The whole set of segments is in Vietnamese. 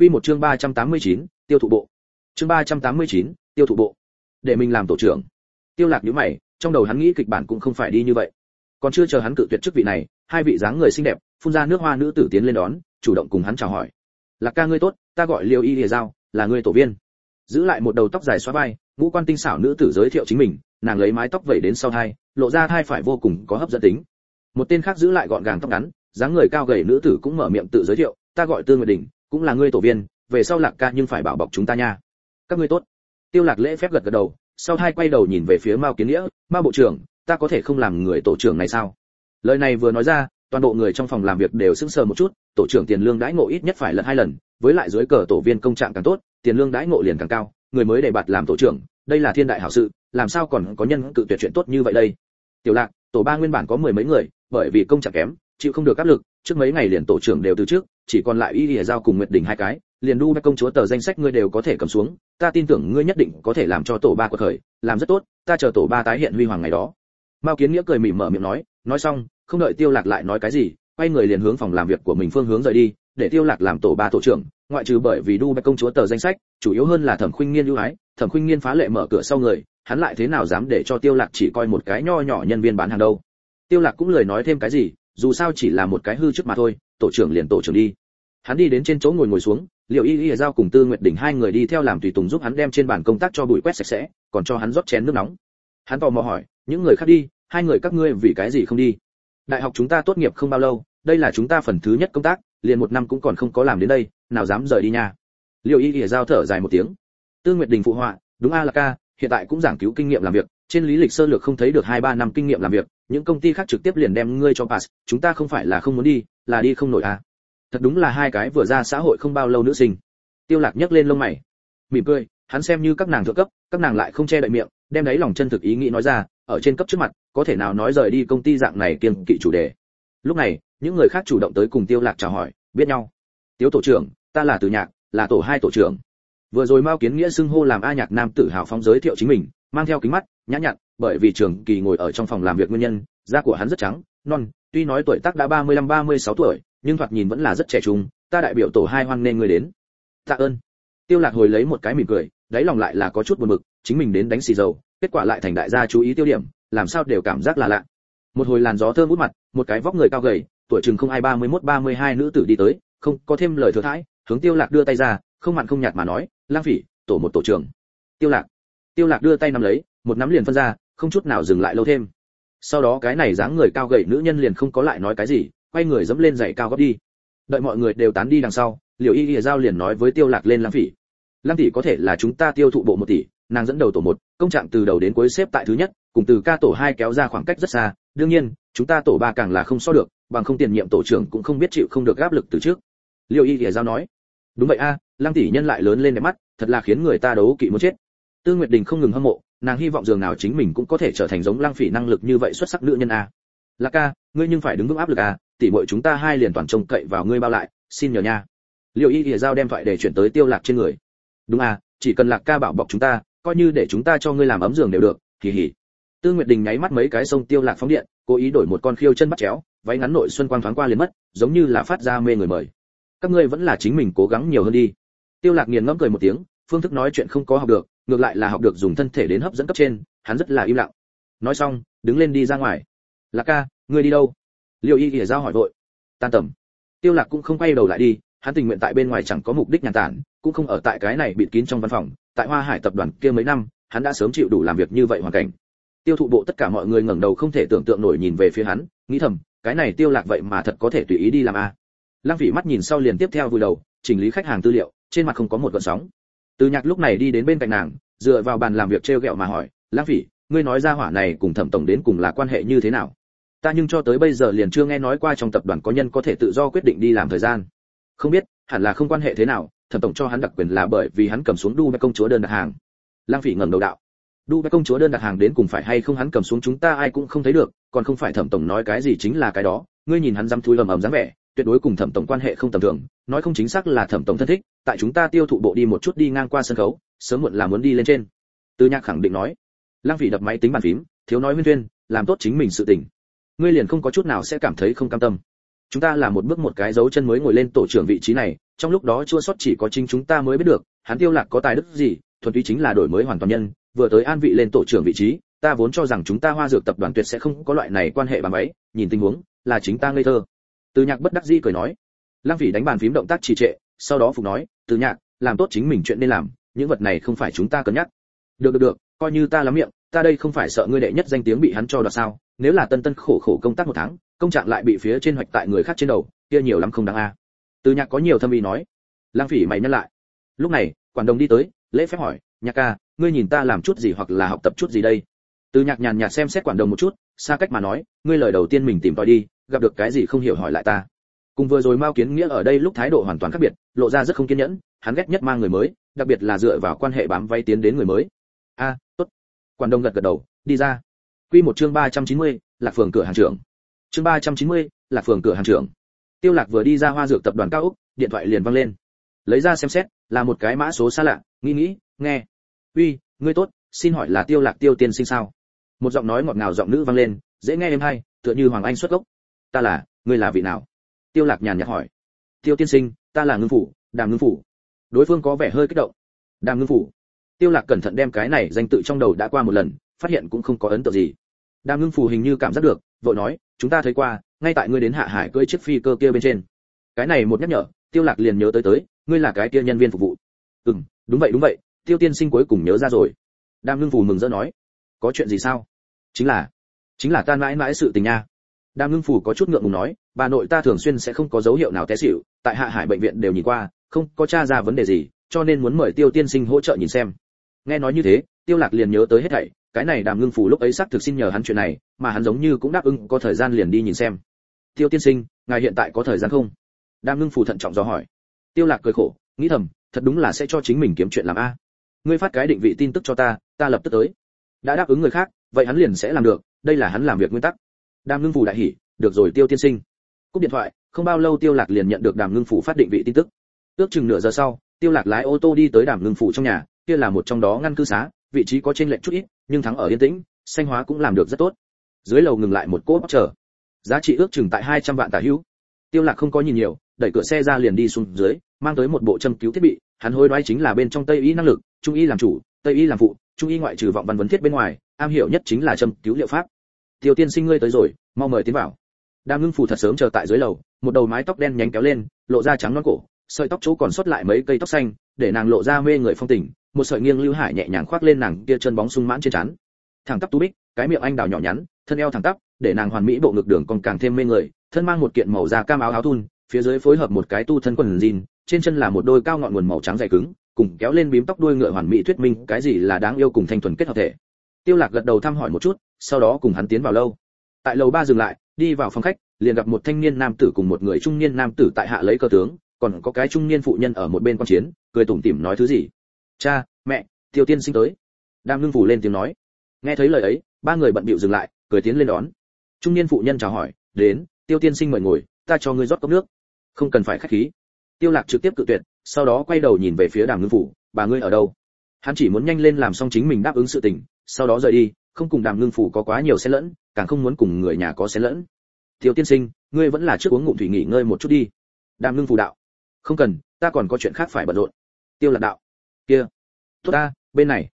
Quy một chương 389, tiêu thụ bộ. Chương 389, tiêu thụ bộ. Để mình làm tổ trưởng. Tiêu Lạc nhíu mày, trong đầu hắn nghĩ kịch bản cũng không phải đi như vậy. Còn chưa chờ hắn cự tuyệt chức vị này, hai vị dáng người xinh đẹp, phun ra nước hoa nữ tử tiến lên đón, chủ động cùng hắn chào hỏi. "Lạc ca ngươi tốt, ta gọi Liêu Y Lìa dao là ngươi tổ viên." Giữ lại một đầu tóc dài xóa vai, ngũ quan tinh xảo nữ tử giới thiệu chính mình, nàng lấy mái tóc vẩy đến sau tai lộ ra thai phải vô cùng có hấp dẫn tính. Một tên khác giữ lại gọn gàng tóc ngắn, dáng người cao gầy nữ tử cũng mở miệng tự giới thiệu, "Ta gọi Tương Nguyệt Đình, cũng là ngươi tổ viên, về sau lạc ca nhưng phải bảo bọc chúng ta nha. Các ngươi tốt. Tiêu lạc lễ phép gật gật đầu, sau hai quay đầu nhìn về phía mao kiến nghĩa, mao bộ trưởng, ta có thể không làm người tổ trưởng này sao? Lời này vừa nói ra, toàn bộ người trong phòng làm việc đều sững sờ một chút, tổ trưởng tiền lương đãi ngộ ít nhất phải lật hai lần, với lại dưới cờ tổ viên công trạng càng tốt, tiền lương đãi ngộ liền càng cao, người mới đề bạt làm tổ trưởng, đây là thiên đại hảo sự, làm sao còn có nhân cự tuyệt chuyện tốt như vậy đây? Tiểu lạc, tổ ba nguyên bản có mười mấy người, bởi vì công trạng kém, chịu không được áp lực, trước mấy ngày liền tổ trưởng đều từ trước chỉ còn lại y lìa giao cùng nguyệt đỉnh hai cái, liền đu công chúa tờ danh sách ngươi đều có thể cầm xuống, ta tin tưởng ngươi nhất định có thể làm cho tổ ba quật khởi làm rất tốt, ta chờ tổ ba tái hiện huy hoàng ngày đó. Mao kiến nghĩa cười mỉm mở miệng nói nói xong, không đợi tiêu lạc lại nói cái gì, quay người liền hướng phòng làm việc của mình phương hướng rời đi, để tiêu lạc làm tổ ba tổ trưởng, ngoại trừ bởi vì đu công chúa tờ danh sách, chủ yếu hơn là thẩm khuynh nghiên ưu ái, thẩm khuynh nghiên phá lệ mở cửa sau người, hắn lại thế nào dám để cho tiêu lạc chỉ coi một cái nho nhỏ nhân viên bán hàng đâu. Tiêu lạc cũng lời nói thêm cái gì, dù sao chỉ là một cái hư trước mà thôi tổ trưởng liền tổ trưởng đi. Hắn đi đến trên chỗ ngồi ngồi xuống liệu y y giao cùng tư nguyệt đỉnh hai người đi theo làm tùy tùng giúp hắn đem trên bàn công tác cho bụi quét sạch sẽ, còn cho hắn rót chén nước nóng. Hắn tò mò hỏi, những người khác đi, hai người các ngươi vì cái gì không đi? Đại học chúng ta tốt nghiệp không bao lâu, đây là chúng ta phần thứ nhất công tác, liền một năm cũng còn không có làm đến đây, nào dám rời đi nha. Liệu y y giao thở dài một tiếng. Tư nguyệt đình phụ họa, đúng a, là ca, hiện tại cũng giảng cứu kinh nghiệm làm việc, trên lý lịch sơ lược không thấy được hai ba năm kinh nghiệm làm việc, những công ty khác trực tiếp liền đem ngươi cho pass, chúng ta không phải là không muốn đi là đi không nổi à. Thật đúng là hai cái vừa ra xã hội không bao lâu nữ sinh. Tiêu lạc nhấc lên lông mày. Mỉm cười, hắn xem như các nàng thượng cấp, các nàng lại không che đậy miệng, đem đấy lòng chân thực ý nghĩ nói ra, ở trên cấp trước mặt, có thể nào nói rời đi công ty dạng này kiêng kỵ chủ đề. Lúc này, những người khác chủ động tới cùng tiêu lạc chào hỏi, biết nhau. Tiêu tổ trưởng, ta là từ nhạc, là tổ hai tổ trưởng. Vừa rồi mao kiến nghĩa xưng hô làm a nhạc nam tử hào phóng giới thiệu chính mình, mang theo kính mắt, nhã nhặn, bởi vì trường kỳ ngồi ở trong phòng làm việc nguyên nhân, da của hắn rất trắng, non tuy nói tuổi tác đã 35-36 tuổi, nhưng thoạt nhìn vẫn là rất trẻ trung, ta đại biểu tổ hai hoan nên người đến. Tạ ơn. Tiêu lạc hồi lấy một cái mỉm cười, đáy lòng lại là có chút buồn bực, chính mình đến đánh xì dầu, kết quả lại thành đại gia chú ý tiêu điểm, làm sao đều cảm giác là lạ. Một hồi làn gió thơm út mặt, một cái vóc người cao gầy, tuổi chừng không ai 31 32 nữ tử đi tới, không có thêm lời thừa thãi, hướng tiêu lạc đưa tay ra, không mặn không nhạt mà nói, lang phỉ, tổ một tổ trưởng. Tiêu lạc. Tiêu lạc đưa tay nắm lấy, một nắm liền phân ra, không chút nào dừng lại lâu thêm sau đó cái này dáng người cao gầy nữ nhân liền không có lại nói cái gì, quay người dẫm lên giày cao gót đi. Đợi mọi người đều tán đi đằng sau liều y ỉa giao liền nói với tiêu lạc lên lăng phỉ. Lăng tỷ có thể là chúng ta tiêu thụ bộ một tỷ, nàng dẫn đầu tổ một, công trạng từ đầu đến cuối xếp tại thứ nhất, cùng từ ca tổ hai kéo ra khoảng cách rất xa. Đương nhiên, chúng ta tổ ba càng là không so được, bằng không tiền nhiệm tổ trưởng cũng không biết chịu không được áp lực từ trước. Liều y ỉa giao nói. Đúng vậy a, lăng tỷ nhân lại lớn lên đẹp mắt, thật là khiến người ta đấu kỵ muốn chết. Tư nguyệt đình không ngừng hâm mộ nàng hy vọng dường nào chính mình cũng có thể trở thành giống lăng phỉ năng lực như vậy xuất sắc nữ nhân a. Lạc ca, ngươi nhưng phải đứng vững áp lực a, tỷ muội chúng ta hai liền toàn trông cậy vào ngươi bao lại, xin nhờ nha. Liệu y ỉa giao đem thoại để chuyển tới tiêu lạc trên người. Đúng à chỉ cần lạc ca bảo bọc chúng ta, coi như để chúng ta cho ngươi làm ấm giường đều được, hì hì. Tư nguyệt đình nháy mắt mấy cái sông tiêu lạc phóng điện, cố ý đổi một con khiêu chân bắt chéo, váy ngắn nội xuân quang thoáng qua liền mất, giống như là phát ra mê người mời. Các ngươi vẫn là chính mình cố gắng nhiều hơn đi. Tiêu lạc nghiền ngẫm cười một tiếng, phương thức nói chuyện không có học được ngược lại là học được dùng thân thể đến hấp dẫn cấp trên, hắn rất là im lặng. Nói xong, đứng lên đi ra ngoài. Lạc ca, ngươi đi đâu? Liệu y ỉa giao hỏi vội. Tan tầm. Tiêu lạc cũng không quay đầu lại đi, hắn tình nguyện tại bên ngoài chẳng có mục đích nhàn tản, cũng không ở tại cái này bịt kín trong văn phòng. Tại hoa hải tập đoàn kia mấy năm, hắn đã sớm chịu đủ làm việc như vậy hoàn cảnh. Tiêu thụ bộ tất cả mọi người ngẩng đầu không thể tưởng tượng nổi nhìn về phía hắn, nghĩ thầm, cái này tiêu lạc vậy mà thật có thể tùy ý đi làm a. À. lăng vĩ mắt nhìn sau liền tiếp theo vui đầu, chỉnh lý khách hàng tư liệu, trên mặt không có một gợn sóng từ nhạc lúc này đi đến bên cạnh nàng, dựa vào bàn làm việc treo gẹo mà hỏi lăng vĩ ngươi nói ra hỏa này cùng thẩm tổng đến cùng là quan hệ như thế nào? Ta nhưng cho tới bây giờ liền chưa nghe nói qua trong tập đoàn có nhân có thể tự do quyết định đi làm thời gian. Không biết, hẳn là không quan hệ thế nào, thẩm tổng cho hắn đặc quyền là bởi vì hắn cầm xuống đu công chúa đơn đặt hàng. Lang phỉ ngẩng đầu đạo đu công chúa đơn đặt hàng đến cùng phải hay không hắn cầm xuống chúng ta ai cũng không thấy được, còn không phải thẩm tổng nói cái gì chính là cái đó, ngươi nhìn hắn dăm thui ầm ầm dáng vẻ, tuyệt đối cùng thẩm tổng quan hệ không tầm thường, nói không chính xác là thẩm tổng thân thích tại chúng ta tiêu thụ bộ đi một chút đi ngang qua sân khấu, sớm muộn là muốn đi lên trên. Tư nhạc khẳng định nói. Lang vị đập máy tính bàn phím, thiếu nói huyên tuyên làm tốt chính mình sự tình. Ngươi liền không có chút nào sẽ cảm thấy không cam tâm. Chúng ta là một bước một cái dấu chân mới ngồi lên tổ trưởng vị trí này, trong lúc đó chua sót chỉ có chính chúng ta mới biết được, hắn tiêu lạc có tài đức gì, thuần túy chính là đổi mới hoàn toàn nhân, vừa tới an vị lên tổ trưởng vị trí, ta vốn cho rằng chúng ta hoa dược tập đoàn tuyệt sẽ không có loại này quan hệ bằng ấy, nhìn tình huống, là chính ta ngây thơ. Từ nhạc bất đắc dĩ cười nói. Lăng vị đánh bàn phím động tác trì trệ, sau đó phục nói từ nhạc, làm tốt chính mình chuyện nên làm, những vật này không phải chúng ta cân nhắc. Được được được, coi như ta lắm miệng, ta đây không phải sợ ngươi đệ nhất danh tiếng bị hắn cho đoạt sao, nếu là tân tân khổ khổ công tác một tháng, công trạng lại bị phía trên hoạch tại người khác trên đầu, kia nhiều lắm không đáng a. Từ nhạc có nhiều thâm ý nói. Lang phỉ mày nhắc lại. Lúc này, quản đồng đi tới, lễ phép hỏi, nhạc ca, ngươi nhìn ta làm chút gì hoặc là học tập chút gì đây? Từ nhạc nhàn nhạt xem xét quản đồng một chút, xa cách mà nói, ngươi lời đầu tiên mình tìm tòi đi, gặp được cái gì không hiểu hỏi lại ta. Cùng vừa rồi mao kiến nghĩa ở đây lúc thái độ hoàn toàn khác biệt lộ ra rất không kiên nhẫn hắn ghét nhất mang người mới đặc biệt là dựa vào quan hệ bám vay tiến đến người mới. A tốt. Quản Đông gật gật đầu đi ra. Quy một chương 390, lạc phường cửa hàng trưởng. Chương 390, lạc phường cửa hàng trưởng. Tiêu lạc vừa đi ra hoa dược tập đoàn cao úc điện thoại liền vang lên. Lấy ra xem xét là một cái mã số xa lạ nghĩ nghĩ nghe. Uy ngươi tốt xin hỏi là tiêu lạc tiêu tiên sinh sao? Một giọng nói ngọt ngào giọng nữ vang lên dễ nghe êm hay tựa như hoàng anh xuất gốc. Ta là ngươi là vị nào? Tiêu lạc nhàn nhạt hỏi. Tiêu tiên sinh ta là ngưng phủ, đàm ngưng phủ. Đối phương có vẻ hơi kích động. Đàm ngưng phủ. Tiêu lạc cẩn thận đem cái này danh tự trong đầu đã qua một lần, phát hiện cũng không có ấn tượng gì. Đàm ngưng phủ hình như cảm giác được, vội nói, chúng ta thấy qua, ngay tại ngươi đến hạ hải cưỡi chiếc phi cơ kia bên trên. Cái này một nhắc nhở, tiêu lạc liền nhớ tới tới, ngươi là cái kia nhân viên phục vụ. Ừm, đúng vậy đúng vậy, tiêu tiên sinh cuối cùng nhớ ra rồi. Đàm ngưng phủ mừng rỡ nói, có chuyện gì sao? Chính là chính là ta mãi mãi sự tình nha đàm ngưng phủ có chút ngượng ngùng nói, bà nội ta thường xuyên sẽ không có dấu hiệu nào té xỉu, tại hạ hải bệnh viện đều nhìn qua, không có tra ra vấn đề gì, cho nên muốn mời tiêu tiên sinh hỗ trợ nhìn xem. Nghe nói như thế, tiêu lạc liền nhớ tới hết thảy, cái này đàm ngưng phủ lúc ấy xác thực xin nhờ hắn chuyện này, mà hắn giống như cũng đáp ứng có thời gian liền đi nhìn xem. Tiêu tiên sinh, ngài hiện tại có thời gian không? Đàm ngưng phủ thận trọng do hỏi. Tiêu lạc cười khổ, nghĩ thầm, thật đúng là sẽ cho chính mình kiếm chuyện làm a. Ngươi phát cái định vị tin tức cho ta ta lập tức tới. Đã đáp ứng người khác, vậy hắn liền sẽ làm được, đây là hắn làm việc nguyên tắc đàm ngưng phủ đại hỉ, được rồi tiêu tiên sinh. Cúp điện thoại, không bao lâu tiêu lạc liền nhận được đàm ngưng phủ phát định vị tin tức. Ước chừng nửa giờ sau, tiêu lạc lái ô tô đi tới đàm ngưng phủ trong nhà, kia là một trong đó ngăn cư xá, vị trí có trên lệnh chút ít, nhưng thắng ở yên tĩnh, xanh hóa cũng làm được rất tốt. Dưới lầu ngừng lại một cỗ bóc chờ. Giá trị ước chừng tại 200 vạn tả hữu. Tiêu lạc không có nhìn nhiều, đẩy cửa xe ra liền đi xuống dưới, mang tới một bộ châm cứu thiết bị, hắn hối đoái chính là bên trong tây y năng lực, trung y làm chủ, tây y làm phụ, trung y ngoại trừ vọng văn vấn thiết bên ngoài, am hiểu nhất chính là châm cứu liệu pháp tiêu tiên sinh ngươi tới rồi, mau mời tiến vào. Đàm ngưng phủ thật sớm chờ tại dưới lầu, một đầu mái tóc đen nhánh kéo lên, lộ ra trắng non cổ, sợi tóc chỗ còn sót lại mấy cây tóc xanh, để nàng lộ ra mê người phong tình, một sợi nghiêng lưu hải nhẹ nhàng khoác lên nàng kia chân bóng sung mãn trên trán. Thẳng tắp tú bích, cái miệng anh đào nhỏ nhắn, thân eo thẳng tắp, để nàng hoàn mỹ bộ ngực đường còn càng thêm mê người, thân mang một kiện màu da cam áo áo thun, phía dưới phối hợp một cái tu thân quần jean, trên chân là một đôi cao ngọn nguồn màu trắng dày cứng, cùng kéo lên bím tóc đuôi ngựa hoàn mỹ thuyết minh cái gì là đáng yêu cùng thanh thuần kết hợp thể. Tiêu lạc gật đầu thăm hỏi một chút sau đó cùng hắn tiến vào lâu. Tại lầu ba dừng lại, đi vào phòng khách, liền gặp một thanh niên nam tử cùng một người trung niên nam tử tại hạ lấy cơ tướng, còn có cái trung niên phụ nhân ở một bên quan chiến, cười tủm tỉm nói thứ gì? Cha, mẹ, tiêu tiên sinh tới. Đàm ngưng phủ lên tiếng nói. Nghe thấy lời ấy, ba người bận bịu dừng lại, cười tiến lên đón. Trung niên phụ nhân chào hỏi, đến, tiêu tiên sinh mời ngồi, ta cho ngươi rót cốc nước. Không cần phải khách khí. Tiêu lạc trực tiếp cự tuyệt, sau đó quay đầu nhìn về phía đàm ngưng phủ, bà ngươi ở đâu? Hắn chỉ muốn nhanh lên làm xong chính mình đáp ứng sự tình, sau đó rời đi không cùng đàm ngưng phủ có quá nhiều xen lẫn, càng không muốn cùng người nhà có xen lẫn. Tiêu tiên sinh, ngươi vẫn là trước uống ngụm thủy nghỉ ngơi một chút đi. Đàm ngưng phủ đạo. Không cần, ta còn có chuyện khác phải bận rộn. Tiêu lạc đạo. Kia. Tốt ta, bên này.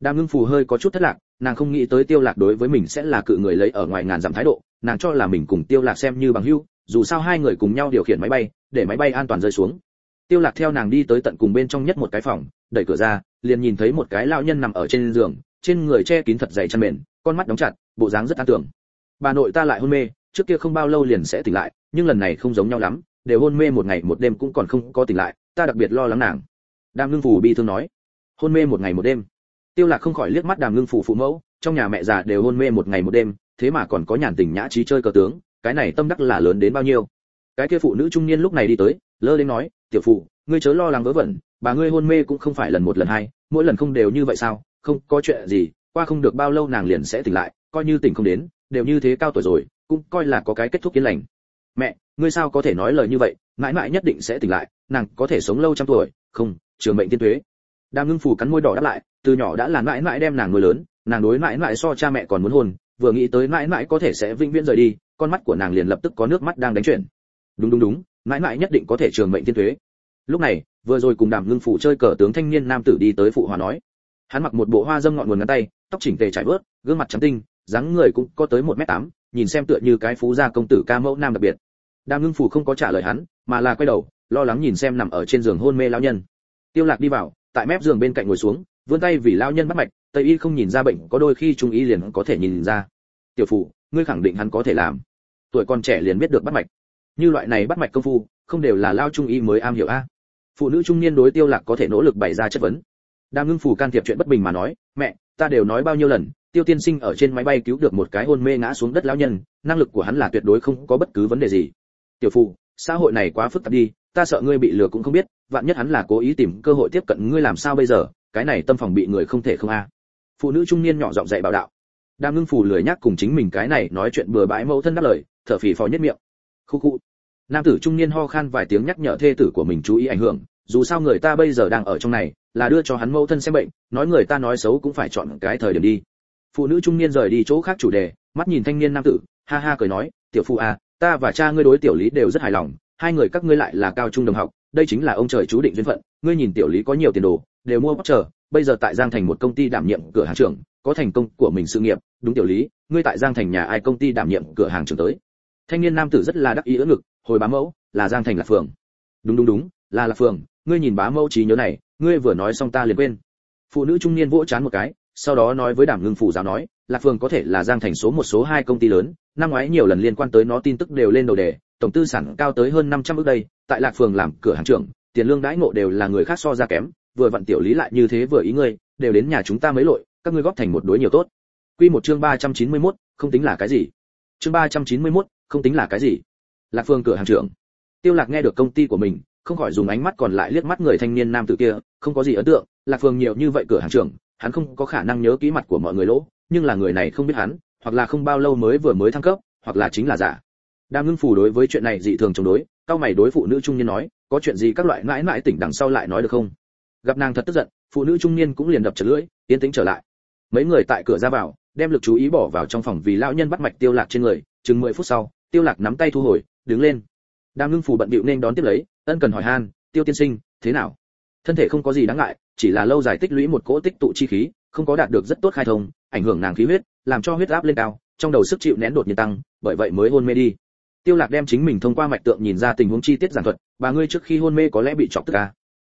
Đàm ngưng phủ hơi có chút thất lạc, nàng không nghĩ tới tiêu lạc đối với mình sẽ là cự người lấy ở ngoài ngàn dặm thái độ, nàng cho là mình cùng tiêu lạc xem như bằng hữu, dù sao hai người cùng nhau điều khiển máy bay, để máy bay an toàn rơi xuống. Tiêu lạc theo nàng đi tới tận cùng bên trong nhất một cái phòng, đẩy cửa ra, liền nhìn thấy một cái lão nhân nằm ở trên giường trên người che kín thật dày chăn mền, con mắt đóng chặt, bộ dáng rất an tưởng. Bà nội ta lại hôn mê, trước kia không bao lâu liền sẽ tỉnh lại, nhưng lần này không giống nhau lắm, đều hôn mê một ngày một đêm cũng còn không có tỉnh lại, ta đặc biệt lo lắng nàng. Đàm ngưng phủ bi thương nói. Hôn mê một ngày một đêm. Tiêu lạc không khỏi liếc mắt đàm ngưng phủ phụ mẫu, trong nhà mẹ già đều hôn mê một ngày một đêm, thế mà còn có nhàn tình nhã trí chơi cờ tướng, cái này tâm đắc là lớn đến bao nhiêu. Cái kia phụ nữ trung niên lúc này đi tới, lơ đến nói, tiểu phụ, ngươi chớ lo lắng vớ vẩn, bà ngươi hôn mê cũng không phải lần một lần hai, mỗi lần không đều như vậy sao? Không có chuyện gì, qua không được bao lâu nàng liền sẽ tỉnh lại, coi như tỉnh không đến, đều như thế cao tuổi rồi, cũng coi là có cái kết thúc yên lành. Mẹ, ngươi sao có thể nói lời như vậy, mãi mãi nhất định sẽ tỉnh lại, nàng có thể sống lâu trăm tuổi, không, trường mệnh tiên tuế. Đang ngưng phủ cắn môi đỏ đáp lại, từ nhỏ đã là mãi mãi đem nàng nuôi lớn, nàng đối mãi mãi so cha mẹ còn muốn hôn vừa nghĩ tới mãi mãi có thể sẽ vĩnh viễn rời đi, con mắt của nàng liền lập tức có nước mắt đang đánh chuyển. Đúng đúng đúng, mãi mãi nhất định có thể trường mệnh tiên tuế. Lúc này, vừa rồi cùng đàm ngưng phủ chơi cờ tướng thanh niên nam tử đi tới phụ hòa nói hắn mặc một bộ hoa dâm ngọn nguồn ngắn tay, tóc chỉnh tề trải vớt, gương mặt trắng tinh, dáng người cũng có tới một m tám, nhìn xem tựa như cái phú gia công tử ca mẫu nam đặc biệt. Đàm ngưng phủ không có trả lời hắn, mà là quay đầu, lo lắng nhìn xem nằm ở trên giường hôn mê lão nhân. Tiêu lạc đi vào, tại mép giường bên cạnh ngồi xuống, vươn tay vì lão nhân bắt mạch, tây y không nhìn ra bệnh, có đôi khi trung y liền có thể nhìn ra. Tiểu phụ ngươi khẳng định hắn có thể làm. Tuổi còn trẻ liền biết được bắt mạch. Như loại này bắt mạch công phu, không đều là lao trung y mới am hiểu a. Phụ nữ trung niên đối tiêu lạc có thể nỗ lực bày ra chất vấn đang ngưng phủ can thiệp chuyện bất bình mà nói, mẹ, ta đều nói bao nhiêu lần, tiêu tiên sinh ở trên máy bay cứu được một cái hôn mê ngã xuống đất lão nhân, năng lực của hắn là tuyệt đối không có bất cứ vấn đề gì. Tiểu phụ, xã hội này quá phức tạp đi, ta sợ ngươi bị lừa cũng không biết, vạn nhất hắn là cố ý tìm cơ hội tiếp cận ngươi làm sao bây giờ, cái này tâm phòng bị người không thể không a. Phụ nữ trung niên nhỏ giọng dạy bảo đạo. Đang ngưng phủ lười nhắc cùng chính mình cái này nói chuyện bừa bãi mẫu thân đáp lời, thở phì phò nhất miệng. Khu khu. Nam tử trung niên ho khan vài tiếng nhắc nhở thê tử của mình chú ý ảnh hưởng, dù sao người ta bây giờ đang ở trong này là đưa cho hắn mẫu thân xem bệnh, nói người ta nói xấu cũng phải chọn cái thời điểm đi. Phụ nữ trung niên rời đi chỗ khác chủ đề, mắt nhìn thanh niên nam tử, ha ha cười nói, tiểu phụ à ta và cha ngươi đối tiểu lý đều rất hài lòng, hai người các ngươi lại là cao trung đồng học, đây chính là ông trời chú định duyên phận, ngươi nhìn tiểu lý có nhiều tiền đồ, đều mua bóc chờ bây giờ tại giang thành một công ty đảm nhiệm cửa hàng trưởng, có thành công của mình sự nghiệp, đúng tiểu lý, ngươi tại giang thành nhà ai công ty đảm nhiệm cửa hàng trưởng tới. Thanh niên nam tử rất là đắc ý ưỡn ngực, hồi bá mẫu, là giang thành là phường. Đúng đúng đúng, là là phường ngươi nhìn bá mẫu trí nhớ này ngươi vừa nói xong ta liền quên. Phụ nữ trung niên vỗ chán một cái sau đó nói với đảm ngưng phủ giáo nói lạc phường có thể là giang thành số một số hai công ty lớn năm ngoái nhiều lần liên quan tới nó tin tức đều lên đầu đề tổng tư sản cao tới hơn 500 ức đây tại lạc phường làm cửa hàng trưởng tiền lương đãi ngộ đều là người khác so ra kém vừa vặn tiểu lý lại như thế vừa ý ngươi đều đến nhà chúng ta mấy lội các ngươi góp thành một đối nhiều tốt. Quy một chương 391, không tính là cái gì. Chương 391, không tính là cái gì. Lạc phương cửa hàng trưởng. Tiêu lạc nghe được công ty của mình không khỏi dùng ánh mắt còn lại liếc mắt người thanh niên nam tử kia, không có gì ấn tượng, lạc phương nhiều như vậy cửa hàng trưởng, hắn không có khả năng nhớ kỹ mặt của mọi người lỗ, nhưng là người này không biết hắn, hoặc là không bao lâu mới vừa mới thăng cấp, hoặc là chính là giả. Đang ngưng phủ đối với chuyện này dị thường chống đối, cao mày đối phụ nữ trung niên nói, có chuyện gì các loại mãi mãi tỉnh đằng sau lại nói được không? Gặp nàng thật tức giận, phụ nữ trung niên cũng liền đập chật lưỡi, yên tĩnh trở lại. Mấy người tại cửa ra vào, đem lực chú ý bỏ vào trong phòng vì lão nhân bắt mạch tiêu lạc trên người, chừng 10 phút sau, tiêu lạc nắm tay thu hồi, đứng lên. Đang ngưng phủ bận bịu nên đón tiếp lấy ân cần hỏi han, tiêu tiên sinh, thế nào? Thân thể không có gì đáng ngại, chỉ là lâu dài tích lũy một cỗ tích tụ chi khí, không có đạt được rất tốt khai thông, ảnh hưởng nàng khí huyết, làm cho huyết áp lên cao, trong đầu sức chịu nén đột nhiên tăng, bởi vậy mới hôn mê đi. Tiêu lạc đem chính mình thông qua mạch tượng nhìn ra tình huống chi tiết giản thuật, bà ngươi trước khi hôn mê có lẽ bị chọc tức à?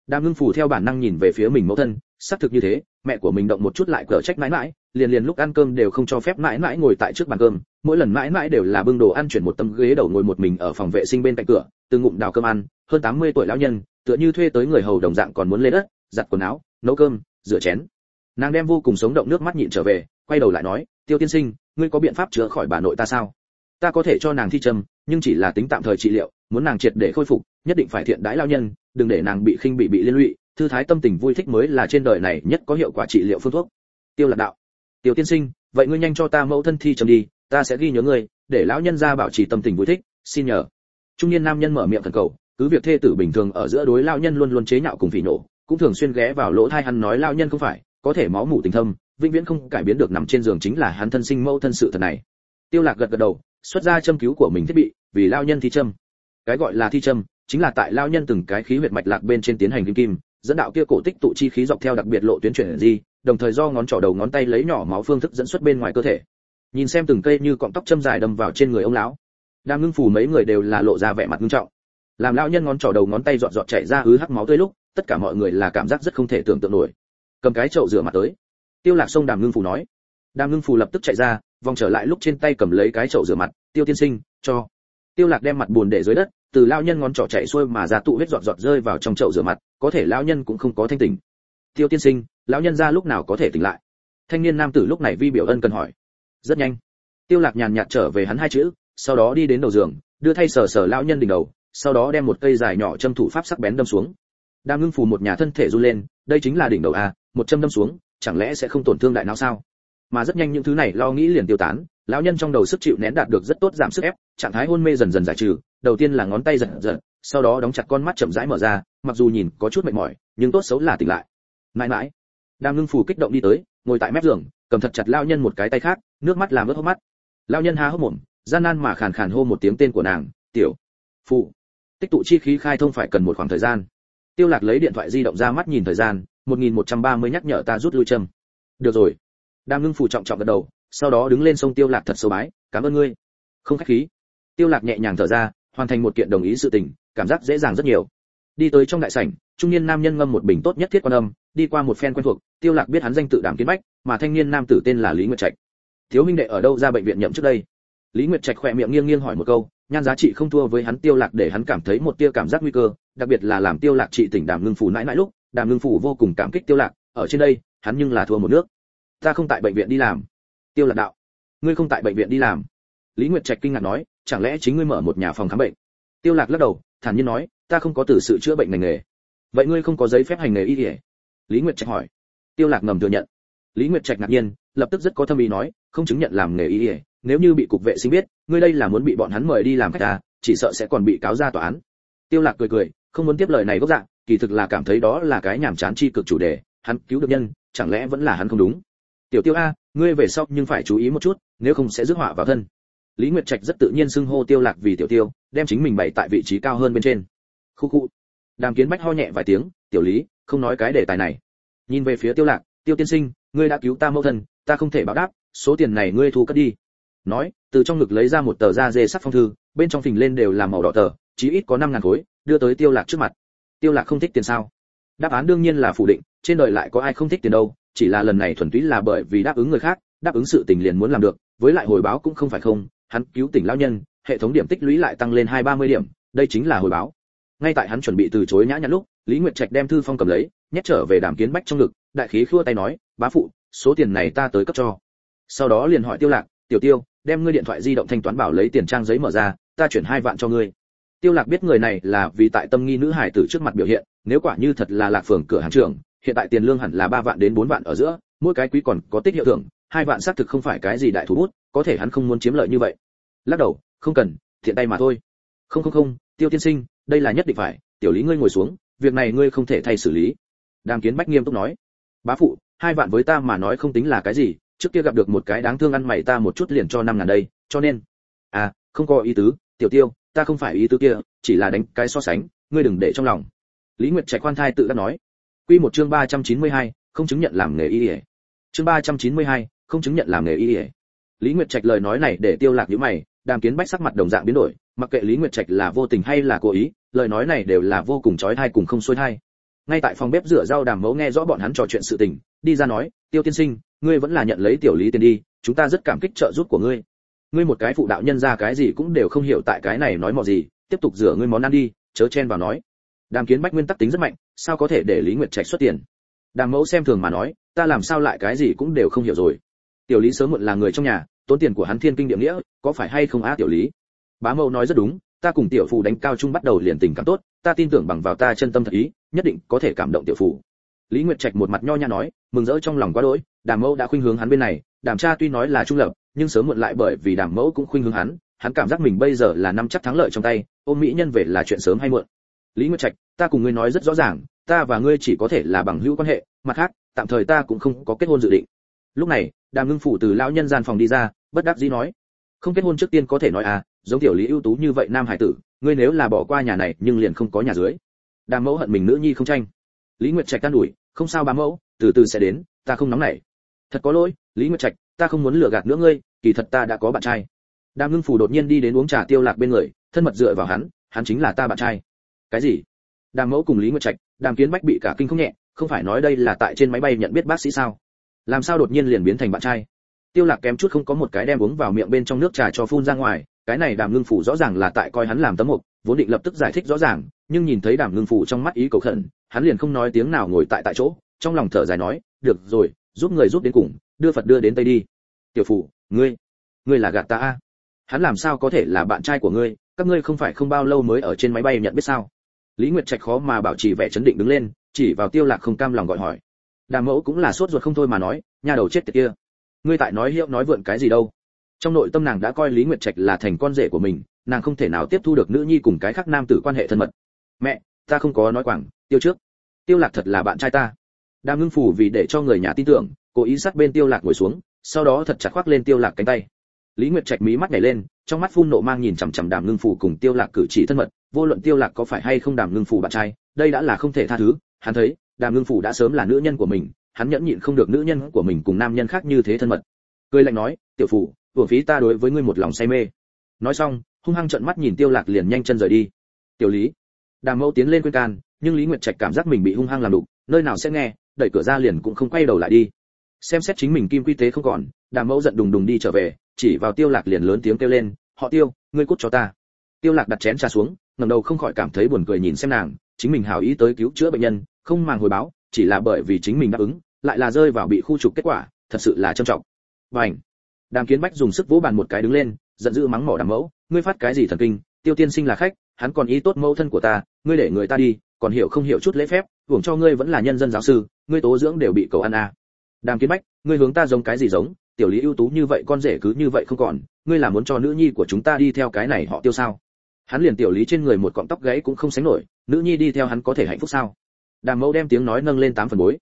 Đang ngưng phủ theo bản năng nhìn về phía mình mẫu thân, xác thực như thế, mẹ của mình động một chút lại cở trách mãi mãi liền liền lúc ăn cơm đều không cho phép mãi mãi ngồi tại trước bàn cơm, mỗi lần mãi mãi đều là bưng đồ ăn chuyển một tấm ghế đầu ngồi một mình ở phòng vệ sinh bên cạnh cửa từ ngụm đào cơm ăn, hơn 80 tuổi lão nhân, tựa như thuê tới người hầu đồng dạng còn muốn lên đất, giặt quần áo, nấu cơm, rửa chén. Nàng đem vô cùng sống động nước mắt nhịn trở về, quay đầu lại nói, tiêu tiên sinh, ngươi có biện pháp chữa khỏi bà nội ta sao? Ta có thể cho nàng thi châm nhưng chỉ là tính tạm thời trị liệu, muốn nàng triệt để khôi phục, nhất định phải thiện đãi lao nhân, đừng để nàng bị khinh bị bị liên lụy, thư thái tâm tình vui thích mới là trên đời này nhất có hiệu quả trị liệu phương thuốc. Tiêu lạc đạo. Tiểu tiên sinh, vậy ngươi nhanh cho ta mẫu thân thi châm đi, ta sẽ ghi nhớ ngươi, để lão nhân ra bảo trì tâm tình vui thích, xin nhờ. Trung niên nam nhân mở miệng thần cầu, cứ việc thê tử bình thường ở giữa đối lão nhân luôn luôn chế nhạo cùng phỉ nổ cũng thường xuyên ghé vào lỗ tai hắn nói lão nhân không phải, có thể máu mủ tình thâm, vĩnh viễn không cải biến được nằm trên giường chính là hắn thân sinh mẫu thân sự thật này. Tiêu lạc gật gật đầu, xuất ra châm cứu của mình thiết bị, vì lão nhân thi châm. Cái gọi là thi châm, chính là tại lão nhân từng cái khí huyệt mạch lạc bên trên tiến hành kim kim, dẫn đạo kia cổ tích tụ chi khí dọc theo đặc biệt lộ tuyến chuyển di đồng thời do ngón trỏ đầu ngón tay lấy nhỏ máu phương thức dẫn xuất bên ngoài cơ thể. Nhìn xem từng cây như cọng tóc châm dài đâm vào trên người ông lão. Đang ngưng phủ mấy người đều là lộ ra vẻ mặt nghiêm trọng. Làm lão nhân ngón trỏ đầu ngón tay dọn dọn chảy ra ứ hắc máu tươi lúc, tất cả mọi người là cảm giác rất không thể tưởng tượng nổi. Cầm cái chậu rửa mặt tới. Tiêu lạc sông đàm ngưng phủ nói. Đàm ngưng phủ lập tức chạy ra, vòng trở lại lúc trên tay cầm lấy cái chậu rửa mặt, tiêu tiên sinh, cho. Tiêu lạc đem mặt buồn để dưới đất, từ lão nhân ngón trỏ chạy xuôi mà ra tụ huyết giọt giọt rơi vào trong chậu rửa mặt, có thể lão nhân cũng không có thanh tỉnh. Tiêu tiên sinh lão nhân ra lúc nào có thể tỉnh lại? Thanh niên nam tử lúc này vi biểu ân cần hỏi. Rất nhanh. Tiêu lạc nhàn nhạt trở về hắn hai chữ, sau đó đi đến đầu giường, đưa thay sờ sờ lão nhân đỉnh đầu, sau đó đem một cây dài nhỏ châm thủ pháp sắc bén đâm xuống. Đang ngưng phù một nhà thân thể run lên, đây chính là đỉnh đầu a, một châm đâm xuống, chẳng lẽ sẽ không tổn thương đại não sao? Mà rất nhanh những thứ này lo nghĩ liền tiêu tán, lão nhân trong đầu sức chịu nén đạt được rất tốt giảm sức ép, trạng thái hôn mê dần dần giải trừ, đầu tiên là ngón tay giật giật, sau đó đóng chặt con mắt chậm rãi mở ra, mặc dù nhìn có chút mệt mỏi, nhưng tốt xấu là tỉnh lại. Mãi mãi đàm ngưng phù kích động đi tới, ngồi tại mép giường, cầm thật chặt lão nhân một cái tay khác, nước mắt làm ướt hốc mắt. Lão nhân há hốc mồm, gian nan mà khàn khàn hô một tiếng tên của nàng, tiểu phụ tích tụ chi khí khai thông phải cần một khoảng thời gian. Tiêu lạc lấy điện thoại di động ra mắt nhìn thời gian 1130 nhắc nhở ta rút lui châm. Được rồi. Đàm ngưng phủ trọng trọng gật đầu, sau đó đứng lên sông tiêu lạc thật sâu bái, cảm ơn ngươi. Không khách khí. Tiêu lạc nhẹ nhàng thở ra, hoàn thành một kiện đồng ý sự tình, cảm giác dễ dàng rất nhiều. Đi tới trong đại sảnh trung niên nam nhân ngâm một bình tốt nhất thiết quan âm, đi qua một phen quen thuộc, tiêu lạc biết hắn danh tự đàm kiến bách, mà thanh niên nam tử tên là lý nguyệt trạch. Thiếu minh đệ ở đâu ra bệnh viện nhậm trước đây? Lý nguyệt trạch khẽ miệng nghiêng nghiêng hỏi một câu, nhan giá trị không thua với hắn, tiêu lạc để hắn cảm thấy một tia cảm giác nguy cơ, đặc biệt là làm tiêu lạc trị tỉnh đàm ngưng phủ nãi nãi lúc, đàm ngưng phủ vô cùng cảm kích tiêu lạc, ở trên đây, hắn nhưng là thua một nước. Ta không tại bệnh viện đi làm. Tiêu lạc đạo, ngươi không tại bệnh viện đi làm. Lý nguyệt trạch kinh ngạc nói, chẳng lẽ chính ngươi mở một nhà phòng khám bệnh? Tiêu lạc lắc đầu, thản nhiên nói, ta không có từ sự chữa bệnh ngành nghề vậy ngươi không có giấy phép hành nghề y ỉa lý nguyệt trạch hỏi. Tiêu lạc ngầm thừa nhận. Lý nguyệt trạch ngạc nhiên, lập tức rất có thâm ý nói, không chứng nhận làm nghề y ỉa nếu như bị cục vệ sinh biết, ngươi đây là muốn bị bọn hắn mời đi làm khách à chỉ sợ sẽ còn bị cáo ra tòa án. Tiêu lạc cười cười, không muốn tiếp lời này gốc dạng kỳ thực là cảm thấy đó là cái nhảm chán chi cực chủ đề, hắn cứu được nhân, chẳng lẽ vẫn là hắn không đúng? Tiểu tiêu a, ngươi về sau nhưng phải chú ý một chút, nếu không sẽ rước họa vào thân. Lý nguyệt trạch rất tự nhiên xưng hô tiêu lạc vì tiểu tiêu, đem chính mình bày tại vị trí cao hơn bên trên. Khu khu đàm kiến bách ho nhẹ vài tiếng, tiểu lý, không nói cái đề tài này. Nhìn về phía tiêu lạc, tiêu tiên sinh, ngươi đã cứu ta mẫu thân, ta không thể báo đáp, số tiền này ngươi thu cất đi. Nói, từ trong ngực lấy ra một tờ da dê sắc phong thư, bên trong phình lên đều là màu đỏ tờ, chí ít có năm ngàn khối, đưa tới tiêu lạc trước mặt. Tiêu lạc không thích tiền sao? Đáp án đương nhiên là phủ định, trên đời lại có ai không thích tiền đâu, chỉ là lần này thuần túy là bởi vì đáp ứng người khác, đáp ứng sự tình liền muốn làm được, với lại hồi báo cũng không phải không, hắn cứu tỉnh lão nhân, hệ thống điểm tích lũy lại tăng lên hai ba mươi điểm, đây chính là hồi báo ngay tại hắn chuẩn bị từ chối nhã nhặn lúc, lý nguyệt trạch đem thư phong cầm lấy, nhét trở về đàm kiến bách trong ngực, đại khí khua tay nói, bá phụ, số tiền này ta tới cấp cho. Sau đó liền hỏi tiêu lạc, tiểu tiêu, đem ngươi điện thoại di động thanh toán bảo lấy tiền trang giấy mở ra, ta chuyển hai vạn cho ngươi. Tiêu lạc biết người này là vì tại tâm nghi nữ hải tử trước mặt biểu hiện, nếu quả như thật là lạc phường cửa hàng trưởng, hiện tại tiền lương hẳn là ba vạn đến bốn vạn ở giữa, mỗi cái quý còn có tích hiệu thưởng, hai vạn xác thực không phải cái gì đại thú bút, có thể hắn không muốn chiếm lợi như vậy. Lắc đầu, không cần, thiện tay mà thôi. Không không không, tiêu tiên sinh đây là nhất định phải tiểu lý ngươi ngồi xuống việc này ngươi không thể thay xử lý. Đàm kiến bách nghiêm túc nói. Bá phụ hai vạn với ta mà nói không tính là cái gì trước kia gặp được một cái đáng thương ăn mày ta một chút liền cho năm ngàn đây cho nên. À không có ý tứ tiểu tiêu ta không phải ý tứ kia chỉ là đánh cái so sánh ngươi đừng để trong lòng. Lý nguyệt chạy khoan thai tự đã nói. Quy một chương 392, không chứng nhận làm nghề y y. Chương 392, không chứng nhận làm nghề y. Lý nguyệt trạch lời nói này để tiêu lạc nhíu mày đàm kiến bách sắc mặt đồng dạng biến đổi, mặc kệ lý nguyệt trạch là vô tình hay là cố ý, lời nói này đều là vô cùng chói tai cùng không xuôi tai ngay tại phòng bếp rửa rau đàm mẫu nghe rõ bọn hắn trò chuyện sự tình, đi ra nói, tiêu tiên sinh, ngươi vẫn là nhận lấy tiểu lý tiền đi, chúng ta rất cảm kích trợ giúp của ngươi. Ngươi một cái phụ đạo nhân ra cái gì cũng đều không hiểu tại cái này nói mò gì, tiếp tục rửa ngươi món ăn đi, chớ chen vào nói. Đàm kiến bách nguyên tắc tính rất mạnh, sao có thể để lý nguyệt trạch xuất tiền? Đàm mẫu xem thường mà nói, ta làm sao lại cái gì cũng đều không hiểu rồi. Tiểu lý sớm muộn là người trong nhà tốn tiền của hắn thiên kinh địa nghĩa, có phải hay không á tiểu lý? Bá mẫu nói rất đúng, ta cùng tiểu phụ đánh cao trung bắt đầu liền tình cảm tốt, ta tin tưởng bằng vào ta chân tâm thật ý, nhất định có thể cảm động tiểu phụ lý nguyệt trạch một mặt nho nhã nói, mừng rỡ trong lòng quá đỗi, đàm mẫu đã khuynh hướng hắn bên này, đàm cha tuy nói là trung lập, nhưng sớm muộn lại bởi vì đàm mẫu cũng khuynh hướng hắn hắn cảm giác mình bây giờ là năm chắc thắng lợi trong tay, ôm mỹ nhân về là chuyện sớm hay muộn. Lý nguyệt trạch, ta cùng ngươi nói rất rõ ràng, ta và ngươi chỉ có thể là bằng hữu quan hệ, mặt khác, tạm thời ta cũng không có kết hôn dự định lúc này, đàm ngưng phủ từ lão nhân gian phòng đi ra, bất đắc dĩ nói, không kết hôn trước tiên có thể nói à giống tiểu lý ưu tú như vậy nam hải tử, ngươi nếu là bỏ qua nhà này, nhưng liền không có nhà dưới. Đàm mẫu hận mình nữ nhi không tranh. Lý nguyệt trạch can đuổi, không sao bá mẫu, từ từ sẽ đến, ta không nóng nảy. Thật có lỗi, lý nguyệt trạch, ta không muốn lừa gạt nữa ngươi, kỳ thật ta đã có bạn trai. Đàm ngưng phủ đột nhiên đi đến uống trà tiêu lạc bên người, thân mật dựa vào hắn hắn chính là ta bạn trai. Cái gì? Đàm mẫu cùng lý nguyệt trạch, đàm kiến bách bị cả kinh không nhẹ, không phải nói đây là tại trên máy bay nhận biết bác sĩ sao? Làm sao đột nhiên liền biến thành bạn trai? Tiêu lạc kém chút không có một cái đem uống vào miệng bên trong nước trà cho phun ra ngoài, cái này đàm ngưng phủ rõ ràng là tại coi hắn làm tấm mục, vốn định lập tức giải thích rõ ràng, nhưng nhìn thấy đàm ngưng phủ trong mắt ý cầu khẩn, hắn liền không nói tiếng nào ngồi tại tại chỗ, trong lòng thở dài nói, được rồi, giúp người giúp đến cùng, đưa phật đưa đến tây đi. Tiểu phủ, ngươi ngươi là gạt ta a? Hắn làm sao có thể là bạn trai của ngươi? Các ngươi không phải không bao lâu mới ở trên máy bay nhận biết sao? Lý nguyệt trạch khó mà bảo trì vẻ chấn định đứng lên, chỉ vào tiêu lạc không cam lòng gọi hỏi đàm mẫu cũng là sốt ruột không thôi mà nói nhà đầu chết tiệt kia, ngươi tại nói hiệu nói vượn cái gì đâu? Trong nội tâm nàng đã coi lý nguyệt trạch là thành con rể của mình, nàng không thể nào tiếp thu được nữ nhi cùng cái khác nam tử quan hệ thân mật. Mẹ, ta không có nói quảng, tiêu trước, tiêu lạc thật là bạn trai ta. Đàm ngưng phủ vì để cho người nhà tin tưởng, cố ý sát bên tiêu lạc ngồi xuống, sau đó thật chặt khoác lên tiêu lạc cánh tay. Lý nguyệt trạch mí mắt nhảy lên, trong mắt phun nộ mang nhìn chằm chằm đàm ngưng phủ cùng tiêu lạc cử chỉ thân mật, vô luận tiêu lạc có phải hay không đàm ngưng phủ bạn trai, đây đã là không thể tha thứ, hắn thấy đàm ngưng phủ đã sớm là nữ nhân của mình, hắn nhẫn nhịn không được nữ nhân của mình cùng nam nhân khác như thế thân mật. Cười lạnh nói, tiểu phủ uổng phí ta đối với ngươi một lòng say mê. Nói xong, hung hăng trợn mắt nhìn tiêu lạc liền nhanh chân rời đi. Tiểu lý. Đàm mẫu tiến lên khuyên can, nhưng lý nguyệt trạch cảm giác mình bị hung hăng làm đục, nơi nào sẽ nghe, đẩy cửa ra liền cũng không quay đầu lại đi. Xem xét chính mình kim quy tế không còn, đàm mẫu giận đùng đùng đi trở về, chỉ vào tiêu lạc liền lớn tiếng kêu lên, họ tiêu, ngươi cút cho ta. Tiêu lạc đặt chén trà xuống, ngẩng đầu không khỏi cảm thấy buồn cười nhìn xem nàng, chính mình hảo ý tới cứu chữa bệnh nhân không màng hồi báo, chỉ là bởi vì chính mình đáp ứng, lại là rơi vào bị khu trục kết quả, thật sự là trầm trọng. Bảnh đàm kiến bách dùng sức vỗ bàn một cái đứng lên, giận dữ mắng mỏ đàm mẫu, ngươi phát cái gì thần kinh? Tiêu tiên sinh là khách, hắn còn ý tốt mẫu thân của ta, ngươi để người ta đi, còn hiểu không hiểu chút lễ phép, hưởng cho ngươi vẫn là nhân dân giáo sư, ngươi tố dưỡng đều bị cầu ăn à. đàm kiến bách, ngươi hướng ta giống cái gì giống? Tiểu lý ưu tú như vậy, con rể cứ như vậy không còn, ngươi là muốn cho nữ nhi của chúng ta đi theo cái này họ tiêu sao? Hắn liền tiểu lý trên người một cọng tóc gãy cũng không sánh nổi, nữ nhi đi theo hắn có thể hạnh phúc sao? Đàm mẫu đem tiếng nói nâng lên tám phần bối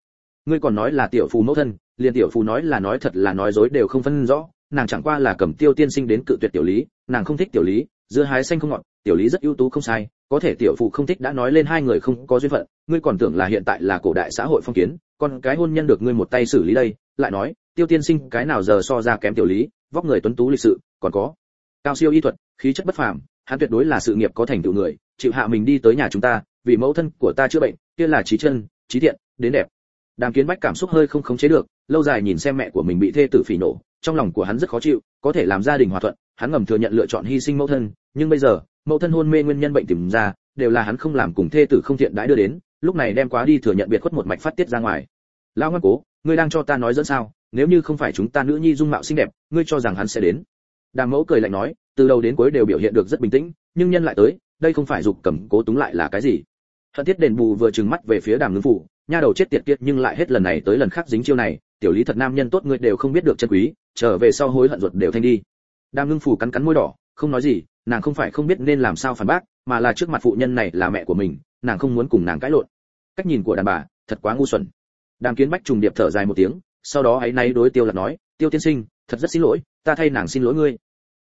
ngươi còn nói là tiểu phù mẫu thân, liền tiểu phù nói là nói thật là nói dối đều không phân rõ, nàng chẳng qua là cầm tiêu tiên sinh đến cự tuyệt tiểu lý, nàng không thích tiểu lý, dưa hái xanh không ngọt, tiểu lý rất ưu tú không sai, có thể tiểu phụ không thích đã nói lên hai người không có duyên phận, ngươi còn tưởng là hiện tại là cổ đại xã hội phong kiến còn cái hôn nhân được ngươi một tay xử lý đây, lại nói, tiêu tiên sinh cái nào giờ so ra kém tiểu lý, vóc người tuấn tú lịch sự, còn có, cao siêu y thuật, khí chất bất phàm, hắn tuyệt đối là sự nghiệp có thành tựu người, chịu hạ mình đi tới nhà chúng ta vì mẫu thân của ta chữa bệnh, kia là trí chân, trí thiện, đến đẹp. Đàm kiến bách cảm xúc hơi không khống chế được, lâu dài nhìn xem mẹ của mình bị thê tử phỉ nổ, trong lòng của hắn rất khó chịu, có thể làm gia đình hòa thuận, hắn ngầm thừa nhận lựa chọn hy sinh mẫu thân, nhưng bây giờ, mẫu thân hôn mê nguyên nhân bệnh tìm ra, đều là hắn không làm cùng thê tử không thiện đãi đưa đến, lúc này đem quá đi thừa nhận biệt khuất một mạch phát tiết ra ngoài. Lão ngoan cố, ngươi đang cho ta nói dẫn sao, nếu như không phải chúng ta nữ nhi dung mạo xinh đẹp, ngươi cho rằng hắn sẽ đến. Đàm mẫu cười lạnh nói, từ đầu đến cuối đều biểu hiện được rất bình tĩnh, nhưng nhân lại tới, đây không phải dục cầm cố túng lại là cái gì? Hận thiết đền bù vừa trừng mắt về phía đàm ngưng phủ, nha đầu chết tiệt tiệt nhưng lại hết lần này tới lần khác dính chiêu này, tiểu lý thật nam nhân tốt ngươi đều không biết được chân quý, trở về sau hối hận ruột đều thanh đi. Đàm ngưng phủ cắn cắn môi đỏ, không nói gì, nàng không phải không biết nên làm sao phản bác, mà là trước mặt phụ nhân này là mẹ của mình, nàng không muốn cùng nàng cãi lộn. Cách nhìn của đàn bà, thật quá ngu xuẩn. Đàm kiến bách trùng điệp thở dài một tiếng, sau đó ấy nay đối tiêu lạc nói, tiêu tiên sinh, thật rất xin lỗi, ta thay nàng xin lỗi ngươi.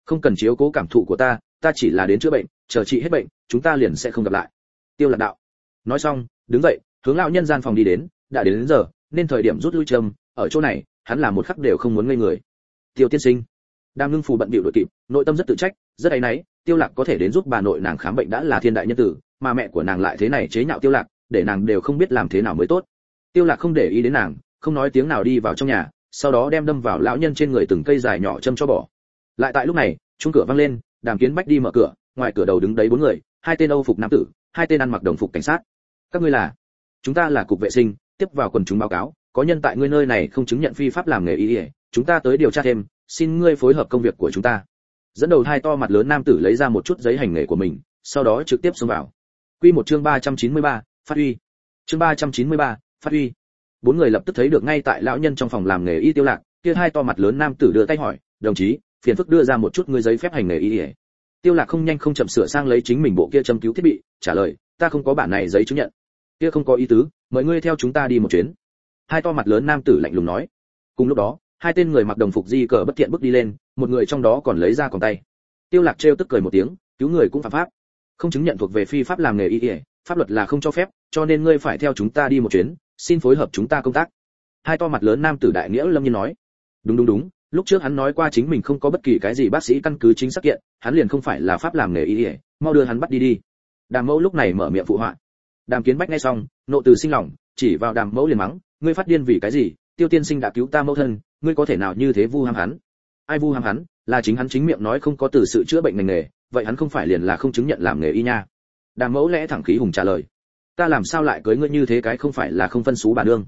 Không cần chiếu cố cảm thụ của ta ta chỉ là đến chữa bệnh, chờ trị hết bệnh, chúng ta liền sẽ không gặp lại. Tiêu lạc đạo nói xong đứng dậy hướng lão nhân gian phòng đi đến đã đến, đến giờ nên thời điểm rút lui trầm ở chỗ này hắn là một khắc đều không muốn ngây người. Tiêu tiên sinh. Đang ngưng phù bận bịu đội kịp nội tâm rất tự trách rất ấy náy tiêu lạc có thể đến giúp bà nội nàng khám bệnh đã là thiên đại nhân tử mà mẹ của nàng lại thế này chế nhạo tiêu lạc để nàng đều không biết làm thế nào mới tốt. Tiêu lạc không để ý đến nàng không nói tiếng nào đi vào trong nhà sau đó đem đâm vào lão nhân trên người từng cây dài nhỏ châm cho bỏ. Lại tại lúc này chuông cửa vang lên đàm kiến bách đi mở cửa ngoài cửa đầu đứng đấy bốn người hai tên âu phục nam tử hai tên ăn mặc đồng phục cảnh sát các ngươi là chúng ta là cục vệ sinh tiếp vào quần chúng báo cáo có nhân tại ngươi nơi này không chứng nhận phi pháp làm nghề y chúng ta tới điều tra thêm xin ngươi phối hợp công việc của chúng ta. Dẫn đầu hai to mặt lớn nam tử lấy ra một chút giấy hành nghề của mình sau đó trực tiếp xông vào. Quy một chương 393, phát huy. Chương 393, phát huy. Bốn người lập tức thấy được ngay tại lão nhân trong phòng làm nghề y tiêu lạc kia hai to mặt lớn nam tử đưa tay hỏi đồng chí phiền phức đưa ra một chút ngươi giấy phép hành nghề y. Tiêu lạc không nhanh không chậm sửa sang lấy chính mình bộ kia châm cứu thiết bị trả lời ta không có bản này giấy chứng nhận kia không có ý tứ, mời ngươi theo chúng ta đi một chuyến. Hai to mặt lớn nam tử lạnh lùng nói. Cùng lúc đó, hai tên người mặc đồng phục di cờ bất tiện bước đi lên, một người trong đó còn lấy ra còn tay. Tiêu lạc treo tức cười một tiếng, cứu người cũng phạm pháp. Không chứng nhận thuộc về phi pháp làm nghề y y, pháp luật là không cho phép, cho nên ngươi phải theo chúng ta đi một chuyến, xin phối hợp chúng ta công tác. Hai to mặt lớn nam tử đại nghĩa lâm nhiên nói. Đúng đúng đúng, lúc trước hắn nói qua chính mình không có bất kỳ cái gì bác sĩ căn cứ chính xác kiện, hắn liền không phải là pháp làm nghề y y, mau đưa hắn bắt đi đi. Đàm mẫu lúc này mở miệng phụ họa đàm kiến bách nghe xong, nộ từ sinh lòng, chỉ vào đàm mẫu liền mắng, ngươi phát điên vì cái gì? Tiêu tiên sinh đã cứu ta mẫu thân, ngươi có thể nào như thế vu ham hắn? Ai vu ham hắn? Là chính hắn chính miệng nói không có từ sự chữa bệnh ngành nghề, vậy hắn không phải liền là không chứng nhận làm nghề y nha. Đàm mẫu lẽ thẳng khí hùng trả lời, ta làm sao lại cưới ngươi như thế cái không phải là không phân xú bà đương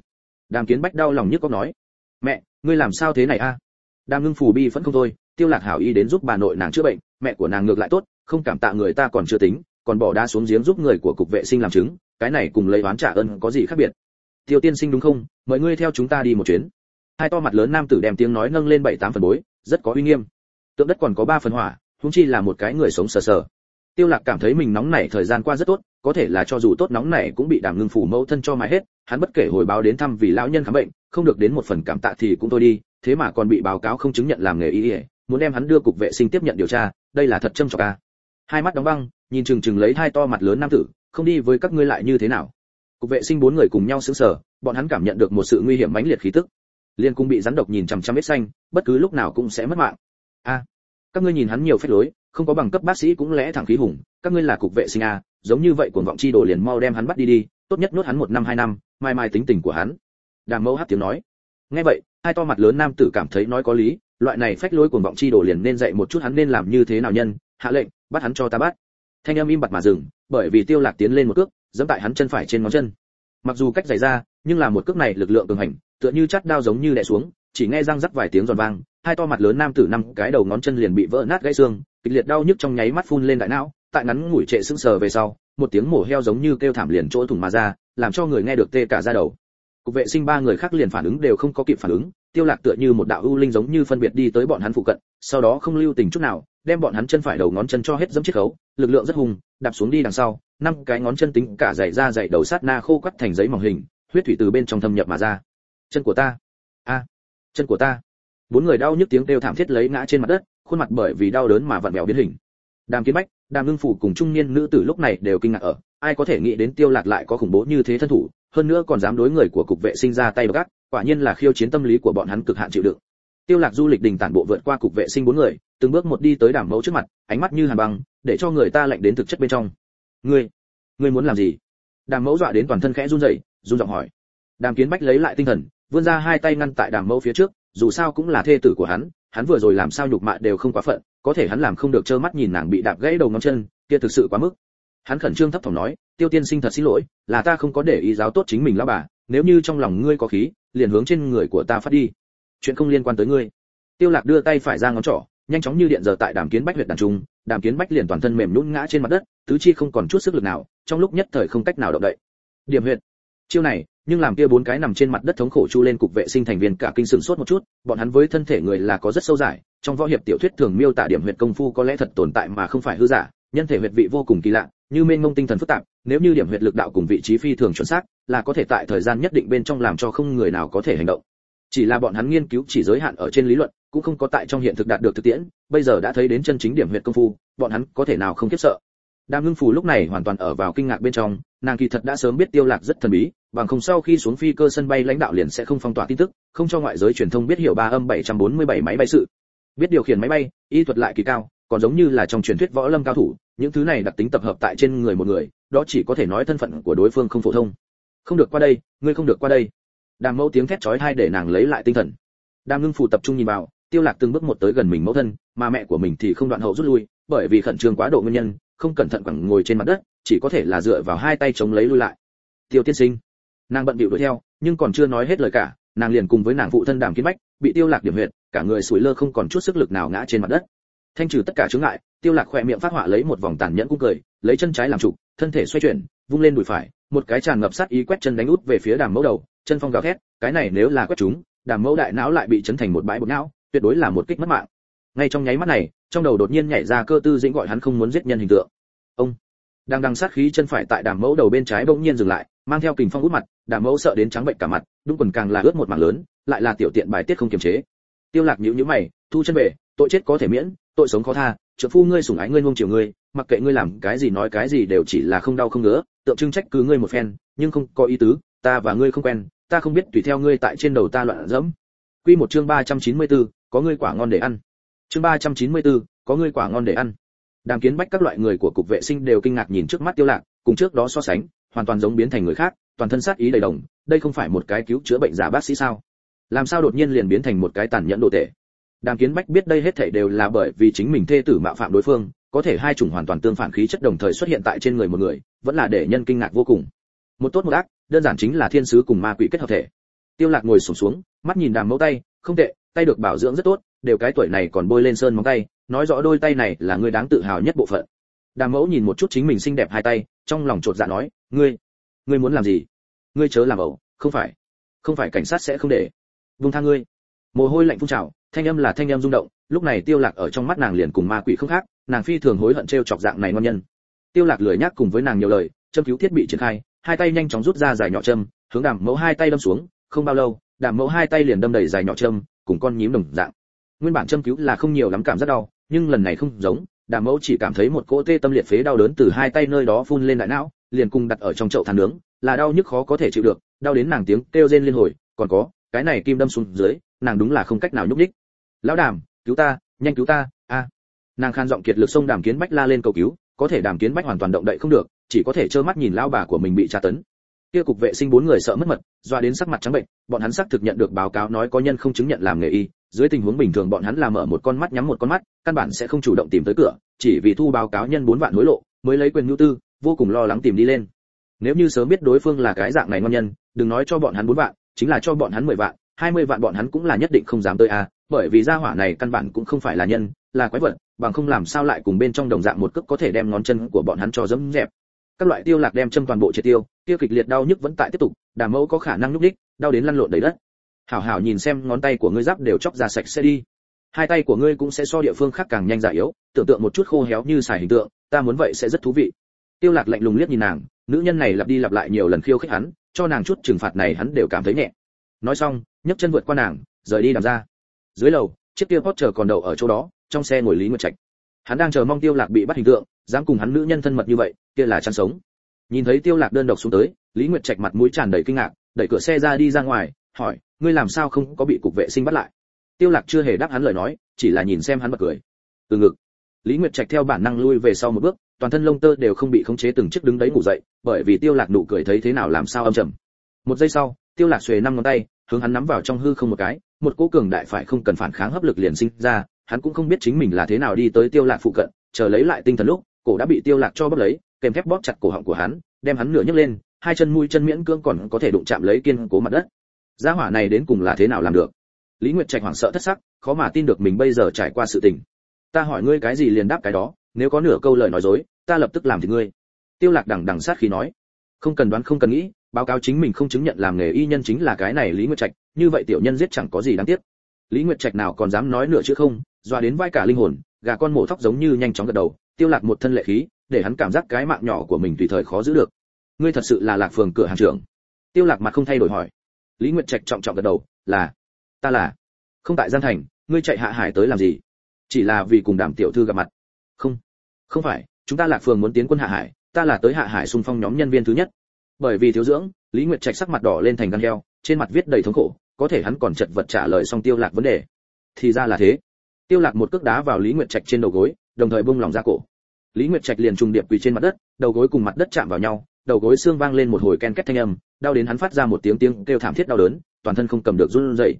đàm kiến bách đau lòng nhức có nói, mẹ, ngươi làm sao thế này a? Đàm ngưng phù bi vẫn không thôi, tiêu lạc hảo y đến giúp bà nội nàng chữa bệnh, mẹ của nàng ngược lại tốt, không cảm tạ người ta còn chưa tính còn bỏ đá xuống giếng giúp người của cục vệ sinh làm chứng, cái này cùng lấy oán trả ơn có gì khác biệt? Tiêu tiên sinh đúng không? Mời ngươi theo chúng ta đi một chuyến. Hai to mặt lớn nam tử đem tiếng nói nâng lên bảy tám phần bối, rất có uy nghiêm. Tượng đất còn có ba phần hỏa húng chi là một cái người sống sờ sờ. Tiêu lạc cảm thấy mình nóng nảy thời gian qua rất tốt, có thể là cho dù tốt nóng nảy cũng bị đàm ngưng phủ mẫu thân cho mãi hết, hắn bất kể hồi báo đến thăm vì lão nhân khám bệnh, không được đến một phần cảm tạ thì cũng thôi đi, thế mà còn bị báo cáo không chứng nhận làm nghề y muốn đem hắn đưa cục vệ sinh tiếp nhận điều tra, đây là thật châm trọng a. À. hai mắt đóng băng nhìn chừng chừng lấy hai to mặt lớn nam tử, không đi với các ngươi lại như thế nào. Cục vệ sinh bốn người cùng nhau sững sờ, bọn hắn cảm nhận được một sự nguy hiểm mãnh liệt khí tức. Liên cung bị rắn độc nhìn chằm chằm vết xanh, bất cứ lúc nào cũng sẽ mất mạng. A, các ngươi nhìn hắn nhiều phép lối, không có bằng cấp bác sĩ cũng lẽ thẳng khí hùng, các ngươi là cục vệ sinh a, giống như vậy cuồng vọng chi đồ liền mau đem hắn bắt đi đi, tốt nhất nuốt hắn một năm hai năm, mai mai tính tình của hắn. Đàm mẫu hát tiếng nói. Nghe vậy, hai to mặt lớn nam tử cảm thấy nói có lý, loại này phách lối cuồng vọng chi đồ liền nên dạy một chút hắn nên làm như thế nào nhân, hạ lệnh, bắt hắn cho ta bắt thanh âm im bặt mà dừng, bởi vì tiêu lạc tiến lên một cước, giẫm tại hắn chân phải trên ngón chân. Mặc dù cách dày ra, nhưng là một cước này lực lượng cường hành, tựa như chát đao giống như đè xuống, chỉ nghe răng rắc vài tiếng giòn vang, hai to mặt lớn nam tử năm cái đầu ngón chân liền bị vỡ nát gãy xương, kịch liệt đau nhức trong nháy mắt phun lên đại não, tại ngắn ngủi trệ sững sờ về sau, một tiếng mổ heo giống như kêu thảm liền chỗ thủng mà ra, làm cho người nghe được tê cả da đầu. Cục vệ sinh ba người khác liền phản ứng đều không có kịp phản ứng, tiêu lạc tựa như một đạo ưu linh giống như phân biệt đi tới bọn hắn phụ cận, sau đó không lưu tình chút nào đem bọn hắn chân phải đầu ngón chân cho hết dẫm chiếc khấu lực lượng rất hùng đạp xuống đi đằng sau năm cái ngón chân tính cả dày ra dày đầu sát na khô quắt thành giấy mỏng hình huyết thủy từ bên trong thâm nhập mà ra. Chân của ta. A. Chân của ta. Bốn người đau nhức tiếng kêu thảm thiết lấy ngã trên mặt đất khuôn mặt bởi vì đau đớn mà vặn vẹo biến hình. Đàm kiến bách đàm ngưng phủ cùng trung niên nữ tử lúc này đều kinh ngạc ở ai có thể nghĩ đến tiêu lạc lại có khủng bố như thế thân thủ hơn nữa còn dám đối người của cục vệ sinh ra tay gắt, quả nhiên là khiêu chiến tâm lý của bọn hắn cực hạn chịu đựng. Tiêu lạc du lịch đình tản bộ vượt qua cục vệ sinh bốn người từng bước một đi tới đàm mẫu trước mặt, ánh mắt như hàn băng, để cho người ta lạnh đến thực chất bên trong. Ngươi ngươi muốn làm gì? Đàm mẫu dọa đến toàn thân khẽ run rẩy, run giọng hỏi. Đàm kiến bách lấy lại tinh thần, vươn ra hai tay ngăn tại đàm mẫu phía trước, dù sao cũng là thê tử của hắn hắn vừa rồi làm sao nhục mạ đều không quá phận, có thể hắn làm không được trơ mắt nhìn nàng bị đạp gãy đầu ngón chân, kia thực sự quá mức. Hắn khẩn trương thấp thỏm nói, tiêu tiên sinh thật xin lỗi, là ta không có để ý giáo tốt chính mình lão bà, nếu như trong lòng ngươi có khí, liền hướng trên người của ta phát đi. Chuyện không liên quan tới ngươi. Tiêu lạc đưa tay phải ra ngón trỏ nhanh chóng như điện giờ tại đàm kiến bách huyệt đàn trung, đàm kiến bách liền toàn thân mềm nhũn ngã trên mặt đất, tứ chi không còn chút sức lực nào, trong lúc nhất thời không cách nào động đậy. Điểm huyệt. Chiêu này, nhưng làm kia bốn cái nằm trên mặt đất thống khổ chu lên cục vệ sinh thành viên cả kinh sửng sốt một chút, bọn hắn với thân thể người là có rất sâu giải trong võ hiệp tiểu thuyết thường miêu tả điểm huyệt công phu có lẽ thật tồn tại mà không phải hư giả, nhân thể huyệt vị vô cùng kỳ lạ, như mênh mông tinh thần phức tạp, nếu như điểm huyệt lực đạo cùng vị trí phi thường chuẩn xác, là có thể tại thời gian nhất định bên trong làm cho không người nào có thể hành động. Chỉ là bọn hắn nghiên cứu chỉ giới hạn ở trên lý luận cũng không có tại trong hiện thực đạt được thực tiễn, bây giờ đã thấy đến chân chính điểm huyệt công phu, bọn hắn có thể nào không kiếp sợ. Đàm ngưng phù lúc này hoàn toàn ở vào kinh ngạc bên trong, nàng kỳ thật đã sớm biết tiêu lạc rất thần bí, bằng không sau khi xuống phi cơ sân bay lãnh đạo liền sẽ không phong tỏa tin tức, không cho ngoại giới truyền thông biết hiểu ba âm 747 máy bay sự. Biết điều khiển máy bay, y thuật lại kỳ cao, còn giống như là trong truyền thuyết võ lâm cao thủ, những thứ này đặc tính tập hợp tại trên người một người, đó chỉ có thể nói thân phận của đối phương không phổ thông. Không được qua đây, ngươi không được qua đây. Đàm mẫu tiếng thét chói tai để nàng lấy lại tinh thần. Đàm ngưng phù tập trung nhìn vào tiêu lạc từng bước một tới gần mình mẫu thân, mà mẹ của mình thì không đoạn hậu rút lui, bởi vì khẩn trương quá độ nguyên nhân, không cẩn thận quẳng ngồi trên mặt đất, chỉ có thể là dựa vào hai tay chống lấy lui lại. Tiêu tiên sinh, nàng bận bịu đuổi theo, nhưng còn chưa nói hết lời cả, nàng liền cùng với nàng phụ thân đàm kiến bách, bị tiêu lạc điểm huyệt, cả người sủi lơ không còn chút sức lực nào ngã trên mặt đất. Thanh trừ tất cả chướng ngại, tiêu lạc khoe miệng phát họa lấy một vòng tàn nhẫn cung cười, lấy chân trái làm trụ, thân thể xoay chuyển, vung lên đùi phải, một cái tràn ngập sát ý quét chân đánh út về phía đàm mẫu đầu, chân phong gào thét, cái này nếu là quét chúng, đàm mẫu đại não lại bị chấn thành một bãi bột não tuyệt đối là một kích mất mạng. Ngay trong nháy mắt này trong đầu đột nhiên nhảy ra cơ tư dĩnh gọi hắn không muốn giết nhân hình tượng. Ông! Đang đằng sát khí chân phải tại đàm mẫu đầu bên trái bỗng nhiên dừng lại mang theo kình phong út mặt đàm mẫu sợ đến trắng bệnh cả mặt đúng quần càng là ướt một mảng lớn lại là tiểu tiện bài tiết không kiềm chế. Tiêu lạc nhíu nhíu mày thu chân về tội chết có thể miễn tội sống khó tha trợ phu ngươi sủng ái ngươi nuông chiều ngươi mặc kệ ngươi làm cái gì nói cái gì đều chỉ là không đau không ngứa tượng trưng trách cứ ngươi một phen nhưng không có ý tứ ta và ngươi không quen ta không biết tùy theo ngươi tại trên đầu ta loạn dẫm. Quy một chương 394, có ngươi quả ngon để ăn. Chương 394, có ngươi quả ngon để ăn. Đàm kiến bách các loại người của cục vệ sinh đều kinh ngạc nhìn trước mắt tiêu lạc cùng trước đó so sánh hoàn toàn giống biến thành người khác toàn thân sát ý đầy đồng đây không phải một cái cứu chữa bệnh giả bác sĩ sao? Làm sao đột nhiên liền biến thành một cái tàn nhẫn đồ tệ? Đàm kiến bách biết đây hết thảy đều là bởi vì chính mình thê tử mạo phạm đối phương có thể hai chủng hoàn toàn tương phản khí chất đồng thời xuất hiện tại trên người một người vẫn là để nhân kinh ngạc vô cùng. Một tốt một ác đơn giản chính là thiên sứ cùng ma quỷ kết hợp thể tiêu lạc ngồi sụp xuống, xuống mắt nhìn đàm mẫu tay không tệ tay được bảo dưỡng rất tốt đều cái tuổi này còn bôi lên sơn móng tay nói rõ đôi tay này là người đáng tự hào nhất bộ phận. Đàm mẫu nhìn một chút chính mình xinh đẹp hai tay trong lòng trột dạ nói ngươi ngươi muốn làm gì? Ngươi chớ làm ẩu không phải không phải cảnh sát sẽ không để. Vung tha ngươi. Mồ hôi lạnh phun trào thanh âm là thanh âm rung động lúc này tiêu lạc ở trong mắt nàng liền cùng ma quỷ không khác nàng phi thường hối hận treo chọc dạng này ngon nhân. Tiêu lạc lười nhác cùng với nàng nhiều lời châm cứu thiết bị triển khai hai tay nhanh chóng rút ra dài nhỏ châm hướng đàm mẫu hai tay đâm xuống không bao lâu đàm mẫu hai tay liền đâm đầy dài nhỏ châm, cùng con nhím đồng dạng. Nguyên bản châm cứu là không nhiều lắm cảm giác đau, nhưng lần này không giống đàm mẫu chỉ cảm thấy một cỗ tê tâm liệt phế đau đớn từ hai tay nơi đó phun lên đại não, liền cùng đặt ở trong chậu than nướng, là đau nhức khó có thể chịu được, đau đến nàng tiếng kêu rên liên hồi, còn có, cái này kim đâm xuống dưới, nàng đúng là không cách nào nhúc nhích. Lão đàm, cứu ta, nhanh cứu ta, a. Nàng khan giọng kiệt lực xông đàm kiến bách la lên cầu cứu, có thể đàm kiến bách hoàn toàn động đậy không được, chỉ có thể trơ mắt nhìn lão bà của mình bị tra tấn kia cục vệ sinh bốn người sợ mất mật, doa đến sắc mặt trắng bệnh, bọn hắn xác thực nhận được báo cáo nói có nhân không chứng nhận làm nghề y. Dưới tình huống bình thường bọn hắn làm mở một con mắt nhắm một con mắt, căn bản sẽ không chủ động tìm tới cửa, chỉ vì thu báo cáo nhân bốn vạn hối lộ, mới lấy quyền nhu tư, vô cùng lo lắng tìm đi lên. Nếu như sớm biết đối phương là cái dạng này ngon nhân, đừng nói cho bọn hắn bốn vạn, chính là cho bọn hắn mười vạn, hai mươi vạn bọn hắn cũng là nhất định không dám tới a bởi vì gia hỏa này căn bản cũng không phải là nhân, là quái vật, bằng không làm sao lại cùng bên trong đồng dạng một cước có thể đem ngón chân của bọn hắn cho dẫm dẹp các loại tiêu lạc đem châm toàn bộ triệt tiêu tiêu kịch liệt đau nhức vẫn tại tiếp tục đàm mẫu có khả năng nhúc đích đau đến lăn lộn đầy đất. Hảo hảo nhìn xem ngón tay của ngươi giáp đều chóc ra sạch sẽ đi. Hai tay của ngươi cũng sẽ so địa phương khác càng nhanh già yếu, tưởng tượng một chút khô héo như xài hình tượng, ta muốn vậy sẽ rất thú vị. Tiêu lạc lạnh lùng liếc nhìn nàng, nữ nhân này lặp đi lặp lại nhiều lần khiêu khích hắn, cho nàng chút trừng phạt này hắn đều cảm thấy nhẹ. Nói xong, nhấc chân vượt qua nàng, rời đi đàm ra. Dưới lầu, chiếc kia Porsche còn đậu ở chỗ đó, trong xe ngồi lý nguyệt trạch hắn đang chờ mong tiêu lạc bị bắt hình tượng, dám cùng hắn nữ nhân thân mật như vậy, kia là chăn sống. Nhìn thấy tiêu lạc đơn độc xuống tới, lý nguyệt trạch mặt mũi tràn đầy kinh ngạc, đẩy cửa xe ra đi ra ngoài, hỏi, ngươi làm sao không có bị cục vệ sinh bắt lại? Tiêu lạc chưa hề đáp hắn lời nói, chỉ là nhìn xem hắn bật cười. Từ ngực. Lý nguyệt trạch theo bản năng lui về sau một bước, toàn thân lông tơ đều không bị khống chế từng chiếc đứng đấy ngủ dậy, bởi vì tiêu lạc nụ cười thấy thế nào làm sao âm trầm. Một giây sau, tiêu lạc xuề năm ngón tay, hướng hắn nắm vào trong hư không một cái, một cỗ cường đại phải không cần phản kháng hấp lực liền sinh ra hắn cũng không biết chính mình là thế nào đi tới tiêu lạc phụ cận, chờ lấy lại tinh thần lúc, cổ đã bị tiêu lạc cho bóp lấy, kèm thép bóp chặt cổ họng của hắn, đem hắn nửa nhấc lên, hai chân mũi chân miễn cưỡng còn có thể đụng chạm lấy kiên cố mặt đất. Gia hỏa này đến cùng là thế nào làm được? Lý nguyệt trạch hoảng sợ thất sắc, khó mà tin được mình bây giờ trải qua sự tình. Ta hỏi ngươi cái gì liền đáp cái đó, nếu có nửa câu lời nói dối, ta lập tức làm thì ngươi. Tiêu lạc đằng đằng sát khí nói. Không cần đoán, không cần nghĩ, báo cáo chính mình không chứng nhận làm nghề y nhân chính là cái này lý nguyệt trạch, như vậy tiểu nhân giết chẳng có gì đáng tiếc. Lý nguyệt trạch nào còn dám nói nữa chứ không doa đến vai cả linh hồn, gà con mổ thóc giống như nhanh chóng gật đầu, tiêu lạc một thân lệ khí, để hắn cảm giác cái mạng nhỏ của mình tùy thời khó giữ được. Ngươi thật sự là lạc phường cửa hàng trưởng. Tiêu lạc mặt không thay đổi hỏi. Lý nguyệt trạch trọng trọng gật đầu, là, ta là. Không tại gian thành, ngươi chạy hạ hải tới làm gì? Chỉ là vì cùng đàm tiểu thư gặp mặt. Không không phải, chúng ta lạc phường muốn tiến quân hạ hải, ta là tới hạ hải xung phong nhóm nhân viên thứ nhất. Bởi vì thiếu dưỡng, lý nguyệt trạch sắc mặt đỏ lên thành gan heo, trên mặt viết đầy thống khổ, có thể hắn còn chật vật trả lời xong tiêu lạc vấn đề. Thì ra là thế tiêu lạc một cước đá vào lý nguyệt trạch trên đầu gối, đồng thời bung lòng ra cổ. Lý nguyệt trạch liền trùng điệp quỳ trên mặt đất, đầu gối cùng mặt đất chạm vào nhau, đầu gối xương vang lên một hồi ken két thanh âm, đau đến hắn phát ra một tiếng tiếng kêu thảm thiết đau đớn, toàn thân không cầm được run rẩy.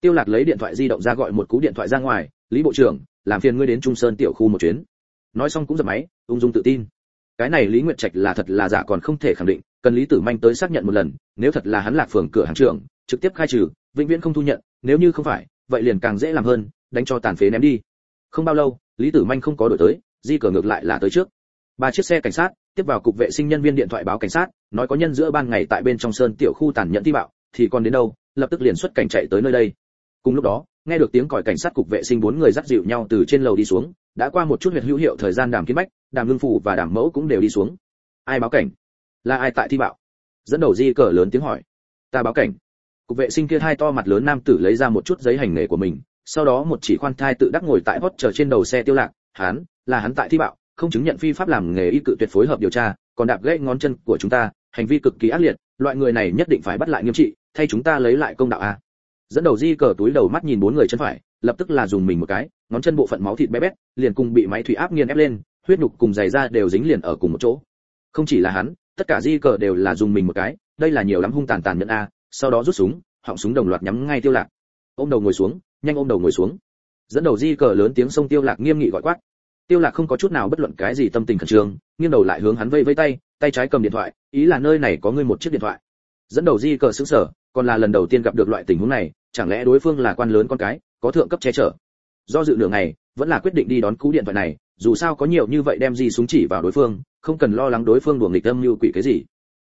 Tiêu lạc lấy điện thoại di động ra gọi một cú điện thoại ra ngoài, lý bộ trưởng, làm phiền ngươi đến trung sơn tiểu khu một chuyến. Nói xong cũng giật máy, ung dung tự tin. Cái này lý nguyệt trạch là thật là giả còn không thể khẳng định, cần lý tử manh tới xác nhận một lần, nếu thật là hắn lạc phường cửa hàng trưởng, trực tiếp khai trừ, vĩnh viễn không thu nhận, nếu như không phải, vậy liền càng dễ làm hơn đánh cho tàn phế ném đi. Không bao lâu, lý tử manh không có đổi tới, di cờ ngược lại là tới trước. Ba chiếc xe cảnh sát tiếp vào cục vệ sinh nhân viên điện thoại báo cảnh sát, nói có nhân giữa ban ngày tại bên trong sơn tiểu khu tàn nhẫn thi bạo, thì còn đến đâu, lập tức liền xuất cảnh chạy tới nơi đây. Cùng lúc đó, nghe được tiếng còi cảnh sát cục vệ sinh bốn người dắt dịu nhau từ trên lầu đi xuống, đã qua một chút huyệt hữu hiệu thời gian đàm kiến bách, đàm ngưng phủ và đàm mẫu cũng đều đi xuống. Ai báo cảnh? Là ai tại thi bạo? Dẫn đầu di cờ lớn tiếng hỏi. Ta báo cảnh. Cục vệ sinh kia hai to mặt lớn nam tử lấy ra một chút giấy hành nghề của mình sau đó một chỉ khoan thai tự đắc ngồi tại hốt chờ trên đầu xe tiêu lạc, hắn, là hắn tại thi bạo, không chứng nhận phi pháp làm nghề y cự tuyệt phối hợp điều tra, còn đạp gãy ngón chân của chúng ta, hành vi cực kỳ ác liệt, loại người này nhất định phải bắt lại nghiêm trị, thay chúng ta lấy lại công đạo a. Dẫn đầu di cờ túi đầu mắt nhìn bốn người chân phải, lập tức là dùng mình một cái, ngón chân bộ phận máu thịt bé bét, liền cùng bị máy thủy áp nghiền ép lên, huyết nhục cùng giày da đều dính liền ở cùng một chỗ. Không chỉ là hắn, tất cả di cờ đều là dùng mình một cái, đây là nhiều lắm hung tàn tàn nhẫn a, sau đó rút súng, họng súng đồng loạt nhắm ngay tiêu lạc. Ôm đầu ngồi xuống nhanh ôm đầu ngồi xuống. Dẫn đầu di cờ lớn tiếng sông tiêu lạc nghiêm nghị gọi quát. Tiêu lạc không có chút nào bất luận cái gì tâm tình khẩn trương, nghiêng đầu lại hướng hắn vây vây tay tay trái cầm điện thoại, ý là nơi này có ngươi một chiếc điện thoại. Dẫn đầu di cờ sững sờ, còn là lần đầu tiên gặp được loại tình huống này, chẳng lẽ đối phương là quan lớn con cái, có thượng cấp che chở? Do dự nửa ngày, vẫn là quyết định đi đón cú điện thoại này, dù sao có nhiều như vậy đem gì súng chỉ vào đối phương, không cần lo lắng đối phương đuổi nghịch âm như quỷ cái gì.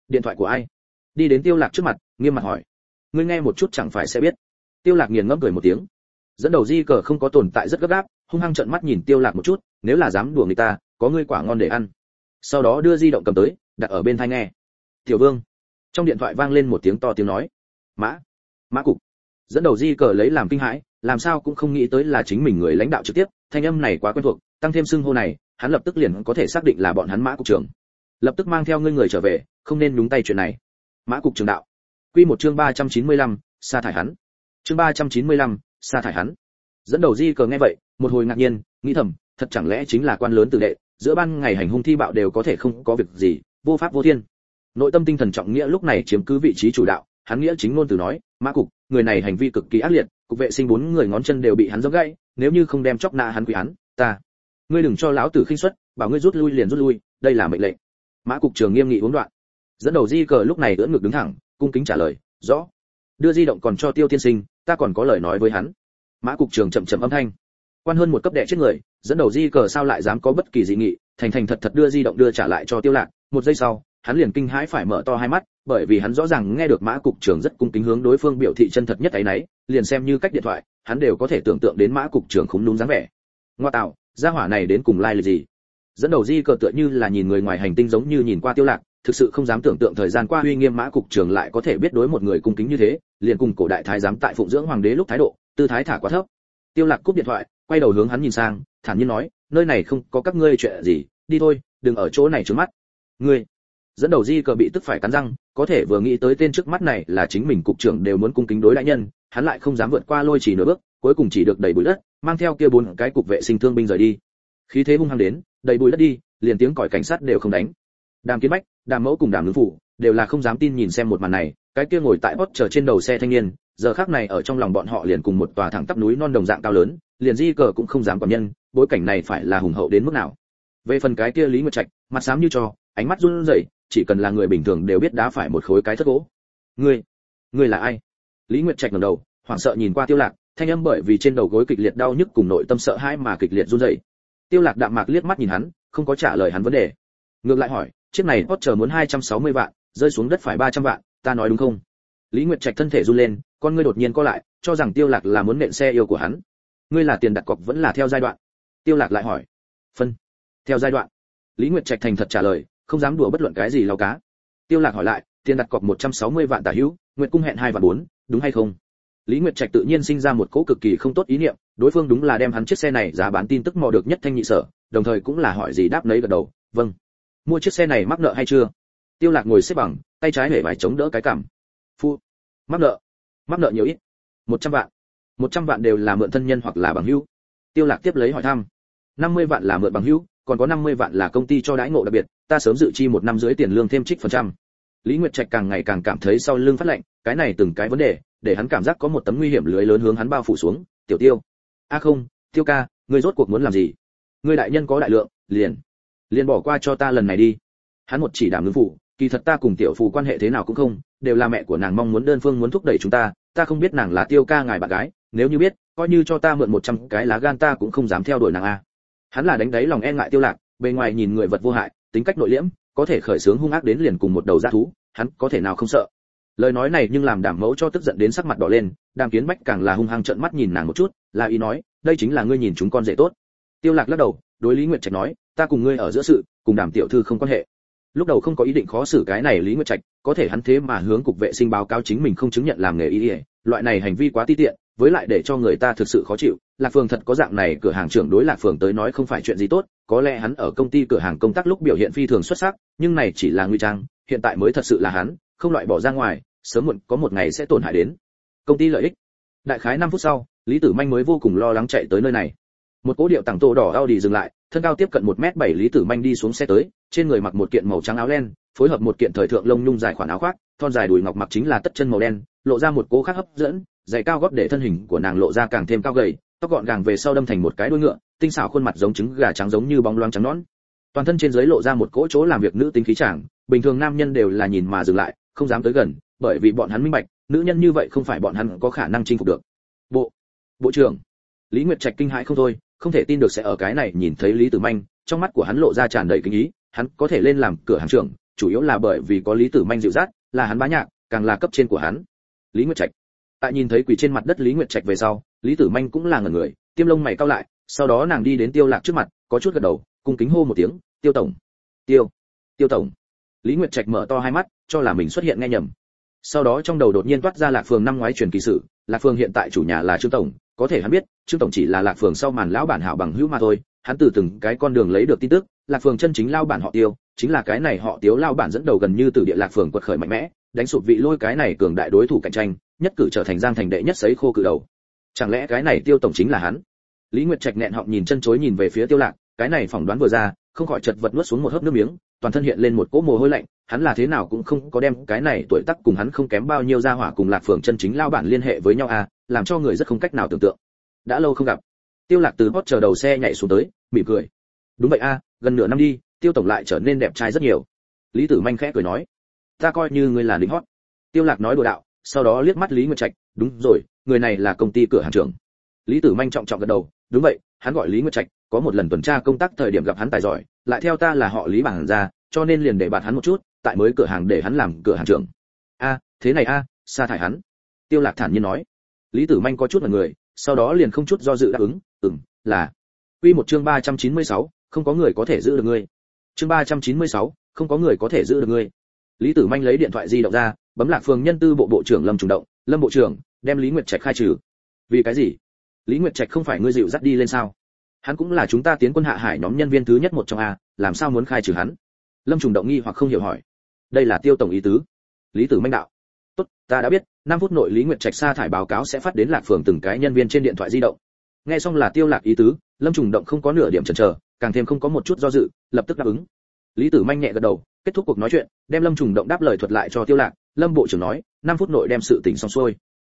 Điện thoại của ai? Đi đến tiêu lạc trước mặt, nghiêm mặt hỏi. Ngươi nghe một chút chẳng phải sẽ biết. Tiêu lạc nghiền ngẫm cười một tiếng dẫn đầu di cờ không có tồn tại rất gấp gáp hung hăng trợn mắt nhìn tiêu lạc một chút nếu là dám đùa người ta có ngươi quả ngon để ăn. Sau đó đưa di động cầm tới đặt ở bên tai nghe. Tiểu vương. Trong điện thoại vang lên một tiếng to tiếng nói. Mã mã cục. Dẫn đầu di cờ lấy làm kinh hãi làm sao cũng không nghĩ tới là chính mình người lãnh đạo trực tiếp thanh âm này quá quen thuộc tăng thêm xưng hô này hắn lập tức liền có thể xác định là bọn hắn mã cục trưởng. Lập tức mang theo ngươi người trở về không nên nhúng tay chuyện này. Mã cục trưởng đạo. Quy một chương 395, sa thải hắn. Chương 395, sa thải hắn. Dẫn đầu di cờ nghe vậy, một hồi ngạc nhiên, nghĩ thầm, thật chẳng lẽ chính là quan lớn tử đệ, giữa ban ngày hành hung thi bạo đều có thể không có việc gì, vô pháp vô thiên. Nội tâm tinh thần trọng nghĩa lúc này chiếm cứ vị trí chủ đạo, hắn nghĩa chính ngôn từ nói, mã cục, người này hành vi cực kỳ ác liệt, cục vệ sinh bốn người ngón chân đều bị hắn giẫm gãy, nếu như không đem chóc nạ hắn quỷ hắn ta, ngươi đừng cho lão tử khinh suất, bảo ngươi rút lui liền rút lui, đây là mệnh lệnh. Mã cục trường nghiêm nghị uống đoạn. Dẫn đầu di cờ lúc này ưỡn ngực đứng thẳng, cung kính trả lời, rõ. Đưa di động còn cho tiêu tiên sinh ta còn có lời nói với hắn. Mã cục trường chậm chậm âm thanh. Quan hơn một cấp đệ chết người, dẫn đầu di cờ sao lại dám có bất kỳ dị nghị, thành thành thật thật đưa di động đưa trả lại cho tiêu lạc. Một giây sau, hắn liền kinh hãi phải mở to hai mắt, bởi vì hắn rõ ràng nghe được mã cục trưởng rất cung kính hướng đối phương biểu thị chân thật nhất ấy nấy, liền xem như cách điện thoại, hắn đều có thể tưởng tượng đến mã cục trưởng khúng đúng dáng vẻ. Ngoa tạo, gia hỏa này đến cùng lai like gì? Dẫn đầu di cờ tựa như là nhìn người ngoài hành tinh giống như nhìn qua tiêu lạc thực sự không dám tưởng tượng thời gian qua uy nghiêm mã cục trưởng lại có thể biết đối một người cung kính như thế, liền cùng cổ đại thái giám tại phụng dưỡng hoàng đế lúc thái độ, tư thái thả quá thấp. Tiêu lạc cúp điện thoại, quay đầu hướng hắn nhìn sang, thản nhiên nói, nơi này không có các ngươi chuyện gì, đi thôi, đừng ở chỗ này trướng mắt. Ngươi? Dẫn đầu di cờ bị tức phải cắn răng, có thể vừa nghĩ tới tên trước mắt này là chính mình cục trưởng đều muốn cung kính đối đại nhân, hắn lại không dám vượt qua lôi chỉ nửa bước, cuối cùng chỉ được đẩy bụi đất, mang theo kia bốn cái cục vệ sinh thương binh rời đi. Khí thế hung hăng đến, đẩy bụi đất đi, liền tiếng còi cảnh sát đều không đánh. Đàm kiến bách đàm mẫu cùng đàm ngữ phụ đều là không dám tin nhìn xem một màn này, cái kia ngồi tại bót chờ trên đầu xe thanh niên, giờ khắc này ở trong lòng bọn họ liền cùng một tòa thẳng tắp núi non đồng dạng cao lớn, liền di cờ cũng không dám quản nhân, bối cảnh này phải là hùng hậu đến mức nào. Về phần cái kia lý nguyệt trạch, mặt xám như cho, ánh mắt run rẩy, chỉ cần là người bình thường đều biết đá phải một khối cái thất gỗ. Ngươi ngươi là ai? Lý nguyệt trạch ngẩng đầu, hoảng sợ nhìn qua tiêu lạc, thanh âm bởi vì trên đầu gối kịch liệt đau nhức cùng nội tâm sợ hãi mà kịch liệt run rẩy. Tiêu lạc đạm mạc liếc mắt nhìn hắn, không có trả lời hắn vấn đề. Ngược lại hỏi chiếc này Porsche muốn 260 vạn, rơi xuống đất phải 300 vạn, ta nói đúng không? Lý nguyệt trạch thân thể run lên, con ngươi đột nhiên co lại, cho rằng tiêu lạc là muốn nện xe yêu của hắn. Ngươi là tiền đặt cọc vẫn là theo giai đoạn? Tiêu lạc lại hỏi. Phân. Theo giai đoạn. Lý nguyệt trạch thành thật trả lời, không dám đùa bất luận cái gì lao cá. Tiêu lạc hỏi lại, tiền đặt cọc 160 vạn tả hữu, nguyệt cung hẹn hai và bốn, đúng hay không? Lý nguyệt trạch tự nhiên sinh ra một cỗ cực kỳ không tốt ý niệm, đối phương đúng là đem hắn chiếc xe này giá bán tin tức mò được nhất thanh nhị sở, đồng thời cũng là hỏi gì đáp nấy gật đầu vâng mua chiếc xe này mắc nợ hay chưa? Tiêu lạc ngồi xếp bằng, tay trái hể vải chống đỡ cái cằm. Phu, mắc nợ. Mắc nợ nhiều ít. Một trăm vạn. Một trăm vạn đều là mượn thân nhân hoặc là bằng hữu. Tiêu lạc tiếp lấy hỏi thăm. Năm mươi vạn là mượn bằng hữu, còn có năm mươi vạn là công ty cho đãi ngộ đặc biệt, ta sớm dự chi một năm dưới tiền lương thêm trích phần trăm. Lý nguyệt trạch càng ngày càng cảm thấy sau lưng phát lạnh cái này từng cái vấn đề, để hắn cảm giác có một tấm nguy hiểm lưới lớn hướng hắn bao phủ xuống. Tiểu tiêu. A không, tiêu ca, ngươi rốt cuộc muốn làm gì? Ngươi đại nhân có đại lượng, liền liền bỏ qua cho ta lần này đi. Hắn một chỉ đảm ngưng phụ, kỳ thật ta cùng tiểu phụ quan hệ thế nào cũng không, đều là mẹ của nàng mong muốn đơn phương muốn thúc đẩy chúng ta ta không biết nàng là tiêu ca ngài bạn gái, nếu như biết, coi như cho ta mượn một trăm cái lá gan ta cũng không dám theo đuổi nàng a. Hắn là đánh đáy lòng e ngại tiêu lạc, bề ngoài nhìn người vật vô hại, tính cách nội liễm, có thể khởi sướng hung ác đến liền cùng một đầu ra thú, hắn có thể nào không sợ. Lời nói này nhưng làm đảm mẫu cho tức giận đến sắc mặt đỏ lên, đàm kiến bách càng là hung hăng trợn mắt nhìn nàng một chút, là ý nói, đây chính là ngươi nhìn chúng con dễ tốt. Tiêu lạc lắc đầu, đối lý nguyệt trạch nói ta cùng ngươi ở giữa sự, cùng đàm tiểu thư không quan hệ. Lúc đầu không có ý định khó xử cái này lý nguyệt trạch, có thể hắn thế mà hướng cục vệ sinh báo cáo chính mình không chứng nhận làm nghề y loại này hành vi quá ti tiện, với lại để cho người ta thực sự khó chịu. Lạc phường thật có dạng này, cửa hàng trưởng đối lạc phường tới nói không phải chuyện gì tốt, có lẽ hắn ở công ty cửa hàng công tác lúc biểu hiện phi thường xuất sắc, nhưng này chỉ là nguy trang, hiện tại mới thật sự là hắn, không loại bỏ ra ngoài, sớm muộn có một ngày sẽ tổn hại đến. Công ty lợi ích. Đại khái 5 phút sau, lý tử manh mới vô cùng lo lắng chạy tới nơi này. Một cỗ điệu tặng tô đỏ Audi dừng lại thân cao tiếp cận một mét bảy lý tử manh đi xuống xe tới, trên người mặc một kiện màu trắng áo len, phối hợp một kiện thời thượng lông nhung dài khoản áo khoác, thon dài đùi ngọc mặc chính là tất chân màu đen, lộ ra một cố khác hấp dẫn, giày cao gót để thân hình của nàng lộ ra càng thêm cao gầy, tóc gọn gàng về sau đâm thành một cái đuôi ngựa, tinh xảo khuôn mặt giống trứng gà trắng giống như bóng loáng trắng nõn. Toàn thân trên dưới lộ ra một cỗ chỗ làm việc nữ tính khí chàng, bình thường nam nhân đều là nhìn mà dừng lại, không dám tới gần, bởi vì bọn hắn minh bạch, nữ nhân như vậy không phải bọn hắn có khả năng chinh phục được. Bộ bộ trưởng, lý nguyệt trạch kinh hãi không thôi không thể tin được sẽ ở cái này nhìn thấy lý tử manh, trong mắt của hắn lộ ra tràn đầy kinh ý, hắn có thể lên làm cửa hàng trưởng, chủ yếu là bởi vì có lý tử manh dịu dắt, là hắn bá nhạc, càng là cấp trên của hắn. Lý nguyệt trạch. Tại nhìn thấy quỷ trên mặt đất lý nguyệt trạch về sau, lý tử manh cũng là ngẩn người, tiêm lông mày cao lại, sau đó nàng đi đến tiêu lạc trước mặt, có chút gật đầu, cung kính hô một tiếng, tiêu tổng. Tiêu tiêu tổng. Lý nguyệt trạch mở to hai mắt, cho là mình xuất hiện nghe nhầm. Sau đó trong đầu đột nhiên toát ra lạc phường năm ngoái truyền kỳ sự, lạc phường hiện tại chủ nhà là trương tổng có thể hắn biết, trương tổng chỉ là lạc phường sau màn lão bản hảo bằng hữu mà thôi, hắn từ từng cái con đường lấy được tin tức, lạc phường chân chính lao bản họ tiêu, chính là cái này họ tiếu lao bản dẫn đầu gần như từ địa lạc phường quật khởi mạnh mẽ, đánh sụp vị lôi cái này cường đại đối thủ cạnh tranh, nhất cử trở thành giang thành đệ nhất sấy khô cự đầu. Chẳng lẽ cái này tiêu tổng chính là hắn? Lý nguyệt trạch nẹn họng nhìn chân chối nhìn về phía tiêu lạc, cái này phỏng đoán vừa ra, không khỏi chật vật nuốt xuống một hớp nước miếng, toàn thân hiện lên một cỗ mồ hôi lạnh, hắn là thế nào cũng không có đem cái này tuổi tác cùng hắn không kém bao nhiêu gia hỏa cùng lạc phường chân chính lao bản liên hệ với nhau à làm cho người rất không cách nào tưởng tượng. Đã lâu không gặp. Tiêu lạc từ hót chờ đầu xe nhảy xuống tới, mỉm cười. Đúng vậy a, gần nửa năm đi, tiêu tổng lại trở nên đẹp trai rất nhiều. Lý tử manh khẽ cười nói. Ta coi như ngươi là lính hót tiêu lạc nói đùa đạo, sau đó liếc mắt lý nguyệt trạch. Đúng rồi, người này là công ty cửa hàng trưởng. Lý tử manh trọng trọng gật đầu. Đúng vậy, hắn gọi lý nguyệt trạch, có một lần tuần tra công tác thời điểm gặp hắn tài giỏi, lại theo ta là họ lý bảng ra, cho nên liền để bạn hắn một chút, tại mới cửa hàng để hắn làm cửa hàng trưởng. A, thế này a, sa thải hắn. Tiêu lạc thản nhiên nói lý tử manh có chút là người sau đó liền không chút do dự đáp ứng ừm là. Quy một chương 396, không có người có thể giữ được ngươi. Chương 396, không có người có thể giữ được ngươi. Lý tử manh lấy điện thoại di động ra bấm lạc phường nhân tư bộ bộ trưởng lâm trùng động lâm bộ trưởng đem lý nguyệt trạch khai trừ. Vì cái gì? Lý nguyệt trạch không phải ngươi dịu dắt đi lên sao? Hắn cũng là chúng ta tiến quân hạ hải nhóm nhân viên thứ nhất một trong a làm sao muốn khai trừ hắn? Lâm trùng động nghi hoặc không hiểu hỏi. Đây là tiêu tổng ý tứ. Lý tử manh đạo tốt, ta đã biết 5 phút nội lý nguyệt trạch sa thải báo cáo sẽ phát đến lạc phường từng cái nhân viên trên điện thoại di động. Nghe xong là tiêu lạc ý tứ, lâm trùng động không có nửa điểm chần chờ, càng thêm không có một chút do dự, lập tức đáp ứng. Lý tử manh nhẹ gật đầu, kết thúc cuộc nói chuyện, đem lâm trùng động đáp lời thuật lại cho tiêu lạc, lâm bộ trưởng nói 5 phút nội đem sự tình xong xuôi.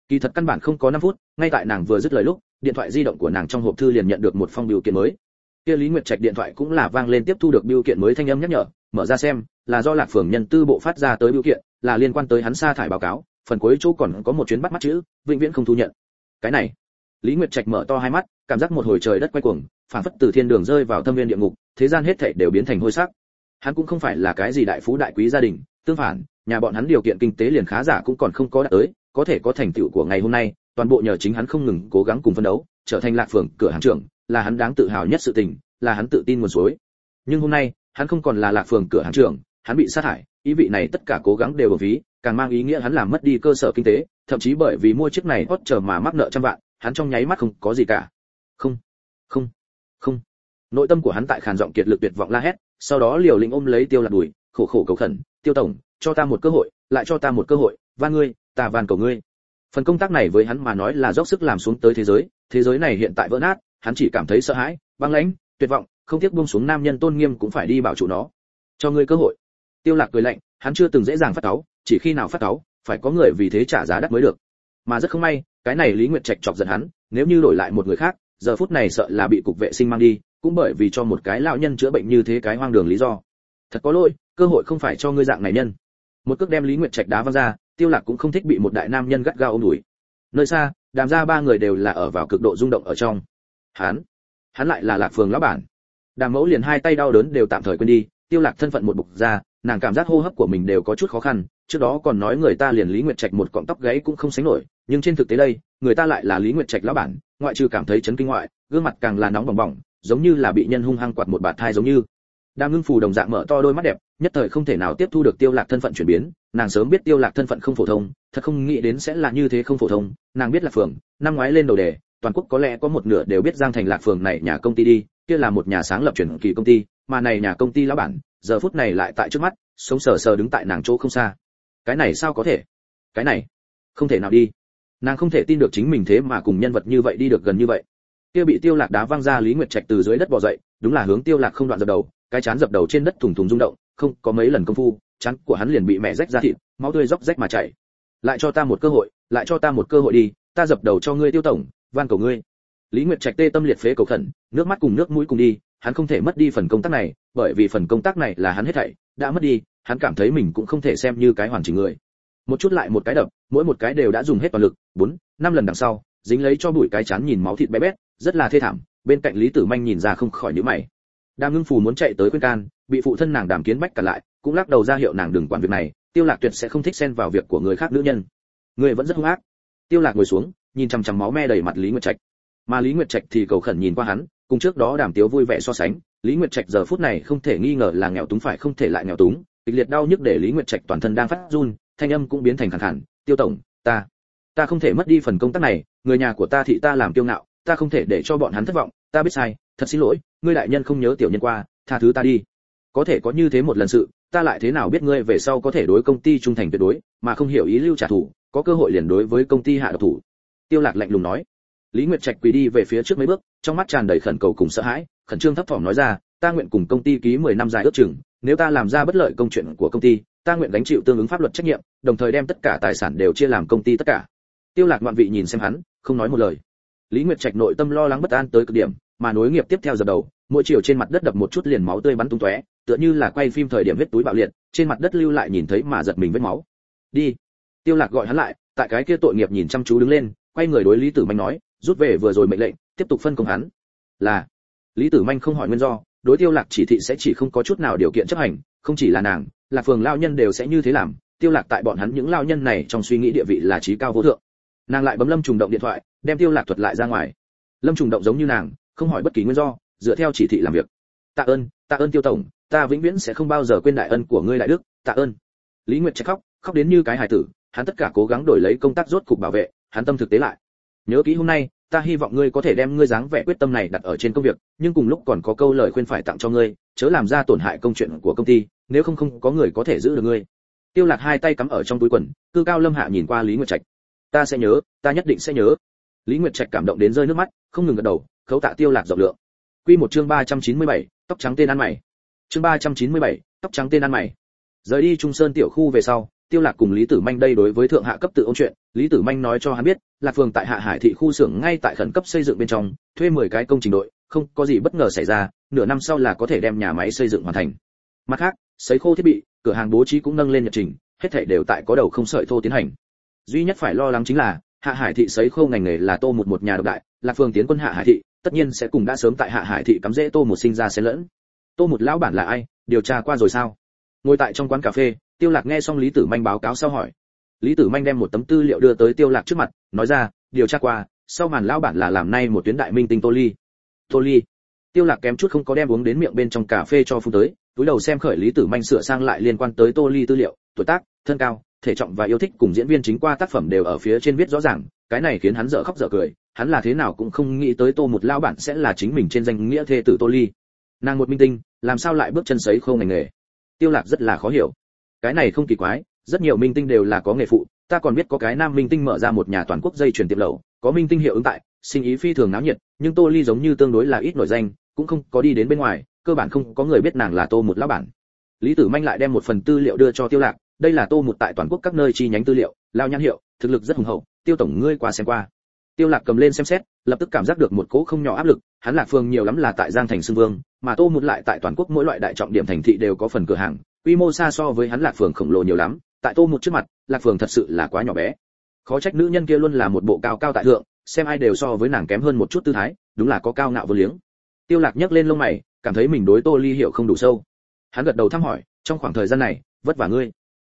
Kỳ thật căn bản không có 5 phút, ngay tại nàng vừa dứt lời lúc, điện thoại di động của nàng trong hộp thư liền nhận được một phong biểu kiện mới. Kia lý nguyệt trạch điện thoại cũng là vang lên tiếp thu được biểu kiện mới thanh âm nhắc nhở mở ra xem, là do lạc phường nhân tư bộ phát ra tới biểu kiện, là liên quan tới hắn sa thải báo cáo, phần cuối chỗ còn có một chuyến bắt mắt chữ, vĩnh viễn không thu nhận. Cái này, lý nguyệt trạch mở to hai mắt, cảm giác một hồi trời đất quay cuồng, phản phất từ thiên đường rơi vào thâm viên địa ngục, thế gian hết thảy đều biến thành hôi sắc. Hắn cũng không phải là cái gì đại phú đại quý gia đình, tương phản, nhà bọn hắn điều kiện kinh tế liền khá giả cũng còn không có đạt tới, có thể có thành tựu của ngày hôm nay, toàn bộ nhờ chính hắn không ngừng cố gắng cùng phấn đấu, trở thành lạc phường cửa hàng trưởng, là hắn đáng tự hào nhất sự tình, là hắn tự tin nguồn suối. Nhưng hôm nay hắn không còn là lạc phường cửa hàng trưởng, hắn bị sát hại, ý vị này tất cả cố gắng đều ở ví, càng mang ý nghĩa hắn làm mất đi cơ sở kinh tế, thậm chí bởi vì mua chiếc này hot chờ mà mắc nợ trăm vạn, hắn trong nháy mắt không có gì cả. Không không không. Nội tâm của hắn tại khàn giọng kiệt lực tuyệt vọng la hét, sau đó liều lĩnh ôm lấy tiêu lạc đùi, khổ khổ cầu khẩn, tiêu tổng, cho ta một cơ hội, lại cho ta một cơ hội, van ngươi, ta van cầu ngươi. Phần công tác này với hắn mà nói là dốc sức làm xuống tới thế giới thế giới này hiện tại vỡ nát, hắn chỉ cảm thấy sợ hãi, băng lãnh, tuyệt vọng không tiếc buông xuống nam nhân tôn nghiêm cũng phải đi bảo trụ nó. Cho ngươi cơ hội. Tiêu lạc cười lạnh, hắn chưa từng dễ dàng phát cáo chỉ khi nào phát cáo phải có người vì thế trả giá đắt mới được. Mà rất không may, cái này lý nguyệt trạch chọc giận hắn, nếu như đổi lại một người khác, giờ phút này sợ là bị cục vệ sinh mang đi, cũng bởi vì cho một cái lão nhân chữa bệnh như thế cái hoang đường lý do. Thật có lỗi, cơ hội không phải cho ngươi dạng này nhân. Một cước đem lý nguyệt trạch đá văng ra, tiêu lạc cũng không thích bị một đại nam nhân gắt gao ôm đuổi. Nơi xa, đàm ra ba người đều là ở vào cực độ rung động ở trong. Hắn hắn lại là lạc phường lão bản đàm mẫu liền hai tay đau đớn đều tạm thời quên đi, tiêu lạc thân phận một bục ra, nàng cảm giác hô hấp của mình đều có chút khó khăn, trước đó còn nói người ta liền lý nguyệt trạch một cọng tóc gáy cũng không sánh nổi, nhưng trên thực tế đây, người ta lại là lý nguyệt trạch lão bản, ngoại trừ cảm thấy chấn kinh ngoại, gương mặt càng là nóng bỏng bỏng, giống như là bị nhân hung hăng quạt một bạt thai giống như. Đang ngưng phù đồng dạng mở to đôi mắt đẹp, nhất thời không thể nào tiếp thu được tiêu lạc thân phận chuyển biến, nàng sớm biết tiêu lạc thân phận không phổ thông, thật không nghĩ đến sẽ là như thế không phổ thông, nàng biết là phường năm ngoái lên đầu đề, toàn quốc có lẽ có một nửa đều biết giang thành lạc phường này nhà công ty đi kia là một nhà sáng lập chuyển kỳ công ty, mà này nhà công ty lão bản, giờ phút này lại tại trước mắt, sống sờ sờ đứng tại nàng chỗ không xa. Cái này sao có thể? Cái này, không thể nào đi. Nàng không thể tin được chính mình thế mà cùng nhân vật như vậy đi được gần như vậy. Kia bị tiêu lạc đá văng ra lý nguyệt trạch từ dưới đất bò dậy, đúng là hướng tiêu lạc không đoạn dập đầu, cái chán dập đầu trên đất thùng thùng rung động, không, có mấy lần công phu, chán của hắn liền bị mẹ rách ra thịt, máu tươi róc rách mà chảy. Lại cho ta một cơ hội, lại cho ta một cơ hội đi, ta dập đầu cho ngươi tiêu tổng, van cầu ngươi lý nguyệt trạch tê tâm liệt phế cầu khẩn, nước mắt cùng nước mũi cùng đi, hắn không thể mất đi phần công tác này, bởi vì phần công tác này là hắn hết thảy, đã mất đi, hắn cảm thấy mình cũng không thể xem như cái hoàn chỉnh người. Một chút lại một cái đập, mỗi một cái đều đã dùng hết toàn lực, bốn, năm lần đằng sau, dính lấy cho bụi cái chán nhìn máu thịt bé bét, rất là thê thảm, bên cạnh lý tử manh nhìn ra không khỏi nhíu mày. Đàm ngưng phù muốn chạy tới khuyên can, bị phụ thân nàng đàm kiến bách cả lại, cũng lắc đầu ra hiệu nàng đừng quản việc này, tiêu lạc tuyệt sẽ không thích xen vào việc của người khác nữ nhân. Người vẫn rất hung ác. Tiêu lạc ngồi xuống, nhìn chằm chằm máu me đầy mặt lý nguyệt trạch mà lý nguyệt trạch thì cầu khẩn nhìn qua hắn, cùng trước đó đàm tiếu vui vẻ so sánh, lý nguyệt trạch giờ phút này không thể nghi ngờ là nghèo túng phải không thể lại nghèo túng, kịch liệt đau nhức để lý nguyệt trạch toàn thân đang phát run, thanh âm cũng biến thành khàn khàn, tiêu tổng, ta ta không thể mất đi phần công tác này, người nhà của ta thị ta làm kiêu ngạo, ta không thể để cho bọn hắn thất vọng, ta biết sai, thật xin lỗi, ngươi đại nhân không nhớ tiểu nhân qua, tha thứ ta đi. Có thể có như thế một lần sự, ta lại thế nào biết ngươi về sau có thể đối công ty trung thành tuyệt đối, mà không hiểu ý lưu trả thù, có cơ hội liền đối với công ty hạ độc thủ. Tiêu lạc lạnh lùng nói lý nguyệt trạch quỳ đi về phía trước mấy bước, trong mắt tràn đầy khẩn cầu cùng sợ hãi, khẩn trương thấp thỏm nói ra, ta nguyện cùng công ty ký 10 năm dài ước chừng, nếu ta làm ra bất lợi công chuyện của công ty, ta nguyện gánh chịu tương ứng pháp luật trách nhiệm, đồng thời đem tất cả tài sản đều chia làm công ty tất cả. Tiêu lạc ngoạn vị nhìn xem hắn, không nói một lời. Lý nguyệt trạch nội tâm lo lắng bất an tới cực điểm, mà nối nghiệp tiếp theo giờ đầu, mỗi chiều trên mặt đất đập một chút liền máu tươi bắn tung tóe, tựa như là quay phim thời điểm vết túi bạo liệt, trên mặt đất lưu lại nhìn thấy mà giật mình vết máu. Đi. Tiêu lạc gọi hắn lại, tại cái kia tội nghiệp nhìn chăm chú đứng lên, quay người đối lý tử manh nói rút về vừa rồi mệnh lệnh, tiếp tục phân công hắn. Là, lý tử manh không hỏi nguyên do, đối tiêu lạc chỉ thị sẽ chỉ không có chút nào điều kiện chấp hành, không chỉ là nàng là phường lao nhân đều sẽ như thế làm, tiêu lạc tại bọn hắn những lao nhân này trong suy nghĩ địa vị là trí cao vô thượng. Nàng lại bấm lâm trùng động điện thoại, đem tiêu lạc thuật lại ra ngoài. Lâm trùng động giống như nàng, không hỏi bất kỳ nguyên do, dựa theo chỉ thị làm việc. Tạ ơn tạ ơn tiêu tổng, ta vĩnh viễn sẽ không bao giờ quên đại ân của ngươi đại đức, tạ ơn. Lý nguyệt trách khóc khóc đến như cái hài tử, hắn tất cả cố gắng đổi lấy công tác rốt cục bảo vệ, hắn tâm thực tế lại. Nhớ kỹ hôm nay ta hy vọng ngươi có thể đem ngươi dáng vẻ quyết tâm này đặt ở trên công việc nhưng cùng lúc còn có câu lời khuyên phải tặng cho ngươi chớ làm ra tổn hại công chuyện của công ty nếu không không có người có thể giữ được ngươi. Tiêu lạc hai tay cắm ở trong túi quần cư cao lâm hạ nhìn qua lý nguyệt trạch. Ta sẽ nhớ ta nhất định sẽ nhớ. Lý nguyệt trạch cảm động đến rơi nước mắt không ngừng gật đầu khấu tạ tiêu lạc rộng lượng. Quy một chương 397, tóc trắng tên ăn mày. Chương 397, tóc trắng tên ăn mày. Rời đi trung sơn tiểu khu về sau tiêu lạc cùng lý tử manh đây đối với thượng hạ cấp tự ôn chuyện, lý tử manh nói cho hắn biết, lạc phường tại hạ hải thị khu xưởng ngay tại khẩn cấp xây dựng bên trong, thuê 10 cái công trình đội, không có gì bất ngờ xảy ra, nửa năm sau là có thể đem nhà máy xây dựng hoàn thành. Mặt khác, sấy khô thiết bị, cửa hàng bố trí cũng nâng lên nhật trình, hết thảy đều tại có đầu không sợi thô tiến hành. Duy nhất phải lo lắng chính là, hạ hải thị sấy khô ngành nghề là tô một một nhà độc đại, lạc phường tiến quân hạ hải thị, tất nhiên sẽ cùng đã sớm tại hạ hải thị cắm rễ tô một sinh ra xen lẫn. Tô một lão bản là ai? Điều tra qua rồi sao? Ngồi tại trong quán cà phê tiêu lạc nghe xong lý tử manh báo cáo sau hỏi. Lý tử manh đem một tấm tư liệu đưa tới tiêu lạc trước mặt, nói ra, điều tra qua, sau màn lão bản là làm nay một tuyến đại minh tinh tô ly. Tô ly. Tiêu lạc kém chút không có đem uống đến miệng bên trong cà phê cho phun tới, túi đầu xem khởi lý tử manh sửa sang lại liên quan tới tô ly tư liệu, tuổi tác, thân cao, thể trọng và yêu thích cùng diễn viên chính qua tác phẩm đều ở phía trên viết rõ ràng, cái này khiến hắn dở khóc dở cười, hắn là thế nào cũng không nghĩ tới tô một lão bản sẽ là chính mình trên danh nghĩa thê tử tô ly. Nàng một minh tinh, làm sao lại bước chân sấy khô ngành nghề? Tiêu lạc rất là khó hiểu cái này không kỳ quái, rất nhiều minh tinh đều là có nghề phụ, ta còn biết có cái nam minh tinh mở ra một nhà toàn quốc dây chuyển tiệm lẩu, có minh tinh hiệu ứng tại, sinh ý phi thường náo nhiệt, nhưng tô ly giống như tương đối là ít nổi danh, cũng không có đi đến bên ngoài, cơ bản không có người biết nàng là tô một lão bản. Lý tử manh lại đem một phần tư liệu đưa cho tiêu lạc, đây là tô một tại toàn quốc các nơi chi nhánh tư liệu, lao nhãn hiệu, thực lực rất hùng hậu, tiêu tổng ngươi qua xem qua. Tiêu lạc cầm lên xem xét, lập tức cảm giác được một cỗ không nhỏ áp lực, hắn lạc phương nhiều lắm là tại giang thành xương vương, mà tô một lại tại toàn quốc mỗi loại đại trọng điểm thành thị đều có phần cửa hàng quy mô xa so với hắn lạc phường khổng lồ nhiều lắm, tại tô một trước mặt, lạc phường thật sự là quá nhỏ bé. Khó trách nữ nhân kia luôn là một bộ cao cao tại thượng, xem ai đều so với nàng kém hơn một chút tư thái, đúng là có cao ngạo vô liếng. Tiêu lạc nhấc lên lông mày, cảm thấy mình đối tô ly hiểu không đủ sâu. Hắn gật đầu thăm hỏi, trong khoảng thời gian này, vất vả ngươi.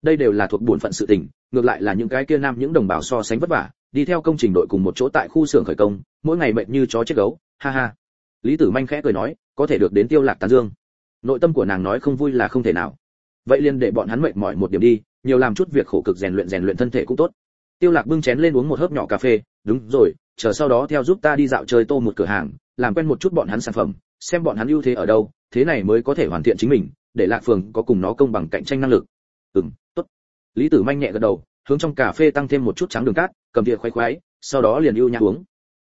Đây đều là thuộc buồn phận sự tình, ngược lại là những cái kia nam những đồng bào so sánh vất vả, đi theo công trình đội cùng một chỗ tại khu xưởng khởi công, mỗi ngày mệt như chó chết gấu, ha ha. Lý tử manh khẽ cười nói, có thể được đến tiêu lạc tán dương. Nội tâm của nàng nói không vui là không thể nào vậy liền để bọn hắn mệt mỏi một điểm đi, nhiều làm chút việc khổ cực rèn luyện rèn luyện thân thể cũng tốt. Tiêu lạc bưng chén lên uống một hớp nhỏ cà phê, đúng rồi, chờ sau đó theo giúp ta đi dạo chơi tô một cửa hàng, làm quen một chút bọn hắn sản phẩm, xem bọn hắn ưu thế ở đâu, thế này mới có thể hoàn thiện chính mình, để lạc phường có cùng nó công bằng cạnh tranh năng lực. Ừm, tốt. Lý tử manh nhẹ gật đầu, hướng trong cà phê tăng thêm một chút trắng đường cát, cầm thìa khoái khoái, sau đó liền ưu nhã uống.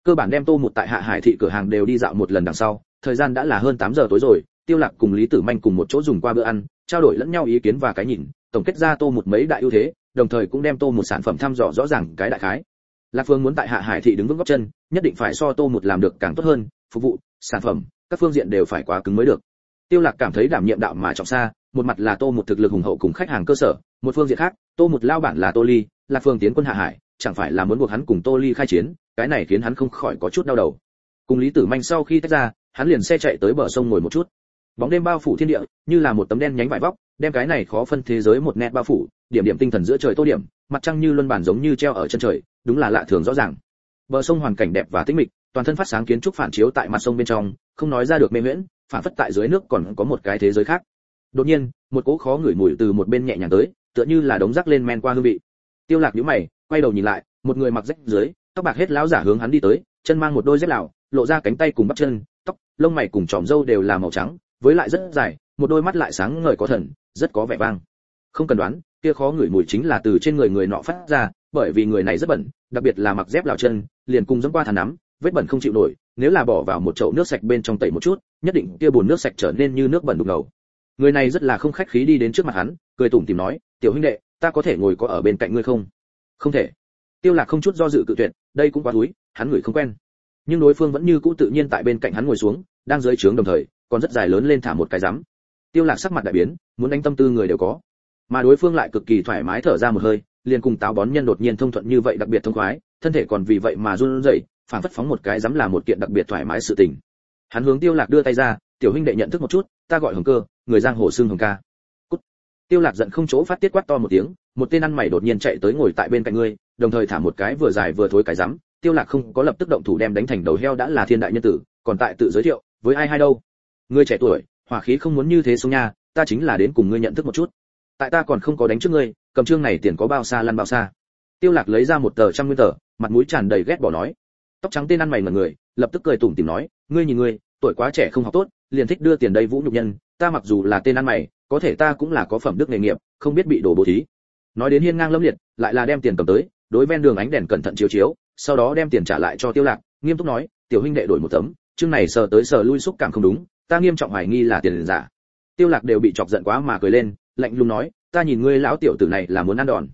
Cơ bản đem tô một tại hạ hải thị cửa hàng đều đi dạo một lần đằng sau, thời gian đã là hơn 8 giờ tối rồi, tiêu lạc cùng lý tử manh cùng một chỗ dùng qua bữa ăn trao đổi lẫn nhau ý kiến và cái nhìn, tổng kết ra tô một mấy đại ưu thế, đồng thời cũng đem tô một sản phẩm thăm dò rõ ràng cái đại khái. Lạc phương muốn tại hạ hải thị đứng vững góc chân, nhất định phải so tô một làm được càng tốt hơn, phục vụ, sản phẩm, các phương diện đều phải quá cứng mới được. Tiêu lạc cảm thấy đảm nhiệm đạo mà trọng xa, một mặt là tô một thực lực hùng hậu cùng khách hàng cơ sở, một phương diện khác, tô một lao bản là tô ly, lạc phương tiến quân hạ hải, chẳng phải là muốn buộc hắn cùng tô ly khai chiến, cái này khiến hắn không khỏi có chút đau đầu. Cùng lý tử manh sau khi tách ra, hắn liền xe chạy tới bờ sông ngồi một chút bóng đêm bao phủ thiên địa, như là một tấm đen nhánh vải vóc, đem cái này khó phân thế giới một nét bao phủ, điểm điểm tinh thần giữa trời tô điểm, mặt trăng như luân bản giống như treo ở chân trời, đúng là lạ thường rõ ràng. Bờ sông hoàn cảnh đẹp và tĩnh mịch, toàn thân phát sáng kiến trúc phản chiếu tại mặt sông bên trong, không nói ra được mê miễn phản phất tại dưới nước còn có một cái thế giới khác. Đột nhiên, một cỗ khó ngửi mùi từ một bên nhẹ nhàng tới, tựa như là đống rác lên men qua hương vị. Tiêu lạc nhíu mày, quay đầu nhìn lại, một người mặc rách dưới, tóc bạc hết lão giả hướng hắn đi tới, chân mang một đôi dép lào lộ ra cánh tay cùng bắp chân, tóc, lông mày cùng tròm râu đều là màu trắng với lại rất dài, một đôi mắt lại sáng ngời có thần, rất có vẻ vang. Không cần đoán, kia khó ngửi mùi chính là từ trên người người nọ phát ra, bởi vì người này rất bẩn, đặc biệt là mặc dép lão chân, liền cùng dẫm qua thàn nắm, vết bẩn không chịu nổi, nếu là bỏ vào một chậu nước sạch bên trong tẩy một chút, nhất định kia bùn nước sạch trở nên như nước bẩn đục ngầu. Người này rất là không khách khí đi đến trước mặt hắn, cười tủm tỉm nói, tiểu huynh đệ, ta có thể ngồi có ở bên cạnh ngươi không? Không thể. Tiêu lạc không chút do dự cự tuyệt, đây cũng quá túi, hắn người không quen. Nhưng đối phương vẫn như cũ tự nhiên tại bên cạnh hắn ngồi xuống, đang dưới trướng đồng thời còn rất dài lớn lên thả một cái rắm. Tiêu lạc sắc mặt đại biến, muốn đánh tâm tư người đều có. Mà đối phương lại cực kỳ thoải mái thở ra một hơi, liền cùng táo bón nhân đột nhiên thông thuận như vậy đặc biệt thông khoái, thân thể còn vì vậy mà run rẩy, phảng phất phóng một cái dám là một kiện đặc biệt thoải mái sự tình. Hắn hướng tiêu lạc đưa tay ra, tiểu huynh đệ nhận thức một chút, ta gọi hồng cơ, người giang hồ xương hồng ca. Cút. tiêu lạc giận không chỗ phát tiết quát to một tiếng, một tên ăn mày đột nhiên chạy tới ngồi tại bên cạnh ngươi, đồng thời thả một cái vừa dài vừa thối cái rắm. Tiêu lạc không có lập tức động thủ đem đánh thành đầu heo đã là thiên đại nhân tử, còn tại tự giới thiệu, với ai hay đâu? Ngươi trẻ tuổi, hỏa khí không muốn như thế xuống nha, ta chính là đến cùng ngươi nhận thức một chút. Tại ta còn không có đánh trước ngươi, cầm trương này tiền có bao xa lăn bao xa. Tiêu lạc lấy ra một tờ trăm nguyên tờ, mặt mũi tràn đầy ghét bỏ nói. Tóc trắng tên ăn mày ngẩn người, lập tức cười tủm tỉm nói, ngươi nhìn ngươi, tuổi quá trẻ không học tốt, liền thích đưa tiền đây vũ nhục nhân, ta mặc dù là tên ăn mày, có thể ta cũng là có phẩm đức nghề nghiệp, không biết bị đổ bố thí. Nói đến hiên ngang lâm liệt, lại là đem tiền cầm tới, đối ven đường ánh đèn cẩn thận chiếu chiếu, sau đó đem tiền trả lại cho tiêu lạc, nghiêm túc nói, tiểu huynh đệ đổi một tấm, chương này sờ tới sờ lui xúc cảm không đúng ta nghiêm trọng hoài nghi là tiền giả. Tiêu lạc đều bị chọc giận quá mà cười lên, lạnh lùng nói, ta nhìn ngươi lão tiểu tử này là muốn ăn đòn.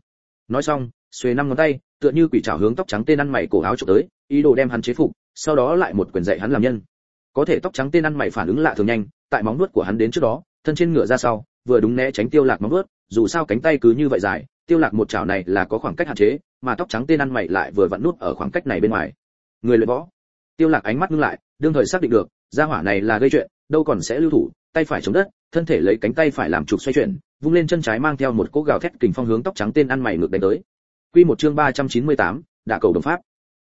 Nói xong, xuề năm ngón tay, tựa như quỷ trảo hướng tóc trắng tên ăn mày cổ áo chụp tới, ý đồ đem hắn chế phục, sau đó lại một quyền dạy hắn làm nhân. Có thể tóc trắng tên ăn mày phản ứng lạ thường nhanh, tại móng nuốt của hắn đến trước đó, thân trên ngựa ra sau, vừa đúng né tránh tiêu lạc móng nuốt dù sao cánh tay cứ như vậy dài, tiêu lạc một chảo này là có khoảng cách hạn chế, mà tóc trắng tên ăn mày lại vừa vặn nuốt ở khoảng cách này bên ngoài. Người luyện võ. Tiêu lạc ánh mắt ngưng lại, đương thời xác định được, gia hỏa này là gây chuyện đâu còn sẽ lưu thủ tay phải chống đất thân thể lấy cánh tay phải làm trục xoay chuyển vung lên chân trái mang theo một cỗ gào thét kình phong hướng tóc trắng tên ăn mày ngược đánh tới. Quy một chương 398, đả cầu đồng pháp.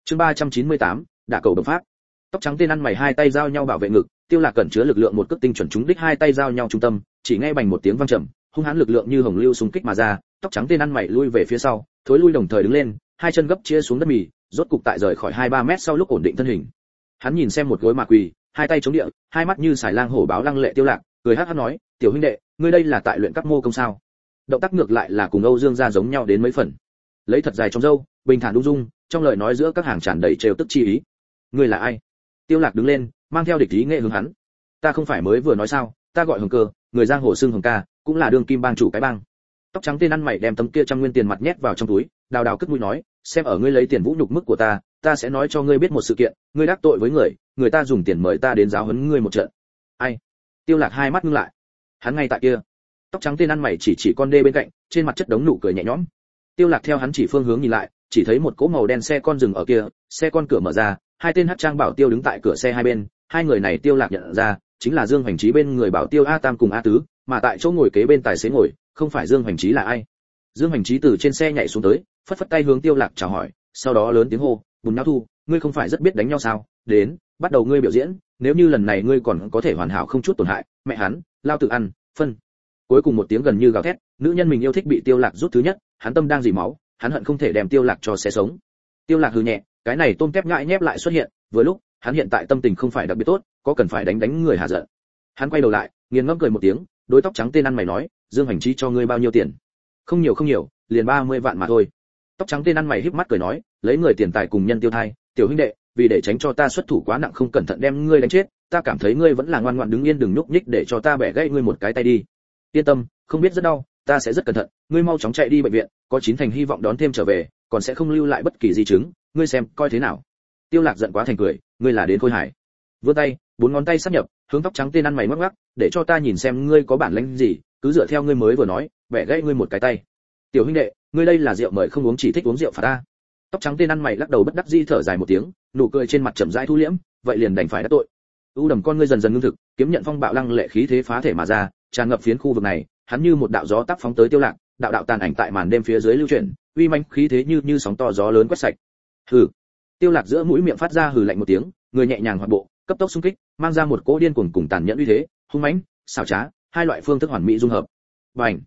Chương 398, đả cầu đồng pháp. Tóc trắng tên ăn mày hai tay giao nhau bảo vệ ngực tiêu lạc cẩn chứa lực lượng một cước tinh chuẩn trúng đích hai tay giao nhau trung tâm chỉ nghe bành một tiếng vang trầm hung hãn lực lượng như hồng lưu xung kích mà ra tóc trắng tên ăn mày lui về phía sau thối lui đồng thời đứng lên hai chân gấp chia xuống đất mì rốt cục tại rời khỏi hai ba mét sau lúc ổn định thân hình. Hắn nhìn xem một gối mà quỳ hai tay chống địa, hai mắt như sải lang hổ báo lăng lệ tiêu lạc, cười hắt hắt nói, tiểu huynh đệ, ngươi đây là tại luyện các mô công sao? Động tác ngược lại là cùng âu dương gia giống nhau đến mấy phần. Lấy thật dài trong dâu, bình thản đung dung, trong lời nói giữa các hàng tràn đầy trêu tức chi ý. Ngươi là ai? Tiêu lạc đứng lên, mang theo địch ý nghệ hướng hắn. Ta không phải mới vừa nói sao, ta gọi hồng cơ, người giang hồ xương hồng ca, cũng là đương kim bang chủ cái bang. Tóc trắng tên ăn mày đem tấm kia trăm nguyên tiền mặt nhét vào trong túi, đào đào cất mũi nói, xem ở ngươi lấy tiền vũ nhục mức của ta ta sẽ nói cho ngươi biết một sự kiện, ngươi đắc tội với người người ta dùng tiền mời ta đến giáo huấn ngươi một trận. Ai? Tiêu lạc hai mắt ngưng lại. Hắn ngay tại kia. Tóc trắng tên ăn mày chỉ chỉ con đê bên cạnh, trên mặt chất đống nụ cười nhẹ nhõm. Tiêu lạc theo hắn chỉ phương hướng nhìn lại, chỉ thấy một cỗ màu đen xe con dừng ở kia, xe con cửa mở ra, hai tên hắc trang bảo tiêu đứng tại cửa xe hai bên, hai người này tiêu lạc nhận ra, chính là dương hoành trí bên người bảo tiêu a tam cùng a tứ, mà tại chỗ ngồi kế bên tài xế ngồi, không phải dương hoành trí là ai. Dương hoành trí từ trên xe nhảy xuống tới, phất phất tay hướng tiêu lạc chào hỏi, sau đó lớn tiếng hô, bùn nhão thu, ngươi không phải rất biết đánh nhau sao? Đến bắt đầu ngươi biểu diễn, nếu như lần này ngươi còn có thể hoàn hảo không chút tổn hại, mẹ hắn, lao tự ăn, phân. Cuối cùng một tiếng gần như gào thét, nữ nhân mình yêu thích bị tiêu lạc rút thứ nhất, hắn tâm đang dỉ máu, hắn hận không thể đem tiêu lạc cho xé sống. Tiêu lạc hừ nhẹ, cái này tôm tép ngại nhép lại xuất hiện, vừa lúc, hắn hiện tại tâm tình không phải đặc biệt tốt, có cần phải đánh đánh người hạ giận. Hắn quay đầu lại, nghiền ngẫm cười một tiếng đối tóc trắng tên ăn mày nói, dương hành trí cho ngươi bao nhiêu tiền? Không nhiều không nhiều, liền 30 vạn mà thôi. Tóc trắng tên ăn mày híp mắt cười nói, lấy người tiền tài cùng nhân tiêu thai, tiểu huynh đệ vì để tránh cho ta xuất thủ quá nặng không cẩn thận đem ngươi đánh chết, ta cảm thấy ngươi vẫn là ngoan ngoãn đứng yên đừng nhúc nhích để cho ta bẻ gãy ngươi một cái tay đi. Yên tâm, không biết rất đau, ta sẽ rất cẩn thận, ngươi mau chóng chạy đi bệnh viện, có chín thành hy vọng đón thêm trở về, còn sẽ không lưu lại bất kỳ di chứng, ngươi xem, coi thế nào. Tiêu lạc giận quá thành cười, ngươi là đến khôi hải vươn tay, bốn ngón tay sát nhập, hướng tóc trắng tên ăn mày ngoắc ngoắc, để cho ta nhìn xem ngươi có bản lĩnh gì, cứ dựa theo ngươi mới vừa nói, bẻ gãy ngươi một cái tay. Tiểu huynh đệ, ngươi đây là rượu mời không uống chỉ thích uống rượu phạt ta tóc trắng tên ăn mày lắc đầu bất đắc dĩ thở dài một tiếng, nụ cười trên mặt chậm rãi thu liễm, vậy liền đành phải đắc tội. U đầm con ngươi dần dần ngưng thực, kiếm nhận phong bạo lăng lệ khí thế phá thể mà ra, tràn ngập phiến khu vực này, hắn như một đạo gió tác phóng tới tiêu lạc, đạo đạo tàn ảnh tại màn đêm phía dưới lưu chuyển, uy manh khí thế như như sóng to gió lớn quét sạch. Hừ. Tiêu lạc giữa mũi miệng phát ra hừ lạnh một tiếng, người nhẹ nhàng hoạt bộ, cấp tốc xung kích, mang ra một cỗ điên cuồng cùng tàn nhẫn uy thế, hung mãnh, xảo trá, hai loại phương thức hoàn mỹ dung hợp. Bảnh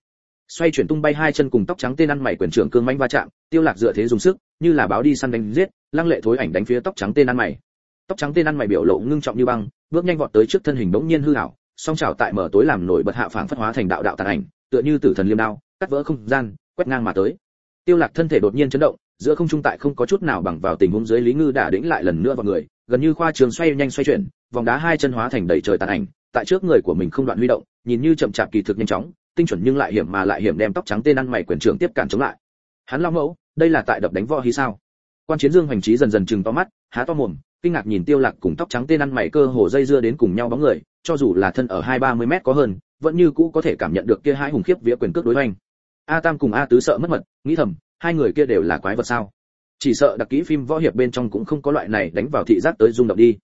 xoay chuyển tung bay hai chân cùng tóc trắng tên ăn mày quyền trưởng cương mãnh va chạm, tiêu lạc dựa thế dùng sức, như là báo đi săn đánh giết, lăng lệ thối ảnh đánh phía tóc trắng tên ăn mày. Tóc trắng tên ăn mày biểu lộ ngưng trọng như băng, bước nhanh vọt tới trước thân hình đống nhiên hư ảo, song chảo tại mở tối làm nổi bật hạ phảng phất hóa thành đạo đạo tàn ảnh, tựa như tử thần liêm đao, cắt vỡ không gian, quét ngang mà tới. Tiêu lạc thân thể đột nhiên chấn động, giữa không trung tại không có chút nào bằng vào tình huống dưới lý ngư đã đĩnh lại lần nữa vào người, gần như khoa trường xoay nhanh xoay chuyển, vòng đá hai chân hóa thành đầy trời tàn ảnh, tại trước người của mình không đoạn huy động, nhìn như chậm chạp kỳ thực nhanh chóng tinh chuẩn nhưng lại hiểm mà lại hiểm đem tóc trắng tên ăn mày quyền trưởng tiếp cản chống lại. Hắn long mẫu, đây là tại đập đánh võ hí sao? Quan chiến dương hoành trí dần dần chừng to mắt, há to mồm, kinh ngạc nhìn tiêu lạc cùng tóc trắng tên ăn mày cơ hồ dây dưa đến cùng nhau bóng người, cho dù là thân ở hai ba mươi mét có hơn, vẫn như cũ có thể cảm nhận được kia hai hùng khiếp vía quyền cước đối hoành. A tam cùng a tứ sợ mất mật, nghĩ thầm, hai người kia đều là quái vật sao? Chỉ sợ đặc kỹ phim võ hiệp bên trong cũng không có loại này đánh vào thị giác tới rung động đi.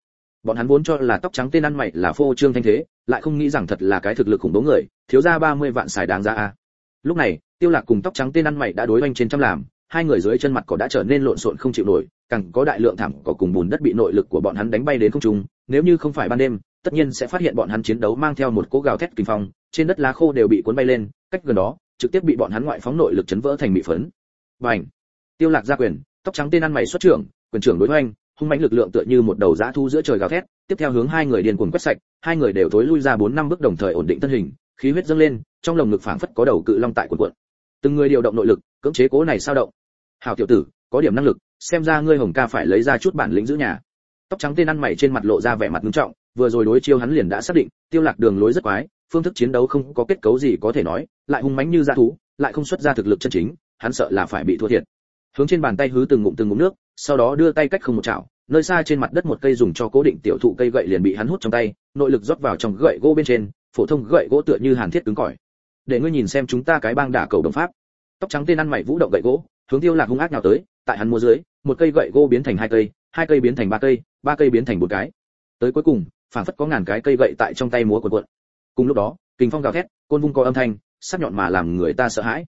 Bọn hắn vốn cho là tóc trắng tên ăn mày là phô trương thanh thế lại không nghĩ rằng thật là cái thực lực khủng bố người, thiếu ra 30 vạn xài đáng ra a. Lúc này, tiêu lạc cùng tóc trắng tên ăn mày đã đối oanh trên trăm làm, hai người dưới chân mặt cỏ đã trở nên lộn xộn không chịu nổi, càng có đại lượng thảm cỏ cùng bùn đất bị nội lực của bọn hắn đánh bay đến không trung, nếu như không phải ban đêm, tất nhiên sẽ phát hiện bọn hắn chiến đấu mang theo một cỗ gào thét kinh phong, trên đất lá khô đều bị cuốn bay lên, cách gần đó, trực tiếp bị bọn hắn ngoại phóng nội lực chấn vỡ thành mị phấn. Bành! Tiêu lạc ra quyền, tóc trắng tên ăn mày xuất trưởng, quyền trưởng đối hoành hung mãnh lực lượng tựa như một đầu dã thu giữa trời gào thét, tiếp theo hướng hai người điên cuồng quét sạch, hai người đều thối lui ra bốn năm bước đồng thời ổn định thân hình, khí huyết dâng lên, trong lồng ngực phảng phất có đầu cự long tại cuộn cuộn. Từng người điều động nội lực, cưỡng chế cố này sao động. Hảo tiểu tử, có điểm năng lực, xem ra ngươi hồng ca phải lấy ra chút bản lĩnh giữ nhà. Tóc trắng tên ăn mày trên mặt lộ ra vẻ mặt nghiêm trọng, vừa rồi đối chiêu hắn liền đã xác định, tiêu lạc đường lối rất quái, phương thức chiến đấu không có kết cấu gì có thể nói, lại hung mãnh như dã thú, lại không xuất ra thực lực chân chính, hắn sợ là phải bị thua thiệt hướng trên bàn tay hứ từng ngụm từng ngụm nước, sau đó đưa tay cách không một chảo, nơi xa trên mặt đất một cây dùng cho cố định tiểu thụ cây gậy liền bị hắn hút trong tay, nội lực rót vào trong gậy gỗ bên trên, phổ thông gậy gỗ tựa như hàn thiết cứng cỏi. Để ngươi nhìn xem chúng ta cái bang đả cầu đồng pháp. Tóc trắng tên ăn mày vũ động gậy gỗ, hướng tiêu lạc hung ác nào tới, tại hắn mua dưới, một cây gậy gỗ biến thành hai cây hai cây biến thành ba cây ba cây biến thành bốn cái. Tới cuối cùng, phảng phất có ngàn cái cây gậy tại trong tay múa cuộn cuộn. Cùng lúc đó kình phong gào thét, côn vung có âm thanh, sắc nhọn mà làm người ta sợ hãi.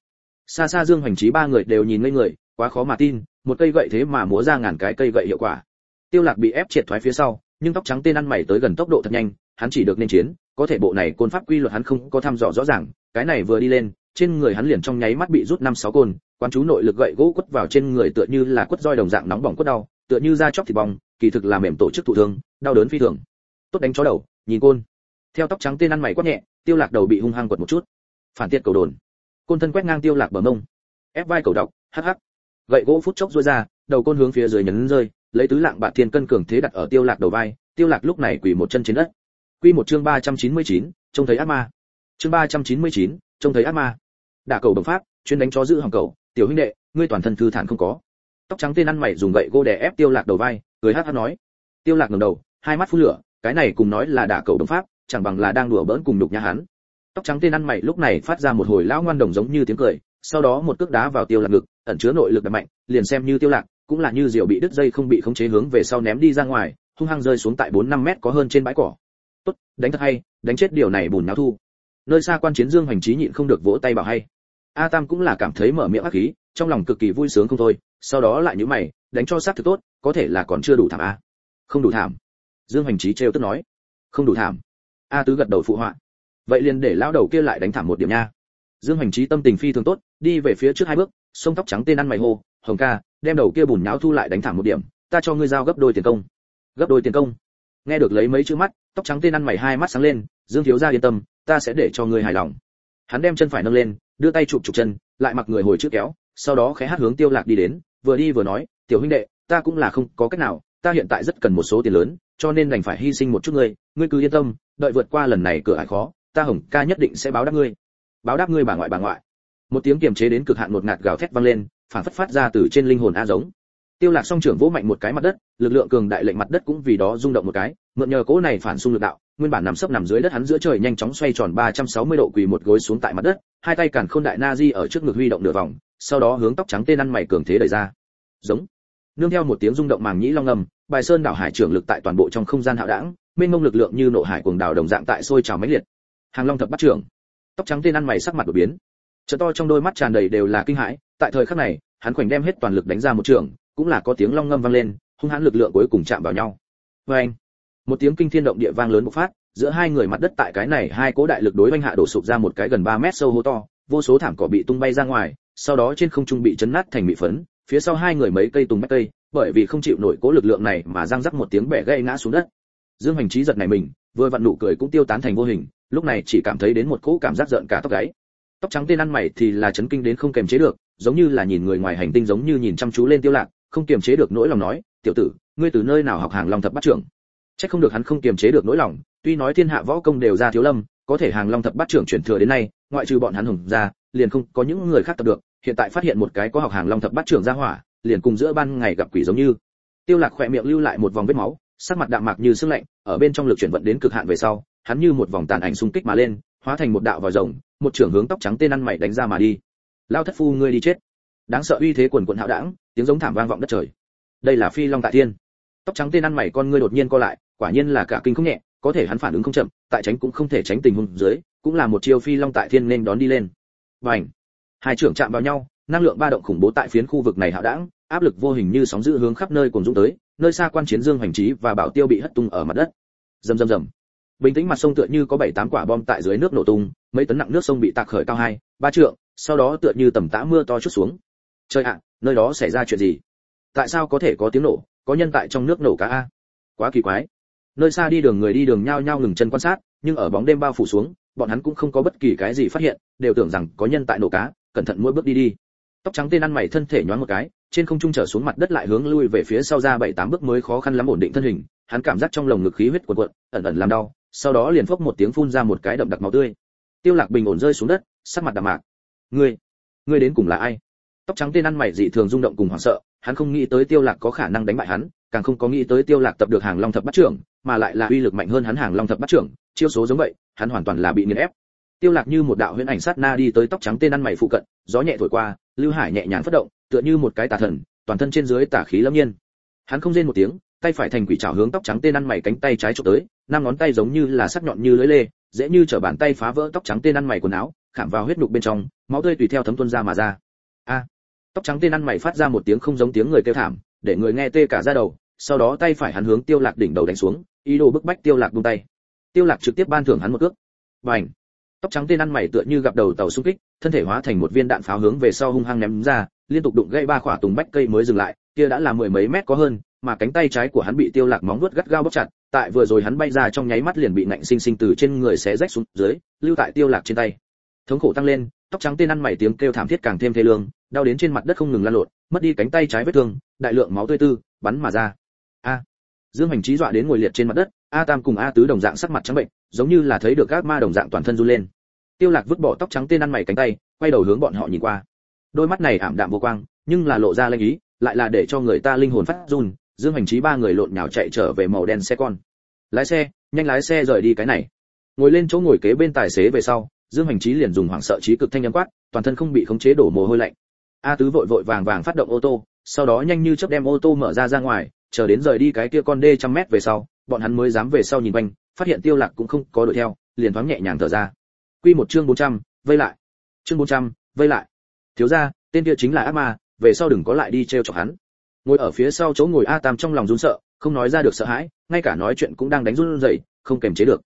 Xa xa dương hoành trí ba người đều nhìn ngây người quá khó mà tin, một cây gậy thế mà múa ra ngàn cái cây gậy hiệu quả. Tiêu lạc bị ép triệt thoái phía sau, nhưng tóc trắng tên ăn mày tới gần tốc độ thật nhanh, hắn chỉ được nên chiến, có thể bộ này côn pháp quy luật hắn không có thăm dò rõ ràng, cái này vừa đi lên, trên người hắn liền trong nháy mắt bị rút năm sáu côn quan chú nội lực gậy gỗ quất vào trên người tựa như là quất roi đồng dạng nóng bỏng quất đau, tựa như da chóc thịt bong, kỳ thực là mềm tổ chức thụ thương, đau đớn phi thường. Tốt đánh chó đầu, nhìn côn. Theo tóc trắng tên ăn mày quát nhẹ, tiêu lạc đầu bị hung hăng quật một chút. Phản tiện cầu đồn. Côn thân quét ngang tiêu lạc bờ mông. Ép vai cầu độc hắc hắc gậy gỗ phút chốc rơi ra đầu côn hướng phía dưới nhấn rơi lấy tứ lạng bạc thiên cân cường thế đặt ở tiêu lạc đầu vai tiêu lạc lúc này quỳ một chân trên đất. Quy một chương 399, trông thấy ác ma. Chương 399, trông thấy ác ma. Đả cầu đồng pháp chuyên đánh chó giữ hỏng cầu tiểu huynh đệ ngươi toàn thân thư thản không có. Tóc trắng tên ăn mày dùng gậy gỗ đè ép tiêu lạc đầu vai cười hắt hắt nói. Tiêu lạc ngẩng đầu hai mắt phun lửa cái này cùng nói là đả cầu đồng pháp chẳng bằng là đang đùa bỡn cùng đục nhà hắn. Tóc trắng tên ăn mày lúc này phát ra một hồi lão ngoan đồng giống như tiếng cười sau đó một cước đá vào tiêu lạc ngực, ẩn chứa nội lực mạnh, liền xem như tiêu lạc, cũng là như diều bị đứt dây không bị khống chế hướng về sau ném đi ra ngoài, hung hăng rơi xuống tại bốn năm mét có hơn trên bãi cỏ. Tốt, đánh thật hay, đánh chết điều này bùn náo thu. Nơi xa quan chiến dương hoành trí nhịn không được vỗ tay bảo hay. A tam cũng là cảm thấy mở miệng ác khí, trong lòng cực kỳ vui sướng không thôi, sau đó lại nhíu mày, đánh cho sát thực tốt, có thể là còn chưa đủ thảm a. Không đủ thảm. Dương hoành trí trêu tức nói. Không đủ thảm. A tứ gật đầu phụ họa. Vậy liền để lão đầu kia lại đánh thảm một điểm nha dương hoành trí tâm tình phi thường tốt, đi về phía trước hai bước, sông tóc trắng tên ăn mày hô, hồng ca, đem đầu kia bùn nháo thu lại đánh thẳng một điểm, ta cho ngươi giao gấp đôi tiền công. Gấp đôi tiền công? Nghe được lấy mấy chữ mắt, tóc trắng tên ăn mày hai mắt sáng lên, dương thiếu gia yên tâm, ta sẽ để cho ngươi hài lòng. Hắn đem chân phải nâng lên, đưa tay chụp chụp chân, lại mặc người hồi trước kéo, sau đó khẽ hát hướng tiêu lạc đi đến, vừa đi vừa nói, tiểu huynh đệ, ta cũng là không có cách nào, ta hiện tại rất cần một số tiền lớn, cho nên đành phải hy sinh một chút ngươi ngươi cứ yên tâm, đợi vượt qua lần này cửa ải khó, ta hồng ca nhất định sẽ báo đáp ngươi báo đáp ngươi bà ngoại bà ngoại. Một tiếng kiềm chế đến cực hạn một ngạt gào thét vang lên phản phất phát ra từ trên linh hồn a giống. Tiêu lạc song trưởng vỗ mạnh một cái mặt đất, lực lượng cường đại lệnh mặt đất cũng vì đó rung động một cái, mượn nhờ cỗ này phản xung lực đạo, nguyên bản nằm sấp nằm dưới đất hắn giữa trời nhanh chóng xoay tròn 360 độ quỳ một gối xuống tại mặt đất, hai tay cản khôn đại nazi ở trước ngực huy động nửa vòng, sau đó hướng tóc trắng tên ăn mày cường thế đẩy ra. Giống. Nương theo một tiếng rung động màng nhĩ long ngầm, bài sơn đảo hải trưởng lực tại toàn bộ trong không gian hạo đẳng mênh mông lực lượng như nộ hải cuồng đảo đồng dạng tại sôi trào mãnh liệt. Hàng long thập bắt trưởng tóc trắng tên ăn mày sắc mặt đổi biến. Trợ to trong đôi mắt tràn đầy đều là kinh hãi, tại thời khắc này, hắn khoảnh đem hết toàn lực đánh ra một trường, cũng là có tiếng long ngâm vang lên, hung hãn lực lượng cuối cùng chạm vào nhau. Vê anh một tiếng kinh thiên động địa vang lớn bộc phát, giữa hai người mặt đất tại cái này hai cố đại lực đối oanh hạ đổ sụp ra một cái gần 3 mét sâu hố to, vô số thảm cỏ bị tung bay ra ngoài, sau đó trên không trung bị chấn nát thành mị phấn, phía sau hai người mấy cây tùng bách cây, bởi vì không chịu nổi cố lực lượng này mà răng rắc một tiếng bẻ gãy ngã xuống đất. Dương hành trí giật này mình, vừa vặn nụ cười cũng tiêu tán thành vô hình lúc này chỉ cảm thấy đến một cỗ cảm giác giận cả tóc gáy. Tóc trắng tên ăn mày thì là chấn kinh đến không kềm chế được, giống như là nhìn người ngoài hành tinh giống như nhìn chăm chú lên tiêu lạc, không kiềm chế được nỗi lòng nói, tiểu tử, ngươi từ nơi nào học hàng long thập bát trưởng? Chắc không được hắn không kiềm chế được nỗi lòng, tuy nói thiên hạ võ công đều ra thiếu lâm, có thể hàng long thập bát trưởng chuyển thừa đến nay, ngoại trừ bọn hắn hùng ra, liền không có những người khác tập được, hiện tại phát hiện một cái có học hàng long thập bát trưởng ra hỏa, liền cùng giữa ban ngày gặp quỷ giống như. Tiêu lạc khỏe miệng lưu lại một vòng vết máu, sắc mặt đạm mạc như sương lạnh, ở bên trong lực chuyển vận đến cực hạn về sau hắn như một vòng tàn ảnh xung kích mà lên, hóa thành một đạo vòi rồng, một trưởng hướng tóc trắng tên ăn mày đánh ra mà đi. Lao thất phu, ngươi đi chết. Đáng sợ uy thế quần quần hạo đảng, tiếng giống thảm vang vọng đất trời. Đây là phi long tại thiên. Tóc trắng tên ăn mày con ngươi đột nhiên co lại, quả nhiên là cả kinh không nhẹ, có thể hắn phản ứng không chậm, tại tránh cũng không thể tránh tình huống dưới, cũng là một chiêu phi long tại thiên nên đón đi lên. Vành hai trưởng chạm vào nhau, năng lượng ba động khủng bố tại phiến khu vực này hạo đảng, áp lực vô hình như sóng dữ hướng khắp nơi cuồn dũng tới, nơi xa quan chiến dương hành trí và bảo tiêu bị hất tung ở mặt đất. Rầm rầm rầm bình tĩnh mặt sông tựa như có bảy tám quả bom tại dưới nước nổ tung, mấy tấn nặng nước sông bị tạc khởi cao hai, ba trượng, sau đó tựa như tầm tã mưa to chút xuống. Trời ạ, nơi đó xảy ra chuyện gì? Tại sao có thể có tiếng nổ, có nhân tại trong nước nổ cá a? Quá kỳ quái. Nơi xa đi đường người đi đường nhao nhao ngừng chân quan sát, nhưng ở bóng đêm bao phủ xuống, bọn hắn cũng không có bất kỳ cái gì phát hiện, đều tưởng rằng có nhân tại nổ cá, cẩn thận mỗi bước đi đi. Tóc trắng tên ăn mày thân thể nhoáng một cái, trên không trung trở xuống mặt đất lại hướng lui về phía sau ra bảy tám bước mới khó khăn lắm ổn định thân hình, hắn cảm giác trong lồng ngực khí huyết cuộn cuộn, ẩn ẩn làm đau sau đó liền phốc một tiếng phun ra một cái đậm đặc máu tươi. Tiêu lạc bình ổn rơi xuống đất, sắc mặt đạm mạc. Ngươi ngươi đến cùng là ai? Tóc trắng tên ăn mày dị thường rung động cùng hoảng sợ, hắn không nghĩ tới tiêu lạc có khả năng đánh bại hắn, càng không có nghĩ tới tiêu lạc tập được hàng long thập bát trưởng, mà lại là uy lực mạnh hơn hắn hàng long thập bát trưởng, chiêu số giống vậy, hắn hoàn toàn là bị nghiền ép. Tiêu lạc như một đạo huyễn ảnh sát na đi tới tóc trắng tên ăn mày phụ cận, gió nhẹ thổi qua, lưu hải nhẹ nhàng phất động, tựa như một cái tà thần, toàn thân trên dưới tà khí lâm nhiên. Hắn không rên một tiếng tay phải thành quỷ trảo hướng tóc trắng tên ăn mày cánh tay trái chụp tới, năm ngón tay giống như là sắc nhọn như lưỡi lê, dễ như trở bàn tay phá vỡ tóc trắng tên ăn mày quần áo, khảm vào huyết nục bên trong, máu tươi tùy theo thấm tuôn ra mà ra. A! Tóc trắng tên ăn mày phát ra một tiếng không giống tiếng người kêu thảm, để người nghe tê cả da đầu, sau đó tay phải hắn hướng tiêu lạc đỉnh đầu đánh xuống, ý đồ bức bách tiêu lạc buông tay. Tiêu lạc trực tiếp ban thưởng hắn một cước. Bành! Tóc trắng tên ăn mày tựa như gặp đầu tàu xung kích, thân thể hóa thành một viên đạn pháo hướng về sau hung hăng ném ra, liên tục đụng gãy ba khỏa tùng bách cây mới dừng lại, kia đã là mười mấy mét có hơn mà cánh tay trái của hắn bị tiêu lạc móng vuốt gắt gao bóp chặt, tại vừa rồi hắn bay ra trong nháy mắt liền bị nạnh sinh sinh từ trên người xé rách xuống dưới, lưu tại tiêu lạc trên tay. Thống khổ tăng lên, tóc trắng tên ăn mày tiếng kêu thảm thiết càng thêm thê lương, đau đến trên mặt đất không ngừng lăn lộn, mất đi cánh tay trái vết thương, đại lượng máu tươi tư, bắn mà ra. A. Dương hành trí dọa đến ngồi liệt trên mặt đất, a tam cùng a tứ đồng dạng sắc mặt trắng bệnh, giống như là thấy được các ma đồng dạng toàn thân run lên. Tiêu lạc vứt bỏ tóc trắng tên ăn mày cánh tay, quay đầu hướng bọn họ nhìn qua. Đôi mắt này ảm đạm vô quang, nhưng là lộ ra linh ý, lại là để cho người ta linh hồn phát run dương hành trí ba người lộn nhào chạy trở về màu đen xe con. Lái xe nhanh lái xe rời đi cái này. Ngồi lên chỗ ngồi kế bên tài xế về sau dương hành trí liền dùng hoảng sợ trí cực thanh âm quát toàn thân không bị khống chế đổ mồ hôi lạnh. A tứ vội vội vàng vàng phát động ô tô sau đó nhanh như chớp đem ô tô mở ra ra ngoài chờ đến rời đi cái kia con đê trăm mét về sau bọn hắn mới dám về sau nhìn quanh phát hiện tiêu lạc cũng không có đuổi theo liền thoáng nhẹ nhàng thở ra. Quy một chương 400, vây lại. Chương 400, vây lại. Thiếu gia tên kia chính là ác ma về sau đừng có lại đi treo chọc hắn ngồi ở phía sau chỗ ngồi a tam trong lòng run sợ, không nói ra được sợ hãi, ngay cả nói chuyện cũng đang đánh run rẩy, không kềm chế được.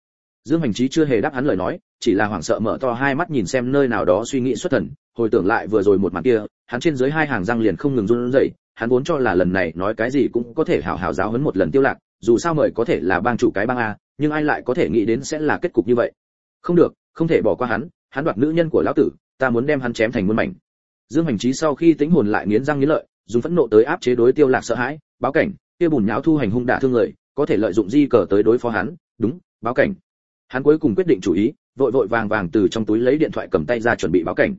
Dương hành trí chưa hề đáp hắn lời nói, chỉ là hoảng sợ mở to hai mắt nhìn xem nơi nào đó suy nghĩ xuất thần, hồi tưởng lại vừa rồi một màn kia, hắn trên dưới hai hàng răng liền không ngừng run rẩy, hắn vốn cho là lần này nói cái gì cũng có thể hảo hảo giáo huấn một lần tiêu lạc, dù sao mời có thể là bang chủ cái bang a, nhưng ai lại có thể nghĩ đến sẽ là kết cục như vậy? Không được, không thể bỏ qua hắn hắn đoạt nữ nhân của lão tử, ta muốn đem hắn chém thành muôn mảnh. Dương hành trí sau khi tính hồn lại nghiến răng nghiến lợi dùng phẫn nộ tới áp chế đối tiêu lạc sợ hãi, báo cảnh, kia bùn nháo thu hành hung đả thương người, có thể lợi dụng di cờ tới đối phó hắn, đúng, báo cảnh. Hắn cuối cùng quyết định chủ ý, vội vội vàng vàng từ trong túi lấy điện thoại cầm tay ra chuẩn bị báo cảnh.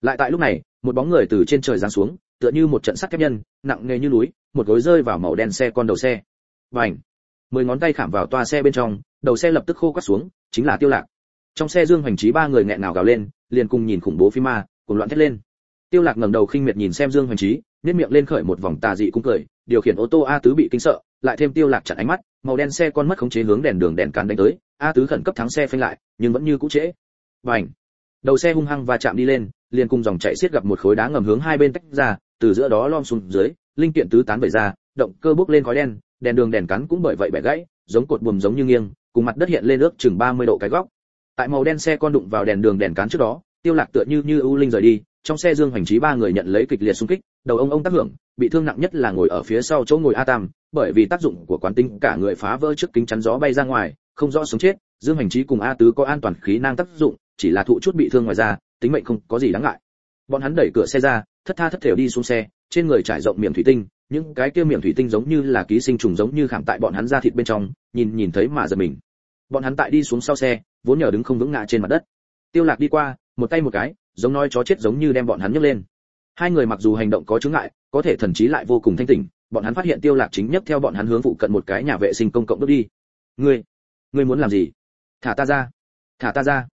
Lại tại lúc này, một bóng người từ trên trời giáng xuống, tựa như một trận sắt thép nhân, nặng nề như núi, một gối rơi vào màu đen xe con đầu xe. Vành! Mười ngón tay khảm vào toa xe bên trong, đầu xe lập tức khô quắt xuống, chính là tiêu lạc. Trong xe dương hoành trí ba người nghẹn nào gào lên, liền cùng nhìn khủng bố phi ma cùng loạn thét lên. Tiêu lạc ngẩng đầu khinh miệt nhìn xem dương hoành trí nhếch miệng lên khởi một vòng tà dị cũng cười, điều khiển ô tô a tứ bị kinh sợ, lại thêm tiêu lạc chặn ánh mắt, màu đen xe con mất khống chế hướng đèn đường đèn cán đánh tới, a tứ khẩn cấp thắng xe phanh lại, nhưng vẫn như cũ trễ. Bành! Đầu xe hung hăng và chạm đi lên, liền cùng dòng chảy xiết gặp một khối đá ngầm hướng hai bên tách ra, từ giữa đó lom xuống dưới, linh kiện tứ tán vẩy ra, động cơ bốc lên khói đen, đèn đường đèn cắn cũng bởi vậy bẻ gãy, giống cột buồm giống như nghiêng, cùng mặt đất hiện lên ước chừng 30 độ cái góc. Tại màu đen xe con đụng vào đèn đường đèn cán trước đó, tiêu lạc tựa như như ưu linh rời đi, trong xe dương hoành chí ba người nhận lấy kịch liệt xung kích đầu ông ông tác hưởng, bị thương nặng nhất là ngồi ở phía sau chỗ ngồi a tam, bởi vì tác dụng của quán tính cả người phá vỡ trước kính chắn gió bay ra ngoài, không rõ sống chết, dương hành trí cùng a tứ có an toàn khí năng tác dụng, chỉ là thụ chút bị thương ngoài ra tính mệnh không có gì đáng ngại. Bọn hắn đẩy cửa xe ra, thất tha thất thểu đi xuống xe, trên người trải rộng miệng thủy tinh, những cái kia miệng thủy tinh giống như là ký sinh trùng giống như khảm tại bọn hắn ra thịt bên trong, nhìn nhìn thấy mà giật mình. Bọn hắn tại đi xuống sau xe, vốn nhờ đứng không vững ngã trên mặt đất. Tiêu lạc đi qua, một tay một cái, giống nói chó chết giống như đem bọn hắn nhấc lên hai người mặc dù hành động có chướng ngại, có thể thần trí lại vô cùng thanh tỉnh, bọn hắn phát hiện tiêu lạc chính nhất theo bọn hắn hướng phụ cận một cái nhà vệ sinh công cộng bước đi. Ngươi ngươi muốn làm gì? Thả ta ra, thả ta ra.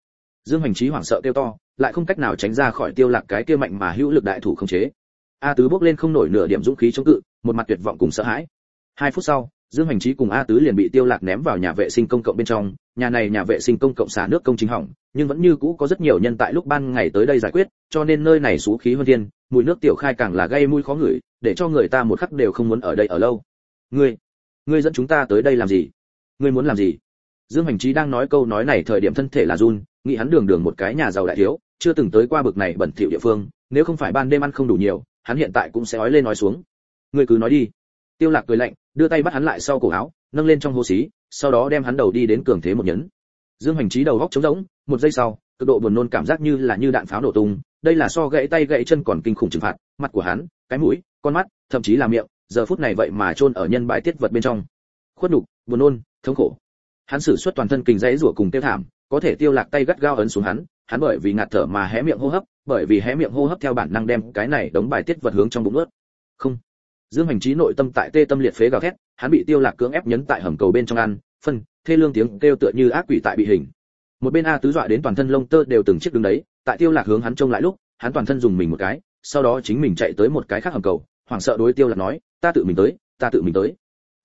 Dương hành trí hoảng sợ kêu to, lại không cách nào tránh ra khỏi tiêu lạc cái kia mạnh mà hữu lực đại thủ không chế. A tứ bước lên không nổi nửa điểm dũng khí chống cự, một mặt tuyệt vọng cùng sợ hãi. Hai phút sau, dương hành trí cùng a tứ liền bị tiêu lạc ném vào nhà vệ sinh công cộng bên trong. Nhà này nhà vệ sinh công cộng xả nước công chính hỏng, nhưng vẫn như cũ có rất nhiều nhân tại lúc ban ngày tới đây giải quyết, cho nên nơi này xú khí hơn thiên mùi nước tiểu khai càng là gây mùi khó ngửi, để cho người ta một khắc đều không muốn ở đây ở lâu. Ngươi ngươi dẫn chúng ta tới đây làm gì? Ngươi muốn làm gì? Dương hành trí đang nói câu nói này thời điểm thân thể là run, nghĩ hắn đường đường một cái nhà giàu đại thiếu, chưa từng tới qua bực này bẩn thỉu địa phương, nếu không phải ban đêm ăn không đủ nhiều, hắn hiện tại cũng sẽ ói lên nói xuống. Ngươi cứ nói đi. Tiêu lạc cười lạnh, đưa tay bắt hắn lại sau cổ áo, nâng lên trong hô xí, sau đó đem hắn đầu đi đến cường thế một nhấn. Dương hành trí đầu góc trống rỗng, một giây sau, cực độ buồn nôn cảm giác như là như đạn pháo nổ tung đây là so gãy tay gãy chân còn kinh khủng trừng phạt, mặt của hắn, cái mũi, con mắt, thậm chí là miệng, giờ phút này vậy mà chôn ở nhân bãi tiết vật bên trong. Khuất đục buồn nôn, thống khổ. Hắn sử xuất toàn thân kinh dãy rủa cùng tiêu thảm, có thể tiêu lạc tay gắt gao ấn xuống hắn hắn bởi vì ngạt thở mà hé miệng hô hấp, bởi vì hé miệng hô hấp theo bản năng đem cái này đóng bài tiết vật hướng trong bụng ướt. Không. Dương hành trí nội tâm tại tê tâm liệt phế gào thét, hắn bị tiêu lạc cưỡng ép nhấn tại hầm cầu bên trong ăn, phân, thê lương tiếng kêu tựa như ác quỷ tại bị hình. Một bên a tứ dọa đến toàn thân lông tơ đều từng chiếc đứng đấy tại tiêu lạc hướng hắn trông lại lúc, hắn toàn thân dùng mình một cái, sau đó chính mình chạy tới một cái khác hầm cầu, hoảng sợ đối tiêu lạc nói, ta tự mình tới, ta tự mình tới.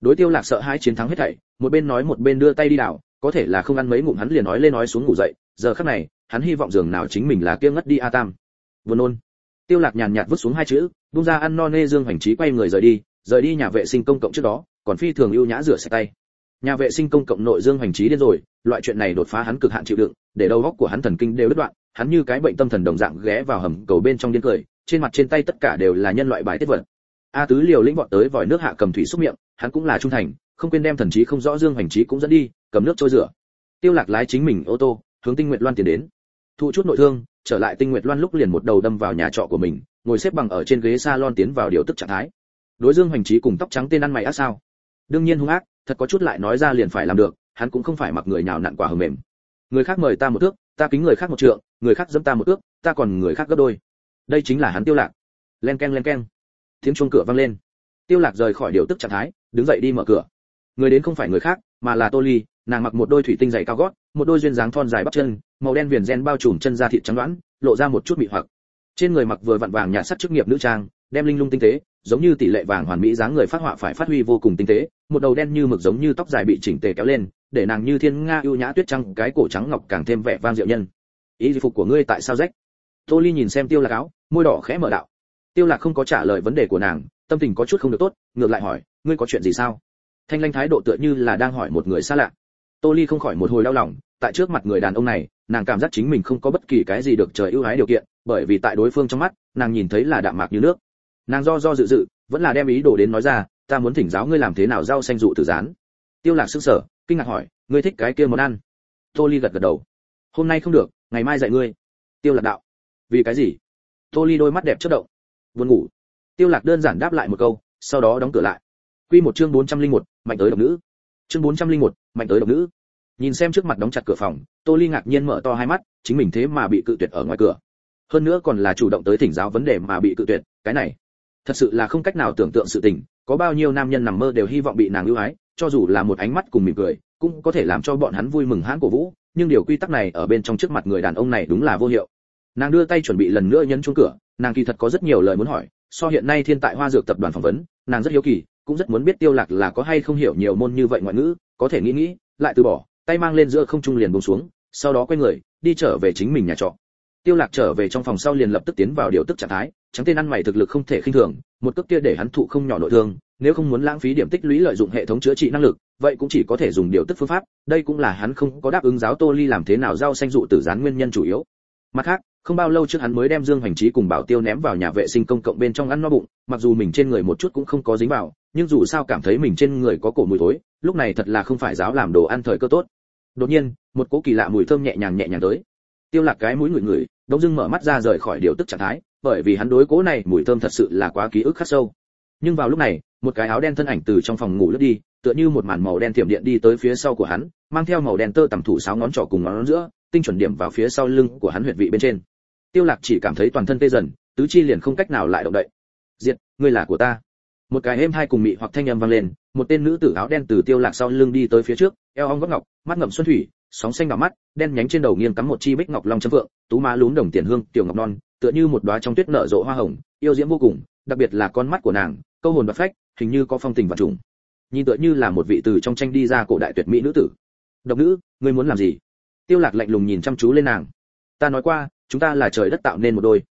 Đối tiêu lạc sợ hãi chiến thắng hết thảy, một bên nói một bên đưa tay đi đảo, có thể là không ăn mấy ngụm hắn liền nói lên nói xuống ngủ dậy, giờ khắc này, hắn hy vọng giường nào chính mình là kia ngất đi a tam. Vừa nôn. Tiêu lạc nhàn nhạt vứt xuống hai chữ buông ra ăn no nê dương hoành trí quay người rời đi rời đi nhà vệ sinh công cộng trước đó, còn phi thường ưu nhã rửa sạch tay nhà vệ sinh công cộng nội dương hành trí điên rồi, loại chuyện này đột phá hắn cực hạn chịu đựng, để đầu óc của hắn thần kinh đều đứt đoạn, hắn như cái bệnh tâm thần đồng dạng ghé vào hầm cầu bên trong điên cười, trên mặt trên tay tất cả đều là nhân loại bài tiết vật. A tứ liều lĩnh vọt tới vòi nước hạ cầm thủy xúc miệng, hắn cũng là trung thành, không quên đem thần trí không rõ dương hành trí cũng dẫn đi, cầm nước trôi rửa. Tiêu lạc lái chính mình ô tô, hướng tinh nguyệt loan tiến đến. Thụ chút nội thương, trở lại tinh nguyệt loan lúc liền một đầu đâm vào nhà trọ của mình, ngồi xếp bằng ở trên ghế salon tiến vào điều tức trạng thái. Đối dương hành trí cùng tóc trắng tên ăn mày ác sao? Đương nhiên hung ác thật có chút lại nói ra liền phải làm được, hắn cũng không phải mặc người nào nặn quả hờ mềm. Người khác mời ta một thước, ta kính người khác một trượng, người khác dẫm ta một ước ta còn người khác gấp đôi. Đây chính là hắn tiêu lạc. Len ken len ken tiếng chuông cửa vang lên. Tiêu lạc rời khỏi điều tức trạng thái, đứng dậy đi mở cửa. Người đến không phải người khác, mà là tô ly, nàng mặc một đôi thủy tinh giày cao gót, một đôi duyên dáng thon dài bắp chân, màu đen viền ren bao trùm chân da thịt trắng đoán lộ ra một chút mị hoặc. Trên người mặc vừa vặn vàng nhạt sắc chức nghiệp nữ trang, đem linh lung tinh tế giống như tỷ lệ vàng hoàn mỹ dáng người phát họa phải phát huy vô cùng tinh tế, một đầu đen như mực giống như tóc dài bị chỉnh tề kéo lên, để nàng như thiên nga ưu nhã tuyết trăng cái cổ trắng ngọc càng thêm vẻ vang diệu nhân. Ý phục của ngươi tại sao rách? Tô ly nhìn xem tiêu lạc áo, môi đỏ khẽ mở đạo. Tiêu lạc không có trả lời vấn đề của nàng, tâm tình có chút không được tốt, ngược lại hỏi, ngươi có chuyện gì sao? Thanh lanh thái độ tựa như là đang hỏi một người xa lạ. Tô ly không khỏi một hồi đau lòng, tại trước mặt người đàn ông này, nàng cảm giác chính mình không có bất kỳ cái gì được trời ưu ái điều kiện, bởi vì tại đối phương trong mắt, nàng nhìn thấy là đạm mạc như nước nàng do do dự dự vẫn là đem ý đồ đến nói ra ta muốn thỉnh giáo ngươi làm thế nào rau xanh dụ tử rán tiêu lạc sức sờ kinh ngạc hỏi ngươi thích cái kia món ăn? Tô ly gật gật đầu hôm nay không được ngày mai dạy ngươi. Tiêu lạc đạo vì cái gì? Tô ly đôi mắt đẹp chớp động buồn ngủ. Tiêu lạc đơn giản đáp lại một câu sau đó đóng cửa lại. Quy một chương 401, mạnh tới độc nữ. Chương 401, mạnh tới độc nữ. Nhìn xem trước mặt đóng chặt cửa phòng tô ly ngạc nhiên mở to hai mắt chính mình thế mà bị cự tuyệt ở ngoài cửa. Hơn nữa còn là chủ động tới thỉnh giáo vấn đề mà bị cự tuyệt cái này thật sự là không cách nào tưởng tượng sự tình, có bao nhiêu nam nhân nằm mơ đều hy vọng bị nàng ưu ái, cho dù là một ánh mắt cùng mỉm cười, cũng có thể làm cho bọn hắn vui mừng hãn cổ vũ, nhưng điều quy tắc này ở bên trong trước mặt người đàn ông này đúng là vô hiệu. Nàng đưa tay chuẩn bị lần nữa nhấn chuông cửa, nàng kỳ thật có rất nhiều lời muốn hỏi, so hiện nay thiên tại hoa dược tập đoàn phỏng vấn, nàng rất hiếu kỳ, cũng rất muốn biết tiêu lạc là có hay không hiểu nhiều môn như vậy ngoại ngữ, có thể nghĩ nghĩ, lại từ bỏ, tay mang lên giữa không trung liền buông xuống, sau đó quay người, đi trở về chính mình nhà trọ tiêu lạc trở về trong phòng sau liền lập tức tiến vào điều tức trạng thái, trắng tên ăn mày thực lực không thể khinh thường, một cước kia để hắn thụ không nhỏ nội thương, nếu không muốn lãng phí điểm tích lũy lợi dụng hệ thống chữa trị năng lực, vậy cũng chỉ có thể dùng điều tức phương pháp, đây cũng là hắn không có đáp ứng giáo tô ly làm thế nào rau xanh dụ tử gián nguyên nhân chủ yếu. Mặt khác, không bao lâu trước hắn mới đem dương hành trí cùng bảo tiêu ném vào nhà vệ sinh công cộng bên trong ăn no bụng, mặc dù mình trên người một chút cũng không có dính vào, nhưng dù sao cảm thấy mình trên người có cổ mùi thối, lúc này thật là không phải giáo làm đồ ăn thời cơ tốt. Đột nhiên, một cỗ kỳ lạ mùi thơm nhẹ nhàng nhẹ nhàng tới tiêu lạc cái mũi ngửi người, đông dưng mở mắt ra rời khỏi điều tức trạng thái bởi vì hắn đối cố này mùi thơm thật sự là quá ký ức khắc sâu. Nhưng vào lúc này một cái áo đen thân ảnh từ trong phòng ngủ lướt đi tựa như một màn màu đen thiểm điện đi tới phía sau của hắn mang theo màu đen tơ tầm thủ sáo ngón trỏ cùng ngón giữa tinh chuẩn điểm vào phía sau lưng của hắn huyệt vị bên trên. Tiêu lạc chỉ cảm thấy toàn thân tê dần tứ chi liền không cách nào lại động đậy. Diệt ngươi là của ta. Một cái êm hai cùng mị hoặc thanh âm vang lên một tên nữ tử áo đen từ tiêu lạc sau lưng đi tới phía trước eo ong gót ngọc mắt ngậm xuân thủy sóng xanh đỏ mắt, đen nhánh trên đầu nghiêng cắm một chi bích ngọc long châm vượng tú má lún đồng tiền hương, tiểu ngọc non, tựa như một đóa trong tuyết nở rộ hoa hồng, yêu diễm vô cùng, đặc biệt là con mắt của nàng, câu hồn bạt phách, hình như có phong tình và trùng. Nhìn tựa như là một vị từ trong tranh đi ra cổ đại tuyệt mỹ nữ tử. Độc nữ, ngươi muốn làm gì? Tiêu lạc lạnh lùng nhìn chăm chú lên nàng. Ta nói qua, chúng ta là trời đất tạo nên một đôi.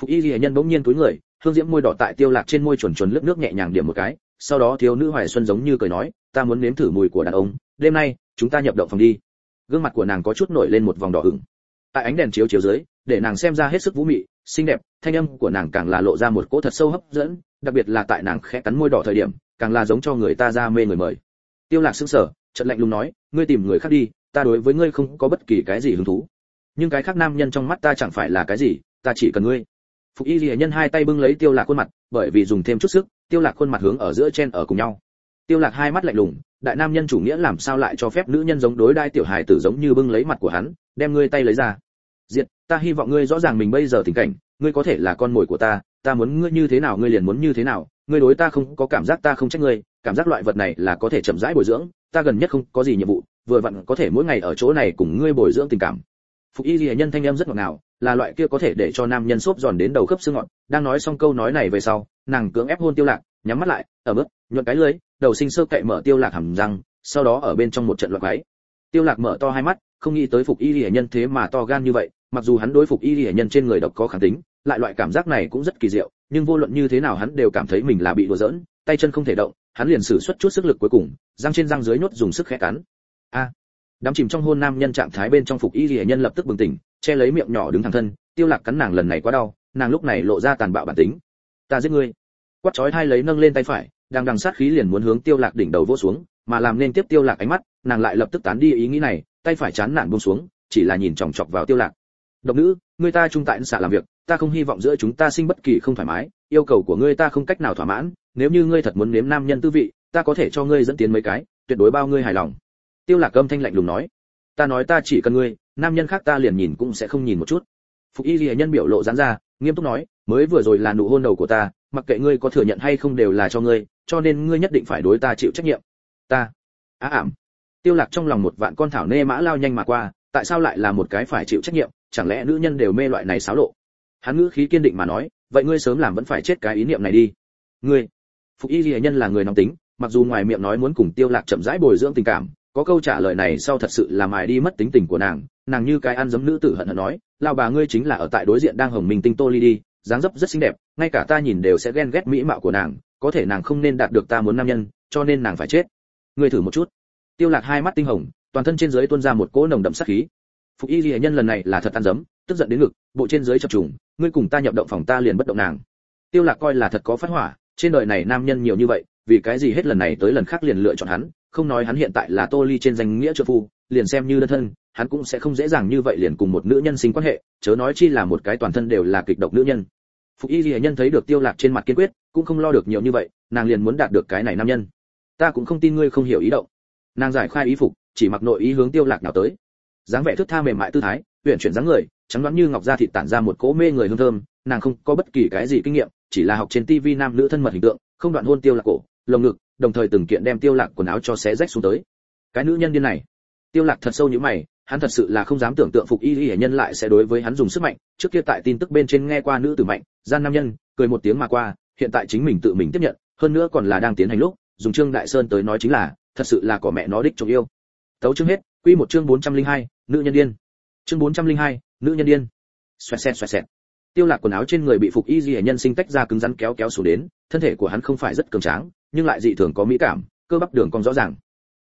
Phục y Lệ nhân bỗng nhiên túi người, hương diễm môi đỏ tại tiêu lạc trên môi chuẩn chuẩn lướt nước nhẹ nhàng điểm một cái, sau đó thiếu nữ hoài xuân giống như cười nói, ta muốn nếm thử mùi của đàn ông, đêm nay, chúng ta nhập động phòng đi gương mặt của nàng có chút nổi lên một vòng đỏ ửng. Tại ánh đèn chiếu chiếu dưới, để nàng xem ra hết sức vũ mị, xinh đẹp, thanh âm của nàng càng là lộ ra một cỗ thật sâu hấp dẫn, đặc biệt là tại nàng khẽ cắn môi đỏ thời điểm, càng là giống cho người ta ra mê người mời. Tiêu lạc sững sờ trận lạnh lùng nói, ngươi tìm người khác đi, ta đối với ngươi không có bất kỳ cái gì hứng thú. Nhưng cái khác nam nhân trong mắt ta chẳng phải là cái gì, ta chỉ cần ngươi. Phục y lìa nhân hai tay bưng lấy tiêu lạc khuôn mặt, bởi vì dùng thêm chút sức, tiêu lạc khuôn mặt hướng ở giữa chen ở cùng nhau. Tiêu lạc hai mắt lạnh lùng đại nam nhân chủ nghĩa làm sao lại cho phép nữ nhân giống đối đai tiểu hài tử giống như bưng lấy mặt của hắn, đem ngươi tay lấy ra. Diệt, ta hy vọng ngươi rõ ràng mình bây giờ tình cảnh, ngươi có thể là con mồi của ta ta muốn ngươi như thế nào ngươi liền muốn như thế nào, ngươi đối ta không có cảm giác ta không trách ngươi, cảm giác loại vật này là có thể chậm rãi bồi dưỡng, ta gần nhất không có gì nhiệm vụ, vừa vặn có thể mỗi ngày ở chỗ này cùng ngươi bồi dưỡng tình cảm. Phục y lìa nhân thanh âm rất ngọt ngào, là loại kia có thể để cho nam nhân xốp giòn đến đầu khớp xương ngọt đang nói xong câu nói này về sau, nàng cưỡng ép hôn tiêu lạc, nhắm mắt lại ở bước nhuận cái lưới đầu sinh sơ cậy mở tiêu lạc hầm răng, sau đó ở bên trong một trận loạn quái. Tiêu lạc mở to hai mắt, không nghĩ tới phục y lìa nhân thế mà to gan như vậy, mặc dù hắn đối phục y lìa nhân trên người độc có kháng tính, lại loại cảm giác này cũng rất kỳ diệu, nhưng vô luận như thế nào hắn đều cảm thấy mình là bị đùa giỡn, tay chân không thể động, hắn liền sử xuất chút sức lực cuối cùng, răng trên răng dưới nhốt dùng sức khẽ cắn. A! Đám chìm trong hôn nam nhân trạng thái bên trong phục y lìa nhân lập tức bừng tỉnh, che lấy miệng nhỏ đứng thẳng thân, tiêu lạc cắn nàng lần này quá đau, nàng lúc này lộ ra tàn bạo bản tính. Ta giết ngươi. Quát chói hai lấy nâng lên tay phải đang đằng sát khí liền muốn hướng tiêu lạc đỉnh đầu vỗ xuống, mà làm nên tiếp tiêu lạc ánh mắt, nàng lại lập tức tán đi ý nghĩ này, tay phải chán nản buông xuống, chỉ là nhìn chòng chọc vào tiêu lạc. Độc nữ ngươi ta chung tại xã làm việc, ta không hy vọng giữa chúng ta sinh bất kỳ không thoải mái, yêu cầu của ngươi ta không cách nào thỏa mãn, nếu như ngươi thật muốn nếm nam nhân tư vị, ta có thể cho ngươi dẫn tiến mấy cái, tuyệt đối bao ngươi hài lòng. Tiêu lạc âm thanh lạnh lùng nói, ta nói ta chỉ cần ngươi, nam nhân khác ta liền nhìn cũng sẽ không nhìn một chút. Phục y lìa nhân biểu lộ giãn ra, nghiêm túc nói mới vừa rồi là nụ hôn đầu của ta, mặc kệ ngươi có thừa nhận hay không đều là cho ngươi, cho nên ngươi nhất định phải đối ta chịu trách nhiệm. Ta. Á ảm. Tiêu lạc trong lòng một vạn con thảo nê mã lao nhanh mà qua, tại sao lại là một cái phải chịu trách nhiệm, chẳng lẽ nữ nhân đều mê loại này xáo lộ? Hắn ngữ khí kiên định mà nói, vậy ngươi sớm làm vẫn phải chết cái ý niệm này đi. Ngươi. Phục y lìa nhân là người nóng tính, mặc dù ngoài miệng nói muốn cùng tiêu lạc chậm rãi bồi dưỡng tình cảm, có câu trả lời này sau thật sự là mài đi mất tính tình của nàng nàng như cái ăn giấm nữ tử hận hận nói lao bà ngươi chính là ở tại đối diện đang hồng mình tinh tô ly đi dáng dấp rất xinh đẹp, ngay cả ta nhìn đều sẽ ghen ghét mỹ mạo của nàng, có thể nàng không nên đạt được ta muốn nam nhân, cho nên nàng phải chết. Ngươi thử một chút. Tiêu lạc hai mắt tinh hồng, toàn thân trên dưới tuôn ra một cỗ nồng đậm sát khí. Phục y lìa nhân lần này là thật ăn dấm, tức giận đến ngực, bộ trên dưới chập trùng, ngươi cùng ta nhập động phòng ta liền bất động nàng. Tiêu lạc coi là thật có phát hỏa, trên đời này nam nhân nhiều như vậy, vì cái gì hết lần này tới lần khác liền lựa chọn hắn? Không nói hắn hiện tại là tô ly trên danh nghĩa trợ phu, liền xem như đơn thân, hắn cũng sẽ không dễ dàng như vậy liền cùng một nữ nhân sinh quan hệ, chớ nói chi là một cái toàn thân đều là kịch độc nữ nhân. Phục y lìa nhân thấy được tiêu lạc trên mặt kiên quyết, cũng không lo được nhiều như vậy, nàng liền muốn đạt được cái này nam nhân. Ta cũng không tin ngươi không hiểu ý động. Nàng giải khai ý phục, chỉ mặc nội ý hướng tiêu lạc nào tới. Dáng vẻ thước tha mềm mại tư thái, uyển chuyển dáng người, trắng đoán như ngọc da thịt tản ra một cỗ mê người hương thơm, nàng không có bất kỳ cái gì kinh nghiệm, chỉ là học trên tivi nam nữ thân mật hình tượng, không đoạn hôn tiêu lạc cổ, lồng ngực đồng thời từng kiện đem tiêu lạc quần áo cho xé rách xuống tới. Cái nữ nhân điên này. Tiêu lạc thật sâu như mày hắn thật sự là không dám tưởng tượng phục y y nhân lại sẽ đối với hắn dùng sức mạnh. Trước kia tại tin tức bên trên nghe qua nữ tử mạnh gian nam nhân cười một tiếng mà qua hiện tại chính mình tự mình tiếp nhận hơn nữa còn là đang tiến hành lúc dùng trương đại sơn tới nói chính là thật sự là của mẹ nó đích trộm yêu. Tấu chương hết quy một chương 402, nữ nhân điên. Chương 402, nữ nhân điên. Xoẹt xẹt xoẹt xẹt. Tiêu lạc quần áo trên người bị phục y di nhân sinh tách ra cứng rắn kéo kéo xuống đến thân thể của hắn không phải rất cường tráng, nhưng lại dị thường có mỹ cảm, cơ bắp đường cong rõ ràng.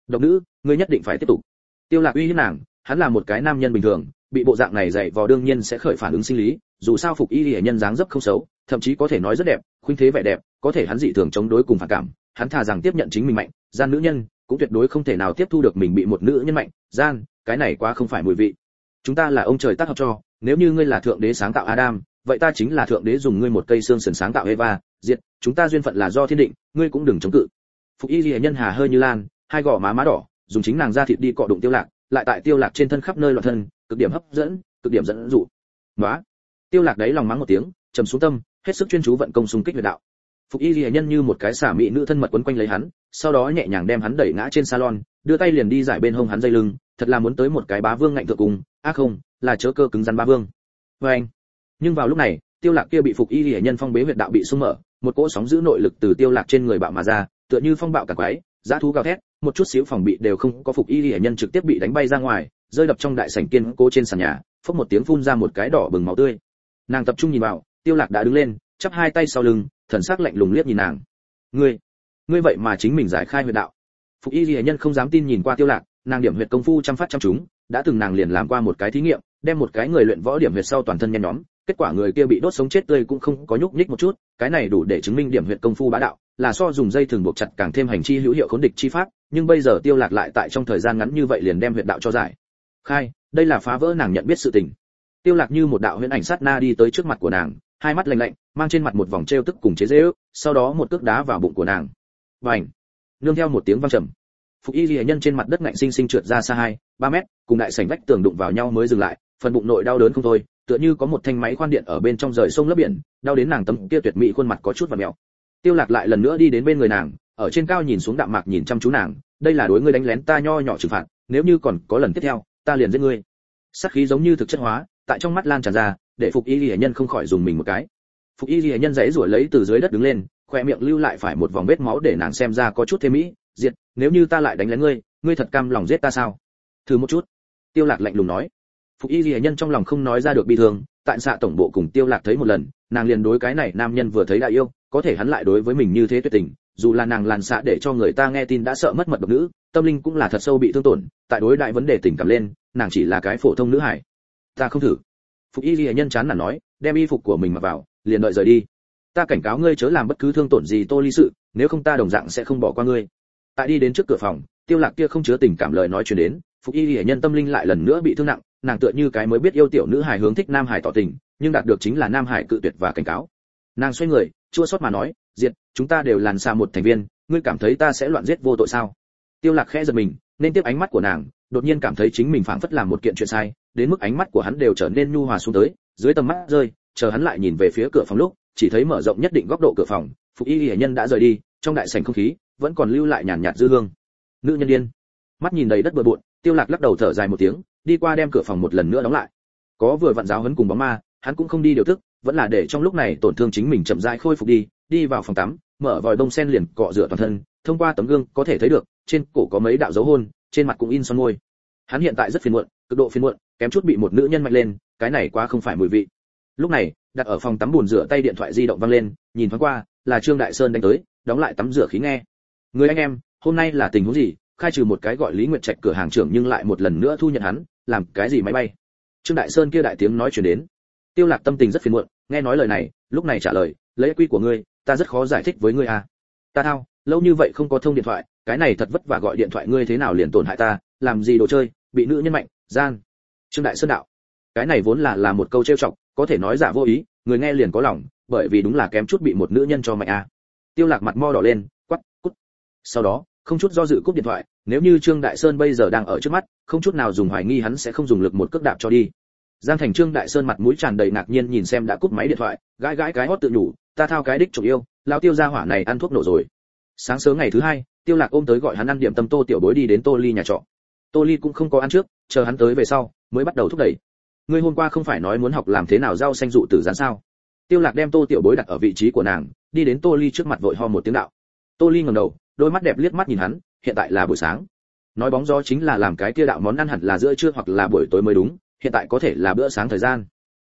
Độc nữ, ngươi nhất định phải tiếp tục. Tiêu lạc uy hiếp nàng, hắn là một cái nam nhân bình thường, bị bộ dạng này dạy vò đương nhiên sẽ khởi phản ứng sinh lý, dù sao phục y liễu nhân dáng dấp không xấu, thậm chí có thể nói rất đẹp, khuynh thế vẻ đẹp, có thể hắn dị thường chống đối cùng phản cảm. Hắn thà rằng tiếp nhận chính mình mạnh, gian nữ nhân, cũng tuyệt đối không thể nào tiếp thu được mình bị một nữ nhân mạnh. Gian, cái này quá không phải mùi vị. Chúng ta là ông trời tác hợp cho, nếu như ngươi là thượng đế sáng tạo adam, vậy ta chính là thượng đế dùng ngươi một cây xương sườn sáng tạo eva diệt, chúng ta duyên phận là do thiên định, ngươi cũng đừng chống cự. Phục y ghi nhân hà hơi như lan, hai gò má má đỏ, dùng chính nàng ra thịt đi cọ đụng tiêu lạc, lại tại tiêu lạc trên thân khắp nơi loạn thân, cực điểm hấp dẫn, cực điểm dẫn dụ. Quá tiêu lạc đấy lòng mắng một tiếng, trầm xuống tâm, hết sức chuyên chú vận công xung kích huyệt đạo. Phục y ghi nhân như một cái xả mỹ nữ thân mật quấn quanh lấy hắn, sau đó nhẹ nhàng đem hắn đẩy ngã trên salon, đưa tay liền đi giải bên hông hắn dây lưng, thật là muốn tới một cái bá vương ngạnh thượng cùng ác không, là chớ cơ cứng rắn bá vương. Với anh nhưng vào lúc này, tiêu lạc kia bị phục y ghi nhân phong bế huyệt đạo bị xung mở một cỗ sóng giữ nội lực từ tiêu lạc trên người bạo mà ra, tựa như phong bạo cả quái giá thú gào thét, một chút xíu phòng bị đều không có phục y lìa nhân trực tiếp bị đánh bay ra ngoài, rơi đập trong đại sảnh kiên cố trên sàn nhà, phốc một tiếng phun ra một cái đỏ bừng máu tươi. Nàng tập trung nhìn vào, tiêu lạc đã đứng lên, chắp hai tay sau lưng, thần sắc lạnh lùng liếc nhìn nàng. Ngươi ngươi vậy mà chính mình giải khai huyệt đạo. Phục y lìa nhân không dám tin nhìn qua tiêu lạc, nàng điểm huyệt công phu chăm phát chăm chúng, đã từng nàng liền làm qua một cái thí nghiệm, đem một cái người luyện võ điểm huyệt sau toàn thân nhen nhóm kết quả người kia bị đốt sống chết tươi cũng không có nhúc nhích một chút, cái này đủ để chứng minh điểm huyệt công phu bá đạo, là so dùng dây thường buộc chặt càng thêm hành chi hữu hiệu khốn địch chi pháp, nhưng bây giờ tiêu lạc lại tại trong thời gian ngắn như vậy liền đem huyệt đạo cho giải. Khai, đây là phá vỡ nàng nhận biết sự tình. Tiêu lạc như một đạo huyễn ảnh sát na đi tới trước mặt của nàng, hai mắt lạnh lạnh, mang trên mặt một vòng trêu tức cùng chế giễu, sau đó một cước đá vào bụng của nàng. Vành, nương theo một tiếng vang trầm. Phục y lìa nhân trên mặt đất ngạnh sinh sinh trượt ra xa hai, ba mét, cùng đại sảnh vách tường đụng vào nhau mới dừng lại, phần bụng nội đau đớn không thôi tựa như có một thanh máy khoan điện ở bên trong rời sông lấp biển, đau đến nàng tấm kia tuyệt mỹ khuôn mặt có chút và mèo. Tiêu lạc lại lần nữa đi đến bên người nàng, ở trên cao nhìn xuống đạm mạc nhìn chăm chú nàng, đây là đối ngươi đánh lén ta nho nhỏ trừng phạt, nếu như còn có lần tiếp theo, ta liền giết ngươi. Sát khí giống như thực chất hóa, tại trong mắt lan tràn ra, để phục y lìa nhân không khỏi dùng mình một cái. Phục y lìa nhân dãy rủi lấy từ dưới đất đứng lên, khoe miệng lưu lại phải một vòng vết máu để nàng xem ra có chút thêm mỹ, diệt, nếu như ta lại đánh lén ngươi ngươi thật cam lòng giết ta sao? Thử một chút. Tiêu lạc lạnh lùng nói phục y ghi nhân trong lòng không nói ra được bi thương, tại xạ tổng bộ cùng tiêu lạc thấy một lần, nàng liền đối cái này nam nhân vừa thấy đại yêu, có thể hắn lại đối với mình như thế tuyệt tình, dù là nàng làn xạ để cho người ta nghe tin đã sợ mất mật độc nữ, tâm linh cũng là thật sâu bị thương tổn, tại đối đại vấn đề tình cảm lên, nàng chỉ là cái phổ thông nữ hải ta không thử. Phục y ghi nhân chán là nói, đem y phục của mình mặc vào, liền đợi rời đi. Ta cảnh cáo ngươi chớ làm bất cứ thương tổn gì tô ly sự, nếu không ta đồng dạng sẽ không bỏ qua ngươi. Tại đi đến trước cửa phòng, tiêu lạc kia không chứa tình cảm lời nói truyền đến, phục y lìa nhân tâm linh lại lần nữa bị thương nặng nàng tựa như cái mới biết yêu tiểu nữ hài hướng thích nam hải tỏ tình, nhưng đạt được chính là nam hải cự tuyệt và cảnh cáo. Nàng xoay người, chua xót mà nói, diệt, chúng ta đều làn xa một thành viên, ngươi cảm thấy ta sẽ loạn giết vô tội sao? Tiêu lạc khẽ giật mình, nên tiếp ánh mắt của nàng, đột nhiên cảm thấy chính mình phảng phất làm một kiện chuyện sai, đến mức ánh mắt của hắn đều trở nên nhu hòa xuống tới, dưới tầm mắt rơi, chờ hắn lại nhìn về phía cửa phòng lúc, chỉ thấy mở rộng nhất định góc độ cửa phòng, phục y hệ nhân đã rời đi, trong đại sảnh không khí, vẫn còn lưu lại nhàn nhạt dư hương. Nữ nhân điên. Mắt nhìn đầy đất bừa bộn, tiêu lạc lắc đầu thở dài một tiếng đi qua đem cửa phòng một lần nữa đóng lại. Có vừa vặn giáo hấn cùng bóng ma, hắn cũng không đi điều tức vẫn là để trong lúc này tổn thương chính mình chậm rãi khôi phục đi đi vào phòng tắm, mở vòi bông sen liền cọ rửa toàn thân, thông qua tấm gương có thể thấy được, trên cổ có mấy đạo dấu hôn, trên mặt cũng in son môi. Hắn hiện tại rất phiền muộn, cực độ phiền muộn, kém chút bị một nữ nhân mạnh lên, cái này quá không phải mùi vị. Lúc này, đặt ở phòng tắm bùn rửa tay điện thoại di động văng lên, nhìn thoáng qua, là trương đại sơn đánh tới, đóng lại tắm rửa khí nghe. Người anh em, hôm nay là tình huống gì? Khai trừ một cái gọi lý nguyệt trạch cửa hàng trưởng nhưng lại một lần nữa thu nhận hắn làm cái gì máy bay? Trương đại sơn kia đại tiếng nói chuyển đến. Tiêu lạc tâm tình rất phiền muộn, nghe nói lời này, lúc này trả lời, lấy quy của ngươi, ta rất khó giải thích với ngươi à. Ta thao, lâu như vậy không có thông điện thoại, cái này thật vất vả gọi điện thoại ngươi thế nào liền tổn hại ta, làm gì đồ chơi, bị nữ nhân mạnh, gian. Trương đại sơn đạo. Cái này vốn là là một câu trêu chọc, có thể nói giả vô ý, người nghe liền có lòng, bởi vì đúng là kém chút bị một nữ nhân cho mạnh à. Tiêu lạc mặt mo đỏ lên quắt cút. Sau đó không chút do dự cúp điện thoại, nếu như trương đại sơn bây giờ đang ở trước mắt, không chút nào dùng hoài nghi hắn sẽ không dùng lực một cước đạp cho đi. Giang thành trương đại sơn mặt mũi tràn đầy ngạc nhiên nhìn xem đã cúp máy điện thoại, gãi gãi cái hót tự nhủ, ta thao cái đích chủ yêu lao tiêu gia hỏa này ăn thuốc nổ rồi. Sáng sớm ngày thứ hai, tiêu lạc ôm tới gọi hắn ăn điểm tâm tô tiểu bối đi đến tô ly nhà trọ. Tô ly cũng không có ăn trước, chờ hắn tới về sau, mới bắt đầu thúc đẩy. Ngươi hôm qua không phải nói muốn học làm thế nào rau xanh dụ tử gián sao? Tiêu lạc đem tô tiểu bối đặt ở vị trí của nàng, đi đến tô ly trước mặt vội ho một tiếng đạo. Tô ly ngẩng đầu đôi mắt đẹp liếc mắt nhìn hắn, hiện tại là buổi sáng. Nói bóng gió chính là làm cái kia đạo món ăn hẳn là giữa trưa hoặc là buổi tối mới đúng, hiện tại có thể là bữa sáng thời gian.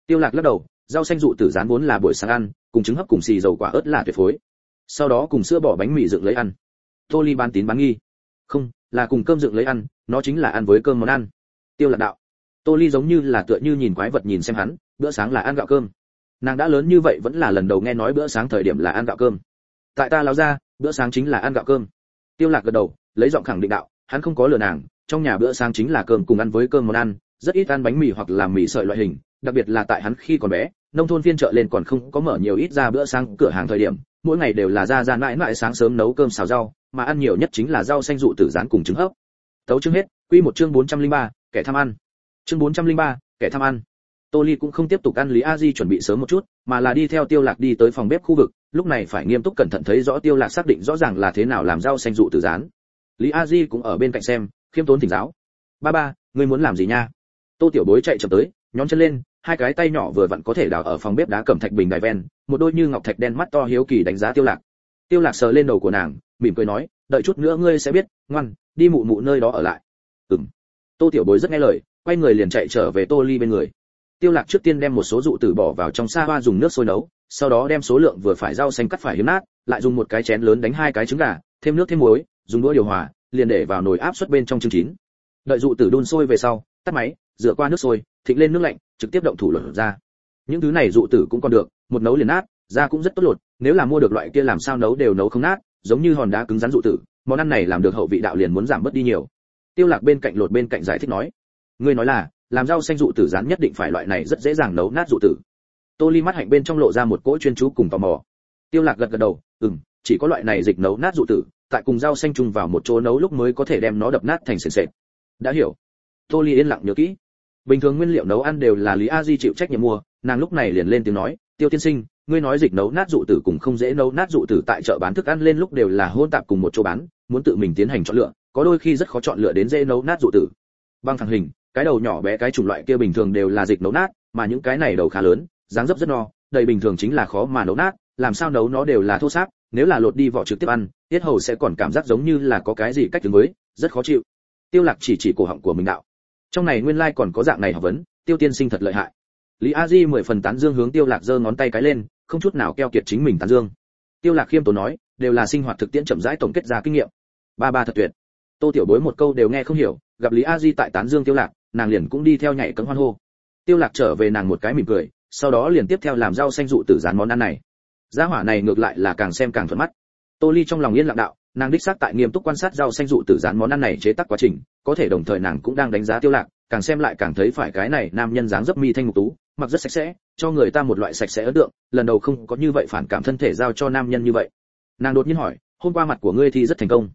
Tiêu lạc lắc đầu, rau xanh dụ tử rán vốn là buổi sáng ăn, cùng trứng hấp cùng xì dầu quả ớt là tuyệt phối. Sau đó cùng sữa bỏ bánh mì dựng lấy ăn. Tô ly bán tín bán nghi. Không, là cùng cơm dựng lấy ăn, nó chính là ăn với cơm món ăn. Tiêu lạc đạo. Tô ly giống như là tựa như nhìn quái vật nhìn xem hắn, bữa sáng là ăn gạo cơm. Nàng đã lớn như vậy vẫn là lần đầu nghe nói bữa sáng thời điểm là ăn gạo cơm. Tại ta lão ra bữa sáng chính là ăn gạo cơm. Tiêu lạc gật đầu lấy giọng khẳng định đạo hắn không có lừa nàng trong nhà bữa sáng chính là cơm cùng ăn với cơm món ăn rất ít ăn bánh mì hoặc là mì sợi loại hình đặc biệt là tại hắn khi còn bé nông thôn phiên chợ lên còn không có mở nhiều ít ra bữa sáng cửa hàng thời điểm mỗi ngày đều là ra ra mãi mãi sáng sớm nấu cơm xào rau mà ăn nhiều nhất chính là rau xanh dụ tử rán cùng trứng hấp. Tấu chương hết quy một chương 403, kẻ tham ăn. Chương 403, kẻ tham ăn. Tô ly cũng không tiếp tục ăn lý a di chuẩn bị sớm một chút mà là đi theo tiêu lạc đi tới phòng bếp khu vực lúc này phải nghiêm túc cẩn thận thấy rõ tiêu lạc xác định rõ ràng là thế nào làm rau xanh dụ từ rán. Lý a di cũng ở bên cạnh xem, khiêm tốn thỉnh giáo. Ba ba, ngươi muốn làm gì nha? Tô tiểu bối chạy chậm tới, nhón chân lên, hai cái tay nhỏ vừa vặn có thể đào ở phòng bếp đá cẩm thạch bình đài ven, một đôi như ngọc thạch đen mắt to hiếu kỳ đánh giá tiêu lạc. Tiêu lạc sờ lên đầu của nàng, mỉm cười nói, đợi chút nữa ngươi sẽ biết, ngoan, đi mụ mụ nơi đó ở lại. Ừm. Tô tiểu bối rất nghe lời, quay người liền chạy trở về tô ly bên người. Tiêu lạc trước tiên đem một số dụ tử bỏ vào trong sa hoa dùng nước sôi nấu sau đó đem số lượng vừa phải rau xanh cắt phải hiếm nát, lại dùng một cái chén lớn đánh hai cái trứng gà, thêm nước thêm muối, dùng đũa điều hòa, liền để vào nồi áp suất bên trong trứng chín. Đợi dụ tử đun sôi về sau, tắt máy, rửa qua nước sôi, thịnh lên nước lạnh, trực tiếp động thủ lột ra. Những thứ này dụ tử cũng còn được, một nấu liền nát, da cũng rất tốt lột, nếu là mua được loại kia làm sao nấu đều nấu không nát, giống như hòn đá cứng rắn dụ tử, món ăn này làm được hậu vị đạo liền muốn giảm bớt đi nhiều. Tiêu lạc bên cạnh lột bên cạnh giải thích nói, ngươi nói là, làm rau xanh dụ tử rán nhất định phải loại này rất dễ dàng nấu nát dụ tử tô ly mắt hạnh bên trong lộ ra một cỗ chuyên chú cùng tò mò. Tiêu lạc gật gật đầu, ừm, chỉ có loại này dịch nấu nát dụ tử, tại cùng rau xanh chung vào một chỗ nấu lúc mới có thể đem nó đập nát thành sền sệt. Đã hiểu. Tô ly yên lặng nhớ kỹ. Bình thường nguyên liệu nấu ăn đều là lý a di chịu trách nhiệm mua, nàng lúc này liền lên tiếng nói, tiêu tiên sinh, ngươi nói dịch nấu nát dụ tử cùng không dễ nấu nát dụ tử tại chợ bán thức ăn lên lúc đều là hôn tạp cùng một chỗ bán, muốn tự mình tiến hành chọn lựa, có đôi khi rất khó chọn lựa đến dễ nấu nát dụ tử. Băng thẳng hình, cái đầu nhỏ bé cái chủng loại kia bình thường đều là dịch nấu nát, mà những cái này đầu khá lớn dáng dấp rất no, đầy bình thường chính là khó mà nấu nát, làm sao nấu nó đều là thô sáp, nếu là lột đi vỏ trực tiếp ăn, tiết hầu sẽ còn cảm giác giống như là có cái gì cách tương mới rất khó chịu. Tiêu lạc chỉ chỉ cổ họng của mình đạo. Trong này nguyên lai like còn có dạng này học vấn, tiêu tiên sinh thật lợi hại. Lý a di mười phần tán dương hướng tiêu lạc giơ ngón tay cái lên, không chút nào keo kiệt chính mình tán dương. Tiêu lạc khiêm tốn nói, đều là sinh hoạt thực tiễn chậm rãi tổng kết ra kinh nghiệm. Ba ba thật tuyệt. Tô tiểu bối một câu đều nghe không hiểu, gặp lý a di tại tán dương tiêu lạc, nàng liền cũng đi theo nhảy cẫng hoan hô. Tiêu lạc trở về nàng một cái mỉm cười sau đó liền tiếp theo làm rau xanh dụ tử dán món ăn này. Gia hỏa này ngược lại là càng xem càng thuận mắt. Tô ly trong lòng yên lặng đạo, nàng đích xác tại nghiêm túc quan sát rau xanh dụ tử dán món ăn này chế tác quá trình, có thể đồng thời nàng cũng đang đánh giá tiêu lạc, càng xem lại càng thấy phải cái này nam nhân dáng dấp mi thanh ngục tú, mặc rất sạch sẽ, cho người ta một loại sạch sẽ ấn tượng, lần đầu không có như vậy phản cảm thân thể giao cho nam nhân như vậy. Nàng đột nhiên hỏi, hôm qua mặt của ngươi thì rất thành công.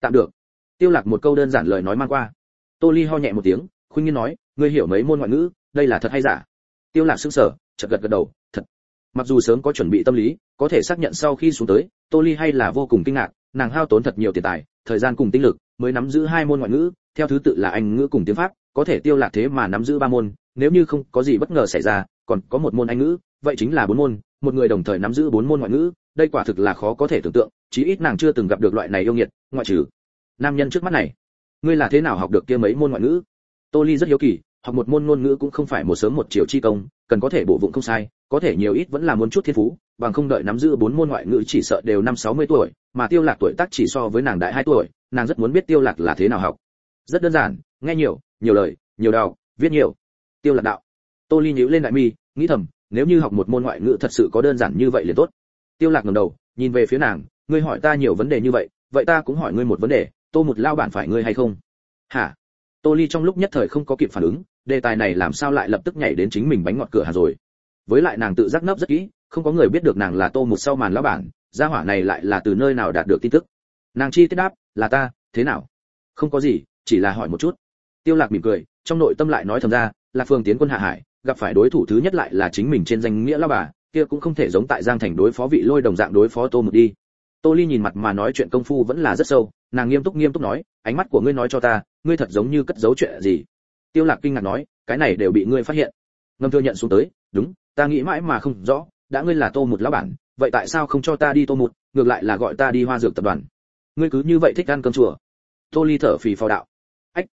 Tạm được. Tiêu lạc một câu đơn giản lời nói mang qua. Tô ly ho nhẹ một tiếng, khuyên nhiên nói, ngươi hiểu mấy môn ngoại ngữ, đây là thật hay giả? Tiêu lạc sững sờ, chợt gật gật đầu, thật, mặc dù sớm có chuẩn bị tâm lý, có thể xác nhận sau khi xuống tới, tô ly hay là vô cùng kinh ngạc, nàng hao tốn thật nhiều tiền tài, thời gian cùng tinh lực mới nắm giữ hai môn ngoại ngữ, theo thứ tự là anh ngữ cùng tiếng pháp, có thể tiêu lạc thế mà nắm giữ ba môn, nếu như không có gì bất ngờ xảy ra, còn có một môn anh ngữ, vậy chính là bốn môn, một người đồng thời nắm giữ bốn môn ngoại ngữ, đây quả thực là khó có thể tưởng tượng, chí ít nàng chưa từng gặp được loại này yêu nghiệt, ngoại trừ nam nhân trước mắt này. Ngươi là thế nào học được kia mấy môn ngoại ngữ? Tô ly rất hiếu kỳ học một môn ngôn ngữ cũng không phải một sớm một chiều chi công cần có thể bổ vụng không sai có thể nhiều ít vẫn là muốn chút thiên phú bằng không đợi nắm giữ bốn môn ngoại ngữ chỉ sợ đều năm sáu mươi tuổi mà tiêu lạc tuổi tác chỉ so với nàng đại hai tuổi nàng rất muốn biết tiêu lạc là thế nào học. Rất đơn giản nghe nhiều nhiều lời nhiều đạo, viết nhiều. Tiêu lạc đạo. Tô ly nhíu lên đại mi nghĩ thầm nếu như học một môn ngoại ngữ thật sự có đơn giản như vậy liền tốt. Tiêu lạc ngẩng đầu nhìn về phía nàng ngươi hỏi ta nhiều vấn đề như vậy vậy ta cũng hỏi ngươi một vấn đề tô một lao bản phải ngươi hay không? Hả? Tô ly trong lúc nhất thời không có kịp phản ứng, đề tài này làm sao lại lập tức nhảy đến chính mình bánh ngọt cửa hàng rồi. Với lại nàng tự giác nấp rất kỹ, không có người biết được nàng là tô một sau màn lão bản, gia hỏa này lại là từ nơi nào đạt được tin tức. Nàng chi tiết đáp, là ta, thế nào? Không có gì, chỉ là hỏi một chút. Tiêu lạc mỉm cười, trong nội tâm lại nói thầm ra là phương tiến quân hạ hải, gặp phải đối thủ thứ nhất lại là chính mình trên danh nghĩa lão bà, kia cũng không thể giống tại giang thành đối phó vị lôi đồng dạng đối phó tô một đi tô ly nhìn mặt mà nói chuyện công phu vẫn là rất sâu, nàng nghiêm túc nghiêm túc nói, ánh mắt của ngươi nói cho ta, ngươi thật giống như cất giấu chuyện gì? Tiêu lạc kinh ngạc nói, cái này đều bị ngươi phát hiện. Ngâm thừa nhận xuống tới, đúng, ta nghĩ mãi mà không rõ, đã ngươi là tô một lão bản, vậy tại sao không cho ta đi tô một ngược lại là gọi ta đi hoa dược tập đoàn? Ngươi cứ như vậy thích ăn cơm chùa. Tô ly thở phì phào đạo. Ách.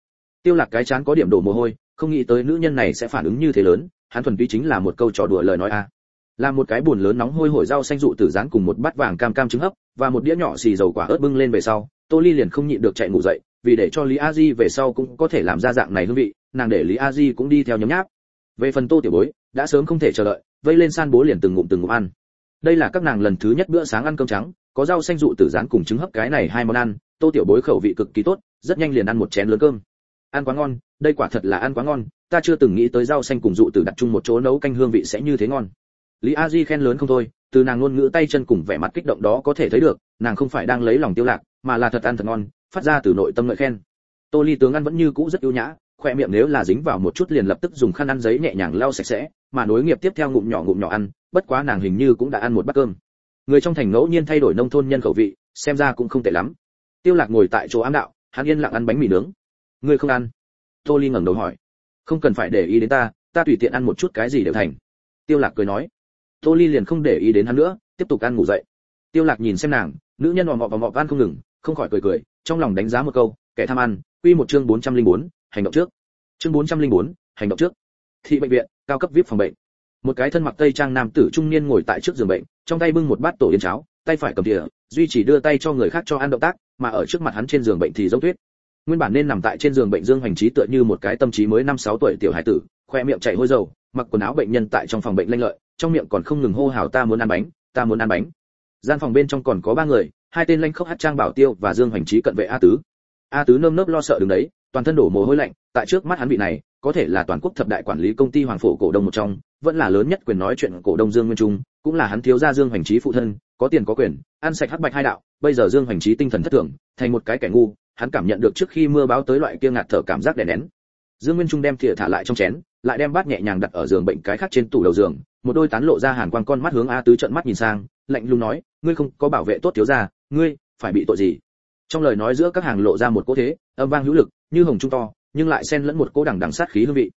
Tiêu lạc cái chán có điểm đổ mồ hôi, không nghĩ tới nữ nhân này sẽ phản ứng như thế lớn, hắn thuần túy chính là một câu trò đùa lời nói a là một cái buồn lớn nóng hôi hổi rau xanh dụ tử rán cùng một bát vàng cam cam trứng hấp, và một đĩa nhỏ xì dầu quả ớt bưng lên về sau, tô ly liền không nhịn được chạy ngủ dậy, vì để cho lý a di về sau cũng có thể làm ra dạng này hương vị, nàng để lý a di cũng đi theo nhấm nháp. Về phần tô tiểu bối, đã sớm không thể chờ đợi, vây lên san bố liền từng ngụm từng ngụm ăn. Đây là các nàng lần thứ nhất bữa sáng ăn cơm trắng, có rau xanh dụ tử rán cùng trứng hấp cái này hai món ăn, tô tiểu bối khẩu vị cực kỳ tốt, rất nhanh liền ăn một chén lớn cơm. Ăn quá ngon, đây quả thật là ăn quá ngon, ta chưa từng nghĩ tới rau xanh cùng dụ tử đặt chung một chỗ nấu canh hương vị sẽ như thế ngon lý a di khen lớn không thôi, từ nàng ngôn ngữ tay chân cùng vẻ mặt kích động đó có thể thấy được, nàng không phải đang lấy lòng tiêu lạc, mà là thật ăn thật ngon, phát ra từ nội tâm ngợi khen. Tô ly tướng ăn vẫn như cũ rất yêu nhã, khoe miệng nếu là dính vào một chút liền lập tức dùng khăn ăn giấy nhẹ nhàng lau sạch sẽ, mà nối nghiệp tiếp theo ngụm nhỏ ngụm nhỏ ăn, bất quá nàng hình như cũng đã ăn một bát cơm. Người trong thành ngẫu nhiên thay đổi nông thôn nhân khẩu vị, xem ra cũng không tệ lắm. Tiêu lạc ngồi tại chỗ ám đạo, hắn yên lặng ăn bánh mì nướng. Ngươi không ăn? Tô ly ngẩng đầu hỏi. Không cần phải để ý đến ta ta tùy tiện ăn một chút cái gì đều thành. Tiêu lạc cười nói tô ly liền không để ý đến hắn nữa tiếp tục ăn ngủ dậy. Tiêu lạc nhìn xem nàng nữ nhân vòng vọng và vọng van không ngừng không khỏi cười cười trong lòng đánh giá một câu kẻ tham ăn quy một chương 404, hành động trước. Chương 404, hành động trước. Thị bệnh viện cao cấp vip phòng bệnh. Một cái thân mặc tây trang nam tử trung niên ngồi tại trước giường bệnh trong tay bưng một bát tổ yến cháo tay phải cầm thìa duy chỉ đưa tay cho người khác cho ăn động tác mà ở trước mặt hắn trên giường bệnh thì giống tuyết. Nguyên bản nên nằm tại trên giường bệnh dương Hoành trí tựa như một cái tâm trí mới năm sáu tuổi tiểu hải tử khoe miệng chảy hôi dầu, mặc quần áo bệnh nhân tại trong phòng bệnh lanh lợi, trong miệng còn không ngừng hô hào ta muốn ăn bánh, ta muốn ăn bánh. Gian phòng bên trong còn có ba người, hai tên lanh khốc hát trang bảo tiêu và dương hoành trí cận vệ a tứ. A tứ nơm nớp lo sợ đứng đấy, toàn thân đổ mồ hôi lạnh, tại trước mắt hắn vị này, có thể là toàn quốc thập đại quản lý công ty hoàng phổ cổ đông một trong, vẫn là lớn nhất quyền nói chuyện cổ đông dương nguyên trung, cũng là hắn thiếu gia dương hoành trí phụ thân, có tiền có quyền, ăn sạch hắc bạch hai đạo, bây giờ dương hoành trí tinh thần thất thường, thành một cái kẻ ngu, hắn cảm nhận được trước khi mưa báo tới loại kia ngạt thở cảm giác đè nén dương nguyên trung đem thìa thả lại trong chén, lại đem bát nhẹ nhàng đặt ở giường bệnh cái khác trên tủ đầu giường, một đôi tán lộ ra hàn quang con mắt hướng a tứ trận mắt nhìn sang, lạnh lùng nói, ngươi không có bảo vệ tốt thiếu gia, ngươi phải bị tội gì? Trong lời nói giữa các hàng lộ ra một cỗ thế, âm vang hữu lực, như hồng trung to, nhưng lại xen lẫn một cỗ đằng đằng sát khí hương vị.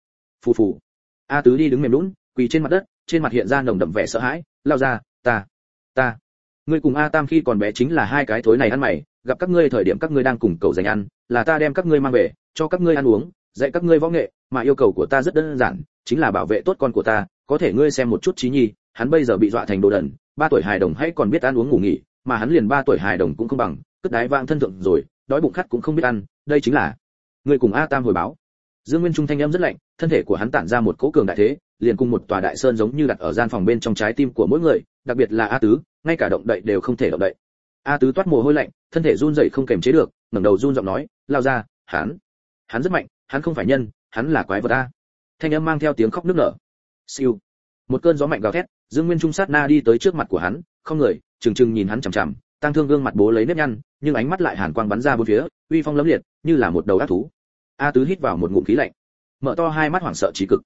Phù phù. A tứ đi đứng mềm lún, quỳ trên mặt đất, trên mặt hiện ra nồng đậm vẻ sợ hãi, lao ra, ta ta, ngươi cùng a tam khi còn bé chính là hai cái thối này ăn mày, gặp các ngươi thời điểm các ngươi đang cùng cầu giành ăn, là ta đem các ngươi mang về, cho các ngươi ăn uống dạy các ngươi võ nghệ, mà yêu cầu của ta rất đơn giản, chính là bảo vệ tốt con của ta, có thể ngươi xem một chút trí nhi, hắn bây giờ bị dọa thành đồ đần, ba tuổi hài đồng hãy còn biết ăn uống ngủ nghỉ, mà hắn liền ba tuổi hài đồng cũng không bằng, cất đái vang thân thượng rồi, đói bụng khát cũng không biết ăn, đây chính là ngươi cùng a tam hồi báo. Dương nguyên trung thanh âm rất lạnh, thân thể của hắn tản ra một cỗ cường đại thế, liền cùng một tòa đại sơn giống như đặt ở gian phòng bên trong trái tim của mỗi người, đặc biệt là a tứ, ngay cả động đậy đều không thể động đậy. A tứ toát mồ hôi lạnh, thân thể run rẩy không kềm chế được, ngẩng đầu run giọng nói, lao ra, hắn hắn rất mạnh hắn không phải nhân, hắn là quái vật ta. thanh âm mang theo tiếng khóc nức nở. Siêu. Một cơn gió mạnh gào thét, dương nguyên trung sát na đi tới trước mặt của hắn, không người, trừng trừng nhìn hắn chằm chằm tăng thương gương mặt bố lấy nếp nhăn, nhưng ánh mắt lại hàn quang bắn ra bốn phía, uy phong lẫm liệt, như là một đầu ác thú. A tứ hít vào một ngụm khí lạnh. Mở to hai mắt hoảng sợ trí cực.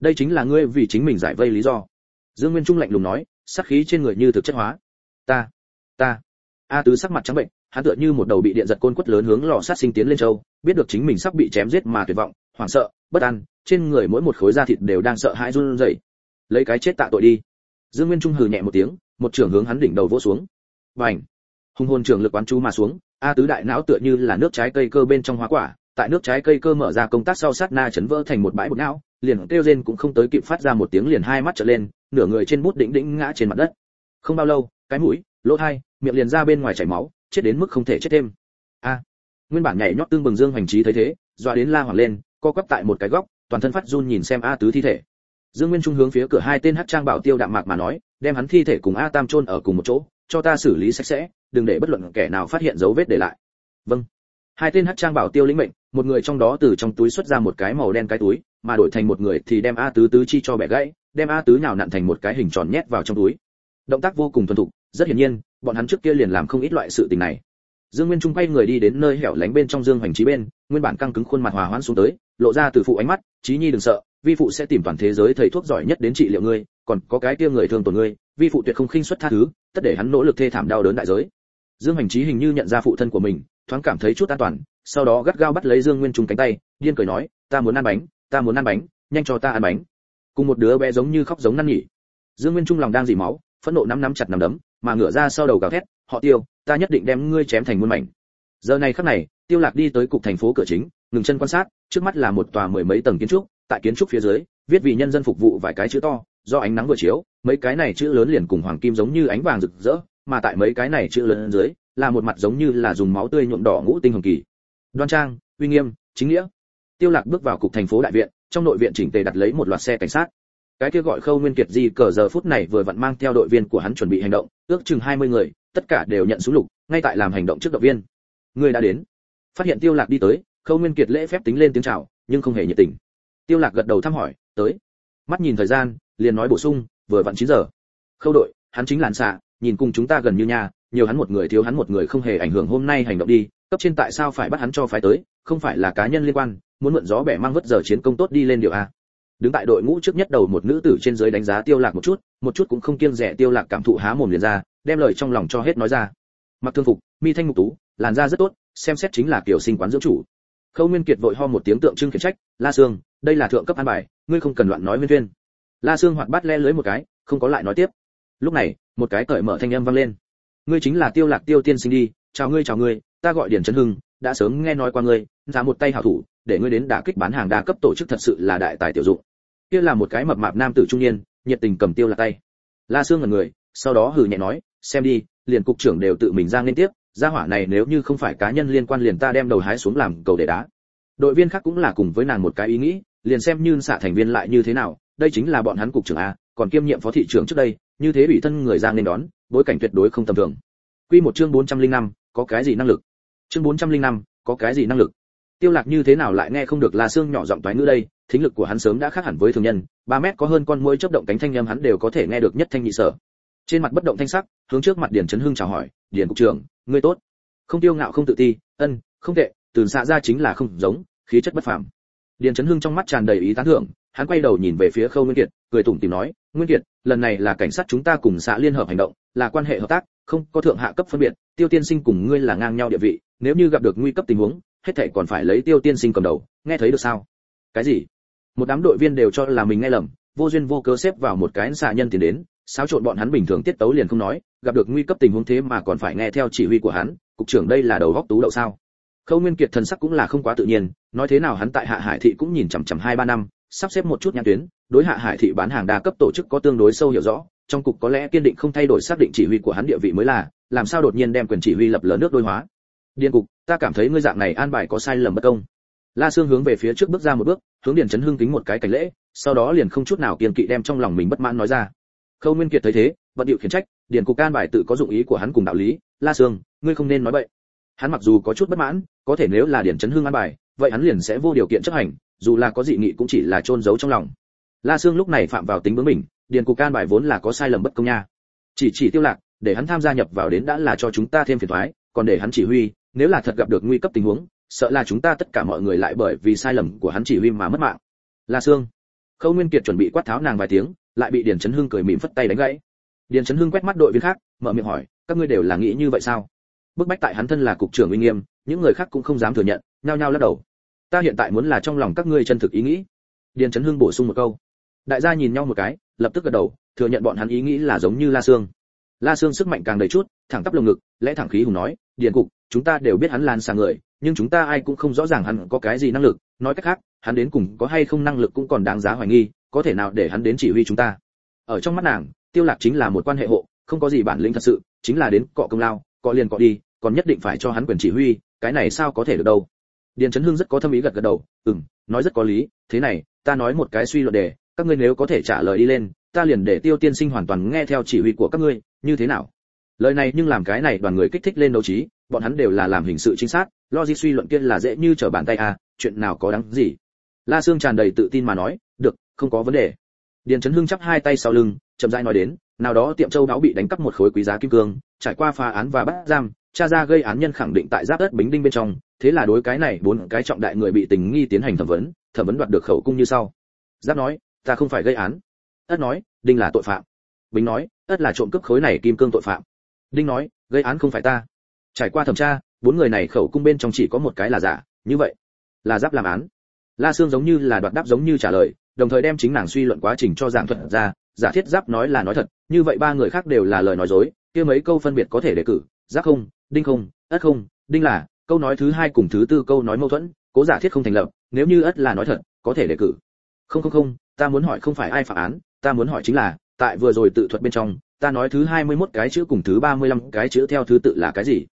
Đây chính là ngươi vì chính mình giải vây lý do. Dương nguyên trung lạnh lùng nói, sát khí trên người như thực chất hóa. Ta ta. A tứ sắc mặt trắng bệnh hắn tựa như một đầu bị điện giật côn quất lớn hướng lò sát sinh tiến lên châu, biết được chính mình sắp bị chém giết mà tuyệt vọng, hoảng sợ, bất an, trên người mỗi một khối da thịt đều đang sợ hãi run rẩy. Lấy cái chết tạ tội đi. Dương nguyên trung hừ nhẹ một tiếng, một trưởng hướng hắn đỉnh đầu vỗ xuống. Bành! Hung hồn trưởng lực quán chú mà xuống, a tứ đại não tựa như là nước trái cây cơ bên trong hóa quả, tại nước trái cây cơ mở ra công tác sau sát na chấn vỡ thành một bãi bột não, liền kêu rên cũng không tới kịp phát ra một tiếng liền hai mắt trở lên, nửa người trên bút đỉnh đỉnh ngã trên mặt đất. Không bao lâu, cái mũi, lỗ hai miệng liền ra bên ngoài chảy máu chết đến mức không thể chết thêm. A, nguyên bản nhảy nhót tương bừng dương Hoành trí thấy thế, dọa đến la hoảng lên, co quắp tại một cái góc, toàn thân phát run nhìn xem a tứ thi thể. Dương nguyên trung hướng phía cửa hai tên hắc trang bảo tiêu đạm mạc mà nói, đem hắn thi thể cùng a tam chôn ở cùng một chỗ, cho ta xử lý sạch sẽ, đừng để bất luận kẻ nào phát hiện dấu vết để lại. Vâng. Hai tên hắc trang bảo tiêu lĩnh mệnh, một người trong đó từ trong túi xuất ra một cái màu đen cái túi, mà đổi thành một người thì đem a tứ tứ chi cho bẻ gãy, đem a tứ nhào nặn thành một cái hình tròn nhét vào trong túi. Động tác vô cùng thuần thục, rất hiển nhiên bọn hắn trước kia liền làm không ít loại sự tình này. Dương nguyên trung quay người đi đến nơi hẻo lánh bên trong dương hoành trí bên, nguyên bản căng cứng khuôn mặt hòa hoãn xuống tới, lộ ra từ phụ ánh mắt trí nhi đừng sợ, vi phụ sẽ tìm toàn thế giới thầy thuốc giỏi nhất đến trị liệu ngươi, còn có cái kia người thương tổn ngươi, vi phụ tuyệt không khinh suất tha thứ, tất để hắn nỗ lực thê thảm đau đớn đại giới. Dương Hoành trí hình như nhận ra phụ thân của mình, thoáng cảm thấy chút an toàn, sau đó gắt gao bắt lấy dương nguyên trung cánh tay, điên cười nói, ta muốn ăn bánh, ta muốn ăn bánh, nhanh cho ta ăn bánh. Cùng một đứa bé giống như khóc giống năn nhỉ dương nguyên trung lòng đang dỉ máu phẫn nộ nắm nắm chặt nắm đấm, mà ngửa ra sau đầu gào thét, họ tiêu, ta nhất định đem ngươi chém thành muôn mảnh. Giờ này khắc này, tiêu lạc đi tới cục thành phố cửa chính, ngừng chân quan sát, trước mắt là một tòa mười mấy tầng kiến trúc, tại kiến trúc phía dưới, viết vì nhân dân phục vụ vài cái chữ to, do ánh nắng vừa chiếu, mấy cái này chữ lớn liền cùng hoàng kim giống như ánh vàng rực rỡ, mà tại mấy cái này chữ lớn dưới, là một mặt giống như là dùng máu tươi nhuộm đỏ ngũ tinh hồng kỳ. Đoan trang, uy nghiêm, chính nghĩa. Tiêu lạc bước vào cục thành phố đại viện, trong nội viện chỉnh tề đặt lấy một loạt xe cảnh sát cái kia gọi khâu nguyên kiệt di cờ giờ phút này vừa vặn mang theo đội viên của hắn chuẩn bị hành động, ước chừng 20 người, tất cả đều nhận súng lục, ngay tại làm hành động trước động viên. Người đã đến. Phát hiện tiêu lạc đi tới, khâu nguyên kiệt lễ phép tính lên tiếng chào, nhưng không hề nhiệt tình. Tiêu lạc gật đầu thăm hỏi, tới. Mắt nhìn thời gian, liền nói bổ sung, vừa vặn 9 giờ. Khâu đội, hắn chính làn xạ, nhìn cùng chúng ta gần như nhà nhiều hắn một người thiếu hắn một người không hề ảnh hưởng hôm nay hành động đi, cấp trên tại sao phải bắt hắn cho phái tới, không phải là cá nhân liên quan, muốn mượn gió bẻ mang vất giờ chiến công tốt đi lên điều a đứng tại đội ngũ trước nhất đầu một nữ tử trên dưới đánh giá tiêu lạc một chút một chút cũng không kiêng dè tiêu lạc cảm thụ há mồm liền ra, đem lời trong lòng cho hết nói ra. Mặc thương phục, mi thanh mục tú, làn da rất tốt, xem xét chính là kiểu sinh quán dưỡng chủ. Khâu nguyên kiệt vội ho một tiếng tượng trưng khiển trách, la sương, đây là thượng cấp an bài, ngươi không cần loạn nói nguyên tuyên la sương hoạt bát le lưới một cái, không có lại nói tiếp. Lúc này, một cái cởi mở thanh âm vang lên. Ngươi chính là tiêu lạc tiêu tiên sinh đi, chào ngươi chào ngươi, ta gọi điển trấn hưng đã sớm nghe nói qua ngươi ra một tay hảo thủ để ngươi đến đả kích bán hàng đa cấp tổ chức thật sự là đại tài tiểu dụng. Kia là một cái mập mạp nam tử trung niên nhiệt tình cầm tiêu là tay. La sương ngẩn người sau đó hừ nhẹ nói xem đi liền cục trưởng đều tự mình ra liên tiếp gia hỏa này nếu như không phải cá nhân liên quan liền ta đem đầu hái xuống làm cầu để đá. Đội viên khác cũng là cùng với nàng một cái ý nghĩ liền xem như xạ thành viên lại như thế nào đây chính là bọn hắn cục trưởng a còn kiêm nhiệm phó thị trưởng trước đây như thế bị thân người ra nên đón bối cảnh tuyệt đối không tầm thường. Quy một chương 405, có cái gì năng lực? Chương 405, có cái gì năng lực? Tiêu lạc như thế nào lại nghe không được la xương nhỏ giọng toái ngữ đây? Thính lực của hắn sớm đã khác hẳn với thường nhân 3 mét có hơn con muỗi chớp động cánh thanh âm hắn đều có thể nghe được nhất thanh nhị sở. Trên mặt bất động thanh sắc hướng trước mặt điền chấn hưng chào hỏi điền cục trưởng ngươi tốt. Không tiêu ngạo không tự ti ân không tệ từ xạ ra chính là không giống khí chất bất phàm. Điền chấn hưng trong mắt tràn đầy ý tán thưởng hắn quay đầu nhìn về phía khâu nguyên kiệt cười tủm tỉm nói nguyên kiệt lần này là cảnh sát chúng ta cùng xã liên hợp hành động là quan hệ hợp tác không có thượng hạ cấp phân biệt tiêu tiên sinh cùng ngươi là ngang nhau địa vị nếu như gặp được nguy cấp tình huống, hết thảy còn phải lấy tiêu tiên sinh cầm đầu, nghe thấy được sao? Cái gì? Một đám đội viên đều cho là mình nghe lầm, vô duyên vô cớ xếp vào một cái xạ nhân tiền đến, xáo trộn bọn hắn bình thường tiết tấu liền không nói, gặp được nguy cấp tình huống thế mà còn phải nghe theo chỉ huy của hắn, cục trưởng đây là đầu góc tú đậu sao? Khâu nguyên kiệt thần sắc cũng là không quá tự nhiên, nói thế nào hắn tại hạ hải thị cũng nhìn chằm chằm hai ba năm, sắp xếp một chút nhãn tuyến, đối hạ hải thị bán hàng đa cấp tổ chức có tương đối sâu hiểu rõ, trong cục có lẽ kiên định không thay đổi xác định chỉ huy của hắn địa vị mới là, làm sao đột nhiên đem quyền chỉ huy lập lớn nước đôi hóa? Điền cục, ta cảm thấy ngươi dạng này an bài có sai lầm bất công. La sương hướng về phía trước bước ra một bước, hướng điền chấn hưng kính một cái cảnh lễ, sau đó liền không chút nào kiên kỵ đem trong lòng mình bất mãn nói ra. Khâu nguyên kiệt thấy thế, vận điệu khiển trách, điền cục can bài tự có dụng ý của hắn cùng đạo lý, la sương, ngươi không nên nói vậy. Hắn mặc dù có chút bất mãn, có thể nếu là điền chấn hưng an bài, vậy hắn liền sẽ vô điều kiện chấp hành, dù là có dị nghị cũng chỉ là trôn giấu trong lòng. La sương lúc này phạm vào tính bướng mình điền cục can bài vốn là có sai lầm bất công nha. Chỉ chỉ tiêu lạc, để hắn tham gia nhập vào đến đã là cho chúng ta thêm phiền toái, còn để hắn chỉ huy nếu là thật gặp được nguy cấp tình huống, sợ là chúng ta tất cả mọi người lại bởi vì sai lầm của hắn chỉ huy mà mất mạng. La sương. Khâu nguyên kiệt chuẩn bị quát tháo nàng vài tiếng, lại bị điền chấn hưng cười mỉm phất tay đánh gãy. Điền chấn hưng quét mắt đội viên khác, mở miệng hỏi, các ngươi đều là nghĩ như vậy sao? Bức bách tại hắn thân là cục trưởng uy nghiêm, những người khác cũng không dám thừa nhận, nhao nhao lắc đầu. Ta hiện tại muốn là trong lòng các ngươi chân thực ý nghĩ. Điền chấn hưng bổ sung một câu. Đại gia nhìn nhau một cái, lập tức gật đầu, thừa nhận bọn hắn ý nghĩ là giống như la sương. La sương sức mạnh càng đầy chút, thẳng tắp lồng ngực, lẽ thẳng khí hùng nói, điền cục chúng ta đều biết hắn lan sang người, nhưng chúng ta ai cũng không rõ ràng hắn có cái gì năng lực. Nói cách khác, hắn đến cùng có hay không năng lực cũng còn đáng giá hoài nghi, có thể nào để hắn đến chỉ huy chúng ta. Ở trong mắt nàng, tiêu lạc chính là một quan hệ hộ, không có gì bản lĩnh thật sự, chính là đến cọ công lao, cọ liền cọ đi, còn nhất định phải cho hắn quyền chỉ huy, cái này sao có thể được đâu. Điền chấn hưng rất có thâm ý gật gật đầu, ừm, nói rất có lý, thế này, ta nói một cái suy luận đề, các ngươi nếu có thể trả lời đi lên, ta liền để tiêu tiên sinh hoàn toàn nghe theo chỉ huy của các ngươi, như thế nào? Lời này nhưng làm cái này đoàn người kích thích lên đấu trí, bọn hắn đều là làm hình sự chính xác logic suy luận kia là dễ như trở bàn tay à chuyện nào có đáng gì. La sương tràn đầy tự tin mà nói, được, không có vấn đề. Điền chấn hưng chắp hai tay sau lưng, chậm rãi nói đến, nào đó tiệm châu đáo bị đánh cắp một khối quý giá kim cương, trải qua phá án và bắt giam, cha ra gây án nhân khẳng định tại giáp đất bính đinh bên trong, thế là đối cái này bốn cái trọng đại người bị tình nghi tiến hành thẩm vấn thẩm vấn đoạt được khẩu cung như sau. Giáp nói, ta không phải gây án. Ất nói, đinh là tội phạm. Bính nói, ất là trộm cướp khối này kim cương tội phạm đinh nói, gây án không phải ta. Trải qua thẩm tra, bốn người này khẩu cung bên trong chỉ có một cái là giả, như vậy, là giáp làm án. La sương giống như là đoạt đáp giống như trả lời, đồng thời đem chính nàng suy luận quá trình cho giảng thuật ra, giả thiết giáp nói là nói thật, như vậy ba người khác đều là lời nói dối, kia mấy câu phân biệt có thể đề cử, giáp không, đinh không, ất không, đinh là, câu nói thứ hai cùng thứ tư câu nói mâu thuẫn, cố giả thiết không thành lập, nếu như ất là nói thật, có thể đề cử. Không không không, ta muốn hỏi không phải ai phạm án, ta muốn hỏi chính là, tại vừa rồi tự thuật bên trong ta nói thứ 21 cái chữ cùng thứ 35 cái chữ theo thứ tự là cái gì?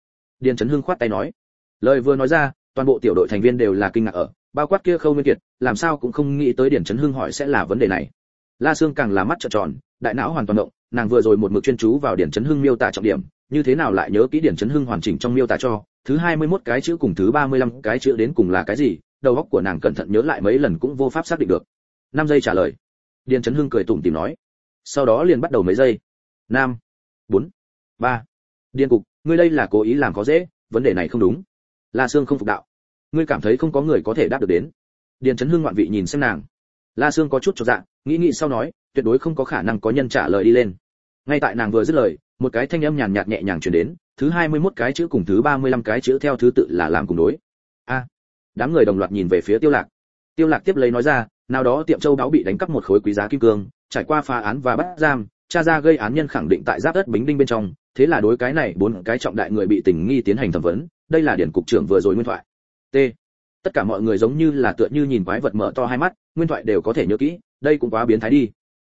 Điền Trấn hưng khoát tay nói. Lời vừa nói ra, toàn bộ tiểu đội thành viên đều là kinh ngạc ở, bao quát kia khâu nguyên kiệt, làm sao cũng không nghĩ tới điền Trấn hưng hỏi sẽ là vấn đề này. La sương càng là mắt trợn tròn, đại não hoàn toàn động, nàng vừa rồi một mực chuyên chú vào điền Trấn hưng miêu tả trọng điểm, như thế nào lại nhớ kỹ Điền Trấn hưng hoàn chỉnh trong miêu tả cho, thứ 21 cái chữ cùng thứ 35 cái chữ đến cùng là cái gì, đầu óc của nàng cẩn thận nhớ lại mấy lần cũng vô pháp xác định được. 5 giây trả lời. Điền Trấn hưng cười tủm tỉm nói. Sau đó liền bắt đầu mấy giây nam. Bốn. Ba. Điên cục, ngươi đây là cố ý làm khó dễ, vấn đề này không đúng. La sương không phục đạo. Ngươi cảm thấy không có người có thể đáp được đến. Điền chấn hưng ngoạn vị nhìn xem nàng. La sương có chút cho dạ nghĩ nghĩ sau nói, tuyệt đối không có khả năng có nhân trả lời đi lên. Ngay tại nàng vừa dứt lời, một cái thanh âm nhàn nhạt nhẹ nhàng truyền đến, thứ 21 cái chữ cùng thứ 35 cái chữ theo thứ tự là làm cùng đối. A. Đám người đồng loạt nhìn về phía tiêu lạc. Tiêu lạc tiếp lấy nói ra, nào đó tiệm châu đáo bị đánh cắp một khối quý giá kim cương, trải qua phá án và bắt giam cha ra gây án nhân khẳng định tại giáp đất bính đinh bên trong, thế là đối cái này bốn cái trọng đại người bị tình nghi tiến hành thẩm vấn, đây là điển cục trưởng vừa rồi nguyên thoại. T. Tất cả mọi người giống như là tựa như nhìn quái vật mở to hai mắt, nguyên thoại đều có thể nhớ kỹ, đây cũng quá biến thái đi.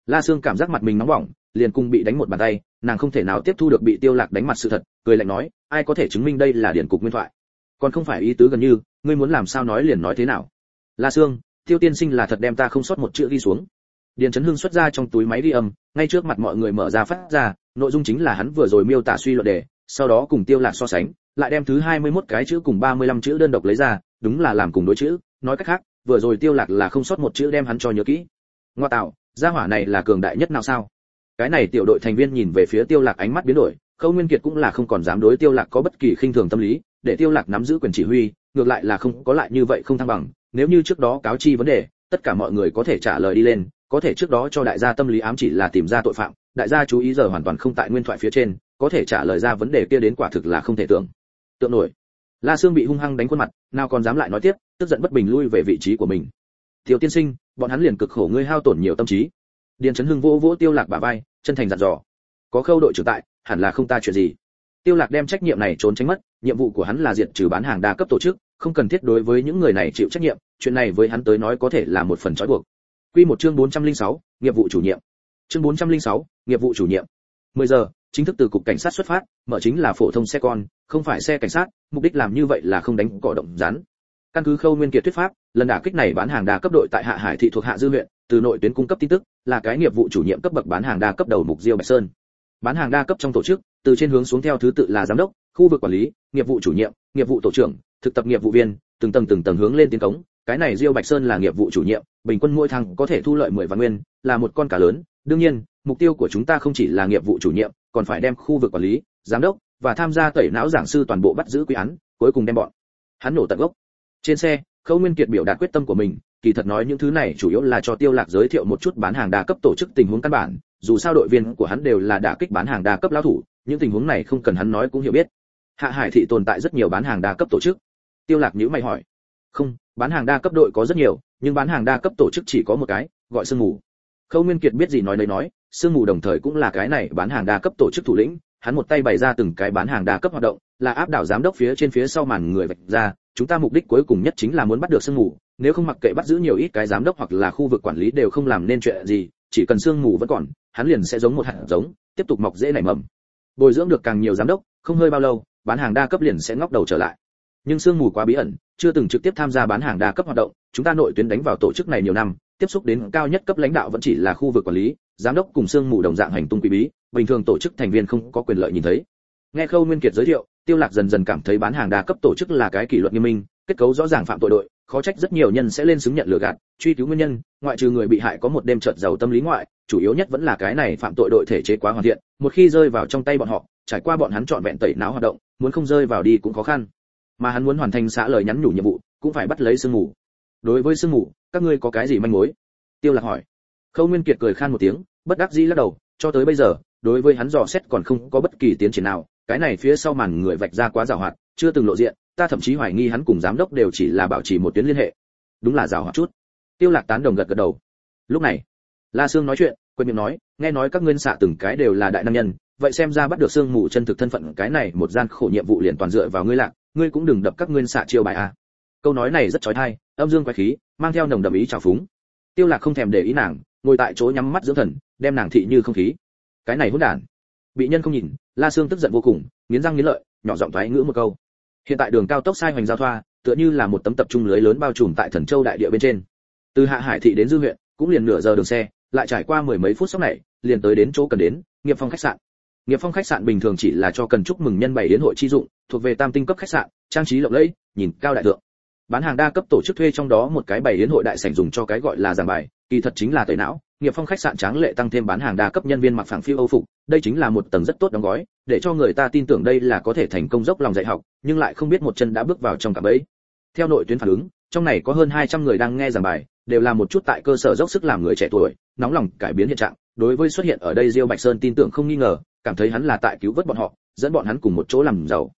La sương cảm giác mặt mình nóng bỏng, liền cùng bị đánh một bàn tay, nàng không thể nào tiếp thu được bị tiêu lạc đánh mặt sự thật, cười lạnh nói, ai có thể chứng minh đây là điển cục nguyên thoại? Còn không phải ý tứ gần như, ngươi muốn làm sao nói liền nói thế nào? La sương, tiêu tiên sinh là thật đem ta không sót một chữ ghi xuống điền chấn hưng xuất ra trong túi máy ghi âm, ngay trước mặt mọi người mở ra phát ra, nội dung chính là hắn vừa rồi miêu tả suy luận đề, sau đó cùng tiêu lạc so sánh, lại đem thứ 21 cái chữ cùng 35 chữ đơn độc lấy ra, đúng là làm cùng đối chữ, nói cách khác, vừa rồi tiêu lạc là không sót một chữ đem hắn cho nhớ kỹ. Ngoa tạo, gia hỏa này là cường đại nhất nào sao? Cái này tiểu đội thành viên nhìn về phía tiêu lạc ánh mắt biến đổi, khâu nguyên kiệt cũng là không còn dám đối tiêu lạc có bất kỳ khinh thường tâm lý, để tiêu lạc nắm giữ quyền chỉ huy, ngược lại là không có lại như vậy không thăng bằng, nếu như trước đó cáo chi vấn đề, tất cả mọi người có thể trả lời đi lên có thể trước đó cho đại gia tâm lý ám chỉ là tìm ra tội phạm, đại gia chú ý giờ hoàn toàn không tại nguyên thoại phía trên, có thể trả lời ra vấn đề kia đến quả thực là không thể tưởng tượng nổi. La sương bị hung hăng đánh khuôn mặt, nào còn dám lại nói tiếp, tức giận bất bình lui về vị trí của mình. Tiêu tiên sinh, bọn hắn liền cực khổ ngươi hao tổn nhiều tâm trí. Điền chấn hưng vỗ vỗ tiêu lạc bả vai, chân thành dặn dò. Có khâu đội trưởng tại, hẳn là không ta chuyện gì. Tiêu lạc đem trách nhiệm này trốn tránh mất, nhiệm vụ của hắn là diệt trừ bán hàng đa cấp tổ chức, không cần thiết đối với những người này chịu trách nhiệm, chuyện này với hắn tới nói có thể là một phần trói buộc quy một chương 406, nghiệp vụ chủ nhiệm. Chương 406, nghiệp vụ chủ nhiệm. 10 giờ chính thức từ cục cảnh sát xuất phát mở chính là phổ thông xe con không phải xe cảnh sát mục đích làm như vậy là không đánh cỏ động rắn. Căn cứ khâu nguyên kiệt thuyết pháp lần đả kích này bán hàng đa cấp đội tại hạ hải thị thuộc hạ dư huyện từ nội tuyến cung cấp tin tức là cái nghiệp vụ chủ nhiệm cấp bậc bán hàng đa cấp đầu mục diêu bạch sơn. Bán hàng đa cấp trong tổ chức từ trên hướng xuống theo thứ tự là giám đốc khu vực quản lý nghiệp vụ chủ nhiệm nghiệp vụ tổ trưởng thực tập nghiệp vụ viên từng tầng từng tầng hướng lên tiến cống cái này diêu bạch sơn là nghiệp vụ chủ nhiệm, bình quân mỗi tháng có thể thu lợi 10 vạn nguyên, là một con cá lớn. Đương nhiên, mục tiêu của chúng ta không chỉ là nghiệp vụ chủ nhiệm, còn phải đem khu vực quản lý, giám đốc và tham gia tẩy não giảng sư toàn bộ bắt giữ quy án, cuối cùng đem bọn hắn nổ tận gốc. Trên xe, khâu nguyên kiệt biểu đạt quyết tâm của mình, kỳ thật nói những thứ này chủ yếu là cho tiêu lạc giới thiệu một chút bán hàng đa cấp tổ chức tình huống căn bản, dù sao đội viên của hắn đều là đả kích bán hàng đa cấp lão thủ, những tình huống này không cần hắn nói cũng hiểu biết. Hạ hải thị tồn tại rất nhiều bán hàng đa cấp tổ chức. Tiêu lạc nhíu mày hỏi không, bán hàng đa cấp đội có rất nhiều, nhưng bán hàng đa cấp tổ chức chỉ có một cái, gọi sương mù. Khâu nguyên kiệt biết gì nói đấy nói, sương mù đồng thời cũng là cái này bán hàng đa cấp tổ chức thủ lĩnh, hắn một tay bày ra từng cái bán hàng đa cấp hoạt động, là áp đảo giám đốc phía trên phía sau màn người vạch ra, chúng ta mục đích cuối cùng nhất chính là muốn bắt được sương mù, nếu không mặc kệ bắt giữ nhiều ít cái giám đốc hoặc là khu vực quản lý đều không làm nên chuyện gì, chỉ cần sương mù vẫn còn, hắn liền sẽ giống một hạt giống, tiếp tục mọc dễ nảy mầm. Bồi dưỡng được càng nhiều giám đốc, không hơi bao lâu, bán hàng đa cấp liền sẽ ngóc đầu trở lại nhưng sương mù quá bí ẩn, chưa từng trực tiếp tham gia bán hàng đa cấp hoạt động, chúng ta nội tuyến đánh vào tổ chức này nhiều năm, tiếp xúc đến cao nhất cấp lãnh đạo vẫn chỉ là khu vực quản lý, giám đốc cùng sương mù đồng dạng hành tung quý bí, bình thường tổ chức thành viên không có quyền lợi nhìn thấy. Nghe khâu nguyên kiệt giới thiệu, tiêu lạc dần dần cảm thấy bán hàng đa cấp tổ chức là cái kỷ luật nghiêm minh, kết cấu rõ ràng phạm tội đội, khó trách rất nhiều nhân sẽ lên xứng nhận lừa gạt, truy cứu nguyên nhân, ngoại trừ người bị hại có một đêm chợt giàu tâm lý ngoại, chủ yếu nhất vẫn là cái này phạm tội đội thể chế quá hoàn thiện, một khi rơi vào trong tay bọn họ, trải qua bọn hắn chọn vẹn tẩy não hoạt động, muốn không rơi vào đi cũng khó khăn mà hắn muốn hoàn thành xã lời nhắn nhủ nhiệm vụ, cũng phải bắt lấy sương mù. Đối với sương mù, các ngươi có cái gì manh mối? Tiêu lạc hỏi. Khâu nguyên kiệt cười khan một tiếng, bất đắc dĩ lắc đầu, cho tới bây giờ, đối với hắn dò xét còn không có bất kỳ tiến triển nào, cái này phía sau màn người vạch ra quá giàu hoạt, chưa từng lộ diện, ta thậm chí hoài nghi hắn cùng giám đốc đều chỉ là bảo trì một tuyến liên hệ. Đúng là giàu hoạt chút. Tiêu lạc tán đồng gật gật đầu. Lúc này, la sương nói chuyện quên miệng nói, nghe nói các nguyên xạ từng cái đều là đại nam nhân vậy xem ra bắt được sương mù chân thực thân phận, cái này một gian khổ nhiệm vụ liền toàn dựa vào ngươi lạc, ngươi cũng đừng đập các nguyên xạ chiêu bài a. Câu nói này rất chói tai, âm dương quái khí, mang theo nồng đậm ý trào phúng. Tiêu lạc không thèm để ý nàng, ngồi tại chỗ nhắm mắt dưỡng thần, đem nàng thị như không khí. Cái này hỗn đản. Bị nhân không nhìn, la sương tức giận vô cùng, nghiến răng nghiến lợi, nhỏ giọng thoái ngữ một câu. Hiện tại đường cao tốc sai hoành giao thoa, tựa như là một tấm tập trung lưới lớn bao trùm tại thần châu đại địa bên trên. Từ hạ hải thị đến dư huyện, cũng liền nửa giờ đường xe, lại trải qua mười mấy phút sóc này, liền tới đến chỗ cần đến, nghiệp phong khách sạn nghiệp phong khách sạn bình thường chỉ là cho cần chúc mừng nhân bảy đến hội chi dụng, thuộc về tam tinh cấp khách sạn, trang trí lộng lẫy, nhìn cao đại thượng. Bán hàng đa cấp tổ chức thuê trong đó một cái bảy đến hội đại sảnh dùng cho cái gọi là giảng bài, kỳ thật chính là tẩy não. Nghiệp phong khách sạn tráng lệ tăng thêm bán hàng đa cấp nhân viên mặc phẳng phiêu âu phục, đây chính là một tầng rất tốt đóng gói, để cho người ta tin tưởng đây là có thể thành công dốc lòng dạy học, nhưng lại không biết một chân đã bước vào trong cả bẫy. Theo nội tuyến phản ứng, trong này có hơn 200 người đang nghe giảng bài, đều là một chút tại cơ sở dốc sức làm người trẻ tuổi, nóng lòng cải biến hiện trạng. Đối với xuất hiện ở đây diêu bạch sơn tin tưởng không nghi ngờ cảm thấy hắn là tại cứu vớt bọn họ, dẫn bọn hắn cùng một chỗ làm giàu.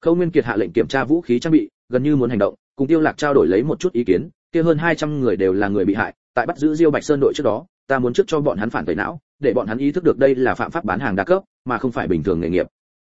Khâu nguyên kiệt hạ lệnh kiểm tra vũ khí trang bị, gần như muốn hành động, cùng tiêu lạc trao đổi lấy một chút ý kiến, kia hơn 200 người đều là người bị hại, tại bắt giữ diêu bạch sơn đội trước đó, ta muốn trước cho bọn hắn phản tẩy não, để bọn hắn ý thức được đây là phạm pháp bán hàng đa cấp, mà không phải bình thường nghề nghiệp.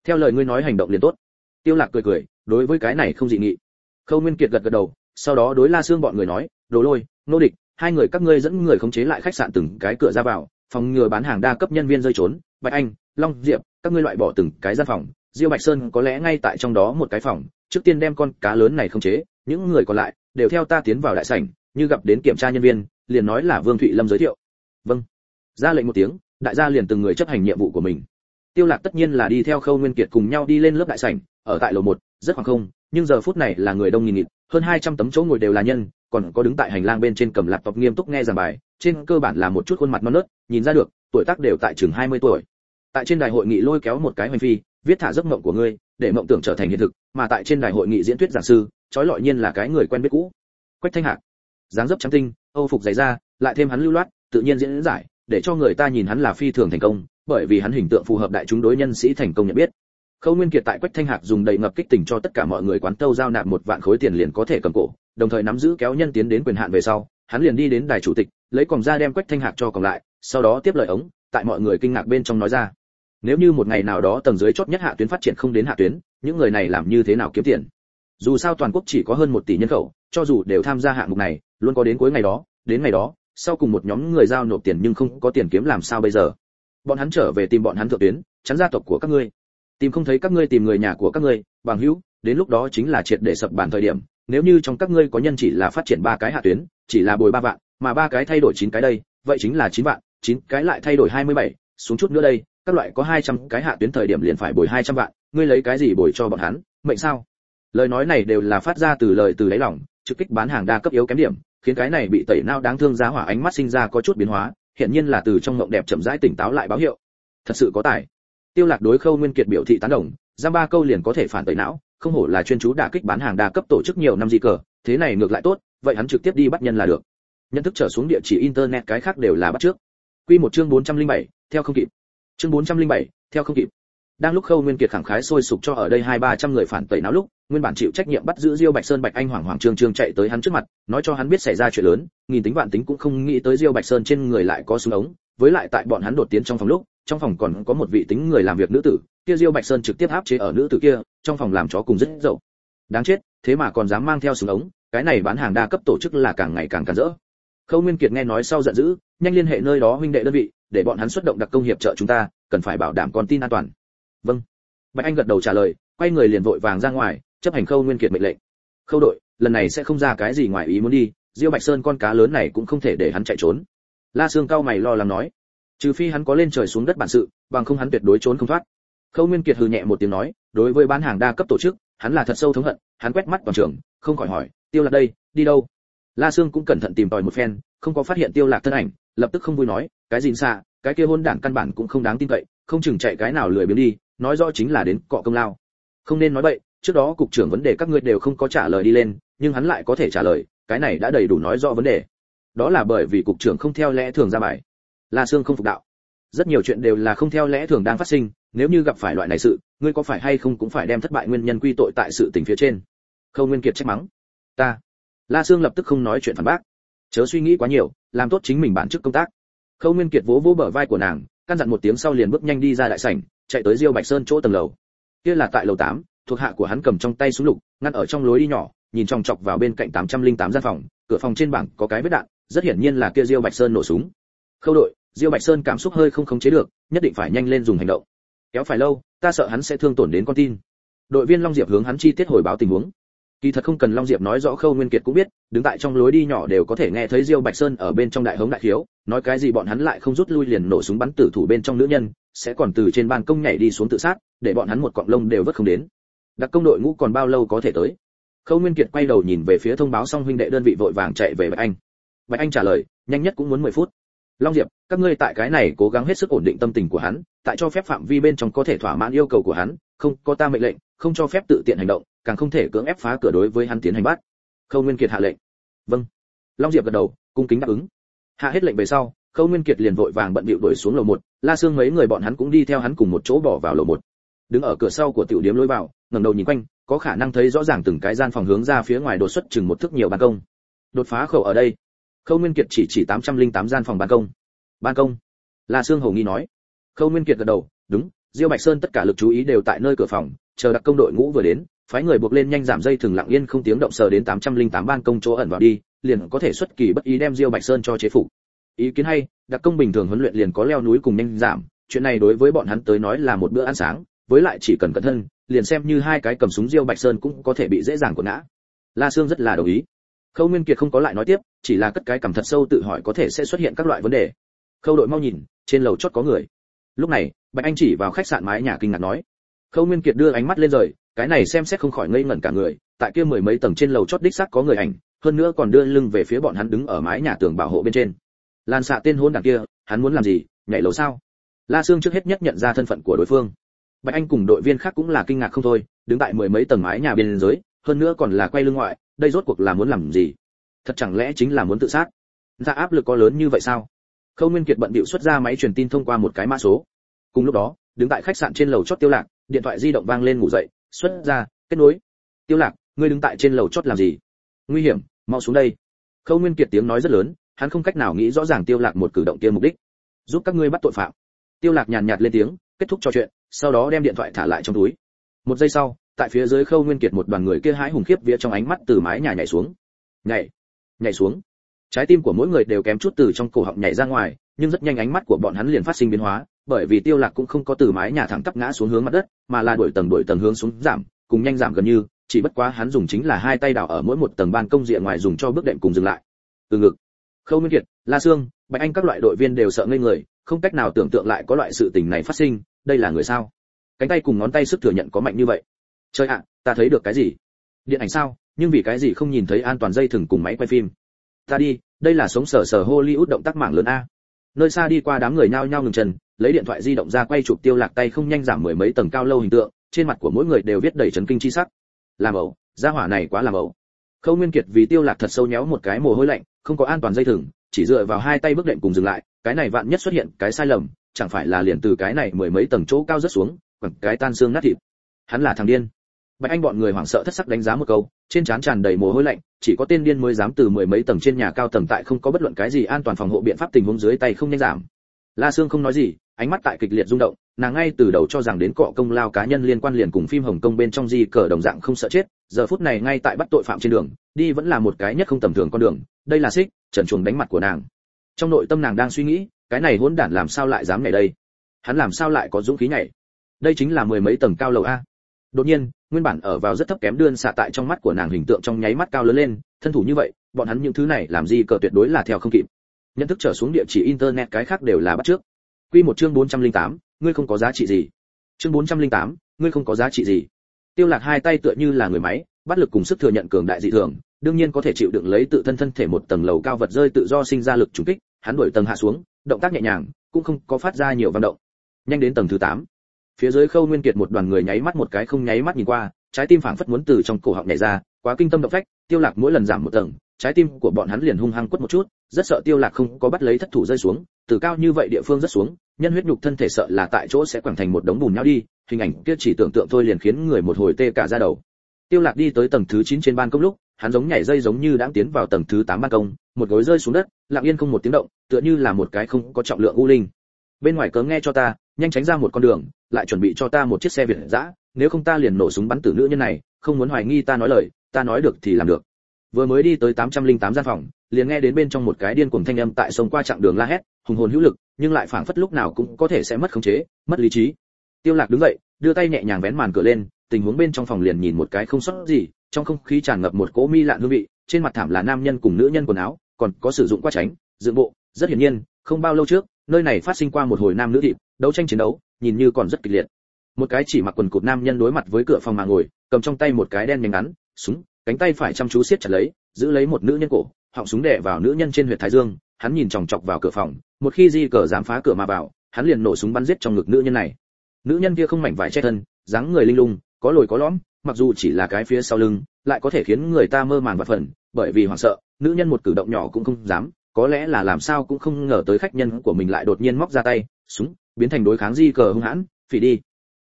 Theo lời ngươi nói hành động liền tốt. Tiêu lạc cười cười, đối với cái này không dị nghị. Khâu nguyên kiệt gật gật đầu, sau đó đối la xương bọn người nói, đồ lôi, nô địch, hai người các ngươi dẫn người khống chế lại khách sạn từng cái cửa ra vào, phòng ngừa bán hàng đa cấp nhân viên rơi trốn, bạch anh long diệp, các ngươi loại bỏ từng cái gian phòng, diêu bạch sơn có lẽ ngay tại trong đó một cái phòng, trước tiên đem con cá lớn này khống chế, những người còn lại đều theo ta tiến vào đại sảnh, như gặp đến kiểm tra nhân viên, liền nói là vương thụy lâm giới thiệu. Vâng. Ra lệnh một tiếng, đại gia liền từng người chấp hành nhiệm vụ của mình. Tiêu lạc tất nhiên là đi theo khâu nguyên kiệt cùng nhau đi lên lớp đại sảnh, ở tại lầu một, rất khoảng không, nhưng giờ phút này là người đông nghìn nghịt, hơn 200 tấm chỗ ngồi đều là nhân, còn có đứng tại hành lang bên trên cầm laptop nghiêm túc nghe giảng bài, trên cơ bản là một chút khuôn mặt non nớt, nhìn ra được, tuổi tác đều tại chừng 20 tuổi tại trên đài hội nghị lôi kéo một cái hành phi, viết thả giấc mộng của ngươi, để mộng tưởng trở thành hiện thực, mà tại trên đài hội nghị diễn thuyết giảng sư chói lọi nhiên là cái người quen biết cũ. Quách thanh hạc. Dáng dấp trắng tinh, âu phục dày da, lại thêm hắn lưu loát, tự nhiên diễn giải, để cho người ta nhìn hắn là phi thường thành công, bởi vì hắn hình tượng phù hợp đại chúng đối nhân sĩ thành công nhận biết. Khâu nguyên kiệt tại quách thanh hạc dùng đầy ngập kích tình cho tất cả mọi người quán tâu giao nạp một vạn khối tiền liền có thể cầm cổ, đồng thời nắm giữ kéo nhân tiến đến quyền hạn về sau, hắn liền đi đến đài chủ tịch, lấy còng ra đem quách thanh hạc cho còn lại, sau đó tiếp lời ống, tại mọi người kinh ngạc bên trong nói ra nếu như một ngày nào đó tầng dưới chót nhất hạ tuyến phát triển không đến hạ tuyến, những người này làm như thế nào kiếm tiền? Dù sao toàn quốc chỉ có hơn một tỷ nhân khẩu, cho dù đều tham gia hạng mục này, luôn có đến cuối ngày đó, đến ngày đó, sau cùng một nhóm người giao nộp tiền nhưng không có tiền kiếm làm sao bây giờ? Bọn hắn trở về tìm bọn hắn thượng tuyến, chắn gia tộc của các ngươi. Tìm không thấy các ngươi tìm người nhà của các ngươi, bằng hữu, đến lúc đó chính là triệt để sập bản thời điểm. Nếu như trong các ngươi có nhân chỉ là phát triển ba cái hạ tuyến, chỉ là bồi ba vạn, mà ba cái thay đổi chín cái đây, vậy chính là chín vạn, chín cái lại thay đổi hai mươi bảy, xuống chút nữa đây các loại có hai trăm cái hạ tuyến thời điểm liền phải bồi hai trăm vạn ngươi lấy cái gì bồi cho bọn hắn mệnh sao? Lời nói này đều là phát ra từ lời từ đáy lòng trực kích bán hàng đa cấp yếu kém điểm khiến cái này bị tẩy não đáng thương giá hỏa ánh mắt sinh ra có chút biến hóa hiện nhiên là từ trong mộng đẹp chậm rãi tỉnh táo lại báo hiệu. Thật sự có tài. Tiêu lạc đối khâu nguyên kiệt biểu thị tán đồng giam ba câu liền có thể phản tẩy não không hổ là chuyên chú đả kích bán hàng đa cấp tổ chức nhiều năm gì cờ thế này ngược lại tốt vậy hắn trực tiếp đi bắt nhân là được. Nhận thức trở xuống địa chỉ internet cái khác đều là bắt trước. Quy một chương 407, theo không kịp chương 407, theo không kịp. Đang lúc khâu nguyên kiệt khẳng khái sôi sục cho ở đây hai ba trăm người phản tẩy náo lúc nguyên bản chịu trách nhiệm bắt giữ diêu bạch sơn bạch anh hoàng hoàng trương trương chạy tới hắn trước mặt nói cho hắn biết xảy ra chuyện lớn nghìn tính vạn tính cũng không nghĩ tới diêu bạch sơn trên người lại có súng ống với lại tại bọn hắn đột tiến trong phòng lúc trong phòng còn có một vị tính người làm việc nữ tử kia diêu bạch sơn trực tiếp áp chế ở nữ tử kia trong phòng làm chó cùng rất dậu. Đáng chết thế mà còn dám mang theo súng ống cái này bán hàng đa cấp tổ chức là càng ngày càng càn rỡ. Khâu nguyên kiệt nghe nói sau giận dữ nhanh liên hệ nơi đó huynh đệ đơn vị để bọn hắn xuất động đặc công hiệp trợ chúng ta, cần phải bảo đảm con tin an toàn. Vâng. Bạch anh gật đầu trả lời, quay người liền vội vàng ra ngoài, chấp hành khâu nguyên kiệt mệnh lệnh. Khâu đội, lần này sẽ không ra cái gì ngoài ý muốn đi, diêu bạch sơn con cá lớn này cũng không thể để hắn chạy trốn. La sương cao mày lo lắng nói, trừ phi hắn có lên trời xuống đất bản sự, bằng không hắn tuyệt đối trốn không thoát. Khâu nguyên kiệt hừ nhẹ một tiếng nói, đối với bán hàng đa cấp tổ chức, hắn là thật sâu thống hận, hắn quét mắt toàn trường, không khỏi hỏi, tiêu lạc đây, đi đâu? La sương cũng cẩn thận tìm tòi một phen, không có phát hiện tiêu lạc thân ảnh lập tức không vui nói, cái gìn xa cái kia hôn đản căn bản cũng không đáng tin cậy, không chừng chạy cái nào lười biếng đi, nói rõ chính là đến cọ công lao. Không nên nói bậy trước đó cục trưởng vấn đề các ngươi đều không có trả lời đi lên, nhưng hắn lại có thể trả lời, cái này đã đầy đủ nói rõ vấn đề. Đó là bởi vì cục trưởng không theo lẽ thường ra bài. La sương không phục đạo. Rất nhiều chuyện đều là không theo lẽ thường đang phát sinh, nếu như gặp phải loại này sự, ngươi có phải hay không cũng phải đem thất bại nguyên nhân quy tội tại sự tình phía trên. Khâu nguyên kiệt trách mắng. Ta. La sương lập tức không nói chuyện phản bác. Chớ suy nghĩ quá nhiều làm tốt chính mình bản chức công tác. Khâu nguyên kiệt vỗ vỗ bờ vai của nàng căn dặn một tiếng sau liền bước nhanh đi ra đại sảnh chạy tới diêu bạch sơn chỗ tầng lầu. Kia là tại lầu 8, thuộc hạ của hắn cầm trong tay súng lục ngăn ở trong lối đi nhỏ nhìn chòng chọc vào bên cạnh 808 gian phòng cửa phòng trên bảng có cái vết đạn rất hiển nhiên là kia diêu bạch sơn nổ súng. Khâu đội diêu bạch sơn cảm xúc hơi không khống chế được nhất định phải nhanh lên dùng hành động. Kéo phải lâu ta sợ hắn sẽ thương tổn đến con tin. Đội viên long diệp hướng hắn chi tiết hồi báo tình huống kỳ thật không cần long diệp nói rõ khâu nguyên kiệt cũng biết, đứng tại trong lối đi nhỏ đều có thể nghe thấy diêu bạch sơn ở bên trong đại hống đại khiếu, nói cái gì bọn hắn lại không rút lui liền nổ súng bắn tử thủ bên trong nữ nhân, sẽ còn từ trên ban công nhảy đi xuống tự sát, để bọn hắn một cọng lông đều vất không đến. Đặc công đội ngũ còn bao lâu có thể tới? Khâu nguyên kiệt quay đầu nhìn về phía thông báo xong huynh đệ đơn vị vội vàng chạy về bạch anh. Bạch anh trả lời, nhanh nhất cũng muốn 10 phút. Long diệp, các ngươi tại cái này cố gắng hết sức ổn định tâm tình của hắn, tại cho phép phạm vi bên trong có thể thỏa mãn yêu cầu của hắn, không có ta mệnh lệnh, không cho phép tự tiện hành động càng không thể cưỡng ép phá cửa đối với hắn tiến hành bắt. Khâu nguyên kiệt hạ lệnh. Vâng. Long diệp gật đầu, cung kính đáp ứng. Hạ hết lệnh về sau, khâu nguyên kiệt liền vội vàng bận bịu đuổi xuống lầu một. La xương mấy người bọn hắn cũng đi theo hắn cùng một chỗ bỏ vào lầu một. Đứng ở cửa sau của tiểu điếm lối vào, ngẩng đầu nhìn quanh, có khả năng thấy rõ ràng từng cái gian phòng hướng ra phía ngoài đột xuất chừng một thước nhiều ban công. Đột phá khẩu ở đây. Khâu nguyên kiệt chỉ chỉ 808 gian phòng ban công. Ban công? La xương hầu nghi nói. Khâu nguyên kiệt gật đầu, đúng, diêu bạch sơn tất cả lực chú ý đều tại nơi cửa phòng, chờ đặc công đội ngũ vừa đến phái người buộc lên nhanh giảm dây thừng lặng yên không tiếng động sờ đến 808 ban công chỗ ẩn vào đi, liền có thể xuất kỳ bất ý đem diêu bạch sơn cho chế phục. Ý kiến hay, đặc công bình thường huấn luyện liền có leo núi cùng nhanh giảm, chuyện này đối với bọn hắn tới nói là một bữa ăn sáng, với lại chỉ cần cẩn thận, liền xem như hai cái cầm súng diêu bạch sơn cũng có thể bị dễ dàng của ngã. La sương rất là đồng ý. Khâu nguyên kiệt không có lại nói tiếp, chỉ là cất cái cầm thật sâu tự hỏi có thể sẽ xuất hiện các loại vấn đề. Khâu đội mau nhìn, trên lầu chót có người. Lúc này, bạch anh chỉ vào khách sạn mái nhà kinh ngạc nói. Khâu nguyên kiệt đưa ánh mắt lên rời cái này xem xét không khỏi ngây ngẩn cả người, tại kia mười mấy tầng trên lầu chót đích xác có người ảnh, hơn nữa còn đưa lưng về phía bọn hắn đứng ở mái nhà tường bảo hộ bên trên. Lan xạ tên hôn đằng kia, hắn muốn làm gì, nhảy lầu sao? La sương trước hết nhất nhận ra thân phận của đối phương. Bạch anh cùng đội viên khác cũng là kinh ngạc không thôi, đứng tại mười mấy tầng mái nhà bên dưới, hơn nữa còn là quay lưng ngoại, đây rốt cuộc là muốn làm gì? Thật chẳng lẽ chính là muốn tự sát? Ra áp lực có lớn như vậy sao? Khâu nguyên kiệt bận bịu xuất ra máy truyền tin thông qua một cái mã số. Cùng lúc đó, đứng tại khách sạn trên lầu chót tiêu lạc, điện thoại di động vang lên ngủ dậy xuất ra, kết nối. Tiêu lạc, ngươi đứng tại trên lầu chót làm gì? Nguy hiểm, mau xuống đây. Khâu nguyên kiệt tiếng nói rất lớn, hắn không cách nào nghĩ rõ ràng tiêu lạc một cử động kia mục đích. Giúp các ngươi bắt tội phạm. Tiêu lạc nhàn nhạt lên tiếng, kết thúc trò chuyện, sau đó đem điện thoại thả lại trong túi. Một giây sau, tại phía dưới khâu nguyên kiệt một đoàn người kia hãi hùng khiếp vía trong ánh mắt từ mái nhà nhảy xuống. Nhảy nhảy xuống. Trái tim của mỗi người đều kém chút từ trong cổ họng nhảy ra ngoài, nhưng rất nhanh ánh mắt của bọn hắn liền phát sinh biến hóa bởi vì tiêu lạc cũng không có từ mái nhà thẳng tắp ngã xuống hướng mặt đất, mà là đổi tầng đổi tầng hướng xuống, giảm, cùng nhanh giảm gần như, chỉ bất quá hắn dùng chính là hai tay đảo ở mỗi một tầng ban công diện ngoài dùng cho bước đệm cùng dừng lại. Từ ngực, khâu nguyên kiệt, la sương, bạch anh các loại đội viên đều sợ ngây người, không cách nào tưởng tượng lại có loại sự tình này phát sinh, đây là người sao? Cánh tay cùng ngón tay sức thừa nhận có mạnh như vậy. Trời ạ, ta thấy được cái gì? Điện ảnh sao? Nhưng vì cái gì không nhìn thấy an toàn dây thừng cùng máy quay phim? Ta đi, đây là sống sờ sờ hollywood động tác mạng lớn a. Nơi xa đi qua đám người nhao nhao ngừng chân lấy điện thoại di động ra quay chụp tiêu lạc tay không nhanh giảm mười mấy tầng cao lâu hình tượng, trên mặt của mỗi người đều viết đầy chấn kinh chi sắc. Làm ẩu gia hỏa này quá làm ẩu khâu nguyên kiệt vì tiêu lạc thật sâu nhéo một cái mồ hôi lạnh, không có an toàn dây thừng, chỉ dựa vào hai tay bước đệm cùng dừng lại, cái này vạn nhất xuất hiện cái sai lầm, chẳng phải là liền từ cái này mười mấy tầng chỗ cao rất xuống quẳng cái tan xương nát thịt. Hắn là thằng điên. Bạch anh bọn người hoảng sợ thất sắc đánh giá một câu, trên trán tràn đầy mồ hôi lạnh, chỉ có tên điên mới dám từ mười mấy tầng trên nhà cao tầng tại không có bất luận cái gì an toàn phòng hộ biện pháp tình huống dưới tay không nhanh giảm. La sương không nói gì ánh mắt tại kịch liệt rung động, nàng ngay từ đầu cho rằng đến cọ công lao cá nhân liên quan liền cùng phim hồng kông bên trong di cờ đồng dạng không sợ chết, giờ phút này ngay tại bắt tội phạm trên đường, đi vẫn là một cái nhất không tầm thường con đường, đây là xích, trần chuồng đánh mặt của nàng. Trong nội tâm nàng đang suy nghĩ, cái này hỗn đản làm sao lại dám nhảy đây? Hắn làm sao lại có dũng khí nhảy? Đây chính là mười mấy tầng cao lầu a. Đột nhiên, nguyên bản ở vào rất thấp kém đơn xạ tại trong mắt của nàng hình tượng trong nháy mắt cao lớn lên, thân thủ như vậy, bọn hắn những thứ này làm gì cờ tuyệt đối là theo không kịp. Nhận thức trở xuống địa chỉ internet cái khác đều là bắt trước quy một chương 408, ngươi không có giá trị gì. Chương 408, ngươi không có giá trị gì. Tiêu lạc hai tay tựa như là người máy bắt lực cùng sức thừa nhận cường đại dị thường đương nhiên có thể chịu đựng lấy tự thân thân thể một tầng lầu cao vật rơi tự do sinh ra lực trùng kích hắn đuổi tầng hạ xuống động tác nhẹ nhàng cũng không có phát ra nhiều vận động. Nhanh đến tầng thứ 8. phía dưới khâu nguyên kiệt một đoàn người nháy mắt một cái không nháy mắt nhìn qua trái tim phảng phất muốn từ trong cổ họng nhảy ra quá kinh tâm động phách tiêu lạc mỗi lần giảm một tầng trái tim của bọn hắn liền hung hăng quất một chút rất sợ tiêu lạc không có bắt lấy thất thủ rơi xuống từ cao như vậy địa phương rất xuống, nhân huyết nhục thân thể sợ là tại chỗ sẽ quẳng thành một đống bùn nhau đi, hình ảnh kia chỉ tưởng tượng thôi liền khiến người một hồi tê cả da đầu. Tiêu lạc đi tới tầng thứ 9 trên ban công lúc, hắn giống nhảy dây giống như đang tiến vào tầng thứ 8 ban công, một gối rơi xuống đất, lặng yên không một tiếng động, tựa như là một cái không có trọng lượng u linh. Bên ngoài cớ nghe cho ta, nhanh tránh ra một con đường, lại chuẩn bị cho ta một chiếc xe việt dã, nếu không ta liền nổ súng bắn tử nữ nhân này, không muốn hoài nghi ta nói lời, ta nói được thì làm được. Vừa mới đi tới 808 gian phòng, liền nghe đến bên trong một cái điên cuồng thanh âm tại sông qua chặng đường la hét hùng hồn hữu lực, nhưng lại phảng phất lúc nào cũng có thể sẽ mất khống chế, mất lý trí. Tiêu lạc đứng dậy, đưa tay nhẹ nhàng vén màn cửa lên, tình huống bên trong phòng liền nhìn một cái không sót gì, trong không khí tràn ngập một cỗ mi lạ hương vị, trên mặt thảm là nam nhân cùng nữ nhân quần áo, còn có sử dụng qua tránh, dựng bộ, rất hiển nhiên, không bao lâu trước, nơi này phát sinh qua một hồi nam nữ thịt đấu tranh chiến đấu, nhìn như còn rất kịch liệt. Một cái chỉ mặc quần cụt nam nhân đối mặt với cửa phòng mà ngồi, cầm trong tay một cái đen nhánh ngắn, súng, cánh tay phải chăm chú siết chặt lấy, giữ lấy một nữ nhân cổ, họng súng đè vào nữ nhân trên huyệt thái dương, hắn nhìn chòng chọc vào cửa phòng một khi di cờ dám phá cửa mà vào, hắn liền nổ súng bắn giết trong ngực nữ nhân này. Nữ nhân kia không mảnh vải che thân, dáng người linh lung, có lồi có lõm, mặc dù chỉ là cái phía sau lưng, lại có thể khiến người ta mơ màng và phần bởi vì hoảng sợ, nữ nhân một cử động nhỏ cũng không dám, có lẽ là làm sao cũng không ngờ tới khách nhân của mình lại đột nhiên móc ra tay, súng, biến thành đối kháng di cờ hung hãn, phỉ đi.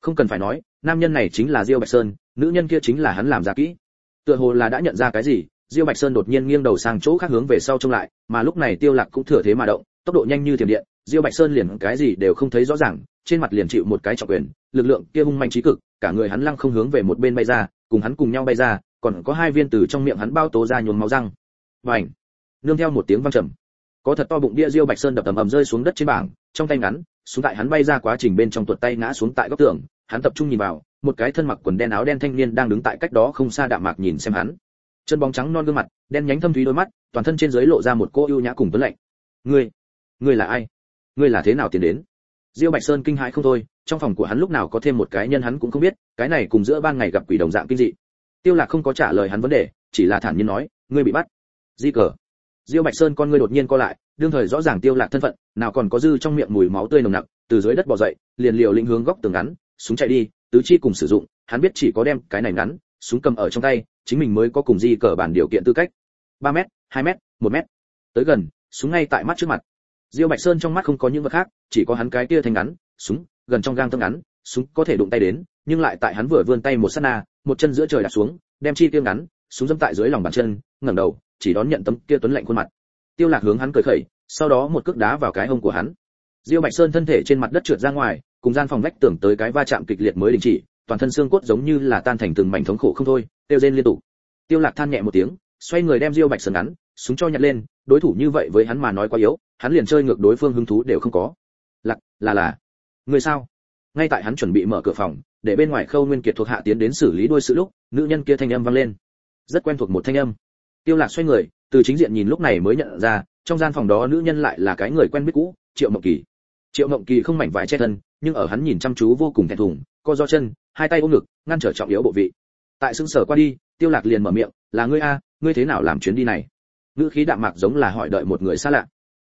Không cần phải nói, nam nhân này chính là diêu bạch sơn, nữ nhân kia chính là hắn làm ra kỹ. Tựa hồ là đã nhận ra cái gì, diêu bạch sơn đột nhiên nghiêng đầu sang chỗ khác hướng về sau trông lại, mà lúc này tiêu lạc cũng thừa thế mà động tốc độ nhanh như thiểm điện, diêu bạch sơn liền cái gì đều không thấy rõ ràng, trên mặt liền chịu một cái trọng quyền, lực lượng kia hung mạnh trí cực, cả người hắn lăng không hướng về một bên bay ra, cùng hắn cùng nhau bay ra, còn có hai viên từ trong miệng hắn bao tố ra nhuốm máu răng. Vành nương theo một tiếng vang trầm, có thật to bụng bia diêu bạch sơn đập tầm ầm rơi xuống đất trên bảng, trong tay ngắn, xuống tại hắn bay ra quá trình bên trong tuột tay ngã xuống tại góc tường, hắn tập trung nhìn vào, một cái thân mặc quần đen áo đen thanh niên đang đứng tại cách đó không xa đạm mạc nhìn xem hắn. Chân bóng trắng non gương mặt, đen nhánh thâm thúy đôi mắt, toàn thân trên dưới lộ ra một cô ưu nhã cùng tuấn lạnh. Ngươi ngươi là ai? Ngươi là thế nào tiến đến? Diêu bạch sơn kinh hãi không thôi, trong phòng của hắn lúc nào có thêm một cái nhân hắn cũng không biết, cái này cùng giữa ban ngày gặp quỷ đồng dạng kinh dị. Tiêu lạc không có trả lời hắn vấn đề, chỉ là thản nhiên nói, ngươi bị bắt. Di cờ. Diêu bạch sơn con ngươi đột nhiên co lại, đương thời rõ ràng tiêu lạc thân phận, nào còn có dư trong miệng mùi máu tươi nồng nặc, từ dưới đất bò dậy, liền liều lĩnh hướng góc tường ngắn, súng chạy đi, tứ chi cùng sử dụng, hắn biết chỉ có đem cái này ngắn, súng cầm ở trong tay, chính mình mới có cùng di cờ bản điều kiện tư cách. 3 mét 2 mét 1 mét. Tới gần, súng ngay tại mắt trước mặt diêu bạch sơn trong mắt không có những vật khác, chỉ có hắn cái kia thanh ngắn, súng, gần trong gang tấc ngắn, súng có thể đụng tay đến, nhưng lại tại hắn vừa vươn tay một sát na, một chân giữa trời đặt xuống, đem chi tiêu ngắn, súng dẫm tại dưới lòng bàn chân, ngẩng đầu, chỉ đón nhận tấm kia tuấn lạnh khuôn mặt. Tiêu lạc hướng hắn cười khẩy, sau đó một cước đá vào cái hông của hắn. Diêu bạch sơn thân thể trên mặt đất trượt ra ngoài, cùng gian phòng vách tưởng tới cái va chạm kịch liệt mới đình chỉ, toàn thân xương cốt giống như là tan thành từng mảnh thống khổ không thôi, tiêu rên liên tục. Tiêu lạc than nhẹ một tiếng, xoay người đem diêu bạch sơn ngắn, súng cho nhặt lên đối thủ như vậy với hắn mà nói quá yếu, hắn liền chơi ngược đối phương hứng thú đều không có. Lạc, là là. Người sao? Ngay tại hắn chuẩn bị mở cửa phòng, để bên ngoài khâu nguyên kiệt thuộc hạ tiến đến xử lý đôi sự lúc, nữ nhân kia thanh âm vang lên. Rất quen thuộc một thanh âm. Tiêu lạc xoay người, từ chính diện nhìn lúc này mới nhận ra, trong gian phòng đó nữ nhân lại là cái người quen biết cũ, triệu mộng kỳ. Triệu mộng kỳ không mảnh vải che thân, nhưng ở hắn nhìn chăm chú vô cùng thẹn thùng, co do chân, hai tay ôm ngực, ngăn trở trọng yếu bộ vị. Tại xương sở qua đi, tiêu lạc liền mở miệng, là ngươi a, ngươi thế nào làm chuyến đi này? Ngữ khí đạm mạc giống là hỏi đợi một người xa lạ.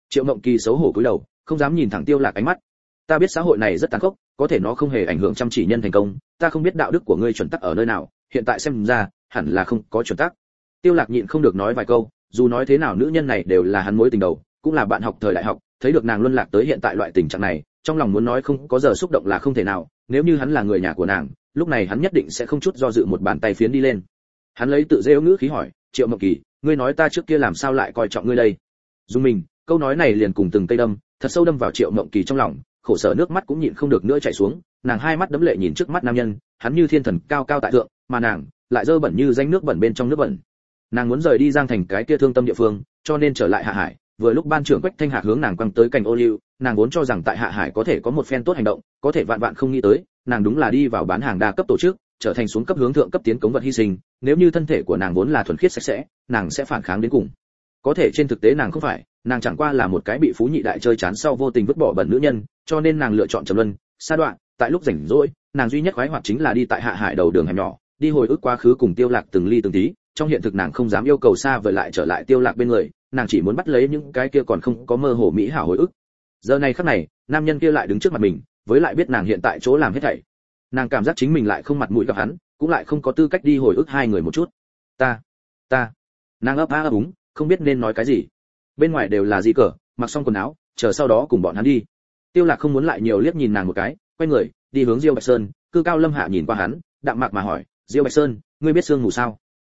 Triệu mộng kỳ xấu hổ cúi đầu, không dám nhìn thẳng tiêu lạc ánh mắt. Ta biết xã hội này rất tàn khốc, có thể nó không hề ảnh hưởng chăm chỉ nhân thành công, ta không biết đạo đức của ngươi chuẩn tắc ở nơi nào, hiện tại xem ra, hẳn là không có chuẩn tắc. Tiêu lạc nhịn không được nói vài câu, dù nói thế nào nữ nhân này đều là hắn mối tình đầu, cũng là bạn học thời đại học, thấy được nàng luân lạc tới hiện tại loại tình trạng này, trong lòng muốn nói không, có giờ xúc động là không thể nào, nếu như hắn là người nhà của nàng, lúc này hắn nhất định sẽ không chút do dự một bàn tay phiến đi lên. Hắn lấy tự dêu ngữ khí hỏi triệu mộng kỳ, ngươi nói ta trước kia làm sao lại coi trọng ngươi đây? Dùng mình, câu nói này liền cùng từng cây đâm, thật sâu đâm vào triệu mộng kỳ trong lòng, khổ sở nước mắt cũng nhịn không được nữa chảy xuống, nàng hai mắt đấm lệ nhìn trước mắt nam nhân, hắn như thiên thần cao cao tại thượng, mà nàng lại dơ bẩn như danh nước bẩn bên trong nước bẩn. Nàng muốn rời đi giang thành cái kia thương tâm địa phương, cho nên trở lại hạ hải, vừa lúc ban trưởng quách thanh hạ hướng nàng quăng tới cành ô liu, nàng vốn cho rằng tại hạ hải có thể có một phen tốt hành động, có thể vạn vạn không nghĩ tới, nàng đúng là đi vào bán hàng đa cấp tổ chức trở thành xuống cấp hướng thượng cấp tiến cống vật hy sinh, nếu như thân thể của nàng vốn là thuần khiết sạch sẽ, nàng sẽ phản kháng đến cùng. Có thể trên thực tế nàng không phải, nàng chẳng qua là một cái bị phú nhị đại chơi chán sau vô tình vứt bỏ bẩn nữ nhân, cho nên nàng lựa chọn trầm luân, sa đoạn, tại lúc rảnh rỗi, nàng duy nhất khoái hoạt chính là đi tại hạ hải đầu đường hẻm nhỏ, đi hồi ức quá khứ cùng tiêu lạc từng ly từng tí, trong hiện thực nàng không dám yêu cầu xa vời lại trở lại tiêu lạc bên người, nàng chỉ muốn bắt lấy những cái kia còn không có mơ hồ mỹ hảo hồi ức. Giờ này khắc này, nam nhân kia lại đứng trước mặt mình, với lại biết nàng hiện tại chỗ làm hết thảy nàng cảm giác chính mình lại không mặt mũi gặp hắn, cũng lại không có tư cách đi hồi ức hai người một chút. Ta ta. Nàng ấp a ấp úng, không biết nên nói cái gì. Bên ngoài đều là gì cờ, mặc xong quần áo, chờ sau đó cùng bọn hắn đi. Tiêu lạc không muốn lại nhiều liếc nhìn nàng một cái, quay người, đi hướng diêu bạch sơn, cư cao lâm hạ nhìn qua hắn, đạm mạc mà hỏi, diêu bạch sơn, ngươi biết sương mù sao?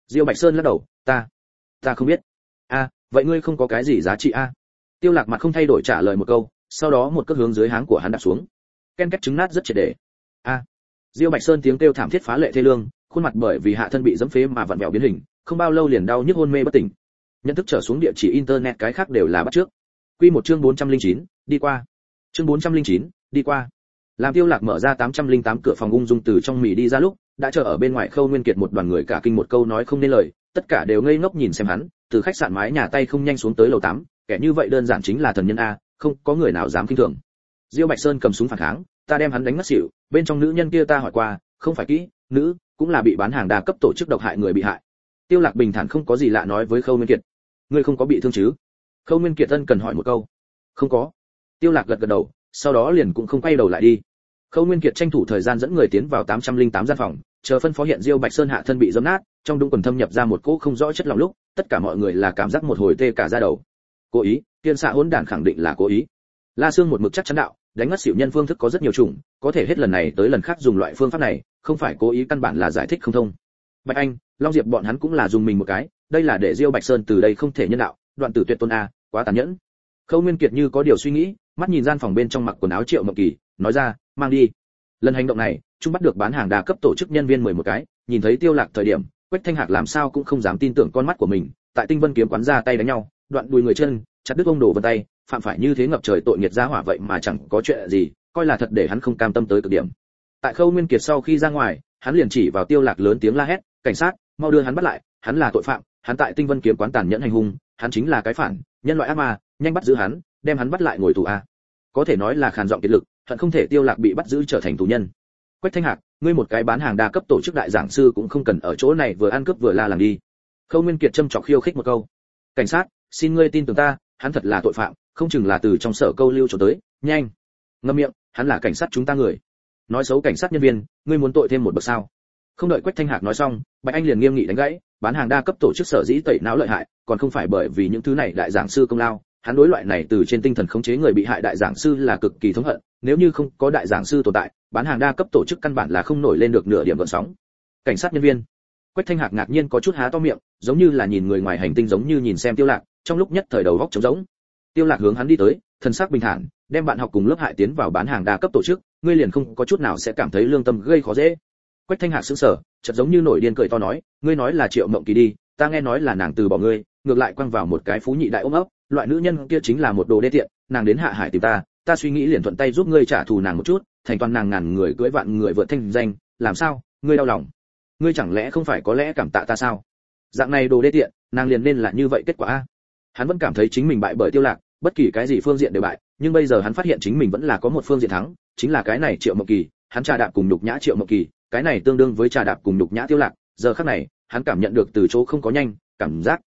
Diêu bạch sơn lắc đầu, ta ta không biết. A, vậy ngươi không có cái gì giá trị a? Tiêu lạc mặt không thay đổi trả lời một câu, sau đó một cước hướng dưới háng của hắn đạp xuống. Ken két trứng nát rất triệt để. A diêu bạch sơn tiếng kêu thảm thiết phá lệ thê lương khuôn mặt bởi vì hạ thân bị dẫm phế mà vặn vẹo biến hình không bao lâu liền đau nhức hôn mê bất tỉnh. Nhận thức trở xuống địa chỉ internet cái khác đều là bắt trước. Quy một chương 409, đi qua. Chương 409, đi qua. Làm tiêu lạc mở ra 808 cửa phòng ung dung từ trong mì đi ra lúc đã chờ ở bên ngoài khâu nguyên kiệt một đoàn người cả kinh một câu nói không nên lời tất cả đều ngây ngốc nhìn xem hắn từ khách sạn mái nhà tay không nhanh xuống tới lầu 8, kẻ như vậy đơn giản chính là thần nhân a không có người nào dám kinh thường. Diêu bạch sơn cầm súng phản kháng ta đem hắn đánh ngất xỉu, bên trong nữ nhân kia ta hỏi qua, không phải kỹ, nữ, cũng là bị bán hàng đa cấp tổ chức độc hại người bị hại. Tiêu lạc bình thản không có gì lạ nói với khâu nguyên kiệt. Ngươi không có bị thương chứ? Khâu nguyên kiệt ân cần hỏi một câu. Không có. Tiêu lạc gật gật đầu, sau đó liền cũng không quay đầu lại đi. Khâu nguyên kiệt tranh thủ thời gian dẫn người tiến vào 808 gian phòng, chờ phân phó hiện diêu bạch sơn hạ thân bị dấm nát, trong đúng quần thâm nhập ra một cỗ không rõ chất lỏng lúc, tất cả mọi người là cảm giác một hồi tê cả da đầu. Cố ý, tiên xạ hỗn đản khẳng định là cố ý. La xương một mực chắc chắn đạo đánh ngất xỉu nhân phương thức có rất nhiều chủng, có thể hết lần này tới lần khác dùng loại phương pháp này, không phải cố ý căn bản là giải thích không thông. Bạch anh, long diệp bọn hắn cũng là dùng mình một cái, đây là để diêu bạch sơn từ đây không thể nhân đạo, đoạn tử tuyệt tôn a, quá tàn nhẫn. Khâu nguyên kiệt như có điều suy nghĩ, mắt nhìn gian phòng bên trong mặc quần áo triệu mộng kỳ, nói ra, mang đi. Lần hành động này, chúng bắt được bán hàng đa cấp tổ chức nhân viên mười một cái, nhìn thấy tiêu lạc thời điểm, quách thanh hạc làm sao cũng không dám tin tưởng con mắt của mình, tại tinh vân kiếm quán ra tay đánh nhau, đoạn đùi người chân, chặt đứt ông đồ vân tay phạm phải như thế ngập trời tội nghiệt ra hỏa vậy mà chẳng có chuyện gì, coi là thật để hắn không cam tâm tới cực điểm. Tại khâu nguyên kiệt sau khi ra ngoài, hắn liền chỉ vào tiêu lạc lớn tiếng la hét, cảnh sát, mau đưa hắn bắt lại, hắn là tội phạm, hắn tại tinh vân kiếm quán tàn nhẫn hành hung, hắn chính là cái phản, nhân loại ác ma, nhanh bắt giữ hắn, đem hắn bắt lại ngồi tù a. Có thể nói là khàn giọng kiệt lực, hận không thể tiêu lạc bị bắt giữ trở thành tù nhân. Quách thanh hạc, ngươi một cái bán hàng đa cấp tổ chức đại giảng sư cũng không cần ở chỗ này vừa ăn cướp vừa la làm đi. Khâu nguyên kiệt châm chọc khiêu khích một câu. Cảnh sát, xin ngươi tin tưởng ta, hắn thật là tội phạm không chừng là từ trong sở câu lưu cho tới. Nhanh. Ngậm miệng, hắn là cảnh sát chúng ta người. Nói xấu cảnh sát nhân viên, ngươi muốn tội thêm một bậc sao? Không đợi quách thanh hạc nói xong, bạch anh liền nghiêm nghị đánh gãy, bán hàng đa cấp tổ chức sở dĩ tẩy não lợi hại, còn không phải bởi vì những thứ này đại giảng sư công lao. Hắn đối loại này từ trên tinh thần khống chế người bị hại đại giảng sư là cực kỳ thống hận, nếu như không có đại giảng sư tồn tại, bán hàng đa cấp tổ chức căn bản là không nổi lên được nửa điểm gợn sóng. Cảnh sát nhân viên. Quách thanh hạc ngạc nhiên có chút há to miệng, giống như là nhìn người ngoài hành tinh giống như nhìn xem tiêu lạc, trong lúc nhất thời đầu góc trống rỗng tiêu lạc hướng hắn đi tới, thần sắc bình thản, đem bạn học cùng lớp hại tiến vào bán hàng đa cấp tổ chức, ngươi liền không có chút nào sẽ cảm thấy lương tâm gây khó dễ. Quách thanh hạc sững sờ, chợt giống như nổi điên cười to nói, ngươi nói là triệu mộng kỳ đi, ta nghe nói là nàng từ bỏ ngươi, ngược lại quăng vào một cái phú nhị đại ôm ấp, loại nữ nhân kia chính là một đồ đê tiện, nàng đến hạ hải tìm ta ta suy nghĩ liền thuận tay giúp ngươi trả thù nàng một chút, thành toàn nàng ngàn người cưỡi vạn người vượt thanh danh, làm sao, ngươi đau lòng? Ngươi chẳng lẽ không phải có lẽ cảm tạ ta sao? Dạng này đồ đê tiện, nàng liền nên là như vậy kết quả a. Hắn vẫn cảm thấy chính mình bại bởi tiêu lạc bất kỳ cái gì phương diện đều bại, nhưng bây giờ hắn phát hiện chính mình vẫn là có một phương diện thắng, chính là cái này triệu mộng kỳ, hắn trà đạp cùng nhục nhã triệu mộng kỳ, cái này tương đương với trà đạp cùng nhục nhã tiêu lạc, giờ khắc này, hắn cảm nhận được từ chỗ không có nhanh, cảm giác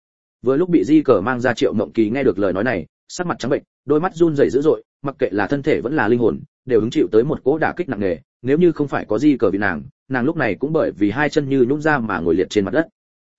vừa lúc bị di cờ mang ra triệu mộng kỳ nghe được lời nói này, sắc mặt trắng bệnh, đôi mắt run rẩy dữ dội, mặc kệ là thân thể vẫn là linh hồn, đều hứng chịu tới một cỗ đả kích nặng nề, nếu như không phải có di cờ vì nàng nàng lúc này cũng bởi vì hai chân như nhũn ra mà ngồi liệt trên mặt đất.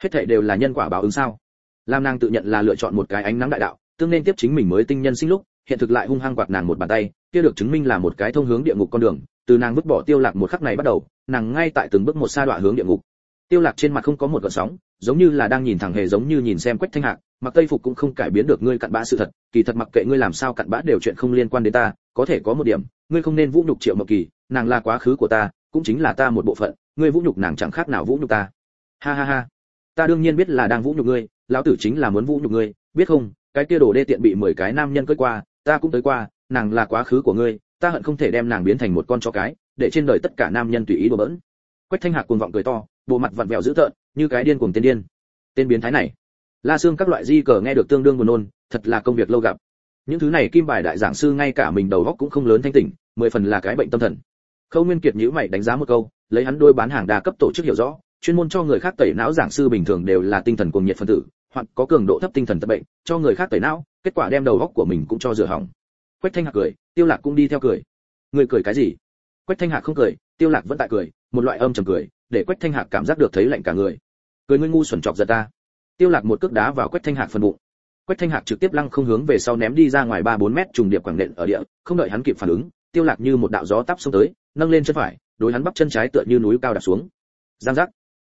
Hết thảy đều là nhân quả báo ứng sao? Lam nàng tự nhận là lựa chọn một cái ánh nắng đại đạo tương nên tiếp chính mình mới tinh nhân sinh lúc, hiện thực lại hung hăng quạt nàng một bàn tay, kia được chứng minh là một cái thông hướng địa ngục con đường, từ nàng vứt bỏ tiêu lạc một khắc này bắt đầu, nàng ngay tại từng bước một xa đoạn hướng địa ngục. Tiêu lạc trên mặt không có một gợn sóng, giống như là đang nhìn thẳng hề giống như nhìn xem quách thanh hạc, mặc tây phục cũng không cải biến được ngươi cặn bã sự thật, kỳ thật mặc kệ ngươi làm sao cặn bã đều chuyện không liên quan đến ta, có thể có một điểm, ngươi không nên vũ nhục triệu mộc kỳ, nàng là quá khứ của ta, cũng chính là ta một bộ phận, ngươi vũ nhục nàng chẳng khác nào vũ nhục ta. Ha ha ha. Ta đương nhiên biết là đang vũ nhục ngươi, lão tử chính là muốn vũ nhục ngươi, biết không? Cái kia đồ đê tiện bị mười cái nam nhân cưỡi qua, ta cũng tới qua, nàng là quá khứ của ngươi, ta hận không thể đem nàng biến thành một con chó cái, để trên đời tất cả nam nhân tùy ý đùa bỡn. Quách thanh hạc cuồng vọng cười to, bộ mặt vặn vẹo dữ tợn, như cái điên cuồng tên điên. Tên biến thái này. La xương các loại di cờ nghe được tương đương buồn nôn, thật là công việc lâu gặp. Những thứ này kim bài đại giảng sư ngay cả mình đầu óc cũng không lớn thanh tỉnh, mười phần là cái bệnh tâm thần. Khâu nguyên kiệt nhữ mày đánh giá một câu, lấy hắn đôi bán hàng đa cấp tổ chức hiểu rõ, chuyên môn cho người khác tẩy não giảng sư bình thường đều là tinh thần cuồng nhiệt phân tử hoặc có cường độ thấp tinh thần tật bệnh, cho người khác tẩy não, kết quả đem đầu góc của mình cũng cho rửa hỏng. Quách thanh hạc cười, tiêu lạc cũng đi theo cười. Người cười cái gì? Quách thanh hạc không cười, tiêu lạc vẫn tại cười, một loại âm trầm cười, để quách thanh hạc cảm giác được thấy lạnh cả người. Cười ngươi ngu xuẩn chọc giật ta. Tiêu lạc một cước đá vào quách thanh hạc phần bụng. Quách thanh hạc trực tiếp lăng không hướng về sau ném đi ra ngoài ba bốn mét trùng điệp quảng nện ở địa, không đợi hắn kịp phản ứng, tiêu lạc như một đạo gió táp xông tới, nâng lên chân phải, đối hắn bắp chân trái tựa như núi cao đạp xuống. Giang giác.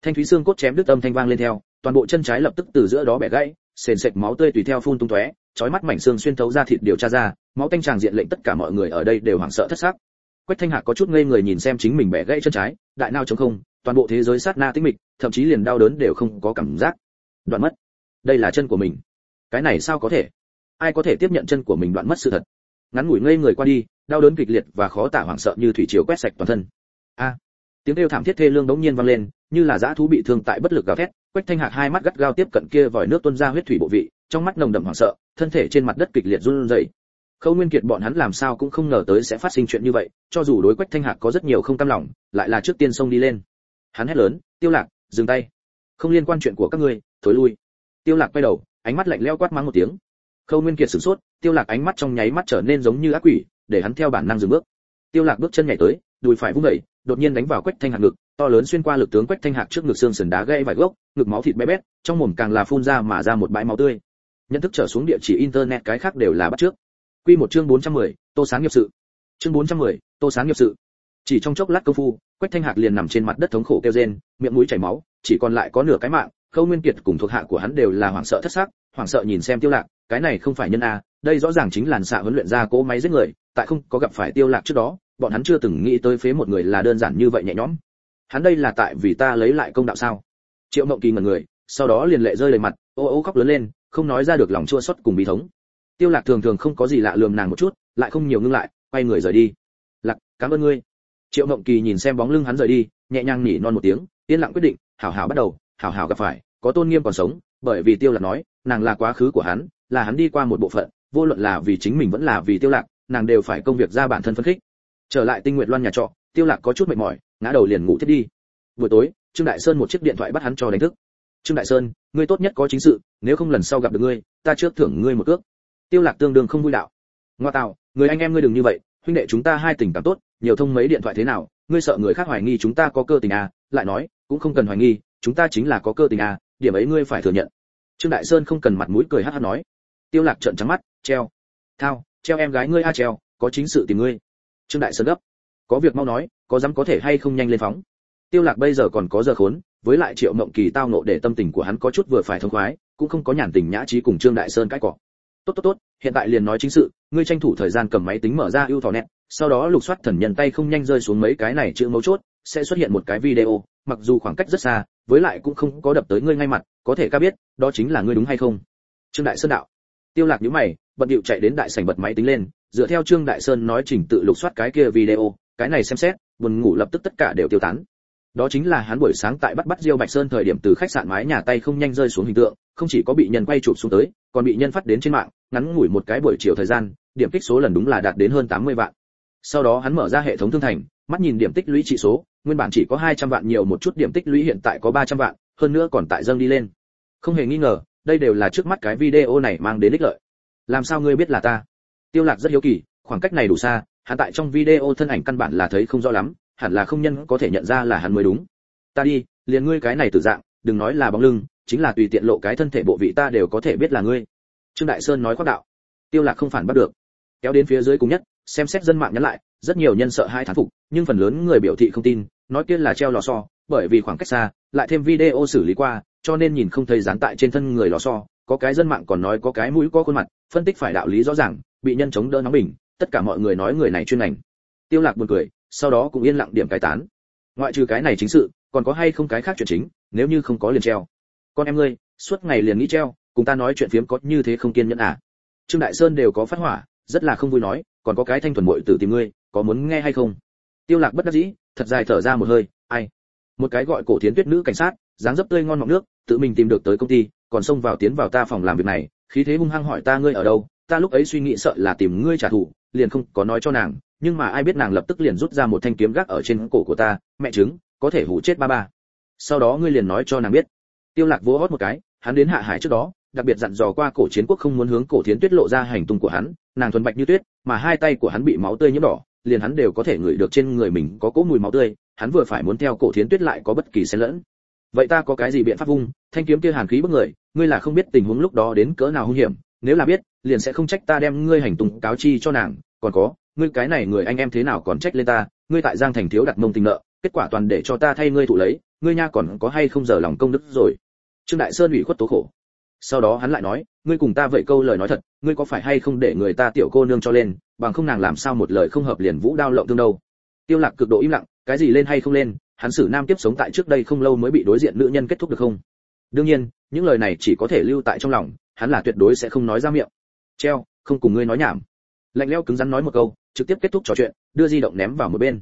Thanh thúy xương cốt chém đứt âm thanh vang lên theo toàn bộ chân trái lập tức từ giữa đó bẻ gãy, sền sệt máu tươi tùy theo phun tung tóe, chói mắt mảnh xương xuyên thấu ra thịt điều tra ra, máu tanh tràng diện lệnh tất cả mọi người ở đây đều hoảng sợ thất sắc. Quách thanh hạc có chút ngây người nhìn xem chính mình bẻ gãy chân trái, đại nao trống không, toàn bộ thế giới sát na tĩnh mịch, thậm chí liền đau đớn đều không có cảm giác. Đoạn mất. Đây là chân của mình. Cái này sao có thể? Ai có thể tiếp nhận chân của mình đoạn mất sự thật? Ngắn ngủi ngây người qua đi, đau đớn kịch liệt và khó tả hoảng sợ như thủy triều quét sạch toàn thân. A. Tiếng kêu thảm thiết thê lương đống nhiên vang lên, như là dã thú bị thương tại bất lực gào thét quách thanh hạc hai mắt gắt gao tiếp cận kia vòi nước tuôn ra huyết thủy bộ vị trong mắt nồng đậm hoảng sợ thân thể trên mặt đất kịch liệt run rẩy. Khâu nguyên kiệt bọn hắn làm sao cũng không ngờ tới sẽ phát sinh chuyện như vậy cho dù đối quách thanh hạc có rất nhiều không cam lòng lại là trước tiên xông đi lên. Hắn hét lớn tiêu lạc dừng tay. Không liên quan chuyện của các ngươi thối lui. Tiêu lạc quay đầu ánh mắt lạnh lẽo quát mắng một tiếng. Khâu nguyên kiệt sửng sốt tiêu lạc ánh mắt trong nháy mắt trở nên giống như ác quỷ để hắn theo bản năng dừng bước. Tiêu lạc bước chân nhảy tới đùi phải vung đẩy, đột nhiên đánh vào quách thanh hạc ngực to lớn xuyên qua lực tướng quách thanh hạc trước ngực xương sườn đá gãy vài gốc ngực máu thịt bé bét trong mồm càng là phun ra mà ra một bãi máu tươi. Nhận thức trở xuống địa chỉ internet cái khác đều là bắt trước. Quy một chương 410, tô sáng nghiệp sự. Chương 410, tô sáng nghiệp sự. Chỉ trong chốc lát công phu quách thanh hạc liền nằm trên mặt đất thống khổ kêu rên miệng mũi chảy máu chỉ còn lại có nửa cái mạng khâu nguyên kiệt cùng thuộc hạ của hắn đều là hoảng sợ thất sắc, hoảng sợ nhìn xem tiêu lạc cái này không phải nhân a đây rõ ràng chính làn xạ huấn luyện ra cỗ máy giết người tại không có gặp phải tiêu lạc trước đó bọn hắn chưa từng nghĩ tới phế một người là đơn giản như vậy nhẹ nhõm hắn đây là tại vì ta lấy lại công đạo sao? Triệu mộng kỳ ngẩn người, sau đó liền lệ rơi đầy mặt, ô ô khóc lớn lên, không nói ra được lòng chua xót cùng bí thống. Tiêu lạc thường thường không có gì lạ lườm nàng một chút, lại không nhiều ngưng lại, quay người rời đi. Lạc, cảm ơn ngươi. Triệu mộng kỳ nhìn xem bóng lưng hắn rời đi, nhẹ nhàng nhỉ non một tiếng, yên lặng quyết định, hảo hảo bắt đầu, hảo hảo gặp phải, có tôn nghiêm còn sống. Bởi vì tiêu lạc nói, nàng là quá khứ của hắn, là hắn đi qua một bộ phận, vô luận là vì chính mình vẫn là vì tiêu lạc, nàng đều phải công việc ra bản thân phân khích. Trở lại tinh nguyện loan nhà trọ tiêu lạc có chút mệt mỏi, ngã đầu liền ngủ thiết đi. Buổi tối, trương đại sơn một chiếc điện thoại bắt hắn cho đánh thức. Trương đại sơn, ngươi tốt nhất có chính sự, nếu không lần sau gặp được ngươi, ta trước thưởng ngươi một cước tiêu lạc tương đương không vui đạo. Ngoa tào người anh em ngươi đừng như vậy, huynh đệ chúng ta hai tình cảm tốt, nhiều thông mấy điện thoại thế nào, ngươi sợ người khác hoài nghi chúng ta có cơ tình à lại nói, cũng không cần hoài nghi, chúng ta chính là có cơ tình à điểm ấy ngươi phải thừa nhận. Trương đại sơn không cần mặt mũi cười hắt hắt nói. Tiêu lạc trợn trắng mắt. Treo, thao, treo em gái ngươi a, treo, có chính sự tìm ngươi. Trương đại sơn gấp có việc mau nói, có dám có thể hay không nhanh lên phóng. Tiêu lạc bây giờ còn có giờ khốn, với lại triệu mộng kỳ tao nộ để tâm tình của hắn có chút vừa phải thông khoái, cũng không có nhàn tình nhã trí cùng trương đại sơn cãi cọ. Tốt tốt tốt, hiện tại liền nói chính sự, ngươi tranh thủ thời gian cầm máy tính mở ra ưu thỏ nẹt sau đó lục soát thần nhân tay không nhanh rơi xuống mấy cái này chữ mấu chốt, sẽ xuất hiện một cái video, mặc dù khoảng cách rất xa, với lại cũng không có đập tới ngươi ngay mặt, có thể ca biết, đó chính là ngươi đúng hay không? Trương đại sơn đạo. Tiêu lạc nhíu mày, bận điệu chạy đến đại sảnh bật máy tính lên, dựa theo trương đại sơn nói chỉnh tự lục soát cái kia video cái này xem xét, buồn ngủ lập tức tất cả đều tiêu tán. Đó chính là hắn buổi sáng tại bắt bắt diêu bạch sơn thời điểm từ khách sạn mái nhà tay không nhanh rơi xuống hình tượng, không chỉ có bị nhân quay chụp xuống tới, còn bị nhân phát đến trên mạng, ngắn ngủi một cái buổi chiều thời gian, điểm kích số lần đúng là đạt đến hơn 80 vạn. Sau đó hắn mở ra hệ thống thương thành, mắt nhìn điểm tích lũy trị số, nguyên bản chỉ có 200 vạn nhiều một chút điểm tích lũy hiện tại có 300 vạn, hơn nữa còn tại dâng đi lên. Không hề nghi ngờ, đây đều là trước mắt cái video này mang đến ích lợi. Làm sao ngươi biết là ta? Tiêu lạc rất hiếu kỳ, khoảng cách này đủ xa hắn tại trong video thân ảnh căn bản là thấy không rõ lắm, hẳn là không nhân có thể nhận ra là hắn mới đúng. Ta đi, liền ngươi cái này tử dạng, đừng nói là bóng lưng, chính là tùy tiện lộ cái thân thể bộ vị ta đều có thể biết là ngươi. Trương đại sơn nói khoác đạo. Tiêu lạc không phản bắt được. Kéo đến phía dưới cùng nhất, xem xét dân mạng nhắn lại, rất nhiều nhân sợ hai thán phục, nhưng phần lớn người biểu thị không tin, nói kia là treo lò xo, bởi vì khoảng cách xa, lại thêm video xử lý qua, cho nên nhìn không thấy dán tại trên thân người lò xo, có cái dân mạng còn nói có cái mũi có khuôn mặt, phân tích phải đạo lý rõ ràng, bị nhân chống đỡ nóng bình tất cả mọi người nói người này chuyên ngành. Tiêu lạc buồn cười, sau đó cũng yên lặng điểm cái tán. Ngoại trừ cái này chính sự, còn có hay không cái khác chuyện chính, nếu như không có liền treo. Con em ngươi, suốt ngày liền nghĩ treo, cùng ta nói chuyện phiếm có như thế không kiên nhẫn à? Trương đại sơn đều có phát hỏa, rất là không vui nói, còn có cái thanh thuần muội tử tìm ngươi, có muốn nghe hay không? Tiêu lạc bất đắc dĩ, thật dài thở ra một hơi, ai? Một cái gọi cổ thiến tuyết nữ cảnh sát, dáng dấp tươi ngon mọng nước, tự mình tìm được tới công ty, còn xông vào tiến vào ta phòng làm việc này, khí thế hung hăng hỏi ta ngươi ở đâu, ta lúc ấy suy nghĩ sợ là tìm ngươi trả thù liền không có nói cho nàng, nhưng mà ai biết nàng lập tức liền rút ra một thanh kiếm gác ở trên cổ của ta, mẹ chứng có thể hủ chết ba ba. Sau đó ngươi liền nói cho nàng biết. Tiêu lạc vỗ hót một cái, hắn đến hạ hải trước đó, đặc biệt dặn dò qua cổ chiến quốc không muốn hướng cổ thiến tuyết lộ ra hành tung của hắn, nàng thuần bạch như tuyết, mà hai tay của hắn bị máu tươi nhiễm đỏ, liền hắn đều có thể ngửi được trên người mình có cỗ mùi máu tươi, hắn vừa phải muốn theo cổ thiến tuyết lại có bất kỳ xen lẫn. Vậy ta có cái gì biện pháp vung thanh kiếm kia hàn khí bức người, ngươi là không biết tình huống lúc đó đến cỡ nào hung hiểm nếu là biết, liền sẽ không trách ta đem ngươi hành tung cáo chi cho nàng. Còn có, ngươi cái này người anh em thế nào còn trách lên ta, ngươi tại giang thành thiếu đặt mông tình nợ, kết quả toàn để cho ta thay ngươi thụ lấy, ngươi nha còn có hay không giờ lòng công đức rồi. Trương đại sơn ủy khuất tố khổ. Sau đó hắn lại nói, ngươi cùng ta vậy câu lời nói thật, ngươi có phải hay không để người ta tiểu cô nương cho lên, bằng không nàng làm sao một lời không hợp liền vũ đao lộng tương đâu. Tiêu lạc cực độ im lặng, cái gì lên hay không lên, hắn xử nam tiếp sống tại trước đây không lâu mới bị đối diện nữ nhân kết thúc được không? Đương nhiên, những lời này chỉ có thể lưu tại trong lòng hắn là tuyệt đối sẽ không nói ra miệng. Treo, không cùng ngươi nói nhảm. Lạnh lẽo cứng rắn nói một câu, trực tiếp kết thúc trò chuyện, đưa di động ném vào một bên.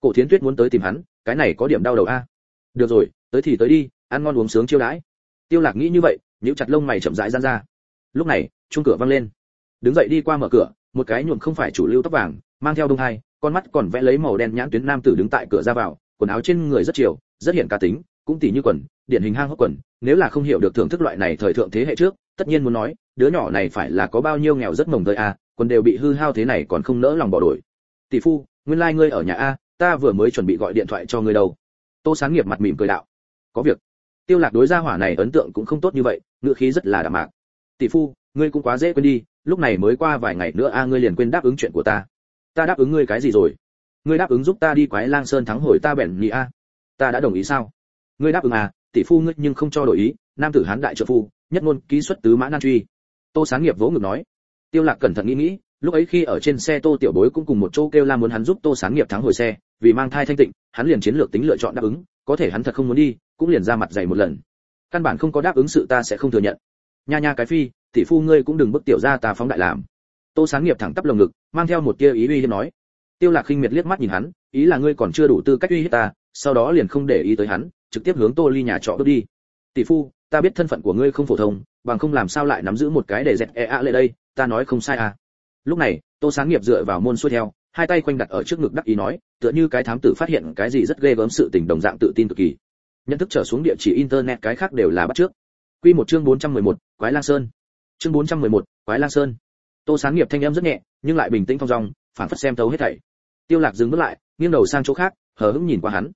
Cổ thiến tuyết muốn tới tìm hắn, cái này có điểm đau đầu a. Được rồi, tới thì tới đi, ăn ngon uống sướng chiêu đãi. Tiêu lạc nghĩ như vậy, nhíu chặt lông mày chậm rãi giãn ra. Lúc này, chuông cửa vang lên. Đứng dậy đi qua mở cửa, một cái nhuộm không phải chủ lưu tóc vàng, mang theo đông hai, con mắt còn vẽ lấy màu đen nhãn tuyến nam tử đứng tại cửa ra vào, quần áo trên người rất chiều, rất hiện cá tính, cũng tỉ như quần, điển hình hang hốc quần, nếu là không hiểu được thưởng thức loại này thời thượng thế hệ trước tất nhiên muốn nói, đứa nhỏ này phải là có bao nhiêu nghèo rất mồng tơi à, a quần đều bị hư hao thế này còn không nỡ lòng bỏ đổi. Tỷ phu, nguyên lai like ngươi ở nhà a, ta vừa mới chuẩn bị gọi điện thoại cho ngươi đâu. Tô sáng nghiệp mặt mỉm cười đạo. Có việc. Tiêu lạc đối gia hỏa này ấn tượng cũng không tốt như vậy, ngựa khí rất là đạm mạc. Tỷ phu, ngươi cũng quá dễ quên đi, lúc này mới qua vài ngày nữa a, ngươi liền quên đáp ứng chuyện của ta. Ta đáp ứng ngươi cái gì rồi? Ngươi đáp ứng giúp ta đi quái lang sơn thắng hồi ta bèn nhị a. Ta đã đồng ý sao? Ngươi đáp ứng à tỷ phu ngươi nhưng không cho đổi ý, nam tử hán đại trợ phu nhất ngôn ký xuất tứ mã nan truy. Tô sáng nghiệp vỗ ngực nói, tiêu lạc cẩn thận nghĩ nghĩ, lúc ấy khi ở trên xe tô tiểu bối cũng cùng một chỗ kêu la muốn hắn giúp tô sáng nghiệp thắng hồi xe, vì mang thai thanh tịnh, hắn liền chiến lược tính lựa chọn đáp ứng, có thể hắn thật không muốn đi, cũng liền ra mặt dày một lần. Căn bản không có đáp ứng sự ta sẽ không thừa nhận. Nha nha cái phi, tỷ phu ngươi cũng đừng bức tiểu ra ta phóng đại làm. Tô sáng nghiệp thẳng tắp lồng ngực, mang theo một tia ý uy hiếp nói, tiêu lạc khinh miệt liếc mắt nhìn hắn, ý là ngươi còn chưa đủ tư cách uy hiếp ta, sau đó liền không để ý tới hắn, trực tiếp hướng tô ly nhà trọ bước đi tỷ phu ta biết thân phận của ngươi không phổ thông bằng không làm sao lại nắm giữ một cái để dẹt e a lệ đây ta nói không sai à. Lúc này tô sáng nghiệp dựa vào môn xuôi theo hai tay quanh đặt ở trước ngực đắc ý nói tựa như cái thám tử phát hiện cái gì rất ghê gớm sự tình đồng dạng tự tin cực kỳ. Nhận thức trở xuống địa chỉ internet cái khác đều là bắt trước. Quy một chương 411, quái lang sơn. Chương 411, quái lang sơn. Tô sáng nghiệp thanh âm rất nhẹ nhưng lại bình tĩnh phong dong phản phất xem thấu hết thảy. Tiêu lạc dừng bước lại nghiêng đầu sang chỗ khác hờ hững nhìn qua hắn.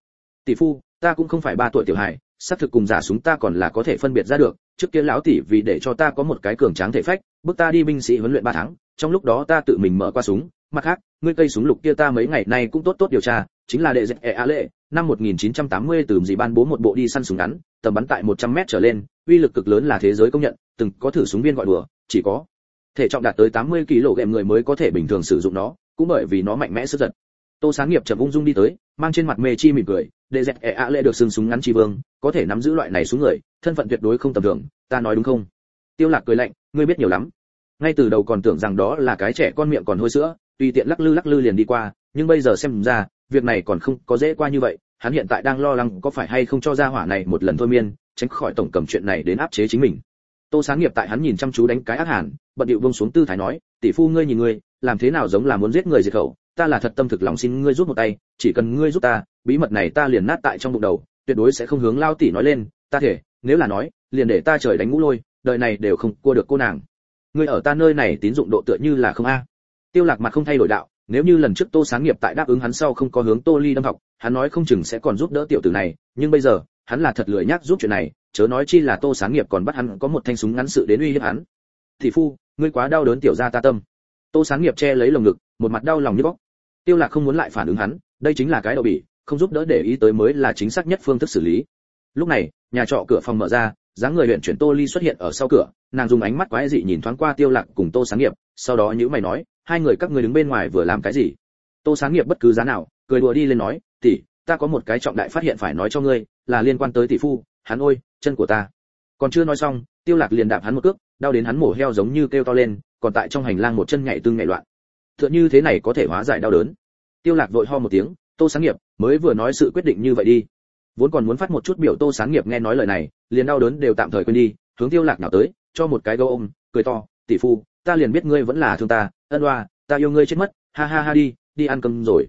Tỷ phu ta cũng không phải ba tuổi tiểu hài xác thực cùng giả súng ta còn là có thể phân biệt ra được, trước kia lão tỷ vì để cho ta có một cái cường tráng thể phách, bước ta đi binh sĩ huấn luyện ba tháng, trong lúc đó ta tự mình mở qua súng, mặt khác, ngươi cây súng lục kia ta mấy ngày nay cũng tốt tốt điều tra, chính là đệ dẹp e a lệ, năm 1980 từ gì ban bố một bộ đi săn súng ngắn, tầm bắn tại 100 mét trở lên, uy lực cực lớn là thế giới công nhận, từng có thử súng viên gọi đùa, chỉ có thể trọng đạt tới 80 kg người mới có thể bình thường sử dụng nó, cũng bởi vì nó mạnh mẽ sức giật tô sáng nghiệp chậm ung dung đi tới, mang trên mặt mê chi mỉm cười, đệ dẹt, ẻ ạ lệ được sừng súng ngắn chi vương, có thể nắm giữ loại này xuống người, thân phận tuyệt đối không tầm thường, ta nói đúng không? Tiêu lạc cười lạnh, ngươi biết nhiều lắm. Ngay từ đầu còn tưởng rằng đó là cái trẻ con miệng còn hôi sữa, tùy tiện lắc lư lắc lư liền đi qua, nhưng bây giờ xem ra, việc này còn không có dễ qua như vậy, hắn hiện tại đang lo lắng có phải hay không cho ra hỏa này một lần thôi miên, tránh khỏi tổng cầm chuyện này đến áp chế chính mình. Tô sáng nghiệp tại hắn nhìn chăm chú đánh cái ác hàn, bận điệu buông xuống tư thái nói, tỷ phu ngươi nhìn ngươi, làm thế nào giống là muốn giết người diệt khẩu ta là thật tâm thực lòng xin ngươi giúp một tay, chỉ cần ngươi giúp ta, bí mật này ta liền nát tại trong bụng đầu, tuyệt đối sẽ không hướng lao tỷ nói lên, ta thể, nếu là nói, liền để ta trời đánh ngũ lôi, đời này đều không cua được cô nàng. Ngươi ở ta nơi này tín dụng độ tựa như là không a. Tiêu lạc mặt không thay đổi đạo, nếu như lần trước tô sáng nghiệp tại đáp ứng hắn sau không có hướng tô ly đâm học, hắn nói không chừng sẽ còn giúp đỡ tiểu tử này, nhưng bây giờ, hắn là thật lười nhác giúp chuyện này, chớ nói chi là tô sáng nghiệp còn bắt hắn có một thanh súng ngắn sự đến uy hiếp hắn. Thị phu, ngươi quá đau đớn tiểu gia ta tâm. Tô sáng nghiệp che lấy lồng ngực một mặt đau lòng như góc tiêu lạc không muốn lại phản ứng hắn, đây chính là cái đầu bỉ, không giúp đỡ để ý tới mới là chính xác nhất phương thức xử lý. Lúc này, nhà trọ cửa phòng mở ra, dáng người luyện chuyển tô ly xuất hiện ở sau cửa, nàng dùng ánh mắt quái dị nhìn thoáng qua tiêu lạc cùng tô sáng nghiệp, sau đó nhíu mày nói, hai người các ngươi đứng bên ngoài vừa làm cái gì? Tô sáng nghiệp bất cứ giá nào, cười đùa đi lên nói, tỷ, ta có một cái trọng đại phát hiện phải nói cho ngươi, là liên quan tới tỷ phu, hắn ôi, chân của ta. Còn chưa nói xong, tiêu lạc liền đạp hắn một cước, đau đến hắn mổ heo giống như kêu to lên, còn tại trong hành lang một chân nhảy tương nhảy loạn tựa như thế này có thể hóa giải đau đớn. Tiêu lạc vội ho một tiếng, tô sáng nghiệp, mới vừa nói sự quyết định như vậy đi. Vốn còn muốn phát một chút biểu tô sáng nghiệp nghe nói lời này, liền đau đớn đều tạm thời quên đi, hướng tiêu lạc nào tới, cho một cái gấu ôm, cười to, tỷ phu, ta liền biết ngươi vẫn là thương ta, ân oa, ta yêu ngươi chết mất, ha ha ha đi đi ăn cơm rồi.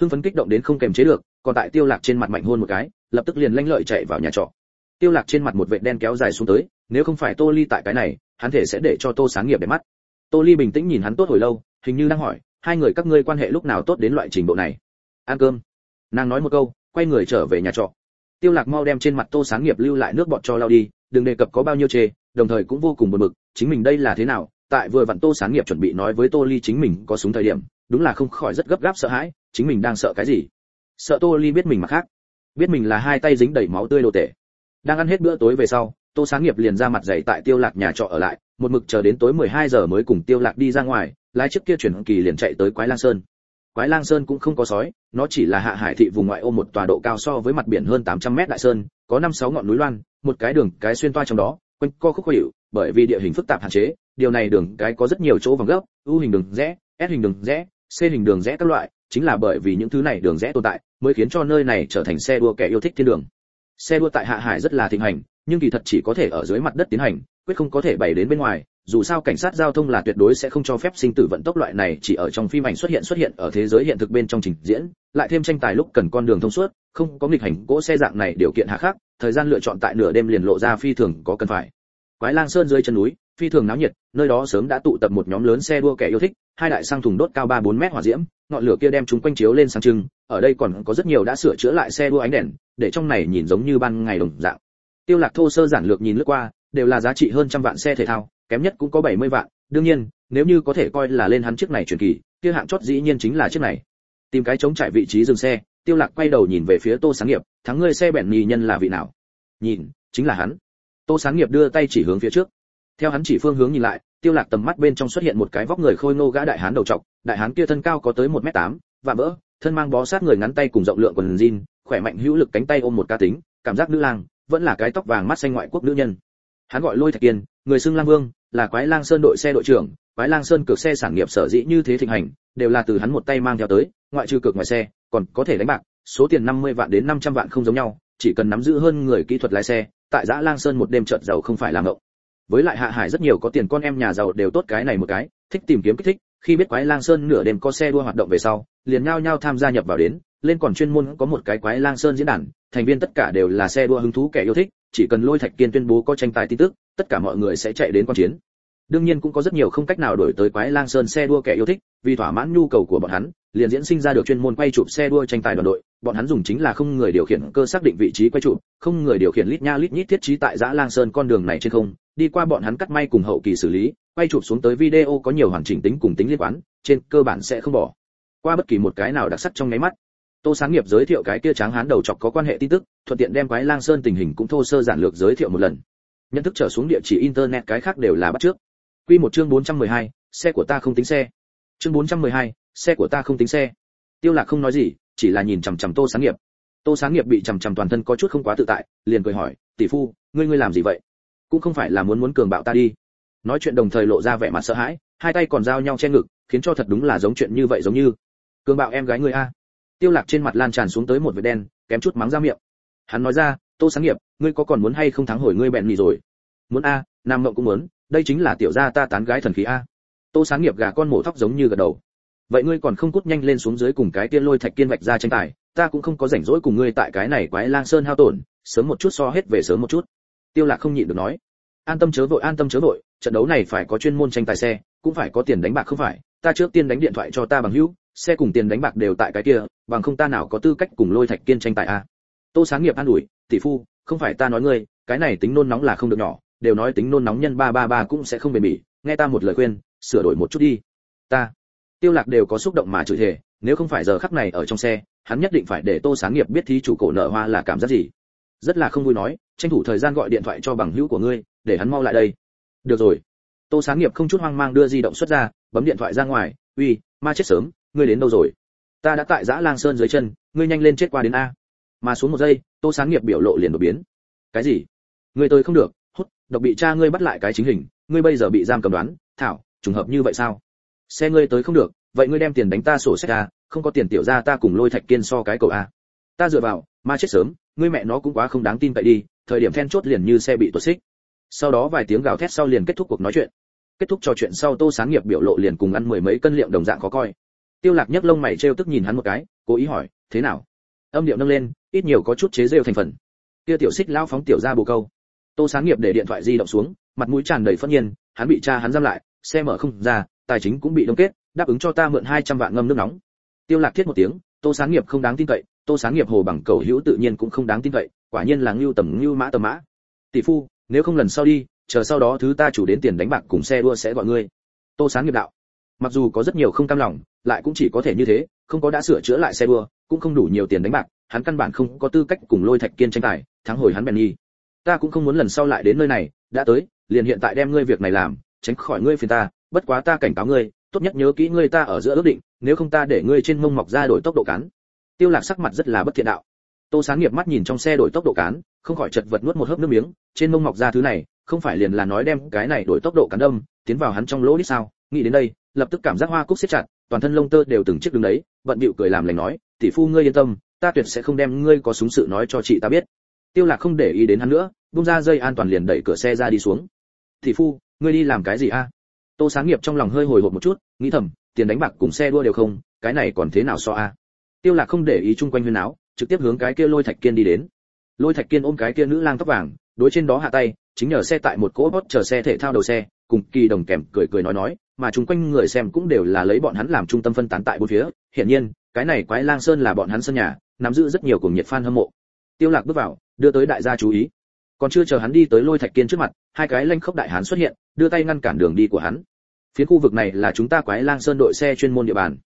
Hưng phấn kích động đến không kềm chế được, còn tại tiêu lạc trên mặt mạnh hôn một cái, lập tức liền lanh lợi chạy vào nhà trọ. Tiêu lạc trên mặt một vệt đen kéo dài xuống tới, nếu không phải tô ly tại cái này, hắn thể sẽ để cho tô sáng nghiệp để mắt. Tô ly bình tĩnh nhìn hắn tốt hồi lâu hình như đang hỏi, hai người các ngươi quan hệ lúc nào tốt đến loại trình độ này? Ăn cơm. Nàng nói một câu, quay người trở về nhà trọ. Tiêu lạc mau đem trên mặt tô sáng nghiệp lưu lại nước bọt cho lao đi, đừng đề cập có bao nhiêu chê, đồng thời cũng vô cùng buồn bực, chính mình đây là thế nào? Tại vừa vặn tô sáng nghiệp chuẩn bị nói với tô ly chính mình có súng thời điểm, đúng là không khỏi rất gấp gáp sợ hãi, chính mình đang sợ cái gì? Sợ tô ly biết mình mà khác. Biết mình là hai tay dính đầy máu tươi đồ tệ đang ăn hết bữa tối về sau, tô sáng nghiệp liền ra mặt dày tại tiêu lạc nhà trọ ở lại, một mực chờ đến tối 12 giờ mới cùng tiêu lạc đi ra ngoài lái chiếc kia chuyển kỳ liền chạy tới quái lang sơn. Quái lang sơn cũng không có sói, nó chỉ là hạ hải thị vùng ngoại ô một tòa độ cao so với mặt biển hơn 800 mét đại sơn, có năm sáu ngọn núi loan, một cái đường, cái xuyên toa trong đó, quanh co khúc khó hiệu bởi vì địa hình phức tạp hạn chế, điều này đường, cái có rất nhiều chỗ vòng gấp u hình đường rẽ, s hình đường rẽ, c hình đường rẽ các loại, chính là bởi vì những thứ này đường rẽ tồn tại, mới khiến cho nơi này trở thành xe đua kẻ yêu thích thiên đường. Xe đua tại hạ hải rất là thịnh hành, nhưng kỳ thật chỉ có thể ở dưới mặt đất tiến hành, quyết không có thể bày đến bên ngoài dù sao cảnh sát giao thông là tuyệt đối sẽ không cho phép sinh tử vận tốc loại này, chỉ ở trong phim ảnh xuất hiện xuất hiện ở thế giới hiện thực bên trong trình diễn, lại thêm tranh tài lúc cần con đường thông suốt, không có nghịch hành, cỗ xe dạng này điều kiện hạ khắc thời gian lựa chọn tại nửa đêm liền lộ ra phi thường có cần phải. Quái lang sơn dưới chân núi, phi thường náo nhiệt, nơi đó sớm đã tụ tập một nhóm lớn xe đua kẻ yêu thích, hai đại xăng thùng đốt cao ba bốn mét hỏa diễm, ngọn lửa kia đem chúng quanh chiếu lên sáng trưng, ở đây còn có rất nhiều đã sửa chữa lại xe đua ánh đèn, để trong này nhìn giống như ban ngày đồng dạng. Tiêu lạc thô sơ giản lược nhìn lướt qua, đều là giá trị hơn trăm vạn xe thể thao kém nhất cũng có 70 vạn. Đương nhiên, nếu như có thể coi là lên hắn chiếc này truyền kỳ, kia hạng chót dĩ nhiên chính là chiếc này. Tìm cái chống trải vị trí dừng xe, tiêu lạc quay đầu nhìn về phía tô sáng nghiệp, thắng ngươi xe bẹn nhì nhân là vị nào? Nhìn, chính là hắn. Tô sáng nghiệp đưa tay chỉ hướng phía trước. Theo hắn chỉ phương hướng nhìn lại, tiêu lạc tầm mắt bên trong xuất hiện một cái vóc người khôi ngô gã đại hán đầu trọc, đại hán kia thân cao có tới một mét tám và vỡ, thân mang bó sát người ngắn tay cùng rộng lượng quần jean, khỏe mạnh hữu lực cánh tay ôm một ca tính, cảm giác nữ lang, vẫn là cái tóc vàng mắt xanh ngoại quốc nữ nhân. Hắn gọi lôi thạch kiên, người xưng lang vương là quái lang sơn đội xe đội trưởng, quái lang sơn cược xe sản nghiệp sở dĩ như thế thịnh hành, đều là từ hắn một tay mang theo tới, ngoại trừ cược ngoài xe, còn có thể đánh bạc, số tiền 50 vạn đến 500 vạn không giống nhau, chỉ cần nắm giữ hơn người kỹ thuật lái xe, tại giã lang sơn một đêm chợt giàu không phải làm ngộng. Với lại hạ hải rất nhiều có tiền con em nhà giàu đều tốt cái này một cái, thích tìm kiếm kích thích, khi biết quái lang sơn nửa đêm có xe đua hoạt động về sau, liền nhao nhao tham gia nhập vào đến, lên còn chuyên môn có một cái quái lang sơn diễn đàn, thành viên tất cả đều là xe đua hứng thú kẻ yêu thích, chỉ cần lôi thạch kiên tuyên bố có tranh tài tin tức tất cả mọi người sẽ chạy đến quan chiến. Đương nhiên cũng có rất nhiều không cách nào đổi tới quái lang sơn xe đua kẻ yêu thích, vì thỏa mãn nhu cầu của bọn hắn, liền diễn sinh ra được chuyên môn quay chụp xe đua tranh tài đoàn đội. Bọn hắn dùng chính là không người điều khiển cơ xác định vị trí quay chụp, không người điều khiển lít nha lít nhít thiết trí tại giã lang sơn con đường này trên không. Đi qua bọn hắn cắt may cùng hậu kỳ xử lý, quay chụp xuống tới video có nhiều hoàn chỉnh tính cùng tính liên quan, trên cơ bản sẽ không bỏ qua bất kỳ một cái nào đặc sắc trong nháy mắt. Tô sáng nghiệp giới thiệu cái kia tráng hán đầu chọc có quan hệ tin tức, thuận tiện đem quái lang sơn tình hình cũng thô sơ giản lược giới thiệu một lần nhận thức trở xuống địa chỉ internet cái khác đều là bắt trước. Quy một chương 412, xe của ta không tính xe. Chương 412, xe của ta không tính xe. Tiêu lạc không nói gì chỉ là nhìn chằm chằm tô sáng nghiệp. Tô sáng nghiệp bị chằm chằm toàn thân có chút không quá tự tại liền cười hỏi tỷ phu ngươi ngươi làm gì vậy? Cũng không phải là muốn muốn cường bạo ta đi. Nói chuyện đồng thời lộ ra vẻ mặt sợ hãi hai tay còn giao nhau che ngực khiến cho thật đúng là giống chuyện như vậy giống như. Cường bạo em gái ngươi a. Tiêu lạc trên mặt lan tràn xuống tới một vệt đen kém chút mắng ra miệng. Hắn nói ra tô sáng nghiệp, ngươi có còn muốn hay không thắng hồi ngươi bẹn mì rồi? Muốn a, nam mộng cũng muốn, đây chính là tiểu gia ta tán gái thần khí a. Tô sáng nghiệp gà con mổ thóc giống như gật đầu. Vậy ngươi còn không cút nhanh lên xuống dưới cùng cái tiên lôi thạch kiên vạch ra tranh tài, ta cũng không có rảnh rỗi cùng ngươi tại cái này quái lang sơn hao tổn, sớm một chút so hết về sớm một chút. Tiêu lạc không nhịn được nói. An tâm chớ vội, an tâm chớ vội, trận đấu này phải có chuyên môn tranh tài xe, cũng phải có tiền đánh bạc không phải? Ta trước tiên đánh điện thoại cho ta bằng hữu, xe cùng tiền đánh bạc đều tại cái kia, bằng không ta nào có tư cách cùng lôi thạch kiên tranh tài a? Tô sáng nghiệp an ủi, tỷ phu, không phải ta nói ngươi, cái này tính nôn nóng là không được nhỏ, đều nói tính nôn nóng nhân ba ba ba cũng sẽ không bền bỉ, nghe ta một lời khuyên, sửa đổi một chút đi. Ta, tiêu lạc đều có xúc động mà chửi thề, nếu không phải giờ khắc này ở trong xe, hắn nhất định phải để tô sáng nghiệp biết thí chủ cổ nợ hoa là cảm giác gì. Rất là không vui nói, tranh thủ thời gian gọi điện thoại cho bằng hữu của ngươi, để hắn mau lại đây. Được rồi. Tô sáng nghiệp không chút hoang mang đưa di động xuất ra, bấm điện thoại ra ngoài, uy, ma chết sớm, ngươi đến đâu rồi? Ta đã tại giã lang sơn dưới chân, ngươi nhanh lên chết qua đến a mà xuống một giây, tô sáng nghiệp biểu lộ liền đột biến. Cái gì? Ngươi tôi không được, hút, độc bị cha ngươi bắt lại cái chính hình, ngươi bây giờ bị giam cầm đoán, thảo, trùng hợp như vậy sao? Xe ngươi tới không được, vậy ngươi đem tiền đánh ta sổ sách a không có tiền tiểu ra ta cùng lôi thạch kiên so cái cầu a à. ta dựa vào ma chết sớm, ngươi mẹ nó cũng quá không đáng tin cậy đi, thời điểm then chốt liền như xe bị tuột xích. Sau đó vài tiếng gào thét sau liền kết thúc cuộc nói chuyện. Kết thúc trò chuyện sau tô sáng nghiệp biểu lộ liền cùng ăn mười mấy cân liệm đồng dạng khó coi. Tiêu lạc nhấc lông mày treo tức nhìn hắn một cái, cố ý hỏi, thế nào? Âm điệu nâng lên, ít nhiều có chút chế rêu thành phần. Kia tiểu xích lao phóng tiểu ra bồ câu. Tô sáng nghiệp để điện thoại di động xuống, mặt mũi tràn đầy phẫn nhiên, hắn bị cha hắn giam lại, xe mở không ra, tài chính cũng bị đông kết, đáp ứng cho ta mượn 200 vạn ngâm nước nóng. Tiêu lạc thiết một tiếng, tô sáng nghiệp không đáng tin cậy, tô sáng nghiệp hồ bằng cầu hữu tự nhiên cũng không đáng tin cậy, quả nhiên là ngưu tầm ngưu mã tầm mã. Tỷ phu, nếu không lần sau đi, chờ sau đó thứ ta chủ đến tiền đánh bạc cùng xe đua sẽ gọi ngươi. Tô sáng nghiệp đạo mặc dù có rất nhiều không cam lòng, lại cũng chỉ có thể như thế, không có đã sửa chữa lại xe đua, cũng không đủ nhiều tiền đánh bạc, hắn căn bản không có tư cách cùng lôi thạch kiên tranh tài, thắng hồi hắn bèn nhi ta cũng không muốn lần sau lại đến nơi này, đã tới, liền hiện tại đem ngươi việc này làm, tránh khỏi ngươi phiền ta, bất quá ta cảnh cáo ngươi, tốt nhất nhớ kỹ ngươi ta ở giữa ước định, nếu không ta để ngươi trên mông mọc ra đổi tốc độ cán. Tiêu lạc sắc mặt rất là bất thiện đạo. Tô sáng nghiệp mắt nhìn trong xe đổi tốc độ cán, không khỏi chật vật nuốt một hớp nước miếng, trên mông mọc ra thứ này, không phải liền là nói đem cái này đổi tốc độ cán đâm, tiến vào hắn trong lỗ đi sao, nghĩ đến đây lập tức cảm giác hoa cúc siết chặt, toàn thân lông tơ đều từng chiếc đứng đấy, bận bịu cười làm lành nói, tỷ phu ngươi yên tâm, ta tuyệt sẽ không đem ngươi có súng sự nói cho chị ta biết. Tiêu lạc không để ý đến hắn nữa, bung ra dây an toàn liền đẩy cửa xe ra đi xuống. Tỷ phu, ngươi đi làm cái gì a? Tô sáng nghiệp trong lòng hơi hồi hộp một chút, nghĩ thầm, tiền đánh bạc cùng xe đua đều không, cái này còn thế nào so a? Tiêu lạc không để ý chung quanh huyên áo trực tiếp hướng cái kia lôi thạch kiên đi đến. Lôi thạch kiên ôm cái kia nữ lang tóc vàng, đối trên đó hạ tay, chính nhờ xe tại một cỗ bót chờ xe thể thao đầu xe cùng kỳ đồng kèm cười cười nói nói, mà chung quanh người xem cũng đều là lấy bọn hắn làm trung tâm phân tán tại bốn phía. Hiển nhiên, cái này quái lang sơn là bọn hắn sân nhà, nắm giữ rất nhiều cùng nhiệt fan hâm mộ. Tiêu lạc bước vào, đưa tới đại gia chú ý. Còn chưa chờ hắn đi tới lôi thạch kiên trước mặt, hai cái lanh khốc đại hán xuất hiện, đưa tay ngăn cản đường đi của hắn. Phía khu vực này là chúng ta quái lang sơn đội xe chuyên môn địa bàn.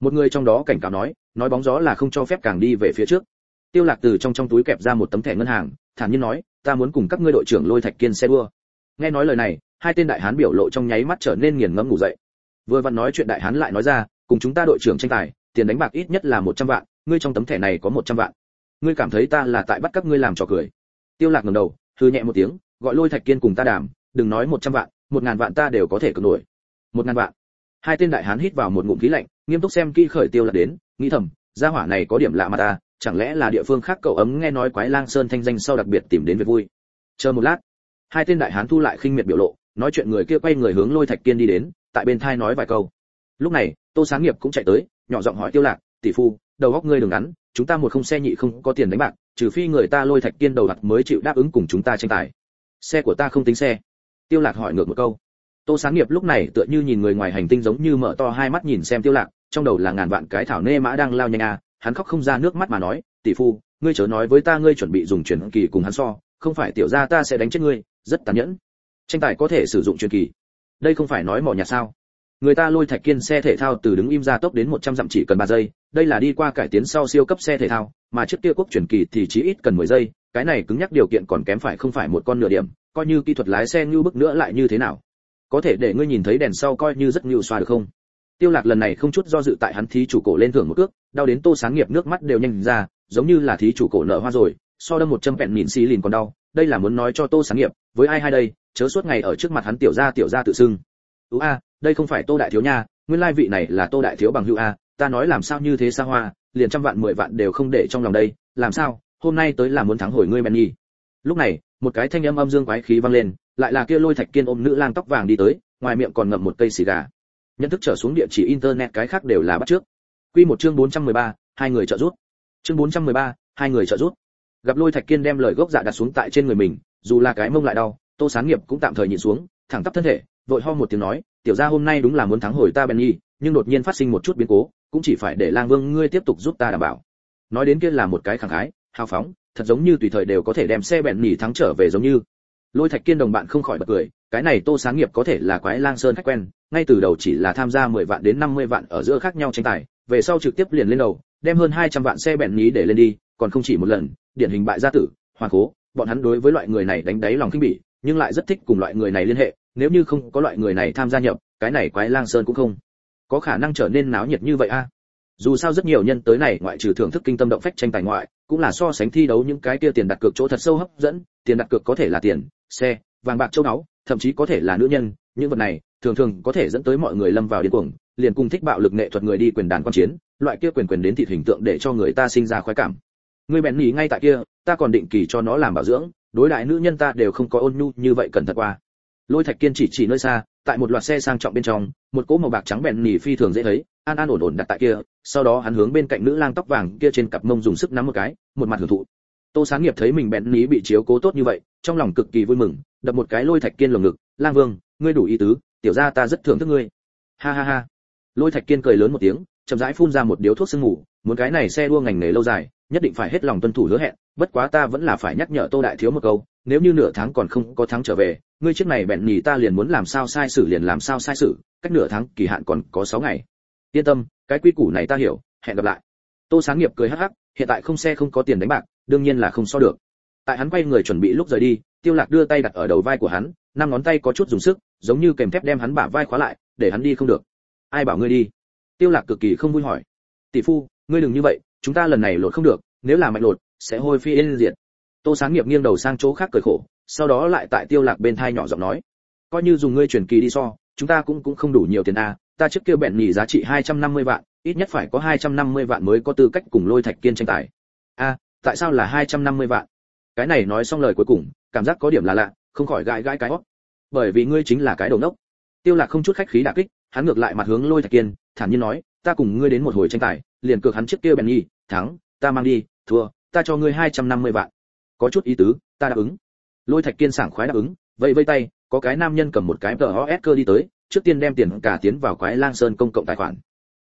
Một người trong đó cảnh cáo nói nói bóng gió là không cho phép càng đi về phía trước. Tiêu lạc từ trong trong túi kẹp ra một tấm thẻ ngân hàng, thản nhiên nói, ta muốn cùng các ngươi đội trưởng lôi thạch kiên xe đua. Nghe nói lời này hai tên đại hán biểu lộ trong nháy mắt trở nên nghiền ngẫm ngủ dậy. Vừa vặn nói chuyện đại hán lại nói ra, cùng chúng ta đội trưởng tranh tài, tiền đánh bạc ít nhất là một trăm vạn, ngươi trong tấm thẻ này có một trăm vạn. Ngươi cảm thấy ta là tại bắt các ngươi làm trò cười. Tiêu lạc ngẩng đầu, hừ nhẹ một tiếng, gọi lôi thạch kiên cùng ta đàm, đừng nói một trăm vạn, một ngàn vạn ta đều có thể cược nổi. Một ngàn vạn. Hai tên đại hán hít vào một ngụm khí lạnh, nghiêm túc xem kỹ khởi tiêu lạc đến, nghĩ thầm, gia hỏa này có điểm lạ mà ta, chẳng lẽ là địa phương khác cậu ấm nghe nói quái lang sơn thanh danh sau đặc biệt tìm đến việc vui. Chờ một lát, hai tên đại hán thu lại khinh miệt biểu lộ nói chuyện người kia quay người hướng lôi thạch kiên đi đến, tại bên thai nói vài câu. Lúc này, tô sáng nghiệp cũng chạy tới, nhỏ giọng hỏi tiêu lạc, tỷ phu, đầu góc ngươi đừng ngắn, chúng ta một không xe nhị không có tiền đánh bạc, trừ phi người ta lôi thạch kiên đầu đặt mới chịu đáp ứng cùng chúng ta tranh tài. Xe của ta không tính xe. Tiêu lạc hỏi ngược một câu. Tô sáng nghiệp lúc này tựa như nhìn người ngoài hành tinh giống như mở to hai mắt nhìn xem tiêu lạc, trong đầu là ngàn vạn cái thảo nê mã đang lao nhanh à hắn khóc không ra nước mắt mà nói, tỷ phu, ngươi chớ nói với ta ngươi chuẩn bị dùng truyền kỳ cùng hắn so, không phải tiểu gia ta sẽ đánh chết ngươi, rất tàn nhẫn tranh tài có thể sử dụng truyền kỳ. Đây không phải nói mỏ nhà sao? Người ta lôi thạch kiên xe thể thao từ đứng im ra tốc đến 100 dặm chỉ cần 3 giây. Đây là đi qua cải tiến sau siêu cấp xe thể thao, mà trước kia quốc truyền kỳ thì chỉ ít cần 10 giây. Cái này cứng nhắc điều kiện còn kém phải không phải một con nửa điểm, coi như kỹ thuật lái xe như bức nữa lại như thế nào? Có thể để ngươi nhìn thấy đèn sau coi như rất nhiều xoa được không? Tiêu lạc lần này không chút do dự tại hắn thí chủ cổ lên thưởng một cước, đau đến tô sáng nghiệp nước mắt đều nhanh ra, giống như là thí chủ cổ nợ hoa rồi, so đâm một châm vẹn mìn xì lìn còn đau đây là muốn nói cho tô sáng nghiệp với ai hai đây chớ suốt ngày ở trước mặt hắn tiểu gia tiểu gia tự xưng. Ú a đây không phải tô đại thiếu nha nguyên lai vị này là tô đại thiếu bằng hữu a ta nói làm sao như thế xa hoa liền trăm vạn mười vạn đều không để trong lòng đây làm sao hôm nay tới là muốn thắng hồi ngươi men nhi lúc này một cái thanh âm âm dương quái khí vang lên lại là kia lôi thạch kiên ôm nữ lang tóc vàng đi tới ngoài miệng còn ngậm một cây xì gà. Nhận thức trở xuống địa chỉ internet cái khác đều là bắt trước. Quy một chương 413, hai người trợ giúp. Chương 413, hai người trợ giúp gặp lôi thạch kiên đem lời gốc dạ đặt xuống tại trên người mình, dù là cái mông lại đau, tô sáng nghiệp cũng tạm thời nhìn xuống, thẳng tắp thân thể, vội ho một tiếng nói, tiểu gia hôm nay đúng là muốn thắng hồi ta benny, nhưng đột nhiên phát sinh một chút biến cố, cũng chỉ phải để lang vương ngươi tiếp tục giúp ta đảm bảo. Nói đến kia là một cái khẳng khái, hào phóng, thật giống như tùy thời đều có thể đem xe bẹn nhỉ thắng trở về giống như. Lôi thạch kiên đồng bạn không khỏi bật cười, cái này tô sáng nghiệp có thể là quái lang sơn khách quen, ngay từ đầu chỉ là tham gia 10 vạn đến 50 vạn ở giữa khác nhau tranh tài, về sau trực tiếp liền lên đầu, đem hơn 200 vạn xe bẹn nhí để lên đi còn không chỉ một lần, điển hình bại gia tử hoàn cố, bọn hắn đối với loại người này đánh đáy lòng kinh bỉ, nhưng lại rất thích cùng loại người này liên hệ, nếu như không có loại người này tham gia nhập, cái này quái lang sơn cũng không có khả năng trở nên náo nhiệt như vậy a. Dù sao rất nhiều nhân tới này, ngoại trừ thưởng thức kinh tâm động phách tranh tài ngoại, cũng là so sánh thi đấu những cái kia tiền đặt cược chỗ thật sâu hấp dẫn, tiền đặt cược có thể là tiền, xe, vàng bạc châu báu, thậm chí có thể là nữ nhân, những vật này, thường thường có thể dẫn tới mọi người lâm vào điên cuồng, liền cùng thích bạo lực nghệ thuật người đi quyền đàn quan chiến, loại kia quyền quyền đến thịt hình tượng để cho người ta sinh ra khoái cảm người bèn nhỉ ngay tại kia, ta còn định kỳ cho nó làm bảo dưỡng, đối đại nữ nhân ta đều không có ôn nhu như vậy cẩn thận qua. Lôi thạch kiên chỉ chỉ nơi xa, tại một loạt xe sang trọng bên trong, một cỗ màu bạc trắng bèn nhỉ phi thường dễ thấy, an an ổn ổn đặt tại kia, sau đó hắn hướng bên cạnh nữ lang tóc vàng kia trên cặp mông dùng sức nắm một cái, một mặt hưởng thụ. Tô sáng nghiệp thấy mình bèn nhỉ bị chiếu cố tốt như vậy, trong lòng cực kỳ vui mừng, đập một cái lôi thạch kiên lồng ngực, lang vương, ngươi đủ ý tứ, tiểu gia ta rất thưởng thức ngươi. Ha ha ha. Lôi thạch kiên cười lớn một tiếng, chậm rãi phun ra một điếu thuốc sương ngủ muốn cái này xe đua ngành nghề lâu dài nhất định phải hết lòng tuân thủ hứa hẹn, bất quá ta vẫn là phải nhắc nhở tô đại thiếu một câu, nếu như nửa tháng còn không có thắng trở về, ngươi trước này bẹn nhì ta liền muốn làm sao sai sử liền làm sao sai sử cách nửa tháng kỳ hạn còn có 6 ngày. Yên tâm, cái quy củ này ta hiểu, hẹn gặp lại. Tô sáng nghiệp cười hắc hắc, hiện tại không xe không có tiền đánh bạc, đương nhiên là không so được. Tại hắn quay người chuẩn bị lúc rời đi, tiêu lạc đưa tay đặt ở đầu vai của hắn, năm ngón tay có chút dùng sức, giống như kèm thép đem hắn bả vai khóa lại, để hắn đi không được. Ai bảo ngươi đi? Tiêu lạc cực kỳ không vui hỏi. Tỷ phu, ngươi đừng như vậy chúng ta lần này lột không được, nếu là mạnh lột, sẽ hôi phi yên diệt. Tô sáng nghiệp nghiêng đầu sang chỗ khác cười khổ, sau đó lại tại tiêu lạc bên thai nhỏ giọng nói, coi như dùng ngươi truyền kỳ đi so, chúng ta cũng cũng không đủ nhiều tiền a, ta trước kia bẹn nhì giá trị 250 vạn, ít nhất phải có 250 vạn mới có tư cách cùng lôi thạch kiên tranh tài. A, tại sao là 250 vạn? Cái này nói xong lời cuối cùng, cảm giác có điểm là lạ, không khỏi gãi gãi cái óc. bởi vì ngươi chính là cái đầu nốc tiêu lạc không chút khách khí đả kích, hắn ngược lại mặt hướng lôi thạch kiên, thản nhiên nói ta cùng ngươi đến một hồi tranh tài, liền cược hắn chiếc kia bèn nhi thắng, ta mang đi, thua, ta cho ngươi 250 vạn. Có chút ý tứ, ta đáp ứng. Lôi thạch kiên sảng khoái đáp ứng vậy vây tay, có cái nam nhân cầm một cái tờ cơ đi tới, trước tiên đem tiền cả tiến vào quái lang sơn công cộng tài khoản.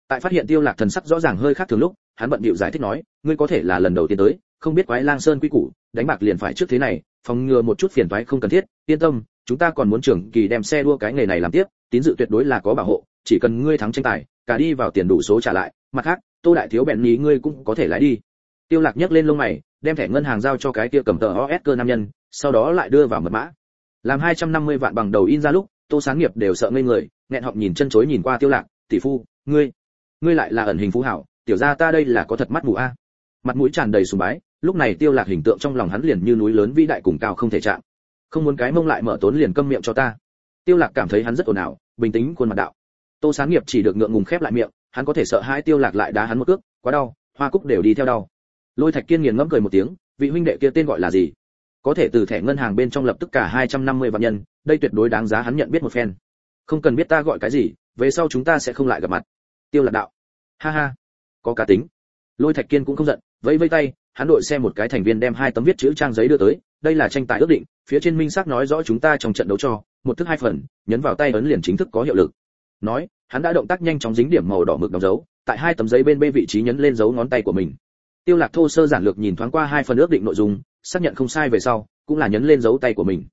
Tại phát hiện tiêu lạc thần sắc rõ ràng hơi khác thường lúc, hắn bận bịu giải thích nói, ngươi có thể là lần đầu tiên tới, không biết quái lang sơn quy củ, đánh bạc liền phải trước thế này, phòng ngừa một chút phiền toái không cần thiết, yên tâm, chúng ta còn muốn trưởng kỳ đem xe đua cái nghề này làm tiếp, tín dự tuyệt đối là có bảo hộ, chỉ cần ngươi thắng tranh tài cả đi vào tiền đủ số trả lại, mặt khác, tô đại thiếu bẹn ní ngươi cũng có thể lái đi. Tiêu lạc nhấc lên lông mày, đem thẻ ngân hàng giao cho cái kia cầm tờ os cơ nam nhân, sau đó lại đưa vào mật mã. Làm 250 vạn bằng đầu in ra lúc, tô sáng nghiệp đều sợ ngây người, nghẹn họng nhìn chân chối nhìn qua tiêu lạc, tỷ phu, ngươi ngươi lại là ẩn hình phú hảo, tiểu gia ta đây là có thật mắt mù a. Mặt mũi tràn đầy sùng bái, lúc này tiêu lạc hình tượng trong lòng hắn liền như núi lớn vĩ đại cùng cao không thể chạm. Không muốn cái mông lại mở tốn liền câm miệng cho ta. Tiêu lạc cảm thấy hắn rất ồn ào, bình tĩnh khuôn mặt đạo tô sáng nghiệp chỉ được ngượng ngùng khép lại miệng, hắn có thể sợ hai tiêu lạc lại đá hắn một cước, quá đau, hoa cúc đều đi theo đau. Lôi thạch kiên nghiền ngẫm cười một tiếng, vị huynh đệ kia tên gọi là gì? Có thể từ thẻ ngân hàng bên trong lập tức cả 250 vạn nhân, đây tuyệt đối đáng giá hắn nhận biết một phen. Không cần biết ta gọi cái gì, về sau chúng ta sẽ không lại gặp mặt. Tiêu lạc đạo. Ha ha, có cá tính. Lôi thạch kiên cũng không giận, vẫy vẫy tay, hắn đội xe một cái thành viên đem hai tấm viết chữ trang giấy đưa tới, đây là tranh tài ước định, phía trên minh xác nói rõ chúng ta trong trận đấu cho, một thức hai phần, nhấn vào tay ấn liền chính thức có hiệu lực nói, hắn đã động tác nhanh chóng dính điểm màu đỏ mực đóng dấu, tại hai tấm giấy bên bê vị trí nhấn lên dấu ngón tay của mình. Tiêu lạc thô sơ giản lược nhìn thoáng qua hai phần ước định nội dung, xác nhận không sai về sau, cũng là nhấn lên dấu tay của mình.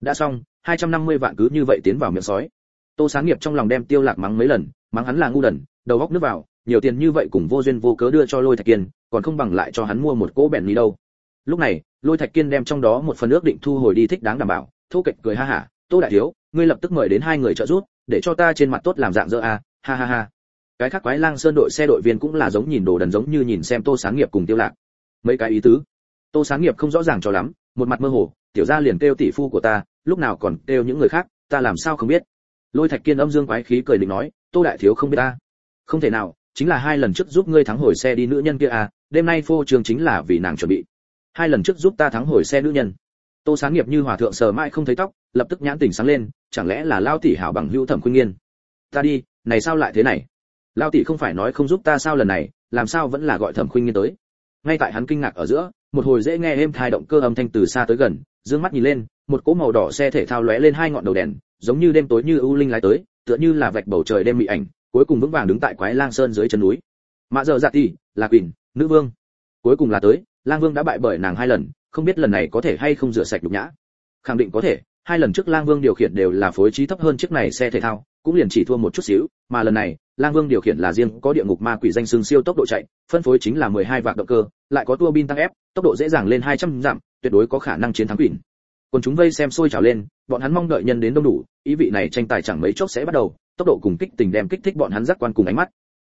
Đã xong 250 vạn cứ như vậy tiến vào miệng sói. Tô sáng nghiệp trong lòng đem tiêu lạc mắng mấy lần, mắng hắn là ngu đần, đầu góc nước vào, nhiều tiền như vậy cùng vô duyên vô cớ đưa cho lôi thạch kiên, còn không bằng lại cho hắn mua một cỗ bẹn ní đâu. Lúc này, lôi thạch kiên đem trong đó một phần ước định thu hồi đi thích đáng đảm bảo, thô kệch cười ha hả, tô đại thiếu, ngươi lập tức mời đến hai người trợ giúp để cho ta trên mặt tốt làm dạng dỡ a, ha ha ha. Cái khác quái lang sơn đội xe đội viên cũng là giống nhìn đồ đần giống như nhìn xem tô sáng nghiệp cùng tiêu lạc. Mấy cái ý tứ. Tô sáng nghiệp không rõ ràng cho lắm, một mặt mơ hồ, tiểu gia liền kêu tỷ phu của ta, lúc nào còn kêu những người khác, ta làm sao không biết. Lôi thạch kiên âm dương quái khí cười định nói, tô đại thiếu không biết ta. Không thể nào, chính là hai lần trước giúp ngươi thắng hồi xe đi nữ nhân kia à đêm nay phô trường chính là vì nàng chuẩn bị. Hai lần trước giúp ta thắng hồi xe nữ nhân tô sáng nghiệp như hòa thượng sờ mãi không thấy tóc, lập tức nhãn tỉnh sáng lên, chẳng lẽ là lao tỷ hảo bằng hữu thẩm khuyên nghiên? Ta đi, này sao lại thế này? Lao tỷ không phải nói không giúp ta sao lần này, làm sao vẫn là gọi thẩm khuyên nghiên tới? Ngay tại hắn kinh ngạc ở giữa, một hồi dễ nghe êm thai động cơ âm thanh từ xa tới gần, dương mắt nhìn lên, một cỗ màu đỏ xe thể thao lóe lên hai ngọn đầu đèn, giống như đêm tối như ưu linh lái tới, tựa như là vạch bầu trời đêm mị ảnh, cuối cùng vững vàng đứng tại quái lang sơn dưới chân núi. Mạ giờ dạ tỷ, là quỳnh, nữ vương. Cuối cùng là tới, lang vương đã bại bởi nàng hai lần không biết lần này có thể hay không rửa sạch nhục nhã. Khẳng định có thể hai lần trước lang vương điều khiển đều là phối trí thấp hơn chiếc này xe thể thao cũng liền chỉ thua một chút xíu mà lần này lang vương điều khiển là riêng có địa ngục ma quỷ danh xương siêu tốc độ chạy phân phối chính là 12 vạn động cơ lại có tua bin tăng ép tốc độ dễ dàng lên 200 dặm tuyệt đối có khả năng chiến thắng quỷ. Còn chúng vây xem sôi trào lên bọn hắn mong đợi nhân đến đông đủ ý vị này tranh tài chẳng mấy chốc sẽ bắt đầu tốc độ cùng kích tình đem kích thích bọn hắn giác quan cùng ánh mắt.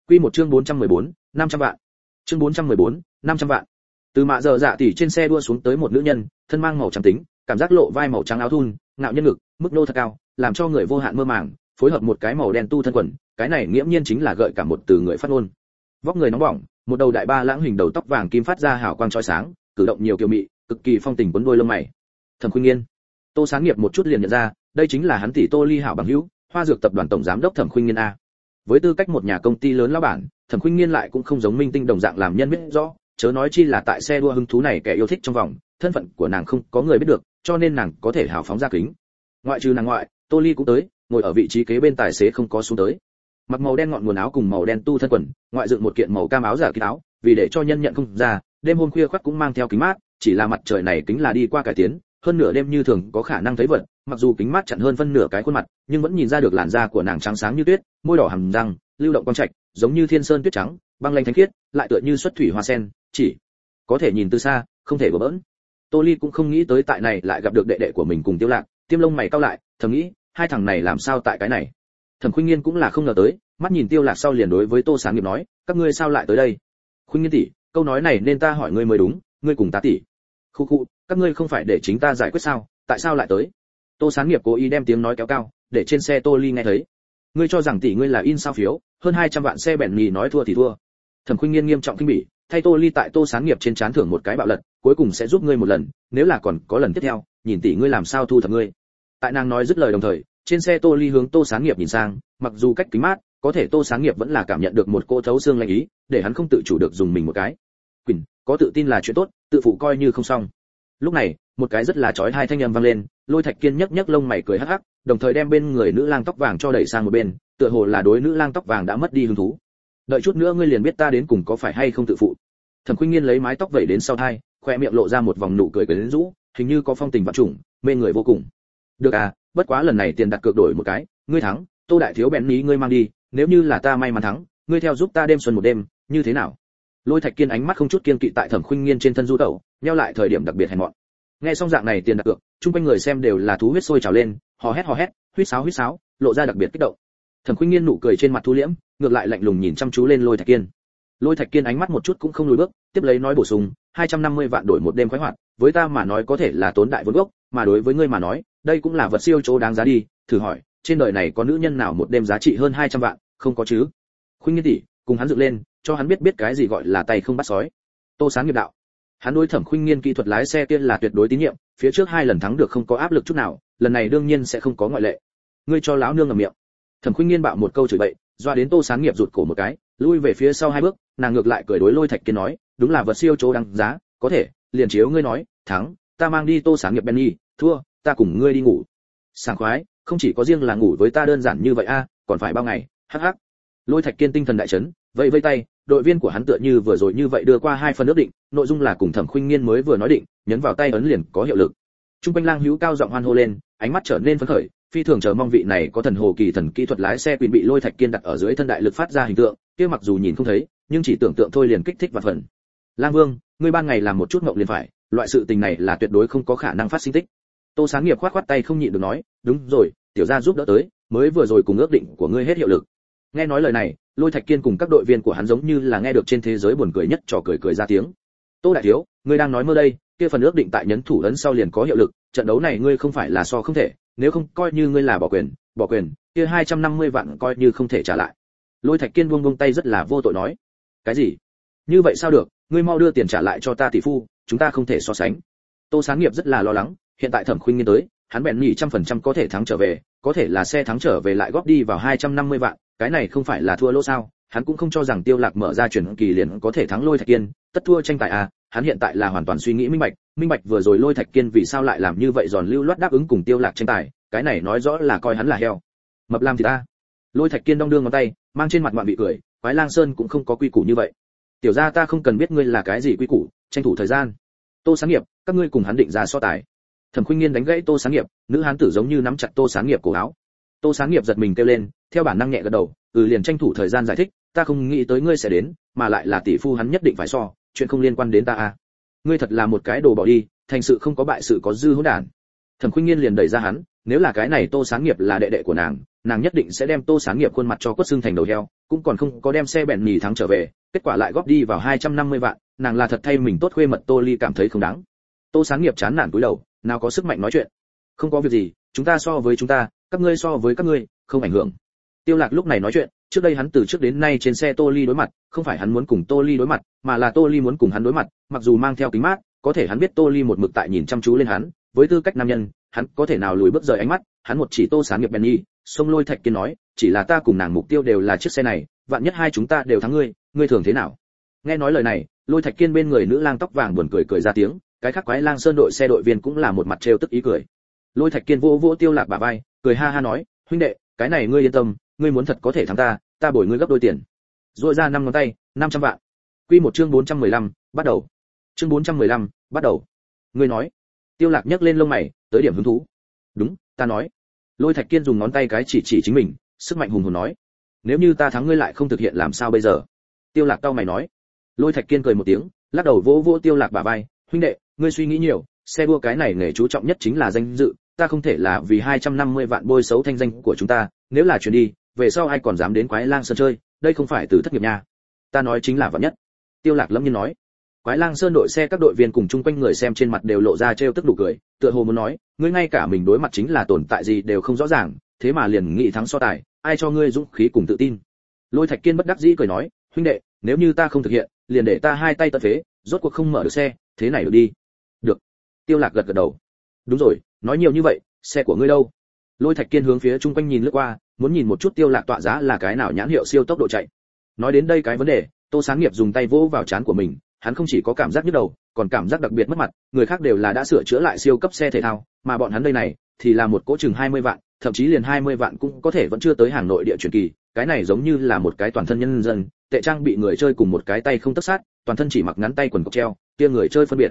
Quy một chương 414, 500 vạn. Chương 414, 500 vạn từ mạ giờ dạ tỉ trên xe đua xuống tới một nữ nhân, thân mang màu trắng tính, cảm giác lộ vai màu trắng áo thun, ngạo nhân ngực, mức nô thật cao, làm cho người vô hạn mơ màng, phối hợp một cái màu đen tu thân quần, cái này nghiễm nhiên chính là gợi cả một từ người phát ngôn. Vóc người nóng bỏng, một đầu đại ba lãng hình đầu tóc vàng kim phát ra hào quang chói sáng, cử động nhiều kiều mị, cực kỳ phong tình quấn đôi lông mày. Thẩm khuynh nghiên. Tô sáng nghiệp một chút liền nhận ra, đây chính là hắn tỷ tô ly hảo bằng hữu, hoa dược tập đoàn tổng giám đốc thẩm khuynh nghiên a. Với tư cách một nhà công ty lớn lão bản, thẩm khuynh nghiên lại cũng không giống minh tinh đồng dạng làm nhân biết rõ chớ nói chi là tại xe đua hứng thú này kẻ yêu thích trong vòng, thân phận của nàng không có người biết được, cho nên nàng có thể hào phóng ra kính. Ngoại trừ nàng ngoại, tô ly cũng tới, ngồi ở vị trí kế bên tài xế không có xuống tới. Mặc màu đen ngọn nguồn áo cùng màu đen tu thân quần, ngoại dựng một kiện màu cam áo giả kín áo, vì để cho nhân nhận không ra, đêm hôm khuya khoắt cũng mang theo kính mát, chỉ là mặt trời này kính là đi qua cải tiến, hơn nửa đêm như thường có khả năng thấy vật, mặc dù kính mát chặn hơn phân nửa cái khuôn mặt, nhưng vẫn nhìn ra được làn da của nàng trắng sáng như tuyết, môi đỏ hầm răng, lưu động quang trạch, giống như thiên sơn tuyết trắng, băng lanh thánh khiết, lại tựa như xuất thủy hoa sen chỉ có thể nhìn từ xa, không thể bỡ bỡn. Tô ly cũng không nghĩ tới tại này lại gặp được đệ đệ của mình cùng tiêu lạc. Tiêm lông mày cao lại, thầm nghĩ, hai thằng này làm sao tại cái này? Thẩm khuynh nghiên cũng là không ngờ tới, mắt nhìn tiêu lạc sau liền đối với tô sáng nghiệp nói, các ngươi sao lại tới đây? Khuynh nghiên tỷ, câu nói này nên ta hỏi ngươi mới đúng, ngươi cùng ta tỷ. Khu khu, các ngươi không phải để chính ta giải quyết sao? Tại sao lại tới? Tô sáng nghiệp cố ý đem tiếng nói kéo cao, để trên xe tô ly nghe thấy. Ngươi cho rằng tỷ ngươi là in sao phiếu, hơn 200 vạn xe bèn nhì nói thua thì thua. Thẩm khuynh nghiên nghiêm trọng kinh bỉ thay tô ly tại tô sáng nghiệp trên chán thưởng một cái bạo lật, cuối cùng sẽ giúp ngươi một lần, nếu là còn có lần tiếp theo, nhìn tỷ ngươi làm sao thu thập ngươi. Tại nàng nói dứt lời đồng thời, trên xe tô ly hướng tô sáng nghiệp nhìn sang, mặc dù cách kính mát, có thể tô sáng nghiệp vẫn là cảm nhận được một cô thấu xương lạnh ý, để hắn không tự chủ được dùng mình một cái. Quỳnh, có tự tin là chuyện tốt, tự phụ coi như không xong. Lúc này, một cái rất là chói hai thanh âm vang lên, lôi thạch kiên nhấc nhấc lông mày cười hắc hắc, đồng thời đem bên người nữ lang tóc vàng cho đẩy sang một bên, tựa hồ là đối nữ lang tóc vàng đã mất đi hứng thú đợi chút nữa ngươi liền biết ta đến cùng có phải hay không tự phụ. Thẩm khuynh nghiên lấy mái tóc vẩy đến sau thai, khoe miệng lộ ra một vòng nụ cười quyến rũ, hình như có phong tình vạn trùng, mê người vô cùng. Được à bất quá lần này tiền đặt cược đổi một cái, ngươi thắng, tô đại thiếu bèn ní ngươi mang đi, nếu như là ta may mắn thắng, ngươi theo giúp ta đêm xuân một đêm, như thế nào? Lôi thạch kiên ánh mắt không chút kiên kỵ tại thẩm khuynh nghiên trên thân du tẩu, nheo lại thời điểm đặc biệt hèn mọn. Nghe xong dạng này tiền đặt cược, chung quanh người xem đều là thú huyết sôi trào lên, hò hét hò hét, huýt sáo huýt sáo, lộ ra đặc biệt kích động thẩm khuynh nghiên nụ cười trên mặt thu liễm, ngược lại lạnh lùng nhìn chăm chú lên lôi thạch kiên. Lôi thạch kiên ánh mắt một chút cũng không lùi bước, tiếp lấy nói bổ sung 250 vạn đổi một đêm khoái hoạt, với ta mà nói có thể là tốn đại vốn gốc, mà đối với ngươi mà nói, đây cũng là vật siêu chỗ đáng giá đi, thử hỏi, trên đời này có nữ nhân nào một đêm giá trị hơn 200 vạn, không có chứ? Khuynh nghiên tỷ, cùng hắn dựng lên, cho hắn biết biết cái gì gọi là tay không bắt sói. Tô sáng nghiệp đạo. Hắn đối thẩm khuynh nghiên kỹ thuật lái xe kia là tuyệt đối tín nhiệm, phía trước hai lần thắng được không có áp lực chút nào, lần này đương nhiên sẽ không có ngoại lệ. Ngươi cho lão nương ngậm miệng thẩm khuynh nghiên bạo một câu chửi bậy, doa đến tô sáng nghiệp rụt cổ một cái, lui về phía sau hai bước, nàng ngược lại cười đối lôi thạch kiên nói, đúng là vật siêu chỗ đăng giá, có thể, liền chiếu ngươi nói, thắng, ta mang đi tô sáng nghiệp benny, thua, ta cùng ngươi đi ngủ. Sảng khoái, không chỉ có riêng là ngủ với ta đơn giản như vậy a, còn phải bao ngày, hắc hắc. Lôi thạch kiên tinh thần đại chấn vậy vây tay, đội viên của hắn tựa như vừa rồi như vậy đưa qua hai phần ước định, nội dung là cùng thẩm khuynh nghiên mới vừa nói định, nhấn vào tay ấn liền có hiệu lực. Trung quanh lang hữu cao giọng hoan hô lên, ánh mắt trở nên phấn khởi phi thường chờ mong vị này có thần hồ kỳ thần kỹ thuật lái xe quyền bị lôi thạch kiên đặt ở dưới thân đại lực phát ra hình tượng, kia mặc dù nhìn không thấy, nhưng chỉ tưởng tượng thôi liền kích thích và phần. Lang vương, ngươi ban ngày làm một chút mộng liền phải, loại sự tình này là tuyệt đối không có khả năng phát sinh tích. Tô sáng nghiệp khoát khoát tay không nhịn được nói, đúng rồi, tiểu gia giúp đỡ tới, mới vừa rồi cùng ước định của ngươi hết hiệu lực. Nghe nói lời này, lôi thạch kiên cùng các đội viên của hắn giống như là nghe được trên thế giới buồn cười nhất trò cười cười ra tiếng. Tô đại thiếu, ngươi đang nói mơ đây, kia phần ước định tại nhấn thủ ấn sau liền có hiệu lực, trận đấu này ngươi không phải là so không thể nếu không coi như ngươi là bỏ quyền bỏ quyền, kia 250 vạn coi như không thể trả lại. Lôi thạch kiên buông buông tay rất là vô tội nói. Cái gì? Như vậy sao được, ngươi mau đưa tiền trả lại cho ta tỷ phu, chúng ta không thể so sánh. Tô sáng nghiệp rất là lo lắng, hiện tại thẩm khuynh nghiên tới, hắn bèn nhỉ trăm phần trăm có thể thắng trở về, có thể là xe thắng trở về lại góp đi vào 250 vạn, cái này không phải là thua lỗ sao, hắn cũng không cho rằng tiêu lạc mở ra chuyển kỳ liền có thể thắng lôi thạch kiên, tất thua tranh tài à hắn hiện tại là hoàn toàn suy nghĩ minh bạch minh bạch vừa rồi lôi thạch kiên vì sao lại làm như vậy giòn lưu loát đáp ứng cùng tiêu lạc tranh tài, cái này nói rõ là coi hắn là heo. Mập làm thì ta. Lôi thạch kiên đong đương ngón tay, mang trên mặt ngoạn bị cười, quái lang sơn cũng không có quy củ như vậy. Tiểu gia ta không cần biết ngươi là cái gì quy củ, tranh thủ thời gian. Tô sáng nghiệp, các ngươi cùng hắn định ra so tài. Thẩm khuynh nghiên đánh gãy tô sáng nghiệp, nữ hán tử giống như nắm chặt tô sáng nghiệp cổ áo. Tô sáng nghiệp giật mình kêu lên, theo bản năng nhẹ gật đầu ừ liền tranh thủ thời gian giải thích, ta không nghĩ tới ngươi sẽ đến, mà lại là tỷ phu hắn nhất định phải so, chuyện không liên quan đến ta à ngươi thật là một cái đồ bỏ đi, thành sự không có bại sự có dư hỗn đản. Thẩm khuynh nghiên liền đẩy ra hắn, nếu là cái này tô sáng nghiệp là đệ đệ của nàng nàng nhất định sẽ đem tô sáng nghiệp khuôn mặt cho quất xương thành đầu heo, cũng còn không có đem xe bèn nhì thắng trở về, kết quả lại góp đi vào 250 vạn, nàng là thật thay mình tốt khuê mật tô ly cảm thấy không đáng. Tô sáng nghiệp chán nản cúi đầu, nào có sức mạnh nói chuyện. Không có việc gì, chúng ta so với chúng ta, các ngươi so với các ngươi, không ảnh hưởng. Tiêu lạc lúc này nói chuyện trước đây hắn từ trước đến nay trên xe tô ly đối mặt, không phải hắn muốn cùng tô ly đối mặt, mà là tô ly muốn cùng hắn đối mặt, mặc dù mang theo kính mát, có thể hắn biết tô ly một mực tại nhìn chăm chú lên hắn, với tư cách nam nhân, hắn có thể nào lùi bước rời ánh mắt, hắn một chỉ tô sáng nghiệp benny, sông lôi thạch kiên nói, chỉ là ta cùng nàng mục tiêu đều là chiếc xe này, vạn nhất hai chúng ta đều thắng ngươi ngươi thường thế nào? Nghe nói lời này, lôi thạch kiên bên người nữ lang tóc vàng buồn cười cười ra tiếng, cái khác quái lang sơn đội xe đội viên cũng là một mặt trêu tức ý cười. Lôi thạch kiên vỗ vỗ tiêu lạc bả vai, cười ha ha nói, huynh đệ, cái này ngươi yên tâm ngươi muốn thật có thể thắng ta ta bồi ngươi gấp đôi tiền. Rồi ra năm ngón tay năm trăm vạn. Quy một chương 415, bắt đầu. Chương 415, bắt đầu. Ngươi nói. Tiêu lạc nhấc lên lông mày tới điểm hứng thú. Đúng ta nói. Lôi thạch kiên dùng ngón tay cái chỉ chỉ chính mình sức mạnh hùng hồn nói. Nếu như ta thắng ngươi lại không thực hiện làm sao bây giờ? Tiêu lạc cao mày nói. Lôi thạch kiên cười một tiếng lắc đầu vỗ vỗ tiêu lạc bả vai. Huynh đệ ngươi suy nghĩ nhiều xe đua cái này nghề chú trọng nhất chính là danh dự ta không thể là vì 250 vạn bôi xấu thanh danh của chúng ta nếu là chuyển đi về sau ai còn dám đến quái lang sơn chơi, đây không phải từ thất nghiệp nha. Ta nói chính là vạn nhất. Tiêu lạc lâm nhiên nói. Quái lang sơn đội xe các đội viên cùng chung quanh người xem trên mặt đều lộ ra trêu tức đủ cười, tựa hồ muốn nói, ngươi ngay cả mình đối mặt chính là tồn tại gì đều không rõ ràng, thế mà liền nghĩ thắng so tài, ai cho ngươi dũng khí cùng tự tin. Lôi thạch kiên bất đắc dĩ cười nói, huynh đệ, nếu như ta không thực hiện, liền để ta hai tay tận phế, rốt cuộc không mở được xe, thế này được đi. Được. Tiêu lạc gật gật đầu. Đúng rồi, nói nhiều như vậy, xe của ngươi đâu? Lôi thạch kiên hướng phía Chung quanh nhìn lướt qua muốn nhìn một chút tiêu lạc tọa giá là cái nào nhãn hiệu siêu tốc độ chạy. Nói đến đây cái vấn đề, tô sáng nghiệp dùng tay vỗ vào chán của mình, hắn không chỉ có cảm giác nhức đầu, còn cảm giác đặc biệt mất mặt, người khác đều là đã sửa chữa lại siêu cấp xe thể thao, mà bọn hắn đây này, thì là một cỗ chừng 20 vạn, thậm chí liền 20 vạn cũng có thể vẫn chưa tới hàng nội địa truyền kỳ, cái này giống như là một cái toàn thân nhân dân, tệ trang bị người chơi cùng một cái tay không tất sát, toàn thân chỉ mặc ngắn tay quần cộc treo, kia người chơi phân biệt.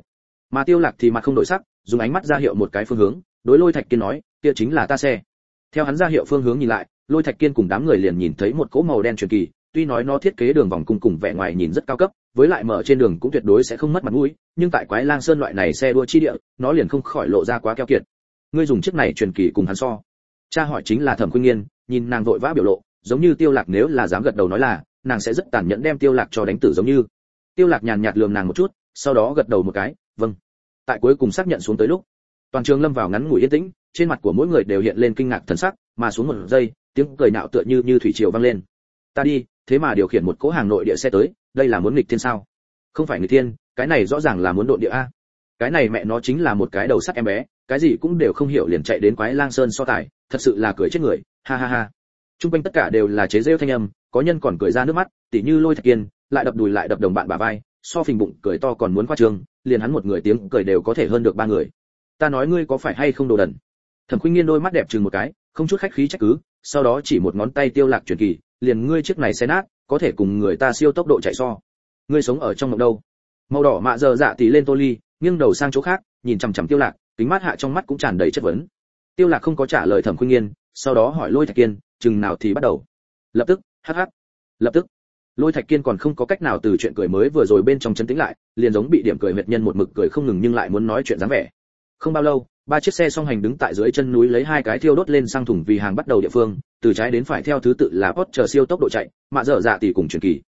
Mà tiêu lạc thì mặt không đổi sắc, dùng ánh mắt ra hiệu một cái phương hướng, đối lôi thạch kiên nói, kia chính là ta xe. Theo hắn ra hiệu phương hướng nhìn lại lôi thạch kiên cùng đám người liền nhìn thấy một cỗ màu đen truyền kỳ, tuy nói nó thiết kế đường vòng cung cùng vẻ ngoài nhìn rất cao cấp, với lại mở trên đường cũng tuyệt đối sẽ không mất mặt mũi, nhưng tại quái lang sơn loại này xe đua chi địa, nó liền không khỏi lộ ra quá keo kiệt. Ngươi dùng chiếc này truyền kỳ cùng hắn so. Cha hỏi chính là thẩm khuynh nghiên, nhìn nàng vội vã biểu lộ, giống như tiêu lạc nếu là dám gật đầu nói là, nàng sẽ rất tàn nhẫn đem tiêu lạc cho đánh tử giống như. Tiêu lạc nhàn nhạt lườm nàng một chút, sau đó gật đầu một cái vâng. Tại cuối cùng xác nhận xuống tới lúc, toàn trường lâm vào ngắn ngủi yên tĩnh, trên mặt của mỗi người đều hiện lên kinh ngạc thần sắc, mà xuống một giây tiếng cười nạo tựa như như thủy triều vang lên. Ta đi, thế mà điều khiển một cỗ hàng nội địa xe tới, đây là muốn nghịch thiên sao? Không phải nghịch thiên, cái này rõ ràng là muốn độ địa a. Cái này mẹ nó chính là một cái đầu sắt em bé, cái gì cũng đều không hiểu liền chạy đến quái lang sơn so tài, thật sự là cười chết người, ha ha ha. Trung quanh tất cả đều là chế rêu thanh âm, có nhân còn cười ra nước mắt, tỉ như lôi thạch kiên, lại đập đùi lại đập đồng bạn bà vai, so phình bụng cười to còn muốn khoa trương, liền hắn một người tiếng cười đều có thể hơn được ba người. Ta nói ngươi có phải hay không đồ đần? Thẩm khuynh nghiên đôi mắt đẹp chừng một cái, không chút khách khí trách cứ sau đó chỉ một ngón tay tiêu lạc truyền kỳ, liền ngươi chiếc này xe nát, có thể cùng người ta siêu tốc độ chạy so. Ngươi sống ở trong mộng đâu? Màu đỏ mạ giờ dạ tỷ lên tô ly, nghiêng đầu sang chỗ khác, nhìn chằm chằm tiêu lạc, kính mắt hạ trong mắt cũng tràn đầy chất vấn. Tiêu lạc không có trả lời thẩm khuynh nghiên, sau đó hỏi lôi thạch kiên, chừng nào thì bắt đầu? Lập tức, hắc hắc. Lập tức. Lôi thạch kiên còn không có cách nào từ chuyện cười mới vừa rồi bên trong chấn tĩnh lại, liền giống bị điểm cười huyệt nhân một mực cười không ngừng nhưng lại muốn nói chuyện dáng vẻ. Không bao lâu ba chiếc xe song hành đứng tại dưới chân núi lấy hai cái thiêu đốt lên sang thùng vì hàng bắt đầu địa phương, từ trái đến phải theo thứ tự là post chờ siêu tốc độ chạy mạ dở dạ tỷ cùng truyền kỳ.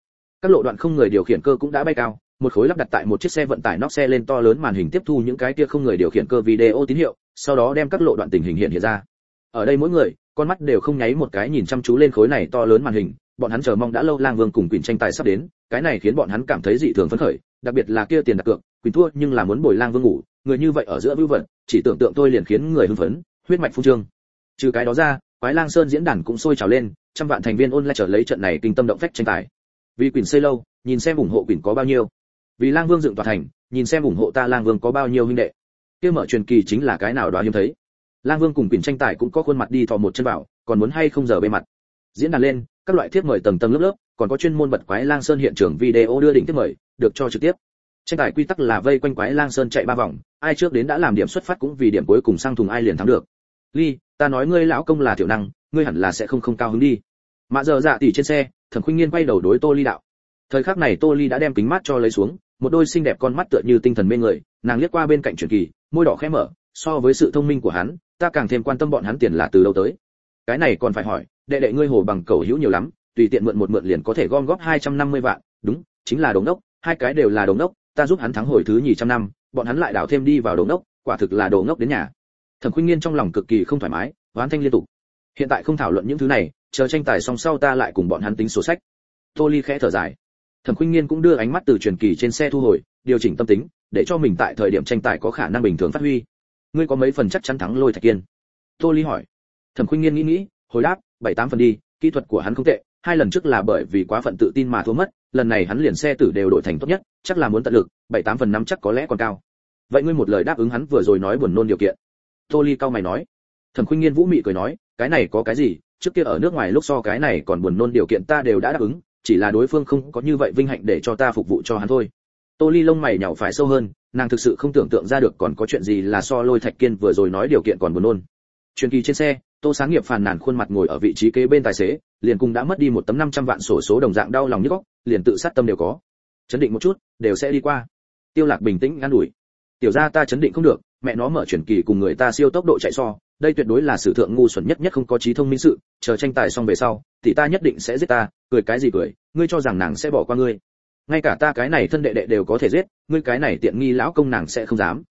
Các lộ đoạn không người điều khiển cơ cũng đã bay cao, một khối lắp đặt tại một chiếc xe vận tải nóc xe lên to lớn màn hình tiếp thu những cái kia không người điều khiển cơ video tín hiệu, sau đó đem các lộ đoạn tình hình hiện hiện ra. Ở đây mỗi người, con mắt đều không nháy một cái nhìn chăm chú lên khối này to lớn màn hình, bọn hắn chờ mong đã lâu lang vương cùng quỳnh tranh tài sắp đến, cái này khiến bọn hắn cảm thấy dị thường phấn khởi, đặc biệt là kia tiền đặt cược, quỳnh thua nhưng là muốn bồi lang vương ngủ người như vậy ở giữa vưu vận chỉ tưởng tượng tôi liền khiến người hưng phấn, huyết mạch phun trương. Trừ cái đó ra, quái lang sơn diễn đàn cũng sôi trào lên, trăm vạn thành viên online trở lấy trận này kinh tâm động phách tranh tài. Vì quỷ xây lâu, nhìn xem ủng hộ quỷ có bao nhiêu. Vì lang vương dựng tòa thành, nhìn xem ủng hộ ta lang vương có bao nhiêu huynh đệ. Kia mở truyền kỳ chính là cái nào đó hiếm thấy. Lang vương cùng quỷ tranh tài cũng có khuôn mặt đi thò một chân vào, còn muốn hay không giờ bề mặt. Diễn đàn lên, các loại thiếp mời tầng tầng lớp lớp, còn có chuyên môn bật quái lang sơn hiện trường video đưa đỉnh thiếp mời, được cho trực tiếp tranh tài quy tắc là vây quanh quái lang sơn chạy ba vòng, ai trước đến đã làm điểm xuất phát cũng vì điểm cuối cùng sang thùng ai liền thắng được. Ly, ta nói ngươi lão công là tiểu năng, ngươi hẳn là sẽ không không cao hứng đi. Mạ giờ dạ tỉ trên xe, thẩm khuynh nghiên quay đầu đối tô ly đạo. Thời khắc này tô ly đã đem kính mắt cho lấy xuống, một đôi xinh đẹp con mắt tựa như tinh thần mê người, nàng liếc qua bên cạnh truyền kỳ, môi đỏ khẽ mở, so với sự thông minh của hắn, ta càng thêm quan tâm bọn hắn tiền là từ đâu tới. Cái này còn phải hỏi, đệ đệ ngươi hồ bằng cầu hữu nhiều lắm, tùy tiện mượn một mượn liền có thể gom góp 250 vạn, đúng, chính là đồng đốc, hai cái đều là đồng đốc ta giúp hắn thắng hồi thứ nhì trăm năm, bọn hắn lại đảo thêm đi vào đồ ngốc, quả thực là đồ ngốc đến nhà. Thẩm khuynh nghiên trong lòng cực kỳ không thoải mái, oán thanh liên tục. Hiện tại không thảo luận những thứ này, chờ tranh tài xong sau ta lại cùng bọn hắn tính sổ sách. Tô ly khẽ thở dài. Thẩm khuynh nghiên cũng đưa ánh mắt từ truyền kỳ trên xe thu hồi, điều chỉnh tâm tính, để cho mình tại thời điểm tranh tài có khả năng bình thường phát huy. Ngươi có mấy phần chắc chắn thắng lôi thạch kiên? Tô ly hỏi. Thẩm khuynh nghiên nghĩ nghĩ, hồi đáp, bảy tám phần đi, kỹ thuật của hắn không tệ, hai lần trước là bởi vì quá phận tự tin mà thua mất lần này hắn liền xe tử đều đổi thành tốt nhất, chắc là muốn tận lực, bảy tám phần năm chắc có lẽ còn cao. Vậy ngươi một lời đáp ứng hắn vừa rồi nói buồn nôn điều kiện. Tô ly cao mày nói. Thẩm khuynh nghiên vũ mị cười nói, cái này có cái gì, trước kia ở nước ngoài lúc so cái này còn buồn nôn điều kiện ta đều đã đáp ứng, chỉ là đối phương không có như vậy vinh hạnh để cho ta phục vụ cho hắn thôi. Tô ly lông mày nhàu phải sâu hơn, nàng thực sự không tưởng tượng ra được còn có chuyện gì là so lôi thạch kiên vừa rồi nói điều kiện còn buồn nôn. Truyền kỳ trên xe tô sáng nghiệp phàn nàn khuôn mặt ngồi ở vị trí kế bên tài xế, liền cùng đã mất đi một tấm năm trăm vạn sổ số đồng dạng đau lòng nhức óc, liền tự sát tâm đều có. Chấn định một chút, đều sẽ đi qua. Tiêu lạc bình tĩnh ngăn đuổi. Tiểu gia ta chấn định không được, mẹ nó mở chuyển kỳ cùng người ta siêu tốc độ chạy so, đây tuyệt đối là sử thượng ngu xuẩn nhất nhất không có trí thông minh sự, chờ tranh tài xong về sau, thì ta nhất định sẽ giết ta, cười cái gì cười, ngươi cho rằng nàng sẽ bỏ qua ngươi. Ngay cả ta cái này thân đệ đệ đều có thể giết, ngươi cái này tiện nghi lão công nàng sẽ không dám.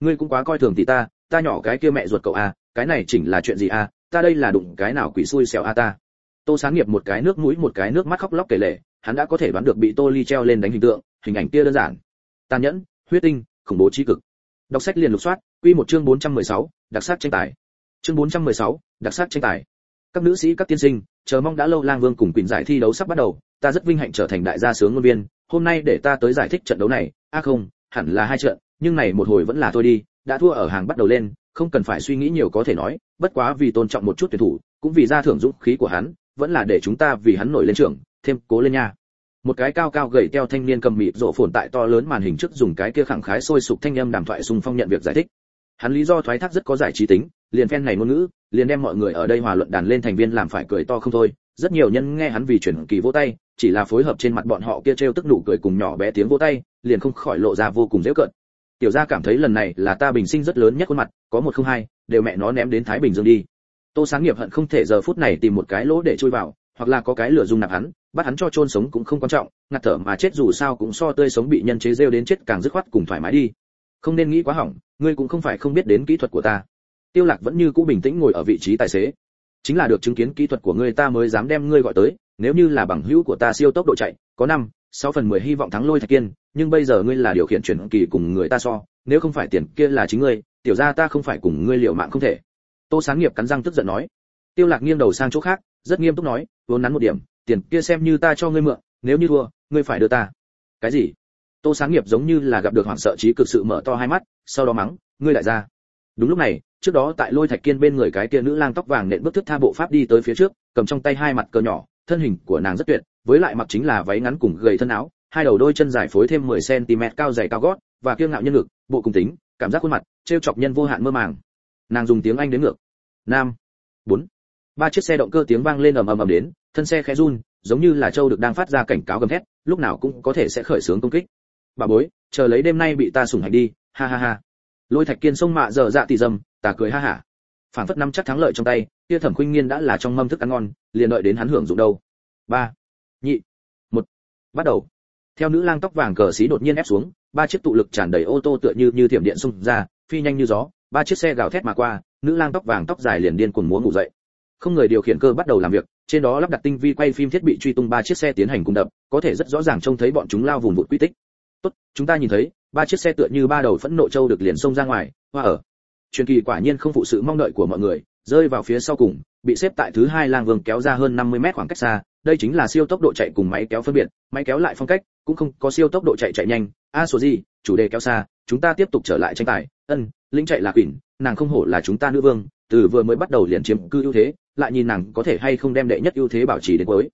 Ngươi cũng quá coi thường tỷ ta ta nhỏ cái kia mẹ ruột cậu à cái này chỉnh là chuyện gì a ta đây là đụng cái nào quỷ xui xẻo a ta? Tô sáng nghiệp một cái nước mũi một cái nước mắt khóc lóc kể lể. Hắn đã có thể đoán được bị tô ly treo lên đánh hình tượng hình ảnh kia đơn giản. Tàn nhẫn huyết tinh khủng bố trí cực. Đọc sách liền lục soát quy một chương 416, đặc sắc tranh tài. Chương 416, đặc sắc tranh tài. Các nữ sĩ các tiên sinh chờ mong đã lâu lang vương cùng quỳnh giải thi đấu sắp bắt đầu. Ta rất vinh hạnh trở thành đại gia sướng ngôn viên. Hôm nay để ta tới giải thích trận đấu này. A không hẳn là hai trận nhưng này một hồi vẫn là tôi đi. Đã thua ở hàng bắt đầu lên không cần phải suy nghĩ nhiều có thể nói, bất quá vì tôn trọng một chút tuyển thủ, cũng vì ra thưởng dũng khí của hắn, vẫn là để chúng ta vì hắn nổi lên trưởng, thêm cố lên nha. Một cái cao cao gầy teo thanh niên cầm mịt rộ phồn tại to lớn màn hình trước dùng cái kia khẳng khái sôi sục thanh âm đàm thoại xung phong nhận việc giải thích. Hắn lý do thoái thác rất có giải trí tính, liền phen này ngôn ngữ, liền đem mọi người ở đây hòa luận đàn lên thành viên làm phải cười to không thôi. Rất nhiều nhân nghe hắn vì chuyển kỳ vỗ tay, chỉ là phối hợp trên mặt bọn họ kia trêu tức nụ cười cùng nhỏ bé tiếng vỗ tay, liền không khỏi lộ ra vô cùng dễ cận tiểu gia cảm thấy lần này là ta bình sinh rất lớn nhất khuôn mặt, có một không hai, đều mẹ nó ném đến thái bình dương đi. Tô sáng nghiệp hận không thể giờ phút này tìm một cái lỗ để chui vào, hoặc là có cái lửa dung nạp hắn, bắt hắn cho chôn sống cũng không quan trọng, ngạt thở mà chết dù sao cũng so tươi sống bị nhân chế rêu đến chết càng dứt khoát cùng thoải mái đi. Không nên nghĩ quá hỏng, ngươi cũng không phải không biết đến kỹ thuật của ta. Tiêu lạc vẫn như cũ bình tĩnh ngồi ở vị trí tài xế. Chính là được chứng kiến kỹ thuật của ngươi ta mới dám đem ngươi gọi tới, nếu như là bằng hữu của ta siêu tốc độ chạy, có năm sáu phần mười hy vọng thắng lôi thạch kiên, nhưng bây giờ ngươi là điều khiển chuyển kỳ cùng người ta so, nếu không phải tiền kia là chính ngươi, tiểu gia ta không phải cùng ngươi liệu mạng không thể. Tô sáng nghiệp cắn răng tức giận nói. Tiêu lạc nghiêng đầu sang chỗ khác, rất nghiêm túc nói, vốn nắn một điểm, tiền kia xem như ta cho ngươi mượn, nếu như thua, ngươi phải đưa ta. Cái gì? Tô sáng nghiệp giống như là gặp được hoảng sợ trí cực sự mở to hai mắt, sau đó mắng, ngươi lại ra. Đúng lúc này, trước đó tại lôi thạch kiên bên người cái kia nữ lang tóc vàng nện bước thức tha bộ pháp đi tới phía trước, cầm trong tay hai mặt cờ nhỏ, thân hình của nàng rất tuyệt với lại mặc chính là váy ngắn cùng gầy thân áo hai đầu đôi chân dài phối thêm 10 cm cao dày cao gót và kiêu ngạo nhân ngực, bộ cùng tính cảm giác khuôn mặt trêu chọc nhân vô hạn mơ màng. Nàng dùng tiếng anh đến ngược. Nam. Bốn. Ba chiếc xe động cơ tiếng vang lên ầm ầm ầm đến thân xe khẽ run giống như là châu được đang phát ra cảnh cáo gầm thét lúc nào cũng có thể sẽ khởi xướng công kích. Bà bối chờ lấy đêm nay bị ta sủng hành đi ha ha ha. Lôi thạch kiên sông mạ dở dạ tỉ dầm ta cười ha hả. Phản phất năm chắc thắng lợi trong tay kia thẩm khuynh nghiên đã là trong mâm thức ăn ngon liền đợi đến hắn hưởng dụng đâu. Ba nhị. Một. Bắt đầu. Theo nữ lang tóc vàng cờ xí đột nhiên ép xuống, ba chiếc tụ lực tràn đầy ô tô tựa như như thiểm điện xung ra, phi nhanh như gió, ba chiếc xe gào thét mà qua, nữ lang tóc vàng tóc dài liền điên cuồng múa ngủ dậy. Không người điều khiển cơ bắt đầu làm việc, trên đó lắp đặt tinh vi quay phim thiết bị truy tung ba chiếc xe tiến hành cùng đập, có thể rất rõ ràng trông thấy bọn chúng lao vùng vụt quy tích. Tốt, chúng ta nhìn thấy, ba chiếc xe tựa như ba đầu phẫn nộ châu được liền xông ra ngoài, hoa ở. Truyền kỳ quả nhiên không phụ sự mong đợi của mọi người, rơi vào phía sau cùng bị xếp tại thứ hai lang vương kéo ra hơn 50 mét khoảng cách xa, đây chính là siêu tốc độ chạy cùng máy kéo phân biệt, máy kéo lại phong cách, cũng không có siêu tốc độ chạy chạy nhanh. A số gì, chủ đề kéo xa, chúng ta tiếp tục trở lại tranh tài. Ân linh chạy là quỷ, nàng không hổ là chúng ta nữ vương, từ vừa mới bắt đầu liền chiếm cư ưu thế, lại nhìn nàng có thể hay không đem đệ nhất ưu thế bảo trì đến cuối.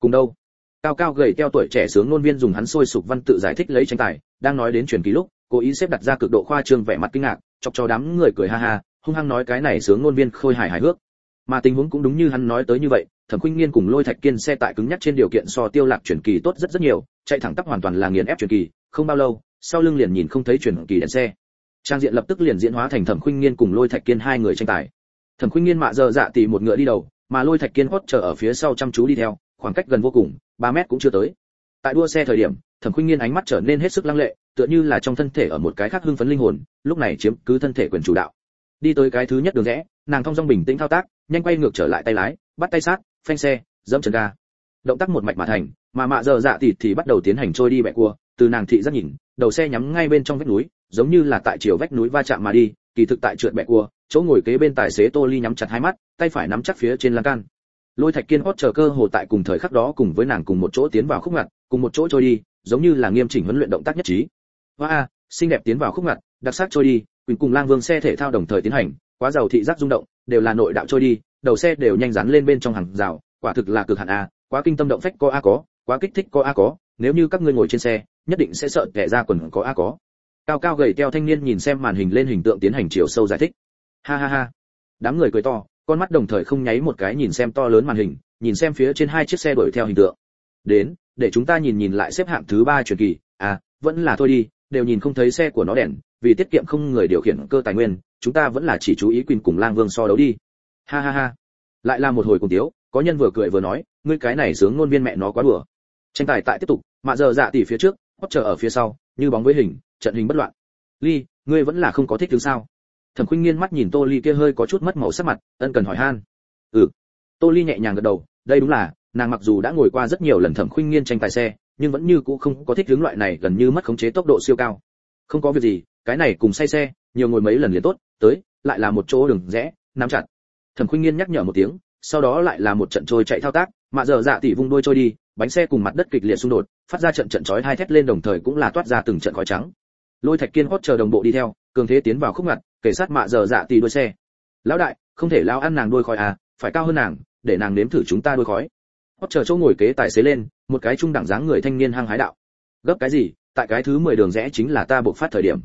Cùng đâu? Cao cao gầy teo tuổi trẻ sướng ngôn viên dùng hắn sôi sục văn tự giải thích lấy tranh tài, đang nói đến truyền kỳ lúc, cố ý xếp đặt ra cực độ khoa trương vẻ mặt kinh ngạc, chọc cho đám người cười ha ha, hung hăng nói cái này sướng ngôn viên khôi hài hài hước mà tình huống cũng đúng như hắn nói tới như vậy, thẩm khuynh nghiên cùng lôi thạch kiên xe tại cứng nhắc trên điều kiện so tiêu lạc chuyển kỳ tốt rất rất nhiều, chạy thẳng tắp hoàn toàn là nghiền ép chuyển kỳ, không bao lâu, sau lưng liền nhìn không thấy chuyển kỳ đèn xe. Trang diện lập tức liền diễn hóa thành thẩm khuynh nghiên cùng lôi thạch kiên hai người tranh tài. Thẩm khuynh nghiên mạ giờ dạ tỷ một ngựa đi đầu, mà lôi thạch kiên hót chờ ở phía sau chăm chú đi theo, khoảng cách gần vô cùng 3 mét cũng chưa tới. Tại đua xe thời điểm, thẩm khuynh nghiên ánh mắt trở nên hết sức lăng lệ, tựa như là trong thân thể ở một cái khác hưng phấn linh hồn, lúc này chiếm cứ thân thể quyền chủ đạo. Đi tới cái thứ nhất đường rẽ, nàng thong dong bình tĩnh thao tác nhanh quay ngược trở lại tay lái, bắt tay sát, phanh xe, dẫm chân ga. Động tác một mạch mà thành, mà mạ giờ dạ thịt thì bắt đầu tiến hành trôi đi bẹ cua, từ nàng thị rất nhìn, đầu xe nhắm ngay bên trong vách núi, giống như là tại chiều vách núi va chạm mà đi, kỳ thực tại trượt bẹ cua, chỗ ngồi kế bên tài xế tô ly nhắm chặt hai mắt, tay phải nắm chắc phía trên lan can. Lôi thạch kiên hót chờ cơ hồ tại cùng thời khắc đó cùng với nàng cùng một chỗ tiến vào khúc ngặt, cùng một chỗ trôi đi, giống như là nghiêm chỉnh huấn luyện động tác nhất trí. Hoa, xinh đẹp tiến vào khúc ngặt, đặc sắc trôi đi, quỳnh cùng lang vương xe thể thao đồng thời tiến hành, quá giàu thị giác rung động đều là nội đạo trôi đi, đầu xe đều nhanh rắn lên bên trong hàng rào, quả thực là cực hạn a, quá kinh tâm động phách có a có, quá kích thích có a có, nếu như các ngươi ngồi trên xe, nhất định sẽ sợ kẻ ra quần có a có. Cao cao gầy teo thanh niên nhìn xem màn hình lên hình tượng tiến hành chiều sâu giải thích. Ha ha ha. Đám người cười to, con mắt đồng thời không nháy một cái nhìn xem to lớn màn hình, nhìn xem phía trên hai chiếc xe đuổi theo hình tượng. Đến, để chúng ta nhìn nhìn lại xếp hạng thứ ba truyền kỳ. À vẫn là thôi đi, đều nhìn không thấy xe của nó đèn, vì tiết kiệm không người điều khiển cơ tài nguyên chúng ta vẫn là chỉ chú ý quyền cùng lang vương so đấu đi. Ha ha ha. Lại là một hồi cùng tiếu, có nhân vừa cười vừa nói, ngươi cái này sướng ngôn viên mẹ nó quá đùa. Tranh tài tại tiếp tục mạ giờ dạ tỉ phía trước hót chờ ở phía sau, như bóng với hình, trận hình bất loạn. Ly, ngươi vẫn là không có thích thứ sao? Thẩm khuynh nghiên mắt nhìn tô ly kia hơi có chút mất màu sắc mặt, ân cần hỏi han. Ừ. Tô ly nhẹ nhàng gật đầu, đây đúng là, nàng mặc dù đã ngồi qua rất nhiều lần thẩm khuynh nghiên tranh tài xe, nhưng vẫn như cũ không có thích hướng loại này gần như mất khống chế tốc độ siêu cao. Không có việc gì, cái này cùng say xe, nhiều ngồi mấy lần liền tốt tới, lại là một chỗ đường rẽ, nắm chặt. Thẩm khuynh nghiên nhắc nhở một tiếng, sau đó lại là một trận trôi chạy thao tác mạ dở dạ tỷ vung đuôi trôi đi, bánh xe cùng mặt đất kịch liệt xung đột, phát ra trận trận chói hai thét lên đồng thời cũng là toát ra từng trận khói trắng. Lôi thạch kiên hót chờ đồng bộ đi theo, cường thế tiến vào khúc ngặt kể sát mạ dở dạ tỷ đuôi xe. Lão đại, không thể lao ăn nàng đuôi khói à phải cao hơn nàng, để nàng nếm thử chúng ta đuôi khói. Hót chờ chỗ ngồi kế tài xế lên, một cái trung đẳng dáng người thanh niên hăng hái đạo. Gấp cái gì, tại cái thứ mười đường rẽ chính là ta buộc phát thời điểm.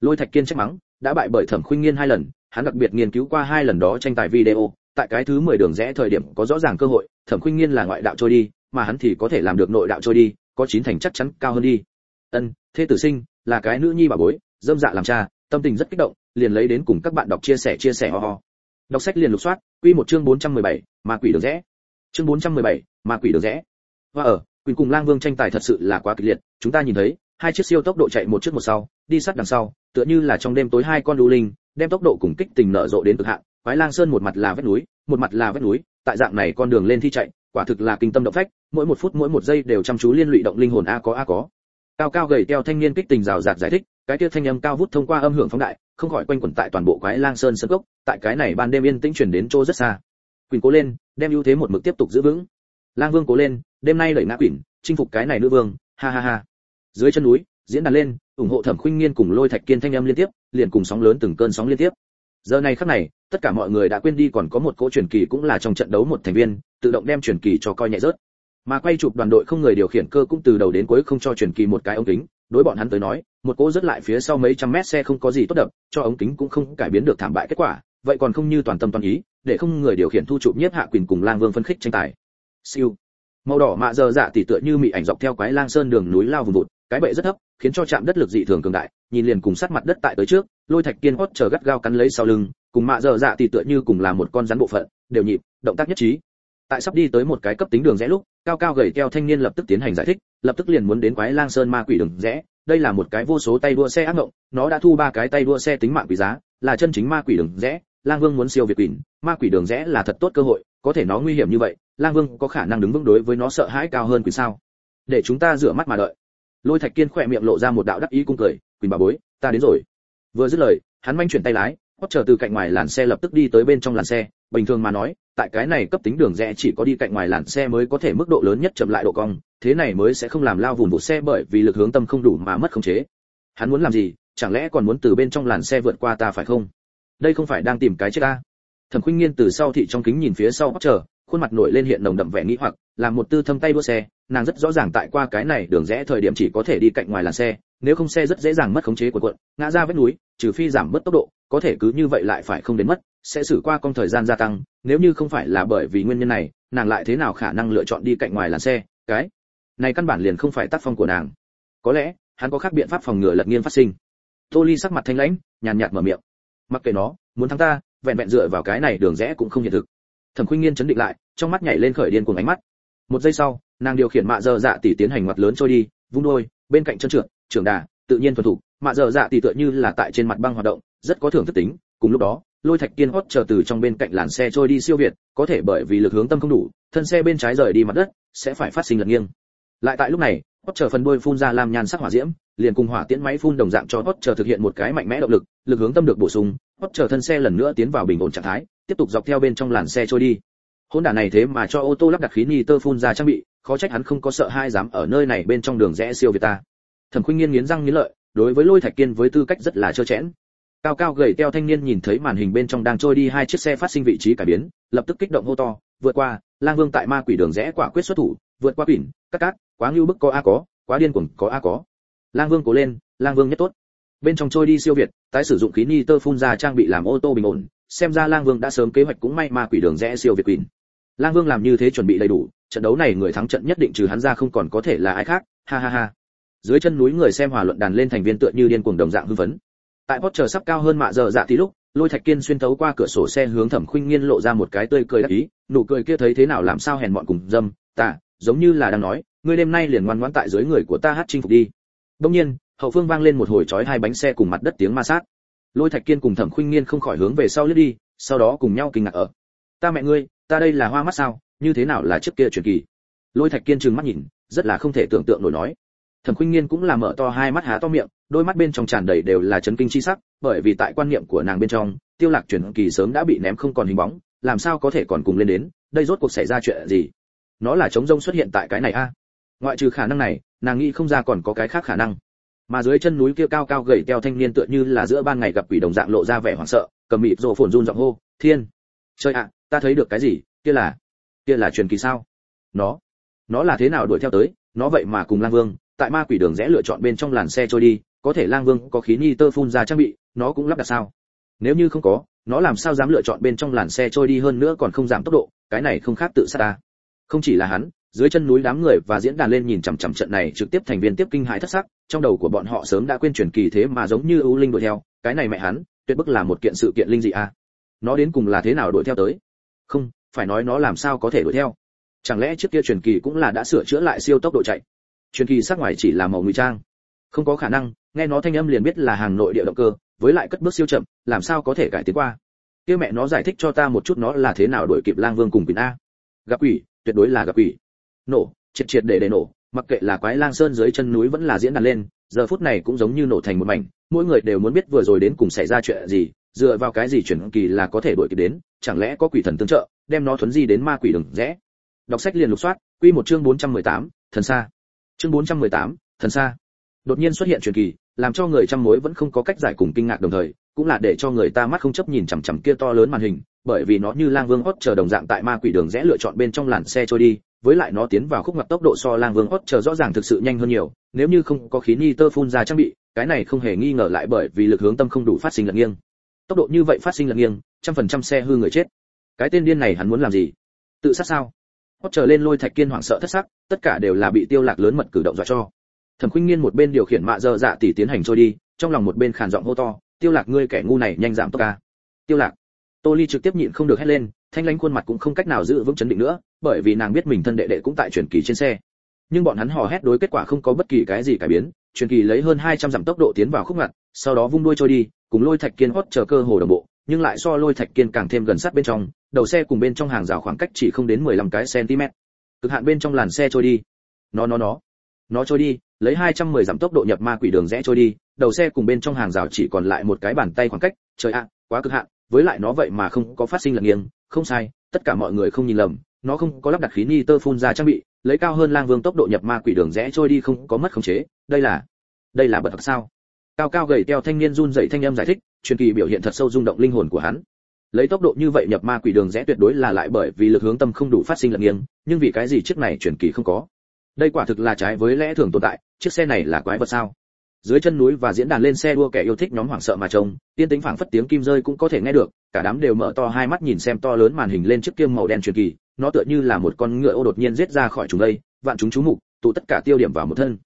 Lôi thạch kiên trách mắng đã bại bởi thẩm khuynh nghiên hai lần hắn đặc biệt nghiên cứu qua hai lần đó tranh tài video tại cái thứ mười đường rẽ thời điểm có rõ ràng cơ hội thẩm khuynh nghiên là ngoại đạo trôi đi mà hắn thì có thể làm được nội đạo trôi đi có chín thành chắc chắn cao hơn đi. Ân thế tử sinh là cái nữ nhi bà bối dâm dạ làm cha tâm tình rất kích động liền lấy đến cùng các bạn đọc chia sẻ chia sẻ ho ho. Đọc sách liền lục soát quy một chương 417, ma quỷ đường rẽ. Chương 417, ma quỷ đường rẽ. Và ở quỷ cùng lang vương tranh tài thật sự là quá kịch liệt chúng ta nhìn thấy hai chiếc siêu tốc độ chạy một trước một sau đi sát đằng sau tựa như là trong đêm tối hai con đu linh đem tốc độ cùng kích tình nở rộ đến cực hạn. Quái lang sơn một mặt là vách núi một mặt là vách núi tại dạng này con đường lên thi chạy quả thực là kinh tâm động phách mỗi một phút mỗi một giây đều chăm chú liên lụy động linh hồn a có a có. Cao cao gầy teo thanh niên kích tình rào rạt giải thích cái kia thanh âm cao vút thông qua âm hưởng phóng đại không khỏi quanh quẩn tại toàn bộ quái lang sơn sân cốc tại cái này ban đêm yên tĩnh truyền đến chỗ rất xa. Quỷ cố lên đem ưu thế một mực tiếp tục giữ vững. Lang vương cố lên đêm nay đẩy ngã quỷ, chinh phục cái này nữ vương ha ha ha. Dưới chân núi diễn đàn lên, ủng hộ thẩm khuynh nghiên cùng lôi thạch kiên thanh âm liên tiếp, liền cùng sóng lớn từng cơn sóng liên tiếp. Giờ này khắc này, tất cả mọi người đã quên đi còn có một cỗ truyền kỳ cũng là trong trận đấu một thành viên, tự động đem truyền kỳ cho coi nhẹ rớt. Mà quay chụp đoàn đội không người điều khiển cơ cũng từ đầu đến cuối không cho truyền kỳ một cái ống kính, đối bọn hắn tới nói, một cỗ rất lại phía sau mấy trăm mét xe không có gì tốt đập, cho ống kính cũng không cải biến được thảm bại kết quả, vậy còn không như toàn tâm toàn ý, để không người điều khiển thu chụp nhiếp hạ quyền cùng lang vương phân khích tranh tài. Siêu. Màu đỏ mạ giờ dạ tỉ tựa như mị ảnh dọc theo quái lang sơn đường núi lao vùng vụt cái bệ rất thấp, khiến cho chạm đất lực dị thường cường đại, nhìn liền cùng sát mặt đất tại tới trước, lôi thạch kiên hót chờ gắt gao cắn lấy sau lưng, cùng mạ dở dạ thì tựa như cùng là một con rắn bộ phận, đều nhịp, động tác nhất trí. Tại sắp đi tới một cái cấp tính đường rẽ lúc, cao cao gầy keo thanh niên lập tức tiến hành giải thích, lập tức liền muốn đến quái lang sơn ma quỷ đường rẽ, đây là một cái vô số tay đua xe ác ngộng, nó đã thu ba cái tay đua xe tính mạng quý giá, là chân chính ma quỷ đường rẽ, lang vương muốn siêu việt quỷ, ma quỷ đường rẽ là thật tốt cơ hội, có thể nó nguy hiểm như vậy, lang vương có khả năng đứng vững đối với nó sợ hãi cao hơn quỷ sao? Để chúng ta rửa mắt mà đợi lôi thạch kiên khỏe miệng lộ ra một đạo đắc ý cung cười, quỳnh bà bối, ta đến rồi. Vừa dứt lời, hắn manh chuyển tay lái, hót chờ từ cạnh ngoài làn xe lập tức đi tới bên trong làn xe. Bình thường mà nói, tại cái này cấp tính đường rẽ chỉ có đi cạnh ngoài làn xe mới có thể mức độ lớn nhất chậm lại độ cong, thế này mới sẽ không làm lao vùng vụ xe bởi vì lực hướng tâm không đủ mà mất khống chế. Hắn muốn làm gì? Chẳng lẽ còn muốn từ bên trong làn xe vượt qua ta phải không? Đây không phải đang tìm cái chết ta. Thẩm khuynh nghiên từ sau thị trong kính nhìn phía sau hót chờ, khuôn mặt nổi lên hiện nồng đậm vẻ nghĩ hoặc làm một tư thâm tay đua xe, nàng rất rõ ràng tại qua cái này đường rẽ thời điểm chỉ có thể đi cạnh ngoài làn xe, nếu không xe rất dễ dàng mất khống chế của quận ngã ra vết núi, trừ phi giảm mất tốc độ, có thể cứ như vậy lại phải không đến mất, sẽ xử qua con thời gian gia tăng, nếu như không phải là bởi vì nguyên nhân này, nàng lại thế nào khả năng lựa chọn đi cạnh ngoài làn xe, cái này căn bản liền không phải tác phong của nàng. Có lẽ, hắn có khác biện pháp phòng ngừa lật nghiêng phát sinh. Tô ly sắc mặt thanh lãnh, nhàn nhạt mở miệng. Mặc kệ nó, muốn thắng ta, vẹn vẹn dựa vào cái này đường rẽ cũng không hiện thực. Thẩm khuynh nghiên chấn định lại, trong mắt nhảy lên khởi điên cuồng ánh mắt một giây sau, nàng điều khiển mạ dơ dạ tỷ tiến hành mặt lớn trôi đi, vung đôi, bên cạnh chân trượt, trưởng đà, tự nhiên thuần thủ mạ dơ dạ tỷ tựa như là tại trên mặt băng hoạt động, rất có thưởng thức tính. Cùng lúc đó, lôi thạch kiên hót chờ từ trong bên cạnh làn xe trôi đi siêu việt, có thể bởi vì lực hướng tâm không đủ, thân xe bên trái rời đi mặt đất, sẽ phải phát sinh lật nghiêng. Lại tại lúc này hót chờ phần đuôi phun ra làm nhan sắc hỏa diễm, liền cùng hỏa tiễn máy phun đồng dạng cho hót chờ thực hiện một cái mạnh mẽ động lực lực hướng tâm được bổ sung hót chờ thân xe lần nữa tiến vào bình ổn trạng thái, tiếp tục dọc theo bên trong làn xe trôi đi hỗn đản này thế mà cho ô tô lắp đặt khí nitơ phun ra trang bị, khó trách hắn không có sợ hai dám ở nơi này bên trong đường rẽ siêu việt ta. Thẩm khuynh nghiên nghiến răng nghiến lợi, đối với lôi thạch kiên với tư cách rất là trơ chẽn. Cao cao gầy teo thanh niên nhìn thấy màn hình bên trong đang trôi đi hai chiếc xe phát sinh vị trí cải biến, lập tức kích động hô to, vượt qua, lang vương tại ma quỷ đường rẽ quả quyết xuất thủ, vượt qua quỷ cắt cát quá ngưu bức có a có, quá điên cuồng có a có. Lang vương cố lên, lang vương nhất tốt. Bên trong trôi đi siêu việt, tái sử dụng khí ni tơ phun ra trang bị làm ô tô bình ổn, xem ra lang vương đã sớm kế hoạch cũng may ma quỷ đường rẽ siêu việt quỷ lang vương làm như thế chuẩn bị đầy đủ, trận đấu này người thắng trận nhất định trừ hắn ra không còn có thể là ai khác, ha ha ha. Dưới chân núi người xem hòa luận đàn lên thành viên tựa như điên cuồng đồng dạng hưng phấn. Tại Potter sắp cao hơn mạ giờ dạ thì lúc, lôi thạch kiên xuyên thấu qua cửa sổ xe hướng thẩm khuynh nghiên lộ ra một cái tươi cười đắc ý, nụ cười kia thấy thế nào làm sao hèn mọn cùng dâm ta giống như là đang nói, ngươi đêm nay liền ngoan ngoãn tại dưới người của ta hát chinh phục đi. Đông nhiên, hậu phương vang lên một hồi chói hai bánh xe cùng mặt đất tiếng ma sát. Lôi thạch kiên cùng thẩm khuynh nghiên không khỏi hướng về sau lướt đi, sau đó cùng nhau kinh ngạc ở, ta mẹ ngươi ta đây là hoa mắt sao, như thế nào là trước kia truyền kỳ? Lôi thạch kiên trừng mắt nhìn, rất là không thể tưởng tượng nổi nói. Thẩm khuynh nghiên cũng là mở to hai mắt há to miệng, đôi mắt bên trong tràn đầy đều là chấn kinh chi sắc, bởi vì tại quan niệm của nàng bên trong, tiêu lạc truyền kỳ sớm đã bị ném không còn hình bóng, làm sao có thể còn cùng lên đến, đây rốt cuộc xảy ra chuyện gì? Nó là chống rông xuất hiện tại cái này a. Ngoại trừ khả năng này, nàng nghĩ không ra còn có cái khác khả năng. Mà dưới chân núi kia cao cao gầy teo thanh niên tựa như là giữa ban ngày gặp quỷ đồng dạng lộ ra vẻ hoảng sợ, cầm mịt rồ phồn run giọng hô, thiên! Trời ạ, ta thấy được cái gì? Kia là kia là truyền kỳ sao? Nó nó là thế nào đuổi theo tới? Nó vậy mà cùng lang vương, tại ma quỷ đường rẽ lựa chọn bên trong làn xe trôi đi, có thể lang vương có khí ni tơ phun ra trang bị, nó cũng lắp đặt sao? Nếu như không có, nó làm sao dám lựa chọn bên trong làn xe trôi đi hơn nữa còn không giảm tốc độ? Cái này không khác tự sát ta. Không chỉ là hắn, dưới chân núi đám người và diễn đàn lên nhìn chằm chằm trận này trực tiếp thành viên tiếp kinh hãi thất sắc, trong đầu của bọn họ sớm đã quên truyền kỳ thế mà giống như ưu linh đuổi theo, cái này mẹ hắn, tuyệt bức là một kiện sự kiện linh dị a nó đến cùng là thế nào đuổi theo tới? Không, phải nói nó làm sao có thể đuổi theo? Chẳng lẽ trước kia truyền kỳ cũng là đã sửa chữa lại siêu tốc độ chạy? Truyền kỳ sắc ngoài chỉ là màu ngụy trang. Không có khả năng, nghe nó thanh âm liền biết là hàng nội địa động cơ, với lại cất bước siêu chậm, làm sao có thể cải tiến qua? Kia mẹ nó giải thích cho ta một chút nó là thế nào đuổi kịp lang vương cùng quỷ a. Gặp quỷ, tuyệt đối là gặp quỷ. Nổ, triệt triệt để để nổ, mặc kệ là quái lang sơn dưới chân núi vẫn là diễn đàn lên, giờ phút này cũng giống như nổ thành một mảnh, mỗi người đều muốn biết vừa rồi đến cùng xảy ra chuyện gì dựa vào cái gì chuyển kỳ là có thể đuổi kịp đến chẳng lẽ có quỷ thần tương trợ đem nó thuấn di đến ma quỷ đừng rẽ? Đọc sách liền lục soát quy một chương 418, thần xa chương 418, thần xa đột nhiên xuất hiện truyền kỳ làm cho người trăm mối vẫn không có cách giải cùng kinh ngạc đồng thời cũng là để cho người ta mắt không chấp nhìn chằm chằm kia to lớn màn hình bởi vì nó như lang vương hót chờ đồng dạng tại ma quỷ đường rẽ lựa chọn bên trong làn xe trôi đi với lại nó tiến vào khúc ngặt tốc độ so lang vương hót chờ rõ ràng thực sự nhanh hơn nhiều nếu như không có khí ni tơ phun ra trang bị cái này không hề nghi ngờ lại bởi vì lực hướng tâm không đủ phát sinh lật nghiêng tốc độ như vậy phát sinh lật nghiêng, trăm phần trăm xe hư người chết. Cái tên điên này hắn muốn làm gì? Tự sát sao? Hót trở lên lôi thạch kiên hoảng sợ thất sắc, tất cả đều là bị tiêu lạc lớn mật cử động dọa cho. Thẩm khuynh nghiên một bên điều khiển mạ dơ dạ tỷ tiến hành trôi đi, trong lòng một bên khàn giọng hô to, tiêu lạc ngươi kẻ ngu này nhanh giảm tốc ca. Tiêu lạc? Tô ly trực tiếp nhịn không được hét lên, thanh lãnh khuôn mặt cũng không cách nào giữ vững chấn định nữa, bởi vì nàng biết mình thân đệ đệ cũng tại truyền kỳ trên xe. Nhưng bọn hắn hò hét đối kết quả không có bất kỳ cái gì cải biến, truyền kỳ lấy hơn 200 dặm tốc độ tiến vào khúc ngặt, sau đó vung đuôi trôi đi cùng lôi thạch kiên hót chờ cơ hồ đồng bộ, nhưng lại so lôi thạch kiên càng thêm gần sát bên trong, đầu xe cùng bên trong hàng rào khoảng cách chỉ không đến 15 cái cm. Cực hạn bên trong làn xe trôi đi. Nó nó nó. Nó trôi đi, lấy 210 dặm tốc độ nhập ma quỷ đường rẽ trôi đi, đầu xe cùng bên trong hàng rào chỉ còn lại một cái bàn tay khoảng cách. Trời ạ, quá cực hạn. Với lại nó vậy mà không có phát sinh lật nghiêng. Không sai, tất cả mọi người không nhìn lầm. Nó không có lắp đặt khí ni-tơ phun ra trang bị, lấy cao hơn lang vương tốc độ nhập ma quỷ đường rẽ trôi đi không có mất khống chế. Đây là đây là bật thật sao? Cao cao gầy teo thanh niên run dậy thanh âm giải thích, truyền kỳ biểu hiện thật sâu rung động linh hồn của hắn. Lấy tốc độ như vậy nhập ma quỷ đường rẽ tuyệt đối là lại bởi vì lực hướng tâm không đủ phát sinh lật nghiêng, nhưng vì cái gì chiếc này truyền kỳ không có? Đây quả thực là trái với lẽ thường tồn tại, chiếc xe này là quái vật sao? Dưới chân núi và diễn đàn lên xe đua kẻ yêu thích nhóm hoảng sợ mà trông, tiên tính phảng phất tiếng kim rơi cũng có thể nghe được, cả đám đều mở to hai mắt nhìn xem to lớn màn hình lên chiếc kiêm màu đen truyền kỳ, nó tựa như là một con ngựa ô đột nhiên giết ra khỏi chúng đây, vạn chúng chú mục, tụ tất cả tiêu điểm vào một thân.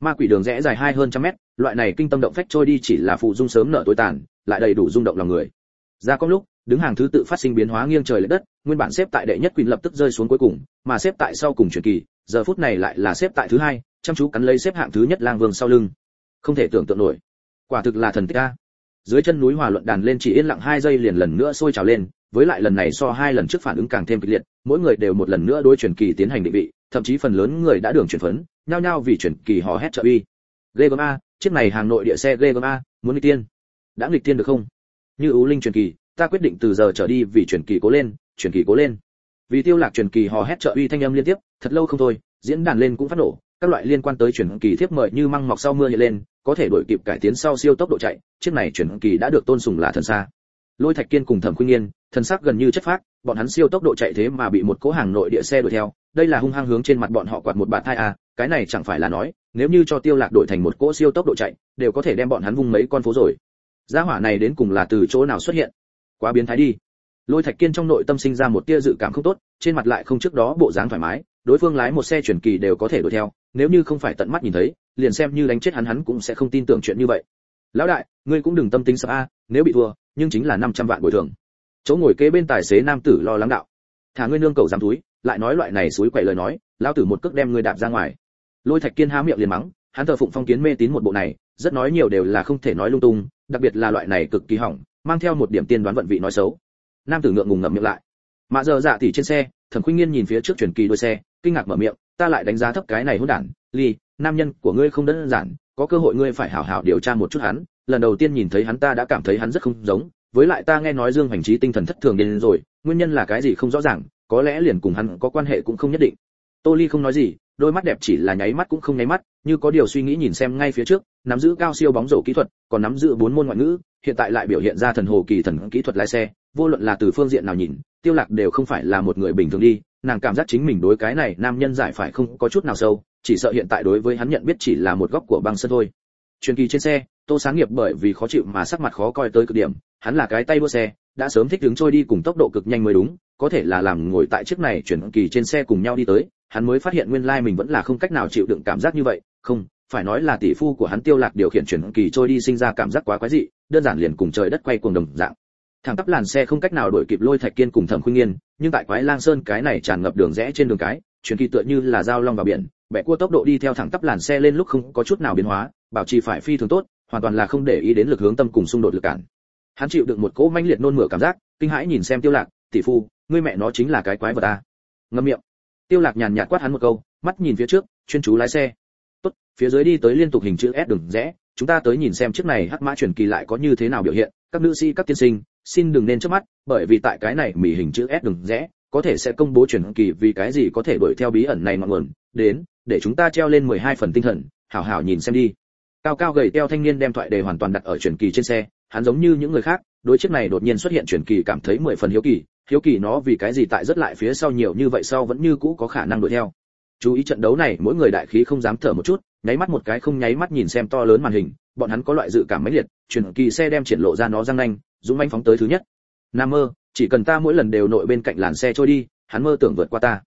Ma quỷ đường rẽ dài hai hơn trăm mét loại này kinh tâm động phách trôi đi chỉ là phụ dung sớm nợ tối tàn, lại đầy đủ rung động lòng người. Ra có lúc, đứng hàng thứ tự phát sinh biến hóa nghiêng trời lệch đất, nguyên bản xếp tại đệ nhất quyền lập tức rơi xuống cuối cùng, mà xếp tại sau cùng truyền kỳ, giờ phút này lại là xếp tại thứ hai, chăm chú cắn lấy xếp hạng thứ nhất lang vương sau lưng. Không thể tưởng tượng nổi. Quả thực là thần tích a. Dưới chân núi hòa luận đàn lên chỉ yên lặng hai giây liền lần nữa sôi trào lên, với lại lần này so hai lần trước phản ứng càng thêm kịch liệt, mỗi người đều một lần nữa đối chuyển kỳ tiến hành định vị, thậm chí phần lớn người đã đường chuyển phấn, nhao nhao vì chuyển kỳ họ hét trợ uy. Lê gớm a chiếc này hàng nội địa xe ghê gớm a, muốn đi tiên. Đã nghịch tiên được không? Như ưu linh truyền kỳ, ta quyết định từ giờ trở đi vì chuyển kỳ cố lên chuyển kỳ cố lên. Vì tiêu lạc truyền kỳ hò hét trợ uy thanh âm liên tiếp, thật lâu không thôi, diễn đàn lên cũng phát nổ, các loại liên quan tới chuyển kỳ thiếp mời như măng mọc sau mưa hiện lên, có thể đổi kịp cải tiến sau siêu tốc độ chạy, chiếc này chuyển kỳ đã được tôn sùng là thần xa. Lôi thạch kiên cùng thẩm khuyên nghiên thần sắc gần như chất phác, bọn hắn siêu tốc độ chạy thế mà bị một cố hàng nội địa xe đuổi theo đây là hung hăng hướng trên mặt bọn họ quạt một bạt thai à cái này chẳng phải là nói, nếu như cho tiêu lạc đổi thành một cỗ siêu tốc độ chạy, đều có thể đem bọn hắn vung mấy con phố rồi. Gia hỏa này đến cùng là từ chỗ nào xuất hiện? Quá biến thái đi. Lôi thạch kiên trong nội tâm sinh ra một tia dự cảm không tốt, trên mặt lại không trước đó bộ dáng thoải mái, đối phương lái một xe chuyển kỳ đều có thể đuổi theo, nếu như không phải tận mắt nhìn thấy, liền xem như đánh chết hắn hắn cũng sẽ không tin tưởng chuyện như vậy. Lão đại, ngươi cũng đừng tâm tính sợ a, nếu bị thua, nhưng chính là 500 vạn bồi thường. Chỗ ngồi kế bên tài xế nam tử lo lắng đạo. Thả ngươi nương cầu giảm túi lại nói loại này suối quậy lời nói, lão tử một cước đem ngươi đạp ra ngoài. Lôi thạch kiên há miệng liền mắng, hắn thờ phụng phong kiến mê tín một bộ này, rất nói nhiều đều là không thể nói lung tung, đặc biệt là loại này cực kỳ hỏng, mang theo một điểm tiên đoán vận vị nói xấu. Nam tử ngượng ngùng ngậm miệng lại. Mạ giờ dạ tỷ trên xe, thẩm khuynh nghiên nhìn phía trước truyền kỳ đôi xe, kinh ngạc mở miệng, ta lại đánh giá thấp cái này hỗn đản, ly, nam nhân của ngươi không đơn giản, có cơ hội ngươi phải hảo hảo điều tra một chút hắn. Lần đầu tiên nhìn thấy hắn ta đã cảm thấy hắn rất không giống, với lại ta nghe nói dương hành trí tinh thần thất thường đến rồi, nguyên nhân là cái gì không rõ ràng có lẽ liền cùng hắn có quan hệ cũng không nhất định. Tô ly không nói gì, đôi mắt đẹp chỉ là nháy mắt cũng không nháy mắt, như có điều suy nghĩ nhìn xem ngay phía trước, nắm giữ cao siêu bóng rổ kỹ thuật, còn nắm giữ bốn môn ngoại ngữ, hiện tại lại biểu hiện ra thần hồ kỳ thần kỹ thuật lái xe, vô luận là từ phương diện nào nhìn, tiêu lạc đều không phải là một người bình thường đi, nàng cảm giác chính mình đối cái này nam nhân giải phải không có chút nào sâu, chỉ sợ hiện tại đối với hắn nhận biết chỉ là một góc của băng sân thôi. Truyền kỳ trên xe, tô sáng nghiệp bởi vì khó chịu mà sắc mặt khó coi tới cực điểm, hắn là cái tay đua xe đã sớm thích đứng trôi đi cùng tốc độ cực nhanh mới đúng, có thể là làm ngồi tại chiếc này chuyển kỳ trên xe cùng nhau đi tới, hắn mới phát hiện nguyên lai mình vẫn là không cách nào chịu đựng cảm giác như vậy, không, phải nói là tỷ phu của hắn tiêu lạc điều khiển chuyển kỳ trôi đi sinh ra cảm giác quá quái dị, đơn giản liền cùng trời đất quay cuồng đồng dạng. Thẳng tắp làn xe không cách nào đuổi kịp lôi thạch kiên cùng thẩm khuynh nghiên, nhưng tại quái lang sơn cái này tràn ngập đường rẽ trên đường cái, chuyển kỳ tựa như là dao long vào biển, bẻ cua tốc độ đi theo thẳng tắp làn xe lên lúc không có chút nào biến hóa, bảo trì phải phi thường tốt, hoàn toàn là không để ý đến lực hướng tâm cùng xung đột lực cản hắn chịu đựng một cỗ manh liệt nôn mửa cảm giác, kinh hãi nhìn xem tiêu lạc, tỷ phu, ngươi mẹ nó chính là cái quái vật à? ta ngậm miệng. Tiêu lạc nhàn nhạt quát hắn một câu, mắt nhìn phía trước, chuyên chú lái xe. Tốt, phía dưới đi tới liên tục hình chữ S đường rẽ, chúng ta tới nhìn xem chiếc này hắc mã truyền kỳ lại có như thế nào biểu hiện, các nữ sĩ, các tiên sinh, xin đừng nên chớp mắt, bởi vì tại cái này mỉ hình chữ S đường rẽ, có thể sẽ công bố truyền kỳ vì cái gì có thể đuổi theo bí ẩn này ngọn nguồn. Đến, để chúng ta treo lên 12 phần tinh thần, hảo hảo nhìn xem đi. Cao cao gầy teo thanh niên đem thoại đề hoàn toàn đặt ở truyền kỳ trên xe hắn giống như những người khác, đối chiếc này đột nhiên xuất hiện chuyển kỳ cảm thấy mười phần hiếu kỳ hiếu kỳ nó vì cái gì tại rất lại phía sau nhiều như vậy sau vẫn như cũ có khả năng đuổi theo. Chú ý trận đấu này, mỗi người đại khí không dám thở một chút, nháy mắt một cái không nháy mắt nhìn xem to lớn màn hình, bọn hắn có loại dự cảm mãnh liệt chuyển kỳ xe đem triển lộ ra nó răng nanh, dũng manh phóng tới thứ nhất. Nam mơ, chỉ cần ta mỗi lần đều nội bên cạnh làn xe trôi đi, hắn mơ tưởng vượt qua ta.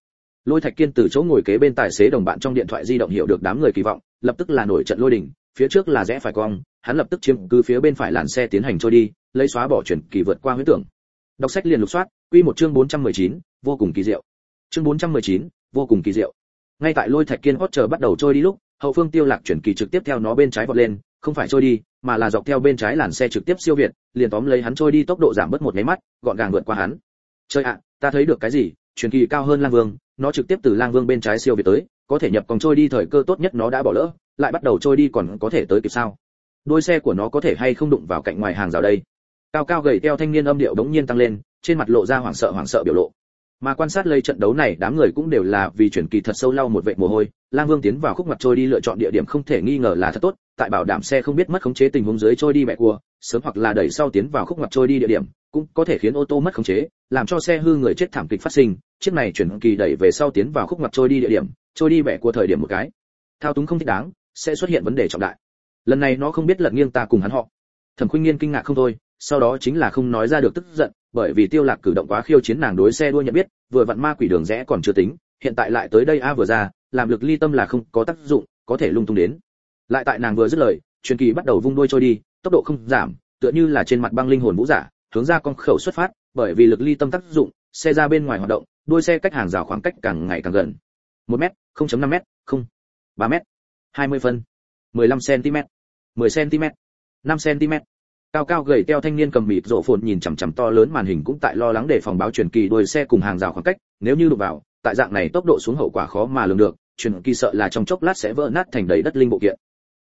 Lôi thạch kiên từ chỗ ngồi kế bên tài xế đồng bạn trong điện thoại di động hiểu được đám người kỳ vọng, lập tức là nổi trận lôi đỉnh phía trước là rẽ phải cong hắn lập tức chiếm cứ phía bên phải làn xe tiến hành trôi đi lấy xóa bỏ chuyển kỳ vượt qua huyễn tưởng. Đọc sách liền lục soát quy một chương 419, vô cùng kỳ diệu. Chương 419, vô cùng kỳ diệu. Ngay tại lôi thạch kiên hót chờ bắt đầu trôi đi lúc hậu phương tiêu lạc chuyển kỳ trực tiếp theo nó bên trái vọt lên không phải trôi đi mà là dọc theo bên trái làn xe trực tiếp siêu việt liền tóm lấy hắn trôi đi tốc độ giảm bớt một mấy mắt gọn gàng vượt qua hắn. Chơi ạ ta thấy được cái gì? Chuyển kỳ cao hơn lang vương nó trực tiếp từ lang vương bên trái siêu việt tới có thể nhập còn trôi đi thời cơ tốt nhất nó đã bỏ lỡ lại bắt đầu trôi đi còn có thể tới kịp sao? Đôi xe của nó có thể hay không đụng vào cạnh ngoài hàng rào đây? Cao cao gầy teo thanh niên âm điệu đống nhiên tăng lên, trên mặt lộ ra hoảng sợ hoảng sợ biểu lộ. Mà quan sát lây trận đấu này, đám người cũng đều là vì chuyển kỳ thật sâu lau một vệ mồ hôi. Lang vương tiến vào khúc mặt trôi đi lựa chọn địa điểm không thể nghi ngờ là thật tốt, tại bảo đảm xe không biết mất khống chế tình huống dưới trôi đi mẹ cua, sớm hoặc là đẩy sau tiến vào khúc mặt trôi đi địa điểm, cũng có thể khiến ô tô mất khống chế, làm cho xe hư người chết thảm kịch phát sinh. Chiếc này chuyển kỳ đẩy về sau tiến vào khúc mặt trôi đi địa điểm, trôi đi mẹ cua thời điểm một cái. Thao túng không thích đáng, sẽ xuất hiện vấn đề trọng đại lần này nó không biết lật nghiêng ta cùng hắn họ. Thẩm khuynh nghiên kinh ngạc không thôi, sau đó chính là không nói ra được tức giận, bởi vì tiêu lạc cử động quá khiêu chiến nàng đối xe đua nhận biết, vừa vặn ma quỷ đường rẽ còn chưa tính, hiện tại lại tới đây a vừa ra, làm lực ly tâm là không có tác dụng, có thể lung tung đến. Lại tại nàng vừa dứt lời, truyền kỳ bắt đầu vung đuôi trôi đi, tốc độ không giảm, tựa như là trên mặt băng linh hồn vũ giả, hướng ra con khẩu xuất phát, bởi vì lực ly tâm tác dụng, xe ra bên ngoài hoạt động, đuôi xe cách hàng rào khoảng cách càng ngày càng gần. Một mét 0.5 mét, không, ba mét 20 phân 15 cm 10 cm 5 cm. Cao cao gầy teo thanh niên cầm mịt rộ phồn nhìn chằm chằm to lớn màn hình cũng tại lo lắng để phòng báo truyền kỳ đuôi xe cùng hàng rào khoảng cách, nếu như đụng vào, tại dạng này tốc độ xuống hậu quả khó mà lường được, truyền kỳ sợ là trong chốc lát sẽ vỡ nát thành đầy đất linh bộ kiện.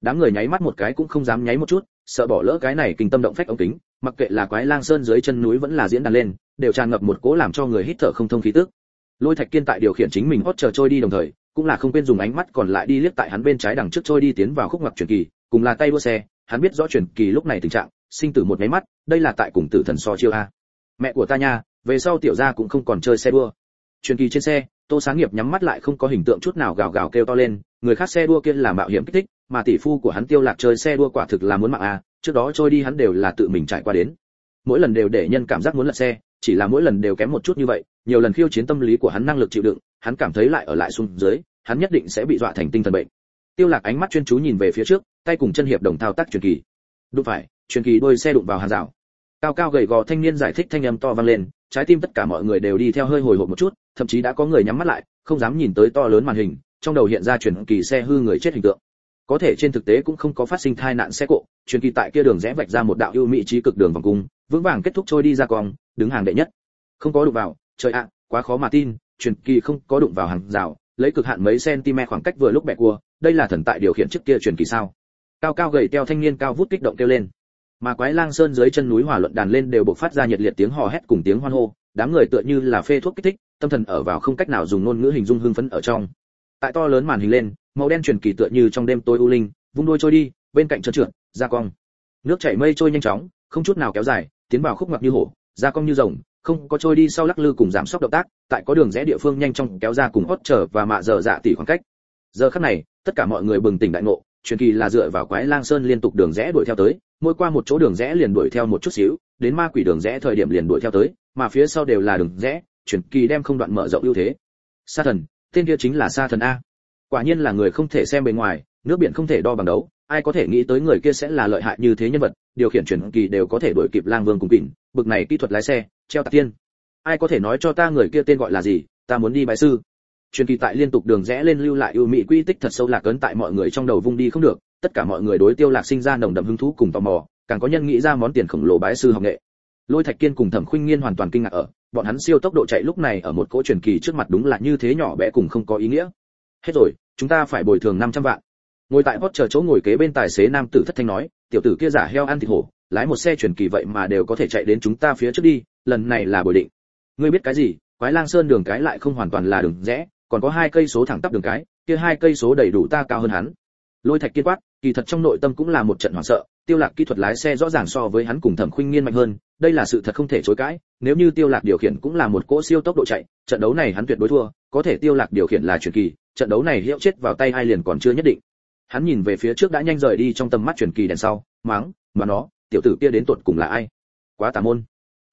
Đám người nháy mắt một cái cũng không dám nháy một chút, sợ bỏ lỡ cái này kinh tâm động phách ống kính, mặc kệ là quái lang sơn dưới chân núi vẫn là diễn đàn lên, đều tràn ngập một cố làm cho người hít thở không thông khí tức. Lôi thạch kiên tại điều khiển chính mình hót chờ trôi đi đồng thời cũng là không quên dùng ánh mắt còn lại đi liếc tại hắn bên trái đằng trước trôi đi tiến vào khúc ngoặc truyền kỳ, cùng là tay đua xe, hắn biết rõ truyền kỳ lúc này tình trạng, sinh tử một máy mắt, đây là tại cùng tử thần so chiêu a. Mẹ của ta nha, về sau tiểu gia cũng không còn chơi xe đua. Truyền kỳ trên xe, tô sáng nghiệp nhắm mắt lại không có hình tượng chút nào gào gào kêu to lên, người khác xe đua kia là mạo hiểm kích thích, mà tỷ phu của hắn tiêu lạc chơi xe đua quả thực là muốn mạng a, trước đó trôi đi hắn đều là tự mình trải qua đến. Mỗi lần đều để nhân cảm giác muốn lật xe chỉ là mỗi lần đều kém một chút như vậy, nhiều lần khiêu chiến tâm lý của hắn năng lực chịu đựng, hắn cảm thấy lại ở lại xuống dưới, hắn nhất định sẽ bị dọa thành tinh thần bệnh. Tiêu lạc ánh mắt chuyên chú nhìn về phía trước, tay cùng chân hiệp đồng thao tác truyền kỳ. Đúng phải, truyền kỳ đôi xe đụng vào hàng rào. Cao cao gầy gò thanh niên giải thích thanh âm to vang lên, trái tim tất cả mọi người đều đi theo hơi hồi hộp một chút, thậm chí đã có người nhắm mắt lại, không dám nhìn tới to lớn màn hình, trong đầu hiện ra truyền kỳ xe hư người chết hình tượng. Có thể trên thực tế cũng không có phát sinh tai nạn xe cộ, truyền kỳ tại kia đường rẽ vạch ra một đạo ưu mỹ trí cực đường vòng cung, vững vàng kết thúc trôi đi ra cong đứng hàng đệ nhất. Không có đụng vào, trời ạ, quá khó mà tin, truyền kỳ không có đụng vào hàng rào, lấy cực hạn mấy cm khoảng cách vừa lúc bẻ cua, đây là thần tại điều khiển trước kia truyền kỳ sao? Cao cao gầy teo thanh niên cao vút kích động kêu lên. Mà quái lang sơn dưới chân núi hỏa luận đàn lên đều bộc phát ra nhiệt liệt tiếng hò hét cùng tiếng hoan hô, đám người tựa như là phê thuốc kích thích, tâm thần ở vào không cách nào dùng ngôn ngữ hình dung hưng phấn ở trong. Tại to lớn màn hình lên, màu đen truyền kỳ tựa như trong đêm tối u linh, vung đôi trôi đi, bên cạnh trơn trượt, ra cong. Nước chảy mây trôi nhanh chóng, không chút nào kéo dài, tiến vào khúc ngoặt như hổ ra cong như rồng, không có trôi đi sau lắc lư cùng giảm sốc động tác, tại có đường rẽ địa phương nhanh chóng kéo ra cùng hót trở và mạ dở dạ tỷ khoảng cách. Giờ khắc này, tất cả mọi người bừng tỉnh đại ngộ, truyền kỳ là dựa vào quái lang sơn liên tục đường rẽ đuổi theo tới, mỗi qua một chỗ đường rẽ liền đuổi theo một chút xíu, đến ma quỷ đường rẽ thời điểm liền đuổi theo tới, mà phía sau đều là đường rẽ, truyền kỳ đem không đoạn mở rộng ưu thế. Sa thần, tên kia chính là sa thần a. Quả nhiên là người không thể xem bề ngoài, nước biển không thể đo bằng đấu ai có thể nghĩ tới người kia sẽ là lợi hại như thế nhân vật, điều khiển truyền kỳ đều có thể đuổi kịp lang vương cùng kỉnh bực này kỹ thuật lái xe, treo tạc tiên. Ai có thể nói cho ta người kia tên gọi là gì, ta muốn đi bái sư. Truyền kỳ tại liên tục đường rẽ lên lưu lại ưu mỹ quy tích thật sâu lạc ấn tại mọi người trong đầu vung đi không được, tất cả mọi người đối tiêu lạc sinh ra nồng đậm hứng thú cùng tò mò, càng có nhân nghĩ ra món tiền khổng lồ bái sư học nghệ. Lôi thạch kiên cùng thẩm khuynh nghiên hoàn toàn kinh ngạc ở, bọn hắn siêu tốc độ chạy lúc này ở một cỗ truyền kỳ trước mặt đúng là như thế nhỏ bé cùng không có ý nghĩa. Hết rồi, chúng ta phải bồi thường 500 vạn ngồi tại hot chờ chỗ ngồi kế bên tài xế nam tử thất thanh nói, tiểu tử kia giả heo ăn thịt hổ, lái một xe chuyển kỳ vậy mà đều có thể chạy đến chúng ta phía trước đi, lần này là bồi định. Ngươi biết cái gì? Quái lang sơn đường cái lại không hoàn toàn là đường rẽ, còn có hai cây số thẳng tắp đường cái, kia hai cây số đầy đủ ta cao hơn hắn. Lôi thạch kiên quát, kỳ thật trong nội tâm cũng là một trận hoảng sợ, tiêu lạc kỹ thuật lái xe rõ ràng so với hắn cùng thẩm khuynh nghiên mạnh hơn, đây là sự thật không thể chối cãi, nếu như tiêu lạc điều khiển cũng là một cỗ siêu tốc độ chạy, trận đấu này hắn tuyệt đối thua, có thể tiêu lạc điều khiển là truyền kỳ, trận đấu này hiệu chết vào tay ai liền còn chưa nhất định hắn nhìn về phía trước đã nhanh rời đi trong tầm mắt truyền kỳ đèn sau, mắng, mà nó, tiểu tử kia đến tuột cùng là ai? Quá tà môn.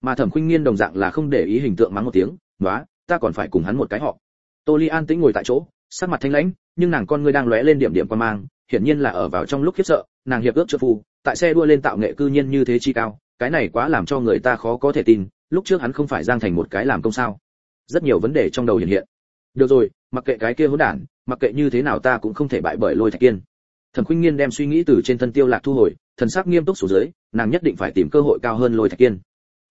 Mà thẩm khuynh nghiên đồng dạng là không để ý hình tượng mắng một tiếng nói ta còn phải cùng hắn một cái họ. Tô ly an tĩnh ngồi tại chỗ, sắc mặt thanh lãnh, nhưng nàng con ngươi đang lóe lên điểm điểm quan mang, hiển nhiên là ở vào trong lúc khiếp sợ, nàng hiệp ước trợ phu, tại xe đua lên tạo nghệ cư nhiên như thế chi cao, cái này quá làm cho người ta khó có thể tin, lúc trước hắn không phải giang thành một cái làm công sao. Rất nhiều vấn đề trong đầu hiện hiện. Được rồi, mặc kệ cái kia hỗn đản mặc kệ như thế nào ta cũng không thể bại bởi lôi thạch kiên. Thẩm khuynh nghiên đem suy nghĩ từ trên thân tiêu lạc thu hồi, thần sắc nghiêm túc xuống dưới, nàng nhất định phải tìm cơ hội cao hơn lôi thạch kiên.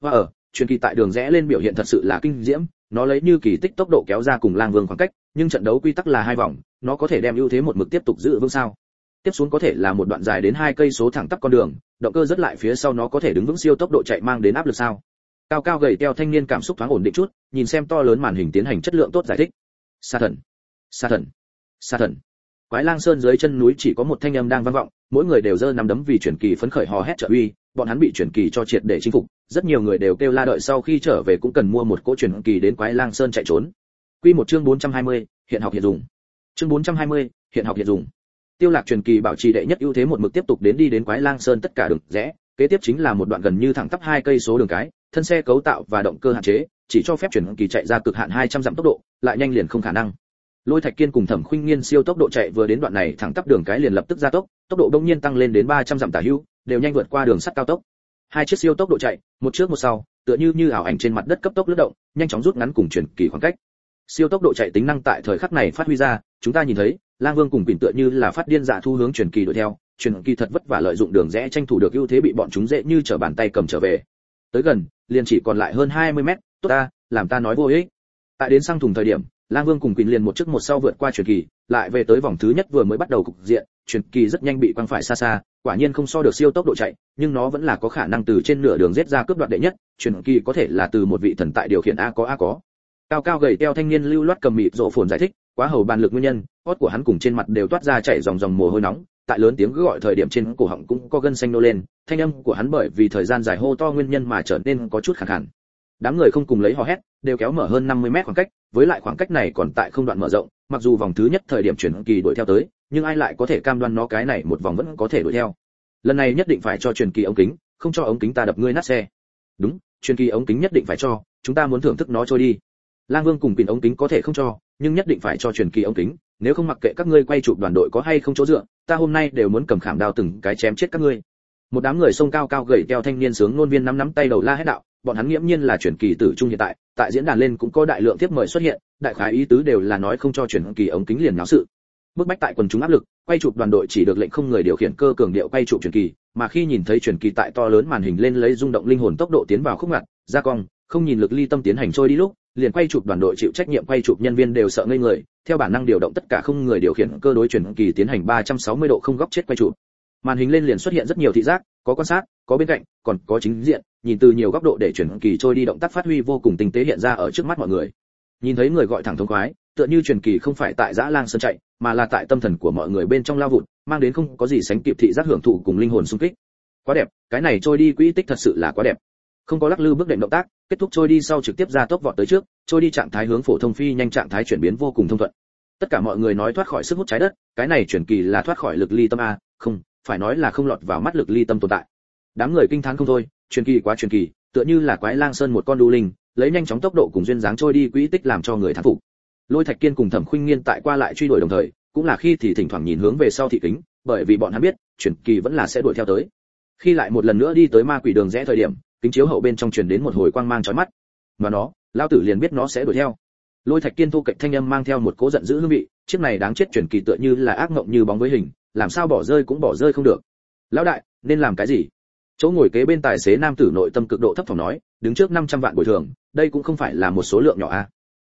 Và ở, truyền kỳ tại đường rẽ lên biểu hiện thật sự là kinh diễm, nó lấy như kỳ tích tốc độ kéo ra cùng lang vương khoảng cách, nhưng trận đấu quy tắc là hai vòng, nó có thể đem ưu thế một mực tiếp tục giữ vững sao? Tiếp xuống có thể là một đoạn dài đến hai cây số thẳng tắp con đường, động cơ rất lại phía sau nó có thể đứng vững siêu tốc độ chạy mang đến áp lực sao? Cao cao gầy teo thanh niên cảm xúc thoáng ổn định chút, nhìn xem to lớn màn hình tiến hành chất lượng tốt giải thích. Sa thần. Sa thần sa thần. Quái lang sơn dưới chân núi chỉ có một thanh âm đang vang vọng mỗi người đều giơ nắm đấm vì truyền kỳ phấn khởi hò hét trợ uy bọn hắn bị truyền kỳ cho triệt để chinh phục rất nhiều người đều kêu la đợi sau khi trở về cũng cần mua một cỗ truyền kỳ đến quái lang sơn chạy trốn. Quy một chương 420, hiện học hiện dùng. Chương 420, hiện học hiện dùng. Tiêu lạc truyền kỳ bảo trì đệ nhất ưu thế một mực tiếp tục đến đi đến quái lang sơn tất cả đường rẽ kế tiếp chính là một đoạn gần như thẳng tắp hai cây số đường cái thân xe cấu tạo và động cơ hạn chế chỉ cho phép truyền kỳ chạy ra cực hạn 200 dặm tốc độ lại nhanh liền không khả năng lôi thạch kiên cùng thẩm khuynh nghiên siêu tốc độ chạy vừa đến đoạn này, thẳng tắp đường cái liền lập tức gia tốc tốc độ đông nhiên tăng lên đến 300 dặm tả hữu đều nhanh vượt qua đường sắt cao tốc. Hai chiếc siêu tốc độ chạy, một trước một sau, tựa như như ảo ảnh trên mặt đất cấp tốc lướt động, nhanh chóng rút ngắn cùng truyền kỳ khoảng cách. Siêu tốc độ chạy tính năng tại thời khắc này phát huy ra, chúng ta nhìn thấy, lang vương cùng quỳnh tựa như là phát điên dạ thu hướng truyền kỳ đuổi theo truyền kỳ thật vất vả lợi dụng đường rẽ tranh thủ được ưu thế bị bọn chúng dễ như trở bàn tay cầm trở về. Tới gần, liền chỉ còn lại hơn 20 mét, tốt ta, làm ta nói vô ích. Tại đến sang thùng thời điểm lang vương cùng quỳnh liền một trước một sau vượt qua truyền kỳ, lại về tới vòng thứ nhất vừa mới bắt đầu cục diện, truyền kỳ rất nhanh bị quăng phải xa xa, quả nhiên không so được siêu tốc độ chạy, nhưng nó vẫn là có khả năng từ trên nửa đường giết ra cướp đoạt đệ nhất, truyền kỳ có thể là từ một vị thần tại điều khiển a có a có. Cao cao gầy teo thanh niên lưu loát cầm mịt rộ phồn giải thích, quá hầu bàn lực nguyên nhân, hót của hắn cùng trên mặt đều toát ra chảy dòng dòng mồ hôi nóng, tại lớn tiếng gọi thời điểm trên cổ họng cũng có gân xanh nô lên, thanh âm của hắn bởi vì thời gian dài hô to nguyên nhân mà trở nên có chút khàn khàn đám người không cùng lấy hò hét, đều kéo mở hơn 50 mét khoảng cách, với lại khoảng cách này còn tại không đoạn mở rộng, mặc dù vòng thứ nhất thời điểm chuyển kỳ đuổi theo tới, nhưng ai lại có thể cam đoan nó cái này một vòng vẫn có thể đuổi theo. Lần này nhất định phải cho truyền kỳ ống kính, không cho ống kính ta đập ngươi nát xe. Đúng truyền kỳ ống kính nhất định phải cho, chúng ta muốn thưởng thức nó trôi đi. Lang vương cùng pin ống kính có thể không cho, nhưng nhất định phải cho truyền kỳ ống kính, nếu không mặc kệ các ngươi quay chụp đoàn đội có hay không chỗ dựa, ta hôm nay đều muốn cầm khảm đao từng cái chém chết các ngươi một đám người sông cao cao gầy teo thanh niên sướng nôn viên nắm nắm tay đầu la hét đạo, bọn hắn nghiễm nhiên là truyền kỳ tử trung hiện tại tại diễn đàn lên cũng có đại lượng tiếp mời xuất hiện, đại khái ý tứ đều là nói không cho truyền kỳ ống kính liền náo sự. Bức bách tại quần chúng áp lực, quay chụp đoàn đội chỉ được lệnh không người điều khiển cơ cường điệu quay chụp truyền kỳ, mà khi nhìn thấy truyền kỳ tại to lớn màn hình lên lấy rung động linh hồn tốc độ tiến vào khúc ngặt, ra cong, không nhìn lực ly tâm tiến hành trôi đi lúc, liền quay chụp đoàn đội chịu trách nhiệm quay chụp nhân viên đều sợ ngây người, theo bản năng điều động tất cả không người điều khiển cơ đối chuyển kỳ tiến hành 360 độ không góc chết quay chụp màn hình lên liền xuất hiện rất nhiều thị giác, có quan sát, có bên cạnh, còn có chính diện, nhìn từ nhiều góc độ để chuyển kỳ trôi đi động tác phát huy vô cùng tinh tế hiện ra ở trước mắt mọi người. Nhìn thấy người gọi thẳng thông khoái, tựa như truyền kỳ không phải tại dã lang sơn chạy, mà là tại tâm thần của mọi người bên trong lao vụt, mang đến không có gì sánh kịp thị giác hưởng thụ cùng linh hồn sung kích. Quá đẹp, cái này trôi đi quỹ tích thật sự là quá đẹp. Không có lắc lư bước đệm động tác, kết thúc trôi đi sau trực tiếp ra tốc vọt tới trước, trôi đi trạng thái hướng phổ thông phi nhanh trạng thái chuyển biến vô cùng thông thuận. Tất cả mọi người nói thoát khỏi sức hút trái đất, cái này chuyển kỳ là thoát khỏi lực ly tâm a, không phải nói là không lọt vào mắt lực ly tâm tồn tại. Đám người kinh thán không thôi, truyền kỳ quá truyền kỳ, tựa như là quái lang sơn một con đu linh, lấy nhanh chóng tốc độ cùng duyên dáng trôi đi quỹ tích làm cho người thán phục. Lôi thạch kiên cùng thẩm khuynh nghiên tại qua lại truy đuổi đồng thời, cũng là khi thì thỉnh thoảng nhìn hướng về sau thị kính, bởi vì bọn hắn biết, truyền kỳ vẫn là sẽ đuổi theo tới. Khi lại một lần nữa đi tới ma quỷ đường rẽ thời điểm, kính chiếu hậu bên trong truyền đến một hồi quang mang chói mắt. Mà nó lao tử liền biết nó sẽ đuổi theo. Lôi thạch kiên thu cạnh thanh âm mang theo một cố giận dữ hương vị chiếc này đáng chết chuyển kỳ tựa như là ác ngộng như bóng với hình, làm sao bỏ rơi cũng bỏ rơi không được. Lão đại, nên làm cái gì? Chỗ ngồi kế bên tài xế nam tử nội tâm cực độ thấp thỏm nói, đứng trước 500 vạn bồi thường, đây cũng không phải là một số lượng nhỏ a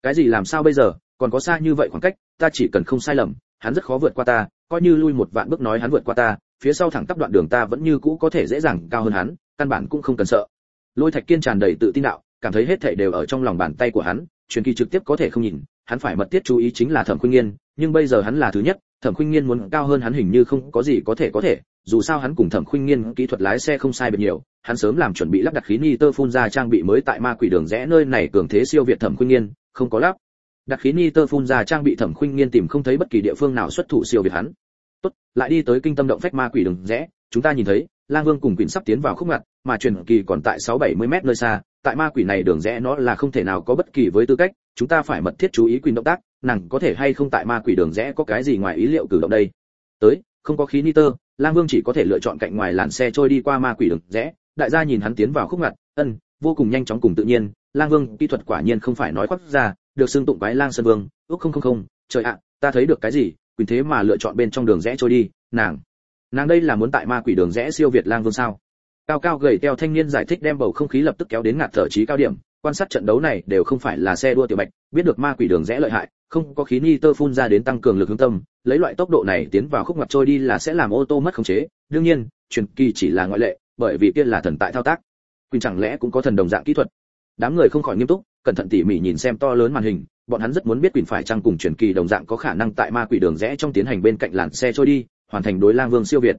cái gì làm sao bây giờ, còn có xa như vậy khoảng cách, ta chỉ cần không sai lầm, hắn rất khó vượt qua ta, coi như lui một vạn bước nói hắn vượt qua ta, phía sau thẳng tắp đoạn đường ta vẫn như cũ có thể dễ dàng cao hơn hắn, căn bản cũng không cần sợ. Lôi thạch kiên tràn đầy tự tin đạo, cảm thấy hết thảy đều ở trong lòng bàn tay của hắn, truyền kỳ trực tiếp có thể không nhìn hắn phải mật tiết chú ý chính là thẩm khuynh nghiên, nhưng bây giờ hắn là thứ nhất, thẩm khuynh nghiên muốn cao hơn hắn hình như không có gì có thể có thể, dù sao hắn cùng thẩm khuynh nghiên kỹ thuật lái xe không sai biệt nhiều, hắn sớm làm chuẩn bị lắp đặt khí nitơ phun ra trang bị mới tại ma quỷ đường rẽ nơi này cường thế siêu việt thẩm khuynh nghiên, không có lắp. Đặt khí nitơ phun ra trang bị thẩm khuynh nghiên tìm không thấy bất kỳ địa phương nào xuất thủ siêu việt hắn. Tốt, lại đi tới kinh tâm động phách ma quỷ đường rẽ, chúng ta nhìn thấy, lang vương cùng quỷ sắp tiến vào khúc ngặt, mà truyền kỳ còn tại sáu bảy mươi mét nơi xa, tại ma quỷ này đường rẽ nó là không thể nào có bất kỳ với tư cách chúng ta phải mật thiết chú ý quyền động tác, nàng có thể hay không tại ma quỷ đường rẽ có cái gì ngoài ý liệu cử động đây? Tới, không có khí nitơ lang vương chỉ có thể lựa chọn cạnh ngoài làn xe trôi đi qua ma quỷ đường rẽ, đại gia nhìn hắn tiến vào khúc ngặt, ân, vô cùng nhanh chóng cùng tự nhiên, lang vương kỹ thuật quả nhiên không phải nói khoác ra, được xưng tụng quái lang sơn vương, ước không không không, trời ạ, ta thấy được cái gì, quyền thế mà lựa chọn bên trong đường rẽ trôi đi, nàng nàng đây là muốn tại ma quỷ đường rẽ siêu việt lang vương sao? Cao cao gầy teo thanh niên giải thích đem bầu không khí lập tức kéo đến ngạt thở trí cao điểm quan sát trận đấu này đều không phải là xe đua tiểu bạch, biết được ma quỷ đường rẽ lợi hại, không có khí nitơ phun ra đến tăng cường lực hướng tâm, lấy loại tốc độ này tiến vào khúc ngoặt trôi đi là sẽ làm ô tô mất khống chế. Đương nhiên, truyền kỳ chỉ là ngoại lệ, bởi vì kia là thần tại thao tác. Quỳnh chẳng lẽ cũng có thần đồng dạng kỹ thuật? Đám người không khỏi nghiêm túc, cẩn thận tỉ mỉ nhìn xem to lớn màn hình, bọn hắn rất muốn biết quỳnh phải chăng cùng truyền kỳ đồng dạng có khả năng tại ma quỷ đường rẽ trong tiến hành bên cạnh làn xe trôi đi, hoàn thành đối lang vương siêu việt.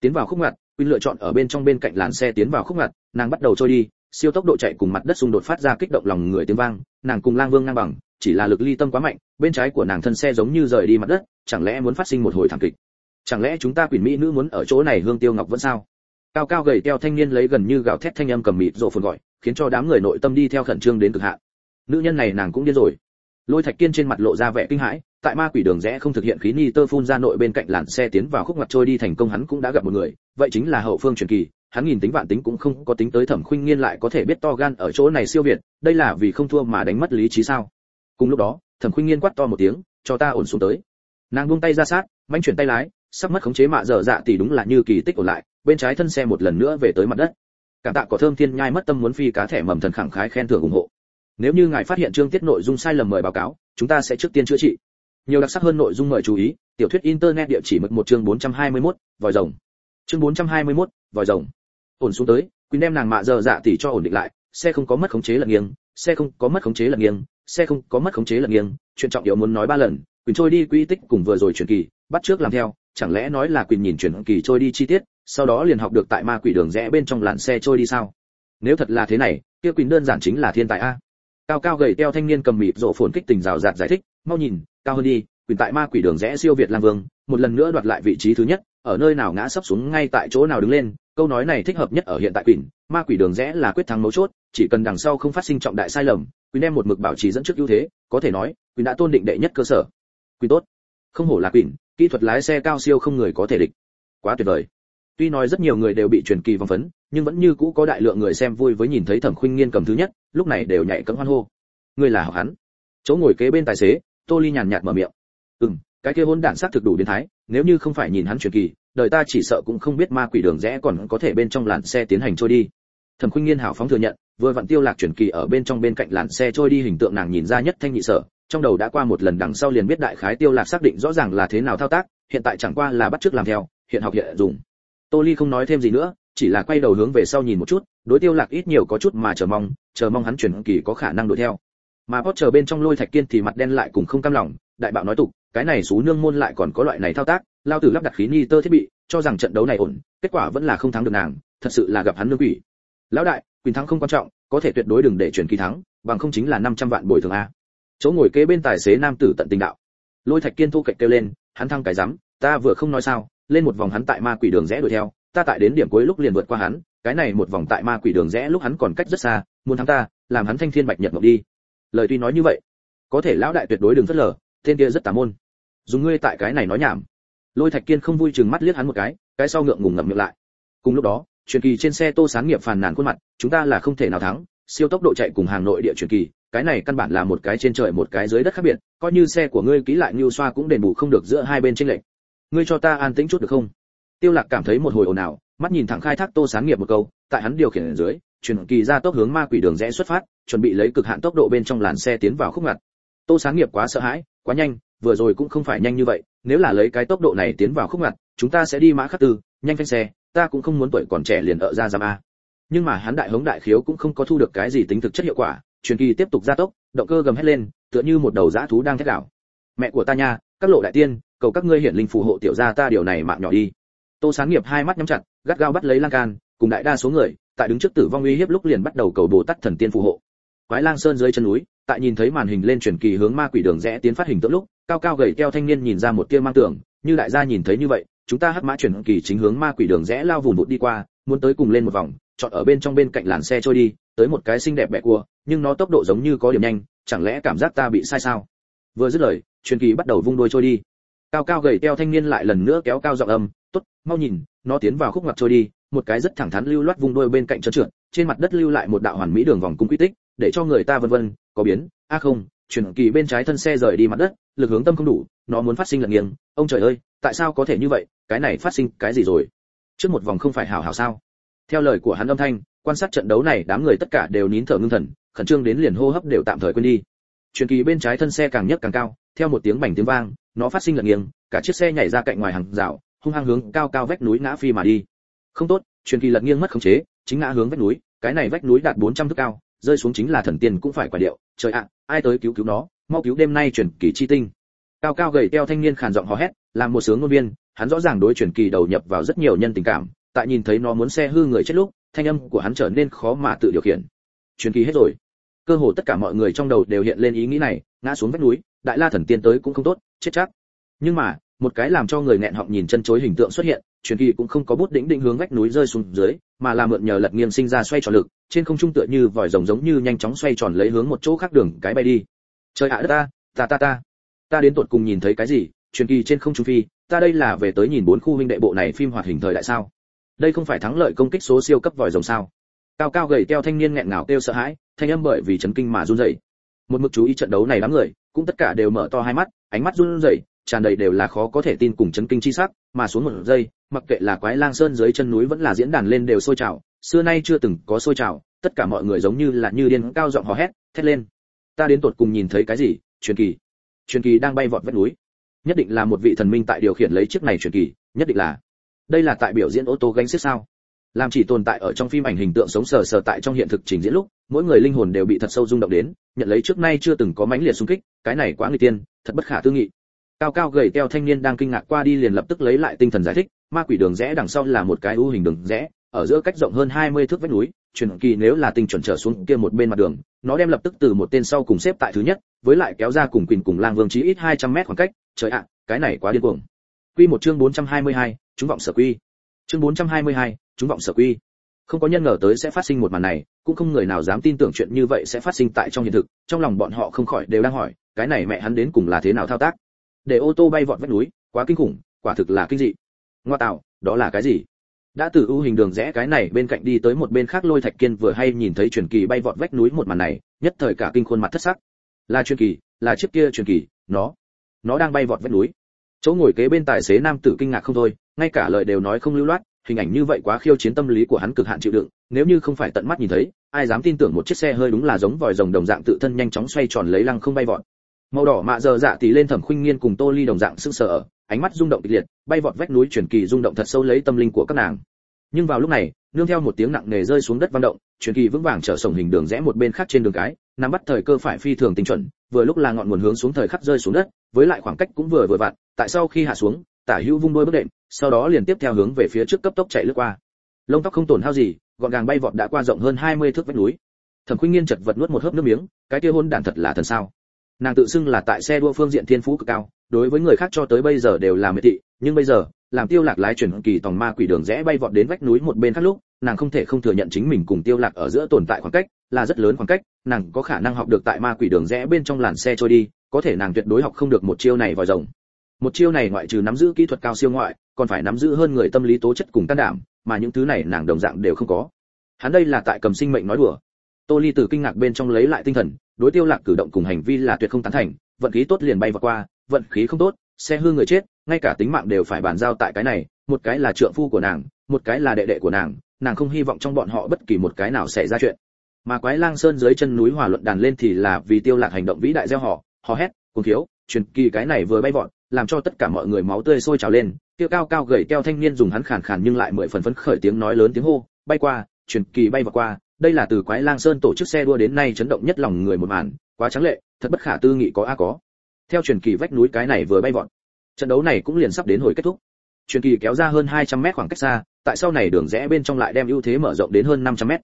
Tiến vào khúc ngặt quỳnh lựa chọn ở bên trong bên cạnh làn xe tiến vào khúc ngặt nàng bắt đầu trôi đi siêu tốc độ chạy cùng mặt đất xung đột phát ra kích động lòng người tiếng vang, nàng cùng lang vương ngang bằng, chỉ là lực ly tâm quá mạnh, bên trái của nàng thân xe giống như rời đi mặt đất, chẳng lẽ muốn phát sinh một hồi thảm kịch? Chẳng lẽ chúng ta quyền mỹ nữ muốn ở chỗ này hương tiêu ngọc vẫn sao? Cao cao gầy teo thanh niên lấy gần như gào thét thanh âm cầm mịt rộ phồn gọi, khiến cho đám người nội tâm đi theo khẩn trương đến cực hạn. Nữ nhân này nàng cũng điên rồi. Lôi thạch kiên trên mặt lộ ra vẻ kinh hãi, tại ma quỷ đường rẽ không thực hiện khí ni tơ phun ra nội bên cạnh làn xe tiến vào khúc mặt trôi đi thành công hắn cũng đã gặp một người, vậy chính là hậu phương truyền kỳ hắn nhìn tính vạn tính cũng không có tính tới thẩm khuynh nghiên lại có thể biết to gan ở chỗ này siêu việt đây là vì không thua mà đánh mất lý trí sao? Cùng lúc đó thẩm khuynh nghiên quát to một tiếng cho ta ổn xuống tới. Nàng buông tay ra sát manh chuyển tay lái sắp mất khống chế mạ dở dạ thì đúng là như kỳ tích ổn lại bên trái thân xe một lần nữa về tới mặt đất. Cảm tạ có thơm thiên nhai mất tâm muốn phi cá thẻ mầm thần khẳng khái khen thưởng ủng hộ. Nếu như ngài phát hiện chương tiết nội dung sai lầm mời báo cáo chúng ta sẽ trước tiên chữa trị. Nhiều đặc sắc hơn nội dung mời chú ý tiểu thuyết internet địa chỉ mực một chương 421, vòi rồng. Chương 421, vòi rồng ổn xuống tới, quỳnh đem nàng mạ giờ dạ tỉ cho ổn định lại, xe không có mất khống chế lật nghiêng, xe không có mất khống chế lật nghiêng, xe không có mất khống chế lật nghiêng, chuyện trọng yếu muốn nói ba lần, quỳnh trôi đi quy tích cùng vừa rồi chuyển kỳ, bắt trước làm theo, chẳng lẽ nói là quỳnh nhìn chuyển kỳ trôi đi chi tiết, sau đó liền học được tại ma quỷ đường rẽ bên trong làn xe trôi đi sao? Nếu thật là thế này, kia quỳnh đơn giản chính là thiên tài a. Cao cao gầy teo thanh niên cầm mịt rộ phồn kích tình rào rạt giải thích, mau nhìn, cao hơn đi, quỳnh tại ma quỷ đường rẽ siêu việt lang vương, một lần nữa đoạt lại vị trí thứ nhất ở nơi nào ngã sấp xuống ngay tại chỗ nào đứng lên, câu nói này thích hợp nhất ở hiện tại quỷ, ma quỷ đường rẽ là quyết thắng mấu chốt, chỉ cần đằng sau không phát sinh trọng đại sai lầm, quỷ đem một mực bảo trì dẫn trước ưu thế, có thể nói, quỷ đã tôn định đệ nhất cơ sở. Quỷ tốt. Không hổ là quỷ, kỹ thuật lái xe cao siêu không người có thể địch. Quá tuyệt vời. Tuy nói rất nhiều người đều bị truyền kỳ vòng phấn, nhưng vẫn như cũ có đại lượng người xem vui với nhìn thấy thẩm khuynh nghiên cầm thứ nhất, lúc này đều nhảy cẫng hoan hô. Người là học hắn. Chỗ ngồi kế bên tài xế, tô ly nhàn nhạt mở miệng. Ừm, cái kia hôn đản xác thực đủ biến thái nếu như không phải nhìn hắn truyền kỳ, đời ta chỉ sợ cũng không biết ma quỷ đường rẽ còn có thể bên trong làn xe tiến hành trôi đi. Thẩm khuynh nghiên hảo phóng thừa nhận, vừa vặn tiêu lạc chuyển kỳ ở bên trong bên cạnh làn xe trôi đi hình tượng nàng nhìn ra nhất thanh nhị sở, trong đầu đã qua một lần đằng sau liền biết đại khái tiêu lạc xác định rõ ràng là thế nào thao tác, hiện tại chẳng qua là bắt chước làm theo, hiện học hiện dùng. Tô ly không nói thêm gì nữa, chỉ là quay đầu hướng về sau nhìn một chút, đối tiêu lạc ít nhiều có chút mà chờ mong chờ mong hắn chuyển kỳ có khả năng đuổi theo. Mà chờ bên trong lôi thạch kiên thì mặt đen lại cùng không cam lòng đại bạo nói tục, cái này xú nương môn lại còn có loại này thao tác, lao tử lắp đặt khí ni tơ thiết bị, cho rằng trận đấu này ổn, kết quả vẫn là không thắng được nàng, thật sự là gặp hắn nương quỷ. Lão đại quyền thắng không quan trọng, có thể tuyệt đối đừng để chuyển kỳ thắng, bằng không chính là 500 vạn bồi thường a. Chỗ ngồi kế bên tài xế nam tử tận tình đạo. Lôi thạch kiên thu cạnh kêu lên, hắn thăng cái rắm, ta vừa không nói sao, lên một vòng hắn tại ma quỷ đường rẽ đuổi theo, ta tại đến điểm cuối lúc liền vượt qua hắn, cái này một vòng tại ma quỷ đường rẽ lúc hắn còn cách rất xa, muốn thắng ta, làm hắn thanh thiên bạch nhật ngọc đi. Lời tuy nói như vậy, có thể lão đại tuyệt đối đừng phớt lờ tên kia rất tà môn. Dùng ngươi tại cái này nói nhảm. Lôi thạch kiên không vui chừng mắt liếc hắn một cái cái sau ngượng ngùng ngậm miệng lại. Cùng lúc đó, truyền kỳ trên xe tô sáng nghiệp phàn nàn khuôn mặt, chúng ta là không thể nào thắng, siêu tốc độ chạy cùng hàng nội địa truyền kỳ, cái này căn bản là một cái trên trời một cái dưới đất khác biệt, coi như xe của ngươi ký lại như xoa cũng đền bù không được giữa hai bên tranh lệch. Ngươi cho ta an tĩnh chút được không? Tiêu lạc cảm thấy một hồi ồn ào, mắt nhìn thẳng khai thác tô sáng nghiệp một câu, tại hắn điều khiển ở dưới, truyền kỳ ra tốc hướng ma quỷ đường rẽ xuất phát, chuẩn bị lấy cực hạn tốc độ bên trong làn xe tiến vào khúc ngặt. Tô sáng nghiệp quá sợ hãi quá nhanh, vừa rồi cũng không phải nhanh như vậy, nếu là lấy cái tốc độ này tiến vào khúc ngặt, chúng ta sẽ đi mã khắc tư, nhanh phanh xe, ta cũng không muốn tuổi còn trẻ liền ở ra giam a. Nhưng mà hắn đại hống đại khiếu cũng không có thu được cái gì tính thực chất hiệu quả, truyền kỳ tiếp tục gia tốc, động cơ gầm hết lên, tựa như một đầu dã thú đang thét đảo. Mẹ của ta nha, các lộ đại tiên, cầu các ngươi hiển linh phù hộ tiểu gia ta điều này mạng nhỏ đi. Tô sáng nghiệp hai mắt nhắm chặt, gắt gao bắt lấy lan can, cùng đại đa số người, tại đứng trước tử vong uy hiếp lúc liền bắt đầu cầu bồ tát thần tiên phù hộ quái lang sơn dưới chân núi, tại nhìn thấy màn hình lên truyền kỳ hướng ma quỷ đường rẽ tiến phát hình tượng lúc, cao cao gầy teo thanh niên nhìn ra một tia mang tưởng, như đại gia nhìn thấy như vậy, chúng ta hắc mã truyền kỳ chính hướng ma quỷ đường rẽ lao vùng vụt đi qua, muốn tới cùng lên một vòng, chọn ở bên trong bên cạnh làn xe trôi đi, tới một cái xinh đẹp bẹ cua, nhưng nó tốc độ giống như có điểm nhanh, chẳng lẽ cảm giác ta bị sai sao? Vừa dứt lời, truyền kỳ bắt đầu vung đuôi trôi đi. Cao cao gầy teo thanh niên lại lần nữa kéo cao giọng âm, tốt, mau nhìn, nó tiến vào khúc ngoặt trôi đi. Một cái rất thẳng thắn lưu loát vung đuôi bên cạnh trơn trượt, trên mặt đất lưu lại một đạo hoàn mỹ đường vòng cung quy tích để cho người ta vân vân, có biến, a không, chuyển kỳ bên trái thân xe rời đi mặt đất, lực hướng tâm không đủ, nó muốn phát sinh lật nghiêng. Ông trời ơi, tại sao có thể như vậy? Cái này phát sinh cái gì rồi? Trước một vòng không phải hảo hảo sao? Theo lời của hắn âm thanh, quan sát trận đấu này, đám người tất cả đều nín thở ngưng thần, khẩn trương đến liền hô hấp đều tạm thời quên đi. Chuyển kỳ bên trái thân xe càng nhấc càng cao, theo một tiếng bành tiếng vang, nó phát sinh lật nghiêng, cả chiếc xe nhảy ra cạnh ngoài hàng rào, hung hăng hướng cao cao vách núi ngã phi mà đi. Không tốt truyền kỳ lật nghiêng mất khống chế, chính ngã hướng vách núi, cái này vách núi đạt 400 thước cao rơi xuống chính là thần tiên cũng phải quả điệu, trời ạ, ai tới cứu cứu nó, mau cứu đêm nay truyền kỳ chi tinh. Cao cao gầy teo thanh niên khàn giọng hò hét, làm một sướng ngôn viên, hắn rõ ràng đối truyền kỳ đầu nhập vào rất nhiều nhân tình cảm, tại nhìn thấy nó muốn xe hư người chết lúc, thanh âm của hắn trở nên khó mà tự điều khiển. Truyền kỳ hết rồi. Cơ hồ tất cả mọi người trong đầu đều hiện lên ý nghĩ này, ngã xuống vách núi, đại la thần tiên tới cũng không tốt, chết chắc. Nhưng mà, một cái làm cho người nghẹn họng nhìn chân chối hình tượng xuất hiện truyền kỳ cũng không có bút đỉnh định hướng vách núi rơi xuống dưới, mà là mượn nhờ lật nghiêng sinh ra xoay tròn lực, trên không trung tựa như vòi rồng giống như nhanh chóng xoay tròn lấy hướng một chỗ khác đường cái bay đi. Trời ạ, đất ta ta ta ta. Ta đến tuột cùng nhìn thấy cái gì? Truyền kỳ trên không trung phi, ta đây là về tới nhìn bốn khu huynh đệ bộ này phim hoạt hình thời đại sao? Đây không phải thắng lợi công kích số siêu cấp vòi rồng sao? Cao cao gầy teo thanh niên nghẹn ngào kêu sợ hãi, thanh âm bởi vì chấn kinh mà run rẩy. Một mực chú ý trận đấu này đám người, cũng tất cả đều mở to hai mắt, ánh mắt run rẩy tràn đầy đều là khó có thể tin cùng chấn kinh chi sắc, mà xuống một giây, mặc kệ là quái lang sơn dưới chân núi vẫn là diễn đàn lên đều sôi trào, xưa nay chưa từng có sôi trào, tất cả mọi người giống như là như điên cao giọng hò hét, thét lên. Ta đến tột cùng nhìn thấy cái gì? Truyền kỳ. Truyền kỳ đang bay vọt vách núi. Nhất định là một vị thần minh tại điều khiển lấy chiếc này truyền kỳ, nhất định là. Đây là tại biểu diễn ô tô gánh xiết sao? Làm chỉ tồn tại ở trong phim ảnh hình tượng sống sờ sờ tại trong hiện thực trình diễn lúc, mỗi người linh hồn đều bị thật sâu rung động đến, nhận lấy trước nay chưa từng có mãnh liệt xung kích, cái này quá nguy tiên, thật bất khả tư nghị cao cao gầy teo thanh niên đang kinh ngạc qua đi liền lập tức lấy lại tinh thần giải thích ma quỷ đường rẽ đằng sau là một cái ưu hình đường rẽ ở giữa cách rộng hơn 20 thước vách núi truyền kỳ nếu là tinh chuẩn trở xuống kia một bên mặt đường nó đem lập tức từ một tên sau cùng xếp tại thứ nhất với lại kéo ra cùng quỳnh cùng lang vương chí ít 200 mét khoảng cách trời ạ cái này quá điên cuồng. Quy một chương 422, chúng vọng sở quy. Chương 422, chúng vọng sở quy. Không có nhân ngờ tới sẽ phát sinh một màn này cũng không người nào dám tin tưởng chuyện như vậy sẽ phát sinh tại trong hiện thực trong lòng bọn họ không khỏi đều đang hỏi cái này mẹ hắn đến cùng là thế nào thao tác? Để ô tô bay vọt vách núi, quá kinh khủng, quả thực là kinh dị. Ngoa tạo, đó là cái gì? Đã từ ưu hình đường rẽ cái này bên cạnh đi tới một bên khác lôi thạch kiên vừa hay nhìn thấy truyền kỳ bay vọt vách núi một màn này, nhất thời cả kinh khuôn mặt thất sắc. Là truyền kỳ, là chiếc kia truyền kỳ, nó nó đang bay vọt vách núi. Chỗ ngồi kế bên tài xế nam tử kinh ngạc không thôi, ngay cả lời đều nói không lưu loát, hình ảnh như vậy quá khiêu chiến tâm lý của hắn cực hạn chịu đựng, nếu như không phải tận mắt nhìn thấy, ai dám tin tưởng một chiếc xe hơi đúng là giống vòi rồng đồng dạng tự thân nhanh chóng xoay tròn lấy lăng không bay vọt màu đỏ mạ giờ dạ tỷ lên thẩm khuynh nghiên cùng tô ly đồng dạng sững sờ ánh mắt rung động kịch liệt, bay vọt vách núi truyền kỳ rung động thật sâu lấy tâm linh của các nàng. Nhưng vào lúc này, nương theo một tiếng nặng nề rơi xuống đất vang động, truyền kỳ vững vàng trở sổng hình đường rẽ một bên khác trên đường cái, nắm bắt thời cơ phải phi thường tinh chuẩn, vừa lúc là ngọn nguồn hướng xuống thời khắc rơi xuống đất, với lại khoảng cách cũng vừa vừa vặn, tại sau khi hạ xuống, tả hữu vung đôi bước đệm, sau đó liền tiếp theo hướng về phía trước cấp tốc chạy lướt qua. Lông tóc không tổn hao gì, gọn gàng bay vọt đã qua rộng hơn 20 thước vách núi. Thẩm khuynh nghiên chật vật nuốt một hớp nước miếng, cái kia hôn đản thật là thần sao? Nàng tự xưng là tại xe đua phương diện thiên phú cực cao, đối với người khác cho tới bây giờ đều là miệt thị, nhưng bây giờ, làm tiêu lạc lái chuyển kỳ tòng ma quỷ đường rẽ bay vọt đến vách núi một bên khác lúc, nàng không thể không thừa nhận chính mình cùng tiêu lạc ở giữa tồn tại khoảng cách, là rất lớn khoảng cách, nàng có khả năng học được tại ma quỷ đường rẽ bên trong làn xe trôi đi, có thể nàng tuyệt đối học không được một chiêu này vòi rồng. Một chiêu này ngoại trừ nắm giữ kỹ thuật cao siêu ngoại, còn phải nắm giữ hơn người tâm lý tố chất cùng can đảm, mà những thứ này nàng đồng dạng đều không có. Hắn đây là tại cầm sinh mệnh nói đùa. Tô ly từ kinh ngạc bên trong lấy lại tinh thần đối tiêu lạc cử động cùng hành vi là tuyệt không tán thành, vận khí tốt liền bay vào qua, vận khí không tốt, xe hư người chết, ngay cả tính mạng đều phải bàn giao tại cái này, một cái là trượng phu của nàng, một cái là đệ đệ của nàng nàng không hy vọng trong bọn họ bất kỳ một cái nào xảy ra chuyện. Mà quái lang sơn dưới chân núi hòa luận đàn lên thì là vì tiêu lạc hành động vĩ đại gieo họ, hò hét, cuồng thiếu truyền kỳ cái này vừa bay vọt, làm cho tất cả mọi người máu tươi sôi trào lên, tiêu cao cao gầy keo thanh niên dùng hắn khàn khàn nhưng lại mười phần phấn khởi tiếng nói lớn tiếng hô, bay qua, truyền kỳ bay vào qua đây là từ quái lang sơn tổ chức xe đua đến nay chấn động nhất lòng người một màn, quá trắng lệ, thật bất khả tư nghị có a có. Theo truyền kỳ vách núi cái này vừa bay vọt, trận đấu này cũng liền sắp đến hồi kết thúc. Truyền kỳ kéo ra hơn 200 mét khoảng cách xa, tại sau này đường rẽ bên trong lại đem ưu thế mở rộng đến hơn 500 mét.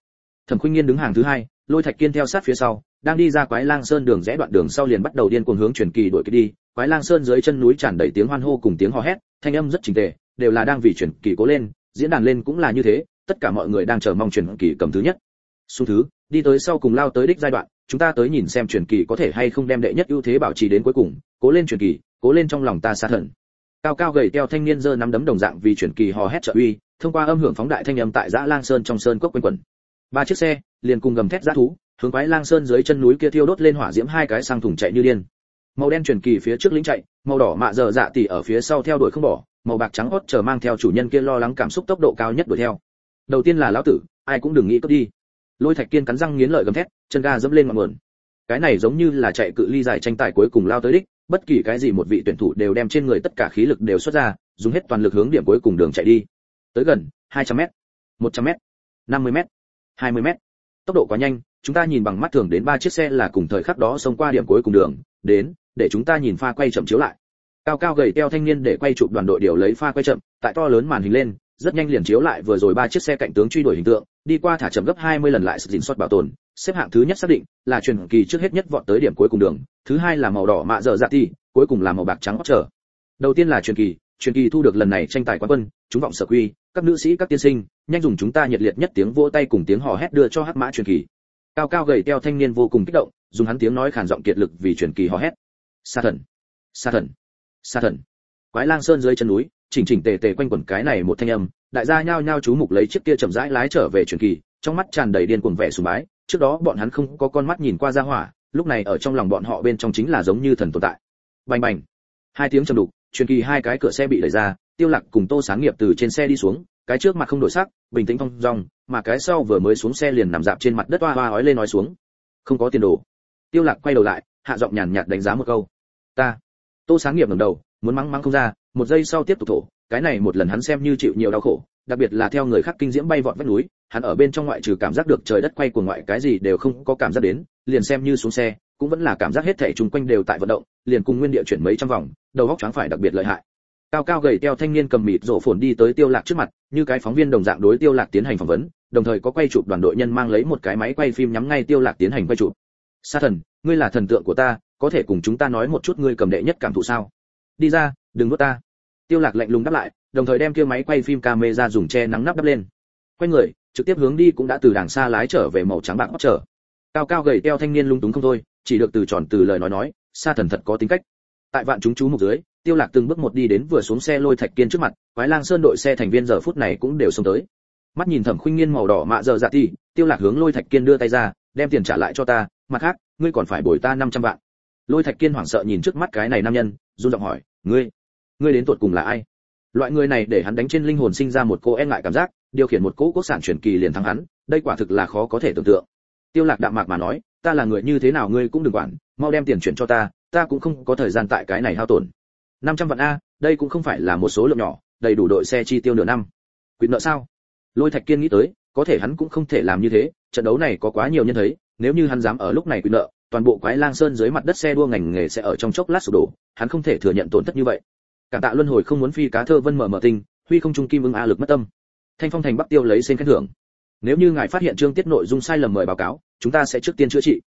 Thẩm khuynh nghiên đứng hàng thứ hai, lôi thạch kiên theo sát phía sau, đang đi ra quái lang sơn đường rẽ đoạn đường sau liền bắt đầu điên cuồng hướng truyền kỳ đuổi kịp đi. Quái lang sơn dưới chân núi tràn đầy tiếng hoan hô cùng tiếng hò hét, thanh âm rất trình tề, đều là đang vì truyền kỳ cố lên, diễn đàn lên cũng là như thế, tất cả mọi người đang chờ mong truyền kỳ cầm thứ nhất xu thứ, đi tới sau cùng lao tới đích giai đoạn, chúng ta tới nhìn xem truyền kỳ có thể hay không đem đệ nhất ưu thế bảo trì đến cuối cùng, cố lên truyền kỳ, cố lên trong lòng ta xa thần. Cao cao gầy teo thanh niên giơ nắm đấm đồng dạng vì truyền kỳ hò hét trợ uy, thông qua âm hưởng phóng đại thanh âm tại dã lang sơn trong sơn cốc quanh quẩn. Ba chiếc xe, liền cùng gầm thét giã thú, hướng quái lang sơn dưới chân núi kia thiêu đốt lên hỏa diễm hai cái sang thùng chạy như điên. Màu đen truyền kỳ phía trước lính chạy, màu đỏ mạ dở dạ tỉ ở phía sau theo đuổi không bỏ, màu bạc trắng hót chờ mang theo chủ nhân kia lo lắng cảm xúc tốc độ cao nhất đuổi theo. Đầu tiên là lão tử, ai cũng đừng nghĩ cướp đi lôi thạch kiên cắn răng nghiến lợi gầm thét, chân ga dẫm lên ngọn nguồn. Cái này giống như là chạy cự ly dài tranh tài cuối cùng lao tới đích, bất kỳ cái gì một vị tuyển thủ đều đem trên người tất cả khí lực đều xuất ra, dùng hết toàn lực hướng điểm cuối cùng đường chạy đi. Tới gần 200 m 100 m 50 m 20 m tốc độ quá nhanh, chúng ta nhìn bằng mắt thường đến ba chiếc xe là cùng thời khắc đó xông qua điểm cuối cùng đường, đến, để chúng ta nhìn pha quay chậm chiếu lại. Cao cao gầy teo thanh niên để quay chụp đoàn đội điều lấy pha quay chậm, tại to lớn màn hình lên, rất nhanh liền chiếu lại vừa rồi ba chiếc xe cạnh tướng truy đuổi hình tượng đi qua thả chậm gấp 20 lần lại sự dình soát bảo tồn, xếp hạng thứ nhất xác định là truyền kỳ trước hết nhất vọt tới điểm cuối cùng đường, thứ hai là màu đỏ mạ dở dạ thi cuối cùng là màu bạc trắng trở. Đầu tiên là truyền kỳ truyền kỳ thu được lần này tranh tài quán quân, chúng vọng sở quy, các nữ sĩ, các tiên sinh, nhanh dùng chúng ta nhiệt liệt nhất tiếng vỗ tay cùng tiếng hò hét đưa cho hắc mã truyền kỳ. Cao cao gầy teo thanh niên vô cùng kích động, dùng hắn tiếng nói khàn giọng kiệt lực vì truyền kỳ hò hét. Sa thần sa thần sa thần. Quái lang sơn dưới chân núi, chỉnh chỉnh tề tề quanh quẩn cái này một thanh âm đại gia nhao nhao chú mục lấy chiếc kia chậm rãi lái trở về truyền kỳ, trong mắt tràn đầy điên cuồng vẻ sùng bái. Trước đó bọn hắn không có con mắt nhìn qua ra hỏa, lúc này ở trong lòng bọn họ bên trong chính là giống như thần tồn tại. Bành bành. Hai tiếng trầm đục, truyền kỳ hai cái cửa xe bị đẩy ra, tiêu lạc cùng tô sáng nghiệp từ trên xe đi xuống, cái trước mặt không đổi sắc, bình tĩnh thong dong, mà cái sau vừa mới xuống xe liền nằm dạp trên mặt đất oa oa ói lên nói xuống. Không có tiền đồ. Tiêu lạc quay đầu lại, hạ giọng nhàn nhạt đánh giá một câu. Ta. Tô sáng nghiệp ngẩng đầu, muốn mắng mắng không ra một giây sau tiếp tục thổ, cái này một lần hắn xem như chịu nhiều đau khổ, đặc biệt là theo người khác kinh diễm bay vọt vách núi, hắn ở bên trong ngoại trừ cảm giác được trời đất quay của ngoại cái gì đều không có cảm giác đến, liền xem như xuống xe, cũng vẫn là cảm giác hết thảy chung quanh đều tại vận động, liền cùng nguyên địa chuyển mấy trăm vòng, đầu óc choáng phải đặc biệt lợi hại. Cao cao gầy teo thanh niên cầm mịt rộ phồn đi tới tiêu lạc trước mặt, như cái phóng viên đồng dạng đối tiêu lạc tiến hành phỏng vấn, đồng thời có quay chụp đoàn đội nhân mang lấy một cái máy quay phim nhắm ngay tiêu lạc tiến hành quay chụp. Sa thần, ngươi là thần tượng của ta, có thể cùng chúng ta nói một chút ngươi cầm đệ nhất cảm thụ sao? Đi ra, đừng nuốt ta. Tiêu lạc lạnh lùng đáp lại, đồng thời đem kia máy quay phim camera dùng che nắng nắp đắp lên. Quay người, trực tiếp hướng đi cũng đã từ đằng xa lái trở về màu trắng bạc bóc trở cao cao gầy teo thanh niên lung túng không thôi, chỉ được từ tròn từ lời nói nói sa thần thật có tính cách. Tại vạn chúng chú mục dưới, tiêu lạc từng bước một đi đến vừa xuống xe lôi thạch kiên trước mặt, quái lang sơn đội xe thành viên giờ phút này cũng đều xông tới. Mắt nhìn thẩm khuynh nghiên màu đỏ mạ giờ dạ thì, tiêu lạc hướng lôi thạch kiên đưa tay ra, đem tiền trả lại cho ta, mặt khác, ngươi còn phải bồi ta 500 vạn lôi thạch kiên hoảng sợ nhìn trước mắt cái này nam nhân, run giọng hỏi, ngươi ngươi đến tuột cùng là ai? Loại người này để hắn đánh trên linh hồn sinh ra một cô e ngại cảm giác, điều khiển một cỗ quốc sản truyền kỳ liền thắng hắn, đây quả thực là khó có thể tưởng tượng. Tiêu lạc đạm mạc mà nói, ta là người như thế nào ngươi cũng đừng quản, mau đem tiền chuyển cho ta ta cũng không có thời gian tại cái này hao tổn. 500 vạn a, đây cũng không phải là một số lượng nhỏ, đầy đủ đội xe chi tiêu nửa năm. Quyết nợ sao? Lôi thạch kiên nghĩ tới, có thể hắn cũng không thể làm như thế, trận đấu này có quá nhiều nhân thấy, nếu như hắn dám ở lúc này quyết nợ toàn bộ quái lang sơn dưới mặt đất xe đua ngành nghề sẽ ở trong chốc lát sụp đổ hắn không thể thừa nhận tổn thất như vậy. Cảm tạ luân hồi không muốn phi cá thơ vân mở mở tinh huy không trung kim ưng a lực mất tâm. Thanh phong thành bắc tiêu lấy xin khen thưởng. Nếu như ngài phát hiện chương tiết nội dung sai lầm mời báo cáo chúng ta sẽ trước tiên chữa trị.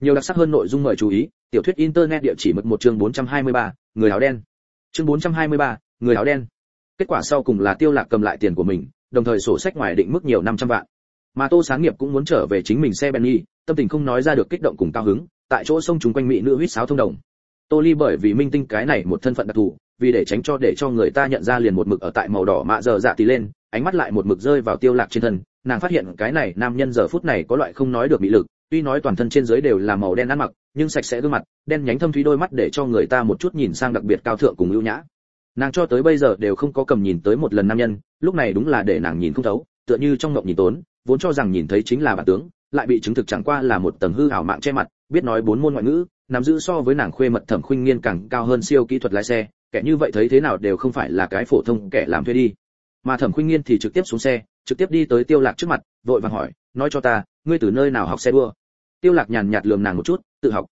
Nhiều đặc sắc hơn nội dung mời chú ý tiểu thuyết internet địa chỉ mực một chương 423, người áo đen. Chương 423, người áo đen. Kết quả sau cùng là tiêu lạc cầm lại tiền của mình đồng thời sổ sách ngoài định mức nhiều 500 vạn. Mà tô sáng nghiệp cũng muốn trở về chính mình xe benny tâm tình không nói ra được kích động cùng cao hứng, tại chỗ sông chúng quanh mỹ nữ huýt sáo thông đồng. Tô ly bởi vì minh tinh cái này một thân phận đặc thù, vì để tránh cho để cho người ta nhận ra liền một mực ở tại màu đỏ mạ giờ dạ tí lên, ánh mắt lại một mực rơi vào tiêu lạc trên thân, nàng phát hiện cái này nam nhân giờ phút này có loại không nói được mỹ lực, tuy nói toàn thân trên dưới đều là màu đen ăn mặc, nhưng sạch sẽ gương mặt, đen nhánh thâm thúy đôi mắt để cho người ta một chút nhìn sang đặc biệt cao thượng cùng ưu nhã. Nàng cho tới bây giờ đều không có cầm nhìn tới một lần nam nhân, lúc này đúng là để nàng nhìn không thấu, tựa như trong ngọc nhìn tốn, vốn cho rằng nhìn thấy chính là bản tướng lại bị chứng thực chẳng qua là một tầng hư ảo mạng che mặt, biết nói bốn môn ngoại ngữ, nắm giữ so với nàng khuê mật thẩm khuynh nghiên càng cao hơn siêu kỹ thuật lái xe, kẻ như vậy thấy thế nào đều không phải là cái phổ thông kẻ làm thuê đi. Mà thẩm khuynh nghiên thì trực tiếp xuống xe, trực tiếp đi tới tiêu lạc trước mặt, vội vàng hỏi, nói cho ta, ngươi từ nơi nào học xe đua? Tiêu lạc nhàn nhạt lườm nàng một chút, tự học.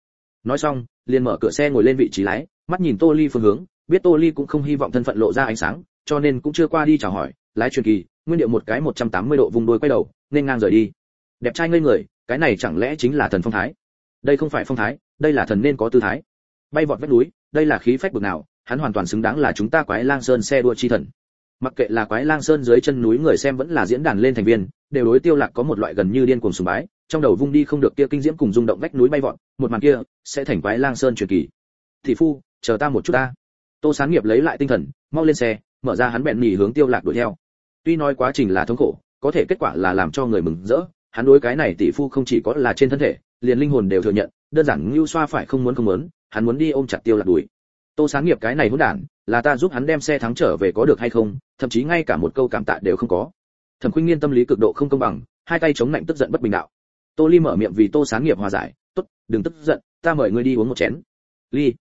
Nói xong, liền mở cửa xe ngồi lên vị trí lái, mắt nhìn tô ly phương hướng, biết tô ly cũng không hy vọng thân phận lộ ra ánh sáng, cho nên cũng chưa qua đi chào hỏi, lái truyền kỳ, nguyên điệu một cái 180 độ vùng đuôi quay đầu, nên ngang rời đi đẹp trai ngây người, cái này chẳng lẽ chính là thần phong thái? Đây không phải phong thái, đây là thần nên có tư thái. Bay vọt vách núi, đây là khí phách bực nào, hắn hoàn toàn xứng đáng là chúng ta quái lang sơn xe đua chi thần. Mặc kệ là quái lang sơn dưới chân núi người xem vẫn là diễn đàn lên thành viên, đều đối tiêu lạc có một loại gần như điên cuồng sùng bái, trong đầu vung đi không được kia kinh diễm cùng rung động vách núi bay vọt, một màn kia sẽ thành quái lang sơn truyền kỳ. Thị phu, chờ ta một chút ta. Tô sáng nghiệp lấy lại tinh thần, mau lên xe, mở ra hắn bẹn nhì hướng tiêu lạc đuổi theo. Tuy nói quá trình là thống khổ, có thể kết quả là làm cho người mừng rỡ hắn đối cái này tỷ phu không chỉ có là trên thân thể, liền linh hồn đều thừa nhận, đơn giản ngưu xoa phải không muốn không muốn, hắn muốn đi ôm chặt tiêu lạc đuổi tô sáng nghiệp cái này hỗn đản, là ta giúp hắn đem xe thắng trở về có được hay không, thậm chí ngay cả một câu cảm tạ đều không có. Thẩm khuynh nghiên tâm lý cực độ không công bằng, hai tay chống lạnh tức giận bất bình đạo. Tô ly mở miệng vì tô sáng nghiệp hòa giải, tốt, đừng tức giận, ta mời ngươi đi uống một chén. Ly,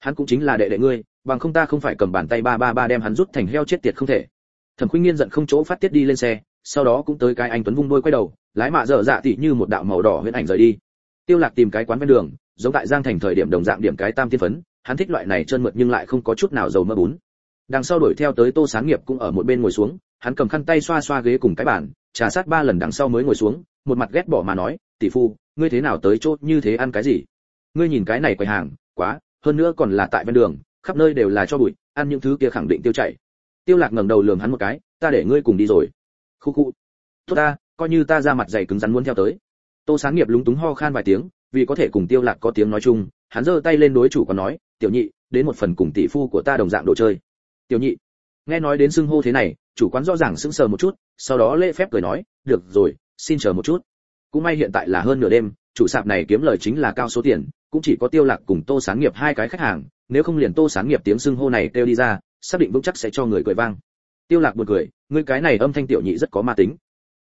hắn cũng chính là đệ đệ ngươi, bằng không ta không phải cầm bàn tay ba ba ba đem hắn rút thành heo chết tiệt không thể. Thẩm khuynh nghiên giận không chỗ phát tiết đi lên xe sau đó cũng tới cái anh tuấn vung đôi quay đầu, lái mạ dở dạ tỉ như một đạo màu đỏ huyễn ảnh rời đi. Tiêu lạc tìm cái quán ven đường, giống tại giang thành thời điểm đồng dạng điểm cái tam tiên phấn, hắn thích loại này trơn mượt nhưng lại không có chút nào dầu mỡ bún. Đằng sau đuổi theo tới tô sáng nghiệp cũng ở một bên ngồi xuống, hắn cầm khăn tay xoa xoa ghế cùng cái bàn, trà sát ba lần đằng sau mới ngồi xuống, một mặt ghét bỏ mà nói, tỷ phu, ngươi thế nào tới chốt như thế ăn cái gì? Ngươi nhìn cái này quầy hàng, quá, hơn nữa còn là tại ven đường, khắp nơi đều là cho bụi, ăn những thứ kia khẳng định tiêu chảy. Tiêu lạc ngẩng đầu lườm hắn một cái, ta để ngươi cùng đi rồi khu khu tốt ta, coi như ta ra mặt dày cứng rắn muốn theo tới. Tô sáng nghiệp lúng túng ho khan vài tiếng, vì có thể cùng tiêu lạc có tiếng nói chung, hắn giơ tay lên đối chủ còn nói, tiểu nhị, đến một phần cùng tỷ phu của ta đồng dạng đồ chơi. Tiểu nhị? Nghe nói đến xưng hô thế này, chủ quán rõ ràng sững sờ một chút, sau đó lễ phép cười nói, được rồi, xin chờ một chút. Cũng may hiện tại là hơn nửa đêm, chủ sạp này kiếm lời chính là cao số tiền, cũng chỉ có tiêu lạc cùng tô sáng nghiệp hai cái khách hàng, nếu không liền tô sáng nghiệp tiếng xưng hô này kêu đi ra, xác định vững chắc sẽ cho người cười vang tiêu lạc buồn cười, ngươi cái này âm thanh tiểu nhị rất có ma tính.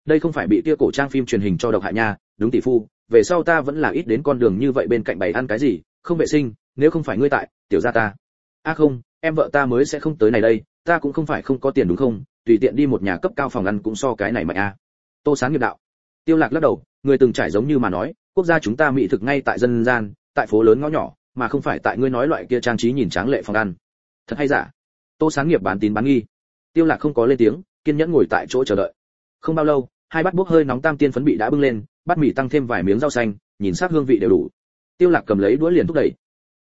Đây không phải bị tia cổ trang phim truyền hình cho độc hại nha, đúng tỷ phu, về sau ta vẫn là ít đến con đường như vậy bên cạnh bày ăn cái gì, không vệ sinh, nếu không phải ngươi tại, tiểu gia ta. A không, em vợ ta mới sẽ không tới này đây, ta cũng không phải không có tiền đúng không, tùy tiện đi một nhà cấp cao phòng ăn cũng so cái này mạnh a tô sáng nghiệp đạo. Tiêu lạc lắc đầu, người từng trải giống như mà nói, quốc gia chúng ta mỹ thực ngay tại dân gian, tại phố lớn ngõ nhỏ, mà không phải tại ngươi nói loại kia trang trí nhìn tráng lệ phòng ăn. Thật hay giả? Tô sáng nghiệp bán tín bán nghi tiêu lạc không có lên tiếng, kiên nhẫn ngồi tại chỗ chờ đợi. Không bao lâu, hai bát bốc hơi nóng tam tiên phấn bị đã bưng lên, bát mì tăng thêm vài miếng rau xanh, nhìn sắc hương vị đều đủ. Tiêu lạc cầm lấy đũa liền thúc đẩy.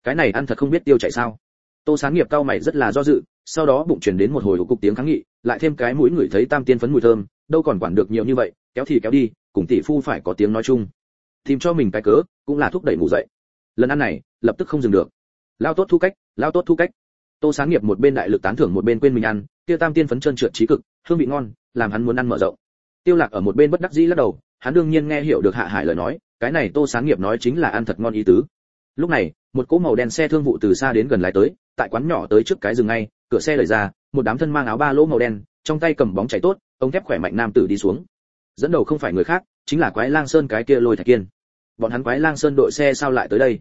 Cái này ăn thật không biết tiêu chạy sao. Tô sáng nghiệp cao mày rất là do dự, sau đó bụng truyền đến một hồi cục tiếng kháng nghị, lại thêm cái mũi người thấy tam tiên phấn mùi thơm, đâu còn quản được nhiều như vậy, kéo thì kéo đi, cùng tỷ phu phải có tiếng nói chung. Tìm cho mình cái cớ, cũng là thúc đẩy ngủ dậy. Lần ăn này, lập tức không dừng được. Lao tốt thu cách, lao tốt thu cách. Tô sáng nghiệp một bên đại lực tán thưởng một bên quên mình ăn kia tam tiên phấn chân trượt trí cực, hương vị ngon, làm hắn muốn ăn mở rộng. Tiêu lạc ở một bên bất đắc dĩ lắc đầu, hắn đương nhiên nghe hiểu được hạ hải lời nói, cái này tô sáng nghiệp nói chính là ăn thật ngon ý tứ. Lúc này, một cỗ màu đen xe thương vụ từ xa đến gần lái tới, tại quán nhỏ tới trước cái dừng ngay, cửa xe đẩy ra, một đám thân mang áo ba lỗ màu đen, trong tay cầm bóng chảy tốt, ống thép khỏe mạnh nam tử đi xuống. Dẫn đầu không phải người khác, chính là quái lang sơn cái kia lôi thạch kiên. Bọn hắn quái lang sơn đội xe sao lại tới đây?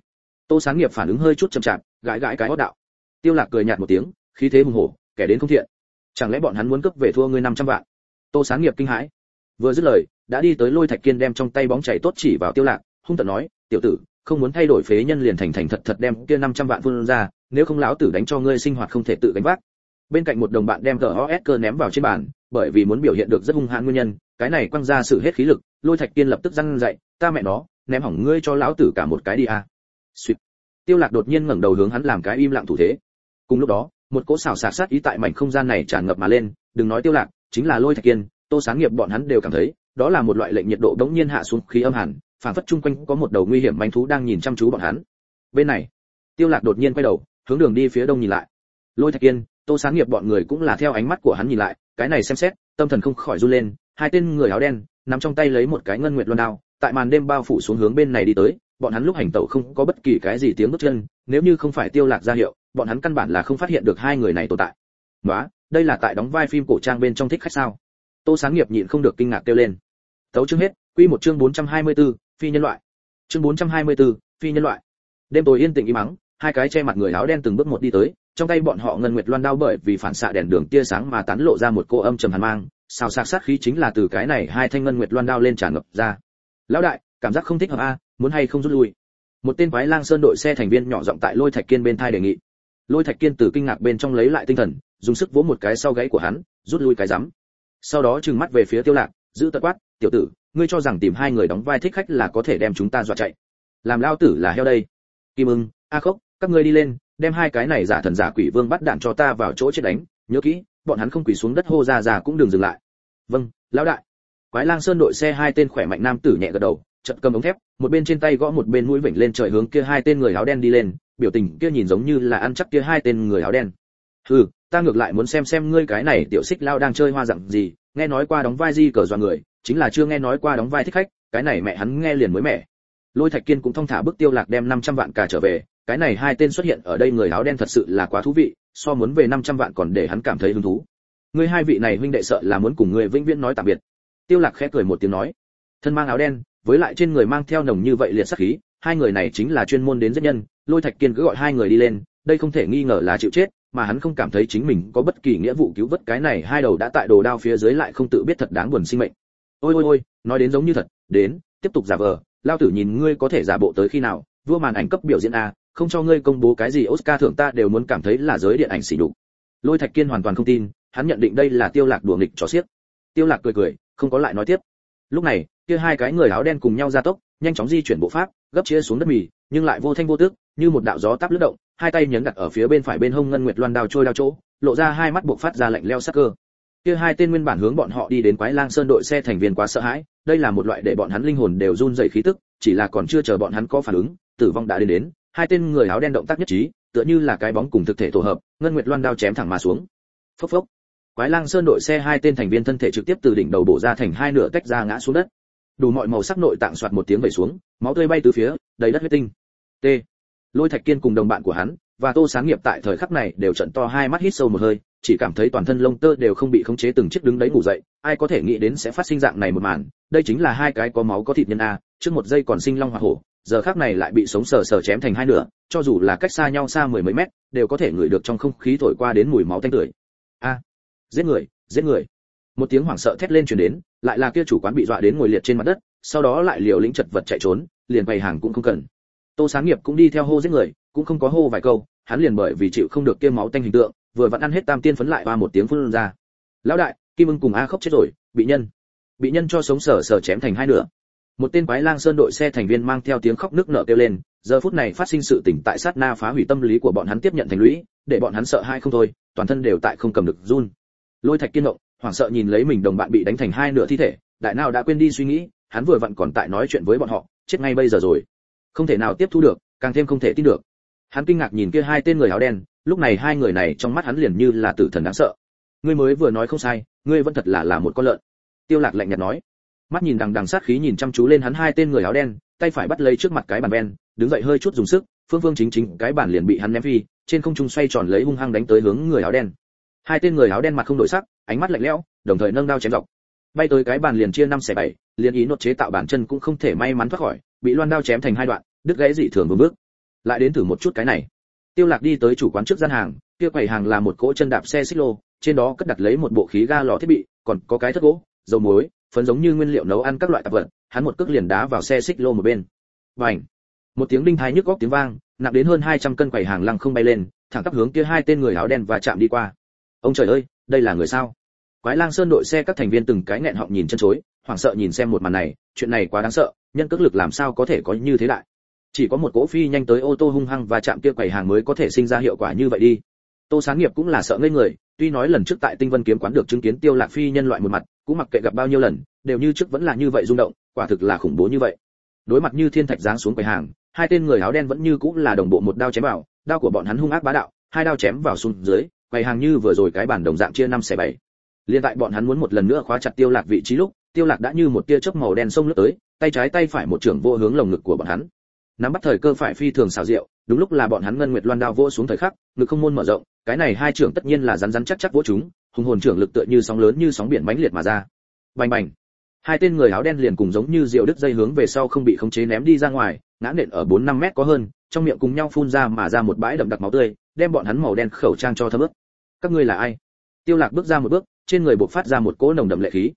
Tô sáng nghiệp phản ứng hơi chút chậm chạp, gãi gãi cái hót đạo. Tiêu lạc cười nhạt một tiếng, khí thế hùng hổ, kẻ đến không thiện chẳng lẽ bọn hắn muốn cướp về thua ngươi 500 vạn? Tô sáng nghiệp kinh hãi. Vừa dứt lời, đã đi tới lôi thạch kiên đem trong tay bóng chảy tốt chỉ vào tiêu lạc, hung tợn nói, tiểu tử, không muốn thay đổi phế nhân liền thành thành thật thật đem kia 500 vạn vươn ra, nếu không lão tử đánh cho ngươi sinh hoạt không thể tự gánh vác. Bên cạnh một đồng bạn đem GOS cơ ném vào trên bàn, bởi vì muốn biểu hiện được rất hung hãn nguyên nhân, cái này quăng ra sự hết khí lực, lôi thạch kiên lập tức răng dậy, ta mẹ nó, ném hỏng ngươi cho lão tử cả một cái đi a. À. tiêu lạc đột nhiên ngẩng đầu hướng hắn làm cái im lặng thủ thế. Cùng lúc đó một cỗ xảo xạc sát ý tại mảnh không gian này tràn ngập mà lên, đừng nói tiêu lạc, chính là lôi thạch kiên, tô sáng nghiệp bọn hắn đều cảm thấy, đó là một loại lệnh nhiệt độ đống nhiên hạ xuống khí âm hàn phản phất chung quanh có một đầu nguy hiểm manh thú đang nhìn chăm chú bọn hắn. Bên này, tiêu lạc đột nhiên quay đầu, hướng đường đi phía đông nhìn lại. Lôi thạch kiên, tô sáng nghiệp bọn người cũng là theo ánh mắt của hắn nhìn lại, cái này xem xét, tâm thần không khỏi run lên, hai tên người áo đen, nắm trong tay lấy một cái ngân nguyệt loan đao, tại màn đêm bao phủ xuống hướng bên này đi tới, bọn hắn lúc hành tẩu không có bất kỳ cái gì tiếng bước chân, nếu như không phải tiêu lạc ra hiệu bọn hắn căn bản là không phát hiện được hai người này tồn tại. Quá, đây là tại đóng vai phim cổ trang bên trong thích khách sao? Tô sáng nghiệp nhịn không được kinh ngạc kêu lên. Tấu chương hết quy một chương 424, phi nhân loại. Chương 424, phi nhân loại. Đêm tối yên tĩnh im mắng hai cái che mặt người áo đen từng bước một đi tới trong tay bọn họ ngân nguyệt loan đao bởi vì phản xạ đèn đường tia sáng mà tán lộ ra một cô âm trầm hàn mang xào sạc sát khí chính là từ cái này hai thanh ngân nguyệt loan đao lên tràn ngập ra. Lão đại cảm giác không thích hợp a muốn hay không rút lui? Một tên quái lang sơn đội xe thành viên nhỏ giọng tại lôi thạch kiên bên thai đề nghị lôi thạch kiên từ kinh ngạc bên trong lấy lại tinh thần, dùng sức vỗ một cái sau gáy của hắn, rút lui cái rắm. Sau đó trừng mắt về phía tiêu lạc, giữ tật quát, tiểu tử, ngươi cho rằng tìm hai người đóng vai thích khách là có thể đem chúng ta dọa chạy. Làm lao tử là heo đây. Kim ưng, a khốc, các ngươi đi lên, đem hai cái này giả thần giả quỷ vương bắt đạn cho ta vào chỗ chết đánh, nhớ kỹ, bọn hắn không quỳ xuống đất hô ra ra cũng đừng dừng lại. Vâng lão đại. Quái lang sơn đội xe hai tên khỏe mạnh nam tử nhẹ gật đầu chợt cầm ống thép, một bên trên tay gõ một bên mũi vểnh lên trời hướng kia hai tên người áo đen đi lên, biểu tình kia nhìn giống như là ăn chắc kia hai tên người áo đen. Hừ, ta ngược lại muốn xem xem ngươi cái này tiểu xích lao đang chơi hoa dạng gì, nghe nói qua đóng vai di cờ dọa người, chính là chưa nghe nói qua đóng vai thích khách, cái này mẹ hắn nghe liền mới mẹ lôi thạch kiên cũng thông thả bước tiêu lạc đem 500 vạn cả trở về, cái này hai tên xuất hiện ở đây người áo đen thật sự là quá thú vị, so muốn về 500 vạn còn để hắn cảm thấy hứng thú. Ngươi hai vị này huynh đệ sợ là muốn cùng ngươi vĩnh viễn nói tạm biệt. Tiêu lạc khẽ cười một tiếng nói, thân mang áo đen với lại trên người mang theo nồng như vậy liệt sắc khí, hai người này chính là chuyên môn đến giết nhân, lôi thạch kiên cứ gọi hai người đi lên, đây không thể nghi ngờ là chịu chết, mà hắn không cảm thấy chính mình có bất kỳ nghĩa vụ cứu vớt cái này, hai đầu đã tại đồ đao phía dưới lại không tự biết thật đáng buồn sinh mệnh. Ôi ôi ôi, nói đến giống như thật, đến, tiếp tục giả vờ, lao tử nhìn ngươi có thể giả bộ tới khi nào, vua màn ảnh cấp biểu diễn a, không cho ngươi công bố cái gì oscar thưởng ta đều muốn cảm thấy là giới điện ảnh xỉ nhục. lôi thạch kiên hoàn toàn không tin, hắn nhận định đây là tiêu lạc đùa nghịch trò xiếc. Tiêu lạc cười cười, không có lại nói tiếp. Lúc này kia hai cái người áo đen cùng nhau ra tốc, nhanh chóng di chuyển bộ pháp, gấp chia xuống đất mì, nhưng lại vô thanh vô tức, như một đạo gió táp lướt động, hai tay nhấn đặt ở phía bên phải bên hông ngân nguyệt loan đao trôi đao chỗ, lộ ra hai mắt bộc phát ra lạnh leo sắc cơ. Kia hai tên nguyên bản hướng bọn họ đi đến quái lang sơn đội xe thành viên quá sợ hãi, đây là một loại để bọn hắn linh hồn đều run rẩy khí tức, chỉ là còn chưa chờ bọn hắn có phản ứng, tử vong đã đến đến, hai tên người áo đen động tác nhất trí, tựa như là cái bóng cùng thực thể tổ hợp, ngân nguyệt loan đao chém thẳng mà xuống. Phốc phốc. Quái lang sơn đội xe hai tên thành viên thân thể trực tiếp từ đỉnh đầu bổ ra thành hai nửa tách ra ngã xuống đất đủ mọi màu sắc nội tạng soạt một tiếng vẩy xuống, máu tươi bay từ phía, đầy đất huyết tinh. T. Lôi thạch kiên cùng đồng bạn của hắn và tô sáng nghiệp tại thời khắc này đều trận to hai mắt hít sâu một hơi, chỉ cảm thấy toàn thân lông tơ đều không bị khống chế từng chiếc đứng đấy ngủ dậy, ai có thể nghĩ đến sẽ phát sinh dạng này một màn. Đây chính là hai cái có máu có thịt nhân a, trước một giây còn sinh long hoa hổ, giờ khắc này lại bị sống sờ sờ chém thành hai nửa, cho dù là cách xa nhau xa mười mấy mét, đều có thể ngửi được trong không khí thổi qua đến mùi máu tanh tưởi a. Giết người giết người một tiếng hoảng sợ thét lên truyền đến, lại là kia chủ quán bị dọa đến ngồi liệt trên mặt đất, sau đó lại liều lĩnh chật vật chạy trốn, liền bày hàng cũng không cần. Tô sáng nghiệp cũng đi theo hô giết người, cũng không có hô vài câu, hắn liền bởi vì chịu không được kia máu tanh hình tượng, vừa vặn ăn hết tam tiên phấn lại ba một tiếng phun ra. Lão đại, kim ưng cùng a khóc chết rồi, bị nhân bị nhân cho sống sờ sờ chém thành hai nửa. Một tên quái lang sơn đội xe thành viên mang theo tiếng khóc nước nở kêu lên, giờ phút này phát sinh sự tỉnh tại sát na phá hủy tâm lý của bọn hắn tiếp nhận thành lũy, để bọn hắn sợ hai không thôi, toàn thân đều tại không cầm được run. Lôi thạch kiên động hoảng sợ nhìn lấy mình đồng bạn bị đánh thành hai nửa thi thể, đại nào đã quên đi suy nghĩ, hắn vừa vặn còn tại nói chuyện với bọn họ, chết ngay bây giờ rồi. Không thể nào tiếp thu được, càng thêm không thể tin được. Hắn kinh ngạc nhìn kia hai tên người áo đen, lúc này hai người này trong mắt hắn liền như là tử thần đáng sợ. Ngươi mới vừa nói không sai, ngươi vẫn thật là là một con lợn. Tiêu lạc lạnh nhạt nói. Mắt nhìn đằng đằng sát khí nhìn chăm chú lên hắn hai tên người áo đen, tay phải bắt lấy trước mặt cái bàn ven, đứng dậy hơi chút dùng sức, phương phương chính chính, cái bàn liền bị hắn ném phi, trên không trung xoay tròn lấy hung hăng đánh tới hướng người áo đen. Hai tên người áo đen mặt không đổi sắc ánh mắt lạnh lẽo, đồng thời nâng đao chém dọc. Bay tới cái bàn liền chia năm xẻ bảy, liền ý nốt chế tạo bản chân cũng không thể may mắn thoát khỏi, bị loan đao chém thành hai đoạn, đứt gãy dị thường vừa bước. Lại đến thử một chút cái này. Tiêu lạc đi tới chủ quán trước gian hàng, kia quầy hàng là một cỗ chân đạp xe xích lô, trên đó cất đặt lấy một bộ khí ga lò thiết bị, còn có cái thất gỗ, dầu muối, phấn giống như nguyên liệu nấu ăn các loại tạp vật, hắn một cước liền đá vào xe xích lô một bên. Bành. một tiếng đinh thái nhức góc tiếng vang, nặng đến hơn 200 cân quầy hàng lăng không bay lên, thẳng tắp hướng kia hai tên người áo đen và chạm đi qua ông trời ơi, đây là người sao? Quái lang sơn đội xe các thành viên từng cái nghẹn họng nhìn chân chối, hoảng sợ nhìn xem một màn này, chuyện này quá đáng sợ, nhân cước lực làm sao có thể có như thế lại? chỉ có một cỗ phi nhanh tới ô tô hung hăng và chạm kia quầy hàng mới có thể sinh ra hiệu quả như vậy đi. Tô sáng nghiệp cũng là sợ ngây người, tuy nói lần trước tại tinh vân kiếm quán được chứng kiến tiêu lạc phi nhân loại một mặt, cũng mặc kệ gặp bao nhiêu lần, đều như trước vẫn là như vậy rung động, quả thực là khủng bố như vậy. Đối mặt như thiên thạch giáng xuống quầy hàng, hai tên người áo đen vẫn như cũng là đồng bộ một đao chém vào, đao của bọn hắn hung ác bá đạo, hai đao chém vào xuống dưới quầy hàng như vừa rồi cái bản đồng dạng chia năm xẻ bảy. Liên tại bọn hắn muốn một lần nữa khóa chặt tiêu lạc vị trí lúc, tiêu lạc đã như một tia chớp màu đen xông lướt tới, tay trái tay phải một trưởng vô hướng lồng ngực của bọn hắn. Nắm bắt thời cơ phải phi thường xảo diệu, đúng lúc là bọn hắn ngân nguyệt loan đao vỗ xuống thời khắc, ngực không môn mở rộng, cái này hai trưởng tất nhiên là rắn rắn chắc chắc vỗ chúng, hùng hồn trưởng lực tựa như sóng lớn như sóng biển mãnh liệt mà ra. Bành bành. Hai tên người áo đen liền cùng giống như diều đứt dây hướng về sau không bị khống chế ném đi ra ngoài, ngã nện ở bốn năm mét có hơn, trong miệng cùng nhau phun ra mà ra một bãi đậm đặc máu tươi, đem bọn hắn màu đen khẩu trang cho thấm ướt các ngươi là ai? Tiêu lạc bước ra một bước, trên người bộc phát ra một cỗ nồng đậm lệ khí.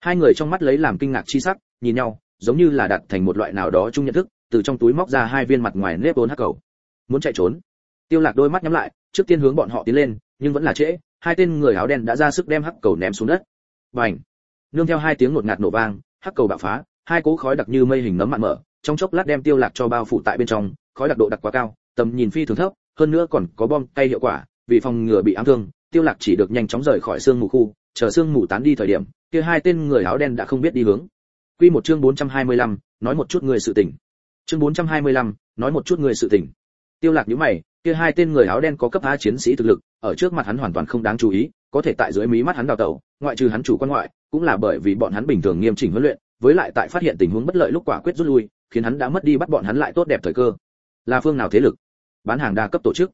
Hai người trong mắt lấy làm kinh ngạc chi sắc, nhìn nhau, giống như là đặt thành một loại nào đó chung nhận thức, từ trong túi móc ra hai viên mặt ngoài nếp bốn hắc cầu. Muốn chạy trốn? Tiêu lạc đôi mắt nhắm lại, trước tiên hướng bọn họ tiến lên, nhưng vẫn là trễ, hai tên người áo đen đã ra sức đem hắc cầu ném xuống đất. Bành! Nương theo hai tiếng ngột ngạt nổ vang, hắc cầu bạo phá, hai cỗ khói đặc như mây hình nấm mặn mở, trong chốc lát đem tiêu lạc cho bao phủ tại bên trong, khói đặc độ đặc quá cao, tầm nhìn phi thường thấp, hơn nữa còn có bom tay hiệu quả vì phòng ngừa bị ám thương tiêu lạc chỉ được nhanh chóng rời khỏi xương mù khu chờ xương mù tán đi thời điểm kia hai tên người áo đen đã không biết đi hướng. Quy một chương 425, nói một chút người sự tình. Chương 425, nói một chút người sự tình. Tiêu lạc nhíu mày kia hai tên người áo đen có cấp a chiến sĩ thực lực ở trước mặt hắn hoàn toàn không đáng chú ý có thể tại dưới mí mắt hắn đào tẩu ngoại trừ hắn chủ quan ngoại cũng là bởi vì bọn hắn bình thường nghiêm chỉnh huấn luyện với lại tại phát hiện tình huống bất lợi lúc quả quyết rút lui khiến hắn đã mất đi bắt bọn hắn lại tốt đẹp thời cơ. Là phương nào thế lực? Bán hàng đa cấp tổ chức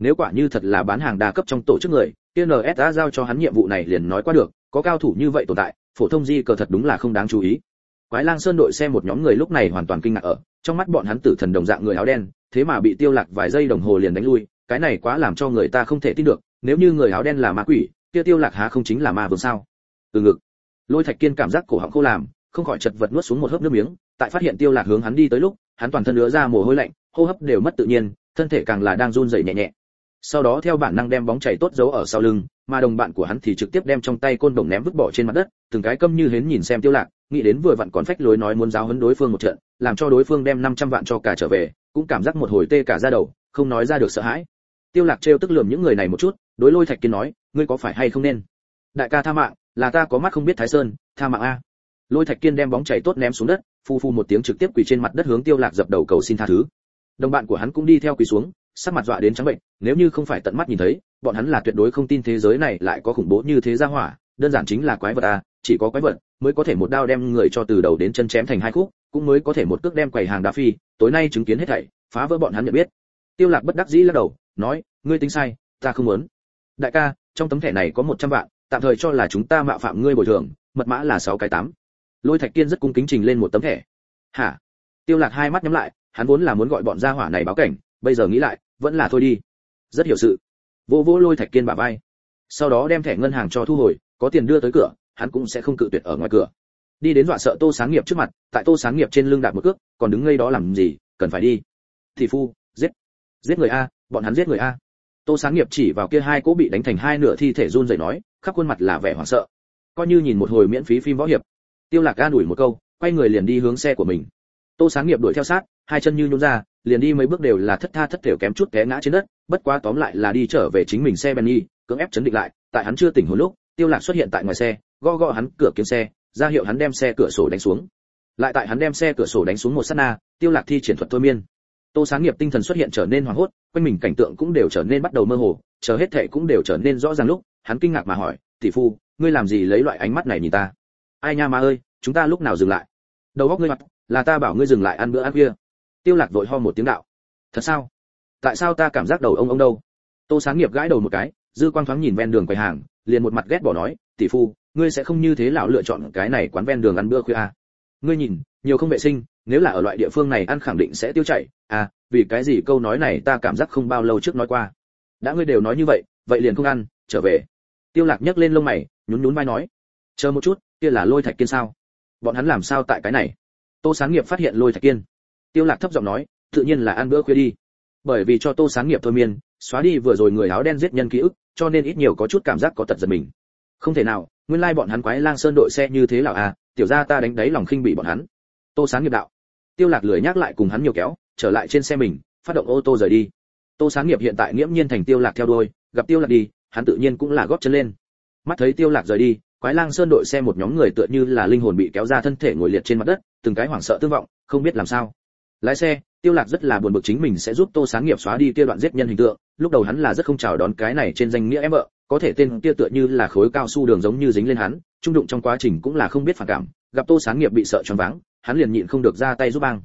nếu quả như thật là bán hàng đa cấp trong tổ chức người, kia nsa giao cho hắn nhiệm vụ này liền nói qua được, có cao thủ như vậy tồn tại, phổ thông di cờ thật đúng là không đáng chú ý. Quái lang sơn đội xe một nhóm người lúc này hoàn toàn kinh ngạc ở, trong mắt bọn hắn tử thần đồng dạng người áo đen, thế mà bị tiêu lạc vài giây đồng hồ liền đánh lui, cái này quá làm cho người ta không thể tin được, nếu như người áo đen là ma quỷ, kia tiêu lạc há không chính là ma vương sao? Từ ngực, lôi thạch kiên cảm giác cổ họng khô làm, không khỏi chật vật nuốt xuống một hớp nước miếng, tại phát hiện tiêu lạc hướng hắn đi tới lúc, hắn toàn thân ứa ra mồ hôi lạnh, hô hấp đều mất tự nhiên, thân thể càng là đang run rẩy nhẹ nhẹ sau đó theo bản năng đem bóng chảy tốt giấu ở sau lưng, mà đồng bạn của hắn thì trực tiếp đem trong tay côn đồng ném vứt bỏ trên mặt đất, từng cái câm như hến nhìn xem tiêu lạc, nghĩ đến vừa vặn còn phách lối nói muốn giáo huấn đối phương một trận, làm cho đối phương đem 500 vạn cho cả trở về, cũng cảm giác một hồi tê cả da đầu, không nói ra được sợ hãi. Tiêu lạc treo tức lườm những người này một chút, đối lôi thạch kiên nói, ngươi có phải hay không nên? Đại ca tha mạng, là ta có mắt không biết thái sơn, tha mạng a. Lôi thạch kiên đem bóng chảy tốt ném xuống đất phu phu một tiếng trực tiếp quỳ trên mặt đất hướng tiêu lạc dập đầu cầu xin tha thứ đồng bạn của hắn cũng đi theo quỳ xuống, sắc mặt dọa đến trắng bệnh, nếu như không phải tận mắt nhìn thấy, bọn hắn là tuyệt đối không tin thế giới này lại có khủng bố như thế gia hỏa, đơn giản chính là quái vật à chỉ có quái vật mới có thể một đao đem người cho từ đầu đến chân chém thành hai khúc, cũng mới có thể một cước đem quầy hàng đá phi, tối nay chứng kiến hết thảy, phá vỡ bọn hắn nhận biết. Tiêu lạc bất đắc dĩ lắc đầu, nói, ngươi tính sai, ta không muốn. Đại ca, trong tấm thẻ này có 100 vạn, tạm thời cho là chúng ta mạo phạm ngươi bồi thường, mật mã là sáu cái tám. lôi thạch kiên rất cung kính trình lên một tấm thẻ. Hả? Tiêu lạc hai mắt nhắm lại hắn vốn là muốn gọi bọn gia hỏa này báo cảnh, bây giờ nghĩ lại, vẫn là thôi đi. Rất hiểu sự. Vô vô lôi thạch kiên bả vai. Sau đó đem thẻ ngân hàng cho thu hồi, có tiền đưa tới cửa, hắn cũng sẽ không cự tuyệt ở ngoài cửa. Đi đến dọa sợ tô sáng nghiệp trước mặt, tại tô sáng nghiệp trên lưng đạp một cước, còn đứng ngây đó làm gì, cần phải đi. Thị phu, giết. Giết người a, bọn hắn giết người a. Tô sáng nghiệp chỉ vào kia hai cỗ bị đánh thành hai nửa thi thể run rẩy nói, khắp khuôn mặt là vẻ hoảng sợ. Coi như nhìn một hồi miễn phí phim võ hiệp. Tiêu lạc ga đuổi một câu, quay người liền đi hướng xe của mình. Tô sáng nghiệp đuổi theo sát hai chân như nhún ra, liền đi mấy bước đều là thất tha thất thểu kém chút té ngã trên đất, bất quá tóm lại là đi trở về chính mình xe benny cưỡng ép chấn định lại, tại hắn chưa tỉnh hồi lúc, tiêu lạc xuất hiện tại ngoài xe, gõ gõ hắn cửa kiếm xe, ra hiệu hắn đem xe cửa sổ đánh xuống. Lại tại hắn đem xe cửa sổ đánh xuống một sát na, tiêu lạc thi triển thuật thôi miên. Tô sáng nghiệp tinh thần xuất hiện trở nên hoảng hốt, quanh mình cảnh tượng cũng đều trở nên bắt đầu mơ hồ, chờ hết thệ cũng đều trở nên rõ ràng lúc, hắn kinh ngạc mà hỏi, tỷ phu, ngươi làm gì lấy loại ánh mắt này nhìn ta? Ai nha ma ơi, chúng ta lúc nào dừng lại? Đầu óc ngươi mặt, là ta bảo ngươi dừng lại ăn bữa ăn kia tiêu lạc vội ho một tiếng đạo. Thật sao? Tại sao ta cảm giác đầu ông ông đâu? Tô sáng nghiệp gãi đầu một cái, dư quang thoáng nhìn ven đường quầy hàng, liền một mặt ghét bỏ nói, tỷ phu, ngươi sẽ không như thế lão lựa chọn cái này quán ven đường ăn bữa khuya à. ngươi nhìn, nhiều không vệ sinh, nếu là ở loại địa phương này ăn khẳng định sẽ tiêu chảy. À vì cái gì câu nói này ta cảm giác không bao lâu trước nói qua. Đã ngươi đều nói như vậy vậy liền không ăn, trở về. Tiêu lạc nhấc lên lông mày, nhún nhún vai nói, chờ một chút, kia là lôi thạch kiên sao? Bọn hắn làm sao tại cái này? Tô sáng nghiệp phát hiện lôi thạch kiên tiêu lạc thấp giọng nói, tự nhiên là ăn bữa khuya đi. Bởi vì cho tô sáng nghiệp thôi miên, xóa đi vừa rồi người áo đen giết nhân ký ức, cho nên ít nhiều có chút cảm giác có tật giật mình. Không thể nào, nguyên lai bọn hắn quái lang sơn đội xe như thế là à tiểu gia ta đánh đáy lòng khinh bị bọn hắn. Tô sáng nghiệp đạo. Tiêu lạc lười nhắc lại cùng hắn nhiều kéo, trở lại trên xe mình, phát động ô tô rời đi. Tô sáng nghiệp hiện tại nghiễm nhiên thành tiêu lạc theo đuôi, gặp tiêu lạc đi, hắn tự nhiên cũng là góp chân lên. Mắt thấy tiêu lạc rời đi, quái lang sơn đội xe một nhóm người tựa như là linh hồn bị kéo ra thân thể ngồi liệt trên mặt đất, từng cái hoảng sợ tương vọng, không biết làm sao lái xe, tiêu lạc rất là buồn bực chính mình sẽ giúp tô sáng nghiệp xóa đi kia đoạn giết nhân hình tượng, lúc đầu hắn là rất không chào đón cái này trên danh nghĩa em vợ, có thể tên kia tựa như là khối cao su đường giống như dính lên hắn, trung đụng trong quá trình cũng là không biết phản cảm, gặp tô sáng nghiệp bị sợ choáng váng, hắn liền nhịn không được ra tay giúp bang.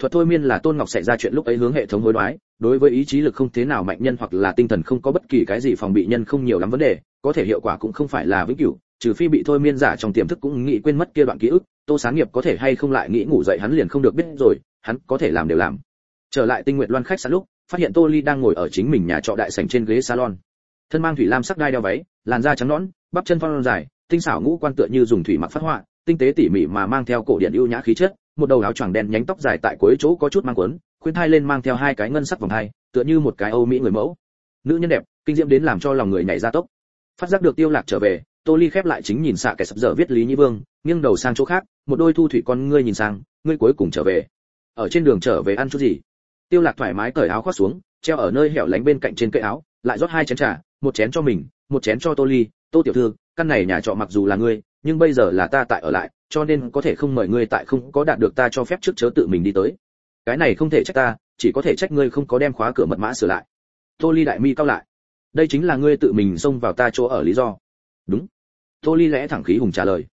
Thuật thôi miên là tôn ngọc xảy ra chuyện lúc ấy hướng hệ thống hối đoái, đối với ý chí lực không thế nào mạnh nhân hoặc là tinh thần không có bất kỳ cái gì phòng bị nhân không nhiều lắm vấn đề, có thể hiệu quả cũng không phải là vĩnh cửu, trừ phi bị thôi miên giả trong tiềm thức cũng nghĩ quên mất kia đoạn ký ức, tô sáng nghiệp có thể hay không lại nghĩ ngủ dậy hắn liền không được biết rồi hắn có thể làm đều làm. Trở lại tinh nguyện loan khách sạn lúc, phát hiện tô ly đang ngồi ở chính mình nhà trọ đại sảnh trên ghế salon. Thân mang thủy lam sắc đai đeo váy, làn da trắng nõn, bắp chân phong dài, tinh xảo ngũ quan tựa như dùng thủy mặc phát họa, tinh tế tỉ mỉ mà mang theo cổ điện ưu nhã khí chất, một đầu áo choàng đen nhánh tóc dài tại cuối chỗ có chút mang quấn, khuyên thai lên mang theo hai cái ngân sắc vòng hai, tựa như một cái âu mỹ người mẫu. Nữ nhân đẹp, kinh diễm đến làm cho lòng người nhảy ra tốc. Phát giác được tiêu lạc trở về, tô ly khép lại chính nhìn xạ kẻ sập dở viết lý nhĩ vương, nghiêng đầu sang chỗ khác, một đôi thu thủy con ngươi nhìn sang, ngươi cuối cùng trở về ở trên đường trở về ăn chút gì. Tiêu lạc thoải mái cởi áo khoác xuống, treo ở nơi hẻo lánh bên cạnh trên cây áo, lại rót hai chén trà, một chén cho mình, một chén cho tô ly. Tô tiểu thư, căn này nhà trọ mặc dù là ngươi, nhưng bây giờ là ta tại ở lại, cho nên có thể không mời ngươi tại không có đạt được ta cho phép trước chớ tự mình đi tới. Cái này không thể trách ta, chỉ có thể trách ngươi không có đem khóa cửa mật mã sửa lại. Tô ly đại mi cao lại. Đây chính là ngươi tự mình xông vào ta chỗ ở lý do. Đúng. Tô ly lẽ thẳng khí hùng trả lời.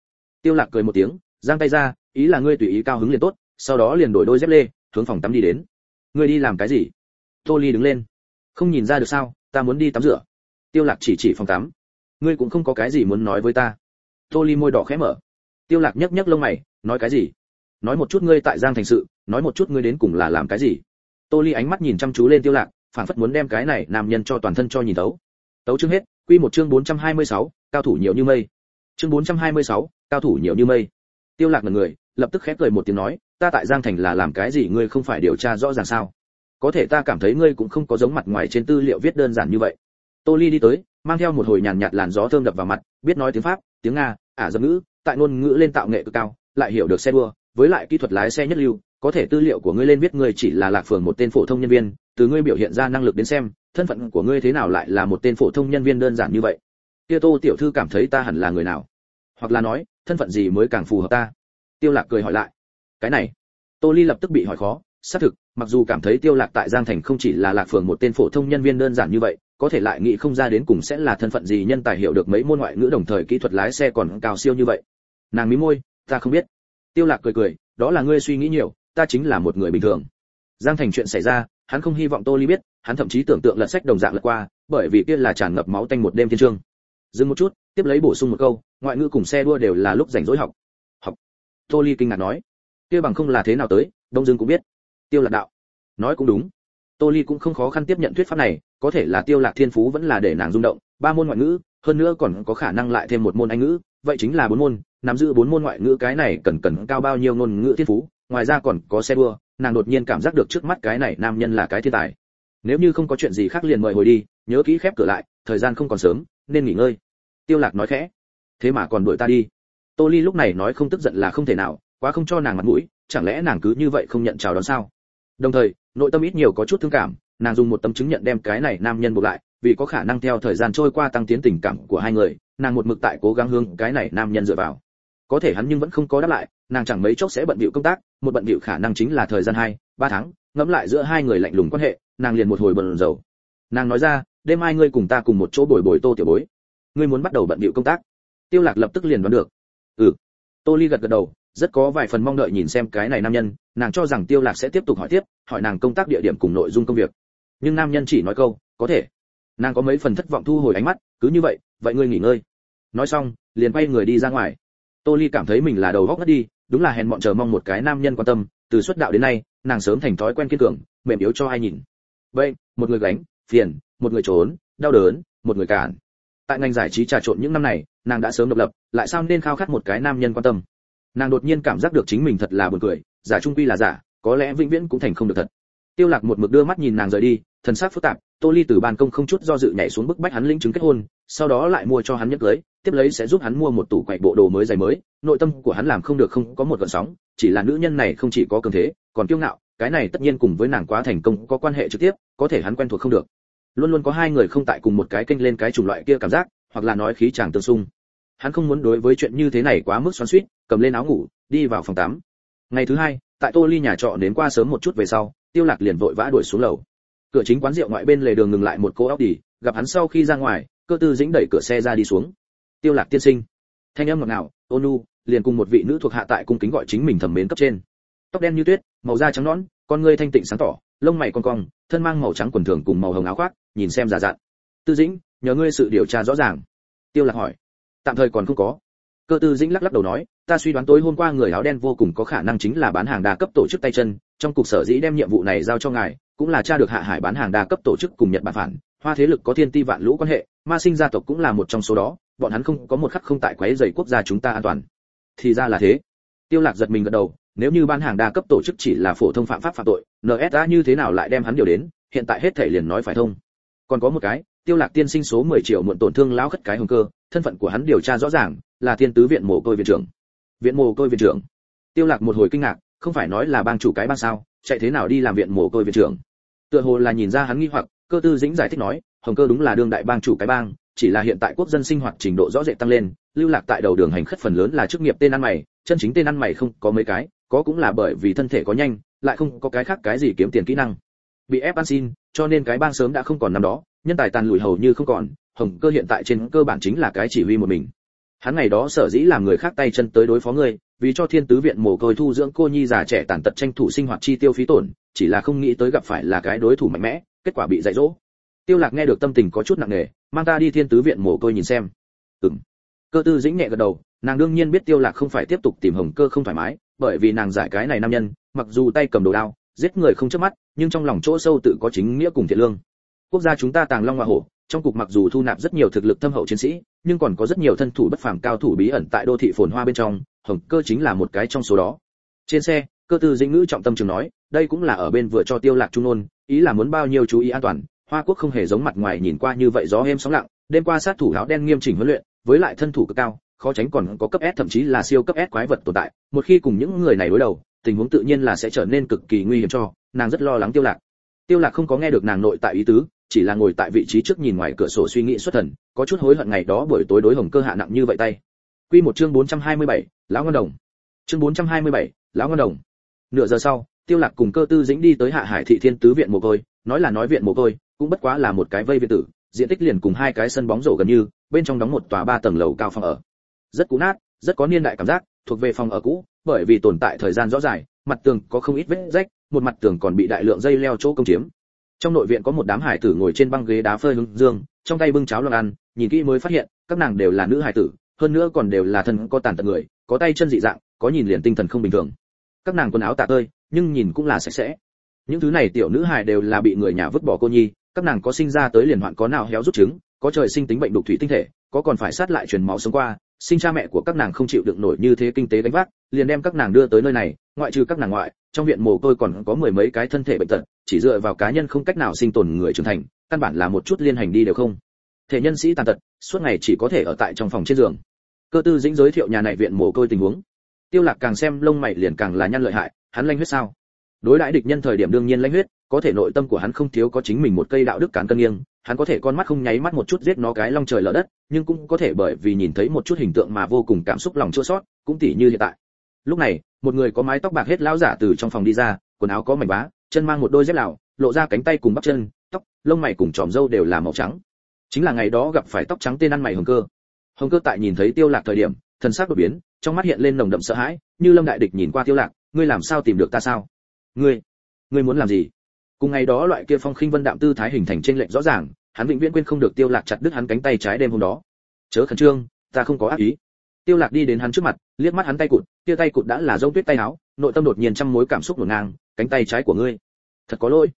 Tiêu lạc cười một tiếng, giang tay ra, ý là ngươi tùy ý cao hứng liền tốt sau đó liền đổi đôi dép lê hướng phòng tắm đi đến. Ngươi đi làm cái gì? Tô ly đứng lên. Không nhìn ra được sao ta muốn đi tắm rửa. Tiêu lạc chỉ chỉ phòng tắm. Ngươi cũng không có cái gì muốn nói với ta. Tô ly môi đỏ khẽ mở. Tiêu lạc nhấc nhấc lông mày nói cái gì? Nói một chút ngươi tại giang thành sự nói một chút ngươi đến cùng là làm cái gì? Tô ly ánh mắt nhìn chăm chú lên tiêu lạc phản phất muốn đem cái này nam nhân cho toàn thân cho nhìn tấu. Tấu chương hết quy một chương 426, cao thủ nhiều như mây. Chương 426, cao thủ nhiều như mây. Tiêu lạc là người lập tức khép cười một tiếng nói ta tại giang thành là làm cái gì ngươi không phải điều tra rõ ràng sao? Có thể ta cảm thấy ngươi cũng không có giống mặt ngoài trên tư liệu viết đơn giản như vậy. Tô ly đi tới, mang theo một hồi nhàn nhạt làn gió thơm đập vào mặt, biết nói tiếng pháp, tiếng nga, ả dâm ngữ, tại ngôn ngữ lên tạo nghệ cực cao, lại hiểu được xe đua, với lại kỹ thuật lái xe nhất lưu, có thể tư liệu của ngươi lên viết ngươi chỉ là lạc phường một tên phổ thông nhân viên, từ ngươi biểu hiện ra năng lực đến xem, thân phận của ngươi thế nào lại là một tên phổ thông nhân viên đơn giản như vậy. Kia tô tiểu thư cảm thấy ta hẳn là người nào? Hoặc là nói, thân phận gì mới càng phù hợp ta? Tiêu lạc cười hỏi lại cái này. Tô ly lập tức bị hỏi khó, xác thực, mặc dù cảm thấy tiêu lạc tại giang thành không chỉ là lạc phường một tên phổ thông nhân viên đơn giản như vậy, có thể lại nghĩ không ra đến cùng sẽ là thân phận gì nhân tài hiểu được mấy môn ngoại ngữ đồng thời kỹ thuật lái xe còn cao siêu như vậy. Nàng mí môi, ta không biết. Tiêu lạc cười cười, đó là ngươi suy nghĩ nhiều, ta chính là một người bình thường. Giang thành chuyện xảy ra, hắn không hy vọng tô ly biết, hắn thậm chí tưởng tượng lật sách đồng dạng lật qua, bởi vì kia là tràn ngập máu tanh một đêm thiên trương. Dừng một chút, tiếp lấy bổ sung một câu, ngoại ngữ cùng xe đua đều là lúc rảnh rỗi học. Học. Tô ly kinh ngạc nói kia bằng không là thế nào tới, đông dương cũng biết. Tiêu lạc đạo. Nói cũng đúng. Tô ly cũng không khó khăn tiếp nhận thuyết pháp này, có thể là tiêu lạc thiên phú vẫn là để nàng rung động, ba môn ngoại ngữ, hơn nữa còn có khả năng lại thêm một môn anh ngữ, vậy chính là bốn môn, nắm giữ bốn môn ngoại ngữ cái này cần cần cao bao nhiêu ngôn ngữ thiên phú, ngoài ra còn có xe đua, nàng đột nhiên cảm giác được trước mắt cái này nam nhân là cái thiên tài. Nếu như không có chuyện gì khác liền mời hồi đi, nhớ kỹ khép cửa lại, thời gian không còn sớm, nên nghỉ ngơi. Tiêu lạc nói khẽ. Thế mà còn đuổi ta đi. Tô ly lúc này nói không tức giận là không thể nào quá không cho nàng mặt mũi, chẳng lẽ nàng cứ như vậy không nhận chào đón sao? Đồng thời, nội tâm ít nhiều có chút thương cảm, nàng dùng một tấm chứng nhận đem cái này nam nhân buộc lại, vì có khả năng theo thời gian trôi qua tăng tiến tình cảm của hai người, nàng một mực tại cố gắng hướng cái này nam nhân dựa vào. Có thể hắn nhưng vẫn không có đáp lại, nàng chẳng mấy chốc sẽ bận bịu công tác, một bận bịu khả năng chính là thời gian hai, ba tháng, ngẫm lại giữa hai người lạnh lùng quan hệ, nàng liền một hồi bận rầu nàng nói ra, đêm mai ngươi cùng ta cùng một chỗ bồi bồi tô tiểu bối. Ngươi muốn bắt đầu bận bịu công tác. Tiêu lạc lập tức liền đoán được. Ừ. Tô ly gật gật đầu rất có vài phần mong đợi nhìn xem cái này nam nhân, nàng cho rằng tiêu lạc sẽ tiếp tục hỏi tiếp, hỏi nàng công tác địa điểm cùng nội dung công việc. Nhưng nam nhân chỉ nói câu, có thể. Nàng có mấy phần thất vọng thu hồi ánh mắt, cứ như vậy vậy ngươi nghỉ ngơi. Nói xong, liền quay người đi ra ngoài. Tô ly cảm thấy mình là đầu góc ngất đi, đúng là hèn mọn chờ mong một cái nam nhân quan tâm, từ xuất đạo đến nay, nàng sớm thành thói quen kiên cường, mềm yếu cho ai nhìn. Vậy, một người gánh, phiền, một người trốn, đau đớn, một người cản. Tại ngành giải trí trà trộn những năm này, nàng đã sớm độc lập, lại sao nên khao khát một cái nam nhân quan tâm? Nàng đột nhiên cảm giác được chính mình thật là buồn cười, giả trung quy là giả, có lẽ vĩnh viễn cũng thành không được thật. Tiêu lạc một mực đưa mắt nhìn nàng rời đi, thần sắc phức tạp, tô ly từ ban công không chút do dự nhảy xuống bức bách hắn lĩnh chứng kết hôn, sau đó lại mua cho hắn nhẫn cưới, tiếp lấy sẽ giúp hắn mua một tủ quậy bộ đồ mới giày mới, nội tâm của hắn làm không được không có một gợn sóng, chỉ là nữ nhân này không chỉ có cường thế, còn kiêu ngạo, cái này tất nhiên cùng với nàng quá thành công có quan hệ trực tiếp, có thể hắn quen thuộc không được. Luôn luôn có hai người không tại cùng một cái kênh lên cái chủng loại kia cảm giác, hoặc là nói khí chàng tương xung hắn không muốn đối với chuyện như thế này quá mức xoắn xuýt cầm lên áo ngủ, đi vào phòng tắm. Ngày thứ hai, tại tô ly nhà trọ đến qua sớm một chút về sau, tiêu lạc liền vội vã đuổi xuống lầu. Cửa chính quán rượu ngoại bên lề đường ngừng lại một cô ốc đi, gặp hắn sau khi ra ngoài, cơ tư dĩnh đẩy cửa xe ra đi xuống. Tiêu lạc tiên sinh. Thanh âm ngọt ngào, ôn nhu, liền cùng một vị nữ thuộc hạ tại cung kính gọi chính mình thầm mến cấp trên. Tóc đen như tuyết, màu da trắng nõn, con ngươi thanh tịnh sáng tỏ, lông mày cong cong, thân mang màu trắng quần thường cùng màu hồng áo khoác, nhìn xem giả dặn tư dĩnh, nhờ ngươi sự điều tra rõ ràng. Tiêu lạc hỏi tạm thời còn không có. Cơ tư dĩnh lắc lắc đầu nói, ta suy đoán tối hôm qua người áo đen vô cùng có khả năng chính là bán hàng đa cấp tổ chức tay chân, trong cục sở dĩ đem nhiệm vụ này giao cho ngài, cũng là cha được hạ hải bán hàng đa cấp tổ chức cùng nhật bản phản, hoa thế lực có thiên ti vạn lũ quan hệ, ma sinh gia tộc cũng là một trong số đó, bọn hắn không có một khắc không tại quấy rầy quốc gia chúng ta an toàn. Thì ra là thế. Tiêu lạc giật mình gật đầu, nếu như bán hàng đa cấp tổ chức chỉ là phổ thông phạm pháp phạm tội nsa như thế nào lại đem hắn điều đến, hiện tại hết thể liền nói phải thông còn có một cái, tiêu lạc tiên sinh số 10 triệu muộn tổn thương lão khất cái hồng cơ, thân phận của hắn điều tra rõ ràng, là thiên tứ viện mồ côi viện trưởng. Viện mồ côi viện trưởng. Tiêu lạc một hồi kinh ngạc, không phải nói là bang chủ cái bang sao, chạy thế nào đi làm viện mồ côi viện trưởng? Tựa hồ là nhìn ra hắn nghi hoặc, cơ tư dĩnh giải thích nói, hồng cơ đúng là đương đại bang chủ cái bang, chỉ là hiện tại quốc dân sinh hoạt trình độ rõ rệt tăng lên, lưu lạc tại đầu đường hành khất phần lớn là chức nghiệp tên ăn mày, chân chính tên ăn mày không có mấy cái, có cũng là bởi vì thân thể có nhanh, lại không có cái khác cái gì kiếm tiền kỹ năng. Bị ép ăn xin cho nên cái bang sớm đã không còn năm đó, nhân tài tàn lùi hầu như không còn, hồng cơ hiện tại trên cơ bản chính là cái chỉ huy một mình. Hắn ngày đó sở dĩ làm người khác tay chân tới đối phó ngươi, vì cho thiên tứ viện mồ côi thu dưỡng cô nhi già trẻ tàn tật tranh thủ sinh hoạt chi tiêu phí tổn, chỉ là không nghĩ tới gặp phải là cái đối thủ mạnh mẽ, kết quả bị dạy dỗ. Tiêu lạc nghe được tâm tình có chút nặng nề, mang ta đi thiên tứ viện mồ côi nhìn xem. Ừm. Cơ tư dĩnh nhẹ gật đầu, nàng đương nhiên biết tiêu lạc không phải tiếp tục tìm hồng cơ không thoải mái, bởi vì nàng giải cái này nam nhân, mặc dù tay cầm đồ đao giết người không chớp mắt, nhưng trong lòng chỗ sâu tự có chính nghĩa cùng thiện lương. Quốc gia chúng ta tàng long hoa hổ, trong cục mặc dù thu nạp rất nhiều thực lực thâm hậu chiến sĩ, nhưng còn có rất nhiều thân thủ bất phàm cao thủ bí ẩn tại đô thị phồn hoa bên trong, hồng cơ chính là một cái trong số đó. Trên xe, cơ tư dĩnh ngữ trọng tâm trường nói, đây cũng là ở bên vừa cho tiêu lạc trung nôn ý là muốn bao nhiêu chú ý an toàn, hoa quốc không hề giống mặt ngoài nhìn qua như vậy gió êm sóng lặng, đêm qua sát thủ áo đen nghiêm chỉnh huấn luyện, với lại thân thủ cực cao, khó tránh còn có cấp S thậm chí là siêu cấp S quái vật tồn tại, một khi cùng những người này đối đầu tình huống tự nhiên là sẽ trở nên cực kỳ nguy hiểm cho nàng rất lo lắng tiêu lạc. Tiêu lạc không có nghe được nàng nội tại ý tứ chỉ là ngồi tại vị trí trước nhìn ngoài cửa sổ suy nghĩ xuất thần có chút hối hận ngày đó buổi tối đối hồng cơ hạ nặng như vậy tay. Quy một chương 427, lão ngân đồng. Chương 427, lão ngân đồng. Nửa giờ sau tiêu lạc cùng cơ tư dĩnh đi tới hạ hải thị thiên tứ viện mồ côi nói là nói viện mồ côi cũng bất quá là một cái vây viện tử diện tích liền cùng hai cái sân bóng rổ gần như bên trong đóng một tòa ba tầng lầu cao phòng ở. Rất cũ nát rất có niên đại cảm giác thuộc về phòng ở cũ, bởi vì tồn tại thời gian rõ dài mặt tường có không ít vết rách, một mặt tường còn bị đại lượng dây leo chỗ công chiếm. Trong nội viện có một đám hải tử ngồi trên băng ghế đá phơi hướng dương, trong tay bưng cháo loạn ăn, nhìn kỹ mới phát hiện, các nàng đều là nữ hải tử, hơn nữa còn đều là thân có tàn tật người, có tay chân dị dạng, có nhìn liền tinh thần không bình thường. Các nàng quần áo tả tơi, nhưng nhìn cũng là sạch sẽ. Những thứ này tiểu nữ hài đều là bị người nhà vứt bỏ cô nhi, các nàng có sinh ra tới liền hoạn có nào héo rút trứng, có trời sinh tính bệnh đục thủy tinh thể, có còn phải sát lại truyền máu sống qua sinh cha mẹ của các nàng không chịu đựng nổi như thế kinh tế gánh vác, liền đem các nàng đưa tới nơi này, ngoại trừ các nàng ngoại, trong viện mồ côi còn có mười mấy cái thân thể bệnh tật, chỉ dựa vào cá nhân không cách nào sinh tồn người trưởng thành, căn bản là một chút liên hành đi đều không. Thể nhân sĩ tàn tật, suốt ngày chỉ có thể ở tại trong phòng trên giường. Cơ tư dĩnh giới thiệu nhà này viện mồ côi tình huống. Tiêu lạc càng xem lông mày liền càng là nhăn lợi hại, hắn lanh huyết sao? Đối đãi địch nhân thời điểm đương nhiên lãnh huyết, có thể nội tâm của hắn không thiếu có chính mình một cây đạo đức cán cân nghiêng, hắn có thể con mắt không nháy mắt một chút giết nó cái long trời lở đất, nhưng cũng có thể bởi vì nhìn thấy một chút hình tượng mà vô cùng cảm xúc lòng chua xót, cũng tỉ như hiện tại. Lúc này, một người có mái tóc bạc hết lão giả từ trong phòng đi ra, quần áo có mảnh vá chân mang một đôi dép lào, lộ ra cánh tay cùng bắp chân, tóc, lông mày cùng tròm râu đều là màu trắng. Chính là ngày đó gặp phải tóc trắng tên ăn mày hồng cơ. Hồng cơ tại nhìn thấy tiêu lạc thời điểm, thần sắc đột biến, trong mắt hiện lên nồng đậm sợ hãi, như lâm đại địch nhìn qua tiêu lạc, ngươi làm sao tìm được ta sao? Ngươi ngươi muốn làm gì? Cùng ngày đó loại kia phong khinh vân đạm tư thái hình thành trên lệnh rõ ràng, hắn vĩnh viễn quên không được tiêu lạc chặt đứt hắn cánh tay trái đêm hôm đó. Chớ khẩn trương, ta không có ác ý. Tiêu lạc đi đến hắn trước mặt, liếc mắt hắn tay cụt, kia tay cụt đã là rông tuyết tay áo, nội tâm đột nhiên trăm mối cảm xúc nổ ngang, cánh tay trái của ngươi. Thật có lỗi.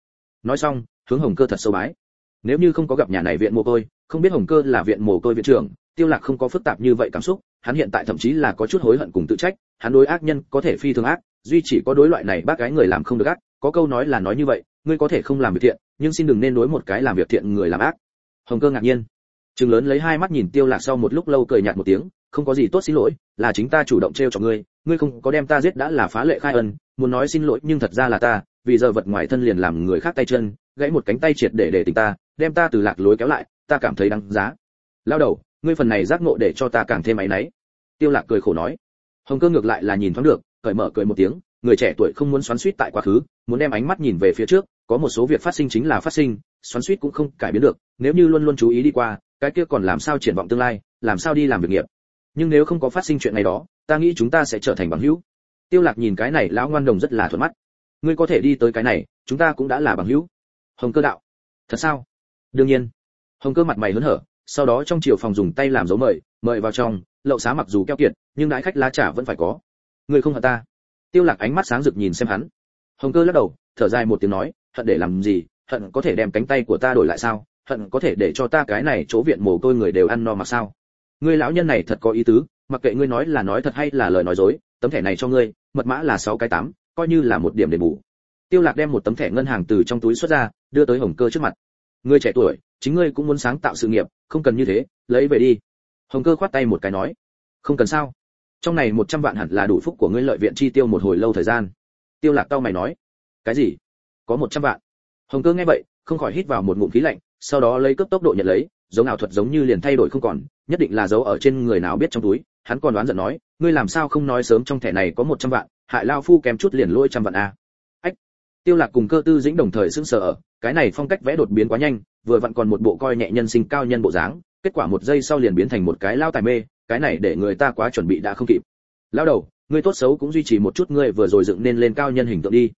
Nói xong, hướng hồng cơ thật sâu bái. Nếu như không có gặp nhà này viện mồ côi, không biết hồng cơ là viện mồ côi viện trưởng, tiêu lạc không có phức tạp như vậy cảm xúc hắn hiện tại thậm chí là có chút hối hận cùng tự trách, hắn đối ác nhân có thể phi thường ác, duy chỉ có đối loại này bác gái người làm không được ác. Có câu nói là nói như vậy, ngươi có thể không làm việc thiện, nhưng xin đừng nên đối một cái làm việc thiện người làm ác. Hồng cơ ngạc nhiên. Trừng lớn lấy hai mắt nhìn tiêu lạc sau một lúc lâu cười nhạt một tiếng, không có gì tốt xin lỗi, là chính ta chủ động treo cho ngươi ngươi không có đem ta giết đã là phá lệ khai ân, muốn nói xin lỗi nhưng thật ra là ta, vì giờ vật ngoài thân liền làm người khác tay chân, gãy một cánh tay triệt để để tình ta, đem ta từ lạc lối kéo lại, ta cảm thấy đáng giá. Lao đầu ngươi phần này giác ngộ để cho ta càng thêm áy náy. Tiêu lạc cười khổ nói. Hồng cơ ngược lại là nhìn thoáng được, cởi mở cười một tiếng, người trẻ tuổi không muốn xoắn xuýt tại quá khứ, muốn đem ánh mắt nhìn về phía trước, có một số việc phát sinh chính là phát sinh, xoắn xuýt cũng không cải biến được, nếu như luôn luôn chú ý đi qua, cái kia còn làm sao triển vọng tương lai, làm sao đi làm việc nghiệp. Nhưng nếu không có phát sinh chuyện này đó, ta nghĩ chúng ta sẽ trở thành bằng hữu. Tiêu lạc nhìn cái này, lão ngoan đồng rất là thuận mắt. Ngươi có thể đi tới cái này, chúng ta cũng đã là bằng hữu. Hồng cơ đạo. Thật sao? Đương nhiên. Hồng cơ mặt mày hớn hở sau đó trong chiều phòng dùng tay làm dấu mời mời vào trong, lậu xá mặc dù keo kiệt, nhưng đãi khách lá trà vẫn phải có. Người không hận ta. Tiêu lạc ánh mắt sáng rực nhìn xem hắn. Hồng cơ lắc đầu, thở dài một tiếng nói, hận để làm gì, hận có thể đem cánh tay của ta đổi lại sao, hận có thể để cho ta cái này chỗ viện mồ côi người đều ăn no mà sao. Ngươi lão nhân này thật có ý tứ, mặc kệ ngươi nói là nói thật hay là lời nói dối, tấm thẻ này cho ngươi, mật mã là sáu cái tám, coi như là một điểm đền bù. Tiêu lạc đem một tấm thẻ ngân hàng từ trong túi xuất ra, đưa tới hồng cơ trước mặt ngươi trẻ tuổi, chính ngươi cũng muốn sáng tạo sự nghiệp, không cần như thế, lấy về đi. Hồng cơ khoát tay một cái nói, không cần sao? Trong này một trăm vạn hẳn là đủ phúc của ngươi lợi viện chi tiêu một hồi lâu thời gian. Tiêu lạc tao mày nói, cái gì? Có một trăm vạn? Hồng cơ nghe vậy, không khỏi hít vào một ngụm khí lạnh, sau đó lấy cấp tốc độ nhận lấy, giống ảo thuật giống như liền thay đổi không còn, nhất định là giấu ở trên người nào biết trong túi. Hắn còn đoán giận nói, ngươi làm sao không nói sớm trong thẻ này có một trăm vạn, hại lao phu kém chút liền lôi trăm vạn a tiêu lạc cùng cơ tư dĩnh đồng thời sững sờ cái này phong cách vẽ đột biến quá nhanh, vừa vặn còn một bộ coi nhẹ nhân sinh cao nhân bộ dáng, kết quả một giây sau liền biến thành một cái lao tài mê, cái này để người ta quá chuẩn bị đã không kịp. Lao đầu ngươi tốt xấu cũng duy trì một chút, ngươi vừa rồi dựng nên lên cao nhân hình tượng đi.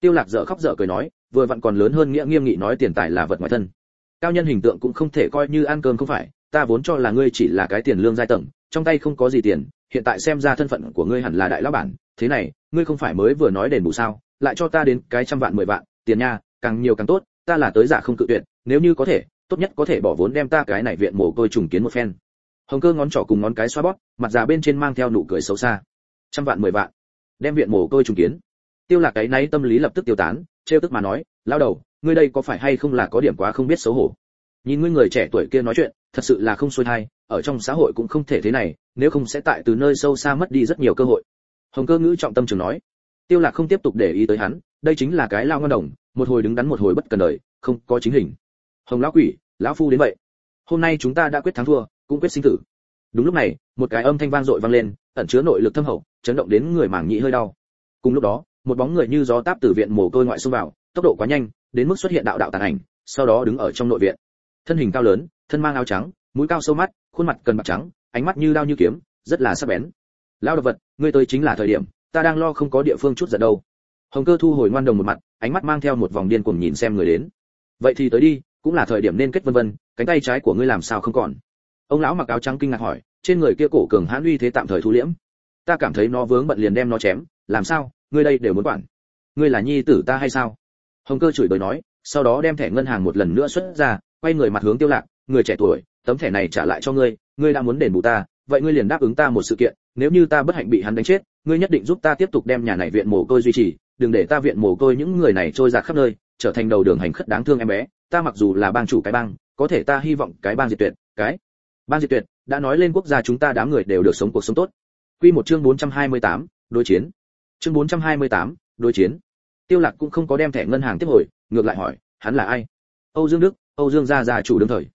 Tiêu lạc dở khóc dở cười nói, vừa vặn còn lớn hơn nghĩa nghiêm nghị nói tiền tài là vật ngoài thân. Cao nhân hình tượng cũng không thể coi như ăn cơm không phải, ta vốn cho là ngươi chỉ là cái tiền lương giai tầng, trong tay không có gì tiền, hiện tại xem ra thân phận của ngươi hẳn là đại lão bản, thế này, ngươi không phải mới vừa nói đền bù sao? Lại cho ta đến cái trăm vạn, mười vạn, tiền nha, càng nhiều càng tốt, ta là tới giả không cự tuyệt, nếu như có thể, tốt nhất có thể bỏ vốn đem ta cái này viện mồ côi trùng kiến một phen. Hồng cơ ngón trỏ cùng ngón cái xoa bóp, mặt già bên trên mang theo nụ cười xấu xa. Trăm vạn, mười vạn, đem viện mồ côi trùng kiến. Tiêu lạc cái náy tâm lý lập tức tiêu tán, trêu tức mà nói lao đầu, ngươi đây có phải hay không là có điểm quá không biết xấu hổ? Nhìn ngươi người trẻ tuổi kia nói chuyện, thật sự là không xuôi thai, ở trong xã hội cũng không thể thế này, nếu không sẽ tại từ nơi sâu xa mất đi rất nhiều cơ hội. Hồng cơ ngữ trọng tâm trường nói tiêu lạc không tiếp tục để ý tới hắn, đây chính là cái lao ngon đồng, một hồi đứng đắn một hồi bất cần đời, không có chính hình. Hồng lão quỷ, lão phu đến vậy. Hôm nay chúng ta đã quyết thắng thua, cũng quyết sinh tử. Đúng lúc này, một cái âm thanh vang dội vang lên, ẩn chứa nội lực thâm hậu, chấn động đến người màng nhĩ hơi đau. Cùng lúc đó, một bóng người như gió táp từ viện mồ côi ngoại xông vào, tốc độ quá nhanh, đến mức xuất hiện đạo đạo tàn ảnh, sau đó đứng ở trong nội viện. Thân hình cao lớn, thân mang áo trắng, mũi cao sâu mắt, khuôn mặt cần bạc trắng, ánh mắt như đao như kiếm, rất là sắc bén. Lao độc vật, ngươi tới chính là thời điểm ta đang lo không có địa phương chút giận đâu. Hồng cơ thu hồi ngoan đồng một mặt, ánh mắt mang theo một vòng điên cuồng nhìn xem người đến. Vậy thì tới đi, cũng là thời điểm nên kết vân vân, cánh tay trái của ngươi làm sao không còn? Ông lão mặc áo trắng kinh ngạc hỏi, trên người kia cổ cường hãn uy thế tạm thời thu liễm. Ta cảm thấy nó vướng bận liền đem nó chém, làm sao, ngươi đây đều muốn quản. Ngươi là nhi tử ta hay sao? Hồng cơ chửi bới nói, sau đó đem thẻ ngân hàng một lần nữa xuất ra, quay người mặt hướng tiêu lạc, người trẻ tuổi, tấm thẻ này trả lại cho ngươi ngươi đã muốn đền bù ta, vậy ngươi liền đáp ứng ta một sự kiện, nếu như ta bất hạnh bị hắn đánh chết ngươi nhất định giúp ta tiếp tục đem nhà này viện mồ côi duy trì đừng để ta viện mồ côi những người này trôi giạt khắp nơi trở thành đầu đường hành khất đáng thương em bé. Ta mặc dù là bang chủ cái bang có thể ta hy vọng cái bang diệt tuyệt cái bang diệt tuyệt đã nói lên quốc gia chúng ta đám người đều được sống cuộc sống tốt. Quy một chương 428, đối chiến. Chương 428, đối chiến. Tiêu lạc cũng không có đem thẻ ngân hàng tiếp hồi ngược lại hỏi hắn là ai? Âu dương đức âu dương gia gia chủ đương thời.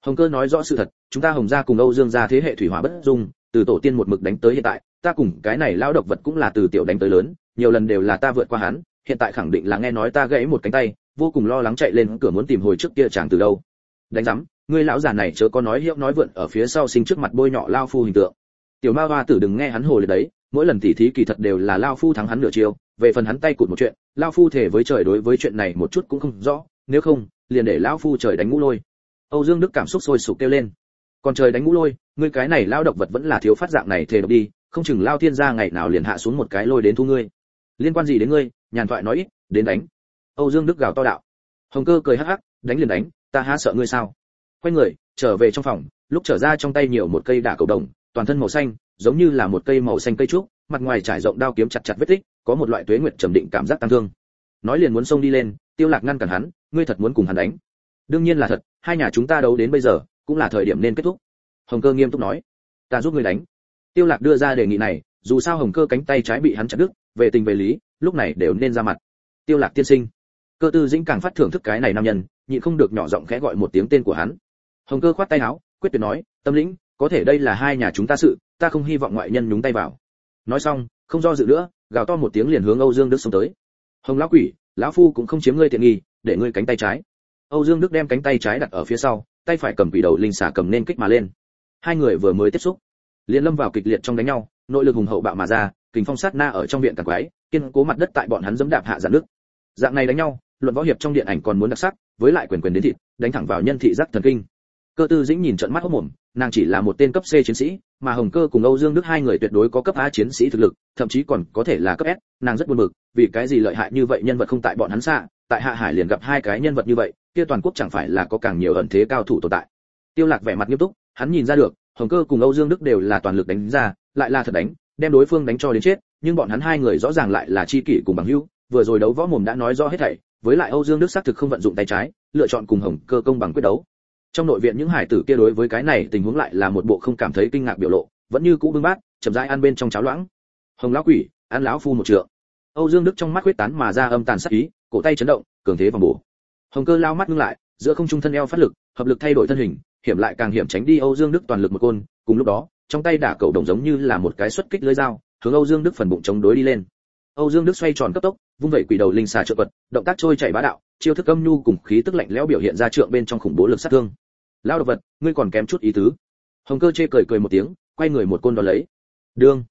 Hồng cơ nói rõ sự thật chúng ta hồng gia cùng âu dương gia thế hệ thủy hỏa bất dung từ tổ tiên một mực đánh tới hiện tại ta cùng cái này lao độc vật cũng là từ tiểu đánh tới lớn, nhiều lần đều là ta vượt qua hắn, hiện tại khẳng định là nghe nói ta gãy một cánh tay, vô cùng lo lắng chạy lên cửa muốn tìm hồi trước kia chàng từ đâu. Đánh rắm ngươi lão già này chớ có nói hiệu nói vượn ở phía sau sinh trước mặt bôi nhọ lao phu hình tượng. Tiểu ma hoa tử đừng nghe hắn hồ lời đấy, mỗi lần tỉ thí kỳ thật đều là lao phu thắng hắn nửa chiều về phần hắn tay cụt một chuyện, lao phu thể với trời đối với chuyện này một chút cũng không rõ, nếu không, liền để lão phu trời đánh ngũ lôi. Âu dương đức cảm xúc sôi sục kêu lên. Còn trời đánh ngũ lôi, ngươi cái này lao độc vật vẫn là thiếu phát dạng này thề độc đi không chừng lao thiên gia ngày nào liền hạ xuống một cái lôi đến thu ngươi. Liên quan gì đến ngươi, nhàn thoại nói ít, đến đánh. Âu dương đức gào to đạo. Hồng cơ cười hắc hắc, đánh liền đánh, ta há sợ ngươi sao? Quay người, trở về trong phòng, lúc trở ra trong tay nhiều một cây đả cầu đồng, toàn thân màu xanh, giống như là một cây màu xanh cây trúc, mặt ngoài trải rộng đao kiếm chặt chặt vết tích, có một loại tuế nguyệt trầm định cảm giác tăng thương. Nói liền muốn xông đi lên, tiêu lạc ngăn cản hắn, ngươi thật muốn cùng hắn đánh. Đương nhiên là thật, hai nhà chúng ta đấu đến bây giờ, cũng là thời điểm nên kết thúc. Hồng cơ nghiêm túc nói, ta giúp ngươi đánh tiêu lạc đưa ra đề nghị này, dù sao hồng cơ cánh tay trái bị hắn chặt đứt, về tình về lý, lúc này đều nên ra mặt. Tiêu lạc tiên sinh. Cơ tư dĩnh càng phát thưởng thức cái này nam nhân, nhịn không được nhỏ giọng khẽ gọi một tiếng tên của hắn. Hồng cơ khoát tay áo, quyết tuyệt nói, tâm lĩnh, có thể đây là hai nhà chúng ta sự, ta không hy vọng ngoại nhân nhúng tay vào. Nói xong, không do dự nữa, gào to một tiếng liền hướng âu dương đức xông tới. Hồng lão quỷ, lão phu cũng không chiếm ngươi tiện nghi, để ngươi cánh tay trái. Âu dương đức đem cánh tay trái đặt ở phía sau, tay phải cầm quỷ đầu linh xả cầm nên kích mà lên. Hai người vừa mới tiếp xúc liền lâm vào kịch liệt trong đánh nhau nội lực hùng hậu bạo mà ra kình phong sát na ở trong viện càng quái kiên cố mặt đất tại bọn hắn dẫm đạp hạ giãn nước dạng này đánh nhau luận võ hiệp trong điện ảnh còn muốn đặc sắc với lại quyền quyền đến thịt đánh thẳng vào nhân thị giác thần kinh cơ tư dĩnh nhìn trận mắt hốc mồm nàng chỉ là một tên cấp C chiến sĩ, mà Hồng Cơ cùng Âu Dương Đức hai người tuyệt đối có cấp A chiến sĩ thực lực, thậm chí còn có thể là cấp S, nàng rất buồn bực, vì cái gì lợi hại như vậy nhân vật không tại bọn hắn xa, tại Hạ Hải liền gặp hai cái nhân vật như vậy, kia toàn quốc chẳng phải là có càng nhiều ẩn thế cao thủ tồn tại. Tiêu Lạc vẻ mặt nghiêm túc, hắn nhìn ra được, Hồng Cơ cùng Âu Dương Đức đều là toàn lực đánh ra, lại là thật đánh, đem đối phương đánh cho đến chết, nhưng bọn hắn hai người rõ ràng lại là chi kỷ cùng bằng hữu, vừa rồi đấu võ mồm đã nói rõ hết thảy, với lại Âu Dương Đức xác thực không vận dụng tay trái, lựa chọn cùng Hồng Cơ công bằng quyết đấu. Trong nội viện những hải tử kia đối với cái này tình huống lại là một bộ không cảm thấy kinh ngạc biểu lộ, vẫn như cũ bưng bát, chậm rãi ăn bên trong cháo loãng. Hồng lão quỷ, ăn lão phu một trượng. Âu Dương Đức trong mắt huyết tán mà ra âm tàn sát ý, cổ tay chấn động, cường thế vòng bổ. Hồng Cơ lao mắt ngưng lại, giữa không trung thân eo phát lực, hợp lực thay đổi thân hình, hiểm lại càng hiểm tránh đi Âu Dương Đức toàn lực một côn, cùng lúc đó, trong tay đả cầu đồng giống như là một cái xuất kích lưỡi dao, hướng Âu Dương Đức phần bụng chống đối đi lên. Âu Dương Đức xoay tròn cấp tốc, vung vẩy quỷ đầu linh xà trợ vật, động tác trôi chảy bá đạo, chiêu thức âm nhu cùng khí tức lạnh lẽo biểu hiện ra trượng bên trong khủng bố lực sát thương. Lao độc vật, ngươi còn kém chút ý tứ. Hồng Cơ chê cười cười một tiếng, quay người một côn đo lấy. Đương,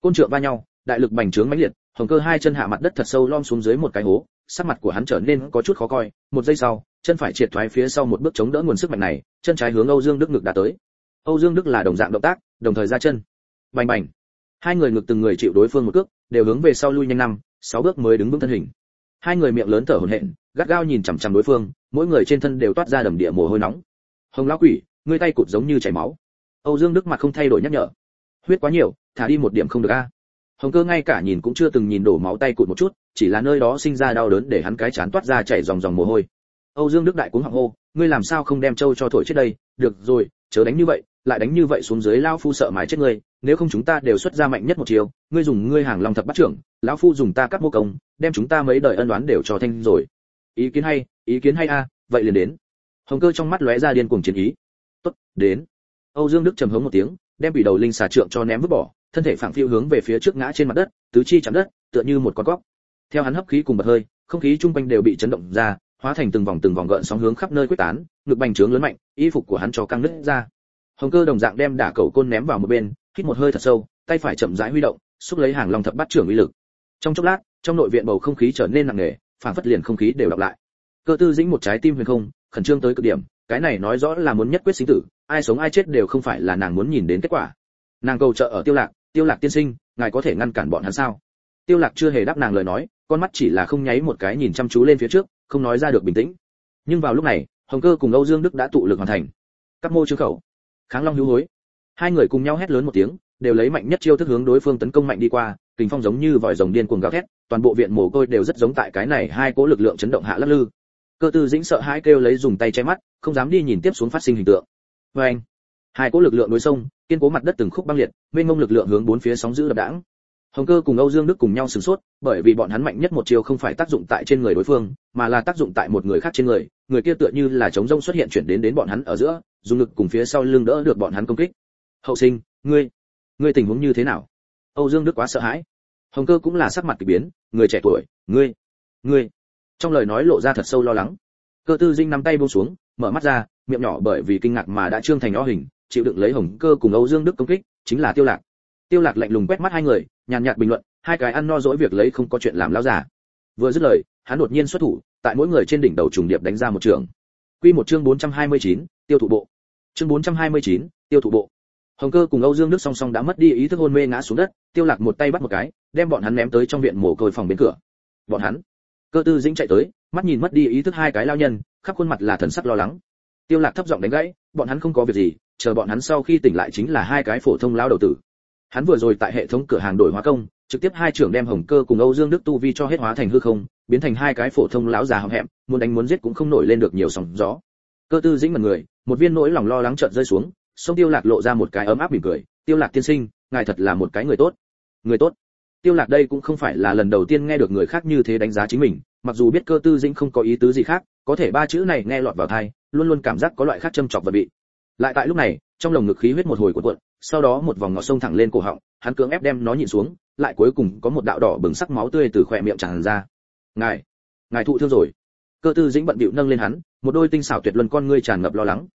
côn trượng va nhau, đại lực bành trướng mãnh liệt, Hồng Cơ hai chân hạ mặt đất thật sâu lom xuống dưới một cái hố, sắc mặt của hắn trở nên có chút khó coi, một giây sau, chân phải triệt thoái phía sau một bước chống đỡ nguồn sức mạnh này, chân trái hướng Âu Dương Đức ngực đã tới. Âu Dương Đức là đồng dạng động tác, đồng thời ra chân. Bành bành. Hai người ngực từng người chịu đối phương một cước, đều hướng về sau lui nhanh năm, sáu bước mới đứng vững thân hình. Hai người miệng lớn thở hổn hển, gắt gao nhìn chằm chằm đối phương, mỗi người trên thân đều toát ra đầm địa mồ hôi nóng. Hồng lão quỷ, ngươi tay cụt giống như chảy máu. Âu Dương Đức mặt không thay đổi nhắc nhở. Huyết quá nhiều, thả đi một điểm không được a. Hồng Cơ ngay cả nhìn cũng chưa từng nhìn đổ máu tay cụt một chút, chỉ là nơi đó sinh ra đau đớn để hắn cái chán toát ra chảy dòng dòng mồ hôi. Âu Dương Đức đại cũng họng hô, ngươi làm sao không đem châu cho thổi chết đây? Được rồi, chớ đánh như vậy, lại đánh như vậy xuống dưới lão phu sợ mãi chết ngươi, nếu không chúng ta đều xuất ra mạnh nhất một chiều, ngươi dùng ngươi hàng long thập bắt trưởng, lão phu dùng ta cắt mô công, đem chúng ta mấy đời ân oán đều cho thanh rồi. Ý kiến hay, ý kiến hay a, vậy liền đến. Hồng Cơ trong mắt lóe ra điên cuồng chiến ý. Tốt, đến. Âu Dương Đức trầm hống một tiếng, đem bị đầu linh xà trượng cho ném vứt bỏ, thân thể phẳng phiu hướng về phía trước ngã trên mặt đất, tứ chi chạm đất, tựa như một con cóc. Theo hắn hấp khí cùng bật hơi, không khí chung quanh đều bị chấn động ra, hóa thành từng vòng từng vòng gợn sóng hướng khắp nơi quyết tán, ngực bành trướng lớn mạnh, y phục của hắn cho căng nứt ra. Hồng Cơ đồng dạng đem đả cầu côn ném vào một bên, hít một hơi thật sâu, tay phải chậm rãi huy động, xúc lấy hàng long thập bát trưởng uy lực. Trong chốc lát, trong nội viện bầu không khí trở nên nặng nề, phảng phất liền không khí đều đọc lại. Cơ Tư Dĩnh một trái tim huyền không, khẩn trương tới cực điểm, cái này nói rõ là muốn nhất quyết sinh tử, ai sống ai chết đều không phải là nàng muốn nhìn đến kết quả. Nàng cầu trợ ở Tiêu Lạc, Tiêu Lạc tiên sinh, ngài có thể ngăn cản bọn hắn sao? Tiêu Lạc chưa hề đáp nàng lời nói, con mắt chỉ là không nháy một cái nhìn chăm chú lên phía trước, không nói ra được bình tĩnh. Nhưng vào lúc này, Hồng Cơ cùng Âu Dương Đức đã tụ lực hoàn thành. Cắt mô chứa khẩu, Kháng Long hữu hối. Hai người cùng nhau hét lớn một tiếng, đều lấy mạnh nhất chiêu thức hướng đối phương tấn công mạnh đi qua, kình phong giống như vòi rồng điên cuồng gào thét, toàn bộ viện mồ côi đều rất giống tại cái này hai cỗ lực lượng chấn động hạ lắc lư. Cơ Tư Dĩnh sợ hãi kêu lấy dùng tay che mắt, không dám đi nhìn tiếp xuống phát sinh hình tượng. Và anh, hai cỗ lực lượng đối sông, kiên cố mặt đất từng khúc băng liệt, mênh mông lực lượng hướng bốn phía sóng dữ đập đãng. Hồng Cơ cùng Âu Dương Đức cùng nhau sửng sốt, bởi vì bọn hắn mạnh nhất một chiều không phải tác dụng tại trên người đối phương, mà là tác dụng tại một người khác trên người, người kia tựa như là chống rông xuất hiện chuyển đến đến bọn hắn ở giữa, dùng lực cùng phía sau lưng đỡ được bọn hắn công kích. Hậu sinh, ngươi, ngươi tình huống như thế nào? Âu Dương Đức quá sợ hãi. Hồng Cơ cũng là sắc mặt kỳ biến, người trẻ tuổi, ngươi, ngươi. Trong lời nói lộ ra thật sâu lo lắng. Cơ Tư Dinh nắm tay buông xuống, mở mắt ra, miệng nhỏ bởi vì kinh ngạc mà đã trương thành o hình, chịu đựng lấy Hồng Cơ cùng Âu Dương Đức công kích, chính là Tiêu Lạc. Tiêu Lạc lạnh lùng quét mắt hai người, nhàn nhạt bình luận, hai cái ăn no dỗi việc lấy không có chuyện làm lão giả Vừa dứt lời, hắn đột nhiên xuất thủ, tại mỗi người trên đỉnh đầu trùng điệp đánh ra một trường. Quy một chương 429, tiêu thụ bộ. Chương 429, tiêu thụ bộ. Hồng cơ cùng âu dương đức song song đã mất đi ý thức hôn mê ngã xuống đất tiêu lạc một tay bắt một cái đem bọn hắn ném tới trong viện mồ côi phòng bên cửa. Bọn hắn cơ tư dĩnh chạy tới mắt nhìn mất đi ý thức hai cái lao nhân khắp khuôn mặt là thần sắc lo lắng. Tiêu lạc thấp giọng đánh gãy bọn hắn không có việc gì chờ bọn hắn sau khi tỉnh lại chính là hai cái phổ thông lao đầu tử. Hắn vừa rồi tại hệ thống cửa hàng đổi hóa công, trực tiếp hai trưởng đem hồng cơ cùng âu dương đức tu vi cho hết hóa thành hư không, biến thành hai cái phổ thông lão già hậm hẹm, muốn đánh muốn giết cũng không nổi lên được nhiều sóng gió. Cơ tư dĩnh mật người, một viên nỗi lòng lo lắng chợt rơi xuống, sông tiêu lạc lộ ra một cái ấm áp mỉm cười, tiêu lạc tiên sinh, ngài thật là một cái người tốt. Người tốt? Tiêu lạc đây cũng không phải là lần đầu tiên nghe được người khác như thế đánh giá chính mình, mặc dù biết cơ tư dĩnh không có ý tứ gì khác, có thể ba chữ này nghe lọt vào tai, luôn luôn cảm giác có loại khác châm chọc và bị lại tại lúc này, trong lồng ngực khí huyết một hồi cuộn cuộn, sau đó một vòng ngọt sông thẳng lên cổ họng, hắn cưỡng ép đem nó nhịn xuống, lại cuối cùng có một đạo đỏ bừng sắc máu tươi từ khỏe miệng tràn ra. Ngài ngài thụ thương rồi. Cơ tư dĩnh bận bịu nâng lên hắn, một đôi tinh xảo tuyệt luân con ngươi tràn ngập lo lắng.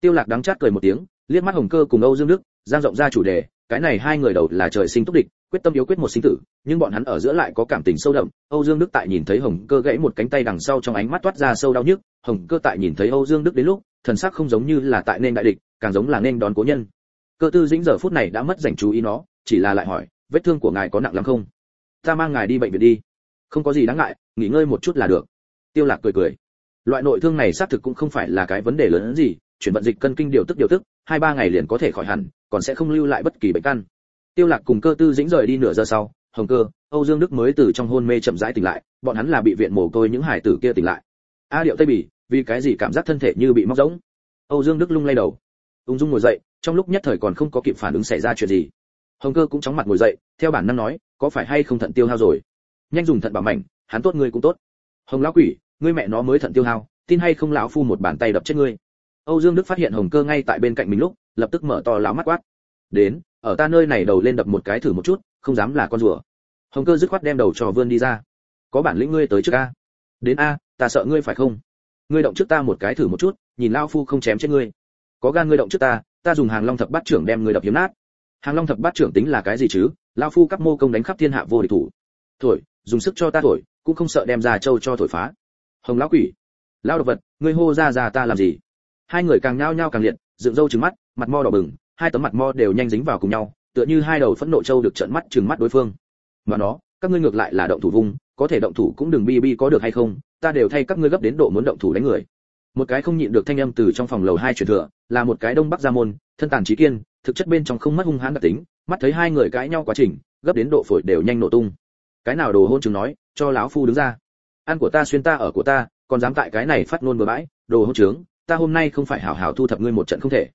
Tiêu lạc đắng chát cười một tiếng, liếc mắt hồng cơ cùng âu dương đức, giang rộng ra chủ đề, cái này hai người đầu là trời sinh túc địch quyết tâm yếu quyết một sinh tử, nhưng bọn hắn ở giữa lại có cảm tình sâu đậm. Âu dương đức tại nhìn thấy hồng cơ gãy một cánh tay đằng sau trong ánh mắt toát ra sâu đau nhức, hồng cơ tại nhìn thấy âu dương đức đến lúc, thần sắc không giống như là tại nên đại địch, càng giống là nên đón cố nhân. Cơ tư dĩnh giờ phút này đã mất dành chú ý nó, chỉ là lại hỏi, vết thương của ngài có nặng lắm không? Ta mang ngài đi bệnh viện đi. Không có gì đáng ngại, nghỉ ngơi một chút là được. Tiêu lạc cười cười. Loại nội thương này xác thực cũng không phải là cái vấn đề lớn hơn gì, chuyển vận dịch cân kinh điều tức điều tức, hai ba ngày liền có thể khỏi hẳn, còn sẽ không lưu lại bất kỳ bệnh căn tiêu lạc cùng cơ tư dĩnh rời đi nửa giờ sau, hồng cơ, âu dương đức mới từ trong hôn mê chậm rãi tỉnh lại, bọn hắn là bị viện mồ côi những hải tử kia tỉnh lại. A điệu tây bỉ vì cái gì cảm giác thân thể như bị móc rỗng? Âu dương đức lung lay đầu. Ung dung ngồi dậy, trong lúc nhất thời còn không có kịp phản ứng xảy ra chuyện gì. Hồng cơ cũng chóng mặt ngồi dậy, theo bản năng nói, có phải hay không thận tiêu hao rồi? Nhanh dùng thận bảo mảnh, hắn tốt ngươi cũng tốt. Hồng lão quỷ, ngươi mẹ nó mới thận tiêu hao, tin hay không lão phu một bàn tay đập chết ngươi? Âu dương đức phát hiện hồng cơ ngay tại bên cạnh mình lúc, lập tức mở to lão mắt quát. Đến ở ta nơi này đầu lên đập một cái thử một chút, không dám là con rùa. Hồng cơ dứt khoát đem đầu trò vươn đi ra. Có bản lĩnh ngươi tới trước a. Đến a, ta sợ ngươi phải không? Ngươi động trước ta một cái thử một chút, nhìn lão phu không chém chết ngươi. Có gan ngươi động trước ta ta dùng hàng long thập bát trưởng đem ngươi đập hiếm nát. Hàng long thập bát trưởng tính là cái gì chứ? Lão phu cấp mô công đánh khắp thiên hạ vô địch thủ. Thổi, dùng sức cho ta thổi, cũng không sợ đem ra châu cho thổi phá. Hồng lão quỷ lão độc vật, ngươi hô ra ra ta làm gì? Hai người càng nhao nhao càng liệt, dựng râu trừng mắt, mặt mo đỏ bừng hai tấm mặt mo đều nhanh dính vào cùng nhau, tựa như hai đầu phẫn nộ châu được trợn mắt trừng mắt đối phương. Mà nó, các ngươi ngược lại là động thủ vung, có thể động thủ cũng đừng bi bi có được hay không, ta đều thay các ngươi gấp đến độ muốn động thủ đánh người. Một cái không nhịn được thanh âm từ trong phòng lầu hai truyền thừa, là một cái đông bắc gia môn, thân tàn trí kiên, thực chất bên trong không mất hung hãn đặc tính, mắt thấy hai người cãi nhau quá trình, gấp đến độ phổi đều nhanh nổ tung. Cái nào đồ hôn chứng nói, cho lão phu đứng ra. Ăn của ta xuyên ta ở của ta, còn dám tại cái này phát ngôn bừa bãi, đồ hôn trướng ta hôm nay không phải hảo hảo thu thập ngươi một trận không thể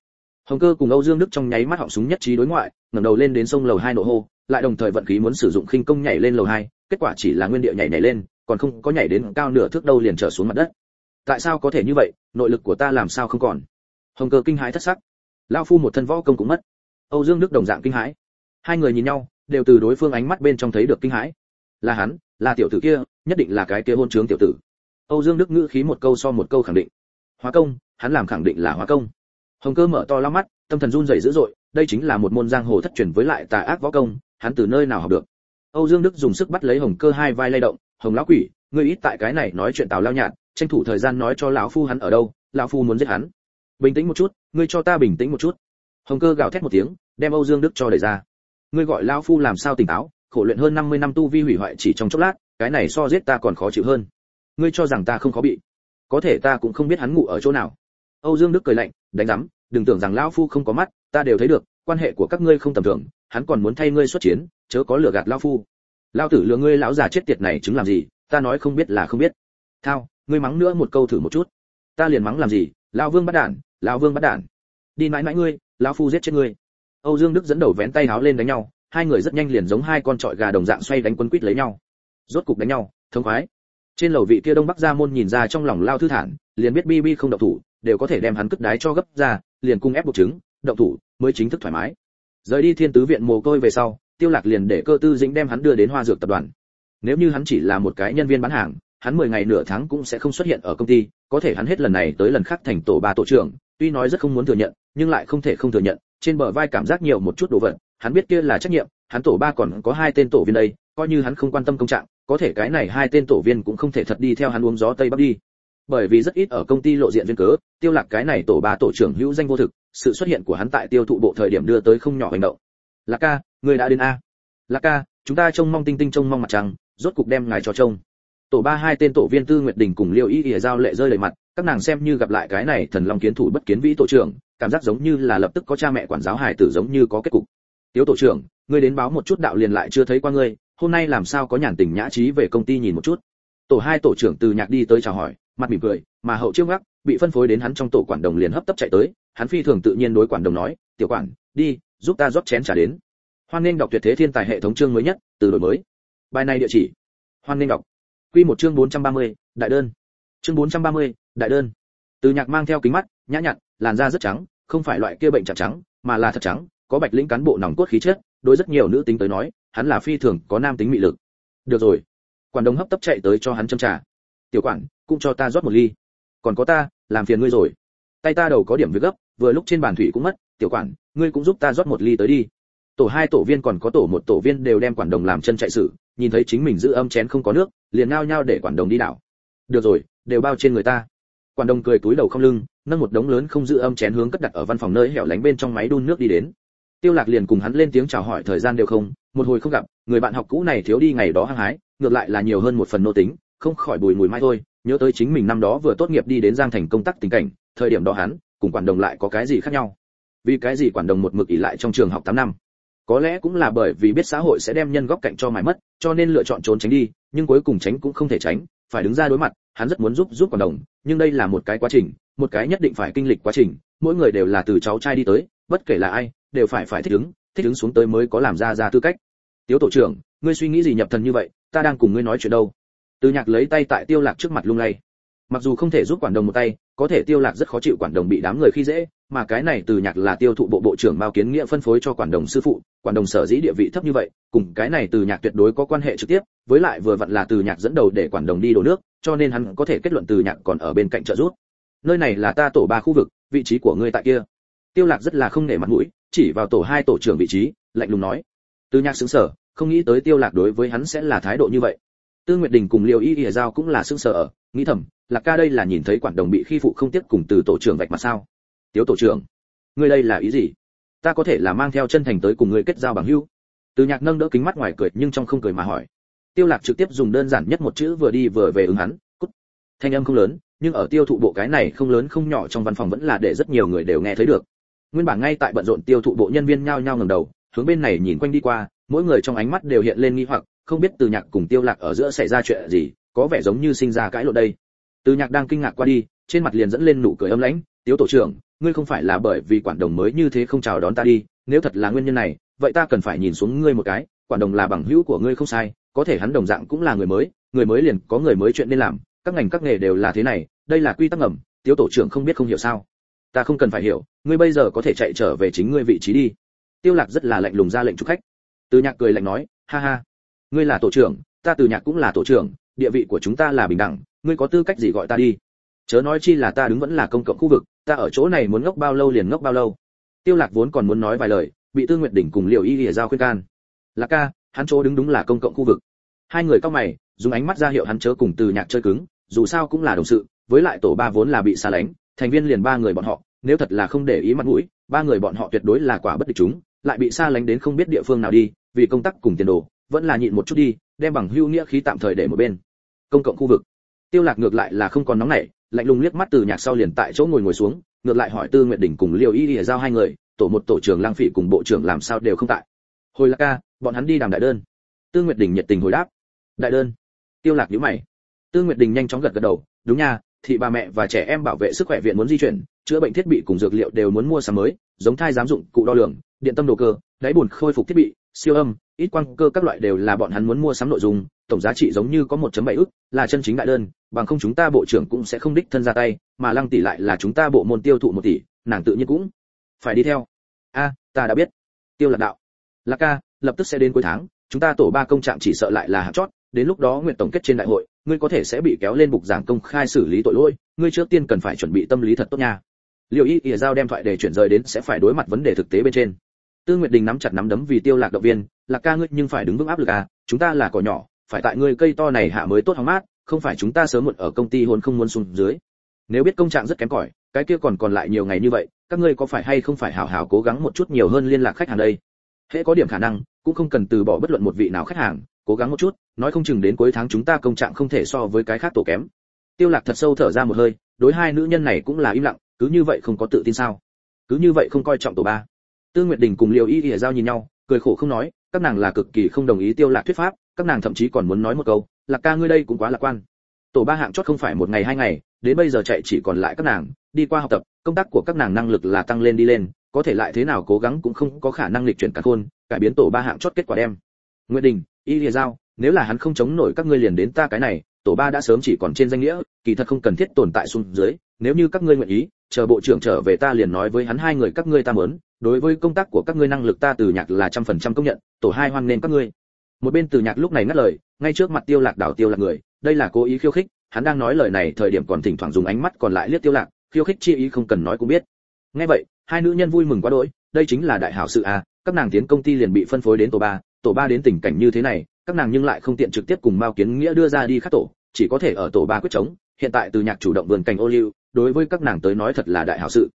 hồng cơ cùng âu dương đức trong nháy mắt họng súng nhất trí đối ngoại, ngẩng đầu lên đến sông lầu hai nổ hô, lại đồng thời vận khí muốn sử dụng khinh công nhảy lên lầu hai, kết quả chỉ là nguyên địa nhảy nhảy lên, còn không có nhảy đến cao nửa thước đâu liền trở xuống mặt đất. Tại sao có thể như vậy? Nội lực của ta làm sao không còn? Hồng cơ kinh hãi thất sắc. Lao phu một thân võ công cũng mất. Âu dương đức đồng dạng kinh hãi. Hai người nhìn nhau, đều từ đối phương ánh mắt bên trong thấy được kinh hãi. Là hắn, là tiểu tử kia, nhất định là cái kia hôn trướng tiểu tử. Âu dương đức ngữ khí một câu so một câu khẳng định. Hóa công, hắn làm khẳng định là hóa công hồng cơ mở to lắm mắt, tâm thần run rẩy dữ dội, đây chính là một môn giang hồ thất truyền với lại tà ác võ công, hắn từ nơi nào học được? Âu dương đức dùng sức bắt lấy hồng cơ hai vai lay động, hồng lão quỷ, ngươi ít tại cái này nói chuyện tào lao nhạt tranh thủ thời gian nói cho lão phu hắn ở đâu, lão phu muốn giết hắn. Bình tĩnh một chút, ngươi cho ta bình tĩnh một chút. Hồng cơ gào thét một tiếng, đem âu dương đức cho đẩy ra. Ngươi gọi lão phu làm sao tỉnh táo, khổ luyện hơn 50 năm tu vi hủy hoại chỉ trong chốc lát, cái này so giết ta còn khó chịu hơn. Ngươi cho rằng ta không khó bị, có thể ta cũng không biết hắn ngủ ở chỗ nào âu dương đức cười lạnh, đánh rắm đừng tưởng rằng lão phu không có mắt, ta đều thấy được, quan hệ của các ngươi không tầm thường, hắn còn muốn thay ngươi xuất chiến, chớ có lừa gạt lão phu. Lão tử lừa ngươi lão già chết tiệt này chứng làm gì, ta nói không biết là không biết. Thao, ngươi mắng nữa một câu thử một chút. Ta liền mắng làm gì, lão vương bắt đản, lão vương bắt đản. Đi mãi mãi ngươi, lão phu giết chết ngươi. Âu dương đức dẫn đầu vén tay háo lên đánh nhau, hai người rất nhanh liền giống hai con trọi gà đồng dạng xoay đánh quân quýt lấy nhau. Rốt cục đánh nhau thông khoái trên lầu vị kia đông bắc gia môn nhìn ra trong lòng lao thư thản, liền biết bb không động thủ, đều có thể đem hắn cất đái cho gấp ra, liền cung ép buộc chứng, động thủ mới chính thức thoải mái. Rời đi thiên tứ viện mồ côi về sau, tiêu lạc liền để cơ tư dĩnh đem hắn đưa đến hoa dược tập đoàn. Nếu như hắn chỉ là một cái nhân viên bán hàng, hắn 10 ngày nửa tháng cũng sẽ không xuất hiện ở công ty, có thể hắn hết lần này tới lần khác thành tổ ba tổ trưởng, tuy nói rất không muốn thừa nhận, nhưng lại không thể không thừa nhận, trên bờ vai cảm giác nhiều một chút đồ vật, hắn biết kia là trách nhiệm, hắn tổ ba còn có hai tên tổ viên đây, coi như hắn không quan tâm công trạng có thể cái này hai tên tổ viên cũng không thể thật đi theo hắn uống gió tây bắc đi. Bởi vì rất ít ở công ty lộ diện duyên cớ, tiêu lạc cái này tổ ba tổ trưởng hữu danh vô thực, sự xuất hiện của hắn tại tiêu thụ bộ thời điểm đưa tới không nhỏ hành động. Lạc ca, người đã đến a. Lạc ca, chúng ta trông mong tinh tinh trông mong mặt trăng, rốt cục đem ngài cho trông. Tổ ba hai tên tổ viên tư nguyệt đình cùng liêu y ỉa giao lệ rơi đầy mặt, các nàng xem như gặp lại cái này thần long kiến thủ bất kiến vĩ tổ trưởng, cảm giác giống như là lập tức có cha mẹ quản giáo hải tử giống như có kết cục. Tiếu tổ trưởng ngươi đến báo một chút đạo liền lại chưa thấy qua ngươi hôm nay làm sao có nhàn tình nhã trí về công ty nhìn một chút? Tổ hai tổ trưởng từ nhạc đi tới chào hỏi mặt mỉm cười mà hậu chiêu ngắc bị phân phối đến hắn trong tổ quản đồng liền hấp tấp chạy tới. Hắn phi thường tự nhiên đối quản đồng nói tiểu quản đi giúp ta rót chén trà đến. Hoan nên đọc tuyệt thế thiên tài hệ thống chương mới nhất từ đổi mới. Bài này địa chỉ. Hoan nên đọc. Quy một chương 430, đại đơn. Chương 430, đại đơn. Từ nhạc mang theo kính mắt nhã nhặn làn da rất trắng không phải loại kia bệnh trắng trắng mà là thật trắng có bạch lĩnh cán bộ nòng cốt khí chất đối rất nhiều nữ tính tới nói hắn là phi thường có nam tính mị lực. Được rồi. Quản đồng hấp tấp chạy tới cho hắn châm trà. Tiểu quản, cũng cho ta rót một ly. Còn có ta, làm phiền ngươi rồi. Tay ta đầu có điểm việc gấp, vừa lúc trên bàn thủy cũng mất, tiểu quản, ngươi cũng giúp ta rót một ly tới đi. Tổ hai tổ viên còn có tổ một tổ viên đều đem quản đồng làm chân chạy sự, nhìn thấy chính mình giữ âm chén không có nước, liền ngao nhau để quản đồng đi đảo. Được rồi, đều bao trên người ta. Quản đồng cười túi đầu không lưng, nâng một đống lớn không giữ âm chén hướng cất đặt ở văn phòng nơi hẻo lánh bên trong máy đun nước đi đến tiêu lạc liền cùng hắn lên tiếng chào hỏi thời gian đều không, một hồi không gặp, người bạn học cũ này thiếu đi ngày đó hăng hái, ngược lại là nhiều hơn một phần nô tính, không khỏi bùi mùi mai thôi, nhớ tới chính mình năm đó vừa tốt nghiệp đi đến giang thành công tác tình cảnh, thời điểm đó hắn, cùng quản đồng lại có cái gì khác nhau? Vì cái gì quản đồng một mực ỉ lại trong trường học 8 năm? Có lẽ cũng là bởi vì biết xã hội sẽ đem nhân góc cạnh cho mài mất, cho nên lựa chọn trốn tránh đi, nhưng cuối cùng tránh cũng không thể tránh, phải đứng ra đối mặt, hắn rất muốn giúp giúp quản đồng, nhưng đây là một cái quá trình, một cái nhất định phải kinh lịch quá trình, mỗi người đều là từ cháu trai đi tới, bất kể là ai đều phải phải thích ứng thích ứng xuống tới mới có làm ra ra tư cách. Tiếu tổ trưởng, ngươi suy nghĩ gì nhập thần như vậy, ta đang cùng ngươi nói chuyện đâu. Từ nhạc lấy tay tại tiêu lạc trước mặt lung lay. Mặc dù không thể giúp quản đồng một tay, có thể tiêu lạc rất khó chịu quản đồng bị đám người khi dễ, mà cái này từ nhạc là tiêu thụ bộ bộ trưởng mao kiến nghĩa phân phối cho quản đồng sư phụ, quản đồng sở dĩ địa vị thấp như vậy, cùng cái này từ nhạc tuyệt đối có quan hệ trực tiếp, với lại vừa vặn là từ nhạc dẫn đầu để quản đồng đi đổ nước, cho nên hắn có thể kết luận từ nhạc còn ở bên cạnh trợ giúp. Nơi này là ta tổ ba khu vực, vị trí của ngươi tại kia. Tiêu lạc rất là không nể mặt mũi chỉ vào tổ hai tổ trưởng vị trí, lạnh lùng nói. Từ nhạc sững sờ, không nghĩ tới tiêu lạc đối với hắn sẽ là thái độ như vậy. Tư nguyệt đình cùng liêu y ỉa giao cũng là sững sờ ở, nghĩ thầm, lạc ca đây là nhìn thấy quản đồng bị khi phụ không tiếp cùng từ tổ trưởng vạch mặt sao? Tiếu tổ trưởng, ngươi đây là ý gì? Ta có thể là mang theo chân thành tới cùng ngươi kết giao bằng hữu. Từ nhạc nâng đỡ kính mắt ngoài cười, nhưng trong không cười mà hỏi. Tiêu lạc trực tiếp dùng đơn giản nhất một chữ vừa đi vừa về ứng hắn, cút. Thanh âm không lớn, nhưng ở tiêu thụ bộ cái này không lớn không nhỏ trong văn phòng vẫn là để rất nhiều người đều nghe thấy được nguyên bản ngay tại bận rộn tiêu thụ bộ nhân viên nhao nhao ngẩng đầu, hướng bên này nhìn quanh đi qua, mỗi người trong ánh mắt đều hiện lên nghi hoặc, không biết từ nhạc cùng tiêu lạc ở giữa xảy ra chuyện gì, có vẻ giống như sinh ra cãi lộn đây. Từ nhạc đang kinh ngạc qua đi, trên mặt liền dẫn lên nụ cười âm lãnh, tiếu tổ trưởng, ngươi không phải là bởi vì quản đồng mới như thế không chào đón ta đi, nếu thật là nguyên nhân này, vậy ta cần phải nhìn xuống ngươi một cái, quản đồng là bằng hữu của ngươi không sai, có thể hắn đồng dạng cũng là người mới người mới liền có người mới chuyện nên làm, các ngành các nghề đều là thế này, đây là quy tắc ngầm, tiếu tổ trưởng không biết không hiểu sao ta không cần phải hiểu, ngươi bây giờ có thể chạy trở về chính ngươi vị trí đi. Tiêu lạc rất là lạnh lùng ra lệnh chủ khách. Từ nhạc cười lạnh nói, ha ha, ngươi là tổ trưởng, ta từ nhạc cũng là tổ trưởng, địa vị của chúng ta là bình đẳng, ngươi có tư cách gì gọi ta đi? Chớ nói chi là ta đứng vẫn là công cộng khu vực, ta ở chỗ này muốn ngốc bao lâu liền ngốc bao lâu. Tiêu lạc vốn còn muốn nói vài lời, bị tư nguyệt đỉnh cùng liều y lìa giao khuyên can. Lạc ca, hắn chỗ đứng đúng là công cộng khu vực. Hai người cao mày, dùng ánh mắt ra hiệu hắn chớ cùng từ nhạc chơi cứng, dù sao cũng là đồng sự, với lại tổ ba vốn là bị xa lánh thành viên liền ba người bọn họ, nếu thật là không để ý mặt mũi, ba người bọn họ tuyệt đối là quả bất địch chúng, lại bị xa lánh đến không biết địa phương nào đi, vì công tác cùng tiền đồ, vẫn là nhịn một chút đi, đem bằng hưu nghĩa khí tạm thời để một bên. Công cộng khu vực. Tiêu lạc ngược lại là không còn nóng nảy, lạnh lùng liếc mắt từ nhạc sau liền tại chỗ ngồi ngồi xuống, ngược lại hỏi tư nguyệt đỉnh cùng liêu y lìa giao hai người, tổ một tổ trưởng lang phỉ cùng bộ trưởng làm sao đều không tại. Hồi lạc ca, bọn hắn đi đàm đại đơn. Tư nguyệt đỉnh nhiệt tình hồi đáp. Đại đơn. Tiêu lạc nhíu mày. Tư nguyệt đỉnh nhanh chóng gật gật đầu, đúng nha thì bà mẹ và trẻ em bảo vệ sức khỏe viện muốn di chuyển, chữa bệnh thiết bị cùng dược liệu đều muốn mua sắm mới, giống thai giám dụng, cụ đo lường, điện tâm đồ cơ, đáy buồn khôi phục thiết bị, siêu âm, ít quang cơ các loại đều là bọn hắn muốn mua sắm nội dung, tổng giá trị giống như có 1.7 ức là chân chính đại đơn, bằng không chúng ta bộ trưởng cũng sẽ không đích thân ra tay, mà lăng tỷ lại là chúng ta bộ môn tiêu thụ một tỷ, nàng tự nhiên cũng phải đi theo. A, ta đã biết. Tiêu lạc đạo. Lạc ca, lập tức sẽ đến cuối tháng, chúng ta tổ ba công trạng chỉ sợ lại là hạng chót đến lúc đó nguyện tổng kết trên đại hội, ngươi có thể sẽ bị kéo lên bục giảng công khai xử lý tội lỗi, ngươi trước tiên cần phải chuẩn bị tâm lý thật tốt nha. Liệu y ỉa giao đem thoại để chuyển rời đến sẽ phải đối mặt vấn đề thực tế bên trên. Tư nguyệt đình nắm chặt nắm đấm vì tiêu lạc động viên, lạc ca ngươi nhưng phải đứng vững áp lực à chúng ta là cỏ nhỏ, phải tại ngươi cây to này hạ mới tốt hóng mát, không phải chúng ta sớm muộn ở công ty hôn không muốn xuống dưới. Nếu biết công trạng rất kém cỏi, cái kia còn còn lại nhiều ngày như vậy, các ngươi có phải hay không phải hảo hảo cố gắng một chút nhiều hơn liên lạc khách hàng đây? Hễ có điểm khả năng, cũng không cần từ bỏ bất luận một vị nào khách hàng cố gắng một chút, nói không chừng đến cuối tháng chúng ta công trạng không thể so với cái khác tổ kém. Tiêu lạc thật sâu thở ra một hơi, đối hai nữ nhân này cũng là im lặng, cứ như vậy không có tự tin sao? Cứ như vậy không coi trọng tổ ba. Tương nguyệt đình cùng liều y ỉa giao nhìn nhau, cười khổ không nói, các nàng là cực kỳ không đồng ý tiêu lạc thuyết pháp, các nàng thậm chí còn muốn nói một câu, lạc ca ngươi đây cũng quá lạc quan. Tổ ba hạng chót không phải một ngày hai ngày, đến bây giờ chạy chỉ còn lại các nàng, đi qua học tập, công tác của các nàng năng lực là tăng lên đi lên, có thể lại thế nào cố gắng cũng không có khả năng lịch chuyển cả khôn, cải biến tổ ba hạng chót kết quả đem. Nguyệt đình y lìa giao, nếu là hắn không chống nổi các ngươi liền đến ta cái này, tổ ba đã sớm chỉ còn trên danh nghĩa, kỳ thật không cần thiết tồn tại xuống dưới, nếu như các ngươi nguyện ý, chờ bộ trưởng trở về ta liền nói với hắn hai người các ngươi ta muốn, đối với công tác của các ngươi năng lực ta từ nhạc là trăm phần trăm công nhận, tổ hai hoan nên các ngươi. Một bên từ nhạc lúc này ngắt lời, ngay trước mặt tiêu lạc đảo tiêu lạc người, đây là cố ý khiêu khích, hắn đang nói lời này thời điểm còn thỉnh thoảng dùng ánh mắt còn lại liếc tiêu lạc, khiêu khích chi ý không cần nói cũng biết. Nghe vậy, hai nữ nhân vui mừng quá đỗi, đây chính là đại hảo sự à các nàng tiến công ty liền bị phân phối đến tổ ba tổ ba đến tình cảnh như thế này, các nàng nhưng lại không tiện trực tiếp cùng mao kiến nghĩa đưa ra đi khắc tổ, chỉ có thể ở tổ ba quyết chống. Hiện tại từ nhạc chủ động vườn cảnh ô liu, đối với các nàng tới nói thật là đại hảo sự.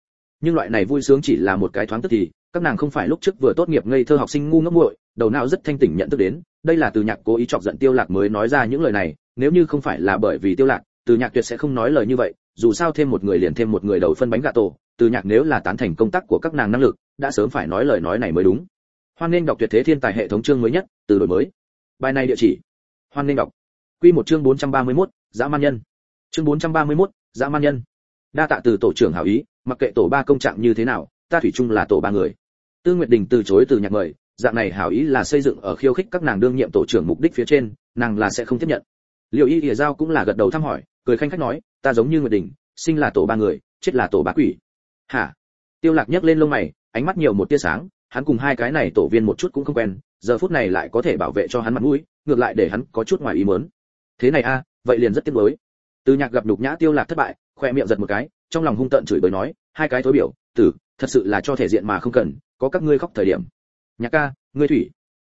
Nhưng loại này vui sướng chỉ là một cái thoáng tức thì, các nàng không phải lúc trước vừa tốt nghiệp ngây thơ học sinh ngu ngốc muội, đầu não rất thanh tỉnh nhận thức đến. Đây là từ nhạc cố ý chọc giận tiêu lạc mới nói ra những lời này, nếu như không phải là bởi vì tiêu lạc, từ nhạc tuyệt sẽ không nói lời như vậy, dù sao thêm một người liền thêm một người đầu phân bánh gà tổ, từ nhạc nếu là tán thành công tác của các nàng năng lực, đã sớm phải nói lời nói này mới đúng hoan nên đọc tuyệt thế thiên tài hệ thống chương mới nhất từ đổi mới. Bài này địa chỉ. Hoan nên đọc. Quy một chương 431, dã man nhân. Chương 431, dã man nhân. Đa tạ từ tổ trưởng hảo ý mặc kệ tổ ba công trạng như thế nào ta thủy chung là tổ ba người. Tư nguyệt đình từ chối từ nhạc mời dạng này hảo ý là xây dựng ở khiêu khích các nàng đương nhiệm tổ trưởng mục đích phía trên nàng là sẽ không tiếp nhận. Liệu y ỉa giao cũng là gật đầu thăm hỏi cười khanh khách nói ta giống như nguyệt đình sinh là tổ ba người chết là tổ ba quỷ. Hả? Tiêu lạc nhấc lên lông mày ánh mắt nhiều một tia sáng hắn cùng hai cái này tổ viên một chút cũng không quen, giờ phút này lại có thể bảo vệ cho hắn mặt mũi, ngược lại để hắn có chút ngoài ý muốn. Thế này a, vậy liền rất tiếc nuối. Từ nhạc gặp nhục nhã tiêu lạc thất bại, khoe miệng giật một cái, trong lòng hung tợn chửi bới nói, hai cái thối biểu, tử, thật sự là cho thể diện mà không cần, có các ngươi khóc thời điểm. Nhạc ca, ngươi thủy.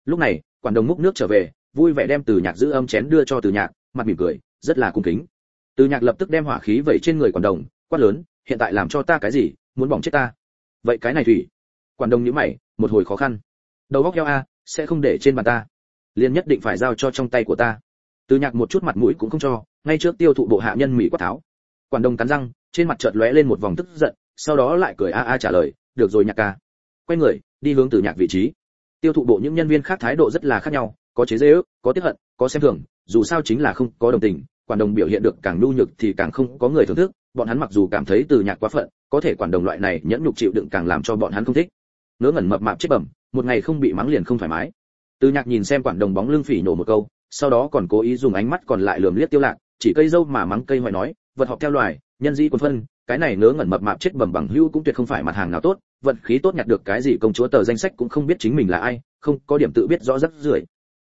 Lúc này, quản đồng múc nước trở về, vui vẻ đem từ nhạc giữ âm chén đưa cho từ nhạc, mặt mỉm cười, rất là cung kính. Từ nhạc lập tức đem hỏa khí vẩy trên người quản đồng, quát lớn, hiện tại làm cho ta cái gì, muốn bỏng chết ta. Vậy cái này thủy. Quản đồng nhíu mày một hồi khó khăn. Đầu góc heo a, sẽ không để trên bàn ta. Liền nhất định phải giao cho trong tay của ta. Từ nhạc một chút mặt mũi cũng không cho, ngay trước tiêu thụ bộ hạ nhân mỹ quát tháo. Quản đông cắn răng, trên mặt chợt lóe lên một vòng tức giận, sau đó lại cười a a trả lời, được rồi nhạc ca. Quay người, đi hướng từ nhạc vị trí. Tiêu thụ bộ những nhân viên khác thái độ rất là khác nhau, có chế giễu, có tiếc hận, có xem thường, dù sao chính là không có đồng tình, quản đồng biểu hiện được càng nhu nhược thì càng không có người thưởng thức, bọn hắn mặc dù cảm thấy từ nhạc quá phận, có thể quản đồng loại này nhẫn nhục chịu đựng càng làm cho bọn hắn không thích ngớ ngẩn mập mạp chết bẩm, một ngày không bị mắng liền không thoải mái. Từ nhạc nhìn xem quản đồng bóng lưng phỉ nổ một câu, sau đó còn cố ý dùng ánh mắt còn lại lườm liếc tiêu lạc, chỉ cây dâu mà mắng cây hoại nói, vật họp theo loài, nhân dĩ quân phân, cái này ngớ ngẩn mập mạp chết bẩm bằng hưu cũng tuyệt không phải mặt hàng nào tốt, vận khí tốt nhặt được cái gì công chúa tờ danh sách cũng không biết chính mình là ai, không có điểm tự biết rõ rất rưởi.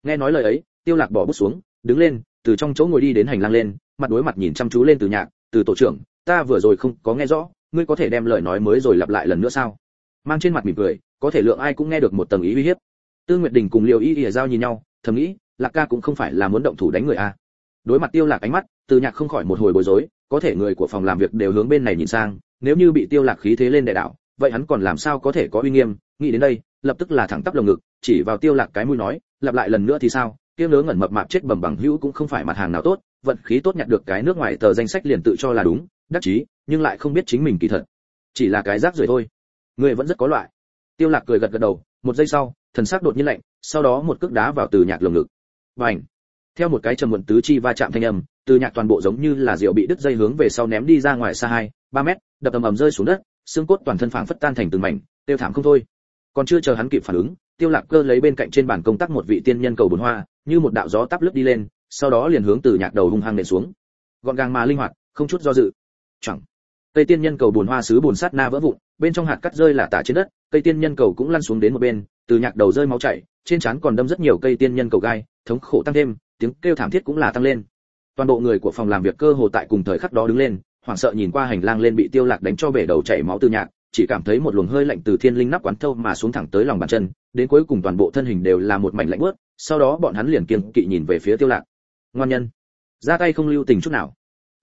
Nghe nói lời ấy, tiêu lạc bỏ bút xuống, đứng lên, từ trong chỗ ngồi đi đến hành lang lên, mặt đối mặt nhìn chăm chú lên từ nhạc, từ tổ trưởng, ta vừa rồi không có nghe rõ, ngươi có thể đem lời nói mới rồi lặp lại lần nữa sao? Mang trên mặt mỉm cười, có thể lượng ai cũng nghe được một tầng ý uy hiếp. Tư nguyệt đình cùng liều y ỉa giao nhìn nhau, thầm nghĩ, lạc ca cũng không phải là muốn động thủ đánh người a. Đối mặt tiêu lạc ánh mắt, từ nhạc không khỏi một hồi bối rối, có thể người của phòng làm việc đều hướng bên này nhìn sang, nếu như bị tiêu lạc khí thế lên đại đảo vậy hắn còn làm sao có thể có uy nghiêm, nghĩ đến đây, lập tức là thẳng tắp lồng ngực, chỉ vào tiêu lạc cái mũi nói, lặp lại lần nữa thì sao? Tiêu lớn ngẩn mập mạp chết bầm bằng hữu cũng không phải mặt hàng nào tốt, vận khí tốt nhặt được cái nước ngoài tờ danh sách liền tự cho là đúng, đắc chí, nhưng lại không biết chính mình kỳ thật. Chỉ là cái rác rưởi thôi người vẫn rất có loại. Tiêu lạc cười gật gật đầu, một giây sau, thần sắc đột nhiên lạnh, sau đó một cước đá vào từ nhạc lồng ngực. Bành! Theo một cái trầm muộn tứ chi va chạm thanh âm, từ nhạc toàn bộ giống như là rượu bị đứt dây hướng về sau ném đi ra ngoài xa hai, ba mét, đập tầm ầm rơi xuống đất, xương cốt toàn thân phảng phất tan thành từng mảnh, tiêu thảm không thôi. Còn chưa chờ hắn kịp phản ứng, tiêu lạc cơ lấy bên cạnh trên bàn công tác một vị tiên nhân cầu bùn hoa, như một đạo gió táp lướt đi lên, sau đó liền hướng từ nhạc đầu hung hăng nện xuống. Gọn gàng mà linh hoạt, không chút do dự. Chẳng. Tây tiên nhân cầu bùn hoa sứ bùn sát na vỡ vụn bên trong hạt cắt rơi là tả trên đất, cây tiên nhân cầu cũng lăn xuống đến một bên, từ nhạc đầu rơi máu chảy, trên trán còn đâm rất nhiều cây tiên nhân cầu gai, thống khổ tăng thêm, tiếng kêu thảm thiết cũng là tăng lên. Toàn bộ người của phòng làm việc cơ hồ tại cùng thời khắc đó đứng lên, hoảng sợ nhìn qua hành lang lên bị tiêu lạc đánh cho bể đầu chảy máu từ nhạc, chỉ cảm thấy một luồng hơi lạnh từ thiên linh nắp quán thâu mà xuống thẳng tới lòng bàn chân, đến cuối cùng toàn bộ thân hình đều là một mảnh lạnh bước sau đó bọn hắn liền kiêng kỵ nhìn về phía tiêu lạc. Ngoan nhân, ra tay không lưu tình chút nào.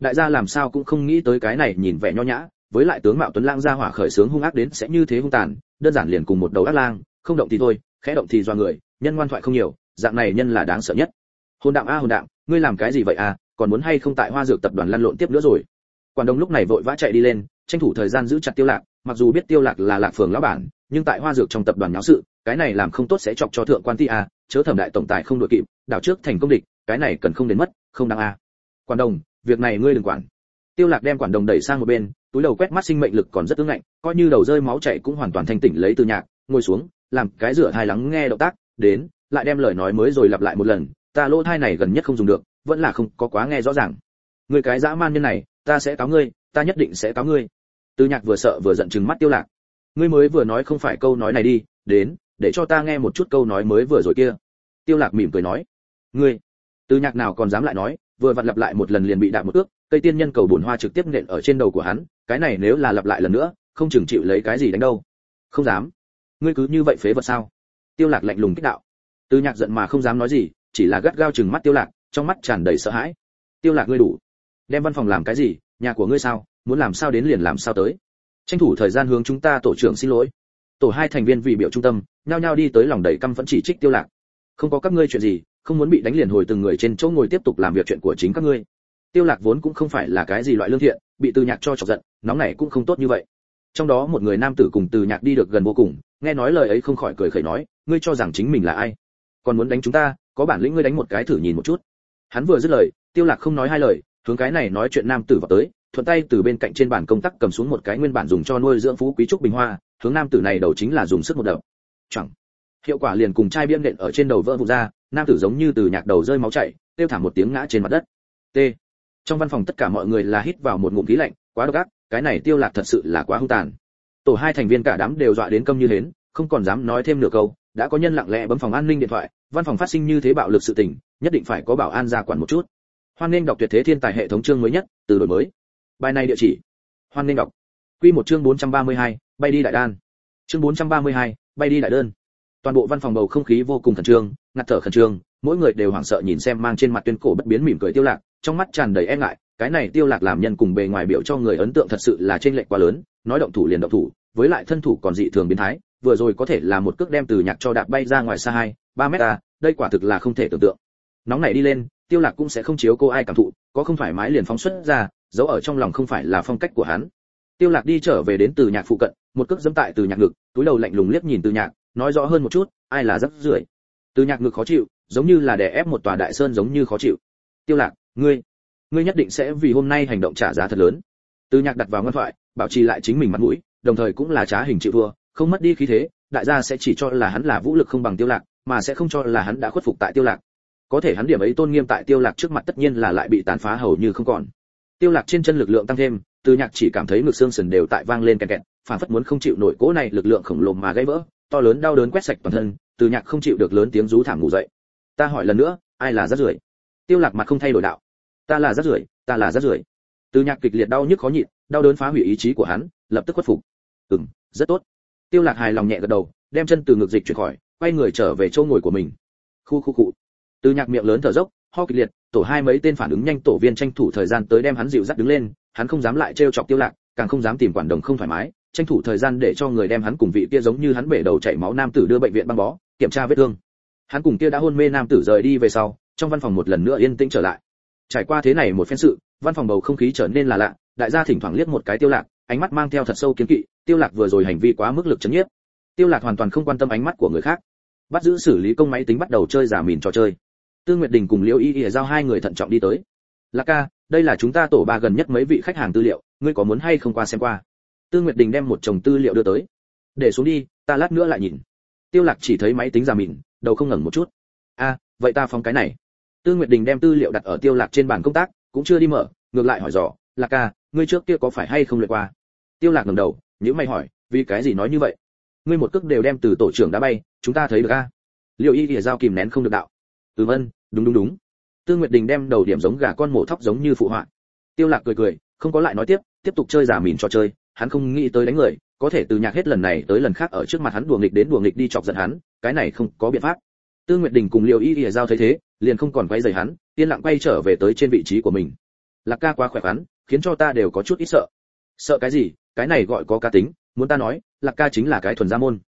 Đại gia làm sao cũng không nghĩ tới cái này nhìn vẻ nho nhã với lại tướng mạo tuấn lang ra hỏa khởi sướng hung ác đến sẽ như thế hung tàn, đơn giản liền cùng một đầu ác lang, không động thì thôi, khẽ động thì do người, nhân ngoan thoại không nhiều, dạng này nhân là đáng sợ nhất. Hồn đạm a, hồn đạm, ngươi làm cái gì vậy à còn muốn hay không tại hoa dược tập đoàn lăn lộn tiếp nữa rồi? Quản đồng lúc này vội vã chạy đi lên, tranh thủ thời gian giữ chặt tiêu lạc, mặc dù biết tiêu lạc là lạc phường lão bản, nhưng tại hoa dược trong tập đoàn nháo sự, cái này làm không tốt sẽ chọc cho thượng quan ti a, chớ thẩm đại tổng tài không đội kịp, đảo trước thành công địch, cái này cần không đến mất, không đáng a. Quản đồng việc này ngươi đừng quản. Tiêu lạc đem quản đồng đẩy sang một bên túi đầu quét mắt sinh mệnh lực còn rất tương ngạnh, coi như đầu rơi máu chảy cũng hoàn toàn thanh tỉnh lấy từ nhạc, ngồi xuống, làm cái rửa thai lắng nghe động tác, đến, lại đem lời nói mới rồi lặp lại một lần, ta lỗ thai này gần nhất không dùng được, vẫn là không có quá nghe rõ ràng. Người cái dã man nhân này, ta sẽ cáo ngươi, ta nhất định sẽ cáo ngươi. Từ nhạc vừa sợ vừa giận chừng mắt tiêu lạc. Ngươi mới vừa nói không phải câu nói này đi, đến, để cho ta nghe một chút câu nói mới vừa rồi kia. Tiêu lạc mỉm cười nói. Ngươi. Từ nhạc nào còn dám lại nói, vừa vặn lặp lại một lần liền bị đạp một ước cây tiên nhân cầu bùn hoa trực tiếp nện ở trên đầu của hắn, cái này nếu là lặp lại lần nữa, không chừng chịu lấy cái gì đánh đâu. Không dám. Ngươi cứ như vậy phế vật sao? Tiêu lạc lạnh lùng kích đạo. Từ nhạc giận mà không dám nói gì, chỉ là gắt gao chừng mắt tiêu lạc, trong mắt tràn đầy sợ hãi. Tiêu lạc ngươi đủ. Đem văn phòng làm cái gì? Nhà của ngươi sao? Muốn làm sao đến liền làm sao tới. Tranh thủ thời gian hướng chúng ta tổ trưởng xin lỗi. Tổ hai thành viên vì biểu trung tâm, nhao nhao đi tới lòng đầy căm phẫn chỉ trích tiêu lạc. Không có các ngươi chuyện gì, không muốn bị đánh liền hồi từng người trên chỗ ngồi tiếp tục làm việc chuyện của chính các ngươi tiêu lạc vốn cũng không phải là cái gì loại lương thiện, bị từ nhạc cho chọc giận, nóng này cũng không tốt như vậy. Trong đó một người nam tử cùng từ nhạc đi được gần vô cùng, nghe nói lời ấy không khỏi cười khẩy nói, ngươi cho rằng chính mình là ai? Còn muốn đánh chúng ta, có bản lĩnh ngươi đánh một cái thử nhìn một chút. Hắn vừa dứt lời, tiêu lạc không nói hai lời, hướng cái này nói chuyện nam tử vào tới, thuận tay từ bên cạnh trên bàn công tác cầm xuống một cái nguyên bản dùng cho nuôi dưỡng phú quý trúc bình hoa, hướng nam tử này đầu chính là dùng sức một đập. Chẳng. Hiệu quả liền cùng chai biếm nện ở trên đầu vỡ vụn ra, nam tử giống như từ nhạc đầu rơi máu chảy, tiêu thảm một tiếng ngã trên mặt đất. T trong văn phòng tất cả mọi người là hít vào một ngụm khí lạnh quá độc ác cái này tiêu lạc thật sự là quá hung tàn. Tổ hai thành viên cả đám đều dọa đến câm như hến không còn dám nói thêm nửa câu đã có nhân lặng lẽ bấm phòng an ninh điện thoại văn phòng phát sinh như thế bạo lực sự tình nhất định phải có bảo an ra quản một chút. Hoan nên đọc tuyệt thế thiên tài hệ thống chương mới nhất từ đổi mới. Bài này địa chỉ. Hoan nên đọc. Quy một chương 432, bay đi đại đan. Chương 432, bay đi đại đơn. Toàn bộ văn phòng bầu không khí vô cùng khẩn trương ngạt thở khẩn trương mỗi người đều hoảng sợ nhìn xem mang trên mặt tuyên cổ bất biến mỉm cười tiêu lạc trong mắt tràn đầy e ngại, cái này tiêu lạc làm nhân cùng bề ngoài biểu cho người ấn tượng thật sự là trên lệch quá lớn, nói động thủ liền động thủ, với lại thân thủ còn dị thường biến thái, vừa rồi có thể là một cước đem từ nhạc cho đạp bay ra ngoài xa hai, ba mét à đây quả thực là không thể tưởng tượng. Nóng này đi lên, tiêu lạc cũng sẽ không chiếu cô ai cảm thụ, có không phải mái liền phóng xuất ra, giấu ở trong lòng không phải là phong cách của hắn. Tiêu lạc đi trở về đến từ nhạc phụ cận, một cước dẫm tại từ nhạc ngực, túi đầu lạnh lùng liếc nhìn từ nhạc, nói rõ hơn một chút, ai là rất rưởi. Từ nhạc ngực khó chịu, giống như là đè ép một tòa đại sơn giống như khó chịu. Tiêu lạc ngươi ngươi nhất định sẽ vì hôm nay hành động trả giá thật lớn. Từ nhạc đặt vào ngân thoại, bảo trì lại chính mình mặt mũi, đồng thời cũng là trá hình chịu thua, không mất đi khí thế, đại gia sẽ chỉ cho là hắn là vũ lực không bằng tiêu lạc, mà sẽ không cho là hắn đã khuất phục tại tiêu lạc. Có thể hắn điểm ấy tôn nghiêm tại tiêu lạc trước mặt tất nhiên là lại bị tàn phá hầu như không còn. Tiêu lạc trên chân lực lượng tăng thêm từ nhạc chỉ cảm thấy ngực xương sườn đều tại vang lên kẹt kẹt, phản phất muốn không chịu nổi cỗ này lực lượng khổng lồ mà gãy vỡ, to lớn đau đớn quét sạch toàn thân từ nhạc không chịu được lớn tiếng rú thảm ngủ dậy. Ta hỏi lần nữa, ai là rác rưởi? Tiêu lạc mặt không thay đổi đạo. Ta là rác rưởi, ta là rác rưởi. Từ nhạc kịch liệt đau nhức khó nhịn, đau đớn phá hủy ý chí của hắn, lập tức khuất phục. Ừm, rất tốt. Tiêu lạc hài lòng nhẹ gật đầu, đem chân từ ngược dịch chuyển khỏi, quay người trở về chỗ ngồi của mình. Khu khu cụ từ nhạc miệng lớn thở dốc, ho kịch liệt, tổ hai mấy tên phản ứng nhanh tổ viên tranh thủ thời gian tới đem hắn dịu dắt đứng lên, hắn không dám lại trêu chọc tiêu lạc, càng không dám tìm quản đồng không thoải mái, tranh thủ thời gian để cho người đem hắn cùng vị kia giống như hắn bể đầu chảy máu nam tử đưa bệnh viện băng bó, kiểm tra vết thương. Hắn cùng kia đã hôn mê nam tử rời đi về sau trong văn phòng một lần nữa yên tĩnh trở lại. Trải qua thế này một phen sự, văn phòng bầu không khí trở nên là lạ, đại gia thỉnh thoảng liếc một cái tiêu lạc, ánh mắt mang theo thật sâu kiến kỵ, tiêu lạc vừa rồi hành vi quá mức lực chấn nhiếp. Tiêu lạc hoàn toàn không quan tâm ánh mắt của người khác. Bắt giữ xử lý công máy tính bắt đầu chơi giả mìn trò chơi. Tương nguyệt đình cùng liễu y y giao hai người thận trọng đi tới. Lạc ca, đây là chúng ta tổ ba gần nhất mấy vị khách hàng tư liệu, ngươi có muốn hay không qua xem qua? Tương nguyệt đình đem một chồng tư liệu đưa tới. Để xuống đi, ta lát nữa lại nhìn. Tiêu lạc chỉ thấy máy tính giả mìn, đầu không ngẩng một chút. A, vậy ta phóng cái này tương nguyệt đình đem tư liệu đặt ở tiêu lạc trên bàn công tác, cũng chưa đi mở, ngược lại hỏi dò, lạc ca, ngươi trước kia có phải hay không luyện qua? Tiêu lạc ngẩng đầu, nhíu mày hỏi, vì cái gì nói như vậy? Ngươi một cước đều đem từ tổ trưởng đã bay, chúng ta thấy được a? Liệu y thì giao kìm nén không được đạo, ừm ân đúng đúng đúng. Tương nguyệt đình đem đầu điểm giống gà con mổ thóc giống như phụ họa. Tiêu lạc cười cười, không có lại nói tiếp tiếp tục chơi giả mìn cho chơi, hắn không nghĩ tới đánh người, có thể từ nhạc hết lần này tới lần khác ở trước mặt hắn đùa nghịch đến đùa nghịch đi chọc giận hắn, cái này không có biện pháp. Tương nguyệt đình cùng liệu y Y giao thấy thế liền không còn quay rời hắn, yên lặng quay trở về tới trên vị trí của mình. Lạc ca quá khỏe khoắn, khiến cho ta đều có chút ít sợ. Sợ cái gì? Cái này gọi có cá tính, muốn ta nói, lạc ca chính là cái thuần gia môn.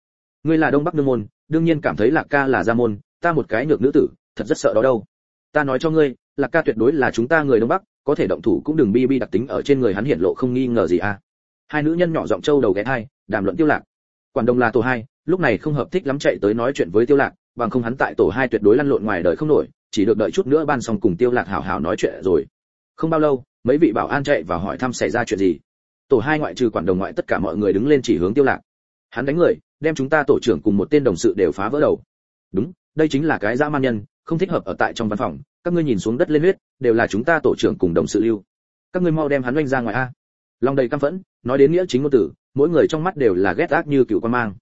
Ngươi là đông bắc nương môn, đương nhiên cảm thấy lạc ca là gia môn, ta một cái nhược nữ tử, thật rất sợ đó đâu. Ta nói cho ngươi, lạc ca tuyệt đối là chúng ta người đông bắc, có thể động thủ cũng đừng bi bi đặc tính ở trên người hắn hiện lộ không nghi ngờ gì à. Hai nữ nhân nhỏ giọng trâu đầu ghé hai đàm luận tiêu lạc. Quản đông là tổ hai, lúc này không hợp thích lắm chạy tới nói chuyện với tiêu lạc, bằng không hắn tại tổ hai tuyệt đối lăn lộn ngoài đời không nổi chỉ được đợi chút nữa ban xong cùng tiêu lạc hảo hảo nói chuyện rồi. Không bao lâu, mấy vị bảo an chạy vào hỏi thăm xảy ra chuyện gì. Tổ hai ngoại trừ quản đồng ngoại tất cả mọi người đứng lên chỉ hướng tiêu lạc. Hắn đánh người, đem chúng ta tổ trưởng cùng một tên đồng sự đều phá vỡ đầu. Đúng, đây chính là cái dã man nhân, không thích hợp ở tại trong văn phòng. Các ngươi nhìn xuống đất lên huyết, đều là chúng ta tổ trưởng cùng đồng sự lưu. Các ngươi mau đem hắn oanh ra ngoài a. Lòng đầy căm phẫn, nói đến nghĩa chính ngôn tử, mỗi người trong mắt đều là ghét ác như cựu quan mang.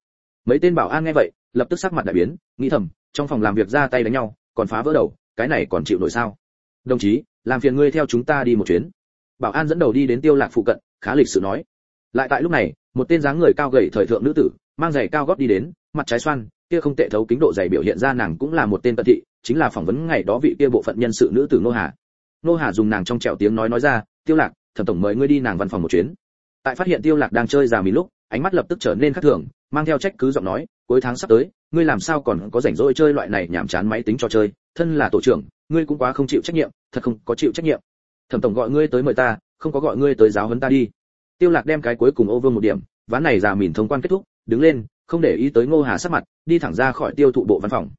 Mấy tên bảo an nghe vậy, lập tức sắc mặt đại biến, nghĩ thầm, trong phòng làm việc ra tay đánh nhau, còn phá vỡ đầu cái này còn chịu nổi sao? Đồng chí, làm phiền ngươi theo chúng ta đi một chuyến. Bảo an dẫn đầu đi đến tiêu lạc phụ cận, khá lịch sự nói. Lại tại lúc này, một tên dáng người cao gầy thời thượng nữ tử, mang giày cao gót đi đến, mặt trái xoan, kia không tệ thấu kính độ dày biểu hiện ra nàng cũng là một tên cận thị, chính là phỏng vấn ngày đó vị kia bộ phận nhân sự nữ tử nô hà. Nô hà dùng nàng trong trẻo tiếng nói nói ra, tiêu lạc, thẩm tổng mời ngươi đi nàng văn phòng một chuyến. Tại phát hiện tiêu lạc đang chơi già mì lúc, ánh mắt lập tức trở nên khắc thường, mang theo trách cứ giọng nói cuối tháng sắp tới, ngươi làm sao còn có rảnh rỗi chơi loại này nhảm chán máy tính trò chơi? Thân là tổ trưởng, ngươi cũng quá không chịu trách nhiệm, thật không có chịu trách nhiệm. Thẩm tổng gọi ngươi tới mời ta, không có gọi ngươi tới giáo huấn ta đi. Tiêu lạc đem cái cuối cùng ô vương một điểm, ván này già mìn thông quan kết thúc, đứng lên, không để ý tới ngô hà sắc mặt, đi thẳng ra khỏi tiêu thụ bộ văn phòng.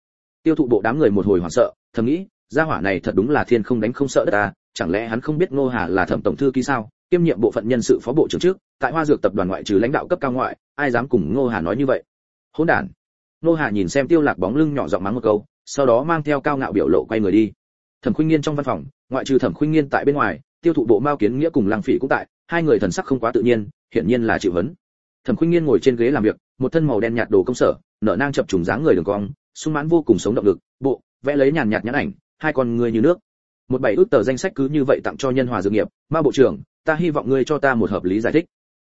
Tiêu thụ bộ đám người một hồi hoảng sợ, thầm nghĩ, gia hỏa này thật đúng là thiên không đánh không sợ đất ta, chẳng lẽ hắn không biết ngô hà là thẩm tổng thư ký sao? Kiêm nhiệm bộ phận nhân sự phó bộ trưởng trước, tại hoa dược tập đoàn ngoại trừ lãnh đạo cấp cao ngoại, ai dám cùng ngô hà nói như vậy? Hỗn đản. Nô hạ nhìn xem tiêu lạc bóng lưng nhỏ giọng mắng một câu, sau đó mang theo cao ngạo biểu lộ quay người đi. Thẩm khuynh nghiên trong văn phòng, ngoại trừ thẩm khuynh nghiên tại bên ngoài, tiêu thụ bộ mao kiến nghĩa cùng lăng phỉ cũng tại, hai người thần sắc không quá tự nhiên, hiển nhiên là chịu hấn. Thẩm khuynh nghiên ngồi trên ghế làm việc, một thân màu đen nhạt đồ công sở, nở nang chập trùng dáng người đường cong, sung mãn vô cùng sống động lực, bộ, vẽ lấy nhàn nhạt nhãn ảnh, hai con người như nước. Một bảy ước tờ danh sách cứ như vậy tặng cho nhân hòa dược nghiệp, ma bộ trưởng, ta hy vọng ngươi cho ta một hợp lý giải thích.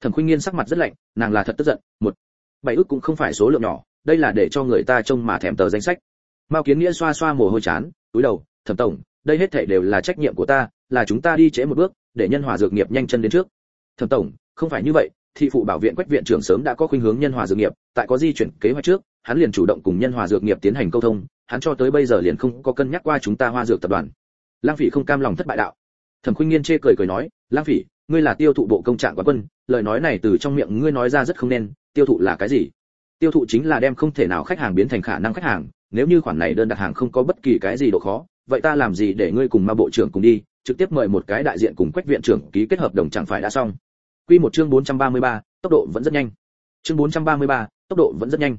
Thẩm khuynh nghiên sắc mặt rất lạnh, nàng là thật tức giận, một bảy ước cũng không phải số lượng nhỏ, đây là để cho người ta trông mà thèm tờ danh sách. Mao kiến nghĩa xoa xoa mồ hôi chán, túi đầu, thẩm tổng, đây hết thảy đều là trách nhiệm của ta, là chúng ta đi trễ một bước, để nhân hòa dược nghiệp nhanh chân đến trước. Thẩm tổng, không phải như vậy, thị phụ bảo viện quách viện trưởng sớm đã có khuynh hướng nhân hòa dược nghiệp, tại có di chuyển kế hoạch trước, hắn liền chủ động cùng nhân hòa dược nghiệp tiến hành câu thông, hắn cho tới bây giờ liền không có cân nhắc qua chúng ta hoa dược tập đoàn. Lang phỉ không cam lòng thất bại đạo. Thẩm khuynh nghiên chê cười cười nói lang phỉ, ngươi là tiêu thụ bộ công trạng quán quân, lời nói này từ trong miệng ngươi nói ra rất không nên tiêu thụ là cái gì? Tiêu thụ chính là đem không thể nào khách hàng biến thành khả năng khách hàng nếu như khoản này đơn đặt hàng không có bất kỳ cái gì độ khó vậy ta làm gì để ngươi cùng ma bộ trưởng cùng đi trực tiếp mời một cái đại diện cùng quách viện trưởng ký kết hợp đồng chẳng phải đã xong. Quy một chương 433, tốc độ vẫn rất nhanh. Chương 433, tốc độ vẫn rất nhanh.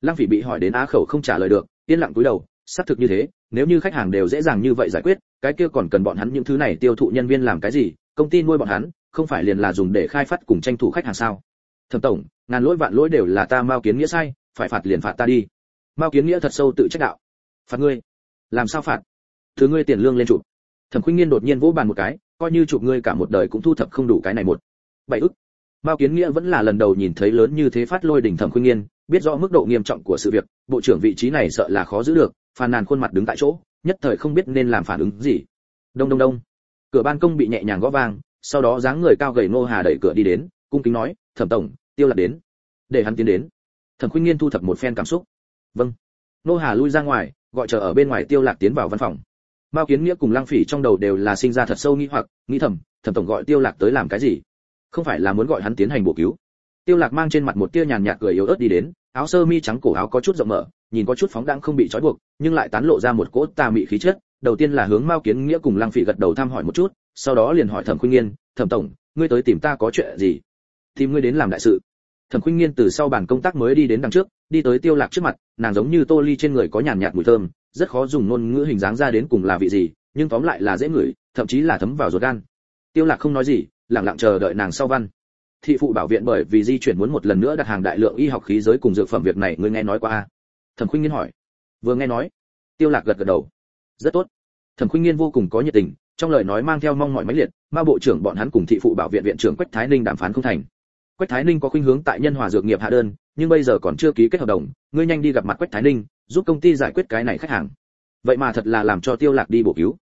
Lăng phỉ bị hỏi đến á khẩu không trả lời được yên lặng cúi đầu xác thực như thế nếu như khách hàng đều dễ dàng như vậy giải quyết cái kia còn cần bọn hắn những thứ này tiêu thụ nhân viên làm cái gì công ty nuôi bọn hắn không phải liền là dùng để khai phát cùng tranh thủ khách hàng sao? Thẩm tổng, ngàn lỗi vạn lỗi đều là ta mao kiến nghĩa sai, phải phạt liền phạt ta đi. Mao kiến nghĩa thật sâu tự trách đạo. Phạt ngươi? Làm sao phạt? Thứ ngươi tiền lương lên chụp. Thẩm khuynh nghiên đột nhiên vỗ bàn một cái, coi như chụp ngươi cả một đời cũng thu thập không đủ cái này một. Bảy ức. Mao kiến nghĩa vẫn là lần đầu nhìn thấy lớn như thế phát lôi đỉnh thẩm khuynh nghiên, biết rõ mức độ nghiêm trọng của sự việc, bộ trưởng vị trí này sợ là khó giữ được, phàn nàn khuôn mặt đứng tại chỗ, nhất thời không biết nên làm phản ứng gì. Đông đông đông. Cửa ban công bị nhẹ nhàng gõ vang, sau đó dáng người cao gầy ngô hà đẩy cửa đi đến, cung kính nói thẩm tổng, tiêu lạc đến. Để hắn tiến đến. Thẩm khuynh nghiên thu thập một phen cảm xúc. Vâng. Nô hà lui ra ngoài, gọi chờ ở bên ngoài tiêu lạc tiến vào văn phòng. Mao kiến nghĩa cùng Lang phỉ trong đầu đều là sinh ra thật sâu nghi hoặc, nghĩ thầm, thẩm tổng gọi tiêu lạc tới làm cái gì? Không phải là muốn gọi hắn tiến hành bổ cứu. Tiêu lạc mang trên mặt một tia nhàn nhạt cười yếu ớt đi đến, áo sơ mi trắng cổ áo có chút rộng mở, nhìn có chút phóng đãng không bị trói buộc, nhưng lại tán lộ ra một cỗ tà mị khí chất. Đầu tiên là hướng mao kiến nghĩa cùng Lang phỉ gật đầu thăm hỏi một chút, sau đó liền hỏi thẩm khuynh nghiên, thẩm tổng, ngươi tới tìm ta có chuyện gì? Tìm ngươi đến làm đại sự. Thẩm khuynh nghiên từ sau bàn công tác mới đi đến đằng trước, đi tới tiêu lạc trước mặt, nàng giống như tô ly trên người có nhàn nhạt mùi thơm, rất khó dùng ngôn ngữ hình dáng ra đến cùng là vị gì, nhưng tóm lại là dễ ngửi, thậm chí là thấm vào ruột gan. Tiêu lạc không nói gì, lặng lặng chờ đợi nàng sau văn. Thị phụ bảo viện bởi vì di chuyển muốn một lần nữa đặt hàng đại lượng y học khí giới cùng dược phẩm việc này ngươi nghe nói qua a? Thẩm khuynh nghiên hỏi. Vừa nghe nói, tiêu lạc gật gật đầu. Rất tốt. Thẩm khuynh nghiên vô cùng có nhiệt tình, trong lời nói mang theo mong mỏi mãnh liệt, ma bộ trưởng bọn hắn cùng thị phụ bảo viện viện trưởng quách thái ninh đàm phán không thành quách thái ninh có khuynh hướng tại nhân hòa dược nghiệp hạ đơn, nhưng bây giờ còn chưa ký kết hợp đồng, ngươi nhanh đi gặp mặt quách thái ninh, giúp công ty giải quyết cái này khách hàng. Vậy mà thật là làm cho tiêu lạc đi bổ cứu.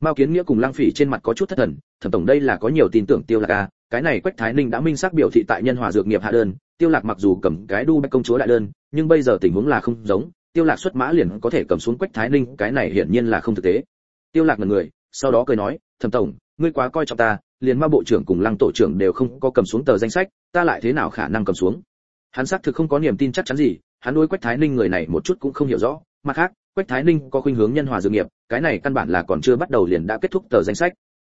Mao kiến nghĩa cùng lang phỉ trên mặt có chút thất thần, thẩm tổng đây là có nhiều tin tưởng tiêu lạc à cái này quách thái ninh đã minh xác biểu thị tại nhân hòa dược nghiệp hạ đơn, tiêu lạc mặc dù cầm cái đu bách công chúa đại đơn, nhưng bây giờ tình huống là không giống, tiêu lạc xuất mã liền có thể cầm xuống quách thái ninh, cái này hiển nhiên là không thực tế. Tiêu lạc ngẩn người, sau đó cười nói, thẩm tổng, ngươi quá coi trọng ta, liền ma bộ trưởng cùng lăng tổ trưởng đều không có cầm xuống tờ danh sách ta lại thế nào khả năng cầm xuống? Hắn xác thực không có niềm tin chắc chắn gì, hắn đối quách thái ninh người này một chút cũng không hiểu rõ. Mặt khác, quách thái ninh có khuynh hướng nhân hòa dược nghiệp, cái này căn bản là còn chưa bắt đầu liền đã kết thúc tờ danh sách.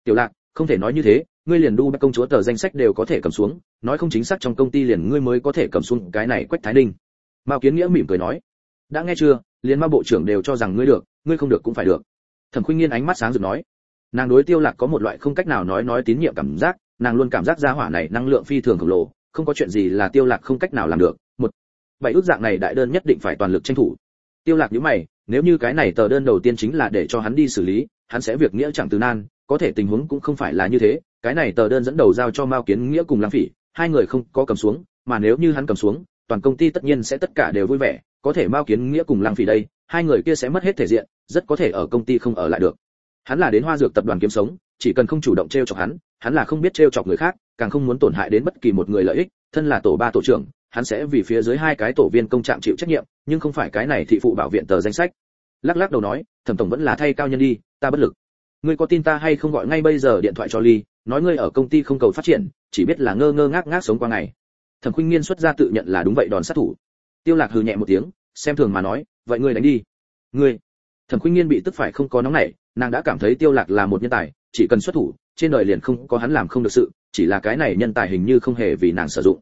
Tiểu lạc, không thể nói như thế, ngươi liền đu bách công chúa tờ danh sách đều có thể cầm xuống, nói không chính xác trong công ty liền ngươi mới có thể cầm xuống cái này quách thái ninh. Mao kiến nghĩa mỉm cười nói, đã nghe chưa, liền ma bộ trưởng đều cho rằng ngươi được, ngươi không được cũng phải được. Thẩm khuynh nghiên ánh mắt sáng rực nói, nàng đối tiêu lạc có một loại không cách nào nói nói tín nhiệm cảm giác nàng luôn cảm giác gia hỏa này năng lượng phi thường khổng lồ, không có chuyện gì là tiêu lạc không cách nào làm được. Một, bảy ước dạng này đại đơn nhất định phải toàn lực tranh thủ. Tiêu lạc nhíu mày, nếu như cái này tờ đơn đầu tiên chính là để cho hắn đi xử lý, hắn sẽ việc nghĩa chẳng từ nan, có thể tình huống cũng không phải là như thế. Cái này tờ đơn dẫn đầu giao cho mao kiến nghĩa cùng lãng phỉ, hai người không có cầm xuống, mà nếu như hắn cầm xuống, toàn công ty tất nhiên sẽ tất cả đều vui vẻ. Có thể mao kiến nghĩa cùng lãng phỉ đây, hai người kia sẽ mất hết thể diện, rất có thể ở công ty không ở lại được. Hắn là đến hoa dược tập đoàn kiếm sống, chỉ cần không chủ động treo chọc hắn hắn là không biết treo chọc người khác, càng không muốn tổn hại đến bất kỳ một người lợi ích, thân là tổ ba tổ trưởng, hắn sẽ vì phía dưới hai cái tổ viên công trạng chịu trách nhiệm, nhưng không phải cái này thị phụ bảo viện tờ danh sách. Lắc lắc đầu nói, thẩm tổng vẫn là thay cao nhân đi, ta bất lực. Ngươi có tin ta hay không gọi ngay bây giờ điện thoại cho ly, nói ngươi ở công ty không cầu phát triển, chỉ biết là ngơ ngơ ngác ngác sống qua ngày. Thẩm khuynh nghiên xuất ra tự nhận là đúng vậy đòn sát thủ. Tiêu lạc hừ nhẹ một tiếng, xem thường mà nói, vậy ngươi đánh đi. Ngươi? Thẩm khuynh nghiên bị tức phải không có nóng nảy, nàng đã cảm thấy tiêu lạc là một nhân tài chỉ cần xuất thủ, trên đời liền không có hắn làm không được sự, chỉ là cái này nhân tài hình như không hề vì nàng sử dụng.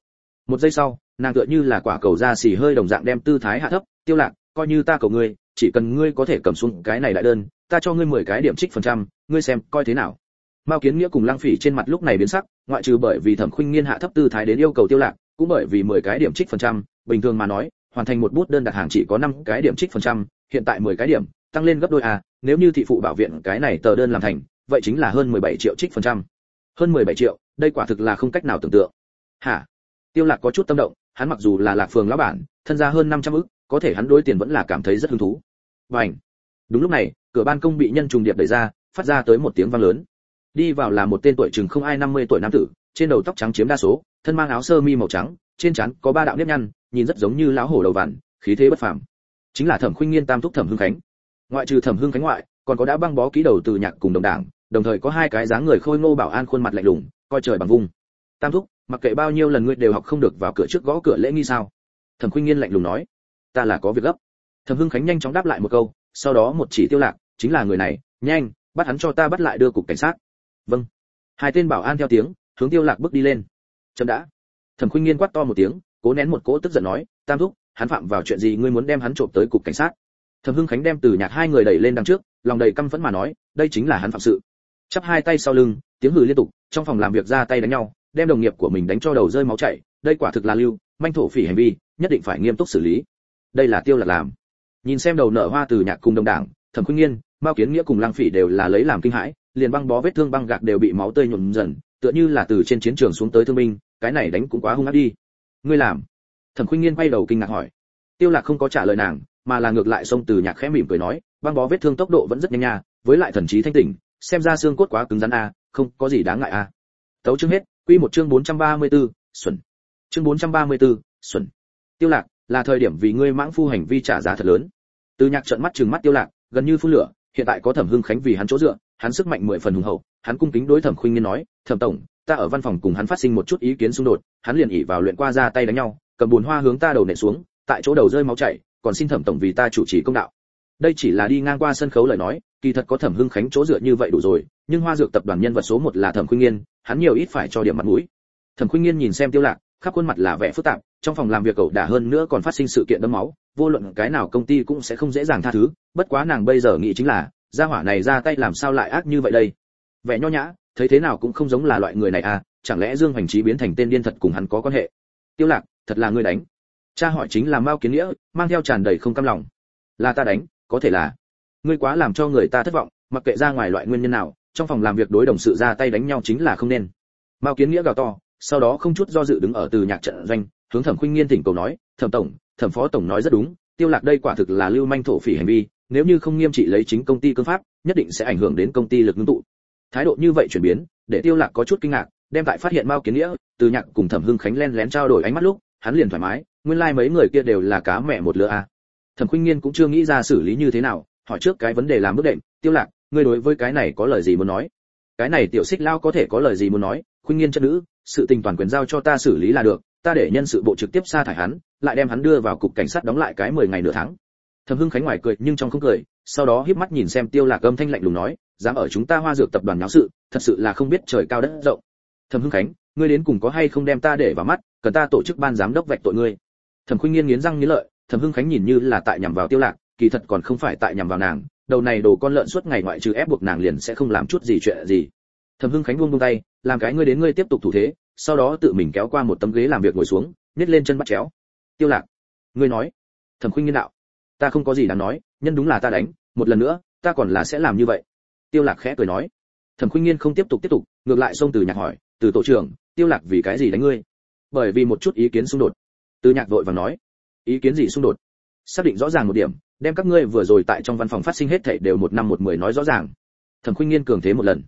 Một giây sau, nàng tựa như là quả cầu da xì hơi đồng dạng đem tư thái hạ thấp, tiêu lạc, coi như ta cầu ngươi, chỉ cần ngươi có thể cầm xuống cái này đại đơn, ta cho ngươi 10 cái điểm trích phần trăm, ngươi xem coi thế nào. Mao kiến nghĩa cùng lăng phỉ trên mặt lúc này biến sắc, ngoại trừ bởi vì thẩm khuynh nghiên hạ thấp tư thái đến yêu cầu tiêu lạc, cũng bởi vì 10 cái điểm trích phần trăm, bình thường mà nói, hoàn thành một bút đơn đặt hàng chỉ có 5 cái điểm trích phần trăm, hiện tại 10 cái điểm, tăng lên gấp đôi à nếu như thị phụ bảo viện cái này tờ đơn làm thành vậy chính là hơn 17 triệu trích phần trăm. Hơn 17 triệu, đây quả thực là không cách nào tưởng tượng. Hả? Tiêu lạc có chút tâm động, hắn mặc dù là lạc phường lão bản, thân gia hơn 500 ức, có thể hắn đối tiền vẫn là cảm thấy rất hứng thú. Bành. đúng lúc này, cửa ban công bị nhân trùng điệp đẩy ra, phát ra tới một tiếng vang lớn. Đi vào là một tên tuổi chừng không ai 50 tuổi nam tử, trên đầu tóc trắng chiếm đa số, thân mang áo sơ mi màu trắng, trên trán có ba đạo nếp nhăn, nhìn rất giống như lão hổ đầu vằn, khí thế bất phàm. Chính là thẩm khuynh nghiên tam thúc thẩm hưng khánh. Ngoại trừ thẩm hưng khánh ngoại còn có đã băng bó ký đầu từ nhạc cùng đồng đảng, đồng thời có hai cái dáng người khôi ngô bảo an khuôn mặt lạnh lùng, coi trời bằng vung. Tam thúc, mặc kệ bao nhiêu lần ngươi đều học không được vào cửa trước gõ cửa lễ nghi sao? Thẩm khuynh nghiên lạnh lùng nói. Ta là có việc gấp. Thẩm hưng khánh nhanh chóng đáp lại một câu, sau đó một chỉ tiêu lạc, chính là người này, nhanh, bắt hắn cho ta bắt lại đưa cục cảnh sát. Vâng. Hai tên bảo an theo tiếng, hướng tiêu lạc bước đi lên. Chậm đã. Thẩm khuynh nghiên quát to một tiếng, cố nén một cỗ tức giận nói, tam thúc, hắn phạm vào chuyện gì ngươi muốn đem hắn trộm tới cục cảnh sát? Thẩm hưng khánh đem từ nhạc hai người đẩy lên đằng trước lòng đầy căm phẫn mà nói, đây chính là hắn phạm sự. Chắp hai tay sau lưng, tiếng hừ liên tục, trong phòng làm việc ra tay đánh nhau, đem đồng nghiệp của mình đánh cho đầu rơi máu chảy, đây quả thực là lưu, manh thổ phỉ hành vi, nhất định phải nghiêm túc xử lý. Đây là tiêu là làm. Nhìn xem đầu nở hoa từ nhạc cùng đồng đảng, thẩm khuynh nghiên, mao kiến nghĩa cùng lang phỉ đều là lấy làm kinh hãi, liền băng bó vết thương băng gạc đều bị máu tươi nhuộm dần, tựa như là từ trên chiến trường xuống tới thương binh, cái này đánh cũng quá hung ác đi. Ngươi làm. Thẩm khuynh nghiên quay đầu kinh ngạc hỏi. Tiêu lạc không có trả lời nàng, mà là ngược lại xông từ nhạc khẽ mỉm cười nói băng bó vết thương tốc độ vẫn rất nhanh nha với lại thần trí thanh tỉnh xem ra xương cốt quá cứng rắn a không có gì đáng ngại a. Tấu chương hết quy một chương 434, xuẩn. Chương 434, xuẩn. Tiêu lạc là thời điểm vì ngươi mãng phu hành vi trả giá thật lớn. Từ nhạc trợn mắt trừng mắt tiêu lạc gần như phun lửa hiện tại có thẩm hưng khánh vì hắn chỗ dựa hắn sức mạnh mười phần hùng hậu hắn cung kính đối thẩm khuynh nghiên nói thẩm tổng ta ở văn phòng cùng hắn phát sinh một chút ý kiến xung đột hắn liền ỉ vào luyện qua ra tay đánh nhau cầm bùn hoa hướng ta đầu nện xuống tại chỗ đầu rơi máu chảy còn xin thẩm tổng vì ta chủ trì công đạo đây chỉ là đi ngang qua sân khấu lời nói, kỳ thật có thẩm hưng khánh chỗ dựa như vậy đủ rồi, nhưng hoa dược tập đoàn nhân vật số một là thẩm khuynh nghiên, hắn nhiều ít phải cho điểm mặt mũi. Thẩm khuynh nghiên nhìn xem tiêu lạc, khắp khuôn mặt là vẻ phức tạp, trong phòng làm việc cậu đả hơn nữa còn phát sinh sự kiện đẫm máu, vô luận cái nào công ty cũng sẽ không dễ dàng tha thứ, bất quá nàng bây giờ nghĩ chính là, gia hỏa này ra tay làm sao lại ác như vậy đây? Vẻ nho nhã, thấy thế nào cũng không giống là loại người này à chẳng lẽ dương hoành trí biến thành tên điên thật cùng hắn có quan hệ? Tiêu lạc, thật là ngươi đánh. Cha hỏi chính là mao kiến nghĩa, mang theo tràn đầy không cam lòng. Là ta đánh có thể là ngươi quá làm cho người ta thất vọng, mặc kệ ra ngoài loại nguyên nhân nào, trong phòng làm việc đối đồng sự ra tay đánh nhau chính là không nên mao kiến nghĩa gào to, sau đó không chút do dự đứng ở từ nhạc trận doanh, hướng thẩm khuynh nghiên thỉnh cầu nói, thẩm tổng, thẩm phó tổng nói rất đúng, tiêu lạc đây quả thực là lưu manh thổ phỉ hành vi, nếu như không nghiêm trị lấy chính công ty cương pháp, nhất định sẽ ảnh hưởng đến công ty lực ngưng tụ thái độ như vậy chuyển biến, để tiêu lạc có chút kinh ngạc, đem tại phát hiện mao kiến nghĩa, từ nhạc cùng thẩm hưng khánh len lén trao đổi ánh mắt lúc, hắn liền thoải mái, nguyên lai like mấy người kia đều là cá mẹ một lứa à thẩm khuynh nghiên cũng chưa nghĩ ra xử lý như thế nào, hỏi trước cái vấn đề làm bước đệm, tiêu lạc, ngươi đối với cái này có lời gì muốn nói? Cái này tiểu xích lao có thể có lời gì muốn nói, khuynh nghiên chất nữ, sự tình toàn quyền giao cho ta xử lý là được, ta để nhân sự bộ trực tiếp sa thải hắn, lại đem hắn đưa vào cục cảnh sát đóng lại cái 10 ngày nửa tháng. Thẩm hưng khánh ngoài cười nhưng trong không cười, sau đó híp mắt nhìn xem tiêu lạc âm thanh lạnh lùng nói, dám ở chúng ta hoa dược tập đoàn náo sự, thật sự là không biết trời cao đất rộng. Thẩm hưng khánh, ngươi đến cùng có hay không đem ta để vào mắt, cần ta tổ chức ban giám đốc vạch tội ngươi. Thẩm khuynh nghiên nghiến răng nghiến lợi thẩm hưng khánh nhìn như là tại nhằm vào tiêu lạc, kỳ thật còn không phải tại nhằm vào nàng, đầu này đồ con lợn suốt ngày ngoại trừ ép buộc nàng liền sẽ không làm chút gì chuyện gì. Thẩm hưng khánh buông buông tay, làm cái ngươi đến ngươi tiếp tục thủ thế, sau đó tự mình kéo qua một tấm ghế làm việc ngồi xuống, nhét lên chân bắt chéo. Tiêu lạc, ngươi nói. Thẩm khuynh nghiên đạo, ta không có gì đáng nói, nhân đúng là ta đánh, một lần nữa, ta còn là sẽ làm như vậy. Tiêu lạc khẽ cười nói. Thẩm khuynh nghiên không tiếp tục tiếp tục, ngược lại xông từ nhạc hỏi, từ tổ trưởng, tiêu lạc vì cái gì đánh ngươi? Bởi vì một chút ý kiến xung đột. Từ nhạc vội vàng nói ý kiến gì xung đột? Xác định rõ ràng một điểm, đem các ngươi vừa rồi tại trong văn phòng phát sinh hết thảy đều một năm một mười nói rõ ràng. Thẩm khuynh nghiên cường thế một lần.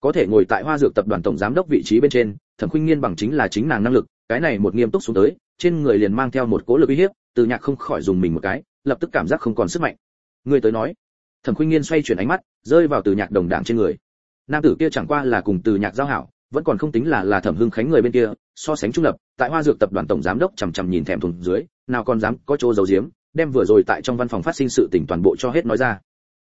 Có thể ngồi tại hoa dược tập đoàn tổng giám đốc vị trí bên trên, thẩm khuynh nghiên bằng chính là chính nàng năng lực, cái này một nghiêm túc xuống tới, trên người liền mang theo một cố lực uy hiếp, từ nhạc không khỏi dùng mình một cái, lập tức cảm giác không còn sức mạnh. Người tới nói. Thẩm khuynh nghiên xoay chuyển ánh mắt, rơi vào từ nhạc đồng đảng trên người. Nam tử kia chẳng qua là cùng từ nhạc giao hảo vẫn còn không tính là là thẩm hưng khánh người bên kia, so sánh trung lập, tại hoa dược tập đoàn tổng giám đốc chằm chằm nhìn thèm thùng dưới, nào còn dám có chỗ giấu giếm, đem vừa rồi tại trong văn phòng phát sinh sự tình toàn bộ cho hết nói ra.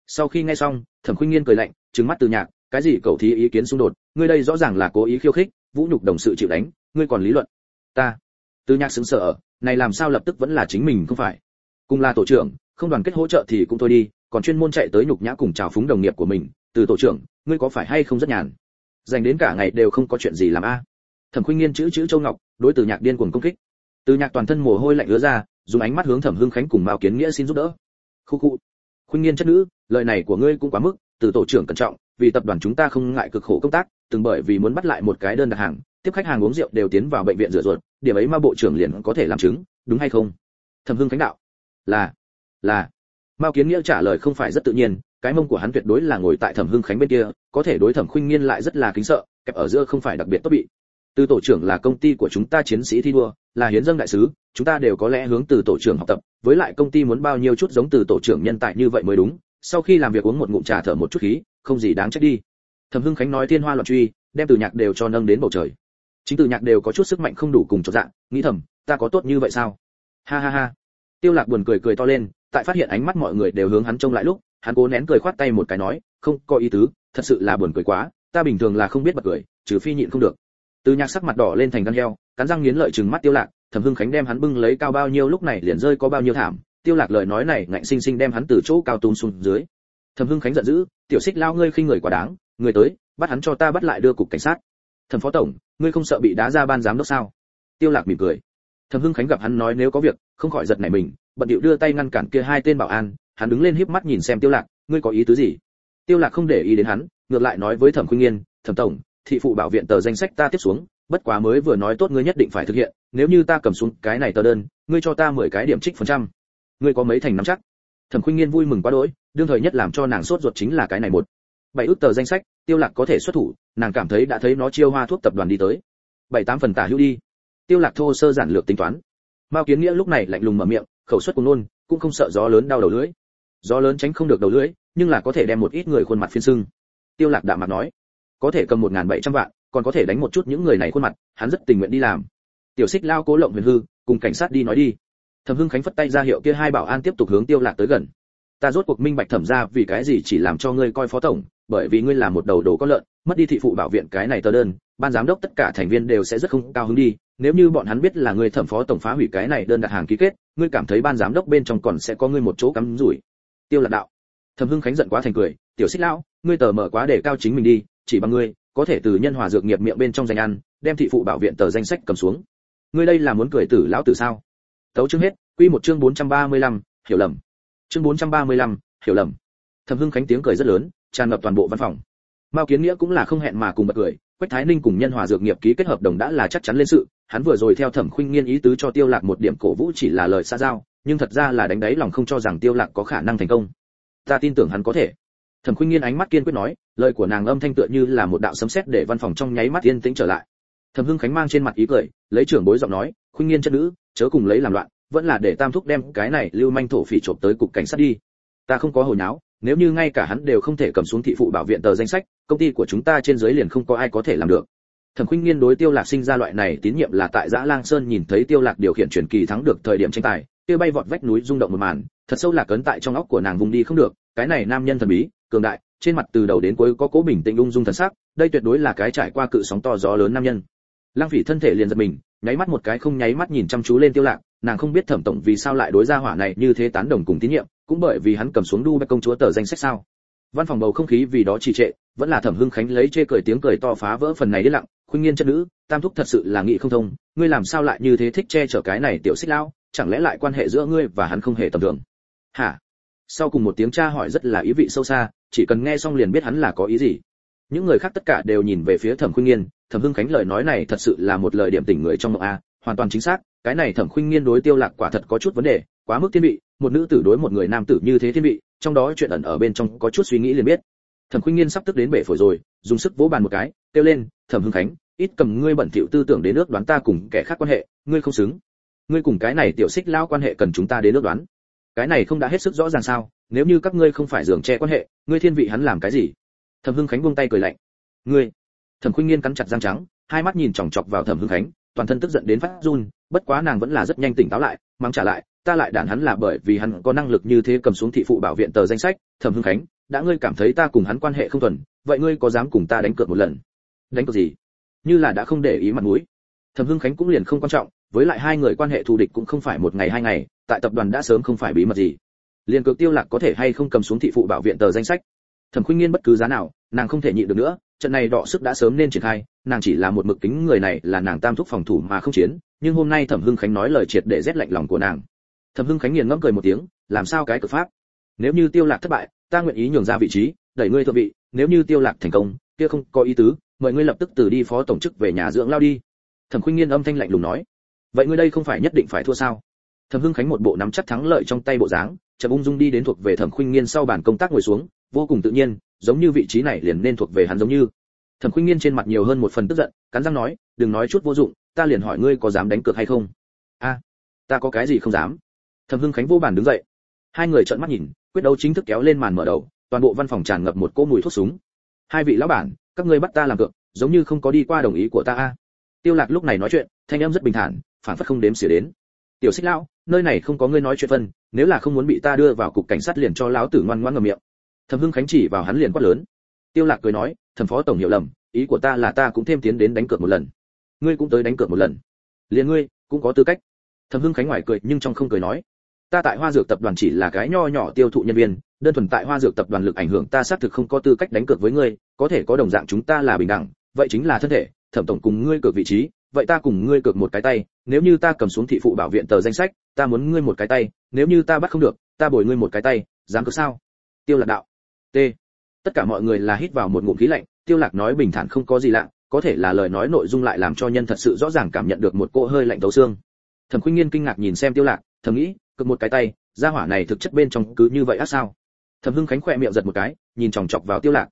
Sau khi nghe xong, thẩm khuynh nghiên cười lạnh, trừng mắt từ nhạc, cái gì cầu thí ý kiến xung đột, ngươi đây rõ ràng là cố ý khiêu khích, vũ nhục đồng sự chịu đánh, ngươi còn lý luận. Ta. Từ nhạc sững sờ này làm sao lập tức vẫn là chính mình không phải. Cùng là tổ trưởng, không đoàn kết hỗ trợ thì cũng thôi đi, còn chuyên môn chạy tới nhục nhã cùng chào phúng đồng nghiệp của mình, từ tổ trưởng, ngươi có phải hay không rất nhàn? Dành đến cả ngày đều không có chuyện gì làm a. À. Thẩm khuynh nghiên chữ chữ châu ngọc, đối từ nhạc điên cuồng công kích. Từ nhạc toàn thân mồ hôi lạnh ứa ra, dùng ánh mắt hướng thẩm hưng khánh cùng mao kiến nghĩa xin giúp đỡ. Khu khu. Khuynh nghiên chất nữ, lời này của ngươi cũng quá mức, từ tổ trưởng cẩn trọng, vì tập đoàn chúng ta không ngại cực khổ công tác, từng bởi vì muốn bắt lại một cái đơn đặt hàng, tiếp khách hàng uống rượu đều tiến vào bệnh viện rửa ruột, điểm ấy mà bộ trưởng liền có thể làm chứng, đúng hay không? Thẩm hưng khánh đạo. Là là. Mao kiến nghĩa trả lời không phải rất tự nhiên, cái mông của hắn tuyệt đối là ngồi tại thẩm hưng khánh bên kia có thể đối thẩm khuynh nghiên lại rất là kính sợ, kẹp ở giữa không phải đặc biệt tốt bị. Từ tổ trưởng là công ty của chúng ta chiến sĩ thi đua, là hiến dân đại sứ, chúng ta đều có lẽ hướng từ tổ trưởng học tập, với lại công ty muốn bao nhiêu chút giống từ tổ trưởng nhân tài như vậy mới đúng, sau khi làm việc uống một ngụm trà thở một chút khí, không gì đáng trách đi. Thẩm hưng khánh nói thiên hoa loạn truy, đem từ nhạc đều cho nâng đến bầu trời. Chính từ nhạc đều có chút sức mạnh không đủ cùng cho dạng nghĩ thầm, ta có tốt như vậy sao? Ha ha ha. Tiêu lạc buồn cười cười to lên, tại phát hiện ánh mắt mọi người đều hướng hắn trông lại lúc, hắn cố nén cười khoát tay một cái nói, không, có ý tứ thật sự là buồn cười quá, ta bình thường là không biết bật cười, trừ phi nhịn không được. Từ nhạc sắc mặt đỏ lên thành gan heo, cắn răng nghiến lợi chừng mắt tiêu lạc, thẩm hưng khánh đem hắn bưng lấy cao bao nhiêu lúc này liền rơi có bao nhiêu thảm, tiêu lạc lời nói này ngạnh sinh sinh đem hắn từ chỗ cao tung xuống dưới. Thẩm hưng khánh giận dữ, tiểu xích lao ngươi khinh người quá đáng, người tới, bắt hắn cho ta bắt lại đưa cục cảnh sát. Thẩm phó tổng, ngươi không sợ bị đá ra ban giám đốc sao? Tiêu lạc mỉm cười. Thẩm hưng khánh gặp hắn nói nếu có việc, không khỏi giật nảy mình, bận điệu đưa tay ngăn cản kia hai tên bảo an, hắn đứng lên híp mắt nhìn xem tiêu lạc, ngươi có ý tứ gì? Tiêu lạc không để ý đến hắn, ngược lại nói với thẩm khuynh nghiên thẩm tổng, thị phụ bảo viện tờ danh sách ta tiếp xuống, bất quá mới vừa nói tốt ngươi nhất định phải thực hiện, nếu như ta cầm xuống cái này tờ đơn, ngươi cho ta mười cái điểm trích phần trăm. Ngươi có mấy thành nắm chắc? Thẩm khuynh nghiên vui mừng quá đỗi, đương thời nhất làm cho nàng sốt ruột chính là cái này một. Bảy ước tờ danh sách, tiêu lạc có thể xuất thủ, nàng cảm thấy đã thấy nó chiêu hoa thuốc tập đoàn đi tới. Bảy tám phần tả hữu đi. Tiêu lạc thô sơ giản lược tính toán. Mao kiến nghĩa lúc này lạnh lùng mở miệng, khẩu suất cùng nôn, cũng không sợ gió lớn đau đầu lưỡi gió lớn tránh không được đầu lưỡi, nhưng là có thể đem một ít người khuôn mặt phiên sưng. Tiêu lạc đạm mặt nói, có thể cầm một ngàn bảy trăm vạn, còn có thể đánh một chút những người này khuôn mặt, hắn rất tình nguyện đi làm. Tiểu xích lao cố lộng huyền hư, cùng cảnh sát đi nói đi. Thẩm hưng khánh phất tay ra hiệu kia hai bảo an tiếp tục hướng tiêu lạc tới gần. Ta rốt cuộc minh bạch thẩm ra vì cái gì chỉ làm cho ngươi coi phó tổng, bởi vì ngươi là một đầu đồ có lợn, mất đi thị phụ bảo viện cái này tờ đơn, ban giám đốc tất cả thành viên đều sẽ rất không cao hứng đi. Nếu như bọn hắn biết là ngươi thẩm phó tổng phá hủy cái này đơn đặt hàng ký kết, ngươi cảm thấy ban giám đốc bên trong còn sẽ có ngươi một chỗ cắm rủi tiêu lạc đạo. Thẩm hưng khánh giận quá thành cười tiểu xích lão ngươi tờ mở quá để cao chính mình đi chỉ bằng ngươi có thể từ nhân hòa dược nghiệp miệng bên trong danh ăn đem thị phụ bảo viện tờ danh sách cầm xuống. Ngươi đây là muốn cười tử lão tử sao? Tấu chương hết quy một chương 435, hiểu lầm. Chương 435, hiểu lầm. Thẩm hưng khánh tiếng cười rất lớn tràn ngập toàn bộ văn phòng. Mao kiến nghĩa cũng là không hẹn mà cùng bật cười quách thái ninh cùng nhân hòa dược nghiệp ký kết hợp đồng đã là chắc chắn lên sự hắn vừa rồi theo thẩm khuynh nghiên ý tứ cho tiêu lạc một điểm cổ vũ chỉ là lời xa giao nhưng thật ra là đánh đáy lòng không cho rằng tiêu lạc có khả năng thành công. Ta tin tưởng hắn có thể. Thẩm khuynh nghiên ánh mắt kiên quyết nói lời của nàng âm thanh tựa như là một đạo sấm sét để văn phòng trong nháy mắt yên tĩnh trở lại. Thẩm hưng khánh mang trên mặt ý cười lấy trưởng bối giọng nói khuynh nghiên chất nữ chớ cùng lấy làm loạn vẫn là để tam thúc đem cái này lưu manh thổ phỉ trộm tới cục cảnh sát đi. Ta không có hồi não, nếu như ngay cả hắn đều không thể cầm xuống thị phụ bảo viện tờ danh sách công ty của chúng ta trên dưới liền không có ai có thể làm được thẩm khuynh nghiên đối tiêu lạc sinh ra loại này tín nhiệm là tại giã lang sơn nhìn thấy tiêu lạc điều khiển truyền kỳ thắng được thời điểm tranh tài, kia bay vọt vách núi rung động một màn, thật sâu lạc cấn tại trong óc của nàng vùng đi không được, cái này nam nhân thần bí, cường đại, trên mặt từ đầu đến cuối có cố bình tĩnh ung dung thần sắc, đây tuyệt đối là cái trải qua cự sóng to gió lớn nam nhân. Lang phỉ thân thể liền giật mình, nháy mắt một cái không nháy mắt nhìn chăm chú lên tiêu lạc, nàng không biết thẩm tổng vì sao lại đối ra hỏa này như thế tán đồng cùng tín nhiệm, cũng bởi vì hắn cầm xuống đu bách công chúa tờ danh sách sao. Văn phòng bầu không khí vì đó trì trệ, vẫn là thẩm hưng khánh lấy chê cười tiếng cười to phá vỡ phần này đi lặng khuyên nghiên chất nữ, tam thúc thật sự là nghị không thông, ngươi làm sao lại như thế thích che chở cái này tiểu xích lão, chẳng lẽ lại quan hệ giữa ngươi và hắn không hề tầm thường? Hả? Sau cùng một tiếng tra hỏi rất là ý vị sâu xa, chỉ cần nghe xong liền biết hắn là có ý gì. Những người khác tất cả đều nhìn về phía thẩm khuynh nghiên, thẩm hưng khánh lời nói này thật sự là một lời điểm tỉnh người trong mộng a, hoàn toàn chính xác, cái này thẩm khuynh nghiên đối tiêu lạc quả thật có chút vấn đề, quá mức thiên vị, một nữ tử đối một người nam tử như thế thiên vị, trong đó chuyện ẩn ở bên trong có chút suy nghĩ liền biết. Thẩm khuynh nghiên sắp tức đến bể phổi rồi, dùng sức vỗ bàn một cái kêu lên, thẩm hưng khánh, ít cầm ngươi bẩn thỉu tư tưởng đến nước đoán ta cùng kẻ khác quan hệ, ngươi không xứng. Ngươi cùng cái này tiểu xích lao quan hệ cần chúng ta đến nước đoán. Cái này không đã hết sức rõ ràng sao? Nếu như các ngươi không phải giường che quan hệ, ngươi thiên vị hắn làm cái gì? Thẩm hưng khánh buông tay cười lạnh. Ngươi. Thẩm khuynh nghiên cắn chặt răng trắng, hai mắt nhìn chòng chọc vào thẩm hưng khánh, toàn thân tức giận đến phát run, bất quá nàng vẫn là rất nhanh tỉnh táo lại, mắng trả lại, ta lại đản hắn là bởi vì hắn có năng lực như thế cầm xuống thị phụ bảo viện tờ danh sách, thẩm hưng khánh, đã ngươi cảm thấy ta cùng hắn quan hệ không thuần, vậy ngươi có dám cùng ta đánh cược một lần? Đánh cược gì? Như là đã không để ý mặt mũi. Thẩm hưng khánh cũng liền không quan trọng, với lại hai người quan hệ thù địch cũng không phải một ngày hai ngày, tại tập đoàn đã sớm không phải bí mật gì. Liền cược tiêu lạc có thể hay không cầm xuống thị phụ bảo viện tờ danh sách. Thẩm khuynh nghiên bất cứ giá nào, nàng không thể nhịn được nữa, trận này đọ sức đã sớm nên triển khai, nàng chỉ là một mực kính người này là nàng tam thúc phòng thủ mà không chiến, nhưng hôm nay thẩm hưng khánh nói lời triệt để rét lạnh lòng của nàng. Thẩm hưng khánh nghiền ngẫm cười một tiếng, làm sao cái cực pháp? Nếu như tiêu lạc thất bại, ta nguyện ý nhường ra vị trí, đẩy ngươi thượng vị, nếu như tiêu lạc thành công kia không có ý tứ, mời ngươi lập tức từ đi phó tổng chức về nhà dưỡng lao đi. Thẩm khuynh nghiên âm thanh lạnh lùng nói. Vậy ngươi đây không phải nhất định phải thua sao? Thẩm hưng khánh một bộ nắm chắc thắng lợi trong tay bộ dáng, chậm ung dung đi đến thuộc về thẩm khuynh nghiên sau bàn công tác ngồi xuống, vô cùng tự nhiên, giống như vị trí này liền nên thuộc về hắn giống như. Thẩm khuynh nghiên trên mặt nhiều hơn một phần tức giận, cắn răng nói, đừng nói chút vô dụng, ta liền hỏi ngươi có dám đánh cược hay không? A, ta có cái gì không dám. Thẩm hưng khánh vô bàn đứng dậy. Hai người trợn mắt nhìn, quyết đấu chính thức kéo lên màn mở đầu, toàn bộ văn phòng tràn ngập một cỗ mùi thuốc súng hai vị lão bản, các ngươi bắt ta làm cược, giống như không có đi qua đồng ý của ta a. Tiêu lạc lúc này nói chuyện, thanh âm rất bình thản, phản phất không đếm xỉa đến. Tiểu xích lão, nơi này không có ngươi nói chuyện phân, nếu là không muốn bị ta đưa vào cục cảnh sát liền cho lão tử ngoan ngoãn ngậm miệng. Thẩm hưng khánh chỉ vào hắn liền quát lớn. Tiêu lạc cười nói, thẩm phó tổng hiểu lầm, ý của ta là ta cũng thêm tiến đến đánh cược một lần. Ngươi cũng tới đánh cược một lần. Liền ngươi, cũng có tư cách. Thẩm hưng khánh ngoài cười nhưng trong không cười nói ta tại hoa dược tập đoàn chỉ là cái nho nhỏ tiêu thụ nhân viên, đơn thuần tại hoa dược tập đoàn lực ảnh hưởng, ta xác thực không có tư cách đánh cược với ngươi, có thể có đồng dạng chúng ta là bình đẳng, vậy chính là thân thể, thẩm tổng cùng ngươi cược vị trí, vậy ta cùng ngươi cược một cái tay, nếu như ta cầm xuống thị phụ bảo viện tờ danh sách, ta muốn ngươi một cái tay, nếu như ta bắt không được, ta bồi ngươi một cái tay, dám cược sao? Tiêu lạc đạo. T. Tất cả mọi người là hít vào một ngụm khí lạnh, tiêu lạc nói bình thản không có gì lạ, có thể là lời nói nội dung lại làm cho nhân thật sự rõ ràng cảm nhận được một cỗ hơi lạnh tấu xương. Thẩm khuynh nghiên kinh ngạc nhìn xem tiêu lạc, thầm nghĩ cực một cái tay, gia hỏa này thực chất bên trong cứ như vậy á sao? Thẩm hưng khánh khỏe miệng giật một cái, nhìn chòng chọc vào tiêu lạc.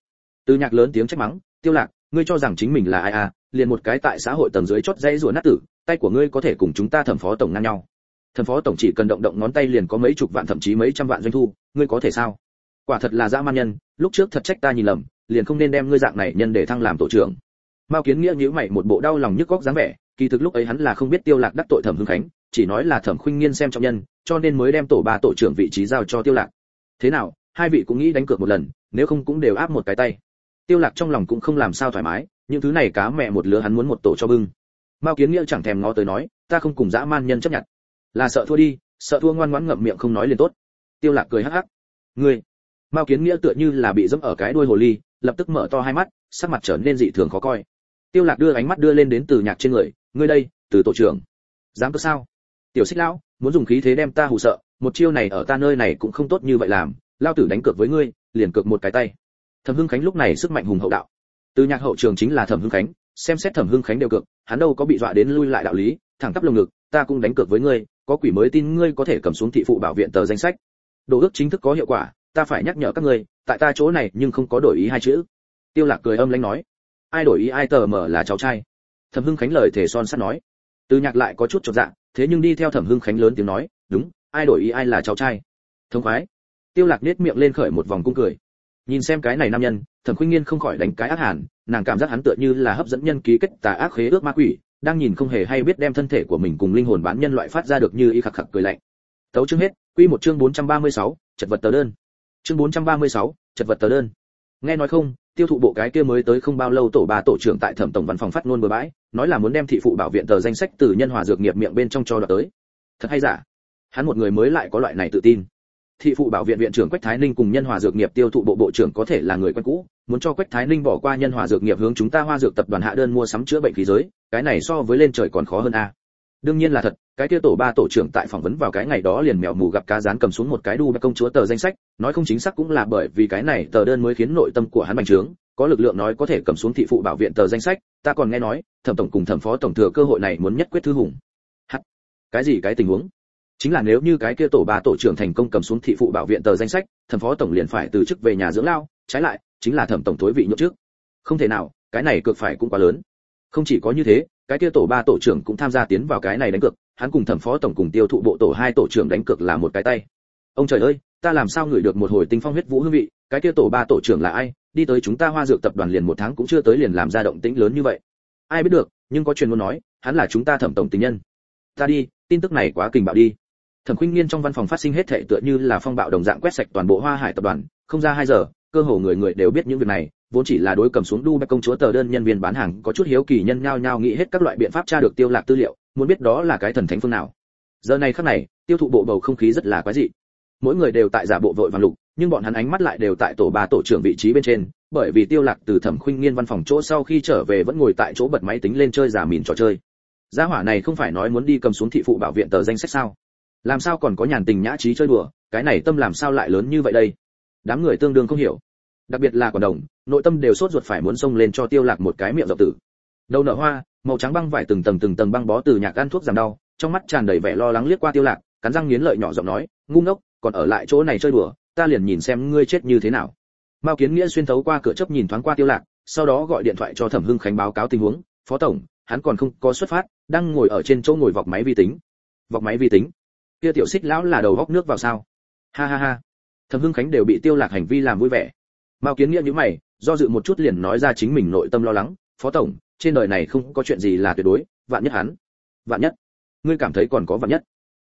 Từ nhạc lớn tiếng trách mắng, tiêu lạc, ngươi cho rằng chính mình là ai à? Liền một cái tại xã hội tầng dưới chót dây rùa nát tử, tay của ngươi có thể cùng chúng ta thẩm phó tổng ngang nhau. Thẩm phó tổng chỉ cần động động ngón tay liền có mấy chục vạn thậm chí mấy trăm vạn doanh thu, ngươi có thể sao? Quả thật là dã man nhân, lúc trước thật trách ta nhìn lầm, liền không nên đem ngươi dạng này nhân để thăng làm tổ trưởng. Mao kiến nghĩa nhíu mày một bộ đau lòng nhức góc dáng vẻ, kỳ thực lúc ấy hắn là không biết tiêu lạc đắc tội thẩm hưng khánh, chỉ nói là thẩm khuynh nghiên xem trọng nhân cho nên mới đem tổ ba tổ trưởng vị trí giao cho tiêu lạc. Thế nào, hai vị cũng nghĩ đánh cược một lần, nếu không cũng đều áp một cái tay. Tiêu lạc trong lòng cũng không làm sao thoải mái, những thứ này cá mẹ một lứa hắn muốn một tổ cho bưng. Mao kiến nghĩa chẳng thèm ngó tới nói, ta không cùng dã man nhân chấp nhận. Là sợ thua đi, sợ thua ngoan ngoãn ngậm miệng không nói liền tốt. Tiêu lạc cười hắc hắc. Ngươi. Mao kiến nghĩa tựa như là bị dẫm ở cái đuôi hồ ly, lập tức mở to hai mắt, sắc mặt trở nên dị thường khó coi. Tiêu lạc đưa ánh mắt đưa lên đến từ nhạc trên người, ngươi đây, từ tổ trưởng. Dám có sao? Tiểu xích lão, muốn dùng khí thế đem ta hù sợ, một chiêu này ở ta nơi này cũng không tốt như vậy làm lao tử đánh cược với ngươi, liền cược một cái tay. Thẩm hưng khánh lúc này sức mạnh hùng hậu đạo. Từ nhạc hậu trường chính là thẩm hưng khánh, xem xét thẩm hưng khánh đều cược, hắn đâu có bị dọa đến lui lại đạo lý, thẳng tắp lồng ngực, ta cũng đánh cược với ngươi, có quỷ mới tin ngươi có thể cầm xuống thị phụ bảo viện tờ danh sách. Đồ ước chính thức có hiệu quả, ta phải nhắc nhở các ngươi, tại ta chỗ này nhưng không có đổi ý hai chữ. Tiêu lạc cười âm lãnh nói. Ai đổi ý ai tờ mở là cháu trai. Thẩm hưng khánh lời thể son sắt nói. Từ nhạc lại có chút chột dạ thế nhưng đi theo thẩm hưng khánh lớn tiếng nói đúng ai đổi ý ai là cháu trai. Thông khoái. Tiêu lạc nết miệng lên khởi một vòng cung cười. Nhìn xem cái này nam nhân thẩm khuynh nghiên không khỏi đánh cái ác hàn nàng cảm giác hắn tựa như là hấp dẫn nhân ký kết tà ác khế ước ma quỷ đang nhìn không hề hay biết đem thân thể của mình cùng linh hồn bán nhân loại phát ra được như y khặc khặc cười lạnh. Tấu chương hết quy một chương 436, chật vật tờ đơn. Chương 436, chật vật tờ đơn. Nghe nói không tiêu thụ bộ cái kia mới tới không bao lâu tổ ba tổ trưởng tại thẩm tổng văn phòng phát ngôn bừa bãi nói là muốn đem thị phụ bảo viện tờ danh sách từ nhân hòa dược nghiệp miệng bên trong cho đoạt tới. Thật hay giả? Hắn một người mới lại có loại này tự tin. Thị phụ bảo viện viện trưởng quách thái ninh cùng nhân hòa dược nghiệp tiêu thụ bộ bộ trưởng có thể là người quen cũ, muốn cho quách thái ninh bỏ qua nhân hòa dược nghiệp hướng chúng ta hoa dược tập đoàn hạ đơn mua sắm chữa bệnh khí giới, cái này so với lên trời còn khó hơn a. Đương nhiên là thật, cái kia tổ ba tổ trưởng tại phỏng vấn vào cái ngày đó liền mèo mù gặp cá rán cầm xuống một cái đu công chúa tờ danh sách, nói không chính xác cũng là bởi vì cái này tờ đơn mới khiến nội tâm của hắn bành trướng có lực lượng nói có thể cầm xuống thị phụ bảo viện tờ danh sách, ta còn nghe nói, thẩm tổng cùng thẩm phó tổng thừa cơ hội này muốn nhất quyết thư hùng. Hắt cái gì cái tình huống? Chính là nếu như cái kia tổ ba tổ trưởng thành công cầm xuống thị phụ bảo viện tờ danh sách, thẩm phó tổng liền phải từ chức về nhà dưỡng lao, trái lại, chính là thẩm tổng thối vị nhượng trước. Không thể nào, cái này cược phải cũng quá lớn. Không chỉ có như thế, cái kia tổ ba tổ trưởng cũng tham gia tiến vào cái này đánh cược, hắn cùng thẩm phó tổng cùng tiêu thụ bộ tổ hai tổ trưởng đánh cược là một cái tay. Ông trời ơi, ta làm sao ngửi được một hồi tinh phong huyết vũ hương vị, cái kia tổ ba tổ trưởng là ai? Đi tới chúng ta hoa dược tập đoàn liền một tháng cũng chưa tới liền làm ra động tĩnh lớn như vậy. Ai biết được, nhưng có truyền muốn nói, hắn là chúng ta thẩm tổng tình nhân. Ta đi, tin tức này quá kinh bạo đi. Thẩm khuynh nghiên trong văn phòng phát sinh hết thệ tựa như là phong bạo đồng dạng quét sạch toàn bộ hoa hải tập đoàn, không ra hai giờ, cơ hồ người người đều biết những việc này, vốn chỉ là đối cầm xuống đu bạch công chúa tờ đơn nhân viên bán hàng, có chút hiếu kỳ nhân nhao nhao nghĩ hết các loại biện pháp tra được tiêu lạc tư liệu, muốn biết đó là cái thần thánh phương nào. Giờ này khắc này, tiêu thụ bộ bầu không khí rất là quái dị. Mỗi người đều tại giả bộ vội vàng lục nhưng bọn hắn ánh mắt lại đều tại tổ ba tổ trưởng vị trí bên trên, bởi vì tiêu lạc từ thẩm khuynh nghiên văn phòng chỗ sau khi trở về vẫn ngồi tại chỗ bật máy tính lên chơi giả mìn trò chơi. Gia hỏa này không phải nói muốn đi cầm xuống thị phụ bảo viện tờ danh sách sao? Làm sao còn có nhàn tình nhã trí chơi đùa, cái này tâm làm sao lại lớn như vậy đây? Đám người tương đương không hiểu. Đặc biệt là quản đồng, nội tâm đều sốt ruột phải muốn xông lên cho tiêu lạc một cái miệng rộng tử. Đầu nở hoa, màu trắng băng vải từng tầng từng tầng băng bó từ nhạc ăn thuốc giảm đau, trong mắt tràn đầy vẻ lo lắng liếc qua tiêu lạc, cắn răng nghiến lợi nhỏ giọng nói, ngu ngốc, còn ở lại chỗ này chơi đùa ta liền nhìn xem ngươi chết như thế nào. Mao kiến nghĩa xuyên thấu qua cửa chớp nhìn thoáng qua tiêu lạc, sau đó gọi điện thoại cho thẩm hưng khánh báo cáo tình huống. Phó tổng, hắn còn không có xuất phát, đang ngồi ở trên chỗ ngồi vọc máy vi tính. Vọc máy vi tính? Kia tiểu xích lão là đầu góc nước vào sao? Ha ha ha. Thẩm hưng khánh đều bị tiêu lạc hành vi làm vui vẻ. Mao kiến nghĩa như mày, do dự một chút liền nói ra chính mình nội tâm lo lắng. Phó tổng, trên đời này không có chuyện gì là tuyệt đối, vạn nhất hắn. Vạn nhất. Ngươi cảm thấy còn có vạn nhất.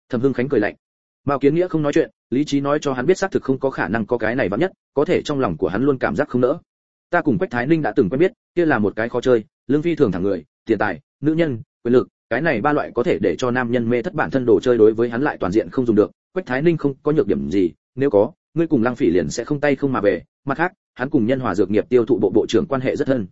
Thẩm hưng khánh cười lạnh mao kiến nghĩa không nói chuyện, lý trí nói cho hắn biết xác thực không có khả năng có cái này vạn nhất, có thể trong lòng của hắn luôn cảm giác không nỡ. Ta cùng quách thái ninh đã từng quen biết, kia là một cái khó chơi, lương phi thường thẳng người, tiền tài, nữ nhân, quyền lực, cái này ba loại có thể để cho nam nhân mê thất bản thân đồ chơi đối với hắn lại toàn diện không dùng được. Quách thái ninh không có nhược điểm gì, nếu có, ngươi cùng lăng phỉ liền sẽ không tay không mà về. Mặt khác, hắn cùng nhân hòa dược nghiệp tiêu thụ bộ bộ trưởng quan hệ rất thân.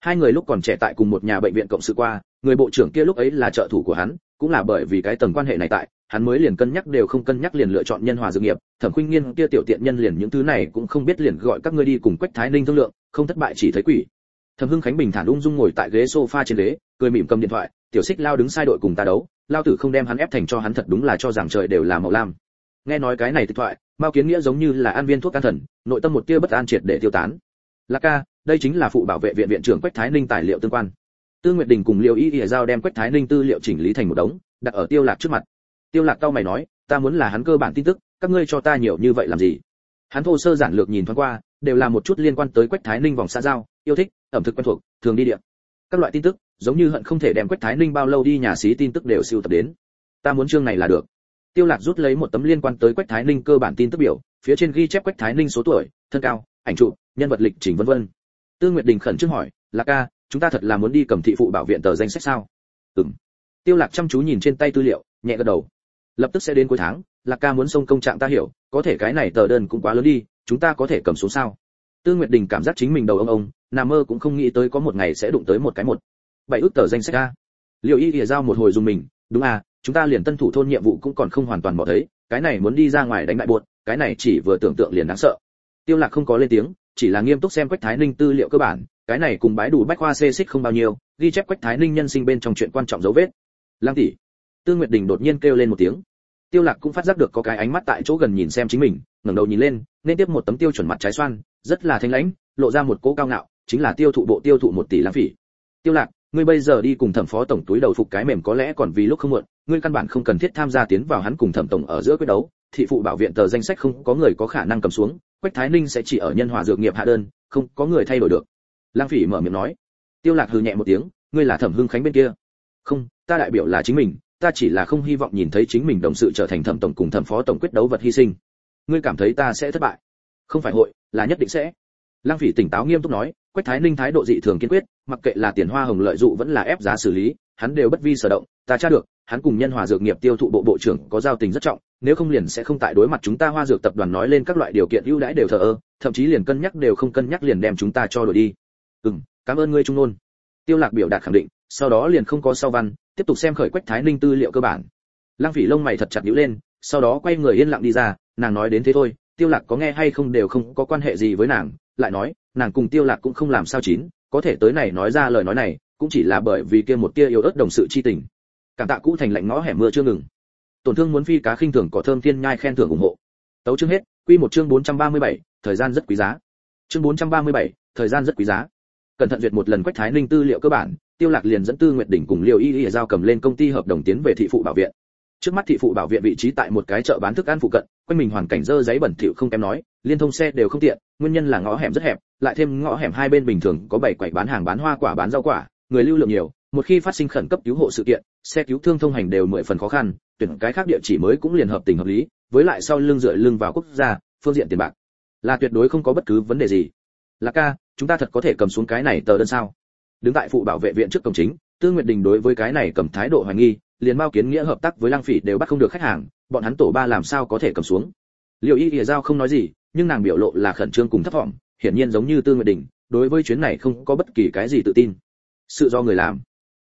Hai người lúc còn trẻ tại cùng một nhà bệnh viện cộng sự qua, người bộ trưởng kia lúc ấy là trợ thủ của hắn, cũng là bởi vì cái tầng quan hệ này tại hắn mới liền cân nhắc đều không cân nhắc liền lựa chọn nhân hòa dược nghiệp, thẩm khuynh nghiên kia tiểu tiện nhân liền những thứ này cũng không biết liền gọi các ngươi đi cùng quách thái ninh thương lượng, không thất bại chỉ thấy quỷ. Thẩm hưng khánh bình thản ung dung ngồi tại ghế sofa trên ghế, cười mỉm cầm điện thoại, tiểu xích lao đứng sai đội cùng ta đấu, lao tử không đem hắn ép thành cho hắn thật đúng là cho rằng trời đều là màu lam. Nghe nói cái này thì thoại, mao kiến nghĩa giống như là an viên thuốc can thần, nội tâm một tia bất an triệt để tiêu tán. Lạc ca, đây chính là phụ bảo vệ viện viện trưởng quách thái ninh tài liệu tương quan. Tư nguyệt đình cùng liệu y ỉa giao đem quách thái ninh tư liệu chỉnh lý thành một đống, đặt ở tiêu lạc trước mặt tiêu lạc tao mày nói, ta muốn là hắn cơ bản tin tức, các ngươi cho ta nhiều như vậy làm gì? Hắn thô sơ giản lược nhìn thoáng qua, đều là một chút liên quan tới quách thái ninh vòng xã giao, yêu thích, ẩm thực quen thuộc, thường đi địa. Các loại tin tức, giống như hận không thể đem quách thái ninh bao lâu đi nhà xí tin tức đều siêu tập đến. Ta muốn chương này là được. Tiêu lạc rút lấy một tấm liên quan tới quách thái ninh cơ bản tin tức biểu, phía trên ghi chép quách thái ninh số tuổi, thân cao, ảnh chụp, nhân vật lịch trình vân vân. Tư nguyệt đình khẩn trương hỏi, lạc ca, chúng ta thật là muốn đi cầm thị phụ bảo viện tờ danh sách sao? Ừm. Tiêu lạc chăm chú nhìn trên tay tư liệu, nhẹ gật đầu lập tức sẽ đến cuối tháng, lạc ca muốn xông công trạng ta hiểu, có thể cái này tờ đơn cũng quá lớn đi, chúng ta có thể cầm xuống sao? Tư nguyệt đình cảm giác chính mình đầu ông ông nằm mơ cũng không nghĩ tới có một ngày sẽ đụng tới một cái một. Bảy ước tờ danh sách a. Liệu y ỉa giao một hồi dùng mình, đúng à chúng ta liền tân thủ thôn nhiệm vụ cũng còn không hoàn toàn bỏ thấy, cái này muốn đi ra ngoài đánh bại buột cái này chỉ vừa tưởng tượng liền đáng sợ. Tiêu lạc không có lên tiếng, chỉ là nghiêm túc xem quách thái ninh tư liệu cơ bản, cái này cùng bái đủ bách khoa xê xích không bao nhiêu, ghi chép quách thái ninh nhân sinh bên trong chuyện quan trọng dấu vết. Lang tỷ. Tư nguyệt đình đột nhiên kêu lên một tiếng tiêu lạc cũng phát giác được có cái ánh mắt tại chỗ gần nhìn xem chính mình, ngẩng đầu nhìn lên, nên tiếp một tấm tiêu chuẩn mặt trái xoan, rất là thanh lãnh, lộ ra một cố cao ngạo, chính là tiêu thụ bộ tiêu thụ một tỷ lãng phỉ tiêu lạc, ngươi bây giờ đi cùng thẩm phó tổng túi đầu phục cái mềm có lẽ còn vì lúc không muộn, ngươi căn bản không cần thiết tham gia tiến vào hắn cùng thẩm tổng ở giữa quyết đấu. Thị phụ bảo viện tờ danh sách không có người có khả năng cầm xuống, quách thái ninh sẽ chỉ ở nhân hòa dược nghiệp hạ đơn, không có người thay đổi được. Lang phỉ mở miệng nói. Tiêu lạc hừ nhẹ một tiếng, ngươi là thẩm hưng khánh bên kia. Không, ta đại biểu là chính mình ta chỉ là không hy vọng nhìn thấy chính mình đồng sự trở thành thẩm tổng cùng thẩm phó tổng quyết đấu vật hy sinh. Ngươi cảm thấy ta sẽ thất bại? Không phải hội, là nhất định sẽ. Lăng phỉ tỉnh táo nghiêm túc nói, quách thái ninh thái độ dị thường kiên quyết, mặc kệ là tiền hoa hồng lợi dụng vẫn là ép giá xử lý, hắn đều bất vi sở động, ta tra được, hắn cùng nhân hòa dược nghiệp tiêu thụ bộ bộ trưởng có giao tình rất trọng, nếu không liền sẽ không tại đối mặt chúng ta hoa dược tập đoàn nói lên các loại điều kiện ưu đãi đều thờ ơ, thậm chí liền cân nhắc đều không cân nhắc liền đem chúng ta cho đổi đi. Ừ cảm ơn ngươi trung nôn. Tiêu lạc biểu đạt khẳng định sau đó liền không có sau văn tiếp tục xem khởi quách thái ninh tư liệu cơ bản. Lăng phỉ lông mày thật chặt nhíu lên sau đó quay người yên lặng đi ra nàng nói đến thế thôi tiêu lạc có nghe hay không đều không có quan hệ gì với nàng lại nói nàng cùng tiêu lạc cũng không làm sao chín có thể tới này nói ra lời nói này cũng chỉ là bởi vì kia một tia yêu ớt đồng sự chi tình. Cảm tạ cũ thành lạnh ngõ hẻm mưa chưa ngừng. Tổn thương muốn phi cá khinh thường cỏ thơm tiên nhai khen thưởng ủng hộ. Tấu chương hết quy một chương 437, thời gian rất quý giá. Chương 437, thời gian rất quý giá. Cẩn thận duyệt một lần quách thái ninh tư liệu cơ bản tiêu lạc liền dẫn tư nguyệt đỉnh cùng Liêu y y giao cầm lên công ty hợp đồng tiến về thị phụ bảo viện. Trước mắt thị phụ bảo viện vị trí tại một cái chợ bán thức ăn phụ cận, quanh mình hoàn cảnh dơ giấy bẩn thỉu không kém nói, liên thông xe đều không tiện, nguyên nhân là ngõ hẻm rất hẹp, lại thêm ngõ hẻm hai bên bình thường có bảy quầy bán hàng bán hoa quả bán rau quả, người lưu lượng nhiều, một khi phát sinh khẩn cấp cứu hộ sự kiện, xe cứu thương thông hành đều mười phần khó khăn, tuyển cái khác địa chỉ mới cũng liền hợp tình hợp lý, với lại sau lưng dựa lưng vào quốc gia, phương diện tiền bạc. Là tuyệt đối không có bất cứ vấn đề gì. Là ca, chúng ta thật có thể cầm xuống cái này tờ đơn sao? Đứng tại phụ bảo vệ viện trước cổng chính, tư nguyệt đình đối với cái này cầm thái độ hoài nghi, liền bao kiến nghĩa hợp tác với lang phỉ đều bắt không được khách hàng, bọn hắn tổ ba làm sao có thể cầm xuống. Liệu y ỉa giao không nói gì, nhưng nàng biểu lộ là khẩn trương cùng thấp thỏm, hiển nhiên giống như tư nguyệt đình, đối với chuyến này không có bất kỳ cái gì tự tin. Sự do người làm.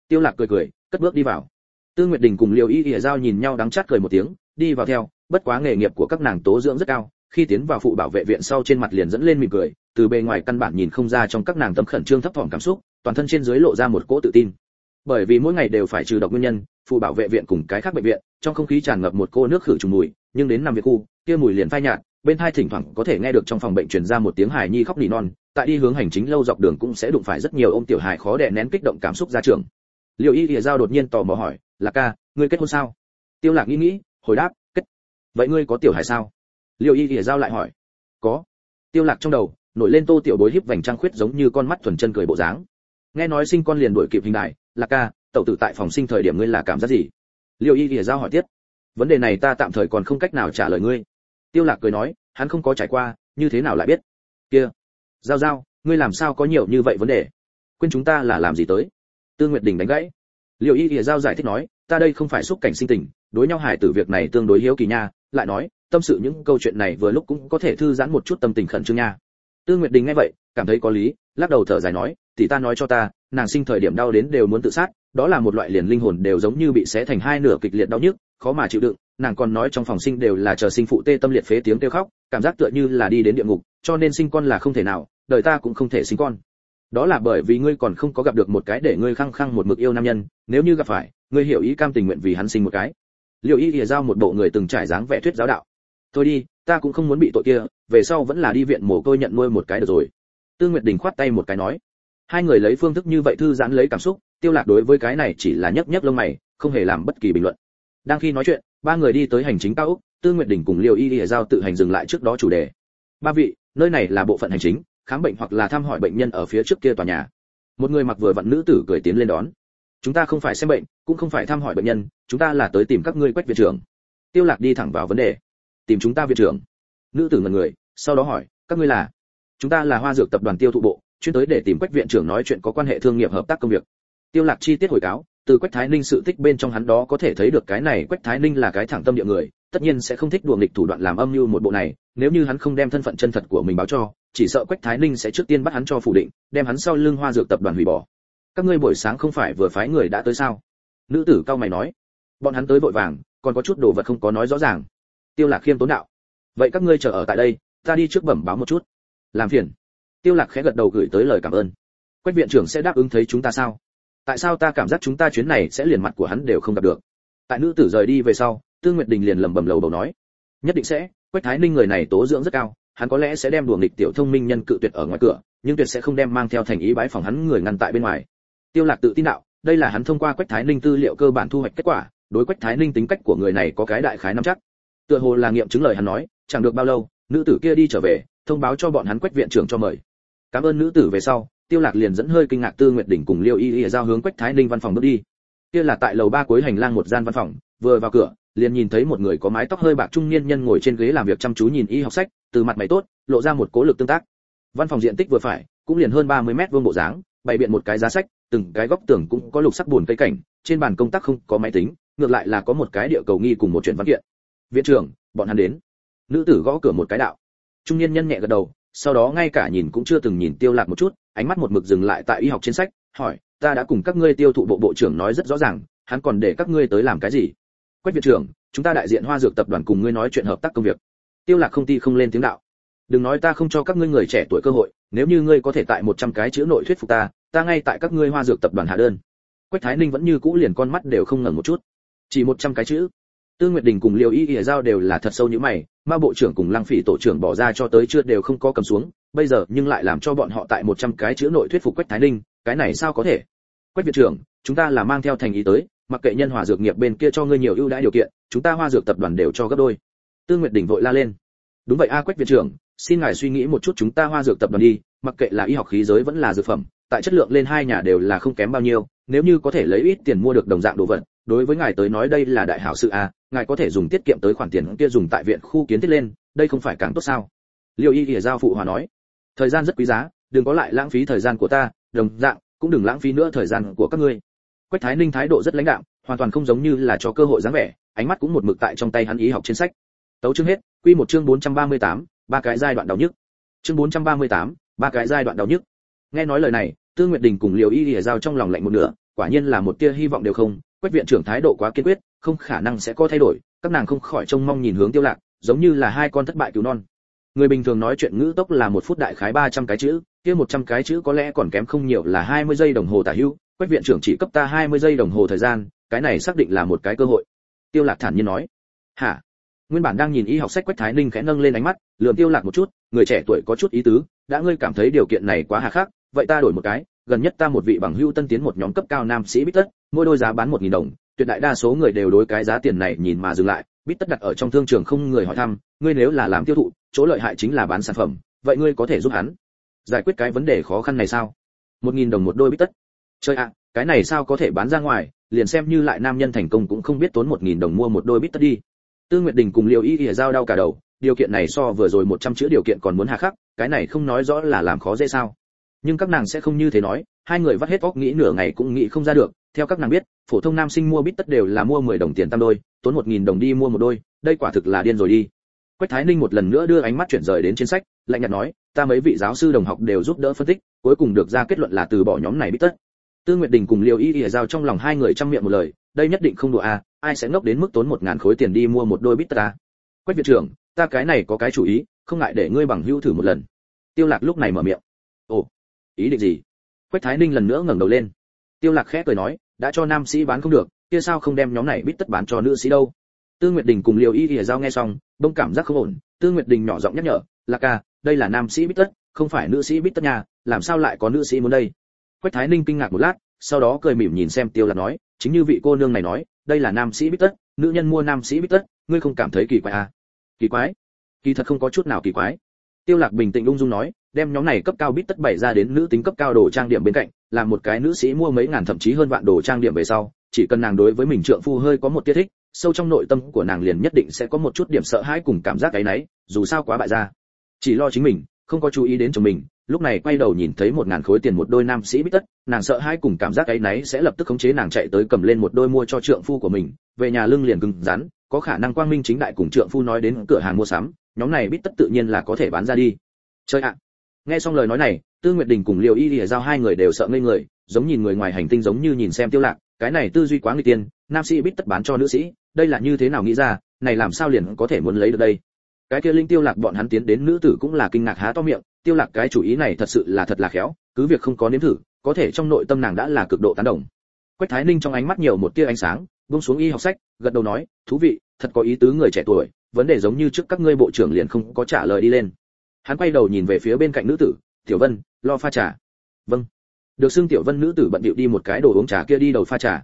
Tiêu lạc cười cười, cất bước đi vào. Tư nguyệt đình cùng liều y ỉa giao nhìn nhau đắng chát cười một tiếng, đi vào theo, bất quá nghề nghiệp của các nàng tố dưỡng rất cao, khi tiến vào phụ bảo vệ viện sau trên mặt liền dẫn lên mỉm cười, từ bề ngoài căn bản nhìn không ra trong các nàng tâm khẩn trương thấp thỏm cảm xúc toàn thân trên dưới lộ ra một cỗ tự tin. Bởi vì mỗi ngày đều phải trừ độc nguyên nhân, phụ bảo vệ viện cùng cái khác bệnh viện, trong không khí tràn ngập một cô nước khử trùng mùi, nhưng đến nằm việc khu, kia mùi liền phai nhạt, bên hai thỉnh thoảng có thể nghe được trong phòng bệnh truyền ra một tiếng hài nhi khóc nỉ non, tại đi hướng hành chính lâu dọc đường cũng sẽ đụng phải rất nhiều ôm tiểu hài khó đè nén kích động cảm xúc ra trường. Liệu y ỉa giao đột nhiên tò mò hỏi là ca, ngươi kết hôn sao? Tiêu lạc nghĩ nghĩ, hồi đáp, kết. Vậy ngươi có tiểu hài sao? Liệu y ỉa giao lại hỏi, có. Tiêu lạc trong đầu, nổi lên tô tiểu bối hiếp vành trang khuyết giống như con mắt thuần chân cười bộ dáng nghe nói sinh con liền đuổi kịp hình đại lạc ca tẩu tử tại phòng sinh thời điểm ngươi là cảm giác gì? Liệu y ỉa giao hỏi tiếp. Vấn đề này ta tạm thời còn không cách nào trả lời ngươi. Tiêu lạc cười nói, hắn không có trải qua, như thế nào lại biết? Kia, giao giao, ngươi làm sao có nhiều như vậy vấn đề? Quên chúng ta là làm gì tới? Tương nguyệt đình đánh gãy. Liệu y ỉa giao giải thích nói, ta đây không phải xúc cảnh sinh tình, đối nhau hải tử việc này tương đối hiếu kỳ nha, lại nói, tâm sự những câu chuyện này vừa lúc cũng có thể thư giãn một chút tâm tình khẩn trương nha. Tương nguyệt đình nghe vậy, cảm thấy có lý, lắc đầu thở dài nói tỷ ta nói cho ta, nàng sinh thời điểm đau đến đều muốn tự sát, đó là một loại liền linh hồn đều giống như bị xé thành hai nửa kịch liệt đau nhức, khó mà chịu đựng. Nàng còn nói trong phòng sinh đều là chờ sinh phụ tê tâm liệt phế tiếng kêu khóc, cảm giác tựa như là đi đến địa ngục, cho nên sinh con là không thể nào, đời ta cũng không thể sinh con. Đó là bởi vì ngươi còn không có gặp được một cái để ngươi khăng khăng một mực yêu nam nhân, nếu như gặp phải, ngươi hiểu ý cam tình nguyện vì hắn sinh một cái. Liệu ý ỉa giao một bộ người từng trải dáng vẻ thuyết giáo đạo. Thôi đi, ta cũng không muốn bị tội kia, về sau vẫn là đi viện mồ côi nhận nuôi một cái được rồi. Tương nguyệt đình khoát tay một cái nói hai người lấy phương thức như vậy thư giãn lấy cảm xúc, tiêu lạc đối với cái này chỉ là nhấc nhấc lông mày, không hề làm bất kỳ bình luận. Đang khi nói chuyện, ba người đi tới hành chính cao úc tương nguyệt đình cùng liêu y y giao tự hành dừng lại trước đó chủ đề. Ba vị, nơi này là bộ phận hành chính, khám bệnh hoặc là thăm hỏi bệnh nhân ở phía trước kia tòa nhà. Một người mặc vừa vặn nữ tử cười tiến lên đón. Chúng ta không phải xem bệnh, cũng không phải thăm hỏi bệnh nhân, chúng ta là tới tìm các ngươi quách viện trưởng. Tiêu lạc đi thẳng vào vấn đề. Tìm chúng ta viện trưởng? Nữ tử ngẩn người, sau đó hỏi, các ngươi là? Chúng ta là hoa dược tập đoàn tiêu thụ bộ chuyên tới để tìm quách viện trưởng nói chuyện có quan hệ thương nghiệp hợp tác công việc. Tiêu lạc chi tiết hồi cáo, từ quách thái ninh sự tích bên trong hắn đó có thể thấy được cái này quách thái ninh là cái thẳng tâm địa người, tất nhiên sẽ không thích đùa nghịch thủ đoạn làm âm mưu một bộ này, nếu như hắn không đem thân phận chân thật của mình báo cho, chỉ sợ quách thái ninh sẽ trước tiên bắt hắn cho phủ định, đem hắn sau lưng hoa dược tập đoàn hủy bỏ. Các ngươi buổi sáng không phải vừa phái người đã tới sao? Nữ tử cao mày nói. Bọn hắn tới vội vàng, còn có chút đồ vật không có nói rõ ràng. Tiêu lạc khiêm tốn đạo. Vậy các ngươi chờ ở tại đây, ta đi trước bẩm báo một chút. Làm phiền tiêu lạc khẽ gật đầu gửi tới lời cảm ơn. Quách viện trưởng sẽ đáp ứng thấy chúng ta sao? Tại sao ta cảm giác chúng ta chuyến này sẽ liền mặt của hắn đều không gặp được? Tại nữ tử rời đi về sau Tương nguyệt đình liền lẩm bẩm lầu bầu nói. Nhất định sẽ, quách thái ninh người này tố dưỡng rất cao, hắn có lẽ sẽ đem đùa nghịch tiểu thông minh nhân cự tuyệt ở ngoài cửa, nhưng tuyệt sẽ không đem mang theo thành ý bái phòng hắn người ngăn tại bên ngoài. Tiêu lạc tự tin đạo, đây là hắn thông qua quách thái ninh tư liệu cơ bản thu hoạch kết quả, đối quách thái ninh tính cách của người này có cái đại khái nắm chắc. Tựa hồ là nghiệm chứng lời hắn nói, chẳng được bao lâu, nữ tử kia đi trở về, thông báo cho bọn hắn quách viện trưởng cho mời cảm ơn nữ tử về sau, tiêu lạc liền dẫn hơi kinh ngạc tư nguyệt đỉnh cùng liêu y y giao hướng quách thái ninh văn phòng bước đi. Kia là tại lầu ba cuối hành lang một gian văn phòng, vừa vào cửa, liền nhìn thấy một người có mái tóc hơi bạc trung niên nhân ngồi trên ghế làm việc chăm chú nhìn y học sách, từ mặt mày tốt, lộ ra một cố lực tương tác. Văn phòng diện tích vừa phải, cũng liền hơn 30 mét vuông bộ dáng, bày biện một cái giá sách, từng cái góc tường cũng có lục sắc buồn cây cảnh, trên bàn công tác không có máy tính, ngược lại là có một cái địa cầu nghi cùng một chuyện văn kiện. Viện trưởng, bọn hắn đến. Nữ tử gõ cửa một cái đạo. Trung niên nhân nhẹ gật đầu sau đó ngay cả nhìn cũng chưa từng nhìn tiêu lạc một chút ánh mắt một mực dừng lại tại y học trên sách hỏi ta đã cùng các ngươi tiêu thụ bộ bộ trưởng nói rất rõ ràng hắn còn để các ngươi tới làm cái gì? Quách viện trưởng chúng ta đại diện hoa dược tập đoàn cùng ngươi nói chuyện hợp tác công việc. Tiêu lạc không ti không lên tiếng đạo. Đừng nói ta không cho các ngươi người trẻ tuổi cơ hội nếu như ngươi có thể tại 100 cái chữ nội thuyết phục ta ta ngay tại các ngươi hoa dược tập đoàn hạ đơn. Quách thái ninh vẫn như cũ liền con mắt đều không ngẩng một chút. Chỉ 100 cái chữ? Tư Nguyệt Đình cùng Liêu Y Y giao đều là thật sâu như mày, ma bộ trưởng cùng Lăng Phỉ tổ trưởng bỏ ra cho tới chưa đều không có cầm xuống, bây giờ nhưng lại làm cho bọn họ tại 100 cái chữ nội thuyết phục Quách Thái Ninh, cái này sao có thể? Quách viện trưởng, chúng ta là mang theo thành ý tới, mặc kệ nhân hòa dược nghiệp bên kia cho ngươi nhiều ưu đãi điều kiện, chúng ta Hoa Dược tập đoàn đều cho gấp đôi. Tư Nguyệt đỉnh vội la lên. Đúng vậy a Quách viện trưởng, xin ngài suy nghĩ một chút chúng ta Hoa Dược tập đoàn đi, mặc kệ là y học khí giới vẫn là dược phẩm, tại chất lượng lên hai nhà đều là không kém bao nhiêu, nếu như có thể lấy ít tiền mua được đồng dạng đồ vật, đối với ngài tới nói đây là đại hảo sự a, ngài có thể dùng tiết kiệm tới khoản tiền kia dùng tại viện khu kiến thiết lên, đây không phải càng tốt sao? Liêu Y Lìa giao phụ hòa nói, thời gian rất quý giá, đừng có lại lãng phí thời gian của ta, đồng dạng cũng đừng lãng phí nữa thời gian của các ngươi. Quách Thái Ninh thái độ rất lãnh đạm, hoàn toàn không giống như là cho cơ hội dáng vẻ, ánh mắt cũng một mực tại trong tay hắn ý học trên sách. Tấu chương hết, quy một chương 438, ba cái giai đoạn đau nhức. Chương 438, ba cái giai đoạn đau nhức. Nghe nói lời này, tương Nguyệt Đình cùng Liều Y Lìa giao trong lòng lạnh một nửa, quả nhiên là một tia hy vọng đều không, Quách viện trưởng thái độ quá kiên quyết, không khả năng sẽ có thay đổi, các nàng không khỏi trông mong nhìn hướng Tiêu Lạc, giống như là hai con thất bại cứu non. Người bình thường nói chuyện ngữ tốc là một phút đại khái 300 cái chữ, kia 100 cái chữ có lẽ còn kém không nhiều là 20 giây đồng hồ tả hữu, Quách viện trưởng chỉ cấp ta 20 giây đồng hồ thời gian, cái này xác định là một cái cơ hội. Tiêu Lạc thản nhiên nói. Hả? Nguyên bản đang nhìn y học sách Quách Thái Ninh khẽ nâng lên ánh mắt, lườm Tiêu Lạc một chút, người trẻ tuổi có chút ý tứ, đã ngươi cảm thấy điều kiện này quá hà khắc, vậy ta đổi một cái, gần nhất ta một vị bằng hưu tân tiến một nhóm cấp cao nam sĩ bít tất, mỗi đôi giá bán 1000 đồng, tuyệt đại đa số người đều đối cái giá tiền này nhìn mà dừng lại, bít tất đặt ở trong thương trường không người hỏi thăm, ngươi nếu là làm tiêu thụ, chỗ lợi hại chính là bán sản phẩm, vậy ngươi có thể giúp hắn giải quyết cái vấn đề khó khăn này sao? 1000 đồng một đôi bít tất. Chơi ạ, cái này sao có thể bán ra ngoài, liền xem như lại nam nhân thành công cũng không biết tốn 1000 đồng mua một đôi bít tất đi. Tư Nguyệt Đình cùng liệu Y ỉa giao đau cả đầu, điều kiện này so vừa rồi 100 chữ điều kiện còn muốn hà khắc, cái này không nói rõ là làm khó dễ sao? nhưng các nàng sẽ không như thế nói hai người vắt hết óc nghĩ nửa ngày cũng nghĩ không ra được theo các nàng biết, phổ thông nam sinh mua bít tất đều là mua 10 đồng tiền tam đôi, tốn 1000 đồng đi mua một đôi, đây quả thực là điên rồi đi. Quách thái ninh một lần nữa đưa ánh mắt chuyển rời đến trên sách, lạnh nhạt nói, ta mấy vị giáo sư đồng học đều giúp đỡ phân tích, cuối cùng được ra kết luận là từ bỏ nhóm này bít tất. Tư nguyệt đình cùng liều y ỉa giao trong lòng hai người trăm miệng một lời, đây nhất định không đùa à ai sẽ ngốc đến mức tốn một ngàn khối tiền đi mua một đôi bít tất à? Quách viện trưởng, ta cái này có cái chủ ý, không ngại để ngươi bằng hữu thử một lần. Tiêu lạc lúc này mở miệng. Ồ, ý định gì? Quách thái ninh lần nữa ngẩng đầu lên. Tiêu lạc khẽ cười nói đã cho nam sĩ bán không được, kia sao không đem nhóm này bít tất bán cho nữ sĩ đâu? Tư nguyệt đình cùng liều y ỉa giao nghe xong, đông cảm giác không ổn. Tư nguyệt đình nhỏ giọng nhắc nhở, lạc ca, đây là nam sĩ bít tất, không phải nữ sĩ bít tất nhà làm sao lại có nữ sĩ muốn đây? Quách thái ninh kinh ngạc một lát, sau đó cười mỉm nhìn xem tiêu lạc nói, chính như vị cô nương này nói, đây là nam sĩ bít tất, nữ nhân mua nam sĩ bít tất, ngươi không cảm thấy kỳ quái à? Kỳ quái? Kỳ thật không có chút nào kỳ quái tiêu lạc bình tĩnh ung dung nói, đem nhóm này cấp cao bít tất bày ra đến nữ tính cấp cao đồ trang điểm bên cạnh làm một cái nữ sĩ mua mấy ngàn thậm chí hơn vạn đồ trang điểm về sau, chỉ cần nàng đối với mình trượng phu hơi có một tia thích, sâu trong nội tâm của nàng liền nhất định sẽ có một chút điểm sợ hãi cùng cảm giác cái nấy, dù sao quá bại ra. Chỉ lo chính mình, không có chú ý đến chồng mình, lúc này quay đầu nhìn thấy một ngàn khối tiền một đôi nam sĩ bít tất, nàng sợ hãi cùng cảm giác cái nấy sẽ lập tức khống chế nàng chạy tới cầm lên một đôi mua cho trượng phu của mình, về nhà lưng liền cứng rắn, có khả năng quang minh chính đại cùng trượng phu nói đến cửa hàng mua sắm nhóm này bít tất tự nhiên là có thể bán ra đi. Chơi ạ. Nghe xong lời nói này, tư nguyệt đình cùng liều y lìa giao hai người đều sợ ngây người, giống nhìn người ngoài hành tinh giống như nhìn xem tiêu lạc, cái này tư duy quá nguy tiên, nam sĩ bít tất bán cho nữ sĩ, đây là như thế nào nghĩ ra, này làm sao liền có thể muốn lấy được đây? Cái kia linh tiêu lạc bọn hắn tiến đến nữ tử cũng là kinh ngạc há to miệng, tiêu lạc cái chủ ý này thật sự là thật là khéo, cứ việc không có nếm thử, có thể trong nội tâm nàng đã là cực độ tán đồng. Quách thái ninh trong ánh mắt nhiều một tia ánh sáng, buông xuống y học sách, gật đầu nói, thú vị, thật có ý tứ người trẻ tuổi vấn đề giống như trước các ngươi bộ trưởng liền không có trả lời đi lên. Hắn quay đầu nhìn về phía bên cạnh nữ tử, tiểu vân, lo pha trà. Vâng. Được xưng tiểu vân nữ tử bận bịu đi một cái đồ uống trà kia đi đầu pha trà.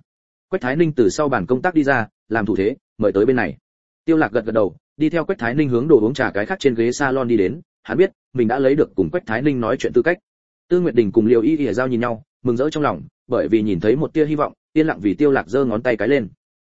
Quách thái ninh từ sau bàn công tác đi ra, làm thủ thế, mời tới bên này. Tiêu lạc gật gật đầu, đi theo quách thái ninh hướng đồ uống trà cái khác trên ghế salon đi đến. Hắn biết, mình đã lấy được cùng quách thái ninh nói chuyện tư cách. Tư nguyệt đình cùng liều y y giao nhìn nhau, mừng rỡ trong lòng, bởi vì nhìn thấy một tia hy vọng, yên lặng vì tiêu lạc giơ ngón tay cái lên.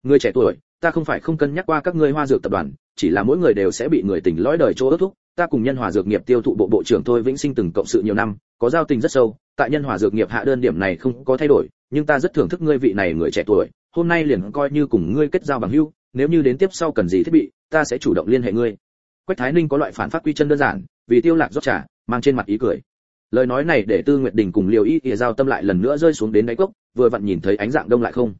Người trẻ tuổi, ta không phải không cân nhắc qua các ngươi hoa dược tập đoàn chỉ là mỗi người đều sẽ bị người tình lõi đời chỗ ước thúc. Ta cùng nhân hòa dược nghiệp tiêu thụ bộ bộ trưởng thôi vĩnh sinh từng cộng sự nhiều năm, có giao tình rất sâu. Tại nhân hòa dược nghiệp hạ đơn điểm này không có thay đổi, nhưng ta rất thưởng thức ngươi vị này người trẻ tuổi. Hôm nay liền coi như cùng ngươi kết giao bằng hữu, nếu như đến tiếp sau cần gì thiết bị, ta sẽ chủ động liên hệ ngươi. Quách thái ninh có loại phản phát quy chân đơn giản, vì tiêu lạc rót trà, mang trên mặt ý cười. Lời nói này để tư nguyệt đình cùng liều y ỉa giao tâm lại lần nữa rơi xuống đến đáy cốc, vừa vặn nhìn thấy ánh dạng đông lại không.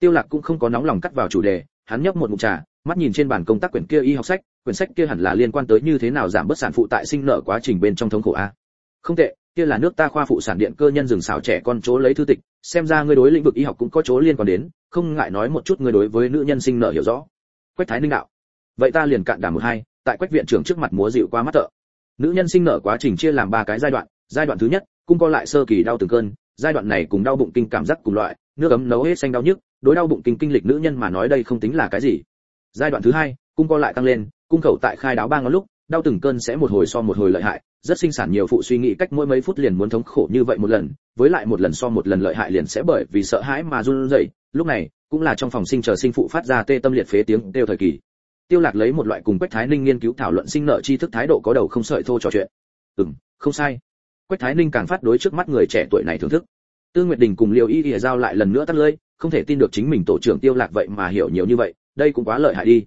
Tiêu lạc cũng không có nóng lòng cắt vào chủ đề, hắn nhấp một ngụm trà mắt nhìn trên bàn công tác quyển kia y học sách, quyển sách kia hẳn là liên quan tới như thế nào giảm bớt sản phụ tại sinh nở quá trình bên trong thống khổ a. Không tệ, kia là nước ta khoa phụ sản điện cơ nhân rừng xảo trẻ con chỗ lấy thư tịch, xem ra ngươi đối lĩnh vực y học cũng có chỗ liên quan đến, không ngại nói một chút ngươi đối với nữ nhân sinh nở hiểu rõ. Quách thái ninh đạo, vậy ta liền cạn đảm một hai, tại quách viện trưởng trước mặt múa dịu qua mắt thợ. Nữ nhân sinh nở quá trình chia làm ba cái giai đoạn giai đoạn thứ nhất, cung co lại sơ kỳ đau từng cơn, giai đoạn này cùng đau bụng kinh cảm giác cùng loại, nước ấm nấu hết xanh đau nhức, đối đau bụng kinh kinh lịch nữ nhân mà nói đây không tính là cái gì giai đoạn thứ hai, cung co lại tăng lên, cung khẩu tại khai đáo ba ngón lúc, đau từng cơn sẽ một hồi so một hồi lợi hại, rất sinh sản nhiều phụ suy nghĩ cách mỗi mấy phút liền muốn thống khổ như vậy một lần, với lại một lần so một lần lợi hại liền sẽ bởi vì sợ hãi mà run rẩy. Lúc này, cũng là trong phòng sinh chờ sinh phụ phát ra tê tâm liệt phế tiếng đều thời kỳ. Tiêu lạc lấy một loại cùng quách thái ninh nghiên cứu thảo luận sinh nợ tri thức thái độ có đầu không sợi thô trò chuyện. Ừm, không sai. Quách thái ninh càng phát đối trước mắt người trẻ tuổi này thưởng thức. Tư nguyệt đình cùng liều y ỉa giao lại lần nữa tắt lưỡi, không thể tin được chính mình tổ trưởng tiêu lạc vậy mà hiểu nhiều như vậy đây cũng quá lợi hại đi.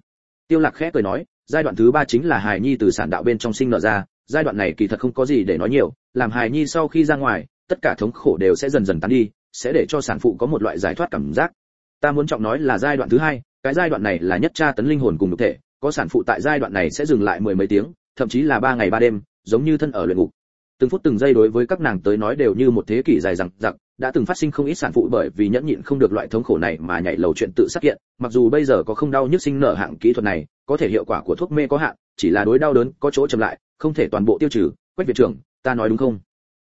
Tiêu lạc khẽ cười nói, giai đoạn thứ ba chính là hài nhi từ sản đạo bên trong sinh nở ra, giai đoạn này kỳ thật không có gì để nói nhiều, làm hài nhi sau khi ra ngoài, tất cả thống khổ đều sẽ dần dần tan đi, sẽ để cho sản phụ có một loại giải thoát cảm giác. Ta muốn trọng nói là giai đoạn thứ hai, cái giai đoạn này là nhất tra tấn linh hồn cùng thực thể, có sản phụ tại giai đoạn này sẽ dừng lại mười mấy tiếng, thậm chí là ba ngày ba đêm, giống như thân ở luyện ngục. Từng phút từng giây đối với các nàng tới nói đều như một thế kỷ dài dằng dặc đã từng phát sinh không ít sản phụ bởi vì nhẫn nhịn không được loại thống khổ này mà nhảy lầu chuyện tự sát hiện mặc dù bây giờ có không đau nhức sinh nở hạng kỹ thuật này, có thể hiệu quả của thuốc mê có hạn, chỉ là đối đau đớn có chỗ chậm lại, không thể toàn bộ tiêu trừ. Quách viện trưởng, ta nói đúng không?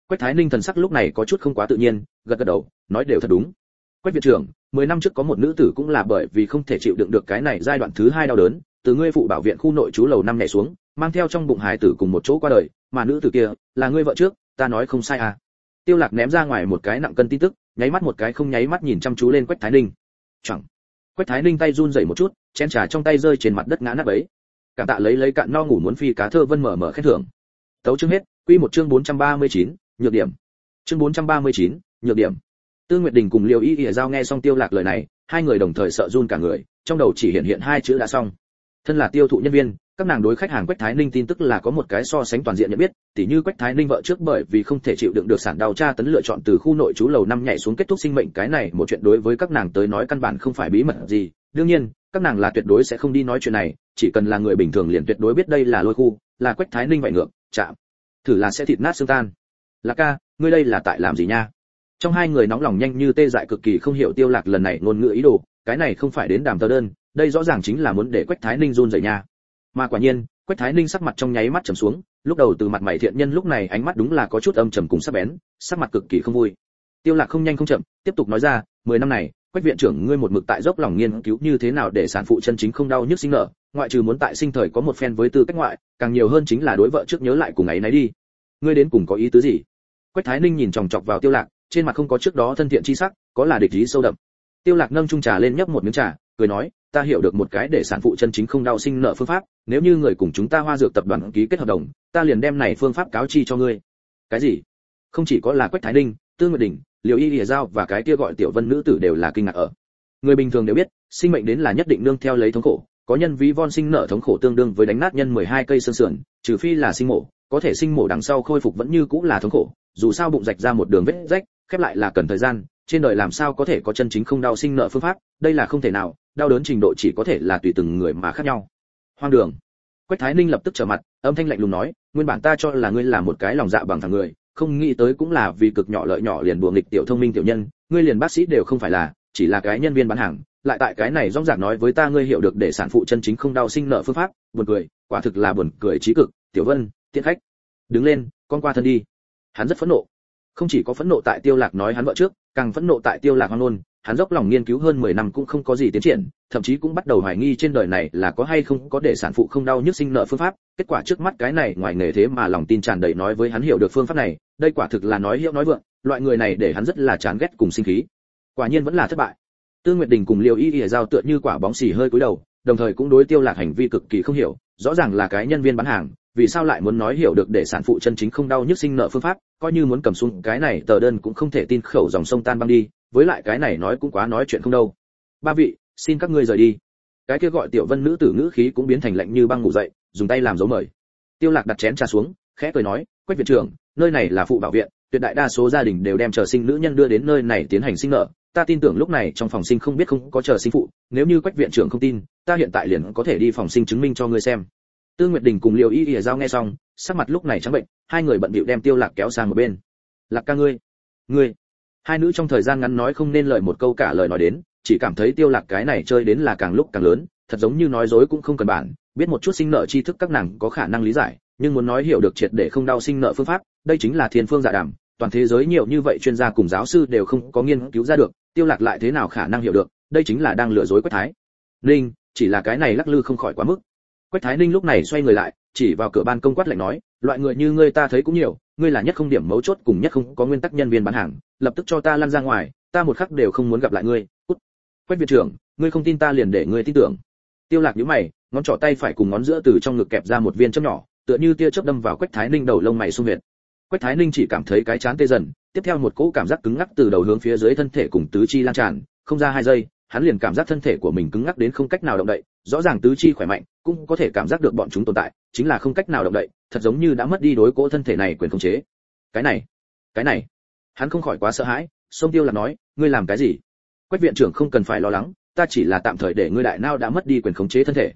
Quách thái ninh thần sắc lúc này có chút không quá tự nhiên, gật gật đầu, nói đều thật đúng. Quách viện trưởng, mười năm trước có một nữ tử cũng là bởi vì không thể chịu đựng được cái này giai đoạn thứ hai đau đớn, từ ngươi phụ bảo viện khu nội trú lầu năm nhảy xuống, mang theo trong bụng hài tử cùng một chỗ qua đời, mà nữ tử kia là ngươi vợ trước, ta nói không sai à? Tiêu lạc ném ra ngoài một cái nặng cân tin tức nháy mắt một cái không nháy mắt nhìn chăm chú lên quách thái ninh. Chẳng. Quách thái ninh tay run rẩy một chút chén trà trong tay rơi trên mặt đất ngã nát bấy cảm tạ lấy lấy cạn no ngủ muốn phi cá thơ vân mở mở khen thưởng. Tấu chương hết quy một chương 439, nhược điểm. Chương 439, nhược điểm. Tư nguyệt đình cùng liều y ỉa giao nghe xong tiêu lạc lời này hai người đồng thời sợ run cả người trong đầu chỉ hiện hiện hai chữ đã xong. Thân là tiêu thụ nhân viên các nàng đối khách hàng quách thái ninh tin tức là có một cái so sánh toàn diện nhận biết, tỉ như quách thái ninh vợ trước bởi vì không thể chịu đựng được sản đau tra tấn lựa chọn từ khu nội trú lầu năm nhảy xuống kết thúc sinh mệnh, cái này một chuyện đối với các nàng tới nói căn bản không phải bí mật gì. Đương nhiên, các nàng là tuyệt đối sẽ không đi nói chuyện này, chỉ cần là người bình thường liền tuyệt đối biết đây là lôi khu, là quách thái ninh vậy ngược, chạm. Thử là sẽ thịt nát xương tan. Là ca, ngươi đây là tại làm gì nha? Trong hai người nóng lòng nhanh như tê dại cực kỳ không hiểu tiêu lạc lần này ngôn ngữ ý đồ, cái này không phải đến đàm tờ đơn, đây rõ ràng chính là muốn để quách thái ninh run rẩy nha mà quả nhiên, quách thái ninh sắc mặt trong nháy mắt trầm xuống, lúc đầu từ mặt mày thiện nhân lúc này ánh mắt đúng là có chút âm trầm cùng sắc bén, sắc mặt cực kỳ không vui. Tiêu lạc không nhanh không chậm, tiếp tục nói ra, mười năm này, quách viện trưởng ngươi một mực tại dốc lòng nghiên cứu như thế nào để sản phụ chân chính không đau nhức sinh nở, ngoại trừ muốn tại sinh thời có một phen với tư cách ngoại, càng nhiều hơn chính là đối vợ trước nhớ lại cùng ấy nấy đi. Ngươi đến cùng có ý tứ gì? Quách thái ninh nhìn chòng chọc vào tiêu lạc, trên mặt không có trước đó thân thiện chi sắc, có là địch ý sâu đậm. Tiêu lạc nâng chung trà lên nhấp một miếng trà cười nói, ta hiểu được một cái để sản phụ chân chính không đau sinh nợ phương pháp, nếu như người cùng chúng ta hoa dược tập đoàn ký kết hợp đồng, ta liền đem này phương pháp cáo chi cho ngươi. Cái gì? Không chỉ có là quách thái ninh tương nguyệt đình liều y lìa giao và cái kia gọi tiểu vân nữ tử đều là kinh ngạc ở. Người bình thường đều biết, sinh mệnh đến là nhất định nương theo lấy thống khổ, có nhân ví von sinh nợ thống khổ tương đương với đánh nát nhân 12 cây xương sườn, trừ phi là sinh mổ, có thể sinh mổ đằng sau khôi phục vẫn như cũ là thống khổ, dù sao bụng rạch ra một đường vết rách, khép lại là cần thời gian trên đời làm sao có thể có chân chính không đau sinh nợ phương pháp, đây là không thể nào, đau đớn trình độ chỉ có thể là tùy từng người mà khác nhau. Hoang đường. Quách thái ninh lập tức trở mặt, âm thanh lạnh lùng nói, nguyên bản ta cho là ngươi là một cái lòng dạ bằng thằng người, không nghĩ tới cũng là vì cực nhỏ lợi nhỏ liền buồng nghịch tiểu thông minh tiểu nhân, ngươi liền bác sĩ đều không phải là, chỉ là cái nhân viên bán hàng, lại tại cái này rõ ràng nói với ta ngươi hiểu được để sản phụ chân chính không đau sinh nợ phương pháp, buồn cười, quả thực là buồn cười trí cực, tiểu vân tiện khách, đứng lên, con qua thân đi. Hắn rất phẫn nộ không chỉ có phẫn nộ tại tiêu lạc nói hắn vợ trước càng phẫn nộ tại tiêu lạc hoang luôn hắn dốc lòng nghiên cứu hơn 10 năm cũng không có gì tiến triển thậm chí cũng bắt đầu hoài nghi trên đời này là có hay không có để sản phụ không đau nhức sinh nợ phương pháp kết quả trước mắt cái này ngoài nghề thế mà lòng tin tràn đầy nói với hắn hiểu được phương pháp này đây quả thực là nói hiệu nói vượng loại người này để hắn rất là chán ghét cùng sinh khí. Quả nhiên vẫn là thất bại. Tư Nguyệt Đình cùng Liêu Y Y giao tựa như quả bóng xì hơi cúi đầu, đồng thời cũng đối Tiêu Lạc hành vi cực kỳ không hiểu, rõ ràng là cái nhân viên bán hàng, vì sao lại muốn nói hiểu được để sản phụ chân chính không đau nhức sinh nợ phương pháp, coi như muốn cầm xuống cái này tờ đơn cũng không thể tin khẩu dòng sông tan băng đi, với lại cái này nói cũng quá nói chuyện không đâu. Ba vị, xin các ngươi rời đi. Cái kia gọi Tiểu Vân nữ tử ngữ khí cũng biến thành lạnh như băng ngủ dậy, dùng tay làm dấu mời. Tiêu Lạc đặt chén trà xuống, khẽ cười nói, "Quách viện trưởng, nơi này là phụ bảo viện, tuyệt đại đa số gia đình đều đem chờ sinh nữ nhân đưa đến nơi này tiến hành sinh nợ, ta tin tưởng lúc này trong phòng sinh không biết không có chờ sinh phụ nếu như quách viện trưởng không tin ta hiện tại liền có thể đi phòng sinh chứng minh cho ngươi xem tư nguyệt đình cùng liều y Y giao nghe xong sắc mặt lúc này trắng bệnh hai người bận bịu đem tiêu lạc kéo sang một bên. Lạc ca ngươi ngươi. Hai nữ trong thời gian ngắn nói không nên lời một câu cả lời nói đến chỉ cảm thấy tiêu lạc cái này chơi đến là càng lúc càng lớn thật giống như nói dối cũng không cần bản biết một chút sinh nợ tri thức các nàng có khả năng lý giải nhưng muốn nói hiểu được triệt để không đau sinh nợ phương pháp đây chính là thiên phương dạ đàm toàn thế giới nhiều như vậy chuyên gia cùng giáo sư đều không có nghiên cứu ra được tiêu lạc lại thế nào khả năng hiểu được đây chính là đang lừa dối quách thái. Linh, chỉ là cái này lắc lư không khỏi quá mức quách thái ninh lúc này xoay người lại, chỉ vào cửa ban công quát lạnh nói, loại người như ngươi ta thấy cũng nhiều, ngươi là nhất không điểm mấu chốt cùng nhất không có nguyên tắc nhân viên bán hàng, lập tức cho ta lăn ra ngoài, ta một khắc đều không muốn gặp lại ngươi. Cút. Quách viện trưởng, ngươi không tin ta liền để ngươi tin tưởng. Tiêu lạc nhíu mày, ngón trỏ tay phải cùng ngón giữa từ trong ngực kẹp ra một viên châm nhỏ, tựa như tia chớp đâm vào quách thái ninh đầu lông mày xung huyệt. Quách thái ninh chỉ cảm thấy cái chán tê dần, tiếp theo một cỗ cảm giác cứng ngắc từ đầu hướng phía dưới thân thể cùng tứ chi lan tràn, không ra hai giây, hắn liền cảm giác thân thể của mình cứng ngắc đến không cách nào động đậy rõ ràng tứ chi khỏe mạnh, cũng có thể cảm giác được bọn chúng tồn tại, chính là không cách nào động đậy, thật giống như đã mất đi đối cỗ thân thể này quyền khống chế. Cái này cái này. Hắn không khỏi quá sợ hãi sông tiêu là nói, ngươi làm cái gì? Quách viện trưởng không cần phải lo lắng, ta chỉ là tạm thời để ngươi đại nao đã mất đi quyền khống chế thân thể.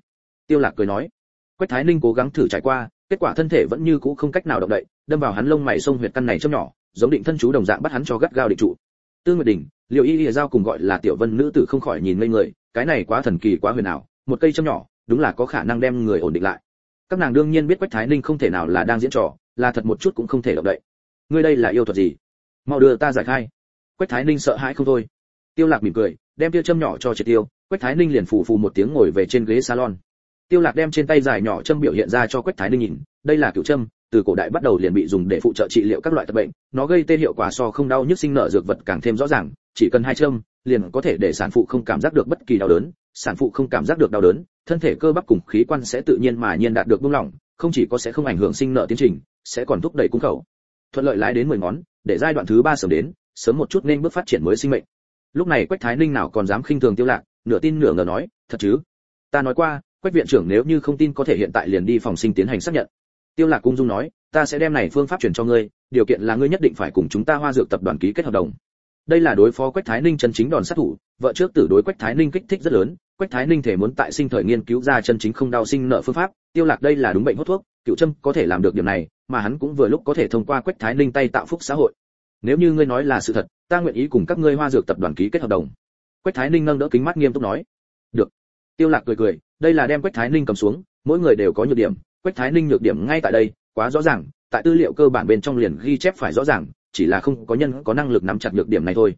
Tiêu lạc cười nói. Quách thái ninh cố gắng thử trải qua, kết quả thân thể vẫn như cũ không cách nào động đậy, đâm vào hắn lông mày sông huyệt căn này châm nhỏ, giống định thân chú đồng dạng bắt hắn cho gắt gao định trụ. Tương nguyệt đình liệu y lìa giao cùng gọi là tiểu vân nữ tử không khỏi nhìn ngây người, cái này quá thần kỳ quá huyền ảo một cây châm nhỏ, đúng là có khả năng đem người ổn định lại. Các nàng đương nhiên biết quách thái ninh không thể nào là đang diễn trò, là thật một chút cũng không thể động đậy. Ngươi đây là yêu thuật gì? Mau đưa ta giải khai. Quách thái ninh sợ hãi không thôi. Tiêu lạc mỉm cười, đem tiêu châm nhỏ cho triệt tiêu. Quách thái ninh liền phù phù một tiếng ngồi về trên ghế salon. Tiêu lạc đem trên tay dài nhỏ châm biểu hiện ra cho quách thái ninh nhìn. Đây là cửu châm, từ cổ đại bắt đầu liền bị dùng để phụ trợ trị liệu các loại tật bệnh. Nó gây tê hiệu quả so không đau nhức sinh nở dược vật càng thêm rõ ràng, chỉ cần hai châm liền có thể để sản phụ không cảm giác được bất kỳ đau đớn, sản phụ không cảm giác được đau đớn, thân thể cơ bắp cùng khí quan sẽ tự nhiên mà nhiên đạt được buông lỏng, không chỉ có sẽ không ảnh hưởng sinh nợ tiến trình, sẽ còn thúc đẩy cung khẩu thuận lợi lái đến mười ngón, để giai đoạn thứ ba sớm đến, sớm một chút nên bước phát triển mới sinh mệnh. Lúc này quách thái ninh nào còn dám khinh thường tiêu lạc, nửa tin nửa ngờ nói, thật chứ? Ta nói qua, quách viện trưởng nếu như không tin có thể hiện tại liền đi phòng sinh tiến hành xác nhận. Tiêu lạc cung dung nói, ta sẽ đem này phương pháp truyền cho ngươi, điều kiện là ngươi nhất định phải cùng chúng ta hoa dược tập đoàn ký kết hợp đồng đây là đối phó quách thái ninh chân chính đòn sát thủ, vợ trước tử đối quách thái ninh kích thích rất lớn, quách thái ninh thể muốn tại sinh thời nghiên cứu ra chân chính không đau sinh nợ phương pháp, tiêu lạc đây là đúng bệnh hút thuốc cựu trâm có thể làm được điểm này, mà hắn cũng vừa lúc có thể thông qua quách thái ninh tay tạo phúc xã hội. Nếu như ngươi nói là sự thật, ta nguyện ý cùng các ngươi hoa dược tập đoàn ký kết hợp đồng. Quách thái ninh nâng đỡ kính mắt nghiêm túc nói. Được. Tiêu lạc cười cười, đây là đem quách thái ninh cầm xuống, mỗi người đều có nhược điểm, quách thái ninh nhược điểm ngay tại đây, quá rõ ràng, tại tư liệu cơ bản bên trong liền ghi chép phải rõ ràng chỉ là không có nhân có năng lực nắm chặt được điểm này thôi.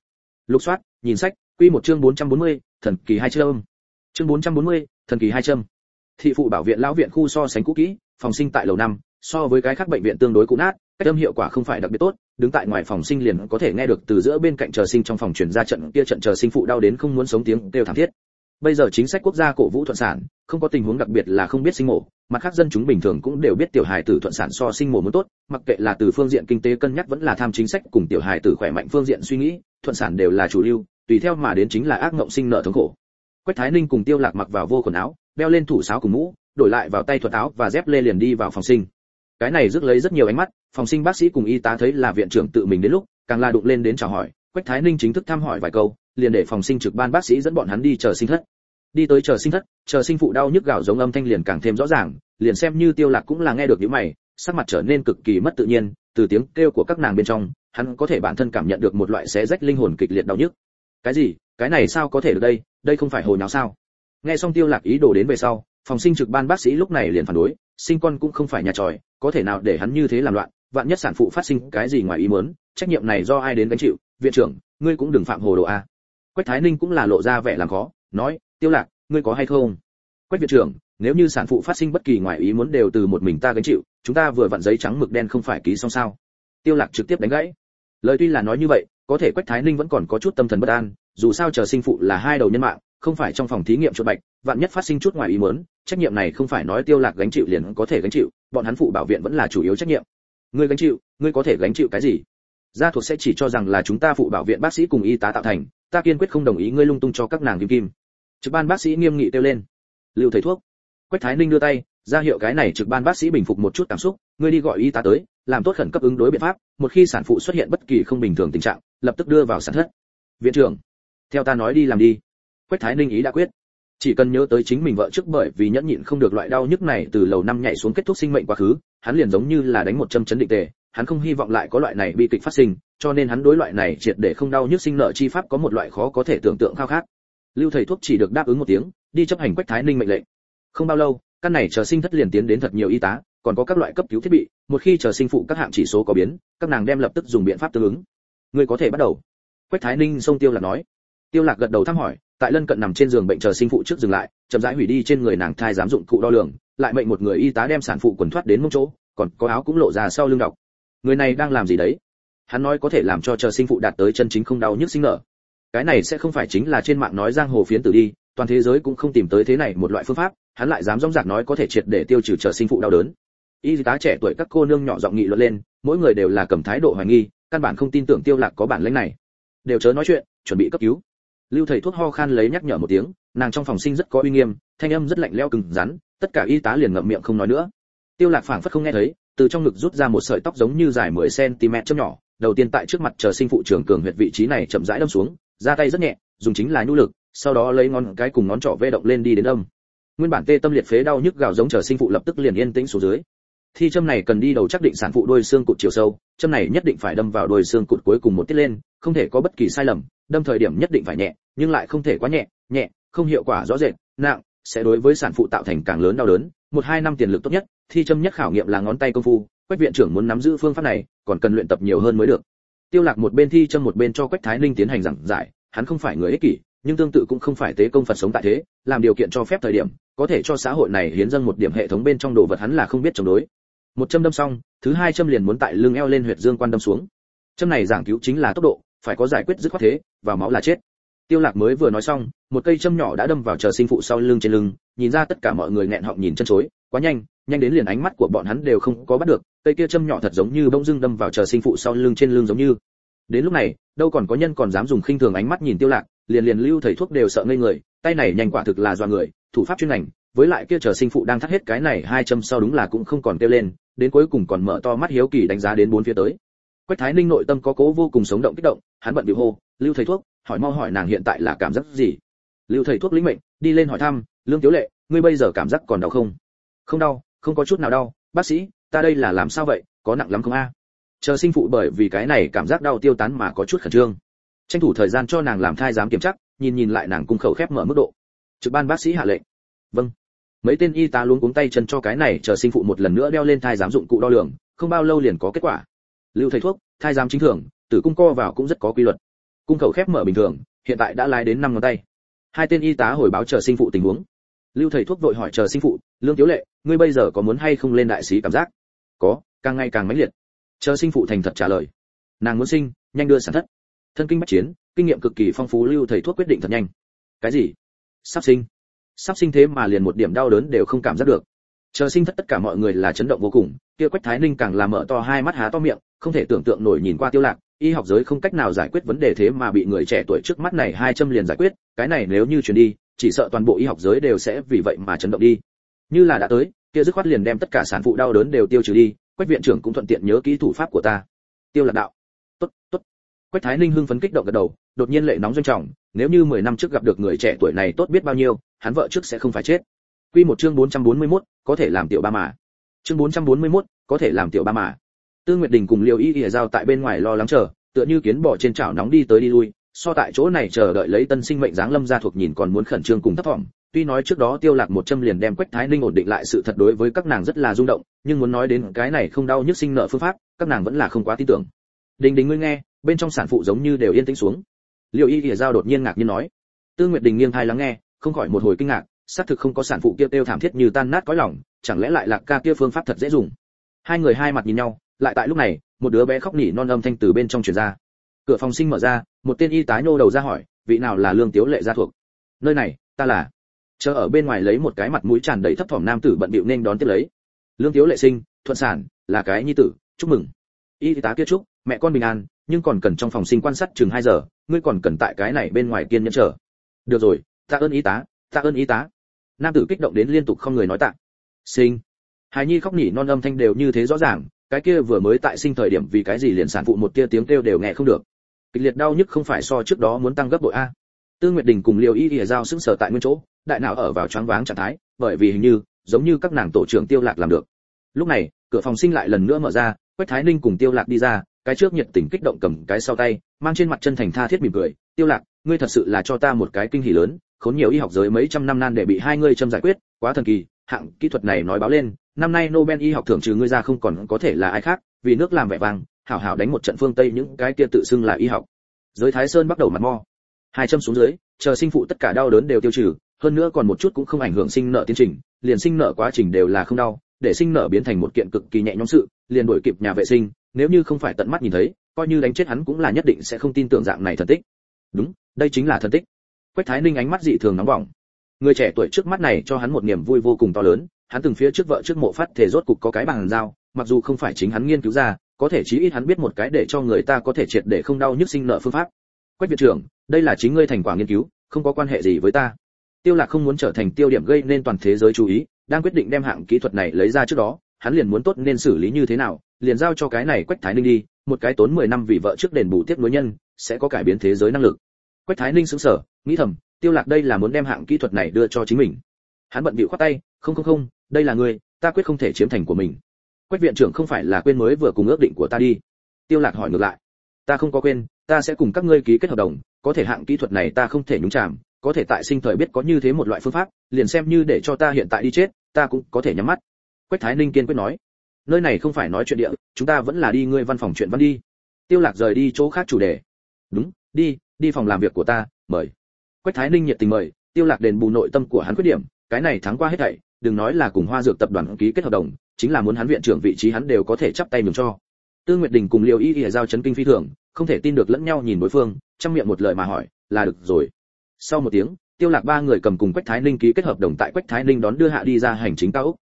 Lục soát nhìn sách quy một chương 440, thần kỳ hai châm. Chương 440, thần kỳ hai châm. Thị phụ bảo viện lão viện khu so sánh cũ kỹ phòng sinh tại lầu năm so với cái khác bệnh viện tương đối cũ nát cách âm hiệu quả không phải đặc biệt tốt đứng tại ngoài phòng sinh liền có thể nghe được từ giữa bên cạnh chờ sinh trong phòng truyền ra trận kia trận chờ sinh phụ đau đến không muốn sống tiếng kêu thảm thiết bây giờ chính sách quốc gia cổ vũ thuận sản, không có tình huống đặc biệt là không biết sinh mổ. Mặt khác dân chúng bình thường cũng đều biết tiểu hài tử thuận sản so sinh mổ muốn tốt, mặc kệ là từ phương diện kinh tế cân nhắc vẫn là tham chính sách cùng tiểu hài tử khỏe mạnh phương diện suy nghĩ, thuận sản đều là chủ lưu, tùy theo mà đến chính là ác ngộng sinh nợ thống khổ. Quách thái ninh cùng tiêu lạc mặc vào vô quần áo đeo lên thủ sáo cùng mũ, đổi lại vào tay thuật áo và dép lê liền đi vào phòng sinh. Cái này rước lấy rất nhiều ánh mắt, phòng sinh bác sĩ cùng y tá thấy là viện trưởng tự mình đến lúc, càng la đụng lên đến chào hỏi. Quách thái ninh chính thức thăm hỏi vài câu liền để phòng sinh trực ban bác sĩ dẫn bọn hắn đi chờ sinh thất. Đi tới chờ sinh thất, chờ sinh phụ đau nhức gạo giống âm thanh liền càng thêm rõ ràng, liền xem như tiêu lạc cũng là nghe được những mày, sắc mặt trở nên cực kỳ mất tự nhiên, từ tiếng kêu của các nàng bên trong, hắn có thể bản thân cảm nhận được một loại xé rách linh hồn kịch liệt đau nhức. Cái gì? Cái này sao có thể được đây? Đây không phải hồ nháo sao? Nghe xong tiêu lạc ý đồ đến về sau, phòng sinh trực ban bác sĩ lúc này liền phản đối, sinh con cũng không phải nhà tròi, có thể nào để hắn như thế làm loạn, vạn nhất sản phụ phát sinh cái gì ngoài ý muốn, trách nhiệm này do ai đến gánh chịu? Viện trưởng, ngươi cũng đừng phạm hồ đồ a quách thái ninh cũng là lộ ra vẻ làm khó, nói, tiêu lạc, ngươi có hay không? Quách viện trưởng, nếu như sản phụ phát sinh bất kỳ ngoại ý muốn đều từ một mình ta gánh chịu, chúng ta vừa vặn giấy trắng mực đen không phải ký xong sao? Tiêu lạc trực tiếp đánh gãy. Lời tuy là nói như vậy, có thể quách thái ninh vẫn còn có chút tâm thần bất an, dù sao chờ sinh phụ là hai đầu nhân mạng, không phải trong phòng thí nghiệm chuột bạch, vạn nhất phát sinh chút ngoài ý muốn, trách nhiệm này không phải nói tiêu lạc gánh chịu liền có thể gánh chịu, bọn hắn phụ bảo viện vẫn là chủ yếu trách nhiệm. Ngươi gánh chịu, ngươi có thể gánh chịu cái gì? Gia thuộc sẽ chỉ cho rằng là chúng ta phụ bảo viện bác sĩ cùng y tá tạo thành ta kiên quyết không đồng ý ngươi lung tung cho các nàng kim kim. Trực ban bác sĩ nghiêm nghị kêu lên. Lưu thầy thuốc. Quách thái ninh đưa tay, ra hiệu cái này trực ban bác sĩ bình phục một chút cảm xúc, ngươi đi gọi y tá tới, làm tốt khẩn cấp ứng đối biện pháp, một khi sản phụ xuất hiện bất kỳ không bình thường tình trạng, lập tức đưa vào sản thất. Viện trưởng, theo ta nói đi làm đi. Quách thái ninh ý đã quyết. Chỉ cần nhớ tới chính mình vợ trước bởi vì nhẫn nhịn không được loại đau nhức này từ lầu năm nhảy xuống kết thúc sinh mệnh quá khứ, hắn liền giống như là đánh một châm chấn định tề, hắn không hy vọng lại có loại này bi kịch phát sinh cho nên hắn đối loại này triệt để không đau nhức sinh nợ chi pháp có một loại khó có thể tưởng tượng khao khát. Lưu thầy thuốc chỉ được đáp ứng một tiếng, đi chấp hành quách thái ninh mệnh lệnh. Không bao lâu, căn này chờ sinh thất liền tiến đến thật nhiều y tá, còn có các loại cấp cứu thiết bị, một khi chờ sinh phụ các hạng chỉ số có biến, các nàng đem lập tức dùng biện pháp tương ứng. Người có thể bắt đầu. Quách thái ninh xông tiêu lạc nói. Tiêu lạc gật đầu thăm hỏi, tại lân cận nằm trên giường bệnh chờ sinh phụ trước dừng lại, chậm rãi hủy đi trên người nàng thai giám dụng cụ đo lường, lại mệnh một người y tá đem sản phụ quần thoát đến mông chỗ, còn có áo cũng lộ ra sau lưng đọc. Người này đang làm gì đấy? Hắn nói có thể làm cho chờ sinh phụ đạt tới chân chính không đau nhức sinh nở. Cái này sẽ không phải chính là trên mạng nói giang hồ phiến tử đi, toàn thế giới cũng không tìm tới thế này một loại phương pháp, hắn lại dám rong dạc nói có thể triệt để tiêu trừ chờ sinh phụ đau đớn. Y tá trẻ tuổi các cô nương nhỏ giọng nghị luận lên, mỗi người đều là cầm thái độ hoài nghi, căn bản không tin tưởng tiêu lạc có bản lĩnh này. Đều chớ nói chuyện, chuẩn bị cấp cứu. Lưu thầy thuốc ho khan lấy nhắc nhở một tiếng, nàng trong phòng sinh rất có uy nghiêm, thanh âm rất lạnh lẽo cứng rắn, tất cả y tá liền ngậm miệng không nói nữa. Tiêu lạc phảng phất không nghe thấy, từ trong ngực rút ra một sợi tóc giống như dài 10 cm châm nhỏ đầu tiên tại trước mặt chờ sinh phụ trưởng cường huyệt vị trí này chậm rãi đâm xuống, ra tay rất nhẹ, dùng chính là nhu lực, sau đó lấy ngón cái cùng ngón trỏ vê động lên đi đến âm. Nguyên bản tê tâm liệt phế đau nhức gào giống chờ sinh phụ lập tức liền yên tĩnh xuống dưới. Thi châm này cần đi đầu chắc định sản phụ đôi xương cụt chiều sâu, châm này nhất định phải đâm vào đôi xương cụt cuối cùng một tiết lên, không thể có bất kỳ sai lầm, đâm thời điểm nhất định phải nhẹ, nhưng lại không thể quá nhẹ nhẹ, không hiệu quả rõ rệt, nặng, sẽ đối với sản phụ tạo thành càng lớn đau đớn. Một hai năm tiền lực tốt nhất, thi châm nhất khảo nghiệm là ngón tay công phu quách viện trưởng muốn nắm giữ phương pháp này, còn cần luyện tập nhiều hơn mới được. Tiêu lạc một bên thi châm một bên cho quách thái ninh tiến hành giảng giải, hắn không phải người ích kỷ, nhưng tương tự cũng không phải tế công phật sống tại thế, làm điều kiện cho phép thời điểm, có thể cho xã hội này hiến dâng một điểm hệ thống bên trong đồ vật hắn là không biết chống đối. Một châm đâm xong, thứ hai châm liền muốn tại lưng eo lên huyệt dương quan đâm xuống. Châm này giảng cứu chính là tốc độ, phải có giải quyết dứt khoát thế vào máu là chết. Tiêu lạc mới vừa nói xong, một cây châm nhỏ đã đâm vào chờ sinh phụ sau lưng trên lưng, nhìn ra tất cả mọi người nghẹn họng nhìn chân chối, quá nhanh nhanh đến liền ánh mắt của bọn hắn đều không có bắt được cây kia châm nhỏ thật giống như bông dưng đâm vào chờ sinh phụ sau lưng trên lưng giống như. Đến lúc này, đâu còn có nhân còn dám dùng khinh thường ánh mắt nhìn tiêu lạc, liền liền lưu thầy thuốc đều sợ ngây người, tay này nhanh quả thực là doa người, thủ pháp chuyên ngành, với lại kia chờ sinh phụ đang thắt hết cái này hai châm sau đúng là cũng không còn tiêu lên, đến cuối cùng còn mở to mắt hiếu kỳ đánh giá đến bốn phía tới. Quách thái ninh nội tâm có cố vô cùng sống động kích động, hắn bận biểu hô, lưu thầy thuốc, hỏi mau hỏi nàng hiện tại là cảm giác gì? Lưu thầy thuốc lĩnh mệnh, đi lên hỏi thăm, lương tiếu lệ, ngươi bây giờ cảm giác còn đau không? Không đau, không có chút nào đau, bác sĩ ta đây là làm sao vậy, có nặng lắm không a? Chờ sinh phụ bởi vì cái này cảm giác đau tiêu tán mà có chút khẩn trương. Tranh thủ thời gian cho nàng làm thai giám kiểm chắc nhìn nhìn lại nàng cung khẩu khép mở mức độ. Trực ban bác sĩ hạ lệnh. Vâng. Mấy tên y tá luống cuống tay chân cho cái này chờ sinh phụ một lần nữa đeo lên thai giám dụng cụ đo lường, không bao lâu liền có kết quả. Lưu thầy thuốc, thai giám chính thường, tử cung co vào cũng rất có quy luật. Cung khẩu khép mở bình thường, hiện tại đã lái đến năm ngón tay. Hai tên y tá hồi báo chờ sinh phụ tình huống. Lưu thầy thuốc vội hỏi chờ sinh phụ, lương tiếu lệ, ngươi bây giờ có muốn hay không lên đại sĩ cảm giác? Có, càng ngày càng mãnh liệt. Chờ sinh phụ thành thật trả lời. Nàng muốn sinh, nhanh đưa sản thất. Thân kinh bách chiến, kinh nghiệm cực kỳ phong phú, lưu thầy thuốc quyết định thật nhanh. Cái gì? Sắp sinh. Sắp sinh thế mà liền một điểm đau đớn đều không cảm giác được. Chờ sinh thất tất cả mọi người là chấn động vô cùng, kia quách thái ninh càng là mở to hai mắt há to miệng, không thể tưởng tượng nổi nhìn qua tiêu lạc, y học giới không cách nào giải quyết vấn đề thế mà bị người trẻ tuổi trước mắt này hai châm liền giải quyết, cái này nếu như truyền đi, chỉ sợ toàn bộ y học giới đều sẽ vì vậy mà chấn động đi. Như là đã tới kia dứt khoát liền đem tất cả sản phụ đau đớn đều tiêu trừ đi quách viện trưởng cũng thuận tiện nhớ kỹ thủ pháp của ta. Tiêu lạc đạo. Tốt tốt. Quách thái ninh hưng phấn kích động gật đầu đột nhiên lệ nóng doanh trọng nếu như 10 năm trước gặp được người trẻ tuổi này tốt biết bao nhiêu hắn vợ trước sẽ không phải chết. Quy một chương 441, có thể làm tiểu ba mà. Chương 441, có thể làm tiểu ba mà. Tương nguyệt đình cùng liêu y ỉa giao tại bên ngoài lo lắng chờ tựa như kiến bò trên chảo nóng đi tới đi lui so tại chỗ này chờ đợi lấy tân sinh mệnh dáng lâm gia thuộc nhìn còn muốn khẩn trương cùng thấp thỏm tuy nói trước đó tiêu lạc một châm liền đem quách thái ninh ổn định lại sự thật đối với các nàng rất là rung động, nhưng muốn nói đến cái này không đau nhức sinh nợ phương pháp, các nàng vẫn là không quá tin tưởng. Đình đình ngươi nghe, bên trong sản phụ giống như đều yên tĩnh xuống. Liệu y ỉa giao đột nhiên ngạc nhiên nói. Tư nguyệt đình nghiêng thai lắng nghe, không khỏi một hồi kinh ngạc, xác thực không có sản phụ kia tiêu thảm thiết như tan nát cõi lòng, chẳng lẽ lại lạc ca kia phương pháp thật dễ dùng? Hai người hai mặt nhìn nhau, lại tại lúc này, một đứa bé khóc nỉ non âm thanh từ bên trong truyền ra. Cửa phòng sinh mở ra, một tên y tá nhô đầu ra hỏi, vị nào là lương tiếu lệ gia thuộc? Nơi này, ta là chờ ở bên ngoài lấy một cái mặt mũi tràn đầy thấp thỏm nam tử bận bịu nên đón tiếp lấy. Lương thiếu lệ sinh, thuận sản, là cái nhi tử, chúc mừng. Y tá kia chúc, mẹ con bình an, nhưng còn cần trong phòng sinh quan sát chừng 2 giờ, ngươi còn cần tại cái này bên ngoài kiên nhẫn chờ. Được rồi ta ơn y tá ta ơn y tá. Nam tử kích động đến liên tục không người nói tạ. Sinh. Hài nhi khóc nỉ non âm thanh đều như thế rõ ràng, cái kia vừa mới tại sinh thời điểm vì cái gì liền sản phụ một tia tiếng kêu đều nghe không được. Kịch liệt đau nhức không phải so trước đó muốn tăng gấp bội a tư nguyệt đình cùng liều y ỉa giao sững sờ tại nguyên chỗ, đại não ở vào choáng váng trạng thái, bởi vì hình như, giống như các nàng tổ trưởng tiêu lạc làm được. Lúc này, cửa phòng sinh lại lần nữa mở ra, quách thái ninh cùng tiêu lạc đi ra, cái trước nhiệt tình kích động cầm cái sau tay, mang trên mặt chân thành tha thiết mỉm cười, tiêu lạc, ngươi thật sự là cho ta một cái kinh hỉ lớn, khốn nhiều y học giới mấy trăm năm nan để bị hai ngươi châm giải quyết, quá thần kỳ, hạng kỹ thuật này nói báo lên, năm nay nobel y học thưởng trừ ngươi ra không còn có thể là ai khác, vì nước làm vẻ vang, hảo hảo đánh một trận phương tây những cái kia tự xưng là y học. Giới thái sơn bắt đầu mặt mo hai châm xuống dưới, chờ sinh phụ tất cả đau đớn đều tiêu trừ, hơn nữa còn một chút cũng không ảnh hưởng sinh nợ tiến trình, liền sinh nợ quá trình đều là không đau, để sinh nợ biến thành một kiện cực kỳ nhẹ nhõm sự, liền đổi kịp nhà vệ sinh, nếu như không phải tận mắt nhìn thấy, coi như đánh chết hắn cũng là nhất định sẽ không tin tưởng dạng này thần tích. Đúng, đây chính là thần tích. Quách thái ninh ánh mắt dị thường nóng bỏng. Người trẻ tuổi trước mắt này cho hắn một niềm vui vô cùng to lớn, hắn từng phía trước vợ trước mộ phát thể rốt cục có cái bằng dao mặc dù không phải chính hắn nghiên cứu ra, có thể chí ít hắn biết một cái để cho người ta có thể triệt để không đau nhức sinh nợ phương pháp quách viện trưởng, đây là chính ngươi thành quả nghiên cứu, không có quan hệ gì với ta. Tiêu lạc không muốn trở thành tiêu điểm gây nên toàn thế giới chú ý, đang quyết định đem hạng kỹ thuật này lấy ra trước đó, hắn liền muốn tốt nên xử lý như thế nào, liền giao cho cái này quách thái ninh đi, một cái tốn 10 năm vì vợ trước đền bù tiếp nối nhân, sẽ có cải biến thế giới năng lực. Quách thái ninh sững sờ, nghĩ thầm, tiêu lạc đây là muốn đem hạng kỹ thuật này đưa cho chính mình. Hắn bận bịu khoát tay, không không không, đây là ngươi, ta quyết không thể chiếm thành của mình. Quách viện trưởng không phải là quên mới vừa cùng ước định của ta đi. Tiêu lạc hỏi ngược lại ta không có quên, ta sẽ cùng các ngươi ký kết hợp đồng, có thể hạng kỹ thuật này ta không thể nhúng chạm có thể tại sinh thời biết có như thế một loại phương pháp, liền xem như để cho ta hiện tại đi chết, ta cũng có thể nhắm mắt. Quách thái ninh kiên quyết nói. Nơi này không phải nói chuyện địa, chúng ta vẫn là đi ngươi văn phòng chuyện văn đi. Tiêu lạc rời đi chỗ khác chủ đề. Đúng, đi đi phòng làm việc của ta, mời. Quách thái ninh nhiệt tình mời, tiêu lạc đền bù nội tâm của hắn khuyết điểm, cái này thắng qua hết thảy, đừng nói là cùng hoa dược tập đoàn ký kết hợp đồng, chính là muốn hắn viện trưởng vị trí hắn đều có thể chắp tay mừng cho tương nguyệt đình cùng liều y ỉa giao chấn kinh phi thường, không thể tin được lẫn nhau nhìn đối phương, trong miệng một lời mà hỏi, là được rồi. Sau một tiếng, tiêu lạc ba người cầm cùng quách thái ninh ký kết hợp đồng tại quách thái ninh đón đưa hạ đi ra hành chính cao ốc.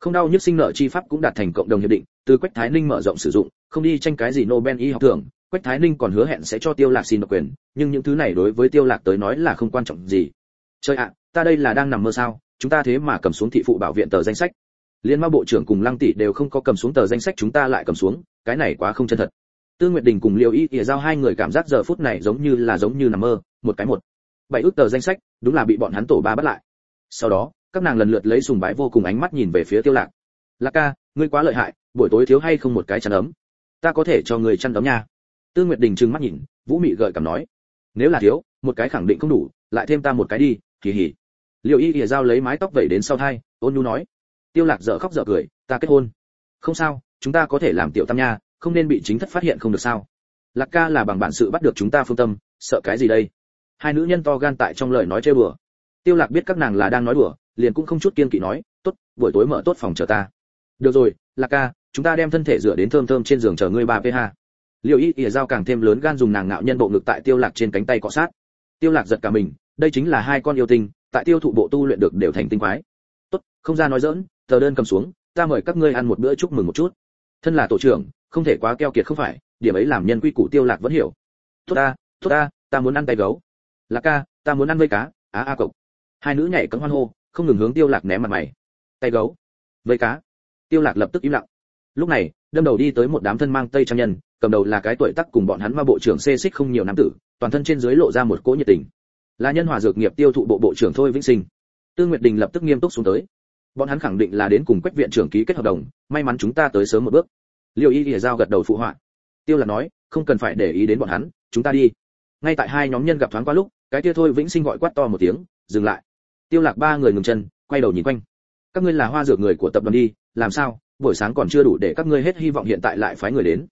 Không đau nhức sinh nợ chi pháp cũng đạt thành cộng đồng hiệp định, từ quách thái ninh mở rộng sử dụng, không đi tranh cái gì nobel y học thưởng, quách thái ninh còn hứa hẹn sẽ cho tiêu lạc xin độc quyền, nhưng những thứ này đối với tiêu lạc tới nói là không quan trọng gì. Chơi ạ, ta đây là đang nằm mơ sao? Chúng ta thế mà cầm xuống thị phụ bảo viện tờ danh sách liên ma bộ trưởng cùng lăng tỷ đều không có cầm xuống tờ danh sách chúng ta lại cầm xuống, cái này quá không chân thật. Tương nguyệt đình cùng liêu y ỉa giao hai người cảm giác giờ phút này giống như là giống như nằm mơ, một cái một. Bảy ước tờ danh sách, đúng là bị bọn hắn tổ ba bắt lại. Sau đó, các nàng lần lượt lấy sùng bái vô cùng ánh mắt nhìn về phía tiêu lạc. Lạc ca, ngươi quá lợi hại, buổi tối thiếu hay không một cái chăn ấm? Ta có thể cho người chăn ấm nha. Tương nguyệt đình trừng mắt nhìn, vũ mị gợi cảm nói. Nếu là thiếu, một cái khẳng định không đủ, lại thêm ta một cái đi kỳ hỉ liệu y ỉa giao lấy mái tóc vẩy đến sau thai, ôn nhu nói tiêu lạc dở khóc dở cười, ta kết hôn. Không sao, chúng ta có thể làm tiểu tam nha, không nên bị chính thất phát hiện không được sao? Lạc ca là bằng bản sự bắt được chúng ta phương tâm, sợ cái gì đây? Hai nữ nhân to gan tại trong lời nói chơi bừa tiêu lạc biết các nàng là đang nói đùa, liền cũng không chút kiên kỵ nói, tốt, buổi tối mở tốt phòng chờ ta. Được rồi, lạc ca, chúng ta đem thân thể rửa đến thơm thơm trên giường chờ ngươi ba ph liệu y ỉa dao càng thêm lớn gan dùng nàng ngạo nhân bộ ngực tại tiêu lạc trên cánh tay cọ sát. Tiêu lạc giật cả mình, đây chính là hai con yêu tinh, tại tiêu thụ bộ tu luyện được đều thành tinh quái. Tốt, không ra nói dỡn tờ đơn cầm xuống, ta mời các ngươi ăn một bữa chúc mừng một chút. Thân là tổ trưởng, không thể quá keo kiệt không phải, điểm ấy làm nhân quy củ tiêu lạc vẫn hiểu. Tốt ta tốt ta ta muốn ăn tay gấu. Lạc ca, ta muốn ăn vây cá, á a cộc. Hai nữ nhảy cẫng hoan hô, không ngừng hướng tiêu lạc ném mặt mày. Tay gấu. Vây cá. Tiêu lạc lập tức im lặng. Lúc này, đâm đầu đi tới một đám thân mang tây trang nhân, cầm đầu là cái tuổi tác cùng bọn hắn ma bộ trưởng xê xích không nhiều nam tử, toàn thân trên dưới lộ ra một cỗ nhiệt tình. Là nhân hòa dược nghiệp tiêu thụ bộ bộ trưởng thôi vĩnh sinh. Tương nguyệt đình lập tức nghiêm túc xuống tới bọn hắn khẳng định là đến cùng quách viện trưởng ký kết hợp đồng, may mắn chúng ta tới sớm một bước. Liệu y ỉa giao gật đầu phụ họa. Tiêu là nói, không cần phải để ý đến bọn hắn, chúng ta đi. Ngay tại hai nhóm nhân gặp thoáng qua lúc, cái kia thôi vĩnh sinh gọi quát to một tiếng, dừng lại. Tiêu lạc ba người ngừng chân, quay đầu nhìn quanh. Các ngươi là hoa dược người của tập đoàn đi, làm sao? Buổi sáng còn chưa đủ để các ngươi hết hy vọng hiện tại lại phái người đến.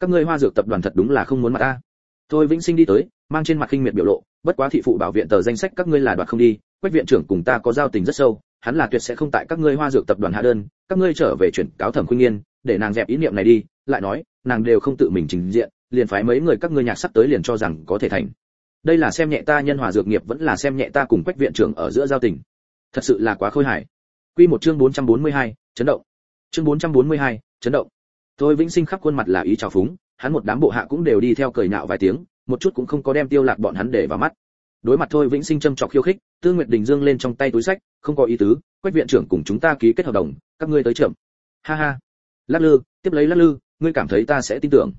Các ngươi hoa dược tập đoàn thật đúng là không muốn mặt ta. Thôi vĩnh sinh đi tới, mang trên mặt kinh miệt biểu lộ, bất quá thị phụ bảo viện tờ danh sách các ngươi là đoạt không đi, quách viện trưởng cùng ta có giao tình rất sâu hắn là tuyệt sẽ không tại các ngươi hoa dược tập đoàn hạ đơn các ngươi trở về chuyển cáo thẩm khuyên nghiên để nàng dẹp ý niệm này đi lại nói nàng đều không tự mình trình diện liền phái mấy người các ngươi nhạc sắp tới liền cho rằng có thể thành. Đây là xem nhẹ ta nhân hòa dược nghiệp vẫn là xem nhẹ ta cùng quách viện trưởng ở giữa giao tình. Thật sự là quá khôi hài. Quy một chương 442, chấn động. Chương 442, chấn động. Thôi vĩnh sinh khắp khuôn mặt là ý trào phúng hắn một đám bộ hạ cũng đều đi theo cười nhạo vài tiếng một chút cũng không có đem tiêu lạc bọn hắn để vào mắt. Đối mặt thôi vĩnh sinh châm chọc khiêu khích tư nguyệt đình dương lên trong tay túi sách không có ý tứ, quách viện trưởng cùng chúng ta ký kết hợp đồng, các ngươi tới trưởng ha ha. Lắc lư, tiếp lấy lắc lư, ngươi cảm thấy ta sẽ tin tưởng.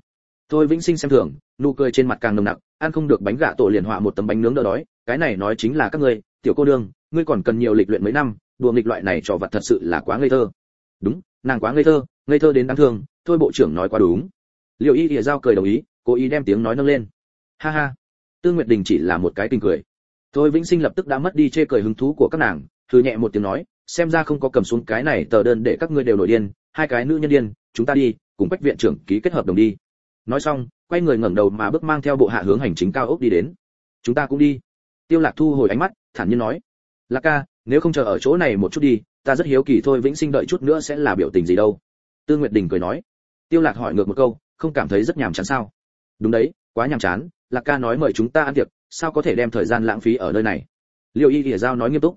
Thôi vĩnh sinh xem thường, nụ cười trên mặt càng nồng nặc, ăn không được bánh gạ tổ liền họa một tấm bánh nướng đỡ đói, cái này nói chính là các ngươi, tiểu cô đương, ngươi còn cần nhiều lịch luyện mấy năm, đùa nghịch loại này trò vật thật sự là quá ngây thơ. Đúng, nàng quá ngây thơ ngây thơ đến đáng thương, thôi bộ trưởng nói quá đúng. Liệu y ỉa giao cười đồng ý, cố ý đem tiếng nói nâng lên. Ha ha. Tương nguyệt đình chỉ là một cái tình cười. Thôi vĩnh sinh lập tức đã mất đi chê cười hứng thú của các nàng thư nhẹ một tiếng nói, xem ra không có cầm xuống cái này tờ đơn để các ngươi đều nổi điên, hai cái nữ nhân điên, chúng ta đi, cùng bách viện trưởng ký kết hợp đồng đi. Nói xong, quay người ngẩng đầu mà bước mang theo bộ hạ hướng hành chính cao ốc đi đến. Chúng ta cũng đi. Tiêu lạc thu hồi ánh mắt, thản nhiên nói, lạc ca, nếu không chờ ở chỗ này một chút đi, ta rất hiếu kỳ thôi, vĩnh sinh đợi chút nữa sẽ là biểu tình gì đâu. Tư nguyệt đình cười nói. Tiêu lạc hỏi ngược một câu, không cảm thấy rất nhàm chán sao? Đúng đấy, quá nhàm chán. Lạc ca nói mời chúng ta ăn tiệc, sao có thể đem thời gian lãng phí ở nơi này? Liệu y ỉa giao nói nghiêm túc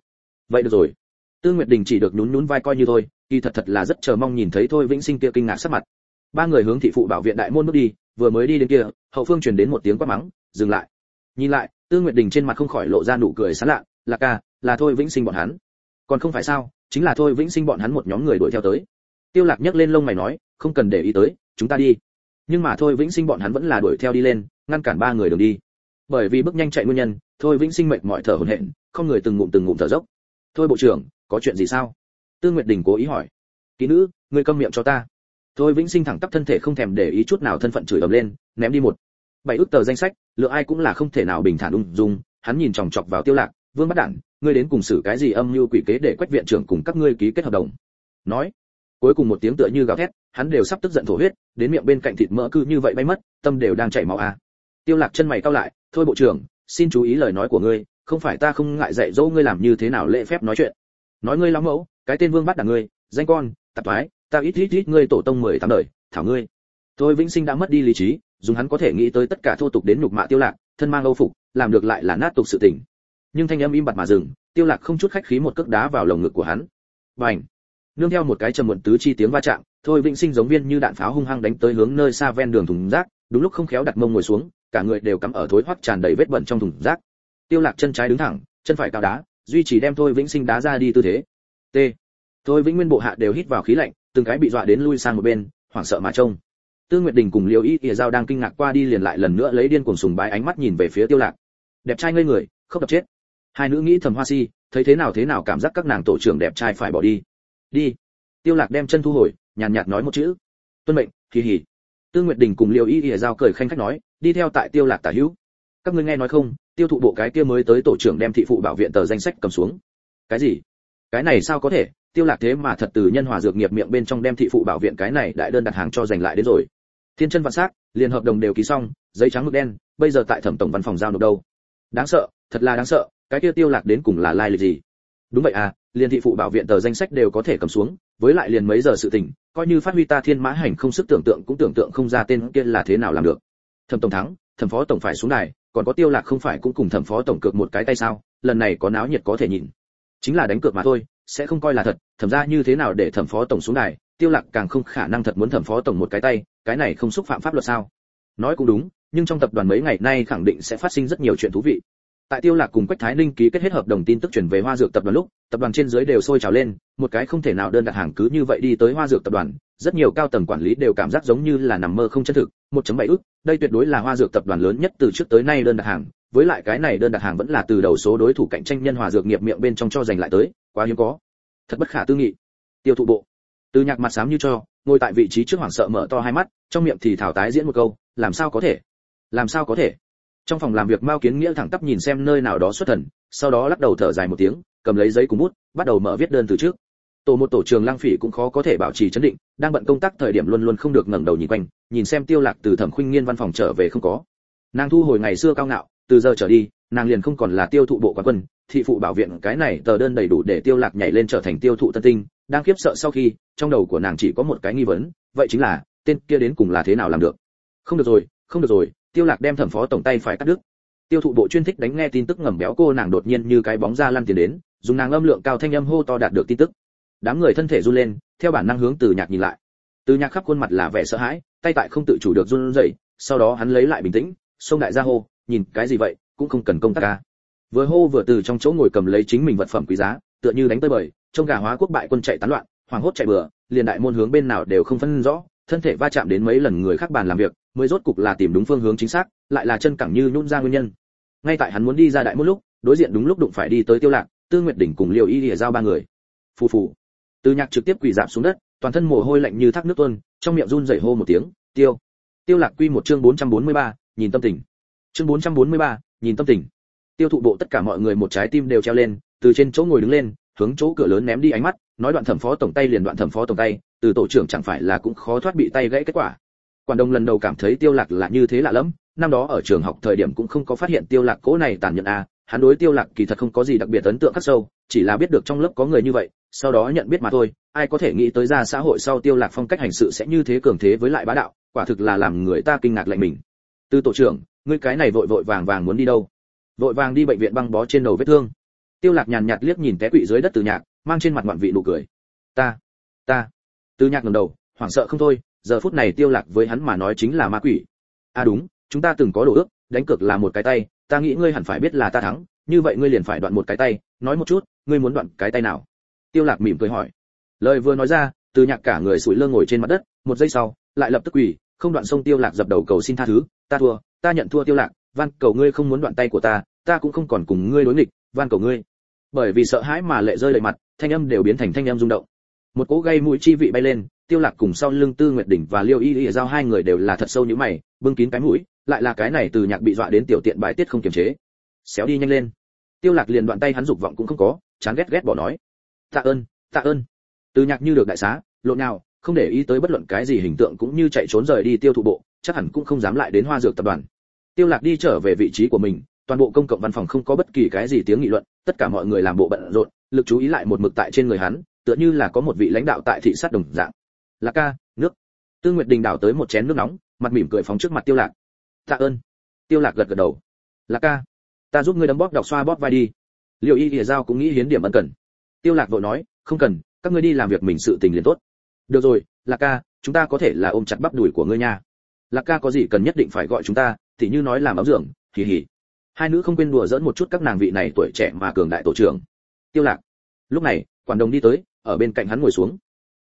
vậy được rồi. Tư nguyệt đình chỉ được nhún nhún vai coi như thôi, kỳ thật thật là rất chờ mong nhìn thấy thôi vĩnh sinh kia kinh ngạc sắc mặt. Ba người hướng thị phụ bảo viện đại môn bước đi, vừa mới đi đến kia, hậu phương truyền đến một tiếng quát mắng, dừng lại. Nhìn lại, tư nguyệt đình trên mặt không khỏi lộ ra nụ cười sán lạ là ca, là thôi vĩnh sinh bọn hắn. Còn không phải sao, chính là thôi vĩnh sinh bọn hắn một nhóm người đuổi theo tới. Tiêu lạc nhấc lên lông mày nói, không cần để ý tới, chúng ta đi. Nhưng mà thôi vĩnh sinh bọn hắn vẫn là đuổi theo đi lên, ngăn cản ba người đường đi. Bởi vì bước nhanh chạy nguyên nhân, thôi vĩnh sinh mệt mỏi thở hổn hển, không người từng ngụm từng ngụm thở dốc thôi bộ trưởng, có chuyện gì sao? Tương nguyệt đình cố ý hỏi. Kỹ nữ ngươi câm miệng cho ta. Thôi vĩnh sinh thẳng tắp thân thể không thèm để ý chút nào thân phận chửi ầm lên, ném đi một. Bảy ước tờ danh sách, lựa ai cũng là không thể nào bình thản ung dung, hắn nhìn chòng chọc vào tiêu lạc, vương bắt đản, ngươi đến cùng xử cái gì âm mưu quỷ kế để quách viện trưởng cùng các ngươi ký kết hợp đồng? Nói, cuối cùng một tiếng tựa như gào thét, hắn đều sắp tức giận thổ huyết, đến miệng bên cạnh thịt mỡ cứ như vậy bay mất, tâm đều đang chảy máu à. Tiêu lạc chân mày cau lại, thôi bộ trưởng, xin chú ý lời nói của ngươi không phải ta không ngại dạy dỗ ngươi làm như thế nào lễ phép nói chuyện. Nói ngươi lắm mẫu, cái tên vương bắt đảng ngươi, danh con, tạp thoái, ta ít ít ít ngươi tổ tông mười tám đời, thảo ngươi. Thôi vĩnh sinh đã mất đi lý trí, dùng hắn có thể nghĩ tới tất cả thô tục đến nhục mạ tiêu lạc, thân mang âu phục, làm được lại là nát tục sự tình. Nhưng thanh âm im bặt mà dừng, tiêu lạc không chút khách khí một cước đá vào lồng ngực của hắn. Bành! Nương theo một cái trầm muộn tứ chi tiếng va chạm, thôi vĩnh sinh giống viên như đạn pháo hung hăng đánh tới hướng nơi xa ven đường thùng rác, đúng lúc không khéo đặt mông ngồi xuống, cả người đều cắm ở thối hoắc tràn đầy vết bẩn trong thùng rác tiêu lạc chân trái đứng thẳng, chân phải cao đá, duy trì đem thôi vĩnh sinh đá ra đi tư thế. T. Thôi vĩnh nguyên bộ hạ đều hít vào khí lạnh, từng cái bị dọa đến lui sang một bên, hoảng sợ mà trông. Tư nguyệt đình cùng liêu y ỉa giao đang kinh ngạc qua đi liền lại lần nữa lấy điên cuồng sùng bái ánh mắt nhìn về phía tiêu lạc. Đẹp trai ngây người, không đập chết. Hai nữ nghĩ thầm hoa si, thấy thế nào thế nào cảm giác các nàng tổ trưởng đẹp trai phải bỏ đi. Đi. Tiêu lạc đem chân thu hồi, nhàn nhạt nói một chữ. Tuân mệnh kỳ hỉ tư nguyệt đình cùng liêu y ỉa giao cười khanh khách nói, đi theo tại tiêu lạc tả hữu các ngươi nghe nói không, tiêu thụ bộ cái kia mới tới tổ trưởng đem thị phụ bảo viện tờ danh sách cầm xuống. Cái gì? Cái này sao có thể? Tiêu lạc thế mà thật từ nhân hòa dược nghiệp miệng bên trong đem thị phụ bảo viện cái này đại đơn đặt hàng cho giành lại đến rồi. Thiên chân vạn sắc, liền hợp đồng đều ký xong, giấy trắng mực đen, bây giờ tại thẩm tổng văn phòng giao nộp đâu? Đáng sợ, thật là đáng sợ, cái kia tiêu lạc đến cùng là lai lịch gì? Đúng vậy à liền thị phụ bảo viện tờ danh sách đều có thể cầm xuống, với lại liền mấy giờ sự tình, coi như phát huy ta thiên mã hành không sức tưởng tượng cũng tưởng tượng không ra tên kia là thế nào làm được. Thẩm tổng thắng, thẩm phó tổng phải xuống đài còn có tiêu lạc không phải cũng cùng thẩm phó tổng cược một cái tay sao? Lần này có náo nhiệt có thể nhìn. Chính là đánh cược mà thôi, sẽ không coi là thật. Thẩm ra như thế nào để thẩm phó tổng xuống đài? Tiêu lạc càng không khả năng thật muốn thẩm phó tổng một cái tay, cái này không xúc phạm pháp luật sao? Nói cũng đúng, nhưng trong tập đoàn mấy ngày nay khẳng định sẽ phát sinh rất nhiều chuyện thú vị tại tiêu lạc cùng quách thái ninh ký kết hết hợp đồng tin tức truyền về hoa dược tập đoàn lúc, tập đoàn trên dưới đều sôi trào lên, một cái không thể nào đơn đặt hàng cứ như vậy đi tới hoa dược tập đoàn, rất nhiều cao tầng quản lý đều cảm giác giống như là nằm mơ không chân thực 1.7 ức, đây tuyệt đối là hoa dược tập đoàn lớn nhất từ trước tới nay đơn đặt hàng, với lại cái này đơn đặt hàng vẫn là từ đầu số đối thủ cạnh tranh nhân hòa dược nghiệp miệng bên trong cho giành lại tới, quá hiếm có. Thật bất khả tư nghị. Tiêu thụ bộ. Từ nhạc mặt sám như cho, ngồi tại vị trí trước hoảng sợ mở to hai mắt, trong miệng thì thảo tái diễn một câu, làm sao có thể? Làm sao có thể? Trong phòng làm việc mao kiến nghĩa thẳng tắp nhìn xem nơi nào đó xuất thần, sau đó lắc đầu thở dài một tiếng, cầm lấy giấy cùng bút, bắt đầu mở viết đơn từ trước. Tổ một tổ trường lang phỉ cũng khó có thể bảo trì chấn định, đang bận công tác thời điểm luôn luôn không được ngẩng đầu nhìn quanh, nhìn xem tiêu lạc từ thẩm khuynh nghiên văn phòng trở về không có. Nàng thu hồi ngày xưa cao ngạo, từ giờ trở đi, nàng liền không còn là tiêu thụ bộ quán quân, thị phụ bảo viện, cái này tờ đơn đầy đủ để tiêu lạc nhảy lên trở thành tiêu thụ tân tinh, đang kiếp sợ sau khi, trong đầu của nàng chỉ có một cái nghi vấn, vậy chính là, tên kia đến cùng là thế nào làm được? Không được rồi, không được rồi tiêu lạc đem thẩm phó tổng tay phải cắt đứt. Tiêu thụ bộ chuyên thích đánh nghe tin tức ngầm béo cô nàng đột nhiên như cái bóng ra lăn tiền đến, dùng nàng âm lượng cao thanh âm hô to đạt được tin tức. Đám người thân thể run lên, theo bản năng hướng từ nhạc nhìn lại. Từ nhạc khắp khuôn mặt là vẻ sợ hãi, tay tại không tự chủ được run rẩy, sau đó hắn lấy lại bình tĩnh, xông đại gia hô, nhìn, cái gì vậy? Cũng không cần công tác ca vừa hô vừa từ trong chỗ ngồi cầm lấy chính mình vật phẩm quý giá, tựa như đánh tơi bời, trông gà hóa quốc bại quân chạy tán loạn hoàng hốt chạy bừa, liền đại môn hướng bên nào đều không phân rõ thân thể va chạm đến mấy lần người khác bàn làm việc mới rốt cục là tìm đúng phương hướng chính xác lại là chân cẳng như nhún ra nguyên nhân. Ngay tại hắn muốn đi ra đại môn lúc đối diện đúng lúc đụng phải đi tới tiêu lạc tư nguyệt đỉnh cùng liều y lìa giao ba người. Phù phù. Từ nhạc trực tiếp quỳ dạp xuống đất toàn thân mồ hôi lạnh như thác nước tuôn trong miệng run rẩy hô một tiếng tiêu. Tiêu lạc quy một chương 443, nhìn tâm tình. Chương 443, nhìn tâm tình. Tiêu thụ bộ tất cả mọi người một trái tim đều treo lên từ trên chỗ ngồi đứng lên hướng chỗ cửa lớn ném đi ánh mắt nói đoạn thẩm phó tổng tay liền đoạn thẩm phó tổng tay, từ tổ trưởng chẳng phải là cũng khó thoát bị tay gãy kết quả. Quản đông lần đầu cảm thấy tiêu lạc là như thế lạ lắm năm đó ở trường học thời điểm cũng không có phát hiện tiêu lạc cố này tàn nhẫn a à. hắn đối tiêu lạc kỳ thật không có gì đặc biệt ấn tượng khắc sâu, chỉ là biết được trong lớp có người như vậy, sau đó nhận biết mà thôi, ai có thể nghĩ tới ra xã hội sau tiêu lạc phong cách hành sự sẽ như thế cường thế với lại bá đạo, quả thực là làm người ta kinh ngạc lạnh mình. Từ tổ trưởng, ngươi cái này vội vội vàng vàng muốn đi đâu? Vội vàng đi bệnh viện băng bó trên đầu vết thương. Tiêu lạc nhàn nhạt liếc nhìn té quỵ dưới đất từ nhạc mang trên mặt ngoạn vị nụ cười. Ta ta. Từ nhạc ngẩng đầu, hoảng sợ không thôi, giờ phút này tiêu lạc với hắn mà nói chính là ma quỷ. À đúng, chúng ta từng có đồ ước, đánh cược là một cái tay, ta nghĩ ngươi hẳn phải biết là ta thắng, như vậy ngươi liền phải đoạn một cái tay, nói một chút, ngươi muốn đoạn cái tay nào? Tiêu lạc mỉm cười hỏi. Lời vừa nói ra, từ nhạc cả người sủi lơ ngồi trên mặt đất, một giây sau, lại lập tức quỳ, không đoạn sông tiêu lạc dập đầu cầu xin tha thứ, ta thua, ta nhận thua tiêu lạc, van cầu ngươi không muốn đoạn tay của ta ta cũng không còn cùng ngươi đối nghịch, van cầu ngươi. Bởi vì sợ hãi mà lệ rơi đầy mặt thanh âm đều biến thành thanh âm rung động. Một cỗ gây mũi chi vị bay lên, tiêu lạc cùng sau lưng tư nguyệt đỉnh và liêu y y giao hai người đều là thật sâu như mày, bưng kín cái mũi, lại là cái này từ nhạc bị dọa đến tiểu tiện bài tiết không kiềm chế. Xéo đi nhanh lên. Tiêu lạc liền đoạn tay hắn dục vọng cũng không có, chán ghét ghét bỏ nói. Tạ ơn tạ ơn. Từ nhạc như được đại xá, lộn nào, không để ý tới bất luận cái gì hình tượng cũng như chạy trốn rời đi tiêu thụ bộ, chắc hẳn cũng không dám lại đến hoa dược tập đoàn. Tiêu lạc đi trở về vị trí của mình, toàn bộ công cộng văn phòng không có bất kỳ cái gì tiếng nghị luận, tất cả mọi người làm bộ bận rộn lực chú ý lại một mực tại trên người hắn, tựa như là có một vị lãnh đạo tại thị sát đồng dạng. Là ca, nước. Tư nguyệt đình đảo tới một chén nước nóng, mặt mỉm cười phóng trước mặt tiêu lạc. Tạ ơn. Tiêu lạc gật gật đầu. Là ca, ta giúp ngươi đấm bóp đọc xoa bóp vai đi. Liệu y lìa giao cũng nghĩ hiến điểm ân cần. Tiêu lạc vội nói, không cần, các ngươi đi làm việc mình sự tình liền tốt. Được rồi, lạc ca, chúng ta có thể là ôm chặt bắp đùi của ngươi nha. Lạc ca có gì cần nhất định phải gọi chúng ta thì như nói làm ấm dưỡng hì hì. Hai nữ không quên đùa dỡn một chút các nàng vị này tuổi trẻ mà cường đại tổ trưởng tiêu lạc. Lúc này, quản đồng đi tới, ở bên cạnh hắn ngồi xuống.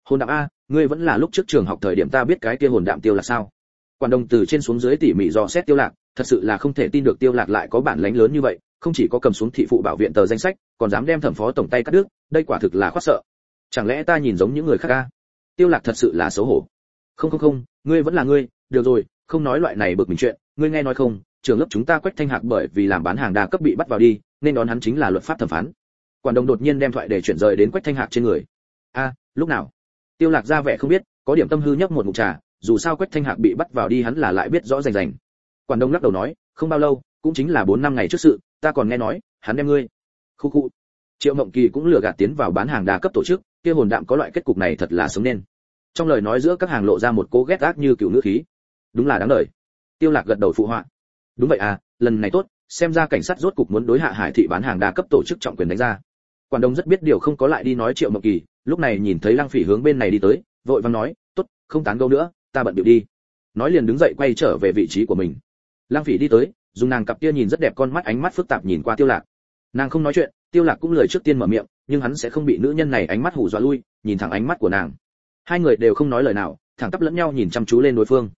Hồn đạm a, ngươi vẫn là lúc trước trường học thời điểm ta biết cái kia hồn đạm tiêu lạc sao? Quản đồng từ trên xuống dưới tỉ mỉ dò xét tiêu lạc, thật sự là không thể tin được tiêu lạc lại có bản lãnh lớn như vậy, không chỉ có cầm xuống thị phụ bảo viện tờ danh sách, còn dám đem thẩm phó tổng tay cắt đứt, đây quả thực là khoát sợ. Chẳng lẽ ta nhìn giống những người khác a? Tiêu lạc thật sự là xấu hổ. Không không không, ngươi vẫn là ngươi, được rồi, không nói loại này bực mình chuyện, ngươi nghe nói không, trường lớp chúng ta quách thanh hạc bởi vì làm bán hàng đa cấp bị bắt vào đi, nên đón hắn chính là luật pháp thẩm phán quản đồng đột nhiên đem thoại để chuyển rời đến quách thanh hạc trên người. A, lúc nào? Tiêu lạc ra vẻ không biết, có điểm tâm hư nhấp một ngụm trà, dù sao quách thanh hạc bị bắt vào đi hắn là lại biết rõ rành rành. Quản đông lắc đầu nói, không bao lâu, cũng chính là bốn năm ngày trước sự, ta còn nghe nói, hắn đem ngươi. Khu khu. Triệu mộng kỳ cũng lừa gạt tiến vào bán hàng đa cấp tổ chức, kia hồn đạm có loại kết cục này thật là sống nên. Trong lời nói giữa các hàng lộ ra một cố ghét ác như cựu nữ khí. Đúng là đáng đời tiêu lạc gật đầu phụ họa. Đúng vậy à lần này tốt, xem ra cảnh sát rốt cục muốn đối hạ hải thị bán hàng đa cấp tổ chức trọng quyền đánh ra quản đông rất biết điều không có lại đi nói triệu mộng kỳ, lúc này nhìn thấy lăng phỉ hướng bên này đi tới, vội vàng nói, tốt, không tán gẫu nữa, ta bận điệu đi. Nói liền đứng dậy quay trở về vị trí của mình. Lăng phỉ đi tới, dùng nàng cặp kia nhìn rất đẹp con mắt ánh mắt phức tạp nhìn qua tiêu lạc. Nàng không nói chuyện, tiêu lạc cũng lời trước tiên mở miệng, nhưng hắn sẽ không bị nữ nhân này ánh mắt hù dọa lui, nhìn thẳng ánh mắt của nàng. Hai người đều không nói lời nào, thẳng tắp lẫn nhau nhìn chăm chú lên đối phương.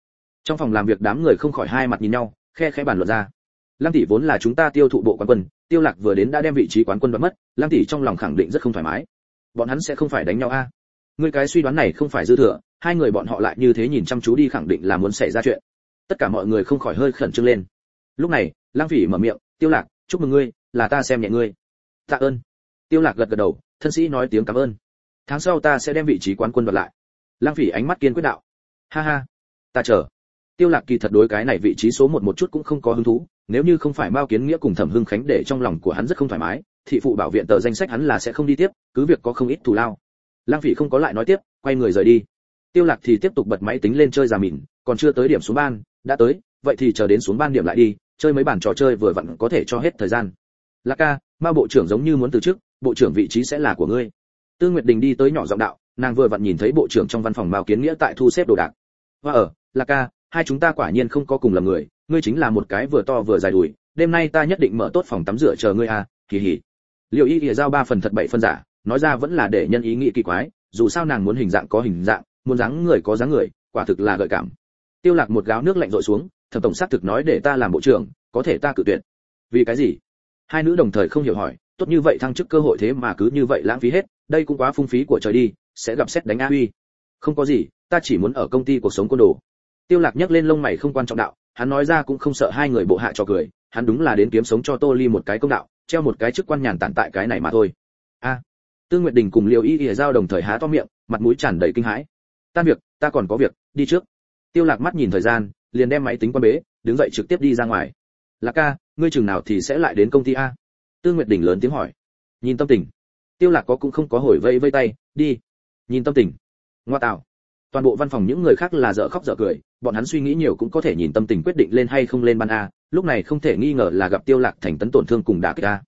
Trong phòng làm việc đám người không khỏi hai mặt nhìn nhau, khe khẽ bàn luận ra lăng tỷ vốn là chúng ta tiêu thụ bộ quán quân, tiêu lạc vừa đến đã đem vị trí quán quân đoạt mất, lăng tỷ trong lòng khẳng định rất không thoải mái. Bọn hắn sẽ không phải đánh nhau a. Ngươi cái suy đoán này không phải dư thừa, hai người bọn họ lại như thế nhìn chăm chú đi khẳng định là muốn xảy ra chuyện. Tất cả mọi người không khỏi hơi khẩn trương lên. Lúc này, lăng phỉ mở miệng, tiêu lạc, chúc mừng ngươi, là ta xem nhẹ ngươi. Tạ ơn. Tiêu lạc gật gật đầu, thân sĩ nói tiếng cảm ơn. Tháng sau ta sẽ đem vị trí quán quân đoạt lại. Lăng phỉ ánh mắt kiên quyết đạo. Ha ha, ta chờ. Tiêu lạc kỳ thật đối cái này vị trí số một một chút cũng không có hứng thú nếu như không phải mao kiến nghĩa cùng thẩm hưng khánh để trong lòng của hắn rất không thoải mái, thị phụ bảo viện tờ danh sách hắn là sẽ không đi tiếp, cứ việc có không ít thù lao. Lang phỉ không có lại nói tiếp, quay người rời đi. Tiêu lạc thì tiếp tục bật máy tính lên chơi giả mìn, còn chưa tới điểm xuống ban, đã tới, vậy thì chờ đến xuống ban điểm lại đi, chơi mấy bản trò chơi vừa vặn có thể cho hết thời gian. Lạc ca ma bộ trưởng giống như muốn từ chức, bộ trưởng vị trí sẽ là của ngươi. Tư nguyệt đình đi tới nhỏ giọng đạo, nàng vừa vặn nhìn thấy bộ trưởng trong văn phòng mao kiến nghĩa tại thu xếp đồ đạc. Và ở, lạc ca hai chúng ta quả nhiên không có cùng lầm người, ngươi chính là một cái vừa to vừa dài đùi, đêm nay ta nhất định mở tốt phòng tắm rửa chờ ngươi à kỳ hỉ liệu y ỉa giao ba phần thật bảy phân giả, nói ra vẫn là để nhân ý nghĩ kỳ quái, dù sao nàng muốn hình dạng có hình dạng, muốn dáng người có dáng người, quả thực là gợi cảm. Tiêu lạc một gáo nước lạnh rội xuống, thẩm tổng sát thực nói để ta làm bộ trưởng, có thể ta cự tuyệt. Vì cái gì? Hai nữ đồng thời không hiểu hỏi, tốt như vậy thăng chức cơ hội thế mà cứ như vậy lãng phí hết, đây cũng quá phung phí của trời đi, sẽ gặp xét đánh a uy không có gì, ta chỉ muốn ở công ty cuộc sống côn đồ tiêu lạc nhấc lên lông mày không quan trọng đạo, hắn nói ra cũng không sợ hai người bộ hạ cho cười, hắn đúng là đến kiếm sống cho tô ly một cái công đạo, treo một cái chức quan nhàn tản tại cái này mà thôi. A. Tương nguyệt đình cùng Liêu y ỉa giao đồng thời há to miệng, mặt mũi tràn đầy kinh hãi. Tan việc, ta còn có việc, đi trước. Tiêu lạc mắt nhìn thời gian, liền đem máy tính quan bế, đứng dậy trực tiếp đi ra ngoài. Lạc ca, ngươi chừng nào thì sẽ lại đến công ty a? Tương nguyệt đình lớn tiếng hỏi. Nhìn tâm tình. Tiêu lạc có cũng không có hồi vây vây tay, đi. Nhìn tâm tình. Ngoa tạo toàn bộ văn phòng những người khác là dở khóc dở cười, bọn hắn suy nghĩ nhiều cũng có thể nhìn tâm tình quyết định lên hay không lên ban a, lúc này không thể nghi ngờ là gặp tiêu lạc thành tấn tổn thương cùng đả kích a.